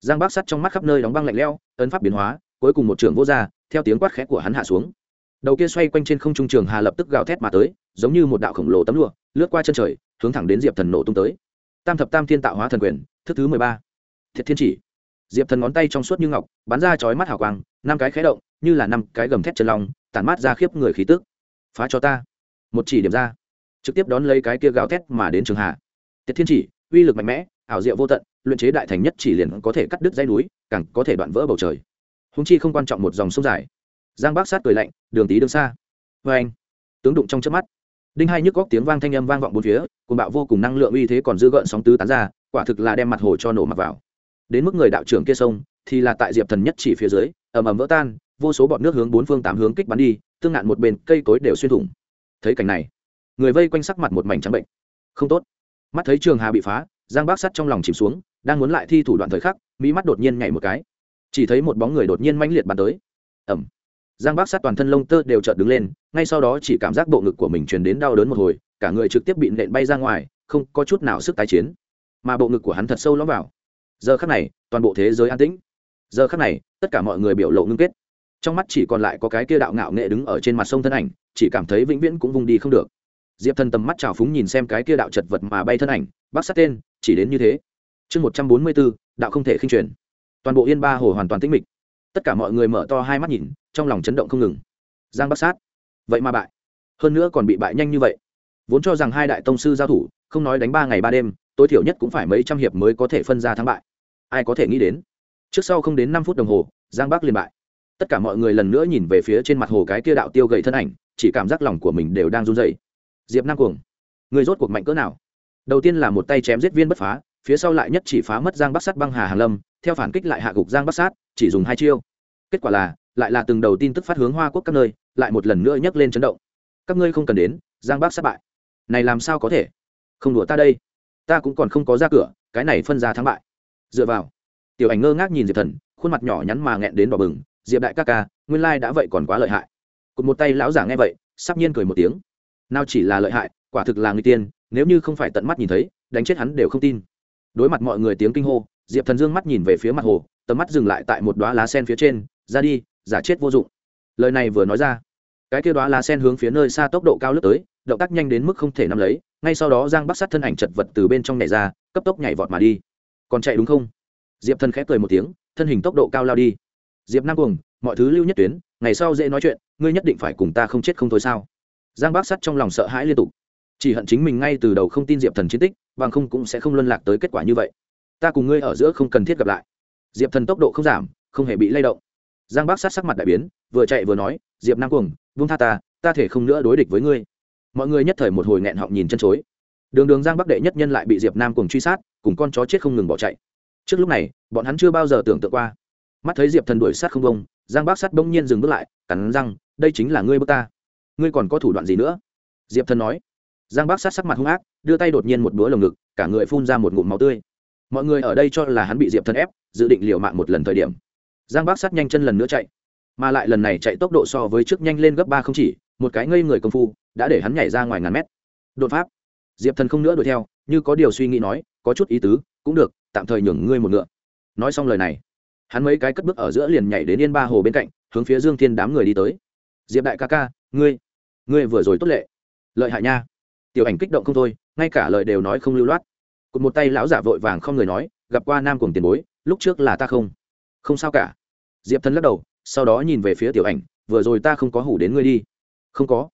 Giang bắc sát trong mắt khắp nơi đóng băng lạnh leo ấn pháp biến hóa, cuối cùng một trường vô ra, theo tiếng quát khẽ của hắn hạ xuống đầu kia xoay quanh trên không trung trường hà lập tức gào thét mà tới, giống như một đạo khổng lồ tấm lụa, lướt qua chân trời, hướng thẳng đến diệp thần nổ tung tới. Tam thập tam thiên tạo hóa thần quyền, thức thứ mười ba. Thiệt thiên chỉ. Diệp thần ngón tay trong suốt như ngọc, bắn ra chói mắt hào quang, năm cái khé động, như là năm cái gầm thét chân lòng tản mát ra khiếp người khí tức. Phá cho ta. Một chỉ điểm ra. Trực tiếp đón lấy cái kia gào thét mà đến trường hạ Thiệt thiên chỉ, uy lực mạnh mẽ, ảo diệu vô tận, luyện chế đại thành nhất chỉ liền có thể cắt đứt dây núi, càng có thể đoạn vỡ bầu trời. Húng chi không quan trọng một dòng sông dài giang bác sát cười lạnh, đường tí đường xa. Vê anh, tướng đụng trong chớp mắt. Đinh hai nhức góc tiếng vang thanh âm vang vọng bốn phía cùng bạo vô cùng năng lượng uy thế còn dư gợn sóng tứ tán ra, quả thực là đem mặt hồ cho nổ mặt vào. Đến mức người đạo trưởng kia sông, thì là tại diệp thần nhất chỉ phía dưới, ầm ầm vỡ tan, vô số bọn nước hướng bốn phương tám hướng kích bắn đi, tương ngạn một bên, cây cối đều xuyên thủng. Thấy cảnh này, người vây quanh sắc mặt một mảnh trắng bệnh. Không tốt. Mắt thấy trường hà bị phá, giang bác sắt trong lòng chìm xuống, đang muốn lại thi thủ đoạn thời khắc mỹ mắt đột nhiên nhảy một cái. Chỉ thấy một bóng người đột nhiên mãnh liệt bắn tới. Ẩm giang bác sát toàn thân lông tơ đều chợt đứng lên, ngay sau đó chỉ cảm giác bộ ngực của mình truyền đến đau đớn một hồi, cả người trực tiếp bị nện bay ra ngoài, không có chút nào sức tái chiến. Mà bộ ngực của hắn thật sâu lõm vào. Giờ khắc này, toàn bộ thế giới an tĩnh. Giờ khắc này, tất cả mọi người biểu lộ ngưng kết. Trong mắt chỉ còn lại có cái kia đạo ngạo nghệ đứng ở trên mặt sông thân ảnh, chỉ cảm thấy vĩnh viễn cũng vùng đi không được. Diệp thần tầm mắt trào phúng nhìn xem cái kia đạo chật vật mà bay thân ảnh, bác sát tên, chỉ đến như thế. Chương một trăm bốn mươi bốn, đạo không thể khinh truyền. Toàn bộ yên ba hồ hoàn toàn tĩnh mịch tất cả mọi người mở to hai mắt nhìn, trong lòng chấn động không ngừng. Giang bắc sát. Vậy mà bại. Hơn nữa còn bị bại nhanh như vậy. Vốn cho rằng hai đại tông sư giao thủ, không nói đánh ba ngày ba đêm, tối thiểu nhất cũng phải mấy trăm hiệp mới có thể phân ra thắng bại. Ai có thể nghĩ đến? Trước sau không đến năm phút đồng hồ, giang bắc liền bại. Tất cả mọi người lần nữa nhìn về phía trên mặt hồ cái kia đạo tiêu gậy thân ảnh, chỉ cảm giác lòng của mình đều đang run dày diệp nam cuồng, người rốt cuộc mạnh cỡ nào? Đầu tiên là một tay chém giết viên bất phá phía sau lại nhất chỉ phá mất giang bắc sát băng hà hàn lâm, theo phản kích lại hạ gục giang bắc sát, chỉ dùng hai chiêu. Kết quả là, lại là từng đầu tin tức phát hướng hoa quốc các nơi, lại một lần nữa nhấc lên chấn động. Các ngươi không cần đến, giang bắc sát bại. Này làm sao có thể? Không đùa ta đây. Ta cũng còn không có ra cửa, cái này phân ra thắng bại. Dựa vào. Tiểu ảnh ngơ ngác nhìn diệp thần, khuôn mặt nhỏ nhắn mà nghẹn đến đỏ bừng, diệp đại ca ca, nguyên lai đã vậy còn quá lợi hại. Cụt một tay lão giả nghe vậy, sắp nhiên cười một tiếng. Nào chỉ là lợi hại, quả thực là người tiên, nếu như không phải tận mắt nhìn thấy, đánh chết hắn đều không tin đối mặt mọi người tiếng kinh hô, diệp thần dương mắt nhìn về phía mặt hồ, tầm mắt dừng lại tại một đoá lá sen phía trên, ra đi, giả chết vô dụng. Lời này vừa nói ra, cái kia đoá lá sen hướng phía nơi xa tốc độ cao lướt tới, động tác nhanh đến mức không thể nắm lấy, ngay sau đó giang bắc sát thân ảnh chật vật từ bên trong nhảy ra, cấp tốc nhảy vọt mà đi. Còn chạy đúng không? Diệp thần khẽ cười một tiếng, thân hình tốc độ cao lao đi. Diệp nam cuồng, mọi thứ lưu nhất tuyến, ngày sau dễ nói chuyện, ngươi nhất định phải cùng ta không chết không thôi sao? Giang bác sắt trong lòng sợ hãi liên tục chỉ hận chính mình ngay từ đầu không tin diệp thần chiến tích, bằng không cũng sẽ không luân lạc tới kết quả như vậy. Ta cùng ngươi ở giữa không cần thiết gặp lại. Diệp thần tốc độ không giảm, không hề bị lay động. Giang bác sát sắc mặt đại biến, vừa chạy vừa nói, diệp nam cuồng vung tha ta ta thể không nữa đối địch với ngươi. Mọi người nhất thời một hồi nghẹn họng nhìn chân chối. Đường đường giang bắc đệ nhất nhân lại bị diệp nam cùng truy sát, cùng con chó chết không ngừng bỏ chạy. Trước lúc này, bọn hắn chưa bao giờ tưởng tượng qua. Mắt thấy diệp thần đuổi sát không bông giang bác sát bỗng nhiên dừng bước lại, cắn răng, đây chính là ngươi bước ta. Ngươi còn có thủ đoạn gì nữa? Diệp thần nói giang bác sát sắc mặt hung ác, đưa tay đột nhiên một búa lồng ngực, cả người phun ra một ngụm máu tươi. Mọi người ở đây cho là hắn bị diệp thần ép, dự định liều mạng một lần thời điểm. Giang bác sát nhanh chân lần nữa chạy, mà lại lần này chạy tốc độ so với trước nhanh lên gấp ba không chỉ, một cái ngây người công phu, đã để hắn nhảy ra ngoài ngàn mét. Đột pháp. Diệp thần không nữa đuổi theo, như có điều suy nghĩ nói, có chút ý tứ, cũng được, tạm thời nhường ngươi một ngựa. Nói xong lời này, hắn mấy cái cất bước ở giữa liền nhảy đến yên ba hồ bên cạnh, hướng phía dương thiên đám người đi tới. Diệp đại ca ca, ngươi ngươi vừa rồi tốt lệ. Lợi hại nha tiểu ảnh kích động không thôi, ngay cả lời đều nói không lưu loát. Cụt một tay lão giả vội vàng không người nói, gặp qua nam cùng tiền bối, lúc trước là ta không? Không sao cả. Diệp thân lắc đầu, sau đó nhìn về phía tiểu ảnh, vừa rồi ta không có hủ đến ngươi đi. Không có.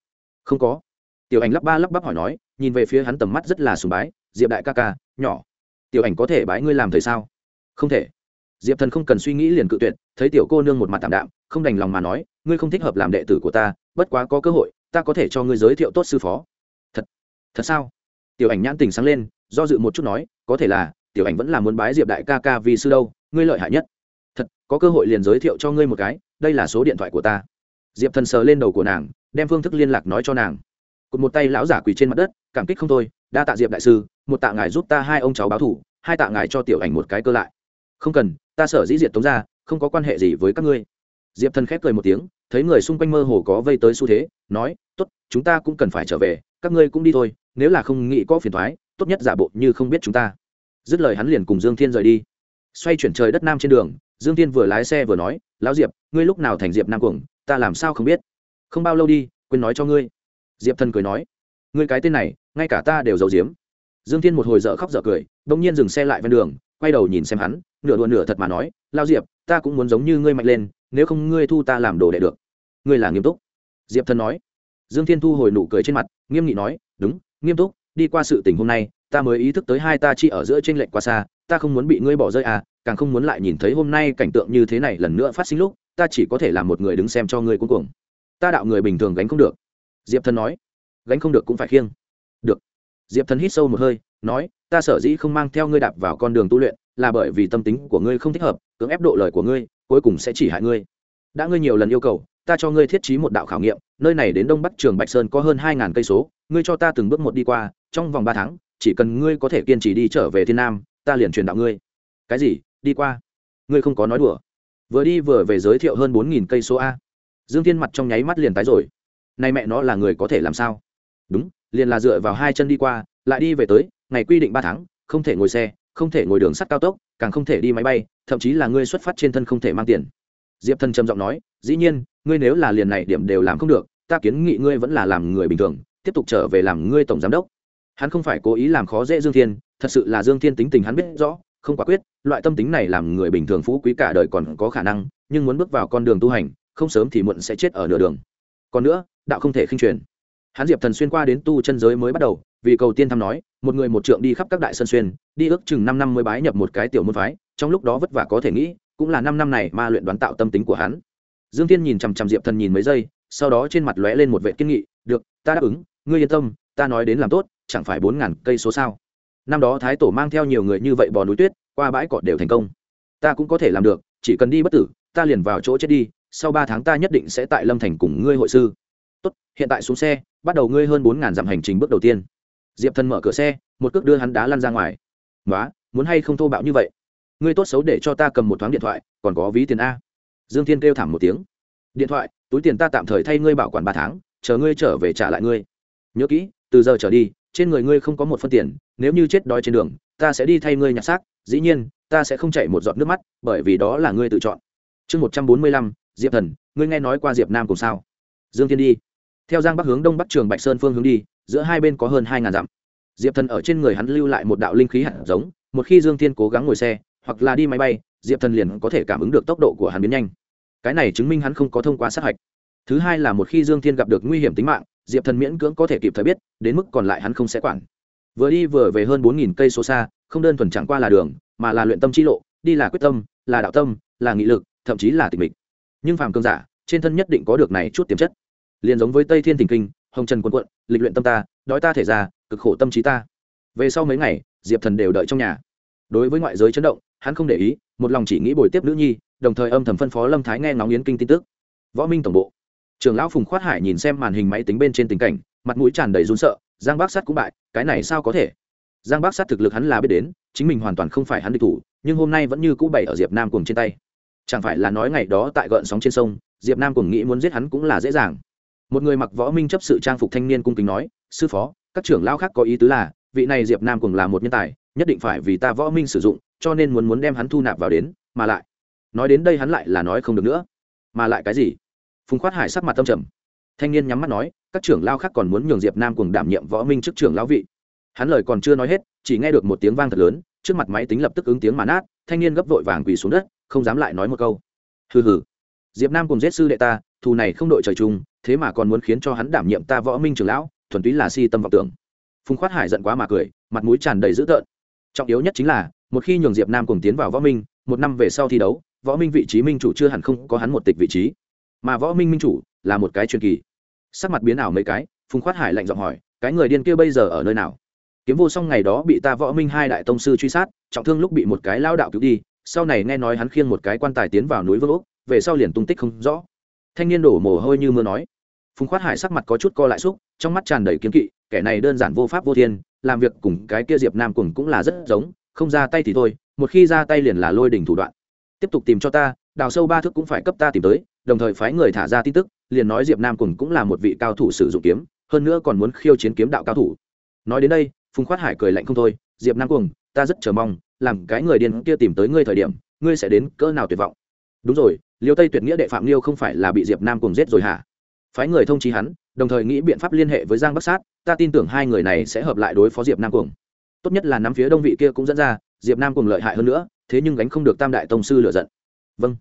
Không có. Tiểu ảnh lắp ba lắp bắp hỏi nói, nhìn về phía hắn tầm mắt rất là sùng bái, diệp đại ca ca, nhỏ. Tiểu ảnh có thể bái ngươi làm thầy sao? Không thể. Diệp thần không cần suy nghĩ liền cự tuyệt, thấy tiểu cô nương một mặt tạm đạm, không đành lòng mà nói, ngươi không thích hợp làm đệ tử của ta, bất quá có cơ hội, ta có thể cho ngươi giới thiệu tốt sư phó thật sao? Tiểu ảnh nhãn tình sáng lên, do dự một chút nói, có thể là, tiểu ảnh vẫn là muốn bái diệp đại ca ca vì sư đâu, ngươi lợi hại nhất. Thật, có cơ hội liền giới thiệu cho ngươi một cái, đây là số điện thoại của ta. Diệp thần sờ lên đầu của nàng, đem phương thức liên lạc nói cho nàng. Cụt một tay lão giả quỳ trên mặt đất, cảm kích không thôi, đa tạ diệp đại sư, một tạ ngài giúp ta hai ông cháu báo thủ, hai tạ ngài cho tiểu ảnh một cái cơ lại. Không cần, ta sở dĩ diệt tống ra, không có quan hệ gì với các ngươi. Diệp thần khép cười một tiếng, thấy người xung quanh mơ hồ có vây tới xu thế, nói t ố t chúng ta cũng cần phải trở về, các ngươi cũng đi thôi nếu là không nghĩ có phiền thoái, tốt nhất giả bộ như không biết chúng ta. Dứt lời hắn liền cùng dương thiên rời đi. Xoay chuyển trời đất nam trên đường, dương thiên vừa lái xe vừa nói, lão diệp, ngươi lúc nào thành diệp nam cuồng, ta làm sao không biết? Không bao lâu đi, quên nói cho ngươi. Diệp thần cười nói, ngươi cái tên này, ngay cả ta đều giấu giếm. Dương thiên một hồi dở khóc dở cười đ ỗ n g nhiên dừng xe lại ven đường, quay đầu nhìn xem hắn, nửa đùa nửa thật mà nói lao diệp, ta cũng muốn giống như ngươi mạnh lên, nếu không ngươi thu ta làm đồ đệ được. Ngươi là nghiêm túc. Diệp thần nói. Dương thiên thu hồi nụ cười trên mặt, nghiêm nghị nói, đúng nghiêm túc, đi qua sự tình hôm nay, ta mới ý thức tới hai ta chỉ ở giữa t r ê n lệch quá xa, ta không muốn bị ngươi bỏ rơi à càng không muốn lại nhìn thấy hôm nay cảnh tượng như thế này lần nữa phát sinh lúc, ta chỉ có thể là một người đứng xem cho ngươi cuối cùng ta đạo người bình thường gánh không được. Diệp thần nói. Gánh không được cũng phải khiêng. Được. Diệp thần hít sâu một hơi, nói, ta sở dĩ không mang theo ngươi đạp vào con đường tu luyện, là bởi vì tâm tính của ngươi không thích hợp, cưỡng ép độ lời của ngươi, cuối cùng sẽ chỉ hại ngươi. Đã ngươi nhiều lần yêu cầu ta cho ngươi thiết trí một đạo khảo nghiệm, nơi này đến đông bắc trường bạch sơn có hơn hai ngàn cây số, ngươi cho ta từng bước một đi qua, trong vòng ba tháng, chỉ cần ngươi có thể kiên trì đi trở về thiên nam, ta liền truyền đạo ngươi. Cái gì? Đi qua. Ngươi không có nói đùa. Vừa đi vừa về giới thiệu hơn bốn nghìn cây số a. Dương thiên mặt trong nháy mắt liền tái rồi. Nay mẹ nó là người có thể làm sao? Đúng, liền là dựa vào hai chân đi qua, lại đi về tới, ngày quy định ba tháng, không thể ngồi xe, không thể ngồi đường sắt cao tốc, càng không thể đi máy bay, thậm chí là ngươi xuất phát trên thân không thể mang tiền. Diệp thần trầm giọng nói, dĩ nhiên ngươi nếu là liền này điểm đều làm không được, ta kiến nghị ngươi vẫn là làm người bình thường, tiếp tục trở về làm ngươi tổng giám đốc. Hắn không phải cố ý làm khó dễ dương thiên, thật sự là dương thiên tính tình hắn biết rõ, không quả quyết, loại tâm tính này làm người bình thường phú quý cả đời còn có khả năng, nhưng muốn bước vào con đường tu hành, không sớm thì muộn sẽ chết ở nửa đường. Còn nữa, đạo không thể khinh truyền. Hắn diệp thần xuyên qua đến tu chân giới mới bắt đầu, vì cầu tiên thăm nói, một người một trượng đi khắp các đại sân xuyên, đi ước chừng năm năm mới bái nhập một cái tiểu môn phái, trong lúc đó vất vả có thể nghĩ, cũng là năm năm này ma luyện đoán tạo tâm tính của hắn dương Thiên nhìn chằm chằm diệp thần nhìn mấy giây, sau đó trên mặt lóe lên một vệ kiên nghị, được, ta đáp ứng, ngươi yên tâm, ta nói đến làm tốt, chẳng phải bốn ngàn cây số sao? Năm đó thái tổ mang theo nhiều người như vậy bò núi tuyết, qua bãi cọt đều thành công. Ta cũng có thể làm được, chỉ cần đi bất tử, ta liền vào chỗ chết đi, sau ba tháng ta nhất định sẽ tại lâm thành cùng ngươi hội sư. Tốt, hiện tại xuống xe, bắt đầu ngươi hơn bốn ngàn dặm hành trình bước đầu tiên. Diệp thần mở cửa xe, một cước đưa hắn đá lăn ra ngoài. Nói muốn hay không thô bạo như vậy? Ngươi tốt xấu để cho ta cầm một thoáng điện thoại, còn có ví tiền a dương thiên kêu thảm một tiếng. Điện thoại, túi tiền ta tạm thời thay ngươi bảo quản ba tháng, chờ ngươi trở về trả lại ngươi. Nhớ kỹ, từ giờ trở đi, trên người ngươi không có một phân tiền, nếu như chết đói trên đường, ta sẽ đi thay ngươi nhặt xác, dĩ nhiên, ta sẽ không chạy một giọt nước mắt, bởi vì đó là ngươi tự chọn. Chương một trăm bốn mươi lăm, diệp thần, ngươi nghe nói qua diệp nam cùng sao? Dương thiên đi. Theo giang bắc hướng đông bắc trường bạch sơn phương hướng đi, giữa hai bên có hơn hai ngàn dặm. Diệp thần ở trên người hắn lưu lại một đạo linh khí hạt giống, một khi dương thiên cố gắng ngồi xe hoặc là đi máy bay, diệp thần liền có thể cảm ứng được tốc độ của hắn biến nhanh. Cái này chứng minh hắn không có thông qua sát hạch. Thứ hai là một khi dương thiên gặp được nguy hiểm tính mạng, diệp thần miễn cưỡng có thể kịp thời biết, đến mức còn lại hắn không sẽ quản. Vừa đi vừa về hơn bốn nghìn cây số xa, không đơn thuần chẳng qua là đường, mà là luyện tâm trí lộ, đi là quyết tâm, là đạo tâm, là nghị lực, thậm chí là tịch mịch. Nhưng phàm cương giả, trên thân nhất định có được này chút tiềm chất. Liền giống với tây thiên thình kinh, hồng trần quân quận, lịch luyện tâm ta, đói ta thể ra cực khổ tâm trí ta. Về sau mấy ngày, diệp thần đều đợi trong nhà. Đối với ngoại giới chấn động hắn không để ý, một lòng chỉ nghĩ bồi tiếp nữ nhi, đồng thời âm thầm phân phó lâm thái nghe ngóng yến kinh tin tức. Võ minh tổng bộ. Trưởng lão phùng khoát hải nhìn xem màn hình máy tính bên trên tình cảnh, mặt mũi tràn đầy run sợ, giang bác sát cũng bại, cái này sao có thể? Giang bác sát thực lực hắn là biết đến, chính mình hoàn toàn không phải hắn địch thủ, nhưng hôm nay vẫn như cũ bày ở diệp nam cùng trên tay. Chẳng phải là nói ngày đó tại gợn sóng trên sông, diệp nam cùng nghĩ muốn giết hắn cũng là dễ dàng. Một người mặc võ minh chấp sự trang phục thanh niên cung kính nói, sư phó, các trưởng lão khác có ý tứ là, vị này diệp nam cùng là một nhân tài, nhất định phải vì ta võ minh sử dụng cho nên muốn muốn đem hắn thu nạp vào đến, mà lại, nói đến đây hắn lại là nói không được nữa. Mà lại cái gì? Phùng khoát hải sắc mặt tâm trầm. Thanh niên nhắm mắt nói, các trưởng lao khác còn muốn nhường diệp nam cùng đảm nhiệm võ minh chức trưởng lão vị. Hắn lời còn chưa nói hết, chỉ nghe được một tiếng vang thật lớn, trước mặt máy tính lập tức ứng tiếng mà nát, thanh niên gấp vội vàng quỳ xuống đất, không dám lại nói một câu. Hừ hừ. Diệp nam cùng giết sư đệ ta, thù này không đội trời chung, thế mà còn muốn khiến cho hắn đảm nhiệm ta võ minh trưởng lão, thuần túy là si tâm vọng tưởng. Phùng khoát hải giận quá mà cười, mặt mũi tràn đầy dữ tợn. Trọng yếu nhất chính là một khi nhường diệp nam cùng tiến vào võ minh, một năm về sau thi đấu, võ minh vị trí minh chủ chưa hẳn không có hắn một tịch vị trí. Mà võ minh minh chủ là một cái truyền kỳ. Sắc mặt biến ảo mấy cái, phùng khoát hải lạnh giọng hỏi, cái người điên kia bây giờ ở nơi nào? Kiếm vô song ngày đó bị ta võ minh hai đại tông sư truy sát, trọng thương lúc bị một cái lao đạo cứu đi, sau này nghe nói hắn khiêng một cái quan tài tiến vào núi vương úc, về sau liền tung tích không rõ. Thanh niên đổ mồ hôi như mưa nói. Phùng khoát hải sắc mặt có chút co lại xúc, trong mắt tràn đầy kiếm kỵ, kẻ này đơn giản vô pháp vô thiên, làm việc cùng cái kia diệp nam cùng cũng là rất giống không ra tay thì thôi, một khi ra tay liền là lôi đỉnh thủ đoạn. Tiếp tục tìm cho ta, đào sâu ba thước cũng phải cấp ta tìm tới, đồng thời phái người thả ra tin tức, liền nói diệp nam cùng cũng là một vị cao thủ sử dụng kiếm, hơn nữa còn muốn khiêu chiến kiếm đạo cao thủ. Nói đến đây, phùng khoát hải cười lạnh không thôi, diệp nam cùng ta rất chờ mong, làm cái người điên kia tìm tới ngươi thời điểm, ngươi sẽ đến cỡ nào tuyệt vọng? Đúng rồi, liêu tây tuyệt nghĩa đệ phạm liêu không phải là bị diệp nam cùng giết rồi hả? Phái người thông trí hắn, đồng thời nghĩ biện pháp liên hệ với giang bắc sát, ta tin tưởng hai người này sẽ hợp lại đối phó diệp nam cùng tốt nhất là nắm phía đông vị kia cũng dẫn ra, diệp nam cùng lợi hại hơn nữa, thế nhưng gánh không được tam đại tông sư lựa giận. Vâng.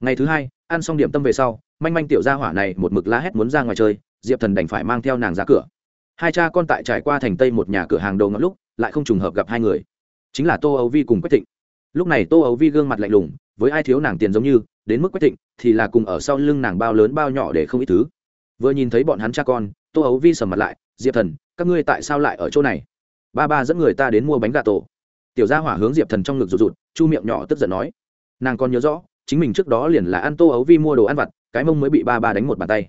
Ngày thứ hai, ăn xong điểm tâm về sau, manh manh tiểu gia hỏa này một mực la hét muốn ra ngoài chơi, diệp thần đành phải mang theo nàng ra cửa. Hai cha con tại trải qua thành tây một nhà cửa hàng đầu ngắm lúc, lại không trùng hợp gặp hai người. Chính là tô ấu vi cùng quách thịnh. Lúc này tô ấu vi gương mặt lạnh lùng, với ai thiếu nàng tiền giống như, đến mức quách thịnh thì là cùng ở sau lưng nàng bao lớn bao nhỏ để không ít thứ. Vừa nhìn thấy bọn hắn cha con, tô ấu vi sầm mặt lại, diệp thần, các ngươi tại sao lại ở chỗ này? Ba ba dẫn người ta đến mua bánh gà tổ. Tiểu gia hỏa hướng diệp thần trong ngực rụt rụt, chu miệng nhỏ tức giận nói. Nàng còn nhớ rõ, chính mình trước đó liền là ăn tô ấu vi mua đồ ăn vặt, cái mông mới bị ba ba đánh một bàn tay.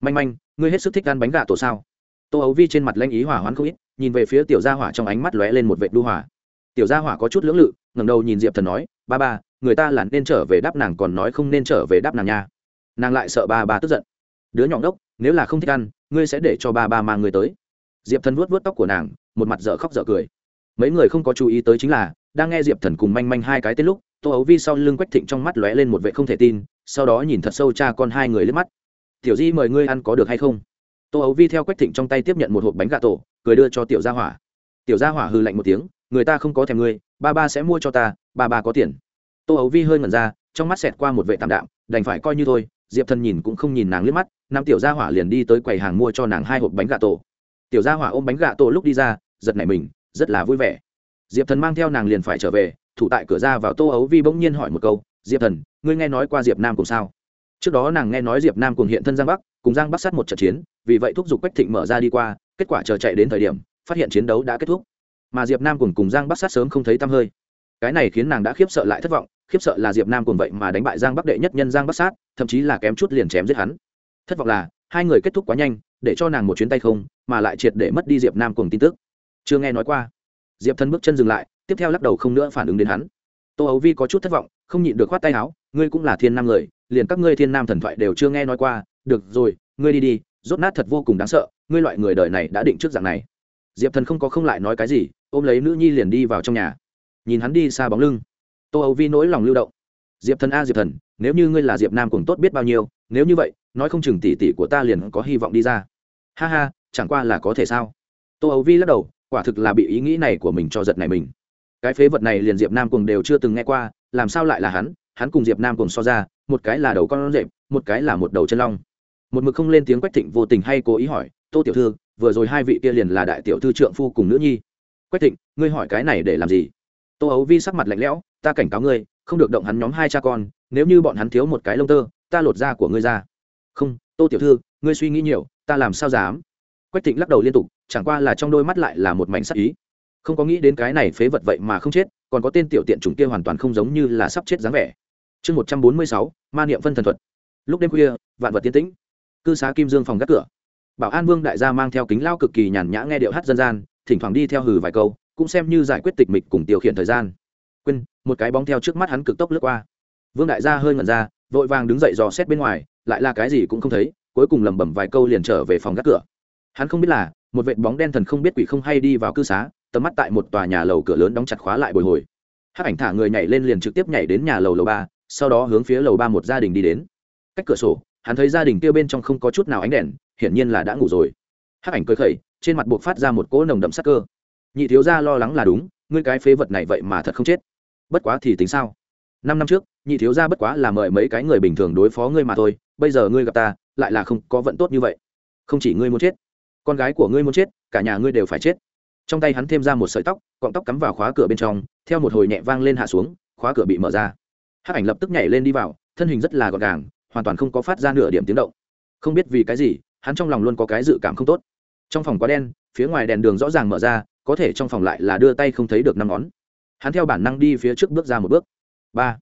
Manh manh, ngươi hết sức thích ăn bánh gà tổ sao? Tô ấu vi trên mặt lanh ý hỏa hoãn không ít, nhìn về phía tiểu gia hỏa trong ánh mắt lóe lên một vệ đu hỏa tiểu gia hỏa có chút lưỡng lự, ngẩng đầu nhìn diệp thần nói, ba ba, người ta là nên trở về đáp nàng còn nói không nên trở về đáp nàng nha. Nàng lại sợ ba ba tức giận. Đứa nhỏ đốc nếu là không thích ăn, ngươi sẽ để cho ba ba mang người tới. Diệp thần vuốt vuốt tóc của nàng một mặt dở khóc dở cười. Mấy người không có chú ý tới chính là, đang nghe diệp thần cùng manh manh hai cái tên lúc, tô ấu vi sau lưng quách thịnh trong mắt lóe lên một vệ không thể tin, sau đó nhìn thật sâu cha con hai người lên mắt. Tiểu di mời ngươi ăn có được hay không? Tô ấu vi theo quách thịnh trong tay tiếp nhận một hộp bánh gà tổ, cười đưa cho tiểu gia hỏa. Tiểu gia hỏa hư lạnh một tiếng, người ta không có thèm ngươi, ba ba sẽ mua cho ta, ba ba có tiền. Tô ấu vi hơi ngẩn ra, trong mắt xẹt qua một vệ tạm đạm, đành phải coi như thôi. Diệp thần nhìn cũng không nhìn nàng liếc mắt nam tiểu gia hỏa liền đi tới quầy hàng mua cho nàng hai hộp bánh gà tổ tiểu gia hỏa ôm bánh gà tổ lúc đi ra, giật nảy mình, rất là vui vẻ. Diệp thần mang theo nàng liền phải trở về, thủ tại cửa ra vào tô ấu vi bỗng nhiên hỏi một câu, diệp thần, ngươi nghe nói qua diệp nam cùng sao? Trước đó nàng nghe nói diệp nam cùng hiện thân giang bắc, cùng giang bắc sát một trận chiến, vì vậy thúc giục quách thịnh mở ra đi qua, kết quả chờ chạy đến thời điểm, phát hiện chiến đấu đã kết thúc. Mà diệp nam cùng cùng giang bắc sát sớm không thấy tăm hơi. Cái này khiến nàng đã khiếp sợ lại thất vọng, khiếp sợ là diệp nam cùng vậy mà đánh bại giang bắc đệ nhất nhân giang bắc sát, thậm chí là kém chút liền chém giết hắn. Thất vọng là, hai người kết thúc quá nhanh để cho nàng một chuyến tay không, mà lại triệt để mất đi diệp nam cùng tin tức. Chưa nghe nói qua. Diệp thân bước chân dừng lại, tiếp theo lắc đầu không nữa phản ứng đến hắn. Tô ấu vi có chút thất vọng, không nhịn được khoát tay áo, ngươi cũng là thiên nam người, liền các ngươi thiên nam thần thoại đều chưa nghe nói qua, được rồi, ngươi đi đi, rốt nát thật vô cùng đáng sợ, ngươi loại người đời này đã định trước dạng này. Diệp thần không có không lại nói cái gì, ôm lấy nữ nhi liền đi vào trong nhà. Nhìn hắn đi xa bóng lưng. Tô âu vi nỗi lòng lưu động. Diệp thần a, diệp thần, nếu như ngươi là diệp nam cùng tốt biết bao nhiêu, nếu như vậy, nói không chừng tỷ tỷ của ta liền có hy vọng đi ra ha ha, chẳng qua là có thể sao? Tô âu vi lắc đầu, quả thực là bị ý nghĩ này của mình cho giật này mình. Cái phế vật này liền diệp nam cùng đều chưa từng nghe qua, làm sao lại là hắn? Hắn cùng diệp nam cùng so ra, một cái là đầu con rệp, một cái là một đầu chân long. Một mực không lên tiếng quách thịnh vô tình hay cố ý hỏi, tô tiểu thư, vừa rồi hai vị kia liền là đại tiểu thư trượng phu cùng nữ nhi? Quách thịnh, ngươi hỏi cái này để làm gì? Tô ấu vi sắc mặt lạnh lẽo, ta cảnh cáo ngươi, không được động hắn nhóm hai cha con, nếu như bọn hắn thiếu một cái lông tơ, ta lột da của ngươi ra. Không, tô tiểu thư, ngươi suy nghĩ nhiều ta làm sao dám? Quách thịnh lắc đầu liên tục, chẳng qua là trong đôi mắt lại là một mảnh sắc ý. Không có nghĩ đến cái này phế vật vậy mà không chết, còn có tên tiểu tiện chủng kia hoàn toàn không giống như là sắp chết dáng vẻ. Chương một trăm bốn mươi sáu, ma niệm phân thần thuật. Lúc đêm khuya, vạn vật tiến tĩnh. Cư xá kim dương phòng gác cửa. Bảo an vương đại gia mang theo kính lao cực kỳ nhàn nhã nghe điệu hát dân gian, thỉnh thoảng đi theo hừ vài câu, cũng xem như giải quyết tịch mịch cùng tiêu khiển thời gian. Quên, một cái bóng theo trước mắt hắn cực tốc lướt qua. Vương đại gia hơi ngẩn ra, vội vàng đứng dậy dò xét bên ngoài, lại là cái gì cũng không thấy cuối cùng lẩm bẩm vài câu liền trở về phòng gác cửa. Hắn không biết là, một vệt bóng đen thần không biết quỷ không hay đi vào cư xá, tầm mắt tại một tòa nhà lầu cửa lớn đóng chặt khóa lại bồi hồi. Hắc ảnh thả người nhảy lên liền trực tiếp nhảy đến nhà lầu lầu ba, sau đó hướng phía lầu ba một gia đình đi đến. Cách cửa sổ, hắn thấy gia đình kia bên trong không có chút nào ánh đèn, hiển nhiên là đã ngủ rồi. Hắc ảnh cười khẩy, trên mặt buộc phát ra một cỗ nồng đậm sắc cơ. Nhị thiếu gia lo lắng là đúng, ngươi cái phế vật này vậy mà thật không chết. Bất quá thì tính sao? Năm năm trước, nhị thiếu gia bất quá là mời mấy cái người bình thường đối phó ngươi mà thôi, bây giờ ngươi gặp ta lại là không có vận tốt như vậy. Không chỉ ngươi muốn chết, con gái của ngươi muốn chết, cả nhà ngươi đều phải chết. Trong tay hắn thêm ra một sợi tóc, cọng tóc cắm vào khóa cửa bên trong, theo một hồi nhẹ vang lên hạ xuống, khóa cửa bị mở ra. Hắc ảnh lập tức nhảy lên đi vào, thân hình rất là gọn gàng, hoàn toàn không có phát ra nửa điểm tiếng động. Không biết vì cái gì, hắn trong lòng luôn có cái dự cảm không tốt. Trong phòng quá đen, phía ngoài đèn đường rõ ràng mở ra, có thể trong phòng lại là đưa tay không thấy được năm ngón. Hắn theo bản năng đi phía trước bước ra một bước. Ba.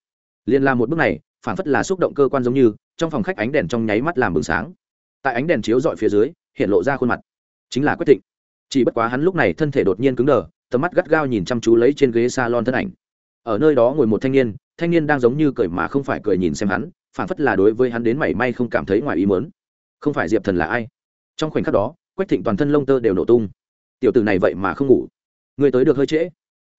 Liên làm một bước này, phản phất là xúc động cơ quan giống như trong phòng khách ánh đèn trong nháy mắt làm bừng sáng. Tại ánh đèn chiếu dọi phía dưới, hiện lộ ra khuôn mặt. Chính là quyết thịnh. Chỉ bất quá hắn lúc này thân thể đột nhiên cứng đờ, tầm mắt gắt gao nhìn chăm chú lấy trên ghế salon thân ảnh. Ở nơi đó ngồi một thanh niên thanh niên đang giống như cười mà không phải cười nhìn xem hắn phản phất là đối với hắn đến mảy may không cảm thấy ngoài ý mớn không phải diệp thần là ai? Trong khoảnh khắc đó quách thịnh toàn thân lông tơ đều nổ tung. Tiểu tử này vậy mà không ngủ. Người tới được hơi trễ.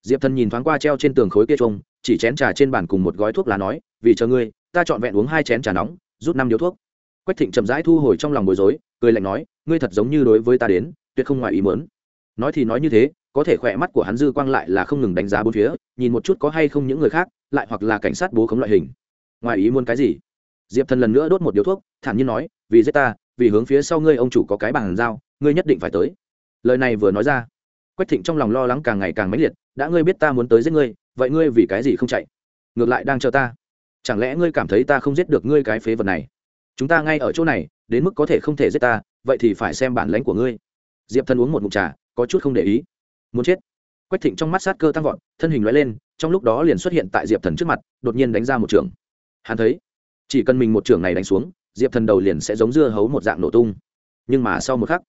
Diệp thần nhìn thoáng qua treo trên tường khối kia trông, chỉ chén trà trên bàn cùng một gói thuốc lá nói, vì chờ ngươi, ta chọn vẹn uống hai chén trà nóng rút năm điếu thuốc. Quách thịnh chậm rãi thu hồi trong lòng bối rối, cười lạnh nói, ngươi thật giống như đối với ta đến, tuyệt không ngoài ý mớn nói thì nói như thế, có thể khỏe mắt của hắn dư quang lại là không ngừng đánh giá bốn phía, nhìn một chút có hay không những người khác, lại hoặc là cảnh sát bố khống loại hình. Ngoài ý muốn cái gì? Diệp thần lần nữa đốt một điếu thuốc, thản nhiên nói, vì giết ta, vì hướng phía sau ngươi ông chủ có cái bàn giao, ngươi nhất định phải tới. Lời này vừa nói ra, quách thịnh trong lòng lo lắng càng ngày càng mãnh liệt, đã ngươi biết ta muốn tới giết ngươi, vậy ngươi vì cái gì không chạy? Ngược lại đang chờ ta chẳng lẽ ngươi cảm thấy ta không giết được ngươi cái phế vật này? Chúng ta ngay ở chỗ này, đến mức có thể không thể giết ta, vậy thì phải xem bản lãnh của ngươi. Diệp thần uống một mụn trà, có chút không để ý. Muốn chết. Quách thịnh trong mắt sát cơ tăng vọt, thân hình loại lên, trong lúc đó liền xuất hiện tại diệp thần trước mặt, đột nhiên đánh ra một trường. Hắn thấy, chỉ cần mình một trường này đánh xuống, diệp thần đầu liền sẽ giống dưa hấu một dạng nổ tung. Nhưng mà sau một khắc,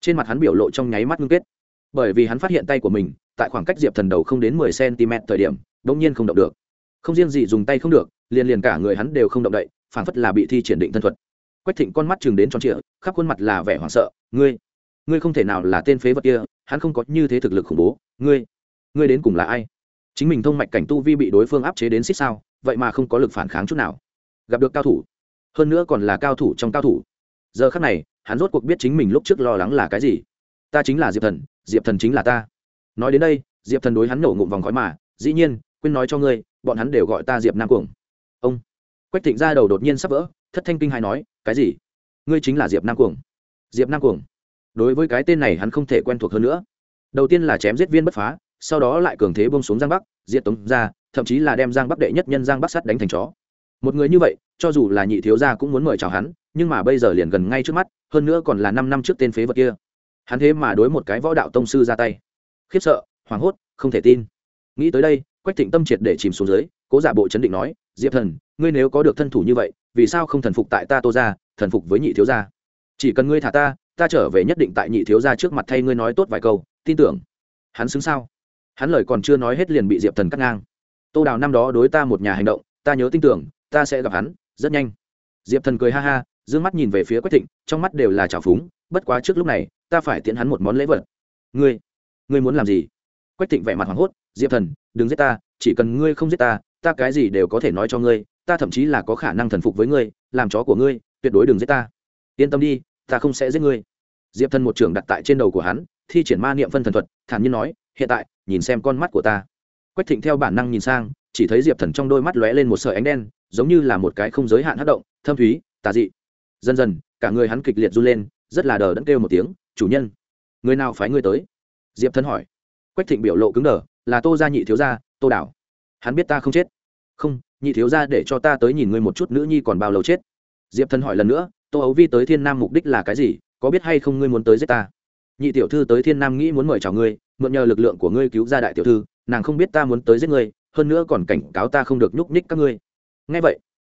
trên mặt hắn biểu lộ trong nháy mắt ngưng kết. Bởi vì hắn phát hiện tay của mình, tại khoảng cách diệp thần đầu không đến mười cm thời điểm đ ỗ n g nhiên không động được. Không riêng gì dùng tay không được liền liền cả người hắn đều không động đậy, phảng phất là bị thi triển định thân thuật. Quách thịnh con mắt chừng đến tròn trịa, khắp khuôn mặt là vẻ hoảng sợ. Ngươi ngươi không thể nào là tên phế vật kia, hắn không có như thế thực lực khủng bố. Ngươi ngươi đến cùng là ai? Chính mình thông mạch cảnh tu vi bị đối phương áp chế đến xích sao, vậy mà không có lực phản kháng chút nào. Gặp được cao thủ, hơn nữa còn là cao thủ trong cao thủ. Giờ khắc này, hắn rốt cuộc biết chính mình lúc trước lo lắng là cái gì. Ta chính là diệp thần diệp thần chính là ta. Nói đến đây, diệp thần đối hắn nổ ngụm vòng khói mà, dĩ nhiên, quên nói cho ngươi, bọn hắn đều gọi ta diệp nam cuồng ông. Quách thịnh ra đầu đột nhiên sắp vỡ, thất thanh kinh hai nói, cái gì? Ngươi chính là diệp nam cuồng. Diệp nam cuồng. Đối với cái tên này hắn không thể quen thuộc hơn nữa. Đầu tiên là chém giết viên bất phá, sau đó lại cường thế bông xuống giang bắc, diệt tống ra thậm chí là đem giang bắc đệ nhất nhân giang bắc sắt đánh thành chó. Một người như vậy, cho dù là nhị thiếu gia cũng muốn mời chào hắn, nhưng mà bây giờ liền gần ngay trước mắt, hơn nữa còn là năm năm trước tên phế vật kia. Hắn thế mà đối một cái võ đạo tông sư ra tay. Khiếp sợ, hoảng hốt, không thể tin. Nghĩ tới đây quách thịnh tâm triệt để chìm xuống dưới, cố giả bộ chấn định nói, diệp thần, ngươi nếu có được thân thủ như vậy, vì sao không thần phục tại ta tô ra thần phục với nhị thiếu gia? Chỉ cần ngươi thả ta ta trở về nhất định tại nhị thiếu gia trước mặt thay ngươi nói tốt vài câu, tin tưởng. Hắn xứng sao? Hắn lời còn chưa nói hết liền bị diệp thần cắt ngang. Tô đào năm đó đối ta một nhà hành động, ta nhớ tin tưởng, ta sẽ gặp hắn, rất nhanh. Diệp thần cười ha ha d ư ơ n g mắt nhìn về phía quách thịnh, trong mắt đều là trào phúng, bất quá trước lúc này, ta phải tiễn hắn một món lễ vật. Ngươi ngươi muốn làm gì? Quách thịnh vẻ mặt hoảng hốt, diệp thần, đừng giết ta, chỉ cần ngươi không giết ta ta cái gì đều có thể nói cho ngươi, ta thậm chí là có khả năng thần phục với ngươi, làm chó của ngươi, tuyệt đối đừng giết ta. Yên tâm đi, ta không sẽ giết ngươi. Diệp thần một trưởng đặt tại trên đầu của hắn, thi triển ma niệm phân thần thuật, thản nhiên nói, hiện tại, nhìn xem con mắt của ta. Quách thịnh theo bản năng nhìn sang, chỉ thấy diệp thần trong đôi mắt lóe lên một sợi ánh đen, giống như là một cái không giới hạn hát động, thâm thúy, tà dị. Dần dần, cả người hắn kịch liệt run lên, rất là đờ đẫn kêu một tiếng, chủ nhân, người nào phái ngươi tới? Diệp Thần hỏi quách thịnh biểu lộ cứng đờ, là tô gia nhị thiếu gia, tô đảo. Hắn biết ta không chết. Không, nhị thiếu gia để cho ta tới nhìn ngươi một chút nữ nhi còn bao lâu chết. Diệp Thần hỏi lần nữa, tô ấu vi tới thiên nam mục đích là cái gì, có biết hay không ngươi muốn tới giết ta? Nhị tiểu thư tới thiên nam nghĩ muốn mời chào ngươi, mượn nhờ lực lượng của ngươi cứu ra đại tiểu thư, nàng không biết ta muốn tới giết ngươi, hơn nữa còn cảnh cáo ta không được nhúc nhích các ngươi. Ngay vậy,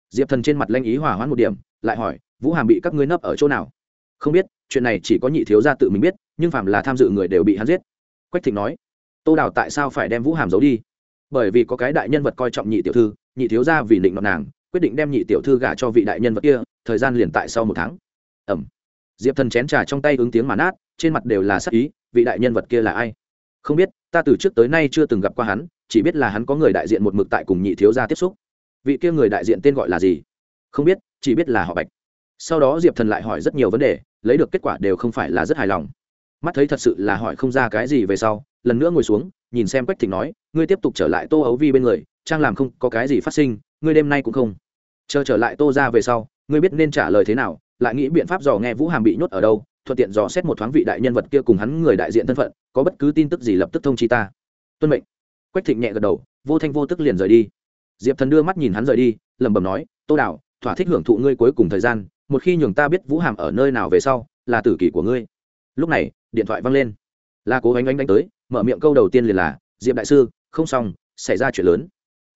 diệp thần trên mặt lanh ý hỏa hoãn một điểm, lại hỏi, vũ hàm bị các ngươi nấp ở chỗ nào? Không biết, chuyện này chỉ có nhị thiếu gia tự mình biết, nhưng phạm là tham dự người đều bị hắn giết. Quách thịnh nói tô đào tại sao phải đem vũ hàm giấu đi? Bởi vì có cái đại nhân vật coi trọng nhị tiểu thư, nhị thiếu gia vì định nọ nàng, quyết định đem nhị tiểu thư gả cho vị đại nhân vật kia, thời gian liền tại sau một tháng. Ẩm. Diệp thần chén trà trong tay ứng tiếng mà nát, trên mặt đều là sắc ý, vị đại nhân vật kia là ai? Không biết, ta từ trước tới nay chưa từng gặp qua hắn, chỉ biết là hắn có người đại diện một mực tại cùng nhị thiếu gia tiếp xúc. Vị kia người đại diện tên gọi là gì? Không biết, chỉ biết là họ bạch. Sau đó diệp thần lại hỏi rất nhiều vấn đề, lấy được kết quả đều không phải là rất hài lòng. Mắt thấy thật sự là hỏi không ra cái gì về sau lần nữa ngồi xuống nhìn xem quách thịnh nói ngươi tiếp tục trở lại tô ấu vi bên người trang làm không có cái gì phát sinh ngươi đêm nay cũng không chờ trở lại tô ra về sau ngươi biết nên trả lời thế nào lại nghĩ biện pháp dò nghe vũ hàm bị nhốt ở đâu thuận tiện dò xét một thoáng vị đại nhân vật kia cùng hắn người đại diện thân phận có bất cứ tin tức gì lập tức thông chi ta. Tuân mệnh. Quách thịnh nhẹ gật đầu vô thanh vô tức liền rời đi. Diệp thần đưa mắt nhìn hắn rời đi lẩm bẩm nói tô đảo, thỏa thích hưởng thụ ngươi cuối cùng thời gian một khi nhường ta biết vũ hàm ở nơi nào về sau là tử kỷ của ngươi. Lúc này điện thoại văng lên. Là cố gánh đánh đánh tới mở miệng câu đầu tiên liền là, diệp đại sư, không xong, xảy ra chuyện lớn.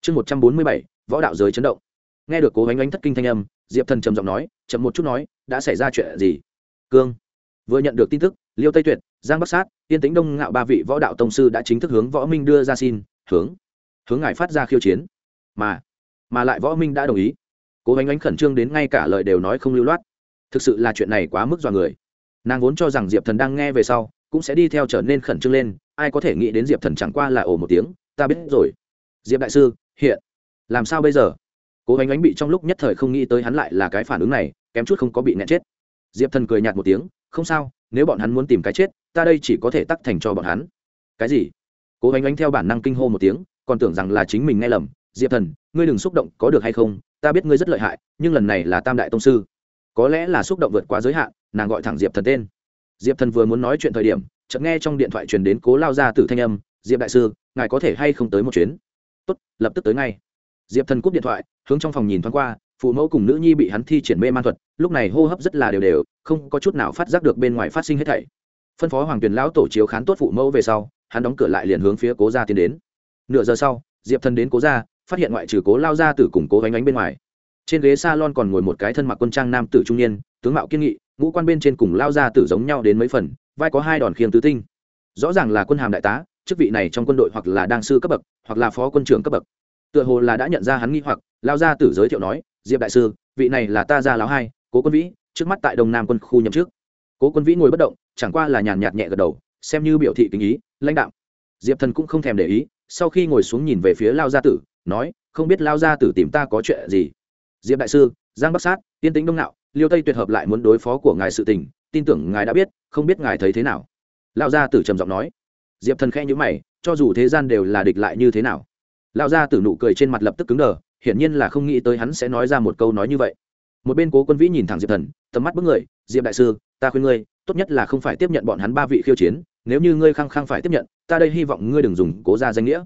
Chương một trăm bốn mươi bảy, võ đạo giới chấn động. Nghe được cố gánh ánh thất kinh thanh âm, diệp thần trầm giọng nói, chậm một chút nói, đã xảy ra chuyện gì? Cương. Vừa nhận được tin tức, liêu tây tuyệt, giang bắc sát, Yên Tĩnh đông ngạo ba vị võ đạo tông sư đã chính thức hướng võ minh đưa ra xin, hướng hướng ngài phát ra khiêu chiến. Mà mà lại võ minh đã đồng ý. Cố gánh ánh khẩn trương đến ngay cả lời đều nói không lưu loát. Thực sự là chuyện này quá mức dọa người. Nàng vốn cho rằng diệp thần đang nghe về sau cũng sẽ đi theo trở nên khẩn trương lên, ai có thể nghĩ đến diệp thần chẳng qua là ồ một tiếng, ta biết rồi. Diệp đại sư, hiện. Làm sao bây giờ? Cố gánh ánh bị trong lúc nhất thời không nghĩ tới hắn lại là cái phản ứng này, kém chút không có bị nẹt chết. Diệp thần cười nhạt một tiếng, không sao, nếu bọn hắn muốn tìm cái chết, ta đây chỉ có thể tắc thành cho bọn hắn. Cái gì? Cố gánh ánh theo bản năng kinh hô một tiếng, còn tưởng rằng là chính mình nghe lầm. Diệp thần, ngươi đừng xúc động, có được hay không? Ta biết ngươi rất lợi hại, nhưng lần này là tam đại tông sư. Có lẽ là xúc động vượt quá giới hạn, nàng gọi thẳng diệp thần tên diệp thần vừa muốn nói chuyện thời điểm, chợt nghe trong điện thoại truyền đến cố lao ra từ thanh âm, diệp đại sư, ngài có thể hay không tới một chuyến? Tốt, lập tức tới ngay. Diệp thần cúp điện thoại, hướng trong phòng nhìn thoáng qua, phụ mẫu cùng nữ nhi bị hắn thi triển mê man thuật, lúc này hô hấp rất là đều đều, không có chút nào phát giác được bên ngoài phát sinh hết thảy. Phân phó hoàng tuyền lão tổ chiếu khán tốt phụ mẫu về sau, hắn đóng cửa lại liền hướng phía cố gia tiến đến. Nửa giờ sau, diệp thần đến cố gia, phát hiện ngoại trừ cố lao ra từ cùng cố vánh ánh bên ngoài, trên ghế s a lon còn ngồi một cái thân mặc quân trang nam tử trung niên, tướng mạo kiên nghị ngũ quan bên trên cùng lao ra tử giống nhau đến mấy phần, vai có hai đòn khiêng tứ tinh. Rõ ràng là quân hàm đại tá, chức vị này trong quân đội hoặc là đang sư cấp bậc, hoặc là phó quân trưởng cấp bậc. Tựa hồ là đã nhận ra hắn nghi hoặc, lao ra tử giới thiệu nói, diệp đại sư, vị này là ta gia lão hai, cố quân vĩ, trước mắt tại đông nam quân khu nhậm trước cố quân vĩ ngồi bất động, chẳng qua là nhàn nhạt nhẹ gật đầu, xem như biểu thị tình ý, lãnh đạo. Diệp thần cũng không thèm để ý, sau khi ngồi xuống nhìn về phía lao gia tử, nói, không biết lao gia tử tìm ta có chuyện gì? Diệp đại sư, giang bắc sát tiên tính đông nạo liêu tây tuyệt hợp lại muốn đối phó của ngài sự tình, tin tưởng ngài đã biết, không biết ngài thấy thế nào. Lão gia tử trầm giọng nói. Diệp thần khẽ nhữ mày, cho dù thế gian đều là địch lại như thế nào. Lão gia tử nụ cười trên mặt lập tức cứng đờ, hiển nhiên là không nghĩ tới hắn sẽ nói ra một câu nói như vậy. Một bên cố quân vĩ nhìn thẳng diệp thần, tầm mắt bức người, diệp đại sư, ta khuyên ngươi, tốt nhất là không phải tiếp nhận bọn hắn ba vị khiêu chiến, nếu như ngươi khăng khăng phải tiếp nhận, ta đây hy vọng ngươi đừng dùng cố ra danh nghĩa.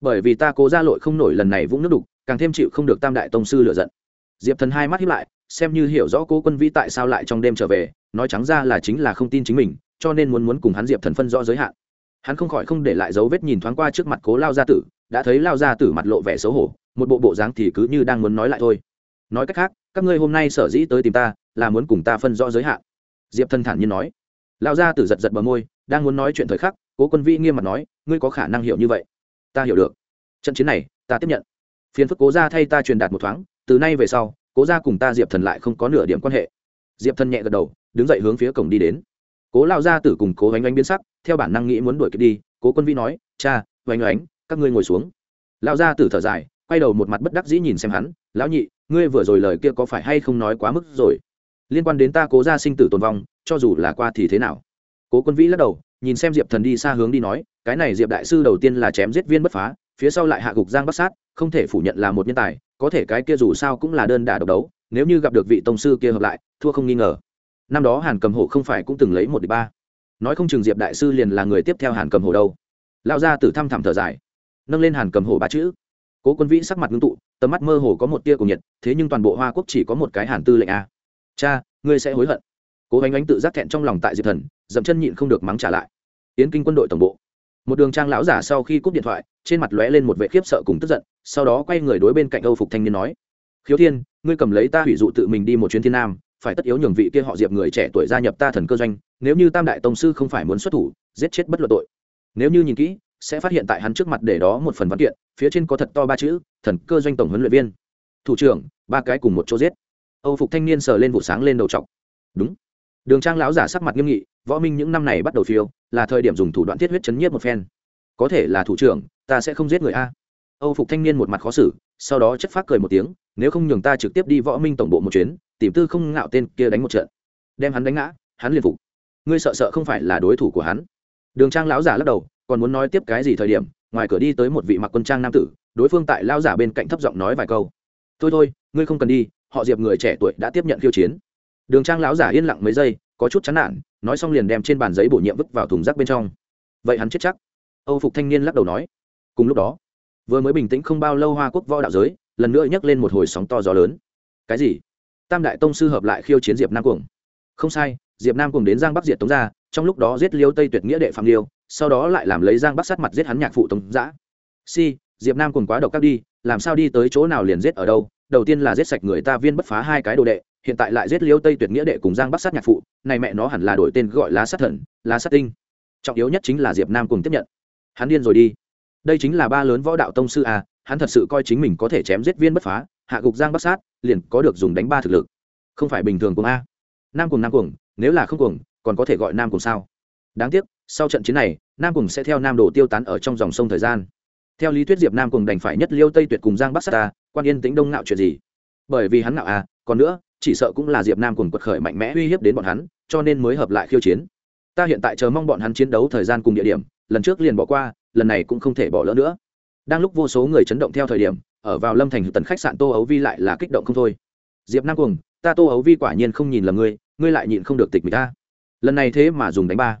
Bởi vì ta cố ra lội không nổi lần này vũng nước đục, càng thêm chịu không được tam đại tông sư lựa giận diệp thần hai mắt hiếp lại, xem như hiểu rõ cố quân vĩ tại sao lại trong đêm trở về, nói trắng ra là chính là không tin chính mình, cho nên muốn muốn cùng hắn diệp thần phân rõ giới hạn. Hắn không khỏi không để lại dấu vết nhìn thoáng qua trước mặt cố lao gia tử, đã thấy lao gia tử mặt lộ vẻ xấu hổ, một bộ bộ dáng thì cứ như đang muốn nói lại thôi. Nói cách khác, các ngươi hôm nay sở dĩ tới tìm ta, là muốn cùng ta phân rõ giới hạn. Diệp thần thản nhiên nói. Lao gia tử giật giật bờ môi, đang muốn nói chuyện thời khắc, cố quân vĩ nghiêm mặt nói, ngươi có khả năng hiểu như vậy. Ta hiểu được. Trận chiến này, ta tiếp nhận. Phiền phức cố ra thay ta truyền đạt một thoáng từ nay về sau, cố ra cùng ta diệp thần lại không có nửa điểm quan hệ. Diệp thần nhẹ gật đầu, đứng dậy hướng phía cổng đi đến. Cố lao gia tử cùng cố oanh oanh biến sắc, theo bản năng nghĩ muốn đuổi kịp đi, cố quân vĩ nói, cha oanh oánh, các ngươi ngồi xuống. Lao gia tử thở dài, quay đầu một mặt bất đắc dĩ nhìn xem hắn, lão nhị, ngươi vừa rồi lời kia có phải hay không nói quá mức rồi? Liên quan đến ta cố ra sinh tử tồn vong, cho dù là qua thì thế nào? Cố quân vĩ lắc đầu, nhìn xem diệp thần đi xa hướng đi nói, cái này diệp đại sư đầu tiên là chém giết viên bất phá, phía sau lại hạ gục giang bắc sát không thể phủ nhận là một nhân tài, có thể cái kia dù sao cũng là đơn đả độc đấu, nếu như gặp được vị tông sư kia hợp lại, thua không nghi ngờ. Năm đó hàn cầm hổ không phải cũng từng lấy một địch ba. Nói không chừng diệp đại sư liền là người tiếp theo hàn cầm hổ đâu. Lao ra từ thăm thẳm thở dài, nâng lên hàn cầm hổ ba chữ. Cố quân vĩ sắc mặt ngưng tụ, tầm mắt mơ hồ có một tia cùng nhiệt, thế nhưng toàn bộ hoa quốc chỉ có một cái hàn tư lệnh a. Cha, ngươi sẽ hối hận. Cố ánh ánh tự giác thẹn trong lòng tại diệp thần, dậm chân nhịn không được mắng trả lại. Yến kinh quân đội tổng bộ một đường trang lão giả sau khi cúp điện thoại, trên mặt lóe lên một vệ khiếp sợ cùng tức giận, sau đó quay người đối bên cạnh âu phục thanh niên nói, khiếu thiên, ngươi cầm lấy ta hủy dụ tự mình đi một chuyến thiên nam, phải tất yếu nhường vị kia họ diệp người trẻ tuổi gia nhập ta thần cơ doanh, nếu như tam đại tông sư không phải muốn xuất thủ, giết chết bất luận tội. Nếu như nhìn kỹ, sẽ phát hiện tại hắn trước mặt để đó một phần văn kiện, phía trên có thật to ba chữ, thần cơ doanh tổng huấn luyện viên. Thủ trưởng, ba cái cùng một chỗ giết. Âu phục thanh niên sờ lên vụ sáng lên đầu trọc đúng đường trang lão giả sắc mặt nghiêm nghị, võ minh, những năm này bắt đầu phiêu, là thời điểm dùng thủ đoạn thiết huyết chấn nhiếp một phen. Có thể là thủ trưởng, ta sẽ không giết người a. Âu phục thanh niên một mặt khó xử, sau đó chất phát cười một tiếng, nếu không nhường ta trực tiếp đi võ minh tổng bộ một chuyến, tìm tư không ngạo tên kia đánh một trận. Đem hắn đánh ngã, hắn liền phục. Ngươi sợ sợ không phải là đối thủ của hắn. Đường trang lão giả lắc đầu, còn muốn nói tiếp cái gì thời điểm, ngoài cửa đi tới một vị mặc quân trang nam tử, đối phương tại lão giả bên cạnh thấp giọng nói vài câu. Thôi thôi, ngươi không cần đi, họ diệp người trẻ tuổi đã tiếp nhận khiêu chiến đường trang lão giả yên lặng mấy giây có chút chán nản nói xong liền đem trên bàn giấy bổ nhiệm vứt vào thùng rác bên trong. Vậy hắn chết chắc? Âu phục thanh niên lắc đầu nói. Cùng lúc đó vừa mới bình tĩnh không bao lâu hoa quốc võ đạo giới lần nữa nhấc lên một hồi sóng to gió lớn. Cái gì? Tam đại tông sư hợp lại khiêu chiến diệp nam cuồng. Không sai diệp nam cuồng đến giang bắc diệt tống gia, trong lúc đó giết liêu tây tuyệt nghĩa đệ phạm liêu sau đó lại làm lấy giang bắc sát mặt giết hắn nhạc phụ tống giã si diệp nam cuồng quá độc các đi làm sao đi tới chỗ nào liền giết ở đâu? Đầu tiên là giết sạch người ta viên bất phá hai cái đồ đệ hiện tại lại giết liêu tây tuyệt nghĩa đệ cùng giang bắc sát nhạc phụ, này mẹ nó hẳn là đổi tên gọi lá sát thần lá sát tinh. Trọng yếu nhất chính là diệp nam cùng tiếp nhận. Hắn điên rồi đi. Đây chính là ba lớn võ đạo tông sư à hắn thật sự coi chính mình có thể chém giết viên bất phá, hạ gục giang bắc sát, liền có được dùng đánh ba thực lực. Không phải bình thường cùng a. Nam cùng nam cùng, nếu là không cùng, còn có thể gọi nam cùng sao? Đáng tiếc, sau trận chiến này, nam cùng sẽ theo nam đồ tiêu tán ở trong dòng sông thời gian. Theo lý thuyết diệp nam cùng đành phải nhất liêu tây tuyệt cùng giang bắc sát ta, quan yên tĩnh đông ngạo chuyện gì? Bởi vì hắn ngạo à còn nữa chỉ sợ cũng là diệp nam cùng quật khởi mạnh mẽ uy hiếp đến bọn hắn, cho nên mới hợp lại khiêu chiến. Ta hiện tại chờ mong bọn hắn chiến đấu thời gian cùng địa điểm, lần trước liền bỏ qua, lần này cũng không thể bỏ lỡ nữa. Đang lúc vô số người chấn động theo thời điểm, ở vào lâm thành tần khách sạn tô ấu vi lại là kích động không thôi. Diệp nam cùng ta tô ấu vi quả nhiên không nhìn là ngươi ngươi lại nhịn không được tịch mình ta. Lần này thế mà dùng đánh ba.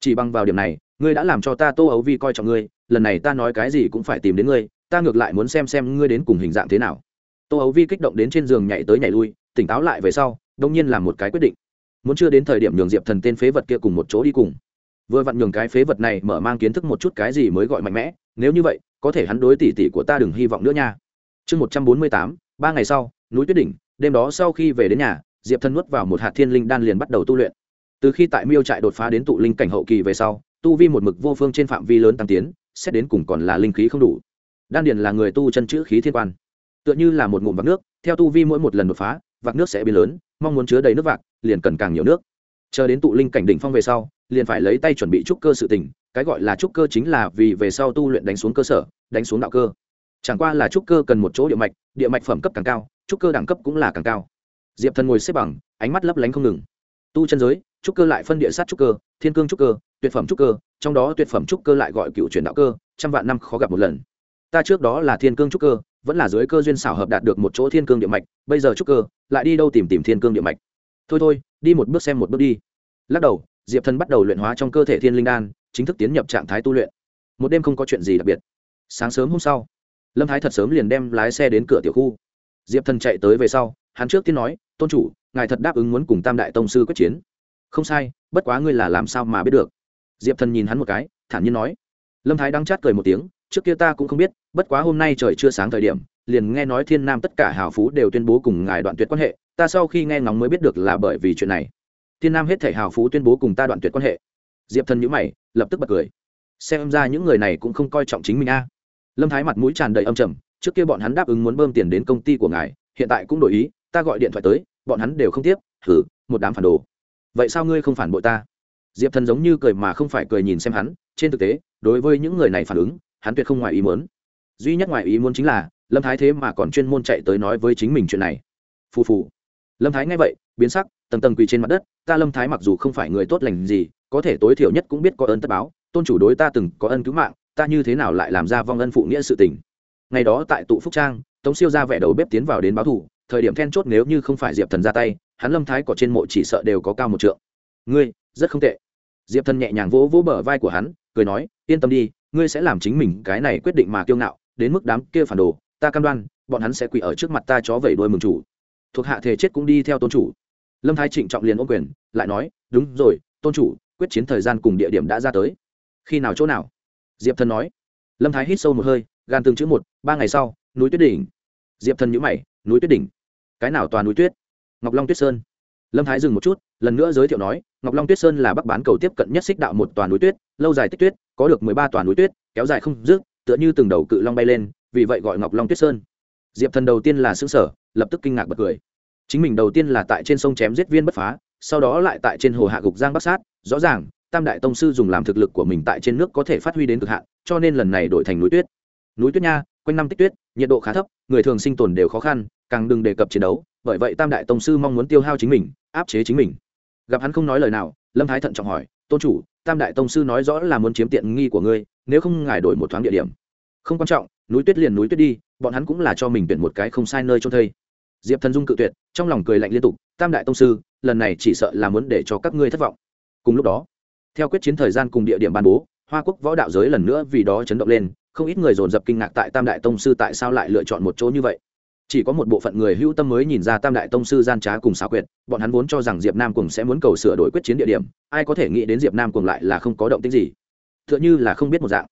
Chỉ bằng vào điểm này, ngươi đã làm cho ta tô ấu vi coi trọng ngươi, lần này ta nói cái gì cũng phải tìm đến ngươi, ta ngược lại muốn xem xem ngươi đến cùng hình dạng thế nào. Tô ấu vi kích động đến trên giường nhảy tới nhảy lui tỉnh táo lại về sau đông nhiên làm một cái quyết định. Muốn chưa đến thời điểm nhường diệp thần tên phế vật kia cùng một chỗ đi cùng. Vừa vặn nhường cái phế vật này mở mang kiến thức một chút cái gì mới gọi mạnh mẽ, nếu như vậy, có thể hắn đối tỷ tỷ của ta đừng hy vọng nữa nha. Chương một trăm bốn mươi tám, ba ngày sau, núi tuyết đỉnh, đêm đó sau khi về đến nhà, diệp thần nuốt vào một hạt thiên linh đan liền bắt đầu tu luyện. Từ khi tại miêu trại đột phá đến tụ linh cảnh hậu kỳ về sau, tu vi một mực vô phương trên phạm vi lớn tăng tiến, xét đến cùng còn là linh khí không đủ. Đan điền là người tu chân chữ khí thiên quan, tựa như là một ngụm vạc nước, theo tu vi mỗi một lần đột phá vạc nước sẽ biến lớn, mong muốn chứa đầy nước vạc, liền cần càng nhiều nước. Chờ đến tụ linh cảnh đỉnh phong về sau, liền phải lấy tay chuẩn bị trúc cơ sự tình, cái gọi là trúc cơ chính là vì về sau tu luyện đánh xuống cơ sở, đánh xuống đạo cơ. Chẳng qua là trúc cơ cần một chỗ địa mạch địa mạch phẩm cấp càng cao, trúc cơ đẳng cấp cũng là càng cao. Diệp thần ngồi xếp bằng, ánh mắt lấp lánh không ngừng. Tu chân giới, trúc cơ lại phân địa sát trúc cơ, thiên cương trúc cơ, tuyệt phẩm trúc cơ, trong đó tuyệt phẩm trúc cơ lại gọi cựu truyền đạo cơ, trăm vạn năm khó gặp một lần. Ta trước đó là thiên cương trúc cơ vẫn là dưới cơ duyên xảo hợp đạt được một chỗ thiên cương địa mạch, bây giờ trúc cơ, lại đi đâu tìm tìm thiên cương địa mạch? Thôi thôi, đi một bước xem một bước đi. Lắc đầu, diệp thần bắt đầu luyện hóa trong cơ thể thiên linh đan, chính thức tiến nhập trạng thái tu luyện. Một đêm không có chuyện gì đặc biệt. Sáng sớm hôm sau, lâm thái thật sớm liền đem lái xe đến cửa tiểu khu. Diệp thần chạy tới về sau, hắn trước tiên nói, tôn chủ, ngài thật đáp ứng muốn cùng tam đại tông sư quyết chiến. Không sai, bất quá ngươi là làm sao mà biết được? Diệp thần nhìn hắn một cái, thản nhiên nói. Lâm thái đang chát cười một tiếng, trước kia ta cũng không biết bất quá hôm nay trời chưa sáng thời điểm, liền nghe nói thiên nam tất cả hào phú đều tuyên bố cùng ngài đoạn tuyệt quan hệ, ta sau khi nghe ngóng mới biết được là bởi vì chuyện này. Thiên nam hết thể hào phú tuyên bố cùng ta đoạn tuyệt quan hệ. Diệp thần nhữ mày, lập tức bật cười. Xem ra những người này cũng không coi trọng chính mình a. Lâm thái mặt mũi tràn đầy âm trầm, trước kia bọn hắn đáp ứng muốn bơm tiền đến công ty của ngài, hiện tại cũng đổi ý, ta gọi điện thoại tới, bọn hắn đều không tiếp thử một đám phản đồ. Vậy sao ngươi không phản bội ta? Diệp thần giống như cười mà không phải cười nhìn xem hắn, trên thực tế, đối với những người này phản ứng, hắn tuyệt không ngoài ý muốn duy nhất ngoài ý muốn chính là, lâm thái thế mà còn chuyên môn chạy tới nói với chính mình chuyện này. Phù phù. Lâm thái nghe vậy, biến sắc, tầng tầng quỳ trên mặt đất, ta lâm thái mặc dù không phải người tốt lành gì, có thể tối thiểu nhất cũng biết có ơn tất báo, tôn chủ đối ta từng có ân cứu mạng, ta như thế nào lại làm ra vong ân phụ nghĩa sự tình? Ngày đó tại tụ phúc trang, tống siêu ra vẻ đầu bếp tiến vào đến báo thủ thời điểm then chốt nếu như không phải diệp thần ra tay, hắn lâm thái có trên mộ chỉ sợ đều có cao một trượng. Ngươi, rất không tệ. Diệp thần nhẹ nhàng vỗ vỗ bờ vai của hắn, cười nói, yên tâm đi, ngươi sẽ làm chính mình cái này quyết định mà kiêu ngạo đến mức đám kia phản đồ, ta cam đoan, bọn hắn sẽ quỳ ở trước mặt ta chó vẩy đuôi mừng chủ. Thuộc hạ thể chết cũng đi theo tôn chủ. Lâm thái trịnh trọng liền ôm quyền, lại nói, đúng rồi, tôn chủ, quyết chiến thời gian cùng địa điểm đã ra tới. Khi nào chỗ nào? Diệp thần nói. Lâm thái hít sâu một hơi, gan từng chữ một, ba ngày sau, núi tuyết đỉnh. Diệp thần nhữ mày, núi tuyết đỉnh? Cái nào toàn núi tuyết? Ngọc long tuyết sơn. Lâm thái dừng một chút, lần nữa giới thiệu nói, ngọc long tuyết sơn là bắc bán cầu tiếp cận nhất xích đạo một toàn núi tuyết, lâu dài tích tuyết, có được mười ba toàn núi tuyết, kéo dài không dứt tựa như từng đầu cự long bay lên, vì vậy gọi ngọc long tuyết sơn. Diệp thần đầu tiên là xứ sở lập tức kinh ngạc bật cười. Chính mình đầu tiên là tại trên sông chém giết viên bất phá, sau đó lại tại trên hồ hạ gục giang bắc sát. Rõ ràng, tam đại tông sư dùng làm thực lực của mình tại trên nước có thể phát huy đến cực hạn, cho nên lần này đổi thành núi tuyết. Núi tuyết nha, quanh năm tích tuyết, nhiệt độ khá thấp, người thường sinh tồn đều khó khăn, càng đừng đề cập chiến đấu, bởi vậy tam đại tông sư mong muốn tiêu hao chính mình, áp chế chính mình. Gặp hắn không nói lời nào, lâm thái thận trọng hỏi tôn chủ, tam đại tông sư nói rõ là muốn chiếm tiện nghi của ngươi, nếu không ngài đổi một thoáng địa điểm. Không quan trọng, núi tuyết liền núi tuyết đi, bọn hắn cũng là cho mình tuyển một cái không sai nơi cho thây. Diệp thần dung cự tuyệt, trong lòng cười lạnh liên tục, tam đại tông sư, lần này chỉ sợ là muốn để cho các ngươi thất vọng. Cùng lúc đó, theo quyết chiến thời gian cùng địa điểm ban bố, hoa quốc võ đạo giới lần nữa vì đó chấn động lên, không ít người dồn dập kinh ngạc tại tam đại tông sư tại sao lại lựa chọn một chỗ như vậy chỉ có một bộ phận người hữu tâm mới nhìn ra tam đại tông sư gian trá cùng xảo quyệt, bọn hắn vốn cho rằng diệp nam cùng sẽ muốn cầu sửa đổi quyết chiến địa điểm, ai có thể nghĩ đến diệp nam cùng lại là không có động tích gì. T h ư ợ n h ư là không biết một dạng.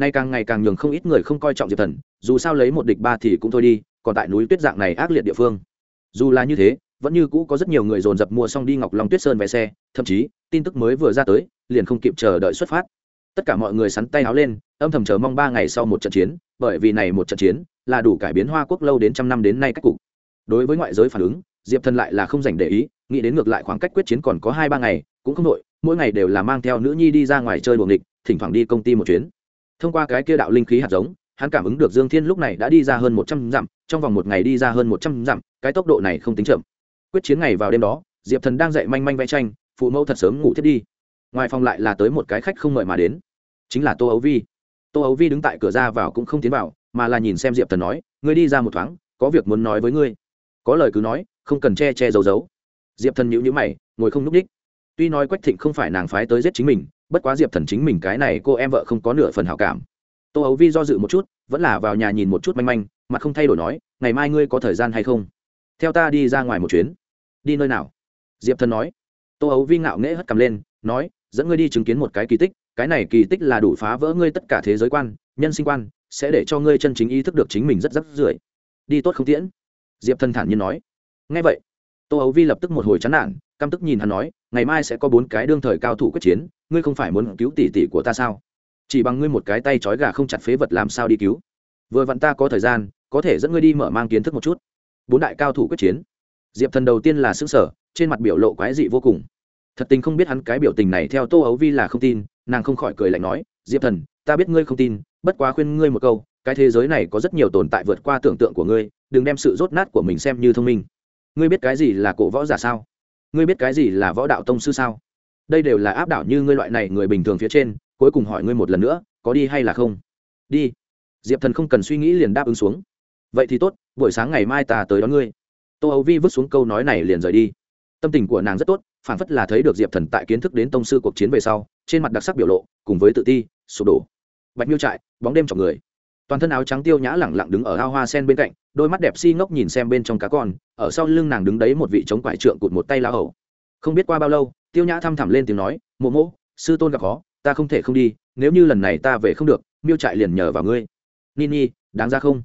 Nay càng ngày càng nhường không ít người không coi trọng diệp thần, dù sao lấy một địch ba thì cũng thôi đi, còn tại núi tuyết dạng này ác liệt địa phương. Dù là như thế, vẫn như cũ có rất nhiều người dồn dập mua xong đi ngọc long tuyết sơn vé xe, thậm chí, tin tức mới vừa ra tới, liền không kịp chờ đợi xuất phát. Tất cả mọi người sắn tay áo lên, âm thầm chờ mong ba ngày sau một trận chiến, bởi vì này một trận chiến là đủ cải biến hoa quốc lâu đến trăm năm đến nay cách cục. Đối với ngoại giới phản ứng, diệp thần lại là không dành để ý, nghĩ đến ngược lại khoảng cách quyết chiến còn có hai ba ngày, cũng không đội mỗi ngày đều là mang theo nữ nhi đi ra ngoài chơi buồng địch thỉnh thoảng đi công ty một chuyến. Thông qua cái kia đạo linh khí hạt giống, hắn cảm ứng được dương thiên lúc này đã đi ra hơn một trăm dặm, trong vòng một ngày đi ra hơn một trăm dặm, cái tốc độ này không tính chậm. Quyết chiến ngày vào đêm đó, diệp thần đang dậy manh manh vẽ tranh, phụ mẫu thật sớm ngủ thiết đi. Ngoài phòng lại là tới một cái khách không mời mà đến, chính là tô ấu vi. Tô ấu vi đứng tại cửa ra vào cũng không tiến vào mà là nhìn xem diệp thần nói, ngươi đi ra một thoáng, có việc muốn nói với ngươi. Có lời cứ nói, không cần che che giấu giấu. Diệp thần nhữ nhữ mày, ngồi không n ú c đích tuy nói quách thịnh không phải nàng phái tới giết chính mình, bất quá diệp thần chính mình cái này cô em vợ không có nửa phần hảo cảm. Tô ấu vi do dự một chút, vẫn là vào nhà nhìn một chút manh manh, mà không thay đổi nói, ngày mai ngươi có thời gian hay không? Theo ta đi ra ngoài một chuyến. Đi nơi nào? Diệp thần nói. Tô ấu vi ngạo nghễ hất cầm lên, nói, dẫn ngươi đi chứng kiến một cái kỳ tích, cái này kỳ tích là đủ phá vỡ ngươi tất cả thế giới quan nhân sinh quan, sẽ để cho ngươi chân chính ý thức được chính mình rất rắc rưởi. Đi tốt không tiễn. Diệp thần thản nhiên nói. Ngay vậy, tô ấu vi lập tức một hồi chán nản, căm tức nhìn hắn nói, ngày mai sẽ có bốn cái đương thời cao thủ quyết chiến, ngươi không phải muốn cứu tỷ tỷ của ta sao? Chỉ bằng ngươi một cái tay trói gà không chặt phế vật làm sao đi cứu? Vừa vặn ta có thời gian, có thể dẫn ngươi đi mở mang kiến thức một chút. Bốn đại cao thủ quyết chiến. Diệp thần đầu tiên là xứ sở trên mặt biểu lộ quái dị vô cùng. Thật tình không biết hắn cái biểu tình này theo tô ấu vi là không tin, nàng không khỏi cười lạnh nói diệp thần, ta biết ngươi không tin, bất quá khuyên ngươi một câu, cái thế giới này có rất nhiều tồn tại vượt qua tưởng tượng của ngươi, đừng đem sự rốt nát của mình xem như thông minh. Ngươi biết cái gì là cổ võ giả sao? Ngươi biết cái gì là võ đạo tông sư sao? Đây đều là áp đảo như ngươi loại này người bình thường phía trên, cuối cùng hỏi ngươi một lần nữa, có đi hay là không? Đi. Diệp thần không cần suy nghĩ liền đáp ứng xuống. Vậy thì tốt, buổi sáng ngày mai ta tới đón ngươi. Tô âu vi vứt xuống câu nói này liền rời đi. Tâm tình của nàng rất tốt, phản phất là thấy được diệp thần tại kiến thức đến tông sư cuộc chiến về sau trên mặt đặc sắc biểu lộ, cùng với tự ti, sụp đổ. Bạch miêu trại, bóng đêm chọc người. Toàn thân áo trắng tiêu nhã lẳng lặng đứng ở ao hoa sen bên cạnh, đôi mắt đẹp si ngốc nhìn xem bên trong cá con, ở sau lưng nàng đứng đấy một vị chống quải trượng cụt một tay la hầu. Không biết qua bao lâu, tiêu nhã thăm thẳm lên tiếng nói, mộ mộ, sư tôn gặp khó, ta không thể không đi, nếu như lần này ta về không được, miêu trại liền nhờ vào ngươi. Nini đáng ra không?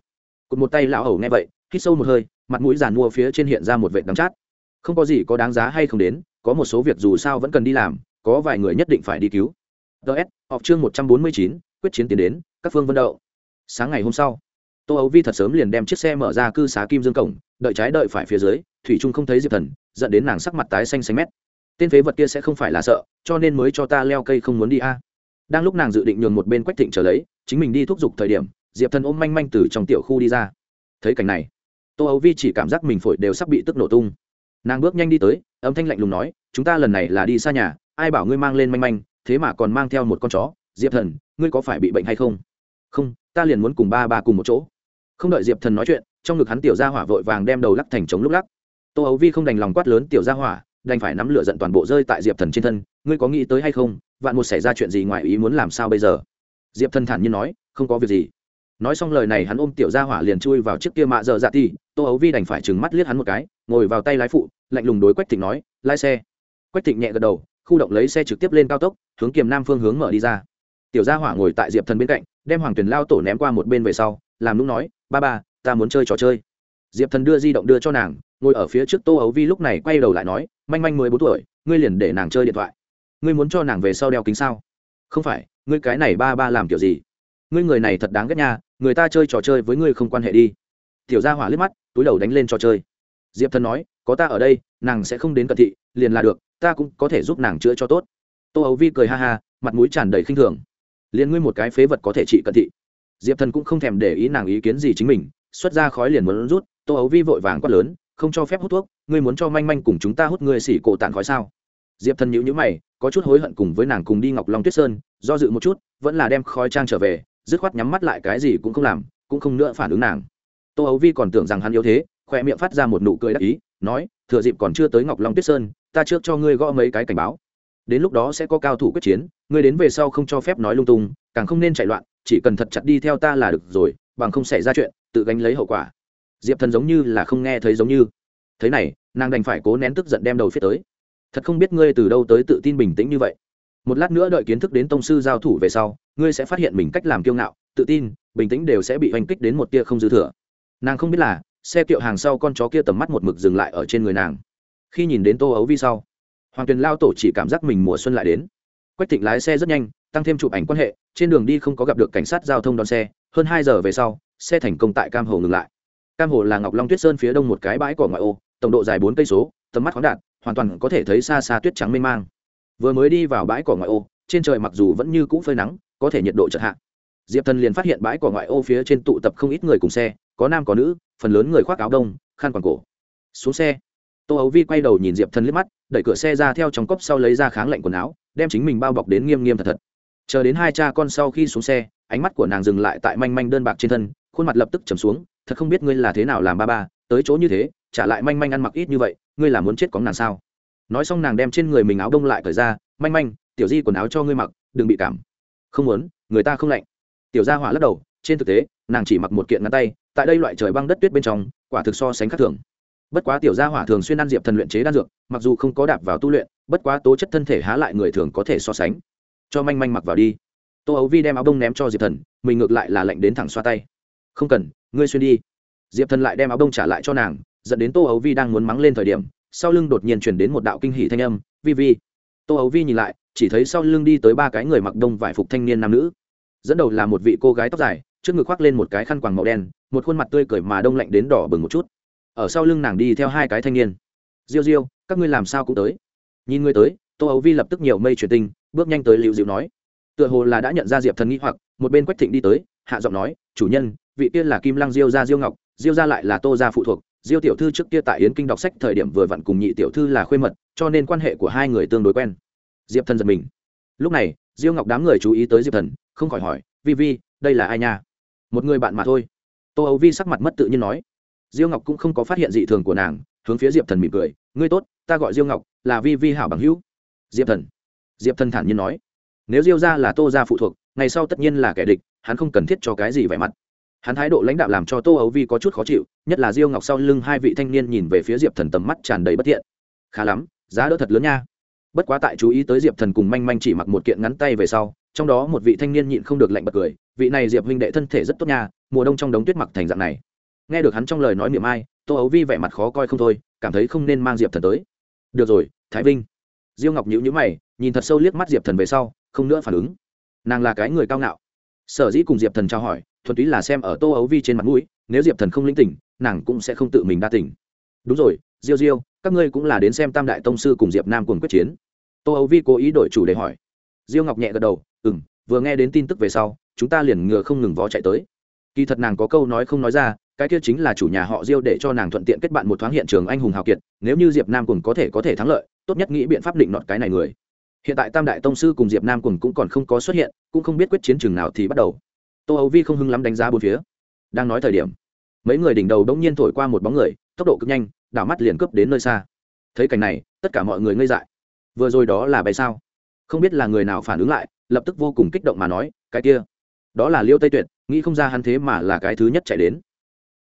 Cụt một tay lão hầu nghe vậy, hít sâu một hơi, mặt mũi giàn mua phía trên hiện ra một vệ đắng chát. Không có gì có đáng giá hay không đến, có một số việc dù sao vẫn cần đi làm có vài người nhất định phải đi cứu. Ts họp chương một trăm bốn mươi chín, quyết chiến tiến đến, các phương vân đậu sáng ngày hôm sau, tô ấu vi thật sớm liền đem chiếc xe mở ra cư xá kim dương cổng, đợi trái đợi phải phía dưới, thủy trung không thấy diệp thần, dẫn đến nàng sắc mặt tái xanh xanh mét. Tên phế vật kia sẽ không phải là sợ, cho nên mới cho ta leo cây không muốn đi a. Đang lúc nàng dự định nhường một bên quách thịnh trở lấy, chính mình đi thúc giục thời điểm, diệp thần ôm manh manh từ trong tiểu khu đi ra. Thấy cảnh này, tô ấu vi chỉ cảm giác mình phổi đều sắp bị tức nổ tung. Nàng bước nhanh đi tới, âm thanh lạnh lùng nói, chúng ta lần này là đi xa nhà ai bảo ngươi mang lên manh manh, thế mà còn mang theo một con chó, diệp thần, ngươi có phải bị bệnh hay không? Không, ta liền muốn cùng ba ba cùng một chỗ. Không đợi diệp thần nói chuyện, trong ngực hắn tiểu gia hỏa vội vàng đem đầu lắc thành trống lúc lắc. Tô ấu vi không đành lòng quát lớn, tiểu gia hỏa, đành phải nắm lửa giận toàn bộ rơi tại diệp thần trên thân, ngươi có nghĩ tới hay không? Vạn một xảy ra chuyện gì ngoài ý muốn làm sao bây giờ? Diệp thần thản nhiên nói, không có việc gì. Nói xong lời này hắn ôm tiểu gia hỏa liền chui vào chiếc kia mạ dợ dạ ti tô ấu vi đành phải trừng mắt liếc hắn một cái, ngồi vào tay lái phụ, lạnh lùng đối quách thịnh nói, lái xe. Quách thịnh nhẹ gật đầu khu động lấy xe trực tiếp lên cao tốc, hướng kiềm nam phương hướng mở đi ra. Tiểu gia hỏa ngồi tại diệp thần bên cạnh, đem hoàng tuyền lao tổ ném qua một bên về sau, làm lúc nói, ba ba, ta muốn chơi trò chơi. Diệp thần đưa di động đưa cho nàng, ngồi ở phía trước tô ấu vi lúc này quay đầu lại nói, manh manh mười bốn tuổi, ngươi liền để nàng chơi điện thoại. Ngươi muốn cho nàng về sau đeo kính sao? Không phải, ngươi cái này ba ba làm kiểu gì? Ngươi người này thật đáng ghét nha, người ta chơi trò chơi với ngươi không quan hệ đi. Tiểu gia hỏa liếc mắt, túi đầu đánh lên trò chơi. Diệp thần nói, có ta ở đây, nàng sẽ không đến cận thị, liền là được ta cũng có thể giúp nàng chữa cho tốt. Tô ấu vi cười ha ha, mặt mũi tràn đầy khinh thường. Liền ngươi một cái phế vật có thể trị cận thị. Diệp thần cũng không thèm để ý nàng ý kiến gì chính mình, xuất ra khói liền muốn rút, tô ấu vi vội vàng quát lớn, không cho phép hút thuốc, ngươi muốn cho manh manh cùng chúng ta hút ngươi xỉ cổ tàn khói sao? Diệp thần nhữ nhữ mày, có chút hối hận cùng với nàng cùng đi ngọc long tuyết sơn, do dự một chút, vẫn là đem khói trang trở về, dứt khoát nhắm mắt lại cái gì cũng không làm, cũng không nữa phản ứng nàng. Tô ấu vi còn tưởng rằng hắn yếu thế khoe miệng phát ra một nụ cười đắc ý, nói, thừa dịp còn chưa tới ngọc long tuyết sơn ta trước cho ngươi gõ mấy cái cảnh báo. Đến lúc đó sẽ có cao thủ quyết chiến, ngươi đến về sau không cho phép nói lung tung, càng không nên chạy loạn, chỉ cần thật chặt đi theo ta là được rồi, bằng không xảy ra chuyện, tự gánh lấy hậu quả. Diệp thần giống như là không nghe thấy giống như. Thế này, nàng đành phải cố nén tức giận đem đầu phía tới. Thật không biết ngươi từ đâu tới tự tin bình tĩnh như vậy. Một lát nữa đợi kiến thức đến tông sư giao thủ về sau, ngươi sẽ phát hiện mình cách làm kiêu ngạo, tự tin, bình tĩnh đều sẽ bị oanh kích đến một tia không dư thừa. Nàng không biết là, xe kiệu hàng sau con chó kia tầm mắt một mực dừng lại ở trên người nàng khi nhìn đến tô ấu vi sau, hoàng tuyền lao tổ chỉ cảm giác mình mùa xuân lại đến. Quách thịnh lái xe rất nhanh, tăng thêm chụp ảnh quan hệ, trên đường đi không có gặp được cảnh sát giao thông đón xe, hơn hai giờ về sau, xe thành công tại cam hồ ngừng lại. Cam hồ là ngọc long tuyết sơn phía đông một cái bãi cỏ ngoại ô, tổng độ dài bốn cây số, tầm mắt khoáng đạt, hoàn toàn có thể thấy xa xa tuyết trắng mênh mang. Vừa mới đi vào bãi cỏ ngoại ô, trên trời mặc dù vẫn như cũ phơi nắng, có thể nhiệt độ chật hạ. Diệp thần liền phát hiện bãi cỏ ngoại ô phía trên tụ tập không ít người cùng xe, có nam có nữ, phần lớn người khoác áo đông, khăn quàng cổ. Xuống xe tô ấu vi quay đầu nhìn diệp thần liếc mắt, đẩy cửa xe ra theo trong cốc sau lấy ra kháng lạnh quần áo, đem chính mình bao bọc đến nghiêm nghiêm thật thật. Chờ đến hai cha con sau khi xuống xe, ánh mắt của nàng dừng lại tại manh manh đơn bạc trên thân, khuôn mặt lập tức trầm xuống, thật không biết ngươi là thế nào làm ba ba, tới chỗ như thế, trả lại manh manh ăn mặc ít như vậy, ngươi là muốn chết có nàng sao? Nói xong nàng đem trên người mình áo đông lại cởi ra, manh manh, tiểu di quần áo cho ngươi mặc, đừng bị cảm. Không muốn, người ta không lạnh. Tiểu gia hỏa lắc đầu, trên thực tế, nàng chỉ mặc một kiện ngắn tay, tại đây loại trời băng đất tuyết bên trong, quả thực so sánh khác thường bất quá tiểu gia hỏa thường xuyên ăn diệp thần luyện chế đan dược, mặc dù không có đạp vào tu luyện, bất quá tố chất thân thể há lại người thường có thể so sánh. Cho manh manh mặc vào đi. Tô ấu vi đem áo đông ném cho diệp thần, mình ngược lại là lạnh đến thẳng xoa tay. Không cần, ngươi xuyên đi. Diệp thần lại đem áo đông trả lại cho nàng, dẫn đến tô ấu vi đang muốn mắng lên thời điểm, sau lưng đột nhiên chuyển đến một đạo kinh hỷ thanh âm, vi vi. Tô ấu vi nhìn lại, chỉ thấy sau lưng đi tới ba cái người mặc đông vải phục thanh niên nam nữ. Dẫn đầu là một vị cô gái tóc dài, trước ngực khoác lên một cái khăn quàng màu đen, một khuôn mặt tươi cười mà đông lạnh đến đỏ bừng một chút ở sau lưng nàng đi theo hai cái thanh niên. Diêu diêu, các ngươi làm sao cũng tới. Nhìn ngươi tới, tô ấu vi lập tức nhiều mây truyền tinh, bước nhanh tới lưu diệu nói. Tựa hồ là đã nhận ra diệp thần nghĩ hoặc, một bên quách thịnh đi tới, hạ giọng nói, chủ nhân, vị kia là kim lăng diêu gia diêu ngọc, diêu gia lại là tô gia phụ thuộc, diêu tiểu thư trước kia tại yến kinh đọc sách thời điểm vừa vặn cùng nhị tiểu thư là khuê mật, cho nên quan hệ của hai người tương đối quen. Diệp thần giật mình. Lúc này, diêu ngọc đám người chú ý tới diệp thần, không khỏi hỏi, vi vi, đây là ai nha? Một người bạn mà thôi. Tô ấu vi sắc mặt mất tự nhiên nói diêu ngọc cũng không có phát hiện dị thường của nàng, hướng phía diệp thần mỉm cười, ngươi tốt, ta gọi diêu ngọc, là vi vi hảo bằng hữu. Diệp thần. Diệp thần thản nhiên nói, nếu diêu ra là tô ra phụ thuộc, ngày sau tất nhiên là kẻ địch, hắn không cần thiết cho cái gì vẻ mặt. Hắn thái độ lãnh đạo làm cho tô ấu vi có chút khó chịu, nhất là diêu ngọc sau lưng hai vị thanh niên nhìn về phía diệp thần tầm mắt tràn đầy bất thiện. Khá lắm, giá đỡ thật lớn nha. Bất quá tại chú ý tới diệp thần cùng manh manh chỉ mặc một kiện ngắn tay về sau, trong đó một vị thanh niên nhịn không được lạnh bật cười, vị này diệp huynh đệ thân thể rất tốt nha, mùa đông trong đống tuyết mặc thành dạng này nghe được hắn trong lời nói miệng ai, tô ấu vi vẻ mặt khó coi không thôi, cảm thấy không nên mang diệp thần tới. Được rồi, thái vinh. Diêu ngọc nhữ nhữ mày, nhìn thật sâu liếc mắt diệp thần về sau, không nữa phản ứng. Nàng là cái người cao ngạo. Sở dĩ cùng diệp thần trao hỏi, thuần túy là xem ở tô ấu vi trên mặt mũi, nếu diệp thần không linh tỉnh, nàng cũng sẽ không tự mình đa tỉnh. Đúng rồi, diêu diêu, các ngươi cũng là đến xem tam đại tông sư cùng diệp nam cùng quyết chiến. Tô ấu vi cố ý đổi chủ để hỏi. Diêu ngọc nhẹ gật đầu ừ m vừa nghe đến tin tức về sau, chúng ta liền ngừa không ngừng vó chạy tới. Kỳ thật nàng có câu nói không nói ra cái kia chính là chủ nhà họ diêu để cho nàng thuận tiện kết bạn một thoáng hiện trường anh hùng hào kiệt, nếu như diệp nam cùng có thể có thể thắng lợi, tốt nhất nghĩ biện pháp định nọt cái này người. Hiện tại tam đại tông sư cùng diệp nam cùng cũng còn không có xuất hiện, cũng không biết quyết chiến trường nào thì bắt đầu. Tô âu vi không hưng lắm đánh giá bốn phía. Đang nói thời điểm, mấy người đỉnh đầu đống nhiên thổi qua một bóng người, tốc độ cực nhanh, đảo mắt liền cướp đến nơi xa. Thấy cảnh này, tất cả mọi người ngây dại. Vừa rồi đó là bay sao? Không biết là người nào phản ứng lại, lập tức vô cùng kích động mà nói, cái kia, đó là liêu tây tuyệt, nghĩ không ra hắn thế mà là cái thứ nhất chạy đến.